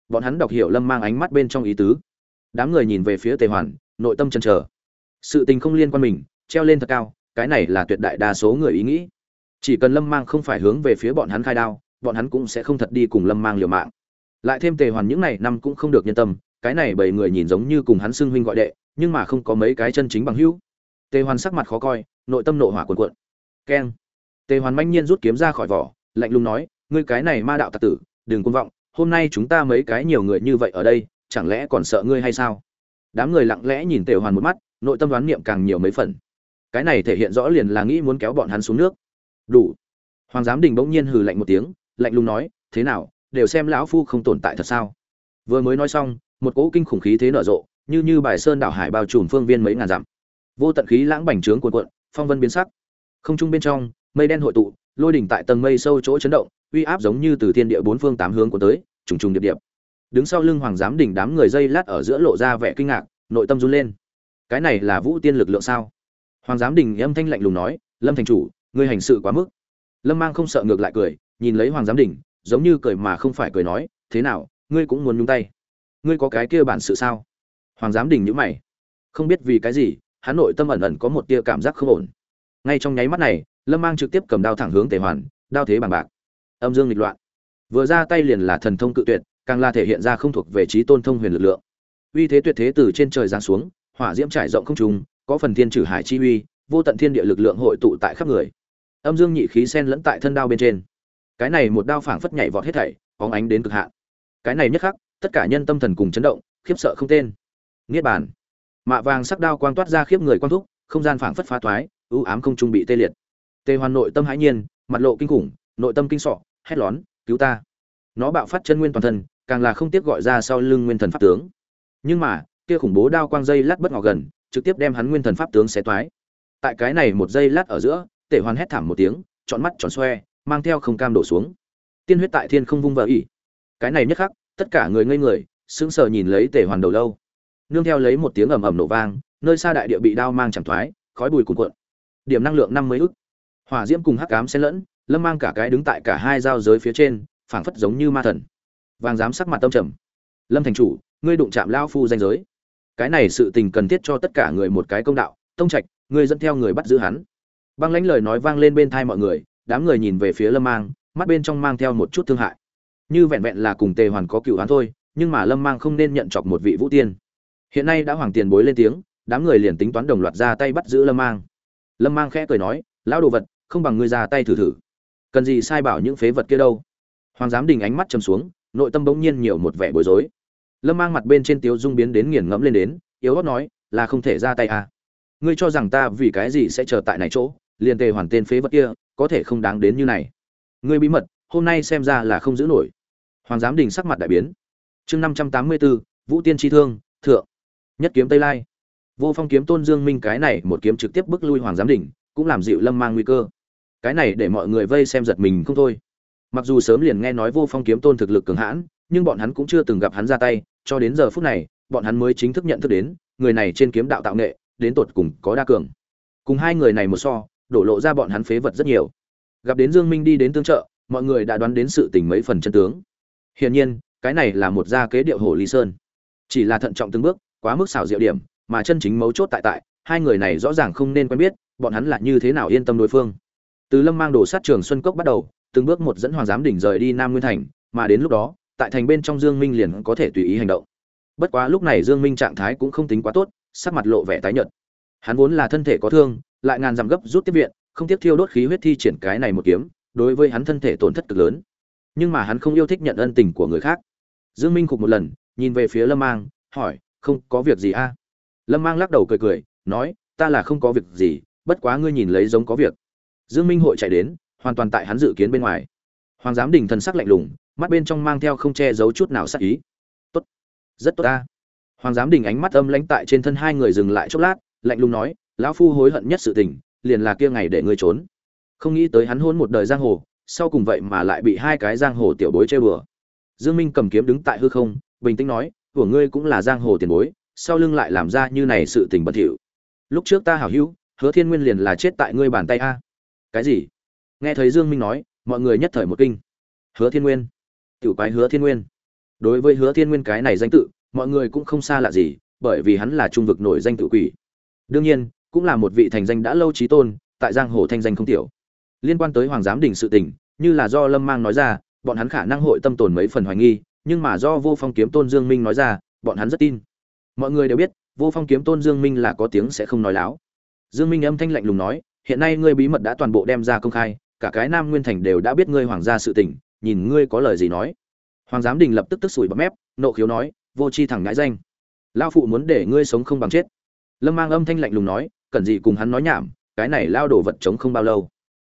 Bọn hắn đọc hiểu lâm mang ánh mắt bên trong ý tứ. Đám người nhìn về phía tề hoàn, nội tâm chần chờ. Sự tình không liên quan mình, treo lên thật cao, cái này là tuyệt đại đa số người ý nghĩ. Chỉ cần lâm mang không phải hướng về phía bọn hắn khai đao, bọn hắn cũng sẽ không thật đi cùng lâm mang liều mạng lại thêm tề hoàn những n à y năm cũng không được nhân tâm, cái này bảy người nhìn giống như cùng hắn xưng huynh gọi đệ, nhưng mà không có mấy cái chân chính bằng hữu. Tề hoàn sắc mặt khó coi, nội tâm nộ hỏa cuồn cuộn. Keng. Tề hoàn manh nhiên rút kiếm ra khỏi vỏ, lạnh lùng nói, ngươi cái này ma đạo tặc tử, đừng côn vọng, hôm nay chúng ta mấy cái nhiều người như vậy ở đây, chẳng lẽ còn sợ ngươi hay sao? Đám người lặng lẽ nhìn tề hoàn một mắt, nội tâm đoán niệm càng nhiều mấy phần. Cái này thể hiện rõ liền là nghĩ muốn kéo bọn hắn xuống nước. Đủ. Hoàng giám đình bỗng nhiên hừ lạnh một tiếng, lạnh lùng nói, thế nào đều xem lão phu không tồn tại thật sao? Vừa mới nói xong, một cỗ kinh khủng khí thế nở rộ, như như bài sơn đảo hải bao trùm phương viên mấy ngàn dặm. Vô tận khí lãng bành trướng cuồn cuộn, phong vân biến sắc. Không trung bên trong, mây đen hội tụ, lôi đỉnh tại tầng mây sâu chỗ chấn động, uy áp giống như từ thiên địa bốn phương tám hướng của tới, trùng trùng điệp điệp. Đứng sau lưng hoàng giám đỉnh đám người dây lát ở giữa lộ ra vẻ kinh ngạc, nội tâm run lên. Cái này là vũ tiên lực lượng sao? Hoàng giám đỉnh âm thanh lạnh lùng nói, lâm thành chủ, ngươi hành sự quá mức. Lâm mang không sợ ngược lại cười, nhìn lấy hoàng giám đỉnh giống như cười mà không phải cười nói, thế nào, ngươi cũng muốn nhúng tay? Ngươi có cái kia bản sự sao? Hoàng giám đình nhữ mày. Không biết vì cái gì, hắn nội tâm ẩn ẩn có một tia cảm giác không ổn. Ngay trong nháy mắt này, lâm mang trực tiếp cầm đao thẳng hướng tề hoàn, đao thế bằng bạc. Âm dương nghịch loạn. Vừa ra tay liền là thần thông cự tuyệt, càng là thể hiện ra không thuộc về trí tôn thông huyền lực lượng. Uy thế tuyệt thế từ trên trời giáng xuống, hỏa diễm trải rộng không trung, có phần thiên trừ hải chi uy, vô tận thiên địa lực lượng hội tụ tại khắp người. Âm dương nhị khí sen lẫn tại thân đao bên trên cái này một đao phảng phất nhảy vọt hết thảy óng ánh đến cực hạn. Cái này nhất khắc, tất cả nhân tâm thần cùng chấn động, khiếp sợ không tên. Niết bàn. Mạ vàng sắc đao quang toát ra khiếp người quang thúc, không gian phảng phất phá thoái ưu ám không trung bị tê liệt. Tề hoàn nội tâm hãi nhiên, mặt lộ kinh khủng, nội tâm kinh sọ, hét lón, cứu ta. Nó bạo phát chân nguyên toàn thân, càng là không tiếc gọi ra sau lưng nguyên thần pháp tướng. Nhưng mà, kia khủng bố đao quang dây lát bất ngỏ gần, trực tiếp đem hắn nguyên thần pháp tướng xé toái. Tại cái này một giây lát ở giữa tể hoàn hét thảm một tiếng trọn mắt tròn xoe mang theo không cam đổ xuống. Tiên huyết tại thiên không vung vỡ ỉ cái này nhất khắc, tất cả người ngây người, sững sờ nhìn lấy tề hoàn đầu lâu. Nương theo lấy một tiếng ầm ầm nổ vang, nơi xa đại địa bị đao mang chẳng thoái, khói bùi cuồn cuộn. Điểm năng lượng năm mươi ức. Hỏa diễm cùng hắc ám xen lẫn, lâm mang cả cái đứng tại cả hai giao giới phía trên, phảng phất giống như ma thần. Vàng dám sắc mặt tâm trầm. Lâm thành chủ, ngươi đụng chạm lao phu danh giới. Cái này sự tình cần thiết cho tất cả người một cái công đạo, tông trạch, ngươi dẫn theo người bắt giữ hắn. Băng lãnh lời nói vang lên bên thai mọi người đám người nhìn về phía lâm mang, mắt bên trong mang theo một chút thương hại. Như vẹn vẹn là cùng tề hoàn có cựu hắn thôi, nhưng mà lâm mang không nên nhận chọc một vị vũ tiên. Hiện nay đã hoàng tiền bối lên tiếng, đám người liền tính toán đồng loạt ra tay bắt giữ lâm mang. Lâm mang khẽ cười nói, lão đồ vật, không bằng ngươi ra tay thử thử. Cần gì sai bảo những phế vật kia đâu? Hoàng giám đình ánh mắt chầm xuống, nội tâm bỗng nhiên nhiều một vẻ bối rối. Lâm mang mặt bên trên tiếu dung biến đến nghiền ngẫm lên đến, yếu ớt nói, là không thể ra tay à. ngươi cho rằng ta vì cái gì sẽ chờ tại này chỗ, liền tề hoàn tên phế vật kia có thể không đáng đến như này. Ngươi bí mật, hôm nay xem ra là không giữ nổi. Hoàng giám đình sắc mặt đại biến. Chương năm trăm tám mươi bốn vũ tiên tri thương, thượng. Nhất kiếm tây lai. Vô phong kiếm tôn dương minh cái này một kiếm trực tiếp bức lui hoàng giám đình, cũng làm dịu lâm mang nguy cơ. Cái này để mọi người vây xem giật mình không thôi. Mặc dù sớm liền nghe nói vô phong kiếm tôn thực lực cường hãn, nhưng bọn hắn cũng chưa từng gặp hắn ra tay, cho đến giờ phút này, bọn hắn mới chính thức nhận thức đến, người này trên kiếm đạo tạo nghệ, đến tột cùng có đa cường. Cùng hai người này một so đổ lộ ra bọn hắn phế vật rất nhiều. Gặp đến dương minh đi đến tương trợ, mọi người đã đoán đến sự tình mấy phần chân tướng. Hiển nhiên, cái này là một gia kế điệu hồ lý sơn. Chỉ là thận trọng từng bước, quá mức xảo diệu điểm, mà chân chính mấu chốt tại tại, hai người này rõ ràng không nên quen biết, bọn hắn là như thế nào yên tâm đối phương. Từ lâm mang đồ sát trường xuân cốc bắt đầu, từng bước một dẫn hoàng giám đỉnh rời đi nam nguyên thành, mà đến lúc đó, tại thành bên trong dương minh liền có thể tùy ý hành động. Bất quá lúc này dương minh trạng thái cũng không tính quá tốt, sắc mặt lộ vẻ tái nhợt. Hắn vốn là thân thể có thương lại ngàn dặm gấp rút tiếp viện, không tiếp thiêu đốt khí huyết thi triển cái này một kiếm, đối với hắn thân thể tổn thất cực lớn. Nhưng mà hắn không yêu thích nhận ân tình của người khác. Dương minh khục một lần, nhìn về phía lâm mang, hỏi, không có việc gì a lâm mang lắc đầu cười cười, nói, ta là không có việc gì, bất quá ngươi nhìn lấy giống có việc. Dương minh hội chạy đến, hoàn toàn tại hắn dự kiến bên ngoài. Hoàng giám đình thần sắc lạnh lùng, mắt bên trong mang theo không che giấu chút nào sát ý. Tốt, rất tốt ta. Hoàng giám đình ánh mắt âm lãnh tại trên thân hai người dừng lại chốc lát, lạnh lùng nói lão phu hối hận nhất sự tình, liền là kia ngày để ngươi trốn. Không nghĩ tới hắn hôn một đời giang hồ, sau cùng vậy mà lại bị hai cái giang hồ tiểu bối chơi bừa. Dương minh cầm kiếm đứng tại hư không, bình tĩnh nói, của ngươi cũng là giang hồ tiền bối, sau lưng lại làm ra như này sự tình bất thỉu lúc trước ta hảo hữu, hứa thiên nguyên liền là chết tại ngươi bàn tay a. Cái gì? Nghe thấy dương minh nói, mọi người nhất thời một kinh. Hứa thiên nguyên, tiểu quái hứa thiên nguyên. Đối với hứa thiên nguyên cái này danh tự, mọi người cũng không xa lạ gì, bởi vì hắn là trung vực nổi danh tự quỷ. Đương nhiên cũng là một vị thành danh đã lâu trí tôn, tại giang hồ thanh danh không tiểu. Liên quan tới hoàng giám đình sự tình, như là do lâm mang nói ra, bọn hắn khả năng hội tâm tồn mấy phần hoài nghi, nhưng mà do vô phong kiếm tôn dương minh nói ra, bọn hắn rất tin. Mọi người đều biết, vô phong kiếm tôn dương minh là có tiếng sẽ không nói láo. Dương minh âm thanh lạnh lùng nói, hiện nay ngươi bí mật đã toàn bộ đem ra công khai, cả cái nam nguyên thành đều đã biết ngươi hoàng gia sự tình, nhìn ngươi có lời gì nói. Hoàng giám đình lập tức tức sủi bấm mép, nộ khiếu nói, vô chi thẳng ngãi danh. Lao phụ muốn để ngươi sống không bằng chết. Lâm mang âm thanh lạnh lùng nói cần gì cùng hắn nói nhảm, cái này lao đổ vật chống không bao lâu.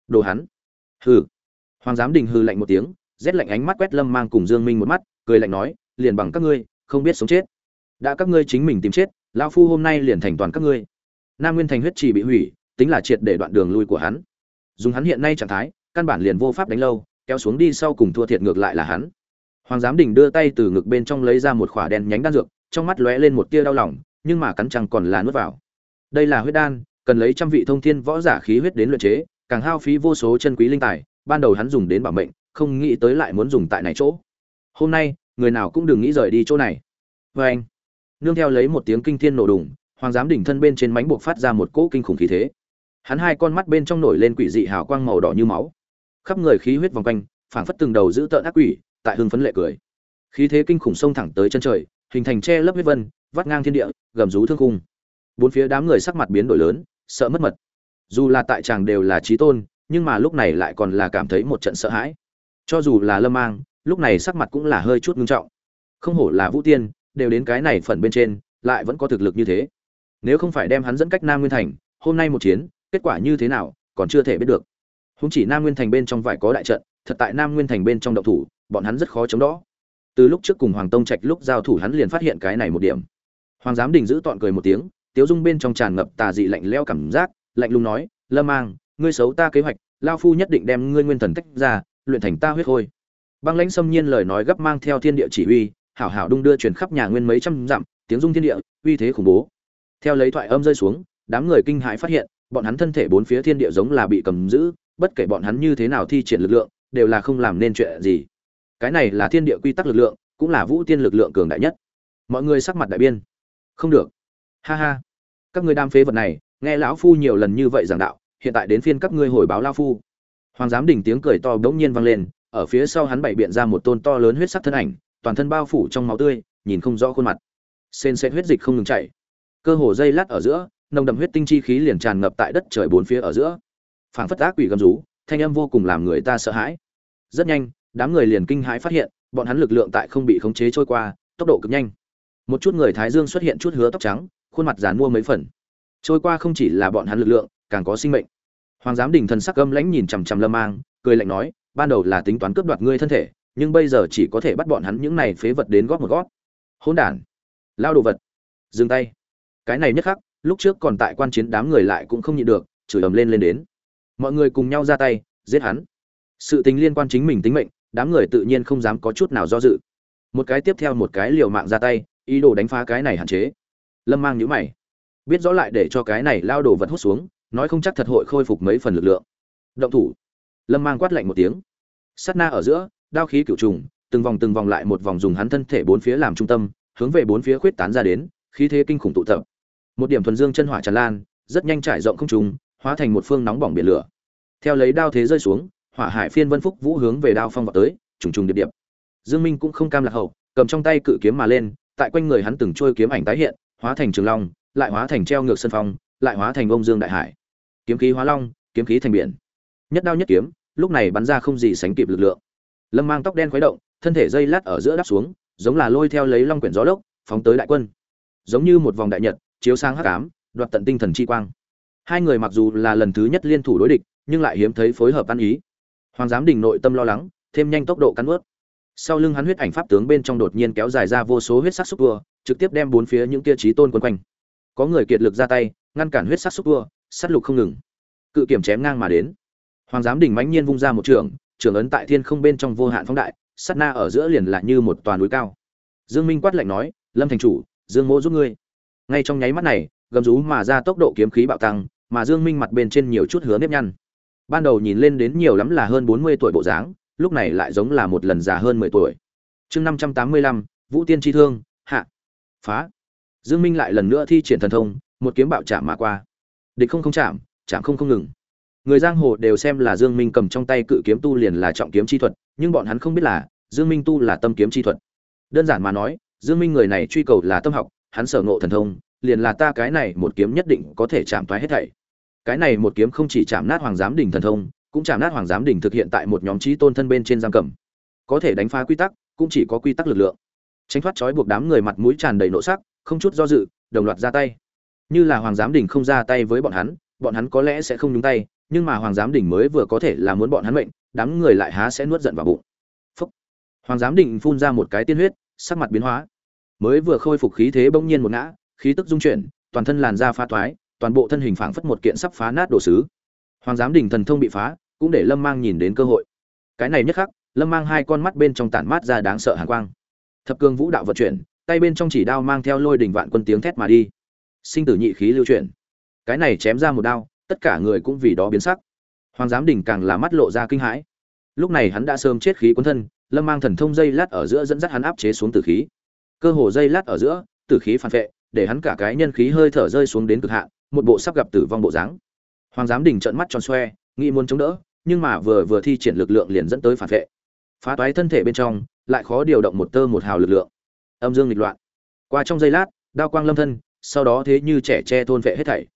Đồ hắn? Hừ. Hoàng giám đình hừ lạnh một tiếng, rét lạnh ánh mắt quét lâm mang cùng dương minh một mắt, cười lạnh nói, liền bằng các ngươi, không biết sống chết. Đã các ngươi chính mình tìm chết lao phu hôm nay liền thành toàn các ngươi. Nam nguyên thành huyết trì bị hủy, tính là triệt để đoạn đường lui của hắn. Dùng hắn hiện nay trạng thái, căn bản liền vô pháp đánh lâu, kéo xuống đi sau cùng thua thiệt ngược lại là hắn. Hoàng giám đình đưa tay từ ngực bên trong lấy ra một khỏa đen nhánh đan dược, trong mắt lóe lên một tia đau lòng, nhưng mà cắn chẳng còn là nuốt vào đây là huyết đan, cần lấy trăm vị thông thiên võ giả khí huyết đến luyện chế, càng hao phí vô số chân quý linh tài, ban đầu hắn dùng đến bảo mệnh, không nghĩ tới lại muốn dùng tại này chỗ. Hôm nay, người nào cũng đừng nghĩ rời đi chỗ này. Vê anh, nương theo lấy một tiếng kinh thiên nổ đùng, hoàng giám đỉnh thân bên trên mánh buộc phát ra một cỗ kinh khủng khí thế. Hắn hai con mắt bên trong nổi lên quỷ dị hào quang màu đỏ như máu. Khắp người khí huyết vòng quanh, phảng phất từng đầu giữ tợn ác quỷ, tại hưng phấn lệ cười. Khí thế kinh khủng sông thẳng tới chân trời, hình thành che lấp huyết vân, vắt ngang thiên địa, gầm rú thương khung bốn phía đám người sắc mặt biến đổi lớn, sợ mất mật. Dù là tại chàng đều là trí tôn, nhưng mà lúc này lại còn là cảm thấy một trận sợ hãi. Cho dù là lâm mang, lúc này sắc mặt cũng là hơi chút ngưng trọng. Không hổ là vũ tiên, đều đến cái này phần bên trên, lại vẫn có thực lực như thế. Nếu không phải đem hắn dẫn cách nam nguyên thành, hôm nay một chiến, kết quả như thế nào, còn chưa thể biết được. Không chỉ nam nguyên thành bên trong vải có đại trận, thật tại nam nguyên thành bên trong động thủ, bọn hắn rất khó chống đó từ lúc trước cùng hoàng tông trạch lúc giao thủ hắn liền phát hiện cái này một điểm. Hoàng giám đình giữ tọn cười một tiếng tiếu dung bên trong tràn ngập tà dị lạnh leo cảm giác, lạnh lùng nói, lâm mang, ngươi xấu ta kế hoạch lao phu nhất định đem ngươi nguyên thần tách ra, luyện thành ta huyết khôi. Băng lãnh xâm nhiên lời nói gấp mang theo thiên địa chỉ uy hảo hảo đung đưa truyền khắp nhà nguyên mấy trăm dặm, tiếng dung thiên địa, uy thế khủng bố. Theo lấy thoại âm rơi xuống, đám người kinh hãi phát hiện, bọn hắn thân thể bốn phía thiên địa giống là bị cầm giữ, bất kể bọn hắn như thế nào thi triển lực lượng, đều là không làm nên chuyện gì. Cái này là thiên địa quy tắc lực lượng, cũng là vũ tiên lực lượng cường đại nhất. Mọi người sắc mặt đại biên không được ha ha. Các ngươi đam phế vật này, nghe lão phu nhiều lần như vậy giảng đạo, hiện tại đến phiên các ngươi hồi báo lão phu. Hoàng giám đỉnh tiếng cười to bỗng nhiên vang lên, ở phía sau hắn bày biện ra một tôn to lớn huyết sắc thân ảnh, toàn thân bao phủ trong máu tươi, nhìn không rõ khuôn mặt. Sên sệt huyết dịch không ngừng chảy. Cơ hồ dây lát ở giữa, nồng đậm huyết tinh chi khí liền tràn ngập tại đất trời bốn phía ở giữa. Phảng phất ác quỷ gầm rú, thanh âm vô cùng làm người ta sợ hãi. Rất nhanh, đám người liền kinh hãi phát hiện, bọn hắn lực lượng tại không bị khống chế trôi qua, tốc độ cực nhanh. Một chút người thái dương xuất hiện chút hứa tóc trắng khuôn mặt dàn mua mấy phần. Trôi qua không chỉ là bọn hắn lực lượng, càng có sinh mệnh. Hoàng giám đình thần sắc âm lãnh nhìn chằm chằm lâm mang, cười lạnh nói, ban đầu là tính toán cướp đoạt ngươi thân thể, nhưng bây giờ chỉ có thể bắt bọn hắn những này phế vật đến góp một gót hỗn đản, lao đồ vật, dừng tay. Cái này nhất khắc, lúc trước còn tại quan chiến đám người lại cũng không nhịn được, chửi ầm lên lên đến. Mọi người cùng nhau ra tay, giết hắn. Sự tình liên quan chính mình tính mệnh, đám người tự nhiên không dám có chút nào do dự. Một cái tiếp theo một cái liều mạng ra tay, ý đồ đánh phá cái này hạn chế lâm mang nhữ mày. Biết rõ lại để cho cái này lao đồ vật hút xuống, nói không chắc thật hội khôi phục mấy phần lực lượng. Động thủ. Lâm mang quát lạnh một tiếng. Sắt na ở giữa, đao khí cựu trùng, từng vòng từng vòng lại một vòng dùng hắn thân thể bốn phía làm trung tâm, hướng về bốn phía khuyết tán ra đến, khí thế kinh khủng tụ tập. Một điểm thuần dương chân hỏa tràn lan, rất nhanh trải rộng không trùng hóa thành một phương nóng bỏng biển lửa. Theo lấy đao thế rơi xuống, hỏa hải phiên vân phúc vũ hướng về đao phong vào tới, trùng trùng điệp điệp. Dương minh cũng không cam lạc hậu, cầm trong tay cự kiếm mà lên, tại quanh người hắn từng trôi kiếm ảnh tái hiện hóa thành trường long, lại hóa thành treo ngược sân phong, lại hóa thành ông dương đại hải. Kiếm khí hóa long, kiếm khí thành biển. Nhất đao nhất kiếm, lúc này bắn ra không gì sánh kịp lực lượng. Lâm mang tóc đen khuấy động, thân thể dây lát ở giữa đáp xuống, giống là lôi theo lấy long quyển gió lốc, phóng tới đại quân. Giống như một vòng đại nhật, chiếu sang hắc ám, đoạt tận tinh thần chi quang. Hai người mặc dù là lần thứ nhất liên thủ đối địch, nhưng lại hiếm thấy phối hợp ăn ý. Hoàng giám đình nội tâm lo lắng, thêm nhanh tốc độ cắn ướt sau lưng hắn huyết ảnh pháp tướng bên trong đột nhiên kéo dài ra vô số huyết sắc xúc vừa trực tiếp đem bốn phía những kia trí tôn quân quanh. Có người kiệt lực ra tay ngăn cản huyết sắc xúc tua sát lục không ngừng. Cự kiểm chém ngang mà đến. Hoàng giám đình mãnh nhiên vung ra một trường trường ấn tại thiên không bên trong vô hạn phóng đại sát na ở giữa liền lại như một toàn núi cao. Dương minh quát lạnh nói lâm thành chủ dương mỗ giúp ngươi. Ngay trong nháy mắt này gầm rú mà ra tốc độ kiếm khí bạo tăng mà dương minh mặt bên trên nhiều chút hứa nếp nhăn. Ban đầu nhìn lên đến nhiều lắm là hơn 40 tuổi bộ dáng lúc này lại giống là một lần già hơn 10 tuổi. Chương 585, vũ tiên chi thương hạ phá. Dương minh lại lần nữa thi triển thần thông, một kiếm bạo chạm mà qua. Địch không không chạm chạm không không ngừng. Người giang hồ đều xem là dương minh cầm trong tay cự kiếm tu liền là trọng kiếm chi thuật, nhưng bọn hắn không biết là, dương minh tu là tâm kiếm chi thuật. Đơn giản mà nói, dương minh người này truy cầu là tâm học, hắn sở ngộ thần thông, liền là ta cái này một kiếm nhất định có thể chạm thoái hết thảy. Cái này một kiếm không chỉ chạm nát hoàng giám đỉnh thần thông, cũng chạm nát hoàng giám đỉnh thực hiện tại một nhóm trí tôn thân bên trên giam cầm. Có thể đánh phá quy tắc, cũng chỉ có quy tắc lực lượng tránh thoát trói buộc đám người mặt mũi tràn đầy nộ sắc, không chút do dự, đồng loạt ra tay. Như là hoàng giám đỉnh không ra tay với bọn hắn bọn hắn có lẽ sẽ không nhúng tay, nhưng mà hoàng giám đỉnh mới vừa có thể là muốn bọn hắn mệnh, đám người lại há sẽ nuốt giận vào bụng. Phúc. hoàng giám đỉnh phun ra một cái tiên huyết, sắc mặt biến hóa. Mới vừa khôi phục khí thế bỗng nhiên một ngã, khí tức dung chuyển, toàn thân làn da phá thoái toàn bộ thân hình phảng phất một kiện sắp phá nát đồ sứ. Hoàng giám đỉnh thần thông bị phá, cũng để lâm mang nhìn đến cơ hội. Cái này nhất khắc, lâm mang hai con mắt bên trong tản mát ra đáng sợ hàn quang thập cương vũ đạo vận chuyển, tay bên trong chỉ đao mang theo lôi đình vạn quân tiếng thét mà đi. Sinh tử nhị khí lưu chuyển. Cái này chém ra một đao, tất cả người cũng vì đó biến sắc. Hoàng giám đỉnh càng là mắt lộ ra kinh hãi. Lúc này hắn đã sớm chết khí cuốn thân, lâm mang thần thông dây lát ở giữa dẫn dắt hắn áp chế xuống tử khí. Cơ hồ dây lát ở giữa, tử khí phản vệ, để hắn cả cái nhân khí hơi thở rơi xuống đến cực hạn, một bộ sắp gặp tử vong bộ dáng. Hoàng giám đỉnh trợn mắt tròn xoe, nghĩ muốn chống đỡ, nhưng mà vừa vừa thi triển lực lượng liền dẫn tới phản vệ. Phá toái thân thể bên trong lại khó điều động một tơ một hào lực lượng. Âm dương nghịch loạn. Qua trong giây lát, đao quang lâm thân, sau đó thế như trẻ che thôn vệ hết thảy.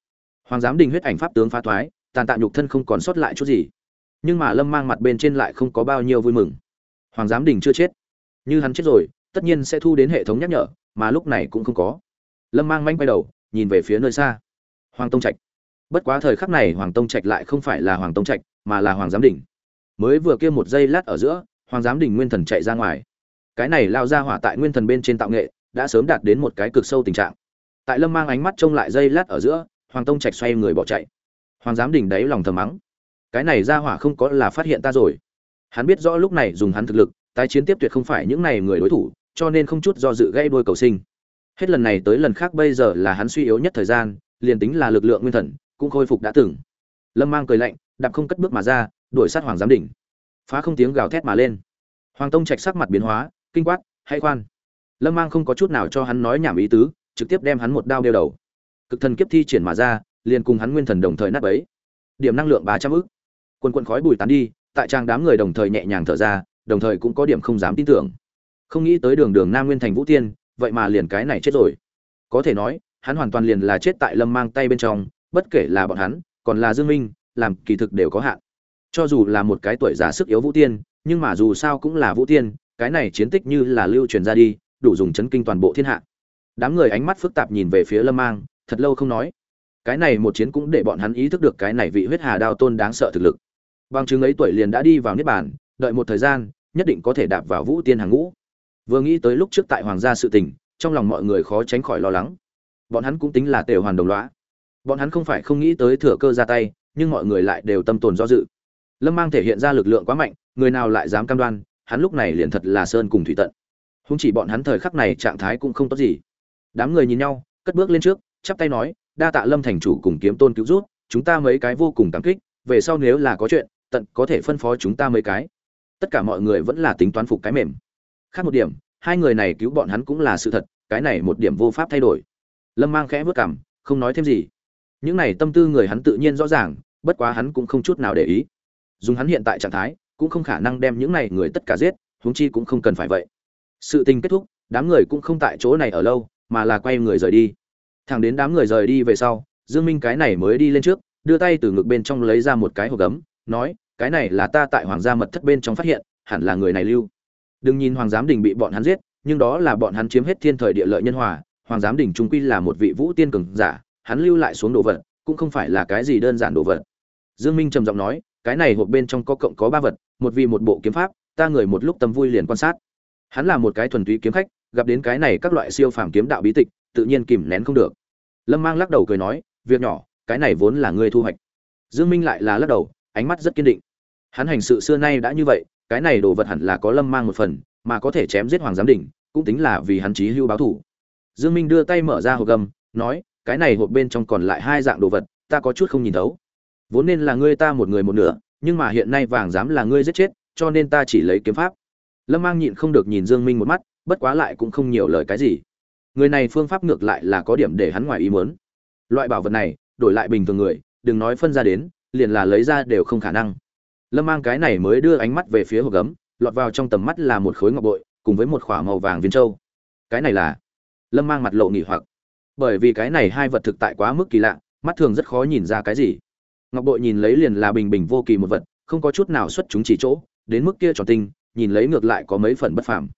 Hoàng giám đình huyết ảnh pháp tướng phá thoái, tàn tạ nhục thân không còn sót lại chút gì. Nhưng mà lâm mang mặt bên trên lại không có bao nhiêu vui mừng. Hoàng giám đình chưa chết. Như hắn chết rồi, tất nhiên sẽ thu đến hệ thống nhắc nhở, mà lúc này cũng không có. Lâm mang manh quay đầu, nhìn về phía nơi xa. Hoàng tông trạch. Bất quá thời khắc này hoàng tông trạch lại không phải là hoàng tông trạch, mà là hoàng giám đình. Mới vừa kia một giây lát ở giữa hoàng giám đình nguyên thần chạy ra ngoài. Cái này lao ra hỏa tại nguyên thần bên trên tạo nghệ, đã sớm đạt đến một cái cực sâu tình trạng. Tại lâm mang ánh mắt trông lại dây lát ở giữa, hoàng tông trạch xoay người bỏ chạy. Hoàng giám đình đáy lòng thầm mắng. Cái này ra hỏa không có là phát hiện ta rồi. Hắn biết rõ lúc này dùng hắn thực lực, tái chiến tiếp tuyệt không phải những này người đối thủ, cho nên không chút do dự gây đôi cầu sinh. Hết lần này tới lần khác bây giờ là hắn suy yếu nhất thời gian, liền tính là lực lượng nguyên thần, cũng khôi phục đã từng. Lâm mang cười lạnh, đạp không cất bước mà ra, đuổi sát hoàng giám đỉnh phá không tiếng gào thét mà lên. Hoàng tông trạch sắc mặt biến hóa, kinh quát, hay khoan. Lâm mang không có chút nào cho hắn nói nhảm ý tứ, trực tiếp đem hắn một đao đeo đầu. Cực thần kiếp thi triển mà ra, liền cùng hắn nguyên thần đồng thời nát bấy. Điểm năng lượng ba trăm ức. Quần quần khói bùi tán đi, tại trang đám người đồng thời nhẹ nhàng thở ra, đồng thời cũng có điểm không dám tin tưởng. Không nghĩ tới đường đường nam nguyên thành vũ tiên, vậy mà liền cái này chết rồi. Có thể nói, hắn hoàn toàn liền là chết tại lâm mang tay bên trong, bất kể là bọn hắn, còn là dương minh, làm kỳ thực đều có hạn cho dù là một cái tuổi già sức yếu vũ tiên, nhưng mà dù sao cũng là vũ tiên, cái này chiến tích như là lưu truyền ra đi, đủ dùng chấn kinh toàn bộ thiên hạ. Đám người ánh mắt phức tạp nhìn về phía lâm mang, thật lâu không nói. Cái này một chiến cũng để bọn hắn ý thức được cái này vị huyết hà đao tôn đáng sợ thực lực. Bằng chứng ấy tuổi liền đã đi vào niết bàn, đợi một thời gian, nhất định có thể đạp vào vũ tiên hàng ngũ. Vừa nghĩ tới lúc trước tại hoàng gia sự tình, trong lòng mọi người khó tránh khỏi lo lắng. Bọn hắn cũng tính là tề hoàn đồng loã bọn hắn không phải không nghĩ tới thừa cơ ra tay, nhưng mọi người lại đều tâm tồn do dự lâm mang thể hiện ra lực lượng quá mạnh, người nào lại dám cam đoan, hắn lúc này liền thật là sơn cùng thủy tận. Không chỉ bọn hắn thời khắc này trạng thái cũng không tốt gì. Đám người nhìn nhau, cất bước lên trước, chắp tay nói, đa tạ lâm thành chủ cùng kiếm tôn cứu rút chúng ta mấy cái vô cùng cảm kích, về sau nếu là có chuyện, tận có thể phân phó chúng ta mấy cái. Tất cả mọi người vẫn là tính toán phục cái mềm. Khác một điểm, hai người này cứu bọn hắn cũng là sự thật, cái này một điểm vô pháp thay đổi. Lâm mang khẽ vớt cảm, không nói thêm gì. Những này tâm tư người hắn tự nhiên rõ ràng, bất quá hắn cũng không chút nào để ý dùng hắn hiện tại trạng thái, cũng không khả năng đem những này người tất cả giết, huống chi cũng không cần phải vậy. Sự tình kết thúc, đám người cũng không tại chỗ này ở lâu, mà là quay người rời đi. Thẳng đến đám người rời đi về sau, dương minh cái này mới đi lên trước, đưa tay từ ngực bên trong lấy ra một cái hộp gấm, nói, cái này là ta tại hoàng gia mật thất bên trong phát hiện, hẳn là người này lưu. Đừng nhìn hoàng giám đình bị bọn hắn giết, nhưng đó là bọn hắn chiếm hết thiên thời địa lợi nhân hòa, hoàng giám đình trung quy là một vị vũ tiên cường giả, hắn lưu lại xuống đồ vật, cũng không phải là cái gì đơn giản đồ vật. Dương minh trầm giọng nói cái này hộp bên trong có cộng có ba vật, một vì một bộ kiếm pháp, ta người một lúc tâm vui liền quan sát. Hắn là một cái thuần túy kiếm khách, gặp đến cái này các loại siêu phàm kiếm đạo bí tịch, tự nhiên kìm nén không được. Lâm mang lắc đầu cười nói, việc nhỏ, cái này vốn là ngươi thu hoạch. Dương minh lại là lắc đầu, ánh mắt rất kiên định. Hắn hành sự xưa nay đã như vậy, cái này đồ vật hẳn là có lâm mang một phần, mà có thể chém giết hoàng giám đỉnh, cũng tính là vì hắn chí hưu báo thủ. Dương minh đưa tay mở ra hộp gầm, nói, cái này hộp bên trong còn lại hai dạng đồ vật, ta có chút không nhìn thấu vốn nên là ngươi ta một người một nửa, nhưng mà hiện nay vàng dám là ngươi giết chết, cho nên ta chỉ lấy kiếm pháp. Lâm mang nhịn không được nhìn dương minh một mắt, bất quá lại cũng không nhiều lời cái gì. Người này phương pháp ngược lại là có điểm để hắn ngoài ý muốn. Loại bảo vật này, đổi lại bình thường người, đừng nói phân ra đến, liền là lấy ra đều không khả năng. Lâm mang cái này mới đưa ánh mắt về phía hộp gấm, lọt vào trong tầm mắt là một khối ngọc bội, cùng với một k h ỏ a màu vàng viên trâu cái này là? Lâm mang mặt lộ nghỉ hoặc. Bởi vì cái này hai vật thực tại quá mức kỳ lạ, mắt thường rất khó nhìn ra cái gì ngọc bội nhìn lấy liền là bình bình vô kỳ một vật, không có chút nào xuất chúng chỉ chỗ, đến mức kia tròn tinh, nhìn lấy ngược lại có mấy phần bất phàm.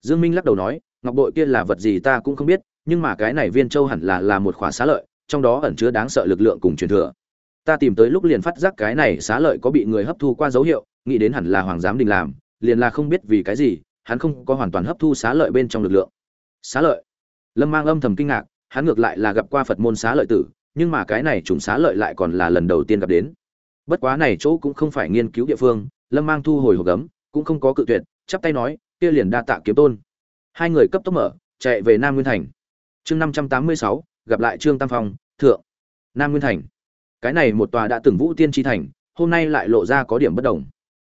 Dương minh lắc đầu nói, ngọc bội kia là vật gì ta cũng không biết, nhưng mà cái này viên châu hẳn là là một khóa xá lợi, trong đó ẩn chứa đáng sợ lực lượng cùng truyền thừa. Ta tìm tới lúc liền phát giác cái này xá lợi có bị người hấp thu qua dấu hiệu, nghĩ đến hẳn là hoàng giám đình làm, liền là không biết vì cái gì, hắn không có hoàn toàn hấp thu xá lợi bên trong lực lượng. Xá lợi? Lâm mang âm thầm kinh ngạc, hắn ngược lại là gặp qua phật môn xá lợi tử nhưng mà cái này trùng xá lợi lại còn là lần đầu tiên gặp đến. Bất quá này chỗ cũng không phải nghiên cứu địa phương, lâm mang thu hồi hộp gấm, cũng không có cự tuyệt, chắp tay nói, kia liền đa tạ kiếm tôn. Hai người cấp tốc mở, chạy về nam nguyên thành. Chương năm trăm tám mươi sáu, gặp lại trương tam phong, thượng. Nam nguyên thành. Cái này một tòa đã từng vũ tiên tri thành, hôm nay lại lộ ra có điểm bất đồng.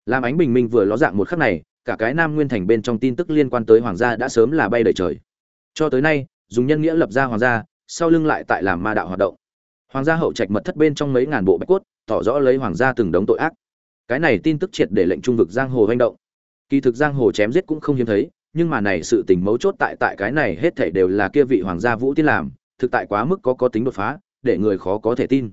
Làm ánh bình minh vừa ló dạng một khắc này, cả cái nam nguyên thành bên trong tin tức liên quan tới hoàng gia đã sớm là bay đầy trời. Cho tới nay, dùng nhân nghĩa lập ra hoàng gia, sau lưng lại tại làm ma đạo hoạt động hoàng gia hậu trạch mật thất bên trong mấy ngàn bộ bách cốt, tỏ rõ lấy hoàng gia từng đống tội ác. Cái này tin tức triệt để lệnh trung vực giang hồ hành động. Kỳ thực giang hồ chém giết cũng không hiếm thấy, nhưng mà này sự tình mấu chốt tại tại cái này hết thảy đều là kia vị hoàng gia vũ tiên làm, thực tại quá mức có có tính đột phá, để người khó có thể tin.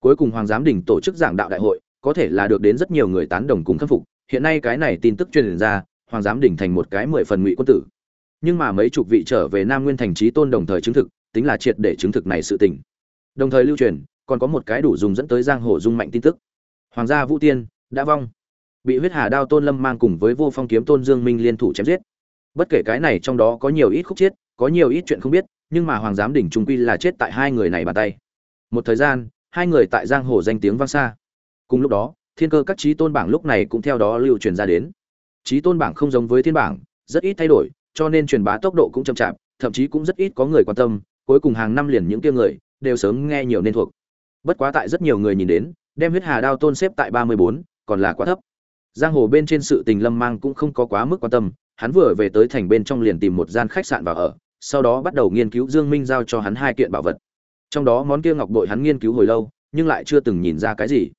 Cuối cùng hoàng giám đình tổ chức giảng đạo đại hội, có thể là được đến rất nhiều người tán đồng cùng khâm phục. Hiện nay cái này tin tức truyền ra, hoàng giám đình thành một cái mười phần ngụy quân tử. Nhưng mà mấy chục vị trở về nam nguyên thành trí tôn đồng thời chứng thực, tính là triệt để chứng thực này sự tình đồng thời lưu truyền, còn có một cái đủ dùng dẫn tới giang hồ dung mạnh tin tức. Hoàng gia vũ tiên, đã vong. Bị huyết hà đao tôn lâm mang cùng với vô phong kiếm tôn dương minh liên thủ chém giết. Bất kể cái này trong đó có nhiều ít khúc chết, có nhiều ít chuyện không biết, nhưng mà hoàng giám đỉnh trung quy là chết tại hai người này bàn tay. Một thời gian, hai người tại giang hồ danh tiếng vang xa. Cùng lúc đó, thiên cơ các trí tôn bảng lúc này cũng theo đó lưu truyền ra đến. Trí tôn bảng không giống với thiên bảng, rất ít thay đổi, cho nên truyền bá tốc độ cũng chậm chạp, thậm chí cũng rất ít có người quan tâm, cuối cùng hàng năm liền những kia người đều sớm nghe nhiều nên thuộc. Bất quá tại rất nhiều người nhìn đến, đem huyết hà đao tôn xếp tại ba mươi bốn, còn là quá thấp. Giang hồ bên trên sự tình lâm mang cũng không có quá mức quan tâm, hắn vừa về tới thành bên trong liền tìm một gian khách sạn vào ở, sau đó bắt đầu nghiên cứu dương minh giao cho hắn hai kiện bảo vật. Trong đó món kia ngọc bội hắn nghiên cứu hồi lâu, nhưng lại chưa từng nhìn ra cái gì.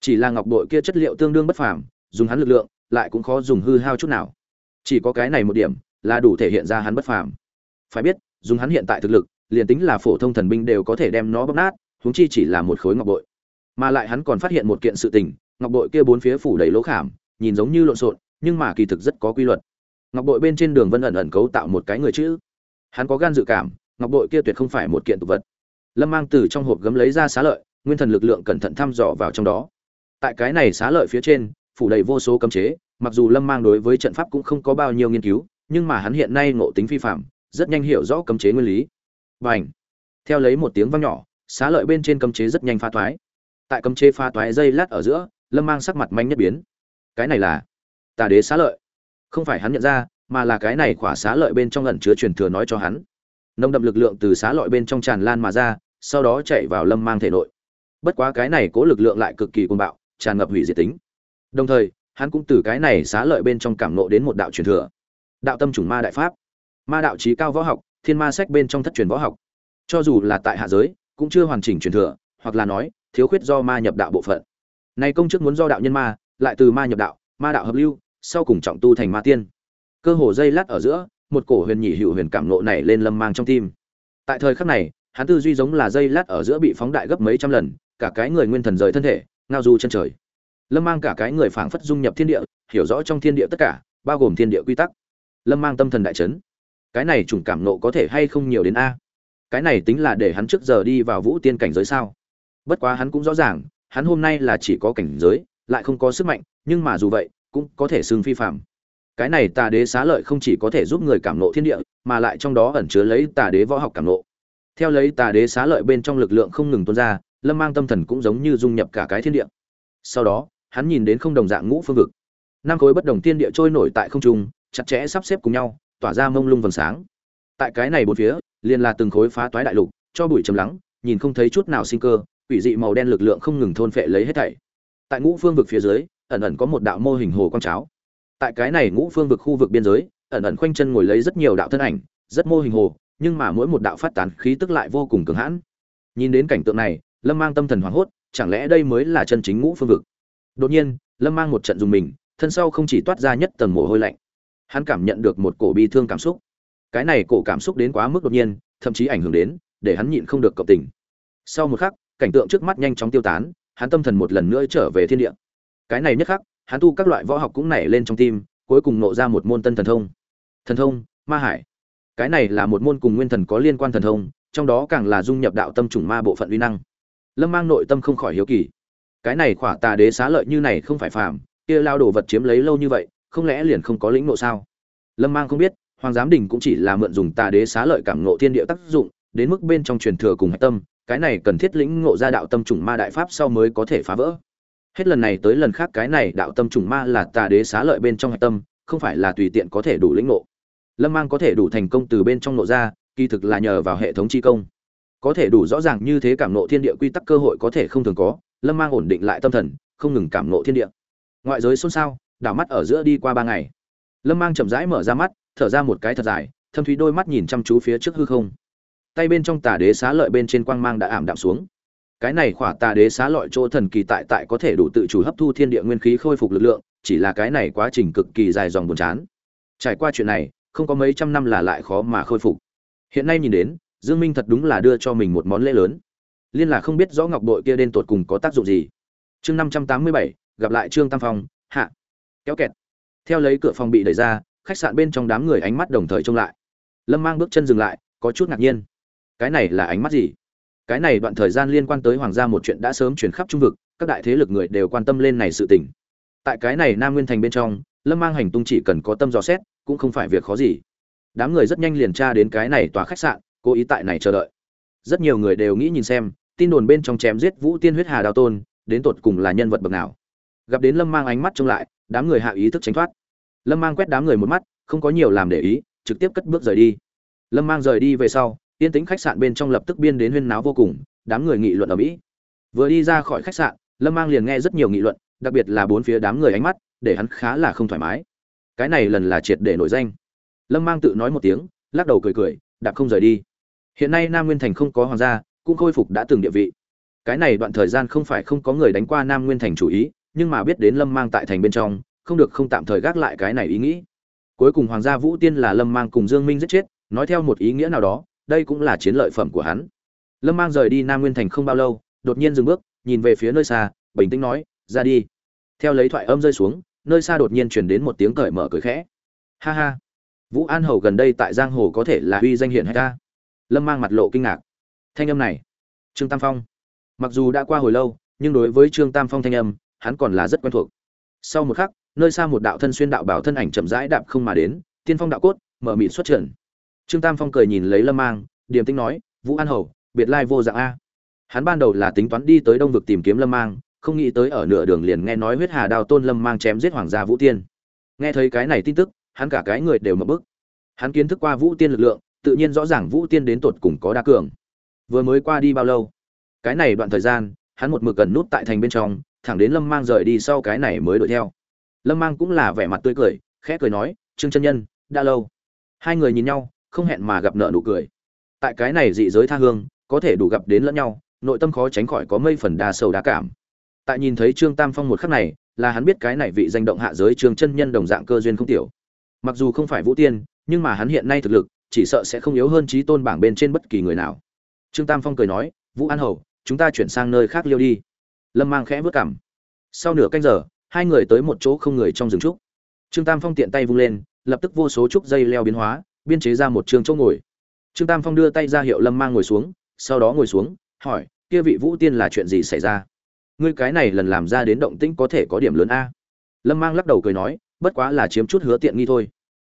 Chỉ là ngọc bội kia chất liệu tương đương bất phàm, dùng hắn lực lượng, lại cũng khó dùng hư hao chút nào. Chỉ có cái này một điểm, là đủ thể hiện ra hắn bất phàm. Phải biết, dùng hắn hiện tại thực lực liền tính là phổ thông thần binh đều có thể đem nó bóp nát, huống chi chỉ là một khối ngọc bội. Mà lại hắn còn phát hiện một kiện sự tình, ngọc bội kia bốn phía phủ đầy lỗ khảm, nhìn giống như lộn xộn, nhưng mà kỳ thực rất có quy luật. Ngọc bội bên trên đường vân ẩn ẩn cấu tạo một cái người chữ. Hắn có gan dự cảm, ngọc bội kia tuyệt không phải một kiện tục vật. Lâm mang từ trong hộp gấm lấy ra xá lợi, nguyên thần lực lượng cẩn thận thăm dò vào trong đó. Tại cái này xá lợi phía trên, phủ đầy vô số cấm chế, mặc dù lâm mang đối với trận pháp cũng không có bao nhiêu nghiên cứu, nhưng mà hắn hiện nay ngộ tính phi phạm rất nhanh hiểu rõ cấm chế nguyên lý và ảnh. Theo lấy một tiếng vang nhỏ, xá lợi bên trên cấm chế rất nhanh pha toái tại cấm chế pha toái dây lát ở giữa, lâm mang sắc mặt manh nhất biến. Cái này là tà đế xá lợi. Không phải hắn nhận ra, mà là cái này khỏa xá lợi bên trong ẩn chứa truyền thừa nói cho hắn. Nông đậm lực lượng từ xá lợi bên trong tràn lan mà ra, sau đó chạy vào lâm mang thể nội. Bất quá cái này cố lực lượng lại cực kỳ côn bạo, tràn ngập hủy diệt tính. Đồng thời, hắn cũng từ cái này xá lợi bên trong cảm nộ đến một đạo truyền thừa. Đạo tâm chủng ma đại pháp. Ma đạo trí cao võ học thiên ma sách bên trong thất truyền võ học. Cho dù là tại hạ giới, cũng chưa hoàn chỉnh truyền thừa, hoặc là nói, thiếu khuyết do ma nhập đạo bộ phận. Này công chức muốn do đạo nhân ma, lại từ ma nhập đạo, ma đạo hợp lưu, sau cùng trọng tu thành ma tiên. Cơ hồ dây lát ở giữa, một cổ huyền nhị hữu huyền cảm nộ này lên lâm mang trong tim. Tại thời khắc này, hắn tư duy giống là dây lát ở giữa bị phóng đại gấp mấy trăm lần, cả cái người nguyên thần rời thân thể, ngao du chân trời. Lâm mang cả cái người phảng phất dung nhập thiên địa, hiểu rõ trong thiên địa tất cả, bao gồm thiên địa quy tắc. Lâm mang tâm thần đại chấn cái này chủng cảm nộ có thể hay không nhiều đến a? Cái này tính là để hắn trước giờ đi vào vũ tiên cảnh giới sao? Bất quá hắn cũng rõ ràng, hắn hôm nay là chỉ có cảnh giới, lại không có sức mạnh, nhưng mà dù vậy, cũng có thể xưng phi phạm cái này tà đế xá lợi không chỉ có thể giúp người cảm nộ thiên địa, mà lại trong đó ẩn chứa lấy tà đế võ học cảm nộ. Theo lấy tà đế xá lợi bên trong lực lượng không ngừng tuôn ra, lâm mang tâm thần cũng giống như dung nhập cả cái thiên địa. Sau đó, hắn nhìn đến không đồng dạng ngũ phương vực. Năm khối bất đồng thiên địa trôi nổi tại không trung, chặt chẽ sắp xếp cùng nhau tỏa ra mông lung vầng sáng. Tại cái này bốn phía, liền là từng khối phá toái đại lục, cho bụi trầm lắng, nhìn không thấy chút nào sinh cơ, quỷ dị màu đen lực lượng không ngừng thôn phệ lấy hết thảy. Tại ngũ phương vực phía dưới, ẩn ẩn có một đạo mô hình hồ quang cháo. Tại cái này ngũ phương vực khu vực biên giới, ẩn ẩn khoanh chân ngồi lấy rất nhiều đạo thân ảnh, rất mô hình hồ, nhưng mà mỗi một đạo phát tán khí tức lại vô cùng cường hãn. Nhìn đến cảnh tượng này, lâm mang tâm thần hoảng hốt, chẳng lẽ đây mới là chân chính ngũ phương vực? Đột nhiên, lâm mang một trận dùng mình, thân sau không chỉ toát ra nhất tầng mồ hôi lạnh hắn cảm nhận được một cổ bi thương cảm xúc. Cái này cổ cảm xúc đến quá mức đột nhiên, thậm chí ảnh hưởng đến, để hắn nhịn không được cộng tình. Sau một khắc, cảnh tượng trước mắt nhanh chóng tiêu tán, hắn tâm thần một lần nữa trở về thiên địa. Cái này nhất khắc, hắn tu các loại võ học cũng nảy lên trong tim, cuối cùng nộ ra một môn tân thần thông. Thần thông, ma hải. Cái này là một môn cùng nguyên thần có liên quan thần thông, trong đó càng là dung nhập đạo tâm trùng ma bộ phận uy năng. Lâm mang nội tâm không khỏi hiếu kỳ. Cái này khỏa tà đế xá lợi như này không phải phàm, kia lao đồ vật chiếm lấy lâu như vậy không lẽ liền không có lĩnh nộ sao? Lâm mang không biết, hoàng giám đình cũng chỉ là mượn dùng tà đế xá lợi cảm nộ thiên địa tác dụng, đến mức bên trong truyền thừa cùng hạch tâm, cái này cần thiết lĩnh ngộ ra đạo tâm trùng ma đại pháp sau mới có thể phá vỡ. Hết lần này tới lần khác cái này đạo tâm trùng ma là tà đế xá lợi bên trong hạch tâm, không phải là tùy tiện có thể đủ lĩnh ngộ. Lâm mang có thể đủ thành công từ bên trong nộ ra, kỳ thực là nhờ vào hệ thống chi công. Có thể đủ rõ ràng như thế cảm nộ thiên địa quy tắc cơ hội có thể không thường có, lâm mang ổn định lại tâm thần, không ngừng cảm nộ thiên địa. Ngoại giới xôn xao đảo mắt ở giữa đi qua ba ngày. Lâm mang chậm rãi mở ra mắt, thở ra một cái thật dài, thâm thúy đôi mắt nhìn chăm chú phía trước hư không. Tay bên trong tà đế xá lợi bên trên quang mang đã ảm đạm xuống. Cái này khỏa tà đế xá lợi chỗ thần kỳ tại tại có thể đủ tự chủ hấp thu thiên địa nguyên khí khôi phục lực lượng, chỉ là cái này quá trình cực kỳ dài dòng buồn chán. Trải qua chuyện này, không có mấy trăm năm là lại khó mà khôi phục. Hiện nay nhìn đến, dương minh thật đúng là đưa cho mình một món lễ lớn. Liên là không biết rõ ngọc bội kia đen tột cùng có tác dụng gì. Chương năm trăm tám mươi bảy, gặp lại trương tam phong, hạ kéo kẹt. Theo lấy cửa phòng bị đẩy ra, khách sạn bên trong đám người ánh mắt đồng thời trông lại. Lâm mang bước chân dừng lại, có chút ngạc nhiên. Cái này là ánh mắt gì? Cái này đoạn thời gian liên quan tới hoàng gia một chuyện đã sớm chuyển khắp trung vực, các đại thế lực người đều quan tâm lên này sự tình. Tại cái này nam nguyên thành bên trong, lâm mang hành tung chỉ cần có tâm dò xét, cũng không phải việc khó gì. Đám người rất nhanh liền tra đến cái này tòa khách sạn, cố ý tại này chờ đợi. Rất nhiều người đều nghĩ nhìn xem, tin đồn bên trong chém giết vũ tiên huyết hà đào tôn, đến tột cùng là nhân vật bậc nào. Gặp đến lâm mang ánh mắt trông lại đám người hạ ý thức tránh thoát. Lâm mang quét đám người một mắt, không có nhiều làm để ý, trực tiếp cất bước rời đi. Lâm mang rời đi về sau, yên tĩnh khách sạn bên trong lập tức biên đến huyên náo vô cùng, đám người nghị luận ở mỹ. Vừa đi ra khỏi khách sạn, lâm mang liền nghe rất nhiều nghị luận, đặc biệt là bốn phía đám người ánh mắt, để hắn khá là không thoải mái. Cái này lần là triệt để nổi danh. Lâm mang tự nói một tiếng, lắc đầu cười cười, đạp không rời đi. Hiện nay nam nguyên thành không có hoàng gia, cũng khôi phục đã từng địa vị. Cái này đoạn thời gian không phải không có người đánh qua nam nguyên thành chủ ý nhưng mà biết đến lâm mang tại thành bên trong, không được không tạm thời gác lại cái này ý nghĩ. Cuối cùng hoàng gia vũ tiên là lâm mang cùng dương minh giết chết, nói theo một ý nghĩa nào đó, đây cũng là chiến lợi phẩm của hắn. Lâm mang rời đi nam nguyên thành không bao lâu, đột nhiên dừng bước, nhìn về phía nơi xa, bình tĩnh nói, ra đi. Theo lấy thoại âm rơi xuống, nơi xa đột nhiên chuyển đến một tiếng cởi mở cười khẽ. Ha ha. Vũ an hầu gần đây tại giang hồ có thể là uy danh hiển hay ta. Lâm mang mặt lộ kinh ngạc. Thanh âm này. Trương tam phong. Mặc dù đã qua hồi lâu, nhưng đối với trương tam phong thanh âm hắn còn là rất quen thuộc. Sau một khắc, nơi xa một đạo thân xuyên đạo bảo thân ảnh chậm rãi đạp không mà đến, tiên phong đạo cốt, mở mịt xuất trận trương tam phong cười nhìn lấy lâm mang, điềm tĩnh nói, vũ an hầu, biệt lai vô dạng a. Hắn ban đầu là tính toán đi tới đông vực tìm kiếm lâm mang, không nghĩ tới ở nửa đường liền nghe nói huyết hà đao tôn lâm mang chém giết hoàng gia vũ tiên. Nghe thấy cái này tin tức, hắn cả cái người đều mập bức. Hắn kiến thức qua vũ tiên lực lượng, tự nhiên rõ ràng vũ tiên đến tột cùng có đa cường. Vừa mới qua đi bao lâu? Cái này đoạn thời gian, hắn một mực gần nút tại thành bên trong thẳng đến lâm mang rời đi sau cái này mới đuổi theo. Lâm mang cũng là vẻ mặt tươi cười, khẽ cười nói, trương chân nhân, đã lâu. Hai người nhìn nhau, không hẹn mà gặp nợ nụ cười. Tại cái này dị giới tha hương, có thể đủ gặp đến lẫn nhau, nội tâm khó tránh khỏi có mây phần đa sầu đa cảm. Tại nhìn thấy trương tam phong một khắc này, là hắn biết cái này vị danh động hạ giới trương chân nhân đồng dạng cơ duyên không tiểu. Mặc dù không phải vũ tiên, nhưng mà hắn hiện nay thực lực, chỉ sợ sẽ không yếu hơn trí tôn bảng bên trên bất kỳ người nào. Trương tam phong cười nói, vũ an hầu, chúng ta chuyển sang nơi khác liêu đi lâm mang khẽ vớt cảm sau nửa canh giờ, hai người tới một chỗ không người trong rừng trúc. Trương tam phong tiện tay vung lên, lập tức vô số trúc dây leo biến hóa, biên chế ra một trường chỗ ngồi. Trương tam phong đưa tay ra hiệu lâm mang ngồi xuống, sau đó ngồi xuống, hỏi, kia vị vũ tiên là chuyện gì xảy ra? Ngươi cái này lần làm ra đến động tĩnh có thể có điểm lớn a? Lâm mang lắc đầu cười nói, bất quá là chiếm chút hứa tiện nghi thôi.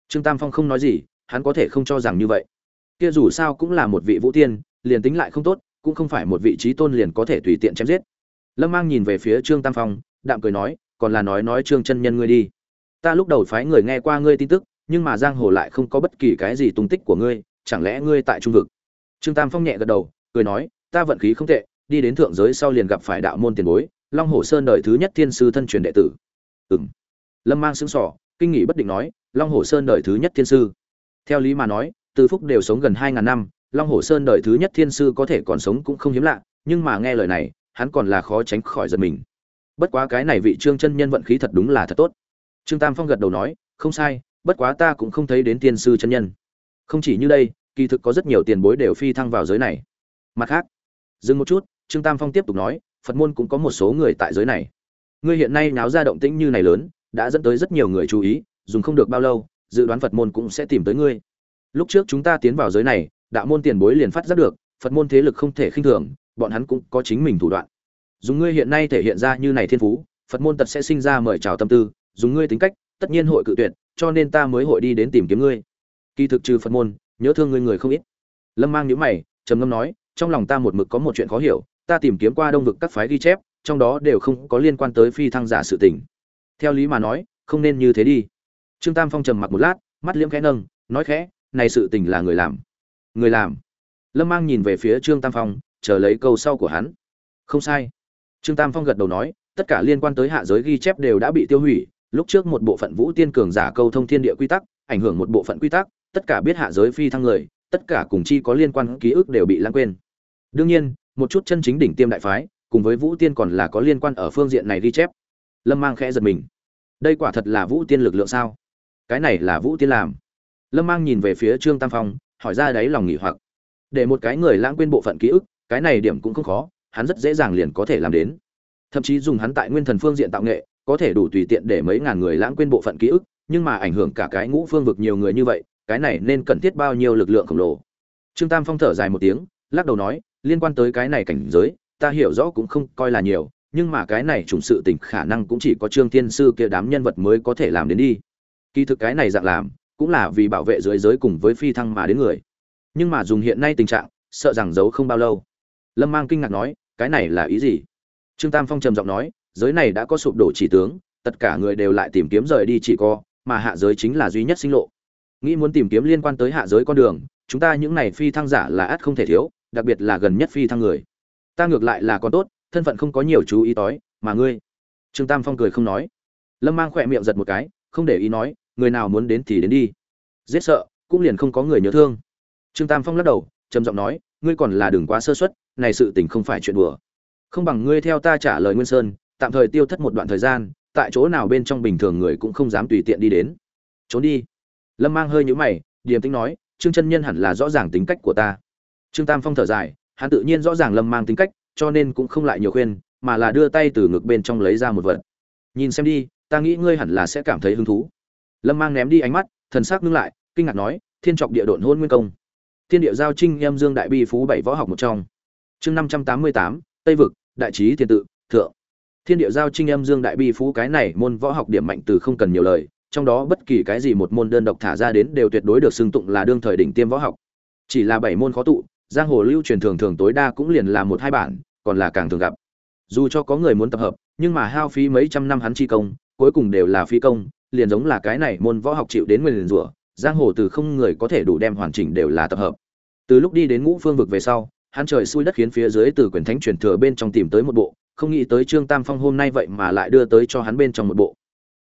Trương tam phong không nói gì, hắn có thể không cho rằng như vậy. Kia dù sao cũng là một vị vũ tiên, liền tính lại không tốt, cũng không phải một vị trí tôn liền có thể tùy tiện chém giết lâm mang nhìn về phía trương tam phong, đạm cười nói, còn là nói nói trương chân nhân ngươi đi. Ta lúc đầu phái người nghe qua ngươi tin tức, nhưng mà giang hồ lại không có bất kỳ cái gì tung tích của ngươi, chẳng lẽ ngươi tại trung vực? Trương tam phong nhẹ gật đầu, cười nói, ta vận khí không tệ, đi đến thượng giới sau liền gặp phải đạo môn tiền bối, long hồ sơn đời thứ nhất thiên sư thân truyền đệ tử. Ừ m lâm mang xứng sỏ kinh nghị bất định nói, long hồ sơn đời thứ nhất thiên sư. Theo lý mà nói, từ phúc đều sống gần hai ngàn năm, long hồ sơn đời thứ nhất thiên sư có thể còn sống cũng không hiếm lạ, nhưng mà nghe lời này hắn còn là khó tránh khỏi giật mình. Bất quá cái này vị trương chân nhân vận khí thật đúng là thật tốt. Trương tam phong gật đầu nói, không sai, bất quá ta cũng không thấy đến tiên sư chân nhân. Không chỉ như đây, kỳ thực có rất nhiều tiền bối đều phi thăng vào giới này. Mặt khác, dừng một chút, trương tam phong tiếp tục nói, phật môn cũng có một số người tại giới này. Ngươi hiện nay náo ra động tĩnh như này lớn, đã dẫn tới rất nhiều người chú ý, dùng không được bao lâu, dự đoán phật môn cũng sẽ tìm tới ngươi. Lúc trước chúng ta tiến vào giới này, đạo môn tiền bối liền phát giác được, phật môn thế lực không thể khinh thường bọn hắn cũng có chính mình thủ đoạn. Dùng ngươi hiện nay thể hiện ra như này thiên phú, phật môn tật sẽ sinh ra mời chào tâm tư, dùng ngươi tính cách, tất nhiên hội cự tuyệt, cho nên ta mới hội đi đến tìm kiếm ngươi. Kỳ thực trừ phật môn, nhớ thương ngươi người không ít. Lâm mang nhữ mày, trầm ngâm nói, trong lòng ta một mực có một chuyện khó hiểu, ta tìm kiếm qua đông vực các phái ghi chép, trong đó đều không có liên quan tới phi thăng giả sự tình. Theo lý mà nói, không nên như thế đi. Trương tam phong trầm mặc một lát, mắt liễm khẽ nâng, nói khẽ, này sự tình là người làm. Người làm. Lâm mang nhìn về phía trương tam phong chờ lấy câu sau của hắn. Không sai. Trương tam phong gật đầu nói, tất cả liên quan tới hạ giới ghi chép đều đã bị tiêu hủy, lúc trước một bộ phận vũ tiên cường giả câu thông thiên địa quy tắc, ảnh hưởng một bộ phận quy tắc, tất cả biết hạ giới phi thăng người, tất cả cùng chi có liên quan ký ức đều bị lãng quên. Đương nhiên, một chút chân chính đỉnh tiêm đại phái, cùng với vũ tiên còn là có liên quan ở phương diện này ghi chép. Lâm mang khẽ giật mình. Đây quả thật là vũ tiên lực lượng sao? Cái này là vũ tiên làm. Lâm mang nhìn về phía trương tam phong, hỏi ra đấy lòng nghỉ hoặc. Để một cái người lãng quên bộ phận ký ức cái này điểm cũng không khó, hắn rất dễ dàng liền có thể làm đến. Thậm chí dùng hắn tại nguyên thần phương diện tạo nghệ, có thể đủ tùy tiện để mấy ngàn người lãng quên bộ phận ký ức, nhưng mà ảnh hưởng cả cái ngũ phương vực nhiều người như vậy, cái này nên cần thiết bao nhiêu lực lượng khổng lồ. Trương tam phong thở dài một tiếng, lắc đầu nói, liên quan tới cái này cảnh giới, ta hiểu rõ cũng không coi là nhiều, nhưng mà cái này trùng sự tình khả năng cũng chỉ có trương thiên sư kia đám nhân vật mới có thể làm đến đi. Kỳ thực cái này dạng làm, cũng là vì bảo vệ dưới giới cùng với phi thăng mà đến người. Nhưng mà dùng hiện nay tình trạng, sợ rằng giấu không bao lâu lâm mang kinh ngạc nói, cái này là ý gì? Trương tam phong trầm giọng nói, giới này đã có sụp đổ chỉ tướng, tất cả người đều lại tìm kiếm rời đi chỉ co, mà hạ giới chính là duy nhất sinh lộ. Nghĩ muốn tìm kiếm liên quan tới hạ giới con đường, chúng ta những này phi thăng giả là ắt không thể thiếu, đặc biệt là gần nhất phi thăng người. Ta ngược lại là con tốt, thân phận không có nhiều chú ý tối mà ngươi? Trương tam phong cười không nói. Lâm mang khỏe miệng giật một cái, không để ý nói, người nào muốn đến thì đến đi. Giết sợ, cũng liền không có người nhớ thương. Trương tam phong lắc đầu, trầm giọng nói ngươi còn là đừng quá sơ suất, này sự tình không phải chuyện đùa. Không bằng ngươi theo ta trả lời nguyên sơn, tạm thời tiêu thất một đoạn thời gian, tại chỗ nào bên trong bình thường người cũng không dám tùy tiện đi đến. Trốn đi. Lâm mang hơi nhũ mày, điềm tĩnh nói, trương chân nhân hẳn là rõ ràng tính cách của ta. Trương tam phong thở dài, hắn tự nhiên rõ ràng lâm mang tính cách, cho nên cũng không lại nhiều khuyên, mà là đưa tay từ ngực bên trong lấy ra một vật. Nhìn xem đi, ta nghĩ ngươi hẳn là sẽ cảm thấy hứng thú. Lâm mang ném đi ánh mắt, thần sắc ngưng lại, kinh ngạc nói, thiên trọc địa độn hôn nguyên công thiên địa giao trinh em dương đại bi phú bảy võ học một trong. Chương năm trăm tám mươi tám, tây vực, đại trí thiên tự, thượng. Thiên địa giao trinh em dương đại bi phú cái này môn võ học điểm mạnh từ không cần nhiều lời, trong đó bất kỳ cái gì một môn đơn độc thả ra đến đều tuyệt đối được xưng tụng là đương thời đỉnh tiêm võ học. Chỉ là bảy môn khó tụ, giang hồ lưu truyền thường thường tối đa cũng liền là một hai bản, còn là càng thường gặp. Dù cho có người muốn tập hợp, nhưng mà hao phí mấy trăm năm hắn chi công, cuối cùng đều là phi công, liền giống là cái này môn võ học chịu đến nguyên rủa giang hồ từ không người có thể đủ đem hoàn chỉnh đều là tập hợp. Từ lúc đi đến ngũ phương vực về sau, hắn trời xui đất khiến phía dưới từ quyền thánh truyền thừa bên trong tìm tới một bộ, không nghĩ tới trương tam phong hôm nay vậy mà lại đưa tới cho hắn bên trong một bộ.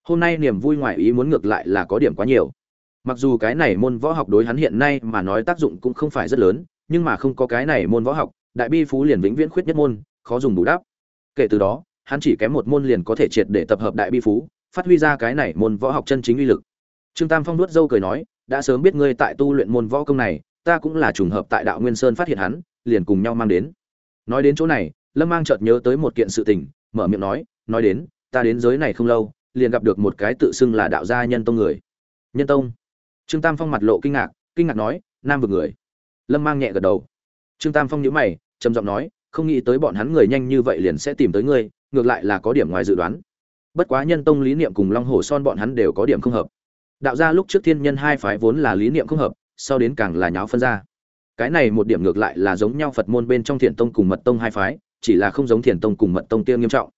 Hôm nay niềm vui ngoại ý muốn ngược lại là có điểm quá nhiều. Mặc dù cái này môn võ học đối hắn hiện nay mà nói tác dụng cũng không phải rất lớn, nhưng mà không có cái này môn võ học, đại bi phú liền vĩnh viễn khuyết nhất môn, khó dùng bù đắp. Kể từ đó, hắn chỉ kém một môn liền có thể triệt để tập hợp đại bi phú, phát huy ra cái này môn võ học chân chính uy lực trương tam phong nuốt dâu cười nói, đã sớm biết ngươi tại tu luyện môn võ công này, ta cũng là trùng hợp tại đạo nguyên sơn phát hiện hắn, liền cùng nhau mang đến. Nói đến chỗ này, lâm mang chợt nhớ tới một kiện sự tình, mở miệng nói nói đến, ta đến giới này không lâu, liền gặp được một cái tự xưng là đạo gia nhân tông người. Nhân tông? Trương tam phong mặt lộ kinh ngạc kinh ngạc nói, nam vực người. Lâm mang nhẹ gật đầu. Trương tam phong nhíu mày, trầm giọng nói, không nghĩ tới bọn hắn người nhanh như vậy liền sẽ tìm tới ngươi, ngược lại là có điểm ngoài dự đoán. Bất quá nhân tông lý niệm cùng long hồ son bọn hắn đều có điểm không hợp đạo gia lúc trước thiên nhân hai phái vốn là lý niệm không hợp, sau đến càng là nháo phân ra. Cái này một điểm ngược lại là giống nhau phật môn bên trong thiền tông cùng mật tông hai phái, chỉ là không giống thiền tông cùng mật tông tiêu nghiêm trọng.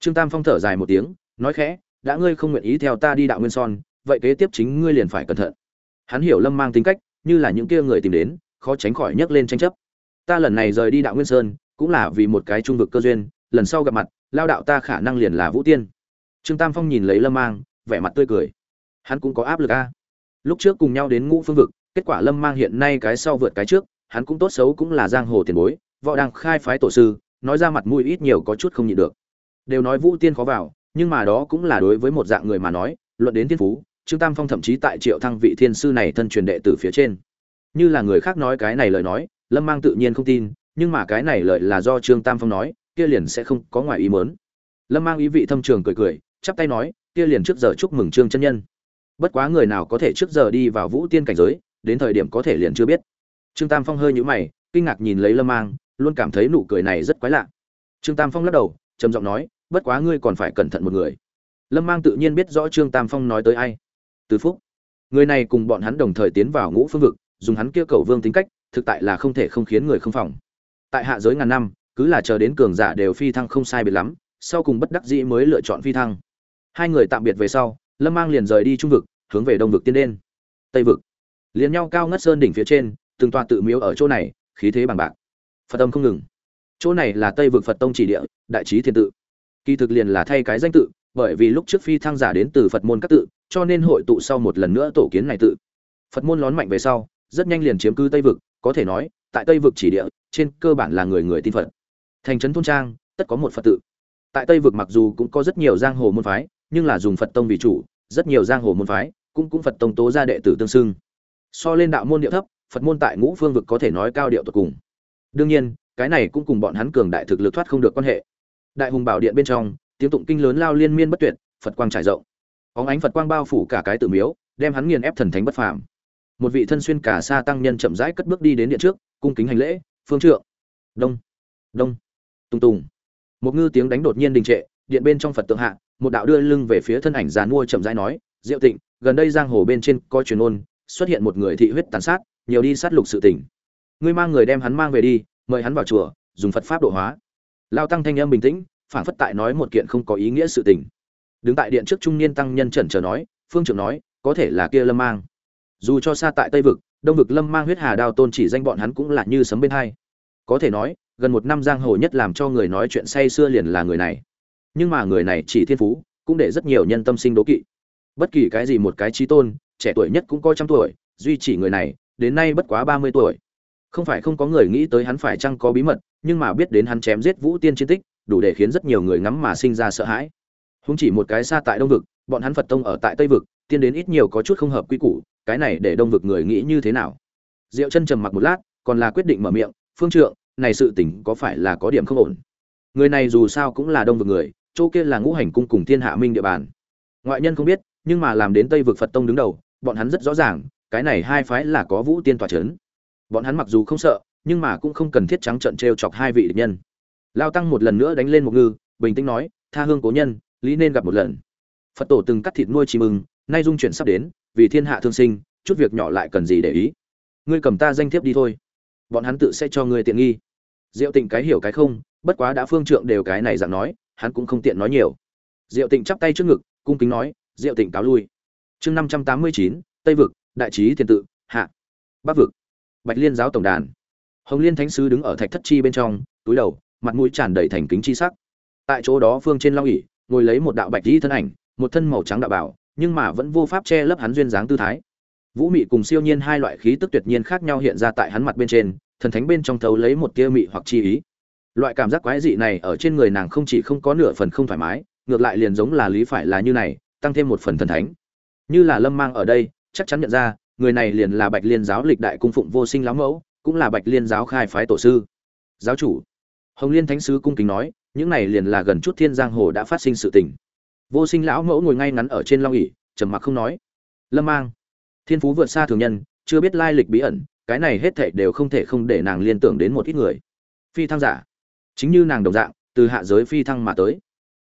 Trương tam phong thở dài một tiếng, nói khẽ, đã ngươi không nguyện ý theo ta đi đạo nguyên son, vậy kế tiếp chính ngươi liền phải cẩn thận. Hắn hiểu lâm mang tính cách, như là những kia người tìm đến, khó tránh khỏi nhấc lên tranh chấp. Ta lần này rời đi đạo nguyên sơn, cũng là vì một cái trung vực cơ duyên, lần sau gặp mặt, lao đạo ta khả năng liền là vũ tiên. Trương tam phong nhìn lấy lâm mang, vẻ mặt tươi cười hắn cũng có áp lực a. Lúc trước cùng nhau đến ngũ phương vực, kết quả lâm mang hiện nay cái sau vượt cái trước, hắn cũng tốt xấu cũng là giang hồ tiền bối, võ đang khai phái tổ sư, nói ra mặt mũi ít nhiều có chút không nhịn được. Đều nói vũ tiên khó vào, nhưng mà đó cũng là đối với một dạng người mà nói, luận đến thiên phú, trương tam phong thậm chí tại triệu thăng vị thiên sư này thân truyền đệ từ phía trên. Như là người khác nói cái này lời nói, lâm mang tự nhiên không tin, nhưng mà cái này lợi là do trương tam phong nói, kia liền sẽ không có ngoài ý mớn lâm mang ý vị thâm trường cười cười, chắp tay nói, kia liền trước giờ chúc mừng trương chân nhân bất quá người nào có thể trước giờ đi vào vũ tiên cảnh giới, đến thời điểm có thể liền chưa biết. Trương tam phong hơi nhũ mày, kinh ngạc nhìn lấy lâm mang, luôn cảm thấy nụ cười này rất quái lạ. Trương tam phong lắc đầu, trầm giọng nói, bất quá ngươi còn phải cẩn thận một người. Lâm mang tự nhiên biết rõ trương tam phong nói tới ai. Từ phúc, người này cùng bọn hắn đồng thời tiến vào ngũ phương vực, dùng hắn kia cầu vương tính cách, thực tại là không thể không khiến người không phòng. Tại hạ giới ngàn năm, cứ là chờ đến cường giả đều phi thăng không sai biệt lắm, sau cùng bất đắc dĩ mới lựa chọn phi thăng. Hai người tạm biệt về sau lâm mang liền rời đi trung vực, hướng về đông vực tiên đen tây vực. Liền nhau cao ngất sơn đỉnh phía trên, từng tòa tự miếu ở chỗ này, khí thế bằng bạc. Phật âm không ngừng. Chỗ này là tây vực phật tông chỉ địa, đại trí thiên tự. Kỳ thực liền là thay cái danh tự, bởi vì lúc trước phi thăng giả đến từ phật môn các tự, cho nên hội tụ sau một lần nữa tổ kiến này tự. Phật môn lón mạnh về sau, rất nhanh liền chiếm cư tây vực, có thể nói, tại tây vực chỉ địa, trên cơ bản là người người tin phật. Thành trấn thôn trang, tất có một phật tự. Tại tây vực mặc dù cũng có rất nhiều giang hồ môn phái nhưng là dùng phật tông vì chủ, rất nhiều giang hồ môn phái cũng cũng phật tông tố ra đệ tử tương xưng. So lên đạo môn địa thấp, phật môn tại ngũ phương vực có thể nói cao điệu tột cùng. Đương nhiên, cái này cũng cùng bọn hắn cường đại thực lực thoát không được quan hệ. Đại hùng bảo điện bên trong, tiếng tụng kinh lớn lao liên miên bất tuyệt, phật quang trải rộng. Óng ánh phật quang bao phủ cả cái tự miếu, đem hắn nghiền ép thần thánh bất phàm. Một vị thân xuyên cả sa tăng nhân chậm rãi cất bước đi đến điện trước, cung kính hành lễ, phương trượng. Đông. Đông. Tung tùng. Một ngư tiếng đánh đột nhiên đình trệ, điện bên trong phật tượng hạ một đạo đưa lưng về phía thân ảnh già mua chậm rãi nói, diệu tịnh, gần đây giang hồ bên trên có truyền ôn, xuất hiện một người thị huyết tàn sát, nhiều đi sát lục sự tỉnh ngươi mang người đem hắn mang về đi, mời hắn vào chùa, dùng phật pháp độ hóa. Lao tăng thanh âm bình tĩnh phản phất tại nói một kiện không có ý nghĩa sự tình. Đứng tại điện trước trung niên tăng nhân trần chờ nói, phương trưởng nói, có thể là kia lâm mang. Dù cho xa tại tây vực, đông vực lâm mang huyết hà đao tôn chỉ danh bọn hắn cũng là như sấm bên hai. Có thể nói, gần một năm giang hồ nhất làm cho người nói chuyện say xưa liền là người này nhưng mà người này chỉ thiên phú, cũng để rất nhiều nhân tâm sinh đố kỵ. Bất kỳ cái gì một cái trí tôn, trẻ tuổi nhất cũng có trăm tuổi, duy chỉ người này, đến nay bất quá ba mươi tuổi. Không phải không có người nghĩ tới hắn phải chăng có bí mật, nhưng mà biết đến hắn chém giết vũ tiên chiến tích, đủ để khiến rất nhiều người ngắm mà sinh ra sợ hãi. Không chỉ một cái xa tại đông vực, bọn hắn phật tông ở tại tây vực, tiên đến ít nhiều có chút không hợp quy củ, cái này để đông vực người nghĩ như thế nào? Diệu chân trầm mặc một lát, còn là quyết định mở miệng, phương trượng, này sự tình có phải là có điểm không ổn? Người này dù sao cũng là đông vực người chỗ kia là ngũ hành cung cùng thiên hạ minh địa bàn. Ngoại nhân không biết, nhưng mà làm đến tây vực phật tông đứng đầu, bọn hắn rất rõ ràng, cái này hai phái là có vũ tiên tòa c h ấ n bọn hắn mặc dù không sợ, nhưng mà cũng không cần thiết trắng trận t r e o chọc hai vị địch nhân. Lao tăng một lần nữa đánh lên một ngư, bình tĩnh nói, tha hương cố nhân, lý nên gặp một lần. Phật tổ từng cắt thịt nuôi chim ưng, nay dung chuyển sắp đến, vì thiên hạ thương sinh, chút việc nhỏ lại cần gì để ý. Ngươi cầm ta danh thiếp đi thôi, bọn hắn tự sẽ cho ngươi tiện nghi. Diệu tịnh cái hiểu cái không, bất quá đã phương trượng đều cái này dạng nói hắn cũng không tiện nói nhiều. Diệu tịnh chắp tay trước ngực, cung kính nói, diệu tịnh cáo lui. Chương năm trăm tám mươi chín, tây vực, đại trí thiên tự, hạ. Bắc vực. Bạch liên giáo tổng đàn. Hồng liên thánh sứ đứng ở thạch thất chi bên trong, túi đầu, mặt mũi tràn đầy thành kính chi sắc. Tại chỗ đó phương trên long ỉ ngồi lấy một đạo bạch dĩ thân ảnh, một thân màu trắng đạo bảo, nhưng mà vẫn vô pháp che lấp hắn duyên dáng tư thái. Vũ mị cùng siêu nhiên hai loại khí tức tuyệt nhiên khác nhau hiện ra tại hắn mặt bên trên, thần thánh bên trong thấu lấy một tia mị hoặc chi ý loại cảm giác quái dị này ở trên người nàng không chỉ không có nửa phần không thoải mái, ngược lại liền giống là lý phải là như này, tăng thêm một phần thần thánh. Như là lâm mang ở đây, chắc chắn nhận ra, người này liền là bạch liên giáo lịch đại cung phụng vô sinh lão mẫu, cũng là bạch liên giáo khai phái tổ sư. Giáo chủ, hồng liên thánh sứ cung kính nói, những này liền là gần chút thiên giang hồ đã phát sinh sự tình. Vô sinh lão mẫu ngồi ngay ngắn ở trên long ỉ trầm mặc không nói. Lâm mang, thiên phú vượt xa thường nhân, chưa biết lai lịch bí ẩn, cái này hết thảy đều không thể không để nàng liên tưởng đến một ít người. Phi thăng giả chính như nàng đồng dạng, từ hạ giới phi thăng mà tới.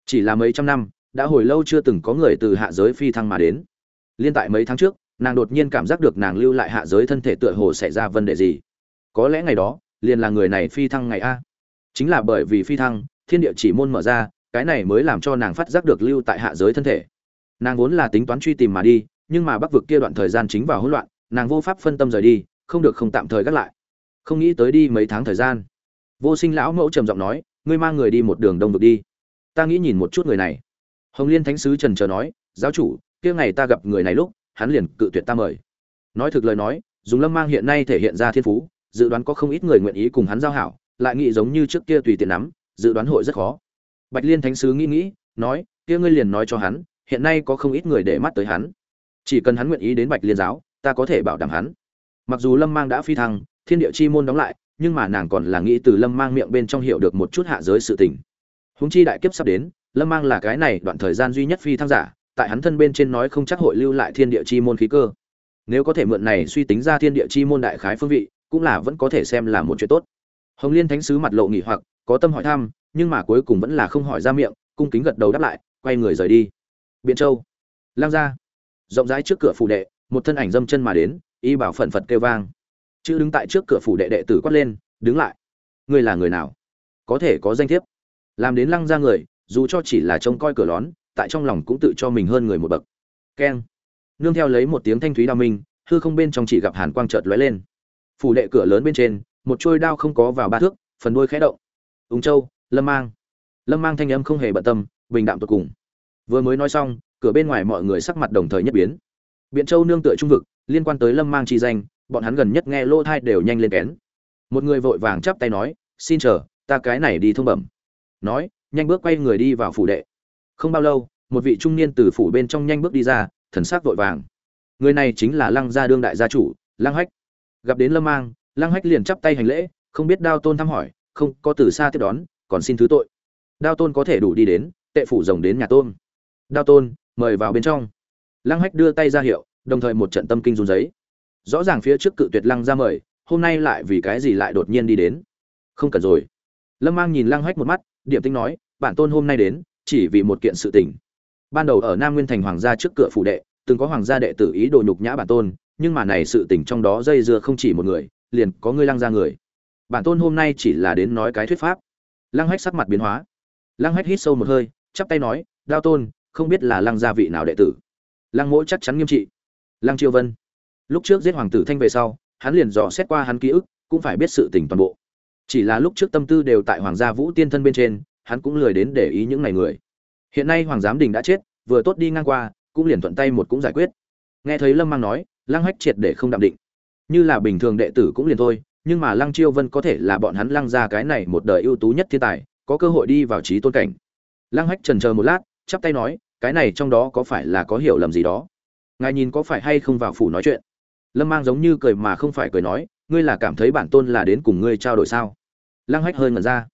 Chỉ là mấy trăm năm, đã hồi lâu chưa từng có người từ hạ giới phi thăng mà đến. Liên tại mấy tháng trước, nàng đột nhiên cảm giác được nàng lưu lại hạ giới thân thể tựa hồ xảy ra vấn đề gì. Có lẽ ngày đó, liền là người này phi thăng ngày a. Chính là bởi vì phi thăng, thiên địa chỉ môn mở ra, cái này mới làm cho nàng phát giác được lưu tại hạ giới thân thể. Nàng vốn là tính toán truy tìm mà đi, nhưng mà bắc vực kia đoạn thời gian chính vào hỗn loạn, nàng vô pháp phân tâm rời đi, không được không tạm thời gác lại. Không nghĩ tới đi mấy tháng thời gian vô sinh lão mẫu trầm giọng nói, ngươi mang người đi một đường đông vực đi. Ta nghĩ nhìn một chút người này. Hồng liên thánh sứ trần trờ nói, giáo chủ, kia ngày ta gặp người này lúc, hắn liền cự tuyệt ta mời. Nói thực lời nói, dùng lâm mang hiện nay thể hiện ra thiên phú, dự đoán có không ít người nguyện ý cùng hắn giao hảo, lại nghĩ giống như trước kia tùy tiện nắm, dự đoán hội rất khó. Bạch liên thánh sứ nghĩ nghĩ, nói, kia ngươi liền nói cho hắn, hiện nay có không ít người để mắt tới hắn. Chỉ cần hắn nguyện ý đến bạch liên giáo, ta có thể bảo đảm hắn. Mặc dù lâm mang đã phi thăng, thiên địa chi môn đóng lại nhưng mà nàng còn là nghĩ từ lâm mang miệng bên trong hiểu được một chút hạ giới sự tình. Húng chi đại kiếp sắp đến, lâm mang là cái này đoạn thời gian duy nhất phi thăng giả, tại hắn thân bên trên nói không chắc hội lưu lại thiên địa chi môn khí cơ. Nếu có thể mượn này suy tính ra thiên địa chi môn đại khái phương vị, cũng là vẫn có thể xem là một chuyện tốt. Hồng liên thánh sứ mặt lộ nghỉ hoặc, có tâm hỏi thăm, nhưng mà cuối cùng vẫn là không hỏi ra miệng, cung kính gật đầu đáp lại, quay người rời đi. Biện châu. Lang ra rộng rãi trước cửa phủ đệ, một thân ảnh dâm chân mà đến, y bảo phận phật kêu vang chữ đứng tại trước cửa phủ đệ đệ tử quát lên, đứng lại. Ngươi là người nào? Có thể có danh thiếp. Làm đến lăng ra người, dù cho chỉ là trông coi cửa lón, tại trong lòng cũng tự cho mình hơn người một bậc. Keng. Nương theo lấy một tiếng thanh thúy đao minh, hư không bên trong chỉ gặp hàn quang chợt lóe lên. Phủ đệ cửa lớn bên trên, một trôi đao không có vào ba thước, phần đuôi khẽ động. Ung châu, lâm mang. Lâm mang thanh âm không hề bận tâm, bình đạm tột cùng. Vừa mới nói xong, cửa bên ngoài mọi người sắc mặt đồng thời nhất biến. Biện châu nương tựa trung vực, liên quan tới lâm mang chi danh bọn hắn gần nhất nghe lô thai đều nhanh lên kén. Một người vội vàng chắp tay nói, xin chờ, ta cái này đi thông bẩm. Nói, nhanh bước quay người đi vào phủ đệ. Không bao lâu, một vị trung niên từ phủ bên trong nhanh bước đi ra, thần sắc vội vàng. Người này chính là lăng gia đương đại gia chủ, lăng hách. Gặp đến lâm mang, lăng hách liền chắp tay hành lễ, không biết đao tôn thăm hỏi, không, có từ xa tiếp đón, còn xin thứ tội. Đao tôn có thể đủ đi đến, tệ phủ rồng đến nhà tôn. Đao tôn, mời vào bên trong. Lăng hách đưa tay ra hiệu, đồng thời một trận tâm kinh run giấy rõ ràng phía trước cự tuyệt lăng ra mời, hôm nay lại vì cái gì lại đột nhiên đi đến? Không cần rồi. Lâm mang nhìn lăng hách một mắt điểm tinh nói, bản tôn hôm nay đến, chỉ vì một kiện sự tình. Ban đầu ở nam nguyên thành hoàng gia trước cửa phủ đệ, từng có hoàng gia đệ tử ý đồ nhục nhã bản tôn, nhưng mà này sự tình trong đó dây dưa không chỉ một người, liền có ngươi lăng ra người. Bản tôn hôm nay chỉ là đến nói cái thuyết pháp. Lăng hách sắc mặt biến hóa. Lăng hách hít sâu một hơi, chắp tay nói, đao tôn, không biết là lăng gia vị nào đệ tử? Lăng mỗi chắc chắn nghiêm trị. Lăng chiêu vân lúc trước giết hoàng tử thanh về sau, hắn liền dò xét qua hắn ký ức, cũng phải biết sự tình toàn bộ. Chỉ là lúc trước tâm tư đều tại hoàng gia vũ tiên thân bên trên, hắn cũng lười đến để ý những ngày người. Hiện nay hoàng giám đình đã chết, vừa tốt đi ngang qua, cũng liền thuận tay một cũng giải quyết. Nghe thấy lâm mang nói, lăng hách triệt để không đạm định. Như là bình thường đệ tử cũng liền thôi, nhưng mà lăng chiêu vân có thể là bọn hắn lăng ra cái này một đời ưu tú nhất thiên tài, có cơ hội đi vào trí tôn cảnh. Lăng hách trần chờ một lát, chắp tay nói, cái này trong đó có phải là có hiểu lầm gì đó? Ngài nhìn có phải hay không vào phủ nói chuyện? Lâm mang giống như cười mà không phải cười nói, ngươi là cảm thấy bản tôn là đến cùng ngươi trao đổi sao? Lăng hách hơi ngẩn ra.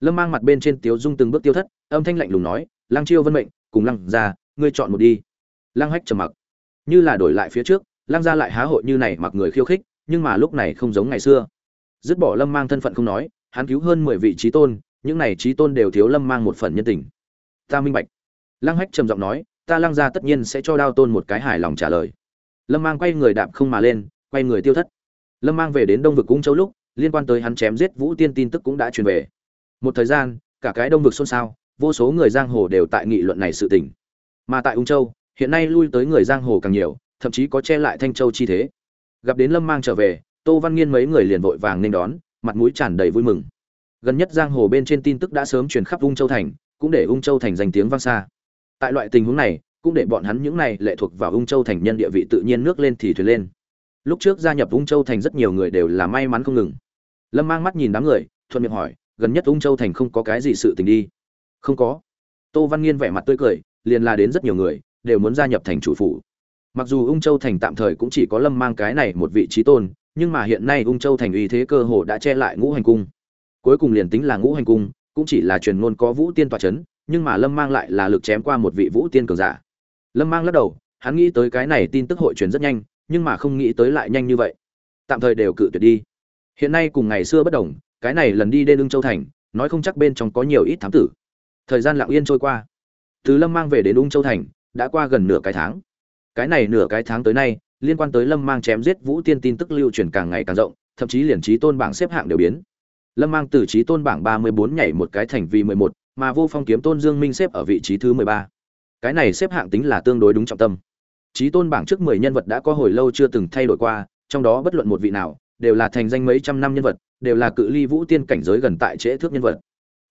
Lâm mang mặt bên trên tiếu dung từng bước tiêu thất, âm thanh lạnh lùng nói, lăng chiêu vân mệnh, cùng lăng ra ngươi chọn một đi. Lăng hách trầm mặc. Như là đổi lại phía trước, lăng ra lại há hội như này mặc người khiêu khích, nhưng mà lúc này không giống ngày xưa. Dứt bỏ lâm mang thân phận không nói, hắn cứu hơn mười vị trí tôn, những này trí tôn đều thiếu lâm mang một phần nhân tình. Ta minh bạch. Lăng hách trầm giọng nói, ta lăng ra tất nhiên sẽ cho đao tôn một cái hài lòng trả lời lâm mang quay người đạp không mà lên, quay người tiêu thất. Lâm mang về đến đông vực cung châu lúc, liên quan tới hắn chém giết vũ tiên tin tức cũng đã truyền về. Một thời gian, cả cái đông vực xôn xao, vô số người giang hồ đều tại nghị luận này sự tình. Mà tại ung châu, hiện nay lui tới người giang hồ càng nhiều, thậm chí có che lại thanh châu chi thế. Gặp đến lâm mang trở về, tô văn nghiên mấy người liền vội vàng nên đón, mặt mũi tràn đầy vui mừng. Gần nhất giang hồ bên trên tin tức đã sớm truyền khắp ung châu thành, cũng để ung châu thành danh tiếng vang xa. Tại loại tình huống này cũng để bọn hắn những này lệ thuộc vào ung châu thành nhân địa vị tự nhiên nước lên thì thuyền lên. Lúc trước gia nhập ung châu thành rất nhiều người đều là may mắn không ngừng. Lâm mang mắt nhìn đám người, thuận miệng hỏi, gần nhất ung châu thành không có cái gì sự tình đi? Không có. Tô văn nghiên vẻ mặt tươi cười, liền là đến rất nhiều người, đều muốn gia nhập thành chủ phủ. Mặc dù ung châu thành tạm thời cũng chỉ có lâm mang cái này một vị trí tôn, nhưng mà hiện nay ung châu thành uy thế cơ hồ đã che lại ngũ hành cung. Cuối cùng liền tính là ngũ hành cung, cũng chỉ là truyền ngôn có vũ tiên tòa c h ấ n nhưng mà lâm mang lại là lực chém qua một vị vũ tiên cường giả lâm mang lắc đầu, hắn nghĩ tới cái này tin tức hội truyền rất nhanh, nhưng mà không nghĩ tới lại nhanh như vậy. Tạm thời đều cự tuyệt đi. Hiện nay cùng ngày xưa bất đồng, cái này lần đi đến ưng châu thành, nói không chắc bên trong có nhiều ít thám tử. Thời gian lặng yên trôi qua. Từ lâm mang về đến ung châu thành, đã qua gần nửa cái tháng. Cái này nửa cái tháng tới nay, liên quan tới lâm mang chém giết vũ tiên tin tức lưu truyền càng ngày càng rộng, thậm chí liền trí tôn bảng xếp hạng đều biến. Lâm mang từ trí tôn bảng ba mươi bốn nhảy một cái thành vị mười một, mà vô phong kiếm tôn dương minh xếp ở vị trí thứ mười ba cái này xếp hạng tính là tương đối đúng trọng tâm. Trí tôn bảng trước mười nhân vật đã có hồi lâu chưa từng thay đổi qua, trong đó bất luận một vị nào đều là thành danh mấy trăm năm nhân vật, đều là cự ly vũ tiên cảnh giới gần tại trễ thước nhân vật.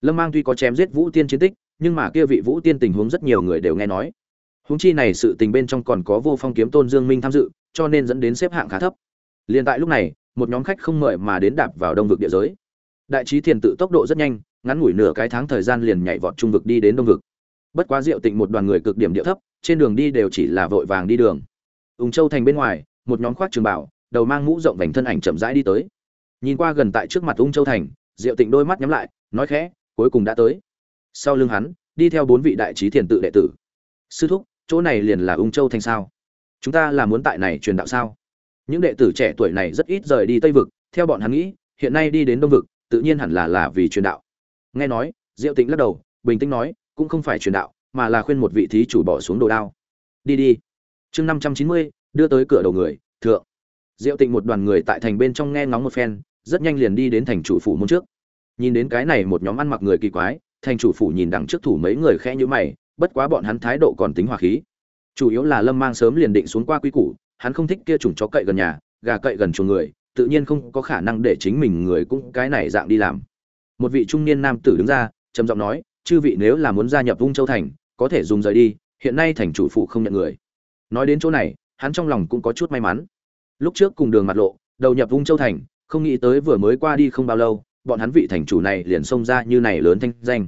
Lâm mang tuy có chém giết vũ tiên chiến tích, nhưng mà kia vị vũ tiên tình huống rất nhiều người đều nghe nói. Huống chi này sự tình bên trong còn có vô phong kiếm tôn dương minh tham dự, cho nên dẫn đến xếp hạng khá thấp. Liền tại lúc này, một nhóm khách không mời mà đến đạp vào đông vực địa giới. Đại trí thiền tự tốc độ rất nhanh, ngắn ngủi nửa cái tháng thời gian liền nhảy vọt trung vực đi đến đông vực bất quá diệu tịnh một đoàn người cực điểm địa thấp, trên đường đi đều chỉ là vội vàng đi đường. Ung châu thành bên ngoài, một nhóm khoác trường bảo, đầu mang mũ rộng vành thân ảnh chậm rãi đi tới. Nhìn qua gần tại trước mặt ung châu thành, diệu tịnh đôi mắt nhắm lại, nói khẽ, cuối cùng đã tới. Sau lưng hắn, đi theo bốn vị đại trí thiền tự đệ tử. Sư thúc, chỗ này liền là ung châu thành sao? Chúng ta là muốn tại này truyền đạo sao? Những đệ tử trẻ tuổi này rất ít rời đi tây vực, theo bọn hắn nghĩ, hiện nay đi đến đông vực, tự nhiên hẳn là là vì truyền đạo. Nghe nói, diệu tịnh lắc đầu, bình tĩnh nói cũng không phải truyền đạo, mà là khuyên một vị thí chủ bỏ xuống đồ đao. Đi đi. Chương năm trăm chín mươi, đưa tới cửa đầu người, thượng. Diệu tịnh một đoàn người tại thành bên trong nghe ngóng một phen, rất nhanh liền đi đến thành chủ phủ môn trước. Nhìn đến cái này một nhóm ăn mặc người kỳ quái, thành chủ phủ nhìn đằng trước thủ mấy người khẽ như mày, bất quá bọn hắn thái độ còn tính hòa khí. Chủ yếu là lâm mang sớm liền định xuống qua quy củ, hắn không thích kia chủng chó cậy gần nhà, gà cậy gần chuồng người, tự nhiên không có khả năng để chính mình người cũng cái này dạng đi làm. Một vị trung niên nam tử đứng ra, trầm giọng nói chư vị nếu là muốn gia nhập ung châu thành, có thể dùng rời đi, hiện nay thành chủ phụ không nhận người. Nói đến chỗ này, hắn trong lòng cũng có chút may mắn. Lúc trước cùng đường mặt lộ, đầu nhập ung châu thành, không nghĩ tới vừa mới qua đi không bao lâu, bọn hắn vị thành chủ này liền xông ra như này lớn thanh danh.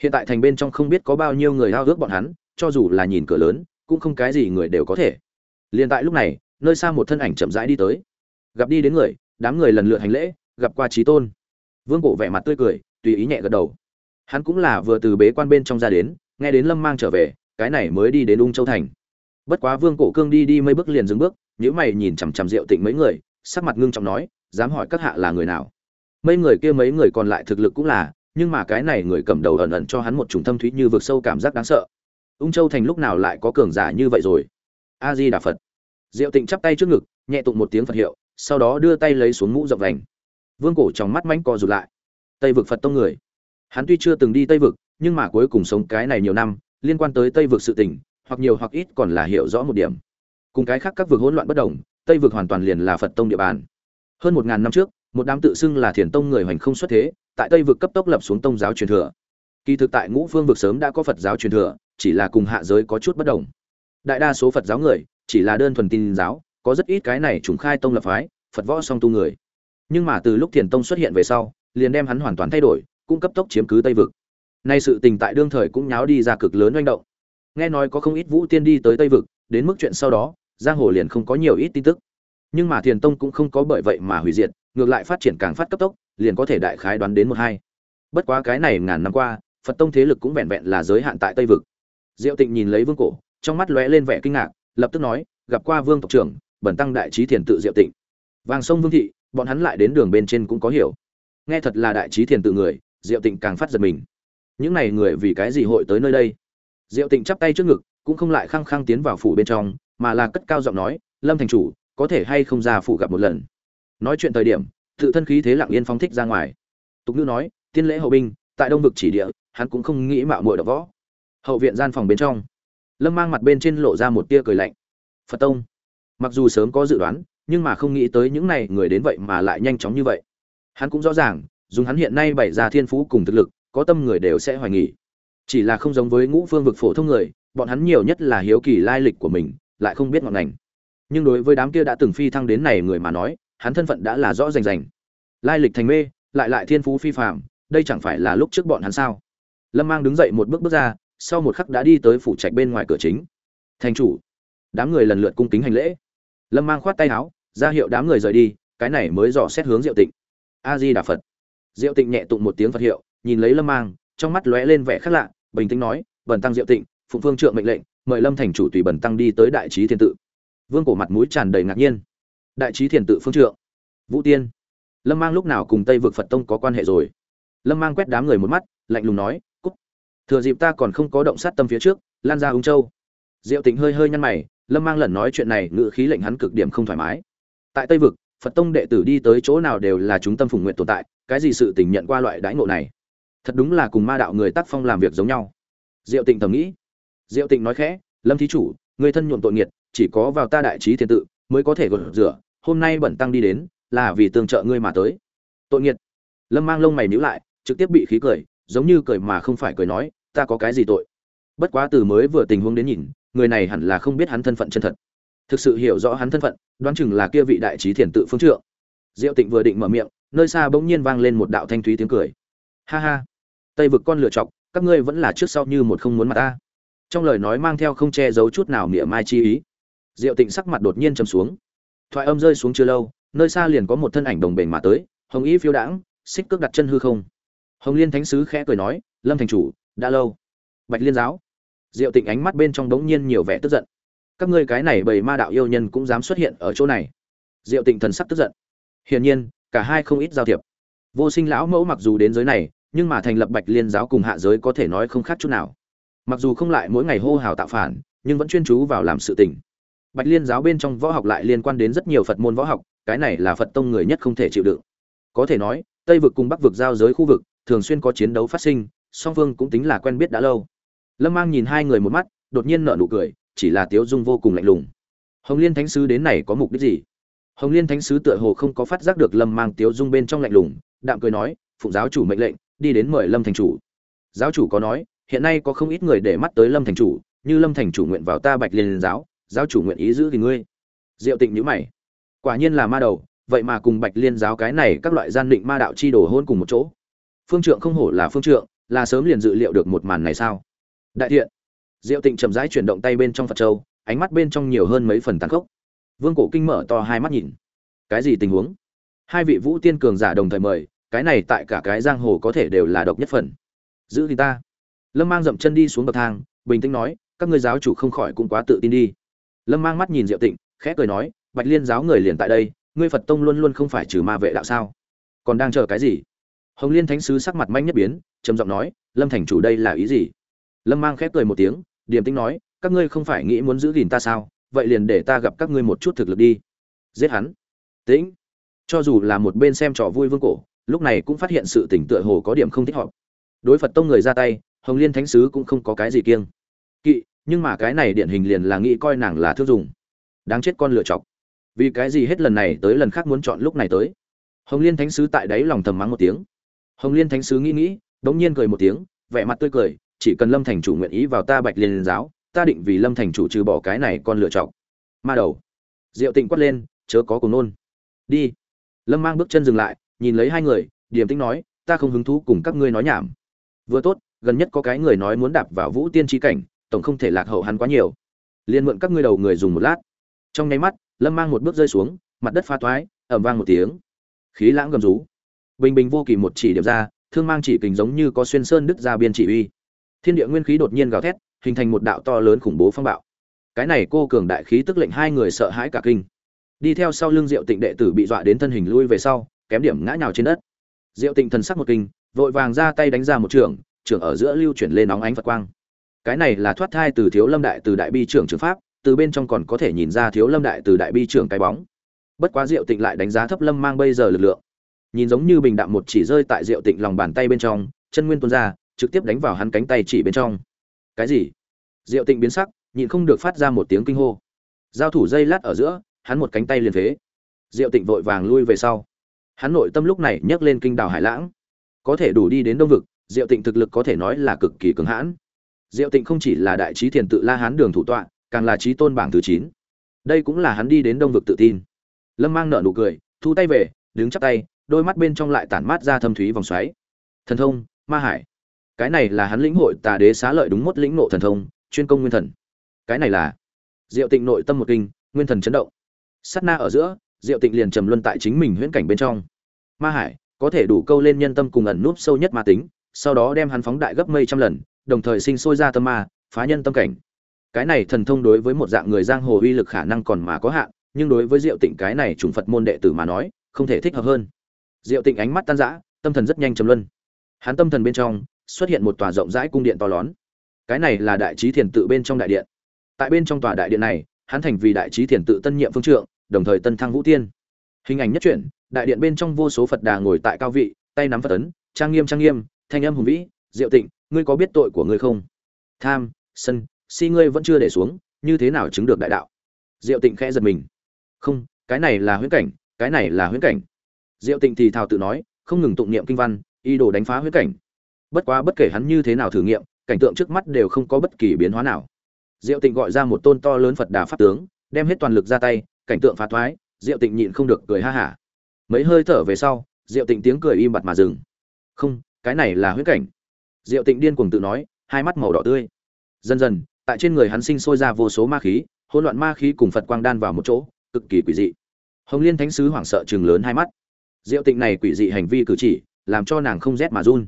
Hiện tại thành bên trong không biết có bao nhiêu người ao ước bọn hắn, cho dù là nhìn cửa lớn, cũng không cái gì người đều có thể. Liên tại lúc này, nơi xa một thân ảnh chậm rãi đi tới. Gặp đi đến người, đám người lần lượt hành lễ, gặp qua Chí tôn. Vương cổ vẻ mặt tươi cười, tùy ý nhẹ gật đầu hắn cũng là vừa từ bế quan bên trong ra đến, nghe đến lâm mang trở về, cái này mới đi đến ung châu thành. Bất quá vương cổ cương đi đi mấy bước liền dừng bước nhữ mày nhìn chằm chằm rượu tịnh mấy người, sắc mặt ngưng trọng nói, dám hỏi các hạ là người nào? Mấy người kia mấy người còn lại thực lực cũng là, nhưng mà cái này người cầm đầu ẩn ẩn cho hắn một trùng thâm thúy như vực sâu cảm giác đáng sợ. Ung châu thành lúc nào lại có cường giả như vậy rồi? A di đà phật. Diệu tịnh chắp tay trước ngực, nhẹ tụng một tiếng phật hiệu, sau đó đưa tay lấy xuống mũ rộng vành. Vương cổ trong mắt mãnh co rụt lại. Tây vực phật tông người hắn tuy chưa từng đi tây vực, nhưng mà cuối cùng sống cái này nhiều năm, liên quan tới tây vực sự tình, hoặc nhiều hoặc ít còn là hiểu rõ một điểm. Cùng cái khác các vực hỗn loạn bất đồng, tây vực hoàn toàn liền là phật tông địa bàn. Hơn một ngàn năm trước, một đám tự xưng là thiền tông người hoành không xuất thế, tại tây vực cấp tốc lập xuống tông giáo truyền thừa. Kỳ thực tại ngũ phương vực sớm đã có phật giáo truyền thừa, chỉ là cùng hạ giới có chút bất đồng. Đại đa số phật giáo người, chỉ là đơn thuần tin giáo, có rất ít cái này trùng khai tông lập phái, phật võ song tu người. Nhưng mà từ lúc thiền tông xuất hiện về sau, liền đem hắn hoàn toàn thay đổi cũng cấp tốc chiếm cứ tây vực. Nay sự tình tại đương thời cũng nháo đi ra cực lớn manh động. Nghe nói có không ít vũ tiên đi tới tây vực, đến mức chuyện sau đó, giang hồ liền không có nhiều ít tin tức. Nhưng mà thiền tông cũng không có bởi vậy mà hủy diệt, ngược lại phát triển càng phát cấp tốc, liền có thể đại khái đoán đến một hai. Bất quá cái này ngàn năm qua, phật tông thế lực cũng vẹn vẹn là giới hạn tại tây vực. Diệu tịnh nhìn lấy vương cổ, trong mắt lóe lên vẻ kinh ngạc, lập tức nói, gặp qua vương tộc trưởng bẩn tăng đại trí thiền tự diệu tịnh. Vàng sông vương thị, bọn hắn lại đến đường bên trên cũng có hiểu. Nghe thật là đại trí thiền tự người diệu tịnh càng phát giật mình. Những này người vì cái gì hội tới nơi đây? Diệu tịnh chắp tay trước ngực, cũng không lại khăng khăng tiến vào phủ bên trong, mà là cất cao giọng nói, lâm thành chủ, có thể hay không ra phủ gặp một lần? Nói chuyện thời điểm, tự thân khí thế lặng yên phóng thích ra ngoài. Tục ngữ nói, tiên lễ hậu binh, tại đông vực chỉ địa, hắn cũng không nghĩ mạo muội đọc võ. Hậu viện gian phòng bên trong, lâm mang mặt bên trên lộ ra một tia cười lạnh. Phật tông, mặc dù sớm có dự đoán, nhưng mà không nghĩ tới những này người đến vậy mà lại nhanh chóng như vậy. Hắn cũng rõ ràng dùng hắn hiện nay bày ra thiên phú cùng thực lực, có tâm người đều sẽ hoài nghỉ chỉ là không giống với ngũ phương vực phổ thông người, bọn hắn nhiều nhất là hiếu kỳ lai lịch của mình, lại không biết ngọn ngành. Nhưng đối với đám kia đã từng phi thăng đến này người mà nói, hắn thân phận đã là rõ rành rành. Lai lịch thành mê, lại lại thiên phú phi phạm đây chẳng phải là lúc trước bọn hắn sao? Lâm mang đứng dậy một bước bước ra, sau một khắc đã đi tới phủ trạch bên ngoài cửa chính. Thành chủ, đám người lần lượt cung kính hành lễ. Lâm mang khoát tay áo, ra hiệu đám người rời đi, cái này mới dò xét hướng diệu tịnh. A di đà phật diệu tịnh nhẹ tụng một tiếng phật hiệu, nhìn lấy lâm mang, trong mắt lóe lên vẻ khác lạ, bình tĩnh nói, bần tăng diệu tịnh, phụng phương trượng mệnh lệnh, mời lâm thành chủ tùy bần tăng đi tới đại trí thiên tự. Vương cổ mặt mũi tràn đầy ngạc nhiên. Đại trí thiền tự phương trượng, vũ tiên, lâm mang lúc nào cùng tây vực phật tông có quan hệ rồi? Lâm mang quét đám người một mắt, lạnh lùng nói cúc thừa dịp ta còn không có động sát tâm phía trước, lan ra ung châu. Diệu tịnh hơi hơi nhăn mày, lâm mang lần nói chuyện này ngự khí lệnh hắn cực điểm không thoải mái. Tại tây vực phật tông đệ tử đi tới chỗ nào đều là chúng tâm phùng nguyện tồn tại, cái gì sự tình nhận qua loại đãi ngộ này? Thật đúng là cùng ma đạo người tác phong làm việc giống nhau. Diệu tịnh thầm nghĩ. Diệu tịnh nói khẽ, lâm thí chủ, người thân nhuộm tội nghiệt, chỉ có vào ta đại trí thiên tự mới có thể gột rửa, hôm nay bẩn tăng đi đến, là vì tương trợ ngươi mà tới. Tội nghiệt? Lâm mang lông mày nhíu lại, trực tiếp bị khí cười, giống như cười mà không phải cười nói, ta có cái gì tội? Bất quá từ mới vừa tình huống đến nhìn, người này hẳn là không biết hắn thân phận chân thật thực sự hiểu rõ hắn thân phận, đoán chừng là kia vị đại trí thiền tự phương trượng. Diệu tịnh vừa định mở miệng, nơi xa bỗng nhiên vang lên một đạo thanh thúy tiếng cười. Ha ha, tây vực con lựa chọc, các ngươi vẫn là trước sau như một không muốn mặt ta. Trong lời nói mang theo không che giấu chút nào mỉa mai chi ý. Diệu tịnh sắc mặt đột nhiên trầm xuống. Thoại âm rơi xuống chưa lâu, nơi xa liền có một thân ảnh đồng bền mà tới, hồng ý phiêu đãng, xích cước đặt chân hư không. Hồng liên thánh sứ khẽ cười nói, lâm thành chủ, đã lâu. Bạch liên giáo. Diệu tịnh ánh mắt bên trong đống nhiên nhiều vẻ tức giận các ngươi cái này bầy ma đạo yêu nhân cũng dám xuất hiện ở chỗ này. Diệu tịnh thần sắc tức giận. Hiển nhiên, cả hai không ít giao thiệp. Vô sinh lão mẫu mặc dù đến giới này, nhưng mà thành lập bạch liên giáo cùng hạ giới có thể nói không khác chút nào. Mặc dù không lại mỗi ngày hô hào tạo phản, nhưng vẫn chuyên chú vào làm sự tình. Bạch liên giáo bên trong võ học lại liên quan đến rất nhiều phật môn võ học, cái này là phật tông người nhất không thể chịu đựng. Có thể nói, tây vực cùng bắc vực giao giới khu vực thường xuyên có chiến đấu phát sinh, song phương cũng tính là quen biết đã lâu. Lâm mang nhìn hai người một mắt, đột nhiên nở nụ cười chỉ là tiếu dung vô cùng lạnh lùng. Hồng liên thánh sứ đến này có mục đích gì? Hồng liên thánh sứ tựa hồ không có phát giác được lâm mang tiếu dung bên trong lạnh lùng, đạm cười nói, phụng giáo chủ mệnh lệnh, đi đến mời lâm thành chủ. Giáo chủ có nói, hiện nay có không ít người để mắt tới lâm thành chủ, như lâm thành chủ nguyện vào ta bạch liên giáo giáo chủ nguyện ý giữ thì ngươi. Diệu tịnh nhữ mày. Quả nhiên là ma đầu, vậy mà cùng bạch liên giáo cái này các loại gian định ma đạo chi đồ hôn cùng một chỗ. Phương trượng không hổ là phương trượng, là sớm liền dự liệu được một màn này sao? Đại thiện diệu tịnh chậm rãi chuyển động tay bên trong phật châu, ánh mắt bên trong nhiều hơn mấy phần tàn khốc. Vương cổ kinh mở to hai mắt nhìn. Cái gì tình huống? Hai vị vũ tiên cường giả đồng thời mời, cái này tại cả cái giang hồ có thể đều là độc nhất phần. Giữ thì ta. Lâm mang dậm chân đi xuống bậc thang, bình tĩnh nói, các ngươi giáo chủ không khỏi cũng quá tự tin đi. Lâm mang mắt nhìn diệu tịnh, khẽ cười nói, bạch liên giáo người liền tại đây, ngươi phật tông luôn luôn không phải trừ ma vệ đạo sao? Còn đang chờ cái gì? Hồng liên thánh sứ sắc mặt manh nhất biến, trầm giọng nói, lâm thành chủ đây là ý gì? Lâm mang khép cười một tiếng, điềm tĩnh nói, các ngươi không phải nghĩ muốn giữ gìn ta sao? Vậy liền để ta gặp các ngươi một chút thực lực đi. Giết hắn. Tĩnh. Cho dù là một bên xem trò vui vương cổ, lúc này cũng phát hiện sự tỉnh tựa hồ có điểm không thích hợp. Đối phật tông người ra tay, hồng liên thánh sứ cũng không có cái gì kiêng. Kỵ, nhưng mà cái này điển hình liền là nghĩ coi nàng là thương dùng. Đáng chết con lựa chọc. Vì cái gì hết lần này tới lần khác muốn chọn lúc này tới? Hồng liên thánh sứ tại đấy lòng thầm mắng một tiếng. Hồng liên thánh sứ nghĩ nghĩ, đống nhiên cười một tiếng, vẻ mặt tươi cười chỉ cần lâm thành chủ nguyện ý vào ta bạch liên giáo, ta định vì lâm thành chủ trừ bỏ cái này con lựa chọn. Ma đầu. Diệu tịnh quát lên, chớ có cùng nôn. Đi. Lâm mang bước chân dừng lại, nhìn lấy hai người, điềm tĩnh nói, ta không hứng thú cùng các ngươi nói nhảm. Vừa tốt, gần nhất có cái người nói muốn đạp vào vũ tiên tri cảnh, tổng không thể lạc hậu hắn quá nhiều. Liền mượn các ngươi đầu người dùng một lát. Trong nháy mắt, lâm mang một bước rơi xuống, mặt đất pha toái ẩm vang một tiếng. Khí lãng gầm rú. Bình bình vô kỳ một chỉ điểm ra, thương mang chỉ kình giống như có xuyên sơn đứt ra biên chỉ uy thiên địa nguyên khí đột nhiên gào thét, hình thành một đạo to lớn khủng bố phong bạo. Cái này cô cường đại khí tức lệnh hai người sợ hãi cả kinh. Đi theo sau lưng diệu tịnh đệ tử bị dọa đến thân hình lui về sau, kém điểm ngã nhào trên đất. Diệu tịnh thần sắc một kinh, vội vàng ra tay đánh ra một trường trường ở giữa lưu chuyển lên nóng ánh phật quang. Cái này là thoát thai từ thiếu lâm đại từ đại bi trưởng trường pháp, từ bên trong còn có thể nhìn ra thiếu lâm đại từ đại bi trưởng cái bóng. Bất quá diệu tịnh lại đánh giá thấp lâm mang bây giờ lực lượng. Nhìn giống như bình đạm một chỉ rơi tại diệu tịnh lòng bàn tay bên trong, chân nguyên tuôn ra trực tiếp đánh vào hắn cánh tay chỉ bên trong. Cái gì? Diệu tịnh biến sắc, nhịn không được phát ra một tiếng kinh hô. Giao thủ dây lát ở giữa, hắn một cánh tay liền phế. Diệu tịnh vội vàng lui về sau. Hắn nội tâm lúc này nhấc lên kinh đảo hải lãng. Có thể đủ đi đến đông vực, diệu tịnh thực lực có thể nói là cực kỳ cứng hãn. Diệu tịnh không chỉ là đại trí thiền tự la hán đường thủ tọa, càng là trí tôn bảng thứ chín. Đây cũng là hắn đi đến đông vực tự tin. Lâm mang nợ nụ cười, thu tay về, đứng chắp tay, đôi mắt bên trong lại tản mát ra thâm thúy vòng xoáy. Thần thông, ma hải cái này là hắn lĩnh hội tà đế xá lợi đúng mốt lĩnh nộ thần thông, chuyên công nguyên thần. Cái này là diệu tịnh nội tâm một kinh, nguyên thần chấn động. Sát na ở giữa, diệu tịnh liền trầm luân tại chính mình huyễn cảnh bên trong. Ma hải, có thể đủ câu lên nhân tâm cùng ẩn núp sâu nhất ma tính, sau đó đem hắn phóng đại gấp mây trăm lần, đồng thời sinh sôi ra tâm ma, phá nhân tâm cảnh. Cái này thần thông đối với một dạng người giang hồ uy lực khả năng còn mà có hạn, nhưng đối với diệu tịnh cái này trùng phật môn đệ tử mà nói, không thể thích hợp hơn. Diệu tịnh ánh mắt tan rã, tâm thần rất nhanh trầm luân. Hắn tâm thần bên trong xuất hiện một tòa rộng rãi cung điện to lớn cái này là đại trí thiền tự bên trong đại điện. Tại bên trong tòa đại điện này, hắn thành vì đại trí thiền tự tân nhiệm phương trượng, đồng thời tân thăng vũ tiên. Hình ảnh nhất truyện đại điện bên trong vô số phật đà ngồi tại cao vị, tay nắm phật ấn, trang nghiêm trang nghiêm, thanh âm hùng vĩ, diệu tịnh, ngươi có biết tội của ngươi không? Tham, sân, si ngươi vẫn chưa để xuống, như thế nào chứng được đại đạo? Diệu tịnh khẽ giật mình. Không, cái này là huyễn cảnh, cái này là huyễn cảnh. Diệu tịnh thì thào tự nói, không ngừng tụng niệm kinh văn y đồ đánh phá huyễn cảnh bất quá bất kể hắn như thế nào thử nghiệm, cảnh tượng trước mắt đều không có bất kỳ biến hóa nào. Diệu tịnh gọi ra một tôn to lớn phật đà pháp tướng, đem hết toàn lực ra tay, cảnh tượng phá thoái, diệu tịnh nhịn không được cười ha hả. Mấy hơi thở về sau, diệu tịnh tiếng cười im bặt mà dừng. Không, cái này là huyết cảnh. Diệu tịnh điên cuồng tự nói, hai mắt màu đỏ tươi. Dần dần, tại trên người hắn sinh sôi ra vô số ma khí, hỗn loạn ma khí cùng phật quang đan vào một chỗ, cực kỳ quỷ dị. Hồng liên thánh sứ hoảng sợ chừng lớn hai mắt. Diệu tịnh này quỷ dị hành vi cử chỉ, làm cho nàng không rét mà run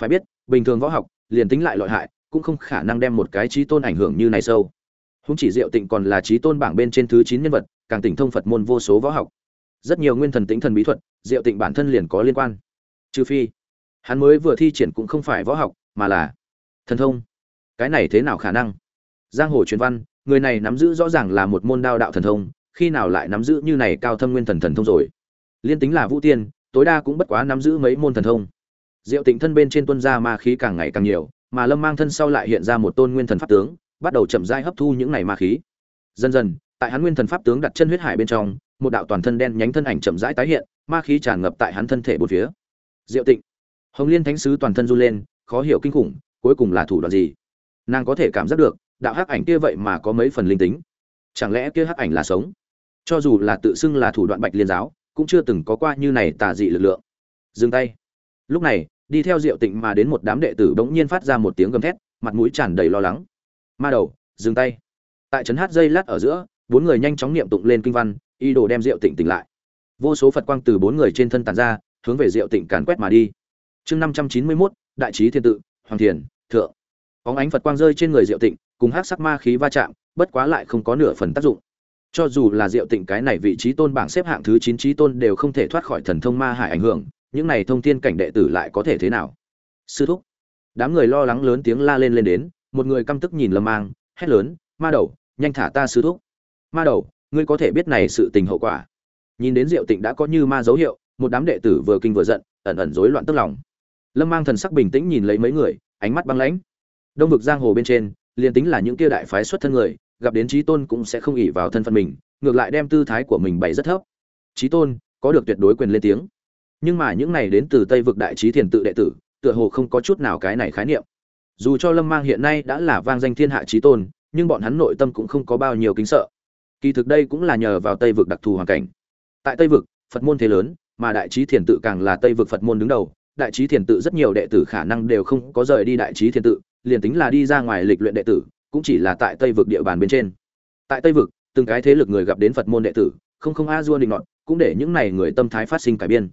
phải biết, bình thường võ học, liền tính lại lợi hại, cũng không khả năng đem một cái trí tôn ảnh hưởng như này sâu. Húng chỉ diệu tịnh còn là trí tôn bảng bên trên thứ chín nhân vật, càng tỉnh thông phật môn vô số võ học. Rất nhiều nguyên thần tính thần bí thuật, diệu tịnh bản thân liền có liên quan. Trừ phi, hắn mới vừa thi triển cũng không phải võ học, mà là thần thông. Cái này thế nào khả năng? Giang hồ truyền văn, người này nắm giữ rõ ràng là một môn đao đạo thần thông, khi nào lại nắm giữ như này cao thâm nguyên thần thần thông rồi? Liên tính là vũ tiên, tối đa cũng bất quá nắm giữ mấy môn thần thông diệu tịnh thân bên trên tuân ra ma khí càng ngày càng nhiều, mà lâm mang thân sau lại hiện ra một tôn nguyên thần pháp tướng, bắt đầu chậm rãi hấp thu những này ma khí. Dần dần, tại hắn nguyên thần pháp tướng đặt chân huyết hải bên trong, một đạo toàn thân đen nhánh thân ảnh chậm rãi tái hiện, ma khí tràn ngập tại hắn thân thể bốn phía. Diệu tịnh, hồng liên thánh sứ toàn thân run lên, khó hiểu kinh khủng, cuối cùng là thủ đoạn gì? Nàng có thể cảm giác được, đạo hắc ảnh kia vậy mà có mấy phần linh tính. Chẳng lẽ kia hắc ảnh là sống? Cho dù là tự xưng là thủ đoạn bạch liên giáo, cũng chưa từng có qua như này tà dị lực lượng. Dừng tay. Lúc này đi theo diệu tịnh mà đến một đám đệ tử bỗng nhiên phát ra một tiếng gầm thét, mặt mũi tràn đầy lo lắng. Ma đầu, dừng tay. Tại trấn hát dây lát ở giữa, bốn người nhanh chóng niệm tụng lên kinh văn y đồ đem diệu tịnh tỉnh lại. Vô số phật quang từ bốn người trên thân tản ra, hướng về diệu tịnh càn quét mà đi. Chương năm trăm chín mươi mốt, đại trí thiên tự, hoàng thiền, thượng. Óng ánh phật quang rơi trên người diệu tịnh, cùng hắc sắc ma khí va chạm, bất quá lại không có nửa phần tác dụng. Cho dù là diệu tịnh cái này vị trí tôn bảng xếp hạng thứ chín trí tôn đều không thể thoát khỏi thần thông ma hải ảnh hưởng những này thông thiên cảnh đệ tử lại có thể thế nào? Sư thúc, đám người lo lắng lớn tiếng la lên lên đến, một người căm tức nhìn lâm mang, hét lớn, ma đầu, nhanh thả ta sư thúc. Ma đầu, ngươi có thể biết này sự tình hậu quả. Nhìn đến diệu tịnh đã có như ma dấu hiệu, một đám đệ tử vừa kinh vừa giận, ẩn ẩn rối loạn tức lòng. Lâm mang thần sắc bình tĩnh nhìn lấy mấy người, ánh mắt băng lãnh. Đông vực giang hồ bên trên, liền tính là những kia đại phái xuất thân người, gặp đến trí tôn cũng sẽ không ỉ vào thân phận mình, ngược lại đem tư thái của mình bày rất thấp. Trí tôn, có được tuyệt đối quyền lên tiếng nhưng mà những này đến từ tây vực đại trí thiền tự đệ tử, tựa hồ không có chút nào cái này khái niệm. Dù cho lâm mang hiện nay đã là vang danh thiên hạ trí tôn, nhưng bọn hắn nội tâm cũng không có bao nhiêu kính sợ. Kỳ thực đây cũng là nhờ vào tây vực đặc thù hoàn cảnh. Tại tây vực, phật môn thế lớn, mà đại trí thiền tự càng là tây vực phật môn đứng đầu. Đại trí thiền tự rất nhiều đệ tử khả năng đều không có rời đi đại trí thiền tự, liền tính là đi ra ngoài lịch luyện đệ tử, cũng chỉ là tại tây vực địa bàn bên trên. Tại tây vực, từng cái thế lực người gặp đến phật môn đệ tử, không không a dua định ngọn cũng để những này người tâm thái phát sinh cải biên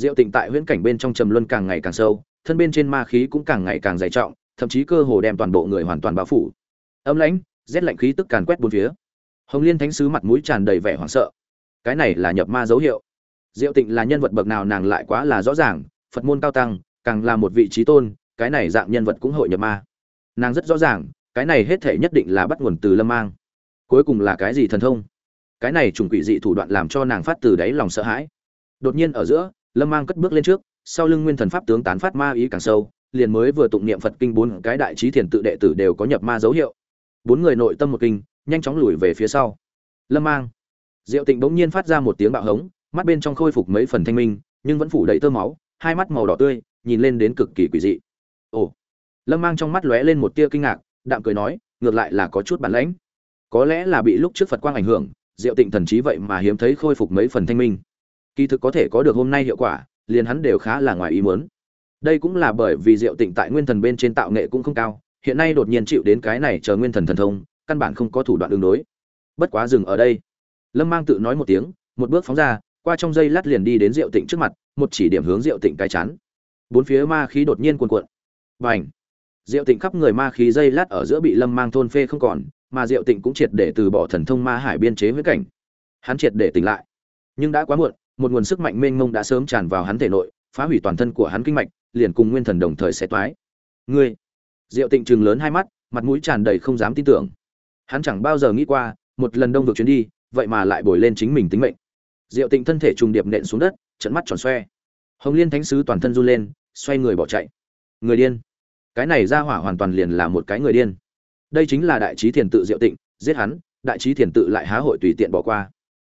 diệu tịnh tại huyễn cảnh bên trong trầm luân càng ngày càng sâu, thân bên trên ma khí cũng càng ngày càng dày trọng, thậm chí cơ hồ đem toàn bộ người hoàn toàn bao phủ. Âm lãnh, rét lạnh khí tức càn quét bốn phía. Hồng liên thánh sứ mặt mũi tràn đầy vẻ hoảng sợ. Cái này là nhập ma dấu hiệu. Diệu tịnh là nhân vật bậc nào nàng lại quá là rõ ràng, phật môn cao tăng, càng là một vị trí tôn, cái này dạng nhân vật cũng hội nhập ma. Nàng rất rõ ràng, cái này hết thể nhất định là bắt nguồn từ lâm mang. Cuối cùng là cái gì thần thông? Cái này trùng quỷ dị thủ đoạn làm cho nàng phát từ đáy lòng sợ hãi. Đột nhiên ở giữa lâm mang cất bước lên trước, sau lưng nguyên thần pháp tướng tán phát ma ý càng sâu, liền mới vừa tụng niệm phật kinh bốn cái đại trí thiền tự đệ tử đều có nhập ma dấu hiệu. Bốn người nội tâm một kinh, nhanh chóng lùi về phía sau. Lâm mang. Diệu tịnh bỗng nhiên phát ra một tiếng bạo hống, mắt bên trong khôi phục mấy phần thanh minh, nhưng vẫn phủ đầy tơ máu, hai mắt màu đỏ tươi, nhìn lên đến cực kỳ quỷ dị. Ồ. Lâm mang trong mắt lóe lên một tia kinh ngạc, đạm cười nói, ngược lại là có chút bản lãnh. Có lẽ là bị lúc trước phật quang ảnh hưởng, diệu tịnh thần trí vậy mà hiếm thấy khôi phục mấy phần thanh minh kỳ thực có thể có được hôm nay hiệu quả, liền hắn đều khá là ngoài ý muốn. Đây cũng là bởi vì diệu tịnh tại nguyên thần bên trên tạo nghệ cũng không cao, hiện nay đột nhiên chịu đến cái này chờ nguyên thần thần thông, căn bản không có thủ đoạn đường đối. Bất quá dừng ở đây. Lâm mang tự nói một tiếng, một bước phóng ra, qua trong dây lát liền đi đến diệu tịnh trước mặt, một chỉ điểm hướng diệu tịnh cái chán. Bốn phía ma khí đột nhiên cuồn cuộn. Và ảnh diệu tịnh khắp người ma khí dây lát ở giữa bị lâm mang thôn phê không còn, mà diệu tịnh cũng triệt để từ bỏ thần thông ma hải biên chế huyết cảnh. Hắn triệt để tỉnh lại. Nhưng đã quá muộn một nguồn sức mạnh mênh mông đã sớm tràn vào hắn thể nội, phá hủy toàn thân của hắn kinh mạch, liền cùng nguyên thần đồng thời sẽ toái. Ngươi, diệu tịnh trừng lớn hai mắt, mặt mũi tràn đầy không dám tin tưởng. Hắn chẳng bao giờ nghĩ qua, một lần đông vực chuyến đi, vậy mà lại bồi lên chính mình tính mệnh. Diệu tịnh thân thể trùng điệp nện xuống đất, trận mắt tròn xoe. Hồng liên thánh sứ toàn thân run lên, xoay người bỏ chạy. Người điên. Cái này ra hỏa hoàn toàn liền là một cái người điên. Đây chính là đại trí thiền tự diệu tịnh, giết hắn, đại trí thiền tự lại há hội tùy tiện bỏ qua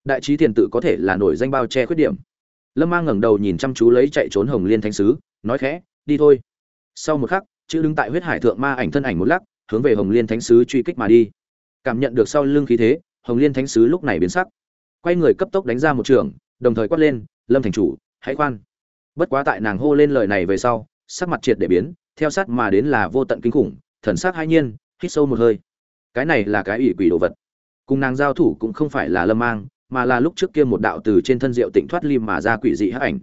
đại trí thiền tự có thể là nổi danh bao che khuyết điểm. Lâm mang ngẩng đầu nhìn chăm chú lấy chạy trốn hồng liên thánh sứ, nói khẽ, đi thôi. Sau một khắc, chữ đứng tại huyết hải thượng ma ảnh thân ảnh một lắc, hướng về hồng liên thánh sứ truy kích mà đi. Cảm nhận được sau lưng khí thế, hồng liên thánh sứ lúc này biến sắc. Quay người cấp tốc đánh ra một trường, đồng thời quát lên, lâm thành chủ, hãy khoan. Bất quá tại nàng hô lên lời này về sau, sắc mặt triệt để biến, theo sát mà đến là vô tận kinh khủng, thần sắc hai nhiên, hít sâu một hơi. Cái này là cái ủy quỷ đồ vật. Cùng nàng giao thủ cũng không phải là lâm mang mà là lúc trước kia một đạo từ trên thân diệu tịnh thoát lim mà ra quỷ dị hắc ảnh.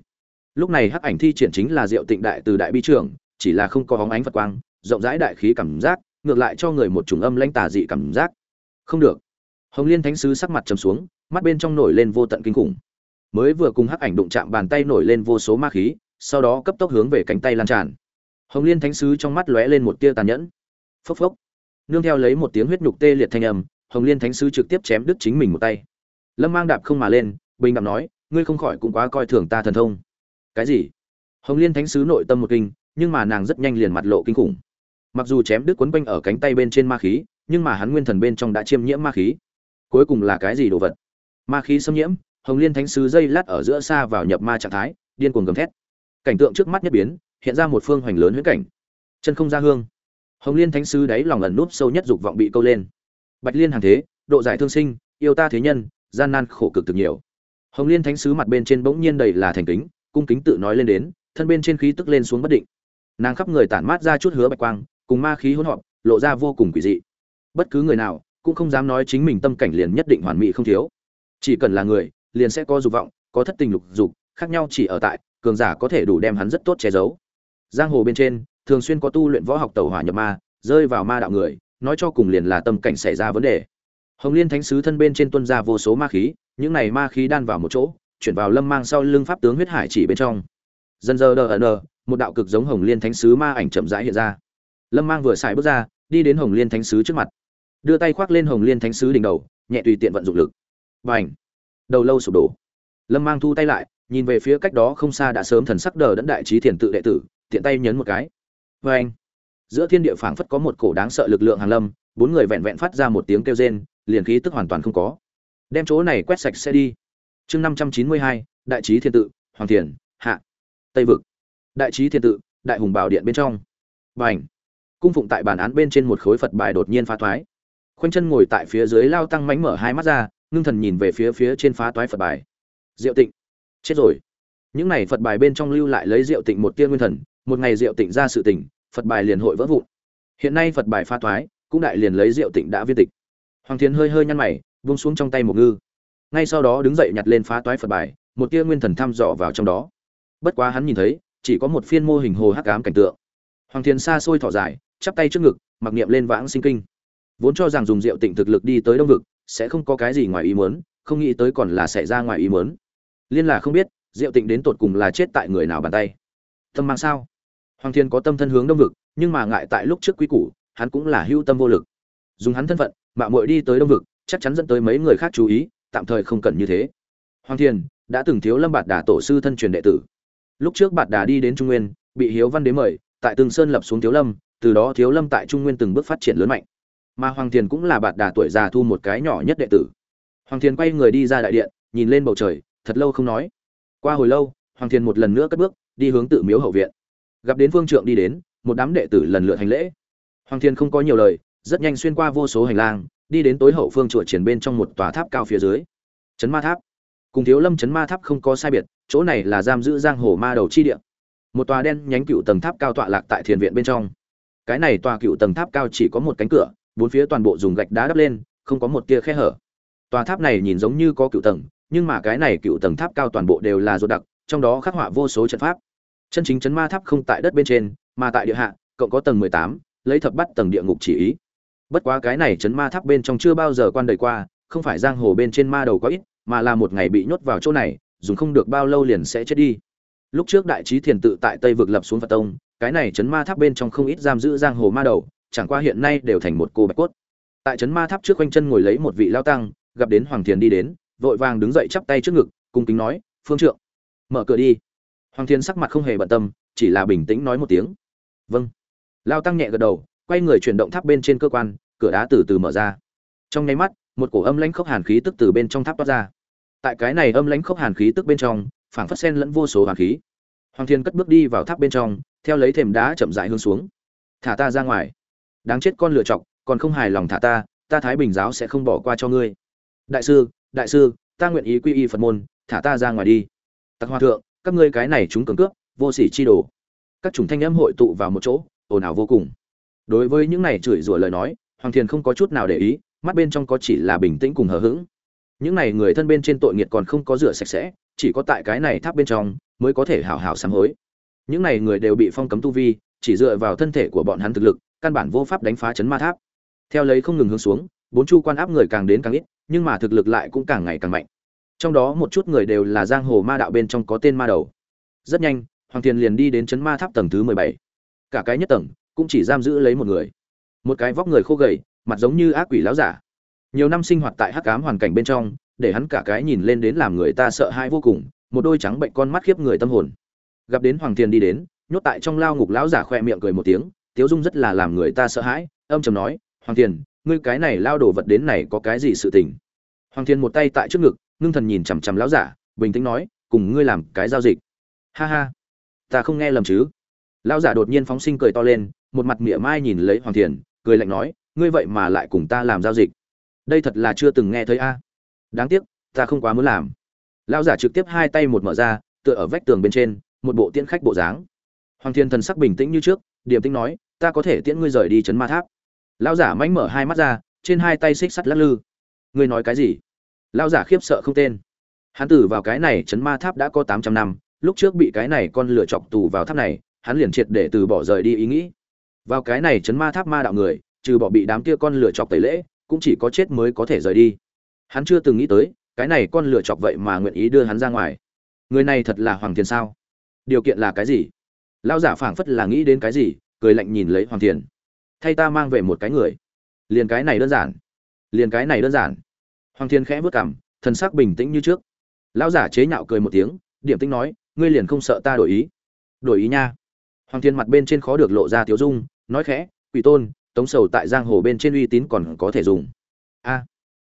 Lúc này hắc ảnh thi triển chính là diệu tịnh đại từ đại bi trưởng, chỉ là không có hóng ánh phật quang, rộng rãi đại khí cảm giác, ngược lại cho người một trùng âm lãnh tà dị cảm giác. Không được. Hồng liên thánh sứ sắc mặt trầm xuống, mắt bên trong nổi lên vô tận kinh khủng. Mới vừa cùng hắc ảnh đụng chạm bàn tay nổi lên vô số ma khí, sau đó cấp tốc hướng về cánh tay lan tràn. Hồng liên thánh sứ trong mắt lóe lên một tia tàn nhẫn. Phốc phốc. Nương theo lấy một tiếng huyết nhục tê liệt thanh âm, hồng liên thánh sứ trực tiếp chém đứt chính mình một tay lâm mang đạp không mà lên, bình đạm nói, ngươi không khỏi cũng quá coi thường ta thần thông. Cái gì? Hồng liên thánh sứ nội tâm một kinh, nhưng mà nàng rất nhanh liền mặt lộ kinh khủng. Mặc dù chém đứt quấn quanh ở cánh tay bên trên ma khí, nhưng mà hắn nguyên thần bên trong đã chiêm nhiễm ma khí. Cuối cùng là cái gì đồ vật? Ma khí xâm nhiễm, hồng liên thánh sứ dây lát ở giữa xa vào nhập ma trạng thái, điên cuồng gầm thét. Cảnh tượng trước mắt nhất biến, hiện ra một phương hoành lớn huyễn cảnh. Chân không ra hương. Hồng liên thánh sứ đáy lòng ẩn núp sâu nhất dục vọng bị câu lên. Bạch liên hàng thế, độ giải thương sinh, yêu ta thế nhân gian nan khổ cực thực nhiều. Hồng liên thánh sứ mặt bên trên bỗng nhiên đầy là thành kính, cung kính tự nói lên đến, thân bên trên khí tức lên xuống bất định. Nàng khắp người tản mát ra chút hứa bạch quang, cùng ma khí hỗn hợp, lộ ra vô cùng quỷ dị. Bất cứ người nào cũng không dám nói chính mình tâm cảnh liền nhất định hoàn mỹ không thiếu. Chỉ cần là người, liền sẽ có dục vọng, có thất tình lục dục, khác nhau chỉ ở tại, cường giả có thể đủ đem hắn rất tốt che giấu. Giang hồ bên trên, thường xuyên có tu luyện võ học tẩu hỏa nhập ma, rơi vào ma đạo người, nói cho cùng liền là tâm cảnh xảy ra vấn đề hồng liên thánh sứ thân bên trên tuân ra vô số ma khí, những này ma khí đan vào một chỗ, chuyển vào lâm mang sau lưng pháp tướng huyết hải chỉ bên trong. Dần giờ đờ ẩn một đạo cực giống hồng liên thánh sứ ma ảnh chậm rãi hiện ra. Lâm mang vừa xài bước ra, đi đến hồng liên thánh sứ trước mặt. Đưa tay khoác lên hồng liên thánh sứ đỉnh đầu, nhẹ tùy tiện vận dụng lực. Bành! đầu lâu sụp đổ. Lâm mang thu tay lại, nhìn về phía cách đó không xa đã sớm thần sắc đờ đẫn đại trí thiền tự đệ tử, tiện tay nhấn một cái. Bành! giữa thiên địa phảng phất có một cổ đáng sợ lực lượng hàng lâm, bốn người vẹn vẹn phát ra một tiếng kêu rên liền khí tức hoàn toàn không có. Đem chỗ này quét sạch sẽ đi. Chương năm trăm chín mươi hai, đại trí thiên tự, hoàng thiền, hạ. Tây vực. Đại trí thiên tự, đại hùng bảo điện bên trong. B à cung phụng tại bàn án bên trên một khối phật bài đột nhiên phá thoái. Khoanh chân ngồi tại phía dưới lao tăng mánh mở hai mắt ra, ngưng thần nhìn về phía phía trên phá toái phật bài. Diệu tịnh. Chết rồi. Những này phật bài bên trong lưu lại lấy diệu tịnh một tia nguyên thần, một ngày diệu tịnh ra sự tỉnh phật bài liền hội vỡ vụn. Hiện nay phật bài phá toái cũng đại liền lấy diệu tịnh đã viên tịch hoàng thiến hơi hơi nhăn mày vung xuống trong tay một ngư. Ngay sau đó đứng dậy nhặt lên phá toái phật bài, một tia nguyên thần thăm dò vào trong đó. Bất quá hắn nhìn thấy, chỉ có một phiên mô hình hồ hắc ám cảnh tượng. Hoàng thiền xa xôi thỏ dài, chắp tay trước ngực, mặc niệm lên vãng sinh kinh. Vốn cho rằng dùng rượu tịnh thực lực đi tới đông vực, sẽ không có cái gì ngoài ý muốn, không nghĩ tới còn là xảy ra ngoài ý muốn. Liên là không biết, rượu tịnh đến tột cùng là chết tại người nào bàn tay. Tâm mang sao? Hoàng thiên có tâm thân hướng đông vực, nhưng mà ngại tại lúc trước quý củ, hắn cũng là hưu tâm vô lực. Dùng hắn thân phận mạo muội đi tới đông vực, chắc chắn dẫn tới mấy người khác chú ý, tạm thời không cần như thế. Hoàng thiên đã từng thiếu lâm bạt đà tổ sư thân truyền đệ tử. Lúc trước bạt đà đi đến trung nguyên, bị hiếu văn đế mời, tại từng sơn lập xuống thiếu lâm, từ đó thiếu lâm tại trung nguyên từng bước phát triển lớn mạnh. Mà hoàng thiền cũng là bạt đà tuổi già thu một cái nhỏ nhất đệ tử. Hoàng thiền quay người đi ra đại điện, nhìn lên bầu trời, thật lâu không nói. Qua hồi lâu, hoàng thiền một lần nữa cất bước, đi hướng tự miếu hậu viện. Gặp đến phương trượng đi đến, một đám đệ tử lần lượt hành lễ. Hoàng thiền không có nhiều lời rất nhanh xuyên qua vô số hành lang, đi đến tối hậu phương chùa triển bên trong một tòa tháp cao phía dưới. Chấn ma tháp. Cùng thiếu lâm chấn ma tháp không có sai biệt, chỗ này là giam giữ giang hồ ma đầu chi địa. Một tòa đen nhánh cựu tầng tháp cao tọa lạc tại thiền viện bên trong. Cái này tòa cựu tầng tháp cao chỉ có một cánh cửa, bốn phía toàn bộ dùng gạch đá đắp lên, không có một tia khe hở. Tòa tháp này nhìn giống như có cựu tầng, nhưng mà cái này cựu tầng tháp cao toàn bộ đều là ruột đặc, trong đó khắc họa vô số trận pháp. Chân chính chấn ma tháp không tại đất bên trên, mà tại địa hạ, cộng có tầng mười tám, lấy thập bắt tầng địa ngục chỉ ý bất quá cái này chấn ma tháp bên trong chưa bao giờ quan đời qua, không phải giang hồ bên trên ma đầu có ít, mà là một ngày bị nhốt vào chỗ này, dùng không được bao lâu liền sẽ chết đi. Lúc trước đại trí thiền tự tại tây vực lập xuống phật tông, cái này chấn ma tháp bên trong không ít giam giữ giang hồ ma đầu, chẳng qua hiện nay đều thành một cô bạch cốt. Tại chấn ma tháp trước quanh chân ngồi lấy một vị lao tăng, gặp đến hoàng thiền đi đến, vội vàng đứng dậy chắp tay trước ngực, cung kính nói, phương trượng, mở cửa đi. Hoàng thiền sắc mặt không hề bận tâm, chỉ là bình tĩnh nói một tiếng. Vâng. Lao tăng nhẹ gật đầu quay người chuyển động tháp bên trên cơ quan, cửa đá từ từ mở ra. Trong nháy mắt, một cổ âm lãnh khốc hàn khí tức từ bên trong tháp toát ra. Tại cái này âm lãnh khốc hàn khí tức bên trong, phảng phất sen lẫn vô số hàn khí. Hoàng thiên cất bước đi vào tháp bên trong, theo lấy thềm đá chậm rãi hướng xuống. Thả ta ra ngoài. Đáng chết con lựa chọc, còn không hài lòng thả ta ta thái bình giáo sẽ không bỏ qua cho ngươi. Đại sư đại sư, ta nguyện ý quy y phật môn, thả ta ra ngoài đi. Tặc hòa thượng, các ngươi cái này chúng cường cướp, vô sỉ chi đồ. Các chủng thanh âm hội tụ vào một chỗ, ồn ào vô cùng đối với những này chửi rủa lời nói, hoàng thiền không có chút nào để ý, mắt bên trong có chỉ là bình tĩnh cùng hờ hững. Những này người thân bên trên tội nghiệt còn không có rửa sạch sẽ, chỉ có tại cái này tháp bên trong mới có thể hào hào sám hối. Những này người đều bị phong cấm tu vi, chỉ dựa vào thân thể của bọn hắn thực lực, căn bản vô pháp đánh phá chấn ma tháp. Theo lấy không ngừng hướng xuống, bốn chu quan áp người càng đến càng ít, nhưng mà thực lực lại cũng càng ngày càng mạnh. Trong đó một chút người đều là giang hồ ma đạo bên trong có tên ma đầu. Rất nhanh, hoàng thiền liền đi đến chấn ma tháp tầng thứ mười bảy. Cả cái nhất tầng cũng chỉ giam giữ lấy một người. Một cái vóc người khô gầy, mặt giống như ác quỷ láo giả. Nhiều năm sinh hoạt tại hắc cám hoàn cảnh bên trong, để hắn cả cái nhìn lên đến làm người ta sợ hãi vô cùng, một đôi trắng bệnh con mắt khiếp người tâm hồn. Gặp đến hoàng thiên đi đến, nhốt tại trong lao ngục lão giả khoe miệng cười một tiếng, tiếu dung rất là làm người ta sợ hãi, âm trầm nói, hoàng thiên ngươi cái này lao đổ vật đến này có cái gì sự tình? Hoàng thiên một tay tại trước ngực, ngưng thần nhìn chằm chằm lão giả, bình tĩnh nói, cùng ngươi làm cái giao dịch. Ha ha, ta không nghe lầm chứ lão giả đột nhiên phóng sinh cười to lên, một mặt mỉa mai nhìn lấy hoàng thiền, cười lạnh nói, ngươi vậy mà lại cùng ta làm giao dịch? Đây thật là chưa từng nghe thấy a. Đáng tiếc, ta không quá muốn làm. Lão giả trực tiếp hai tay một mở ra, tựa ở vách tường bên trên, một bộ tiễn khách bộ dáng. Hoàng thiên thần sắc bình tĩnh như trước, điềm tĩnh nói, ta có thể tiễn ngươi rời đi chấn ma tháp. Lão giả mánh mở hai mắt ra, trên hai tay xích sắt lắc lư. Ngươi nói cái gì? Lão giả khiếp sợ không tên. Hắn tử vào cái này chấn ma tháp đã có tám trăm năm, lúc trước bị cái này con lửa chọc tù vào tháp này hắn liền triệt để từ bỏ rời đi ý nghĩ. Vào cái này chấn ma tháp ma đạo người, trừ bỏ bị đám kia con lửa chọc tẩy lễ, cũng chỉ có chết mới có thể rời đi. Hắn chưa từng nghĩ tới, cái này con lửa chọc vậy mà nguyện ý đưa hắn ra ngoài. Người này thật là hoàng thiền sao? Điều kiện là cái gì? Lão giả phảng phất là nghĩ đến cái gì, cười lạnh nhìn lấy hoàng thiền. Thay ta mang về một cái người. Liền cái này đơn giản. Liền cái này đơn giản. Hoàng thiên khẽ vớt cảm thần sắc bình tĩnh như trước. Lão giả chế nhạo cười một tiếng, điểm tính nói, ngươi liền không sợ ta đổi ý. Đổi ý nha hoàng thiên mặt bên trên khó được lộ ra tiếu dung, nói khẽ, quỷ tôn, tống sầu tại giang hồ bên trên uy tín còn có thể dùng. A.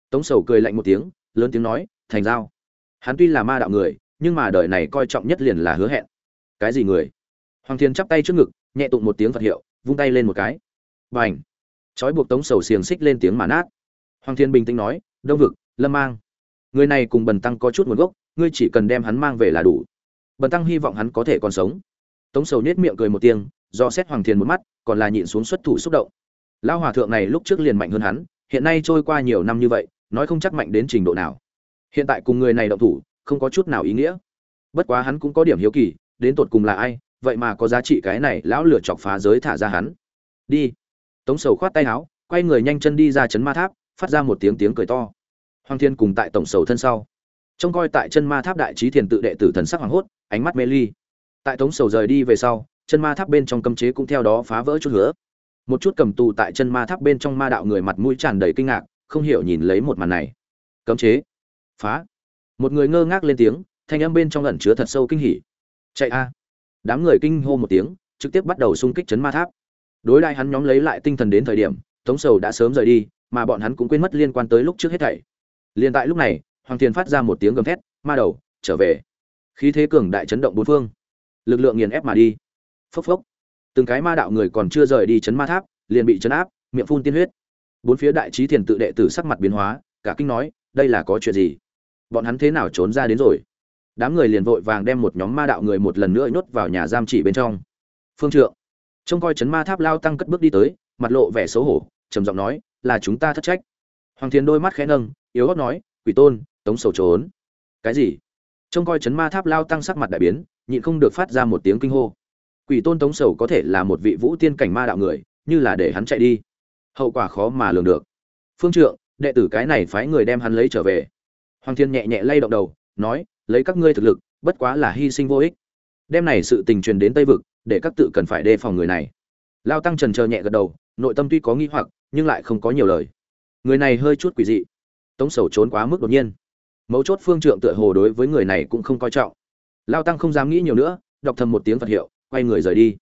Tống sầu cười lạnh một tiếng, lớn tiếng nói, thành giao. Hắn tuy là ma đạo người, nhưng mà đời này coi trọng nhất liền là hứa hẹn. Cái gì người? Hoàng thiên chắp tay trước ngực, nhẹ tụng một tiếng phật hiệu, vung tay lên một cái. Và ảnh trói buộc tống sầu xiềng xích lên tiếng mà nát. Hoàng thiên bình tĩnh nói, đông vực, lâm mang. Người này cùng bần tăng có chút nguồn gốc, ngươi chỉ cần đem hắn mang về là đủ. Bần tăng hy vọng hắn có thể còn sống tống sầu nết miệng cười một tiếng, do xét hoàng thiên một mắt, còn là nhịn xuống xuất thủ xúc động. Lão hòa thượng này lúc trước liền mạnh hơn hắn, hiện nay trôi qua nhiều năm như vậy, nói không chắc mạnh đến trình độ nào. Hiện tại cùng người này động thủ, không có chút nào ý nghĩa. Bất quá hắn cũng có điểm hiếu kỳ, đến tột cùng là ai, vậy mà có giá trị cái này, lão lửa chọc phá giới thả ra hắn. Đi. Tống sầu khoát tay áo, quay người nhanh chân đi ra chấn ma tháp, phát ra một tiếng tiếng cười to. Hoàng thiên cùng tại tổng sầu thân sau. Trông coi tại chân ma tháp đại trí thiền tự đệ tử thần sắc hoàng hốt, ánh mắt mê ly tại tống sầu rời đi về sau, chân ma tháp bên trong cấm chế cũng theo đó phá vỡ chút hứa. Một chút cầm tù tại chân ma tháp bên trong ma đạo người mặt mũi tràn đầy kinh ngạc, không hiểu nhìn lấy một màn này. Cấm chế. Phá. Một người ngơ ngác lên tiếng, thanh âm bên trong ẩn chứa thật sâu kinh hỉ. Chạy a. Đám người kinh hô một tiếng, trực tiếp bắt đầu xung kích chấn ma tháp. Đối lại hắn nhóm lấy lại tinh thần đến thời điểm, tống sầu đã sớm rời đi, mà bọn hắn cũng quên mất liên quan tới lúc trước hết thảy. Liền tại lúc này, hoàng thiền phát ra một tiếng gầm thét, ma đầu, trở về. Khí thế cường đại chấn động bốn phương lực lượng nghiền ép mà đi. Phốc phốc. Từng cái ma đạo người còn chưa rời đi chấn ma tháp, liền bị chấn áp, miệng phun tiên huyết. Bốn phía đại trí thiền tự đệ tử sắc mặt biến hóa, cả kinh nói, đây là có chuyện gì? Bọn hắn thế nào trốn ra đến rồi? Đám người liền vội vàng đem một nhóm ma đạo người một lần nữa nhốt vào nhà giam chỉ bên trong. Phương trượng. Trông coi chấn ma tháp lao tăng cất bước đi tới, mặt lộ vẻ xấu hổ, trầm giọng nói, là chúng ta thất trách. Hoàng thiền đôi mắt khẽ nâng, yếu ớt nói, quỷ tôn, tống sầu trốn. Cái gì? Trông coi chấn ma tháp lao tăng sắc mặt đại biến nhịn không được phát ra một tiếng kinh hô. Quỷ tôn tống sầu có thể là một vị vũ tiên cảnh ma đạo người, như là để hắn chạy đi. Hậu quả khó mà lường được. Phương trượng, đệ tử cái này phái người đem hắn lấy trở về. Hoàng thiên nhẹ nhẹ lay động đầu, nói, lấy các ngươi thực lực, bất quá là hy sinh vô ích. Đem này sự tình truyền đến tây vực, để các tự cần phải đề phòng người này. Lao tăng trần chờ nhẹ gật đầu, nội tâm tuy có nghi hoặc, nhưng lại không có nhiều lời. Người này hơi chút quỷ dị. Tống sầu trốn quá mức đột nhiên. Mấu chốt phương trượng tựa hồ đối với người này cũng không coi trọng lao tăng không dám nghĩ nhiều nữa, đọc thầm một tiếng phật hiệu, quay người rời đi.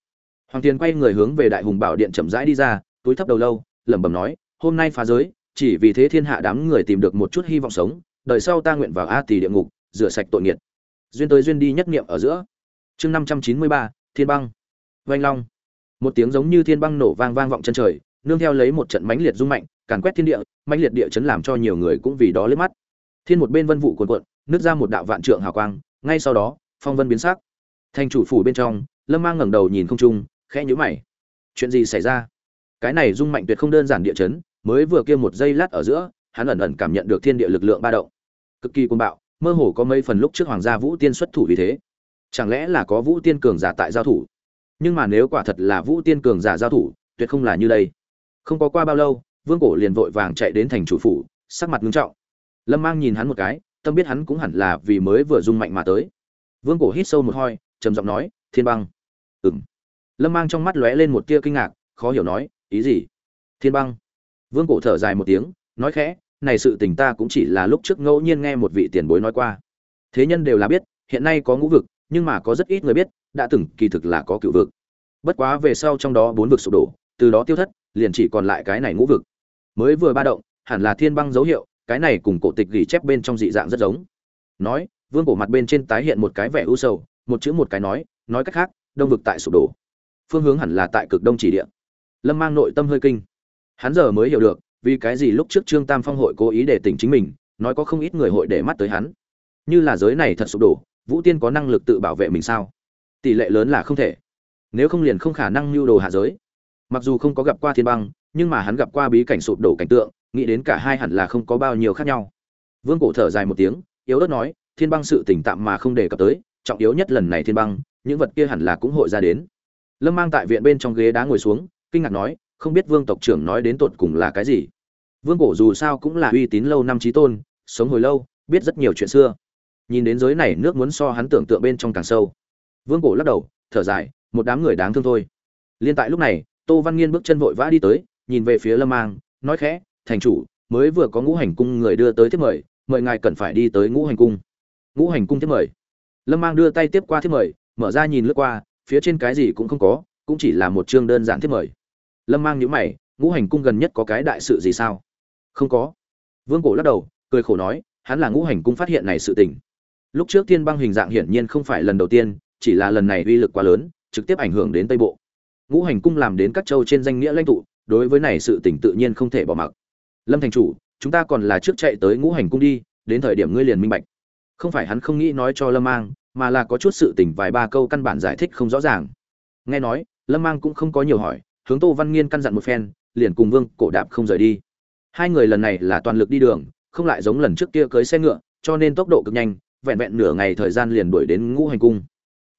Hoàng thiên quay người hướng về đại hùng bảo điện chậm rãi đi ra, túi thấp đầu lâu, lẩm bẩm nói, hôm nay phá giới, chỉ vì thế thiên hạ đám người tìm được một chút hy vọng sống đời sau ta nguyện vào a tỳ địa ngục, rửa sạch tội nghiệt. Duyên tới duyên đi nhất niệm ở giữa. Chương năm trăm chín mươi ba, thiên băng. Vanh long. Một tiếng giống như thiên băng nổ vang vang vọng chân trời, nương theo lấy một trận mãnh liệt rung mạnh, càn quét thiên địa, mãnh liệt địa chấn làm cho nhiều người cũng vì đó liếc mắt. Thiên một bên vân vụ cuồn cuộn, nứt ra một đạo vạn trượng hào quang, ngay sau đó phong vân biến sắc. Thành chủ phủ bên trong, lâm mang ngẩng đầu nhìn không trung, khẽ nhíu mày. Chuyện gì xảy ra? Cái này dung mạnh tuyệt không đơn giản địa chấn, mới vừa kia một giây lát ở giữa, hắn ẩn ẩn cảm nhận được thiên địa lực lượng ba động. Cực kỳ cuồng bạo, mơ hồ có mấy phần lúc trước hoàng gia vũ tiên xuất thủ vì thế. Chẳng lẽ là có vũ tiên cường giả tại giao thủ? Nhưng mà nếu quả thật là vũ tiên cường giả giao thủ, tuyệt không là như đây. Không có qua bao lâu, vương cổ liền vội vàng chạy đến thành chủ phủ, sắc mặt ngưng trọng. Lâm mang nhìn hắn một cái, tâm biết hắn cũng hẳn là vì mới vừa rung mạnh mà tới vương cổ hít sâu một hơi, trầm giọng nói, thiên băng. Ừng lâm mang trong mắt lóe lên một tia kinh ngạc, khó hiểu nói, ý gì? Thiên băng. Vương cổ thở dài một tiếng, nói khẽ, này sự tình ta cũng chỉ là lúc trước ngẫu nhiên nghe một vị tiền bối nói qua. Thế nhân đều là biết, hiện nay có ngũ vực, nhưng mà có rất ít người biết, đã từng kỳ thực là có cựu vực. Bất quá về sau trong đó bốn vực sụp đổ, từ đó tiêu thất, liền chỉ còn lại cái này ngũ vực. Mới vừa ba động, hẳn là thiên băng dấu hiệu, cái này cùng cổ tịch ghi chép bên trong dị dạng rất giống. Nói vương cổ mặt bên trên tái hiện một cái vẻ u sầu, một chữ một cái nói nói cách khác, đông vực tại sụp đổ. Phương hướng hẳn là tại cực đông chỉ địa. Lâm mang nội tâm hơi kinh. Hắn giờ mới hiểu được, vì cái gì lúc trước trương tam phong hội cố ý để tỉnh chính mình, nói có không ít người hội để mắt tới hắn. Như là giới này thật sụp đổ, vũ tiên có năng lực tự bảo vệ mình sao? Tỷ lệ lớn là không thể. Nếu không liền không khả năng lưu đồ hạ giới. Mặc dù không có gặp qua thiên băng, nhưng mà hắn gặp qua bí cảnh sụp đổ cảnh tượng, nghĩ đến cả hai hẳn là không có bao nhiêu khác nhau. Vương cổ thở dài một tiếng, yếu ớt nói thiên băng sự tỉnh tạm mà không đề cập tới, trọng yếu nhất lần này thiên băng, những vật kia hẳn là cũng hội ra đến. Lâm mang tại viện bên trong ghế đá ngồi xuống, kinh ngạc nói, không biết vương tộc trưởng nói đến tột cùng là cái gì. Vương cổ dù sao cũng là uy tín lâu năm trí tôn, sống hồi lâu, biết rất nhiều chuyện xưa. Nhìn đến giới này, nước muốn so hắn tưởng tượng bên trong càng sâu. Vương cổ lắc đầu, thở dài, một đám người đáng thương thôi. Liên tại lúc này, tô văn nghiên bước chân vội vã đi tới, nhìn về phía lâm mang, nói khẽ, thành chủ, mới vừa có ngũ hành cung người đưa tới tiếp mời mời ngài cần phải đi tới ngũ hành cung ngũ hành cung tiếp mời. Lâm mang đưa tay tiếp qua tiếp mời, mở ra nhìn lướt qua, phía trên cái gì cũng không có, cũng chỉ là một chương đơn giản tiếp mời. Lâm mang nhíu mày, ngũ hành cung gần nhất có cái đại sự gì sao? Không có. Vương cổ lắc đầu, cười khổ nói, hắn là ngũ hành cung phát hiện này sự tình. Lúc trước thiên băng hình dạng hiển nhiên không phải lần đầu tiên, chỉ là lần này uy lực quá lớn, trực tiếp ảnh hưởng đến tây bộ. Ngũ hành cung làm đến các châu trên danh nghĩa lãnh tụ, đối với này sự tình tự nhiên không thể bỏ mặc. Lâm thành chủ, chúng ta còn là trước chạy tới ngũ hành cung đi, đến thời điểm ngươi liền minh bạch không phải hắn không nghĩ nói cho lâm mang, mà là có chút sự tỉnh vài ba câu căn bản giải thích không rõ ràng. Nghe nói, lâm mang cũng không có nhiều hỏi, hướng tô văn nghiên căn dặn một phen, liền cùng vương cổ đạp không rời đi. Hai người lần này là toàn lực đi đường, không lại giống lần trước kia cưới xe ngựa, cho nên tốc độ cực nhanh, vẹn vẹn nửa ngày thời gian liền đuổi đến ngũ hành cung.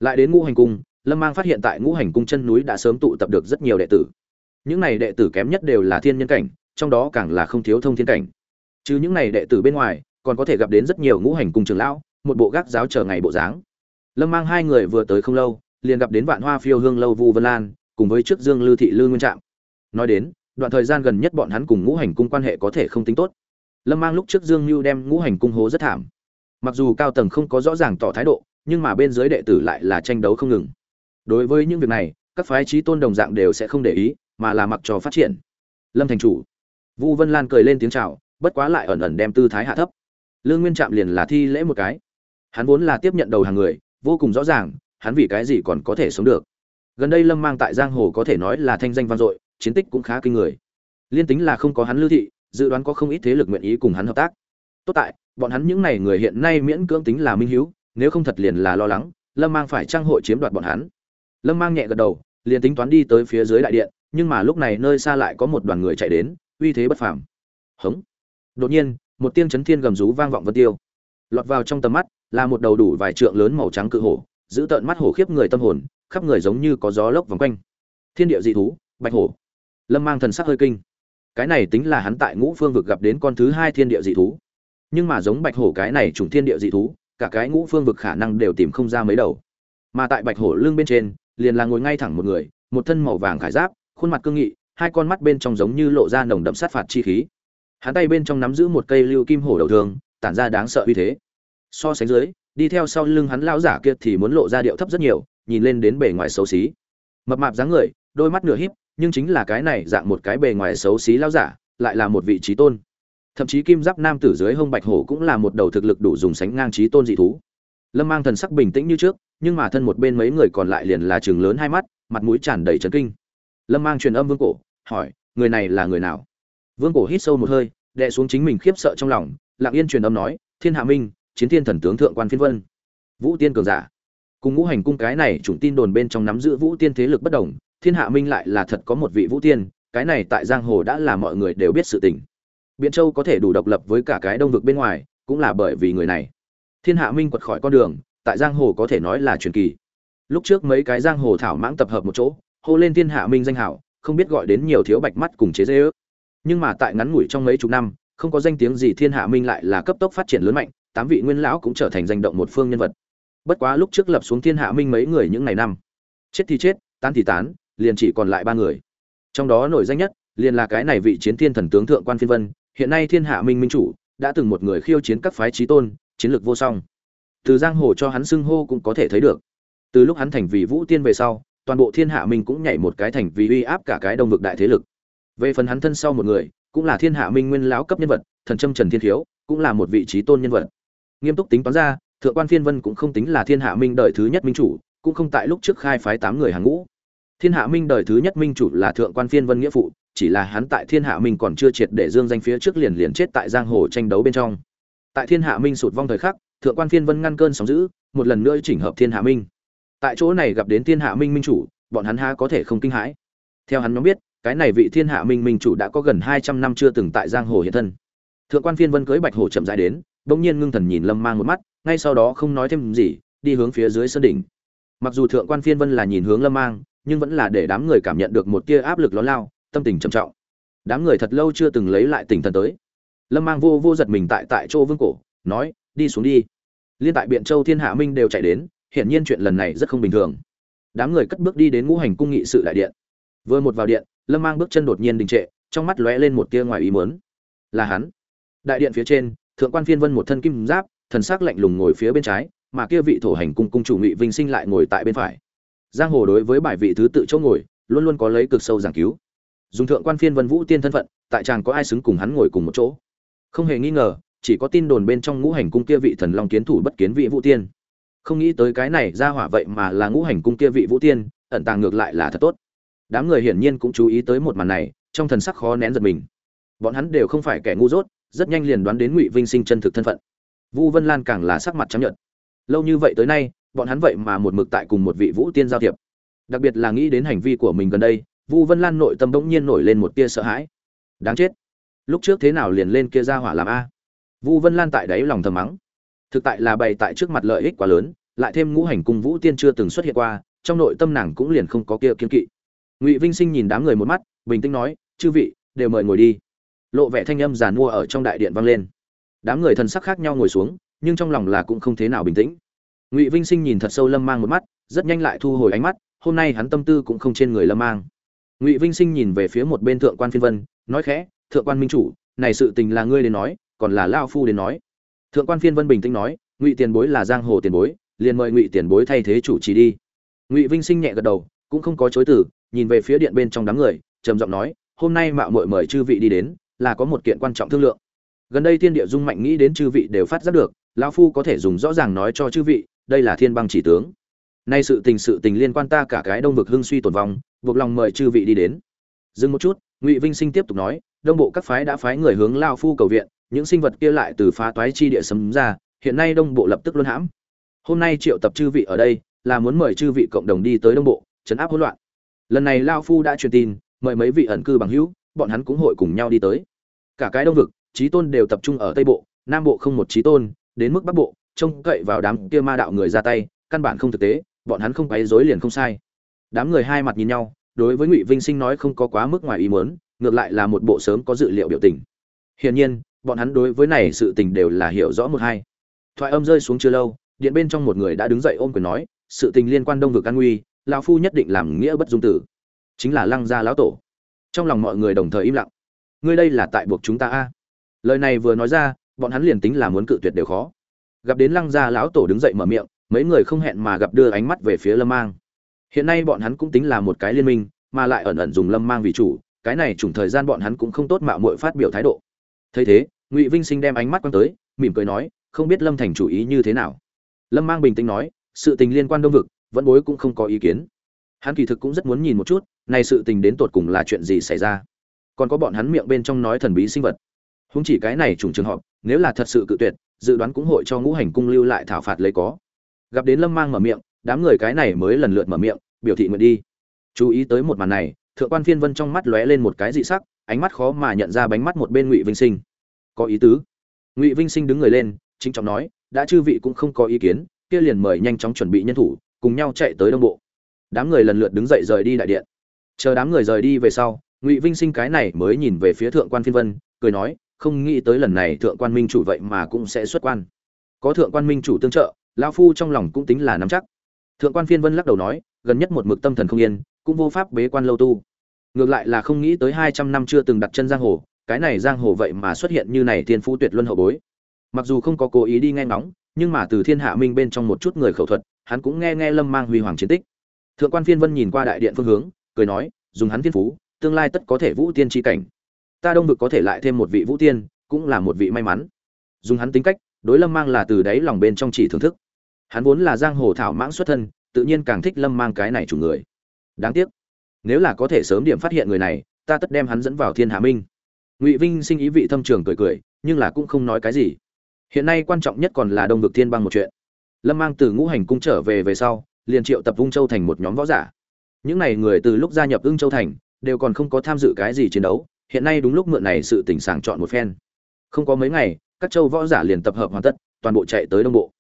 Lại đến ngũ hành cung, lâm mang phát hiện tại ngũ hành cung chân núi đã sớm tụ tập được rất nhiều đệ tử. Những này đệ tử kém nhất đều là thiên nhân cảnh, trong đó càng là không thiếu thông thiên cảnh. Chứ những này đệ tử bên ngoài còn có thể gặp đến rất nhiều ngũ hành cung trường lão, một bộ gác giáo chờ ngày bộ dáng. Lâm mang hai người vừa tới không lâu, liền gặp đến vạn hoa phiêu hương lâu vu vân lan, cùng với trước dương lư thị lư nguyên trạm. Nói đến, đoạn thời gian gần nhất bọn hắn cùng ngũ hành cung quan hệ có thể không tính tốt. Lâm mang lúc trước dương mưu đem ngũ hành cung hố rất thảm. Mặc dù cao tầng không có rõ ràng tỏ thái độ, nhưng mà bên dưới đệ tử lại là tranh đấu không ngừng. Đối với những việc này, các phái trí tôn đồng dạng đều sẽ không để ý, mà là mặc cho phát triển. Lâm thành chủ. Vu vân lan cười lên tiếng chào, bất quá lại ẩn ẩn đem tư thái hạ thấp lương nguyên trạm liền là thi lễ một cái. Hắn vốn là tiếp nhận đầu hàng người, vô cùng rõ ràng, hắn vì cái gì còn có thể sống được. Gần đây lâm mang tại giang hồ có thể nói là thanh danh vang dội, chiến tích cũng khá kinh người. Liên tính là không có hắn lưu thị, dự đoán có không ít thế lực nguyện ý cùng hắn hợp tác. Tốt tại, bọn hắn những n à y người hiện nay miễn cưỡng tính là minh hữu nếu không thật liền là lo lắng, lâm mang phải trang hội chiếm đoạt bọn hắn. Lâm mang nhẹ gật đầu, liền tính toán đi tới phía dưới đại điện, nhưng mà lúc này nơi xa lại có một đoàn người chạy đến, uy thế bất phàm. Hống. Đột nhiên một tiếng chấn thiên gầm rú vang vọng vân tiêu. Lọt vào trong tầm mắt, là một đầu đủ vài trượng lớn màu trắng cự hổ, giữ tợn mắt hổ khiếp người tâm hồn, khắp người giống như có gió lốc vòng quanh. Thiên địa dị thú, bạch hổ. Lâm mang thần sắc hơi kinh. Cái này tính là hắn tại ngũ phương vực gặp đến con thứ hai thiên địa dị thú. Nhưng mà giống bạch hổ cái này trùng thiên địa dị thú, cả cái ngũ phương vực khả năng đều tìm không ra mấy đầu. Mà tại bạch hổ lưng bên trên, liền là ngồi ngay thẳng một người, một thân màu vàng khải giáp, khuôn mặt cương nghị, hai con mắt bên trong giống như lộ ra nồng đậm sát phạt chi khí hắn tay bên trong nắm giữ một cây lưu kim hổ đầu thường, tản ra đáng sợ uy thế. So sánh dưới, đi theo sau lưng hắn lão giả kia thì muốn lộ ra điệu thấp rất nhiều, nhìn lên đến bề ngoài xấu xí. Mập mạp dáng người, đôi mắt nửa híp, nhưng chính là cái này dạng một cái bề ngoài xấu xí lão giả, lại là một vị trí tôn. Thậm chí kim giáp nam tử dưới hông bạch hổ cũng là một đầu thực lực đủ dùng sánh ngang trí tôn dị thú. Lâm mang thần sắc bình tĩnh như trước, nhưng mà thân một bên mấy người còn lại liền là chừng lớn hai mắt, mặt mũi tràn đầy trấn kinh. Lâm mang truyền âm vương cổ, hỏi, người này là người nào? Vương cổ hít sâu một hơi, đè xuống chính mình khiếp sợ trong lòng, lặng yên truyền âm nói, thiên hạ minh, chiến thiên thần tướng thượng quan phiên vân. Vũ tiên cường giả. Cùng ngũ hành cung cái này chủng tin đồn bên trong nắm giữ vũ tiên thế lực bất đồng, thiên hạ minh lại là thật có một vị vũ tiên, cái này tại giang hồ đã là mọi người đều biết sự tình. Biện châu có thể đủ độc lập với cả cái đông vực bên ngoài, cũng là bởi vì người này. Thiên hạ minh quật khỏi con đường, tại giang hồ có thể nói là truyền kỳ. Lúc trước mấy cái giang hồ thảo mãng tập hợp một chỗ, hô lên thiên hạ minh danh hảo, không biết gọi đến nhiều thiếu bạch mắt cùng chế giễu nhưng mà tại ngắn ngủi trong mấy chục năm, không có danh tiếng gì thiên hạ minh lại là cấp tốc phát triển lớn mạnh, tám vị nguyên lão cũng trở thành danh động một phương nhân vật. Bất quá lúc trước lập xuống thiên hạ minh mấy người những ngày năm, chết thì chết, tán thì tán, liền chỉ còn lại ba người. Trong đó nổi danh nhất, liền là cái này vị chiến thiên thần tướng thượng quan phiên vân, hiện nay thiên hạ minh minh chủ, đã từng một người khiêu chiến các phái trí tôn, chiến lược vô song. Từ giang hồ cho hắn xưng hô cũng có thể thấy được. Từ lúc hắn thành vị vũ tiên về sau, toàn bộ thiên hạ minh cũng nhảy một cái thành vì uy áp cả cái đông vực đại thế lực về phần hắn thân sau một người, cũng là thiên hạ minh nguyên lão cấp nhân vật, thần trâm trần thiên thiếu cũng là một vị trí tôn nhân vật. Nghiêm túc tính toán ra, thượng quan phiên vân cũng không tính là thiên hạ minh đời thứ nhất minh chủ, cũng không tại lúc trước khai phái tám người hàng ngũ. Thiên hạ minh đời thứ nhất minh chủ là thượng quan phiên vân nghĩa phụ, chỉ là hắn tại thiên hạ minh còn chưa triệt để dương danh phía trước liền liền chết tại giang hồ tranh đấu bên trong. Tại thiên hạ minh sụt vong thời khắc, thượng quan phiên vân ngăn cơn sóng giữ một lần nữa chỉnh hợp thiên hạ minh. Tại chỗ này gặp đến thiên hạ minh minh chủ, bọn hắn ha có thể không kinh hãi. Theo hắn nhóm biết cái này vị thiên hạ minh minh chủ đã có gần hai trăm năm chưa từng tại giang hồ hiện thân. Thượng quan phiên vân cưới bạch hồ chậm rãi đến, bỗng nhiên ngưng thần nhìn lâm mang một mắt, ngay sau đó không nói thêm gì, đi hướng phía dưới sơn đỉnh. Mặc dù thượng quan phiên vân là nhìn hướng lâm mang, nhưng vẫn là để đám người cảm nhận được một tia áp lực lớn lao, tâm tình trầm trọng. Đám người thật lâu chưa từng lấy lại tỉnh thần tới. Lâm mang vô vô giật mình tại tại chỗ vương cổ, nói, đi xuống đi. Liên tại biện châu thiên hạ minh đều chạy đến, hiển nhiên chuyện lần này rất không bình thường. Đám người cất bước đi đến ngũ hành cung nghị sự đại điện. Vừa một vào điện lâm mang bước chân đột nhiên đình trệ, trong mắt lóe lên một tia ngoài ý muốn. Là hắn. Đại điện phía trên, thượng quan phiên vân một thân kim giáp, thần sắc lạnh lùng ngồi phía bên trái, mà kia vị thổ hành cung cung chủ ngụy vinh sinh lại ngồi tại bên phải. Giang hồ đối với bài vị thứ tự chỗ ngồi, luôn luôn có lấy cực sâu giảng cứu. Dùng thượng quan phiên vân vũ tiên thân phận, tại chàng có ai xứng cùng hắn ngồi cùng một chỗ? Không hề nghi ngờ, chỉ có tin đồn bên trong ngũ hành cung kia vị thần long kiến thủ bất kiến vị vũ tiên. Không nghĩ tới cái này ra hỏa vậy mà là ngũ hành cung kia vị vũ tiên, ẩn tàng ngược lại là thật tốt đám người hiển nhiên cũng chú ý tới một màn này, trong thần sắc khó nén giật mình. Bọn hắn đều không phải kẻ ngu dốt, rất nhanh liền đoán đến ngụy vinh sinh chân thực thân phận. Vu vân lan càng là sắc mặt chấp nhận lâu như vậy tới nay, bọn hắn vậy mà một mực tại cùng một vị vũ tiên giao thiệp. Đặc biệt là nghĩ đến hành vi của mình gần đây, vu vân lan nội tâm bỗng nhiên nổi lên một tia sợ hãi. Đáng chết. Lúc trước thế nào liền lên kia ra hỏa làm a? Vu vân lan tại đấy lòng thầm mắng. Thực tại là bày tại trước mặt lợi ích quá lớn, lại thêm ngũ hành cung vũ tiên chưa từng xuất hiện qua, trong nội tâm nàng cũng liền không có kia kiên kỵ ngụy vinh sinh nhìn đám người một mắt bình tĩnh nói chư vị đều mời ngồi đi lộ vẻ thanh âm giàn mua ở trong đại điện vang lên đám người thần sắc khác nhau ngồi xuống nhưng trong lòng là cũng không thế nào bình tĩnh ngụy vinh sinh nhìn thật sâu lâm mang một mắt rất nhanh lại thu hồi ánh mắt hôm nay hắn tâm tư cũng không trên người lâm mang ngụy vinh sinh nhìn về phía một bên thượng quan phiên vân nói khẽ thượng quan minh chủ này sự tình là ngươi đến nói còn là lao phu đến nói thượng quan phiên vân bình tĩnh nói ngụy tiền bối là giang hồ tiền bối liền mời ngụy tiền bối thay thế chủ trì đi ngụy vinh sinh nhẹ gật đầu cũng không có chối từ nhìn về phía điện bên trong đám người, trầm giọng nói, hôm nay mạo muội mời chư vị đi đến, là có một kiện quan trọng thương lượng. Gần đây thiên địa dung mạnh nghĩ đến chư vị đều phát giác được, lão phu có thể dùng rõ ràng nói cho chư vị, đây là thiên băng chỉ tướng. Nay sự tình sự tình liên quan ta cả cái đông vực hưng suy tổn vong, buộc lòng mời chư vị đi đến. Dừng một chút, ngụy vinh sinh tiếp tục nói, đông bộ các phái đã phái người hướng lao phu cầu viện, những sinh vật kia lại từ phá toái chi địa sấm ra, hiện nay đông bộ lập tức luân hãm. Hôm nay triệu tập chư vị ở đây, là muốn mời chư vị cộng đồng đi tới đông bộ chấn áp hỗn loạn lần này lao phu đã truyền tin, mời mấy vị ẩn cư bằng hữu, bọn hắn cũng hội cùng nhau đi tới. Cả cái đông vực, trí tôn đều tập trung ở tây bộ, nam bộ không một trí tôn, đến mức bắc bộ, trông cậy vào đám kia ma đạo người ra tay, căn bản không thực tế, bọn hắn không quấy rối liền không sai. Đám người hai mặt nhìn nhau, đối với ngụy vinh sinh nói không có quá mức ngoài ý muốn, ngược lại là một bộ sớm có dự liệu biểu tình. Hiển nhiên, bọn hắn đối với này sự tình đều là hiểu rõ một hai. Thoại âm rơi xuống chưa lâu, điện bên trong một người đã đứng dậy ôm quyền nói, sự tình liên quan đông vực an nguy lão phu nhất định làm nghĩa bất dung tử. Chính là lăng gia lão tổ. Trong lòng mọi người đồng thời im lặng. Ngươi đây là tại buộc chúng ta a? Lời này vừa nói ra, bọn hắn liền tính là muốn cự tuyệt đều khó. Gặp đến lăng gia lão tổ đứng dậy mở miệng, mấy người không hẹn mà gặp đưa ánh mắt về phía lâm mang. Hiện nay bọn hắn cũng tính là một cái liên minh, mà lại ẩn ẩn dùng lâm mang vì chủ, cái này chủng thời gian bọn hắn cũng không tốt mạo muội phát biểu thái độ. Thấy thế, ngụy vinh sinh đem ánh mắt quăng tới, mỉm cười nói, không biết lâm thành chủ ý như thế nào? Lâm mang bình tĩnh nói, sự tình liên quan đông vực vẫn bối cũng không có ý kiến. Hắn kỳ thực cũng rất muốn nhìn một chút này sự tình đến tột cùng là chuyện gì xảy ra. Còn có bọn hắn miệng bên trong nói thần bí sinh vật. Không chỉ cái này trùng trường họp nếu là thật sự cự tuyệt, dự đoán cũng hội cho ngũ hành cung lưu lại thảo phạt lấy có. Gặp đến lâm mang mở miệng, đám người cái này mới lần lượt mở miệng, biểu thị nguyện đi. Chú ý tới một màn này, thượng quan phiên vân trong mắt lóe lên một cái dị sắc, ánh mắt khó mà nhận ra bánh mắt một bên ngụy vinh sinh. Có ý tứ. Ngụy vinh sinh đứng người lên chính trọng nói, đã chư vị cũng không có ý kiến, kia liền mời nhanh chóng chuẩn bị nhân thủ cùng nhau chạy tới đông bộ. Đám người lần lượt đứng dậy rời đi đại điện. Chờ đám người rời đi về sau, ngụy vinh sinh cái này mới nhìn về phía thượng quan phiên vân, cười nói, không nghĩ tới lần này thượng quan minh chủ vậy mà cũng sẽ xuất quan. Có thượng quan minh chủ tương trợ, lão phu trong lòng cũng tính là nắm chắc. Thượng quan phiên vân lắc đầu nói, gần nhất một mực tâm thần không yên, cũng vô pháp bế quan lâu tu. Ngược lại là không nghĩ tới hai trăm năm chưa từng đặt chân giang hồ, cái này giang hồ vậy mà xuất hiện như này thiên phú tuyệt luân hậu bối. Mặc dù không có cố ý đi nghe ngóng, nhưng mà từ thiên hạ minh bên trong một chút người khẩu thuật hắn cũng nghe nghe lâm mang huy hoàng chiến tích. Thượng quan phiên vân nhìn qua đại điện phương hướng, cười nói, dùng hắn thiên phú, tương lai tất có thể vũ tiên tri cảnh. Ta đông vực có thể lại thêm một vị vũ tiên, cũng là một vị may mắn. Dùng hắn tính cách, đối lâm mang là từ đáy lòng bên trong chỉ thưởng thức. Hắn vốn là giang hồ thảo mãng xuất thân, tự nhiên càng thích lâm mang cái này chủ người. Đáng tiếc, nếu là có thể sớm điểm phát hiện người này, ta tất đem hắn dẫn vào thiên hạ minh. Ngụy vinh sinh ý vị thâm trường cười cười, nhưng là cũng không nói cái gì. Hiện nay quan trọng nhất còn là đông vực thiên băng một chuyện lâm mang từ ngũ hành cung trở về về sau, liền triệu tập ung châu thành một nhóm võ giả. Những n à y người từ lúc gia nhập ưng châu thành, đều còn không có tham dự cái gì chiến đấu, hiện nay đúng lúc mượn này sự tỉnh sàng chọn một phen. Không có mấy ngày, các châu võ giả liền tập hợp hoàn tất, toàn bộ chạy tới đông bộ.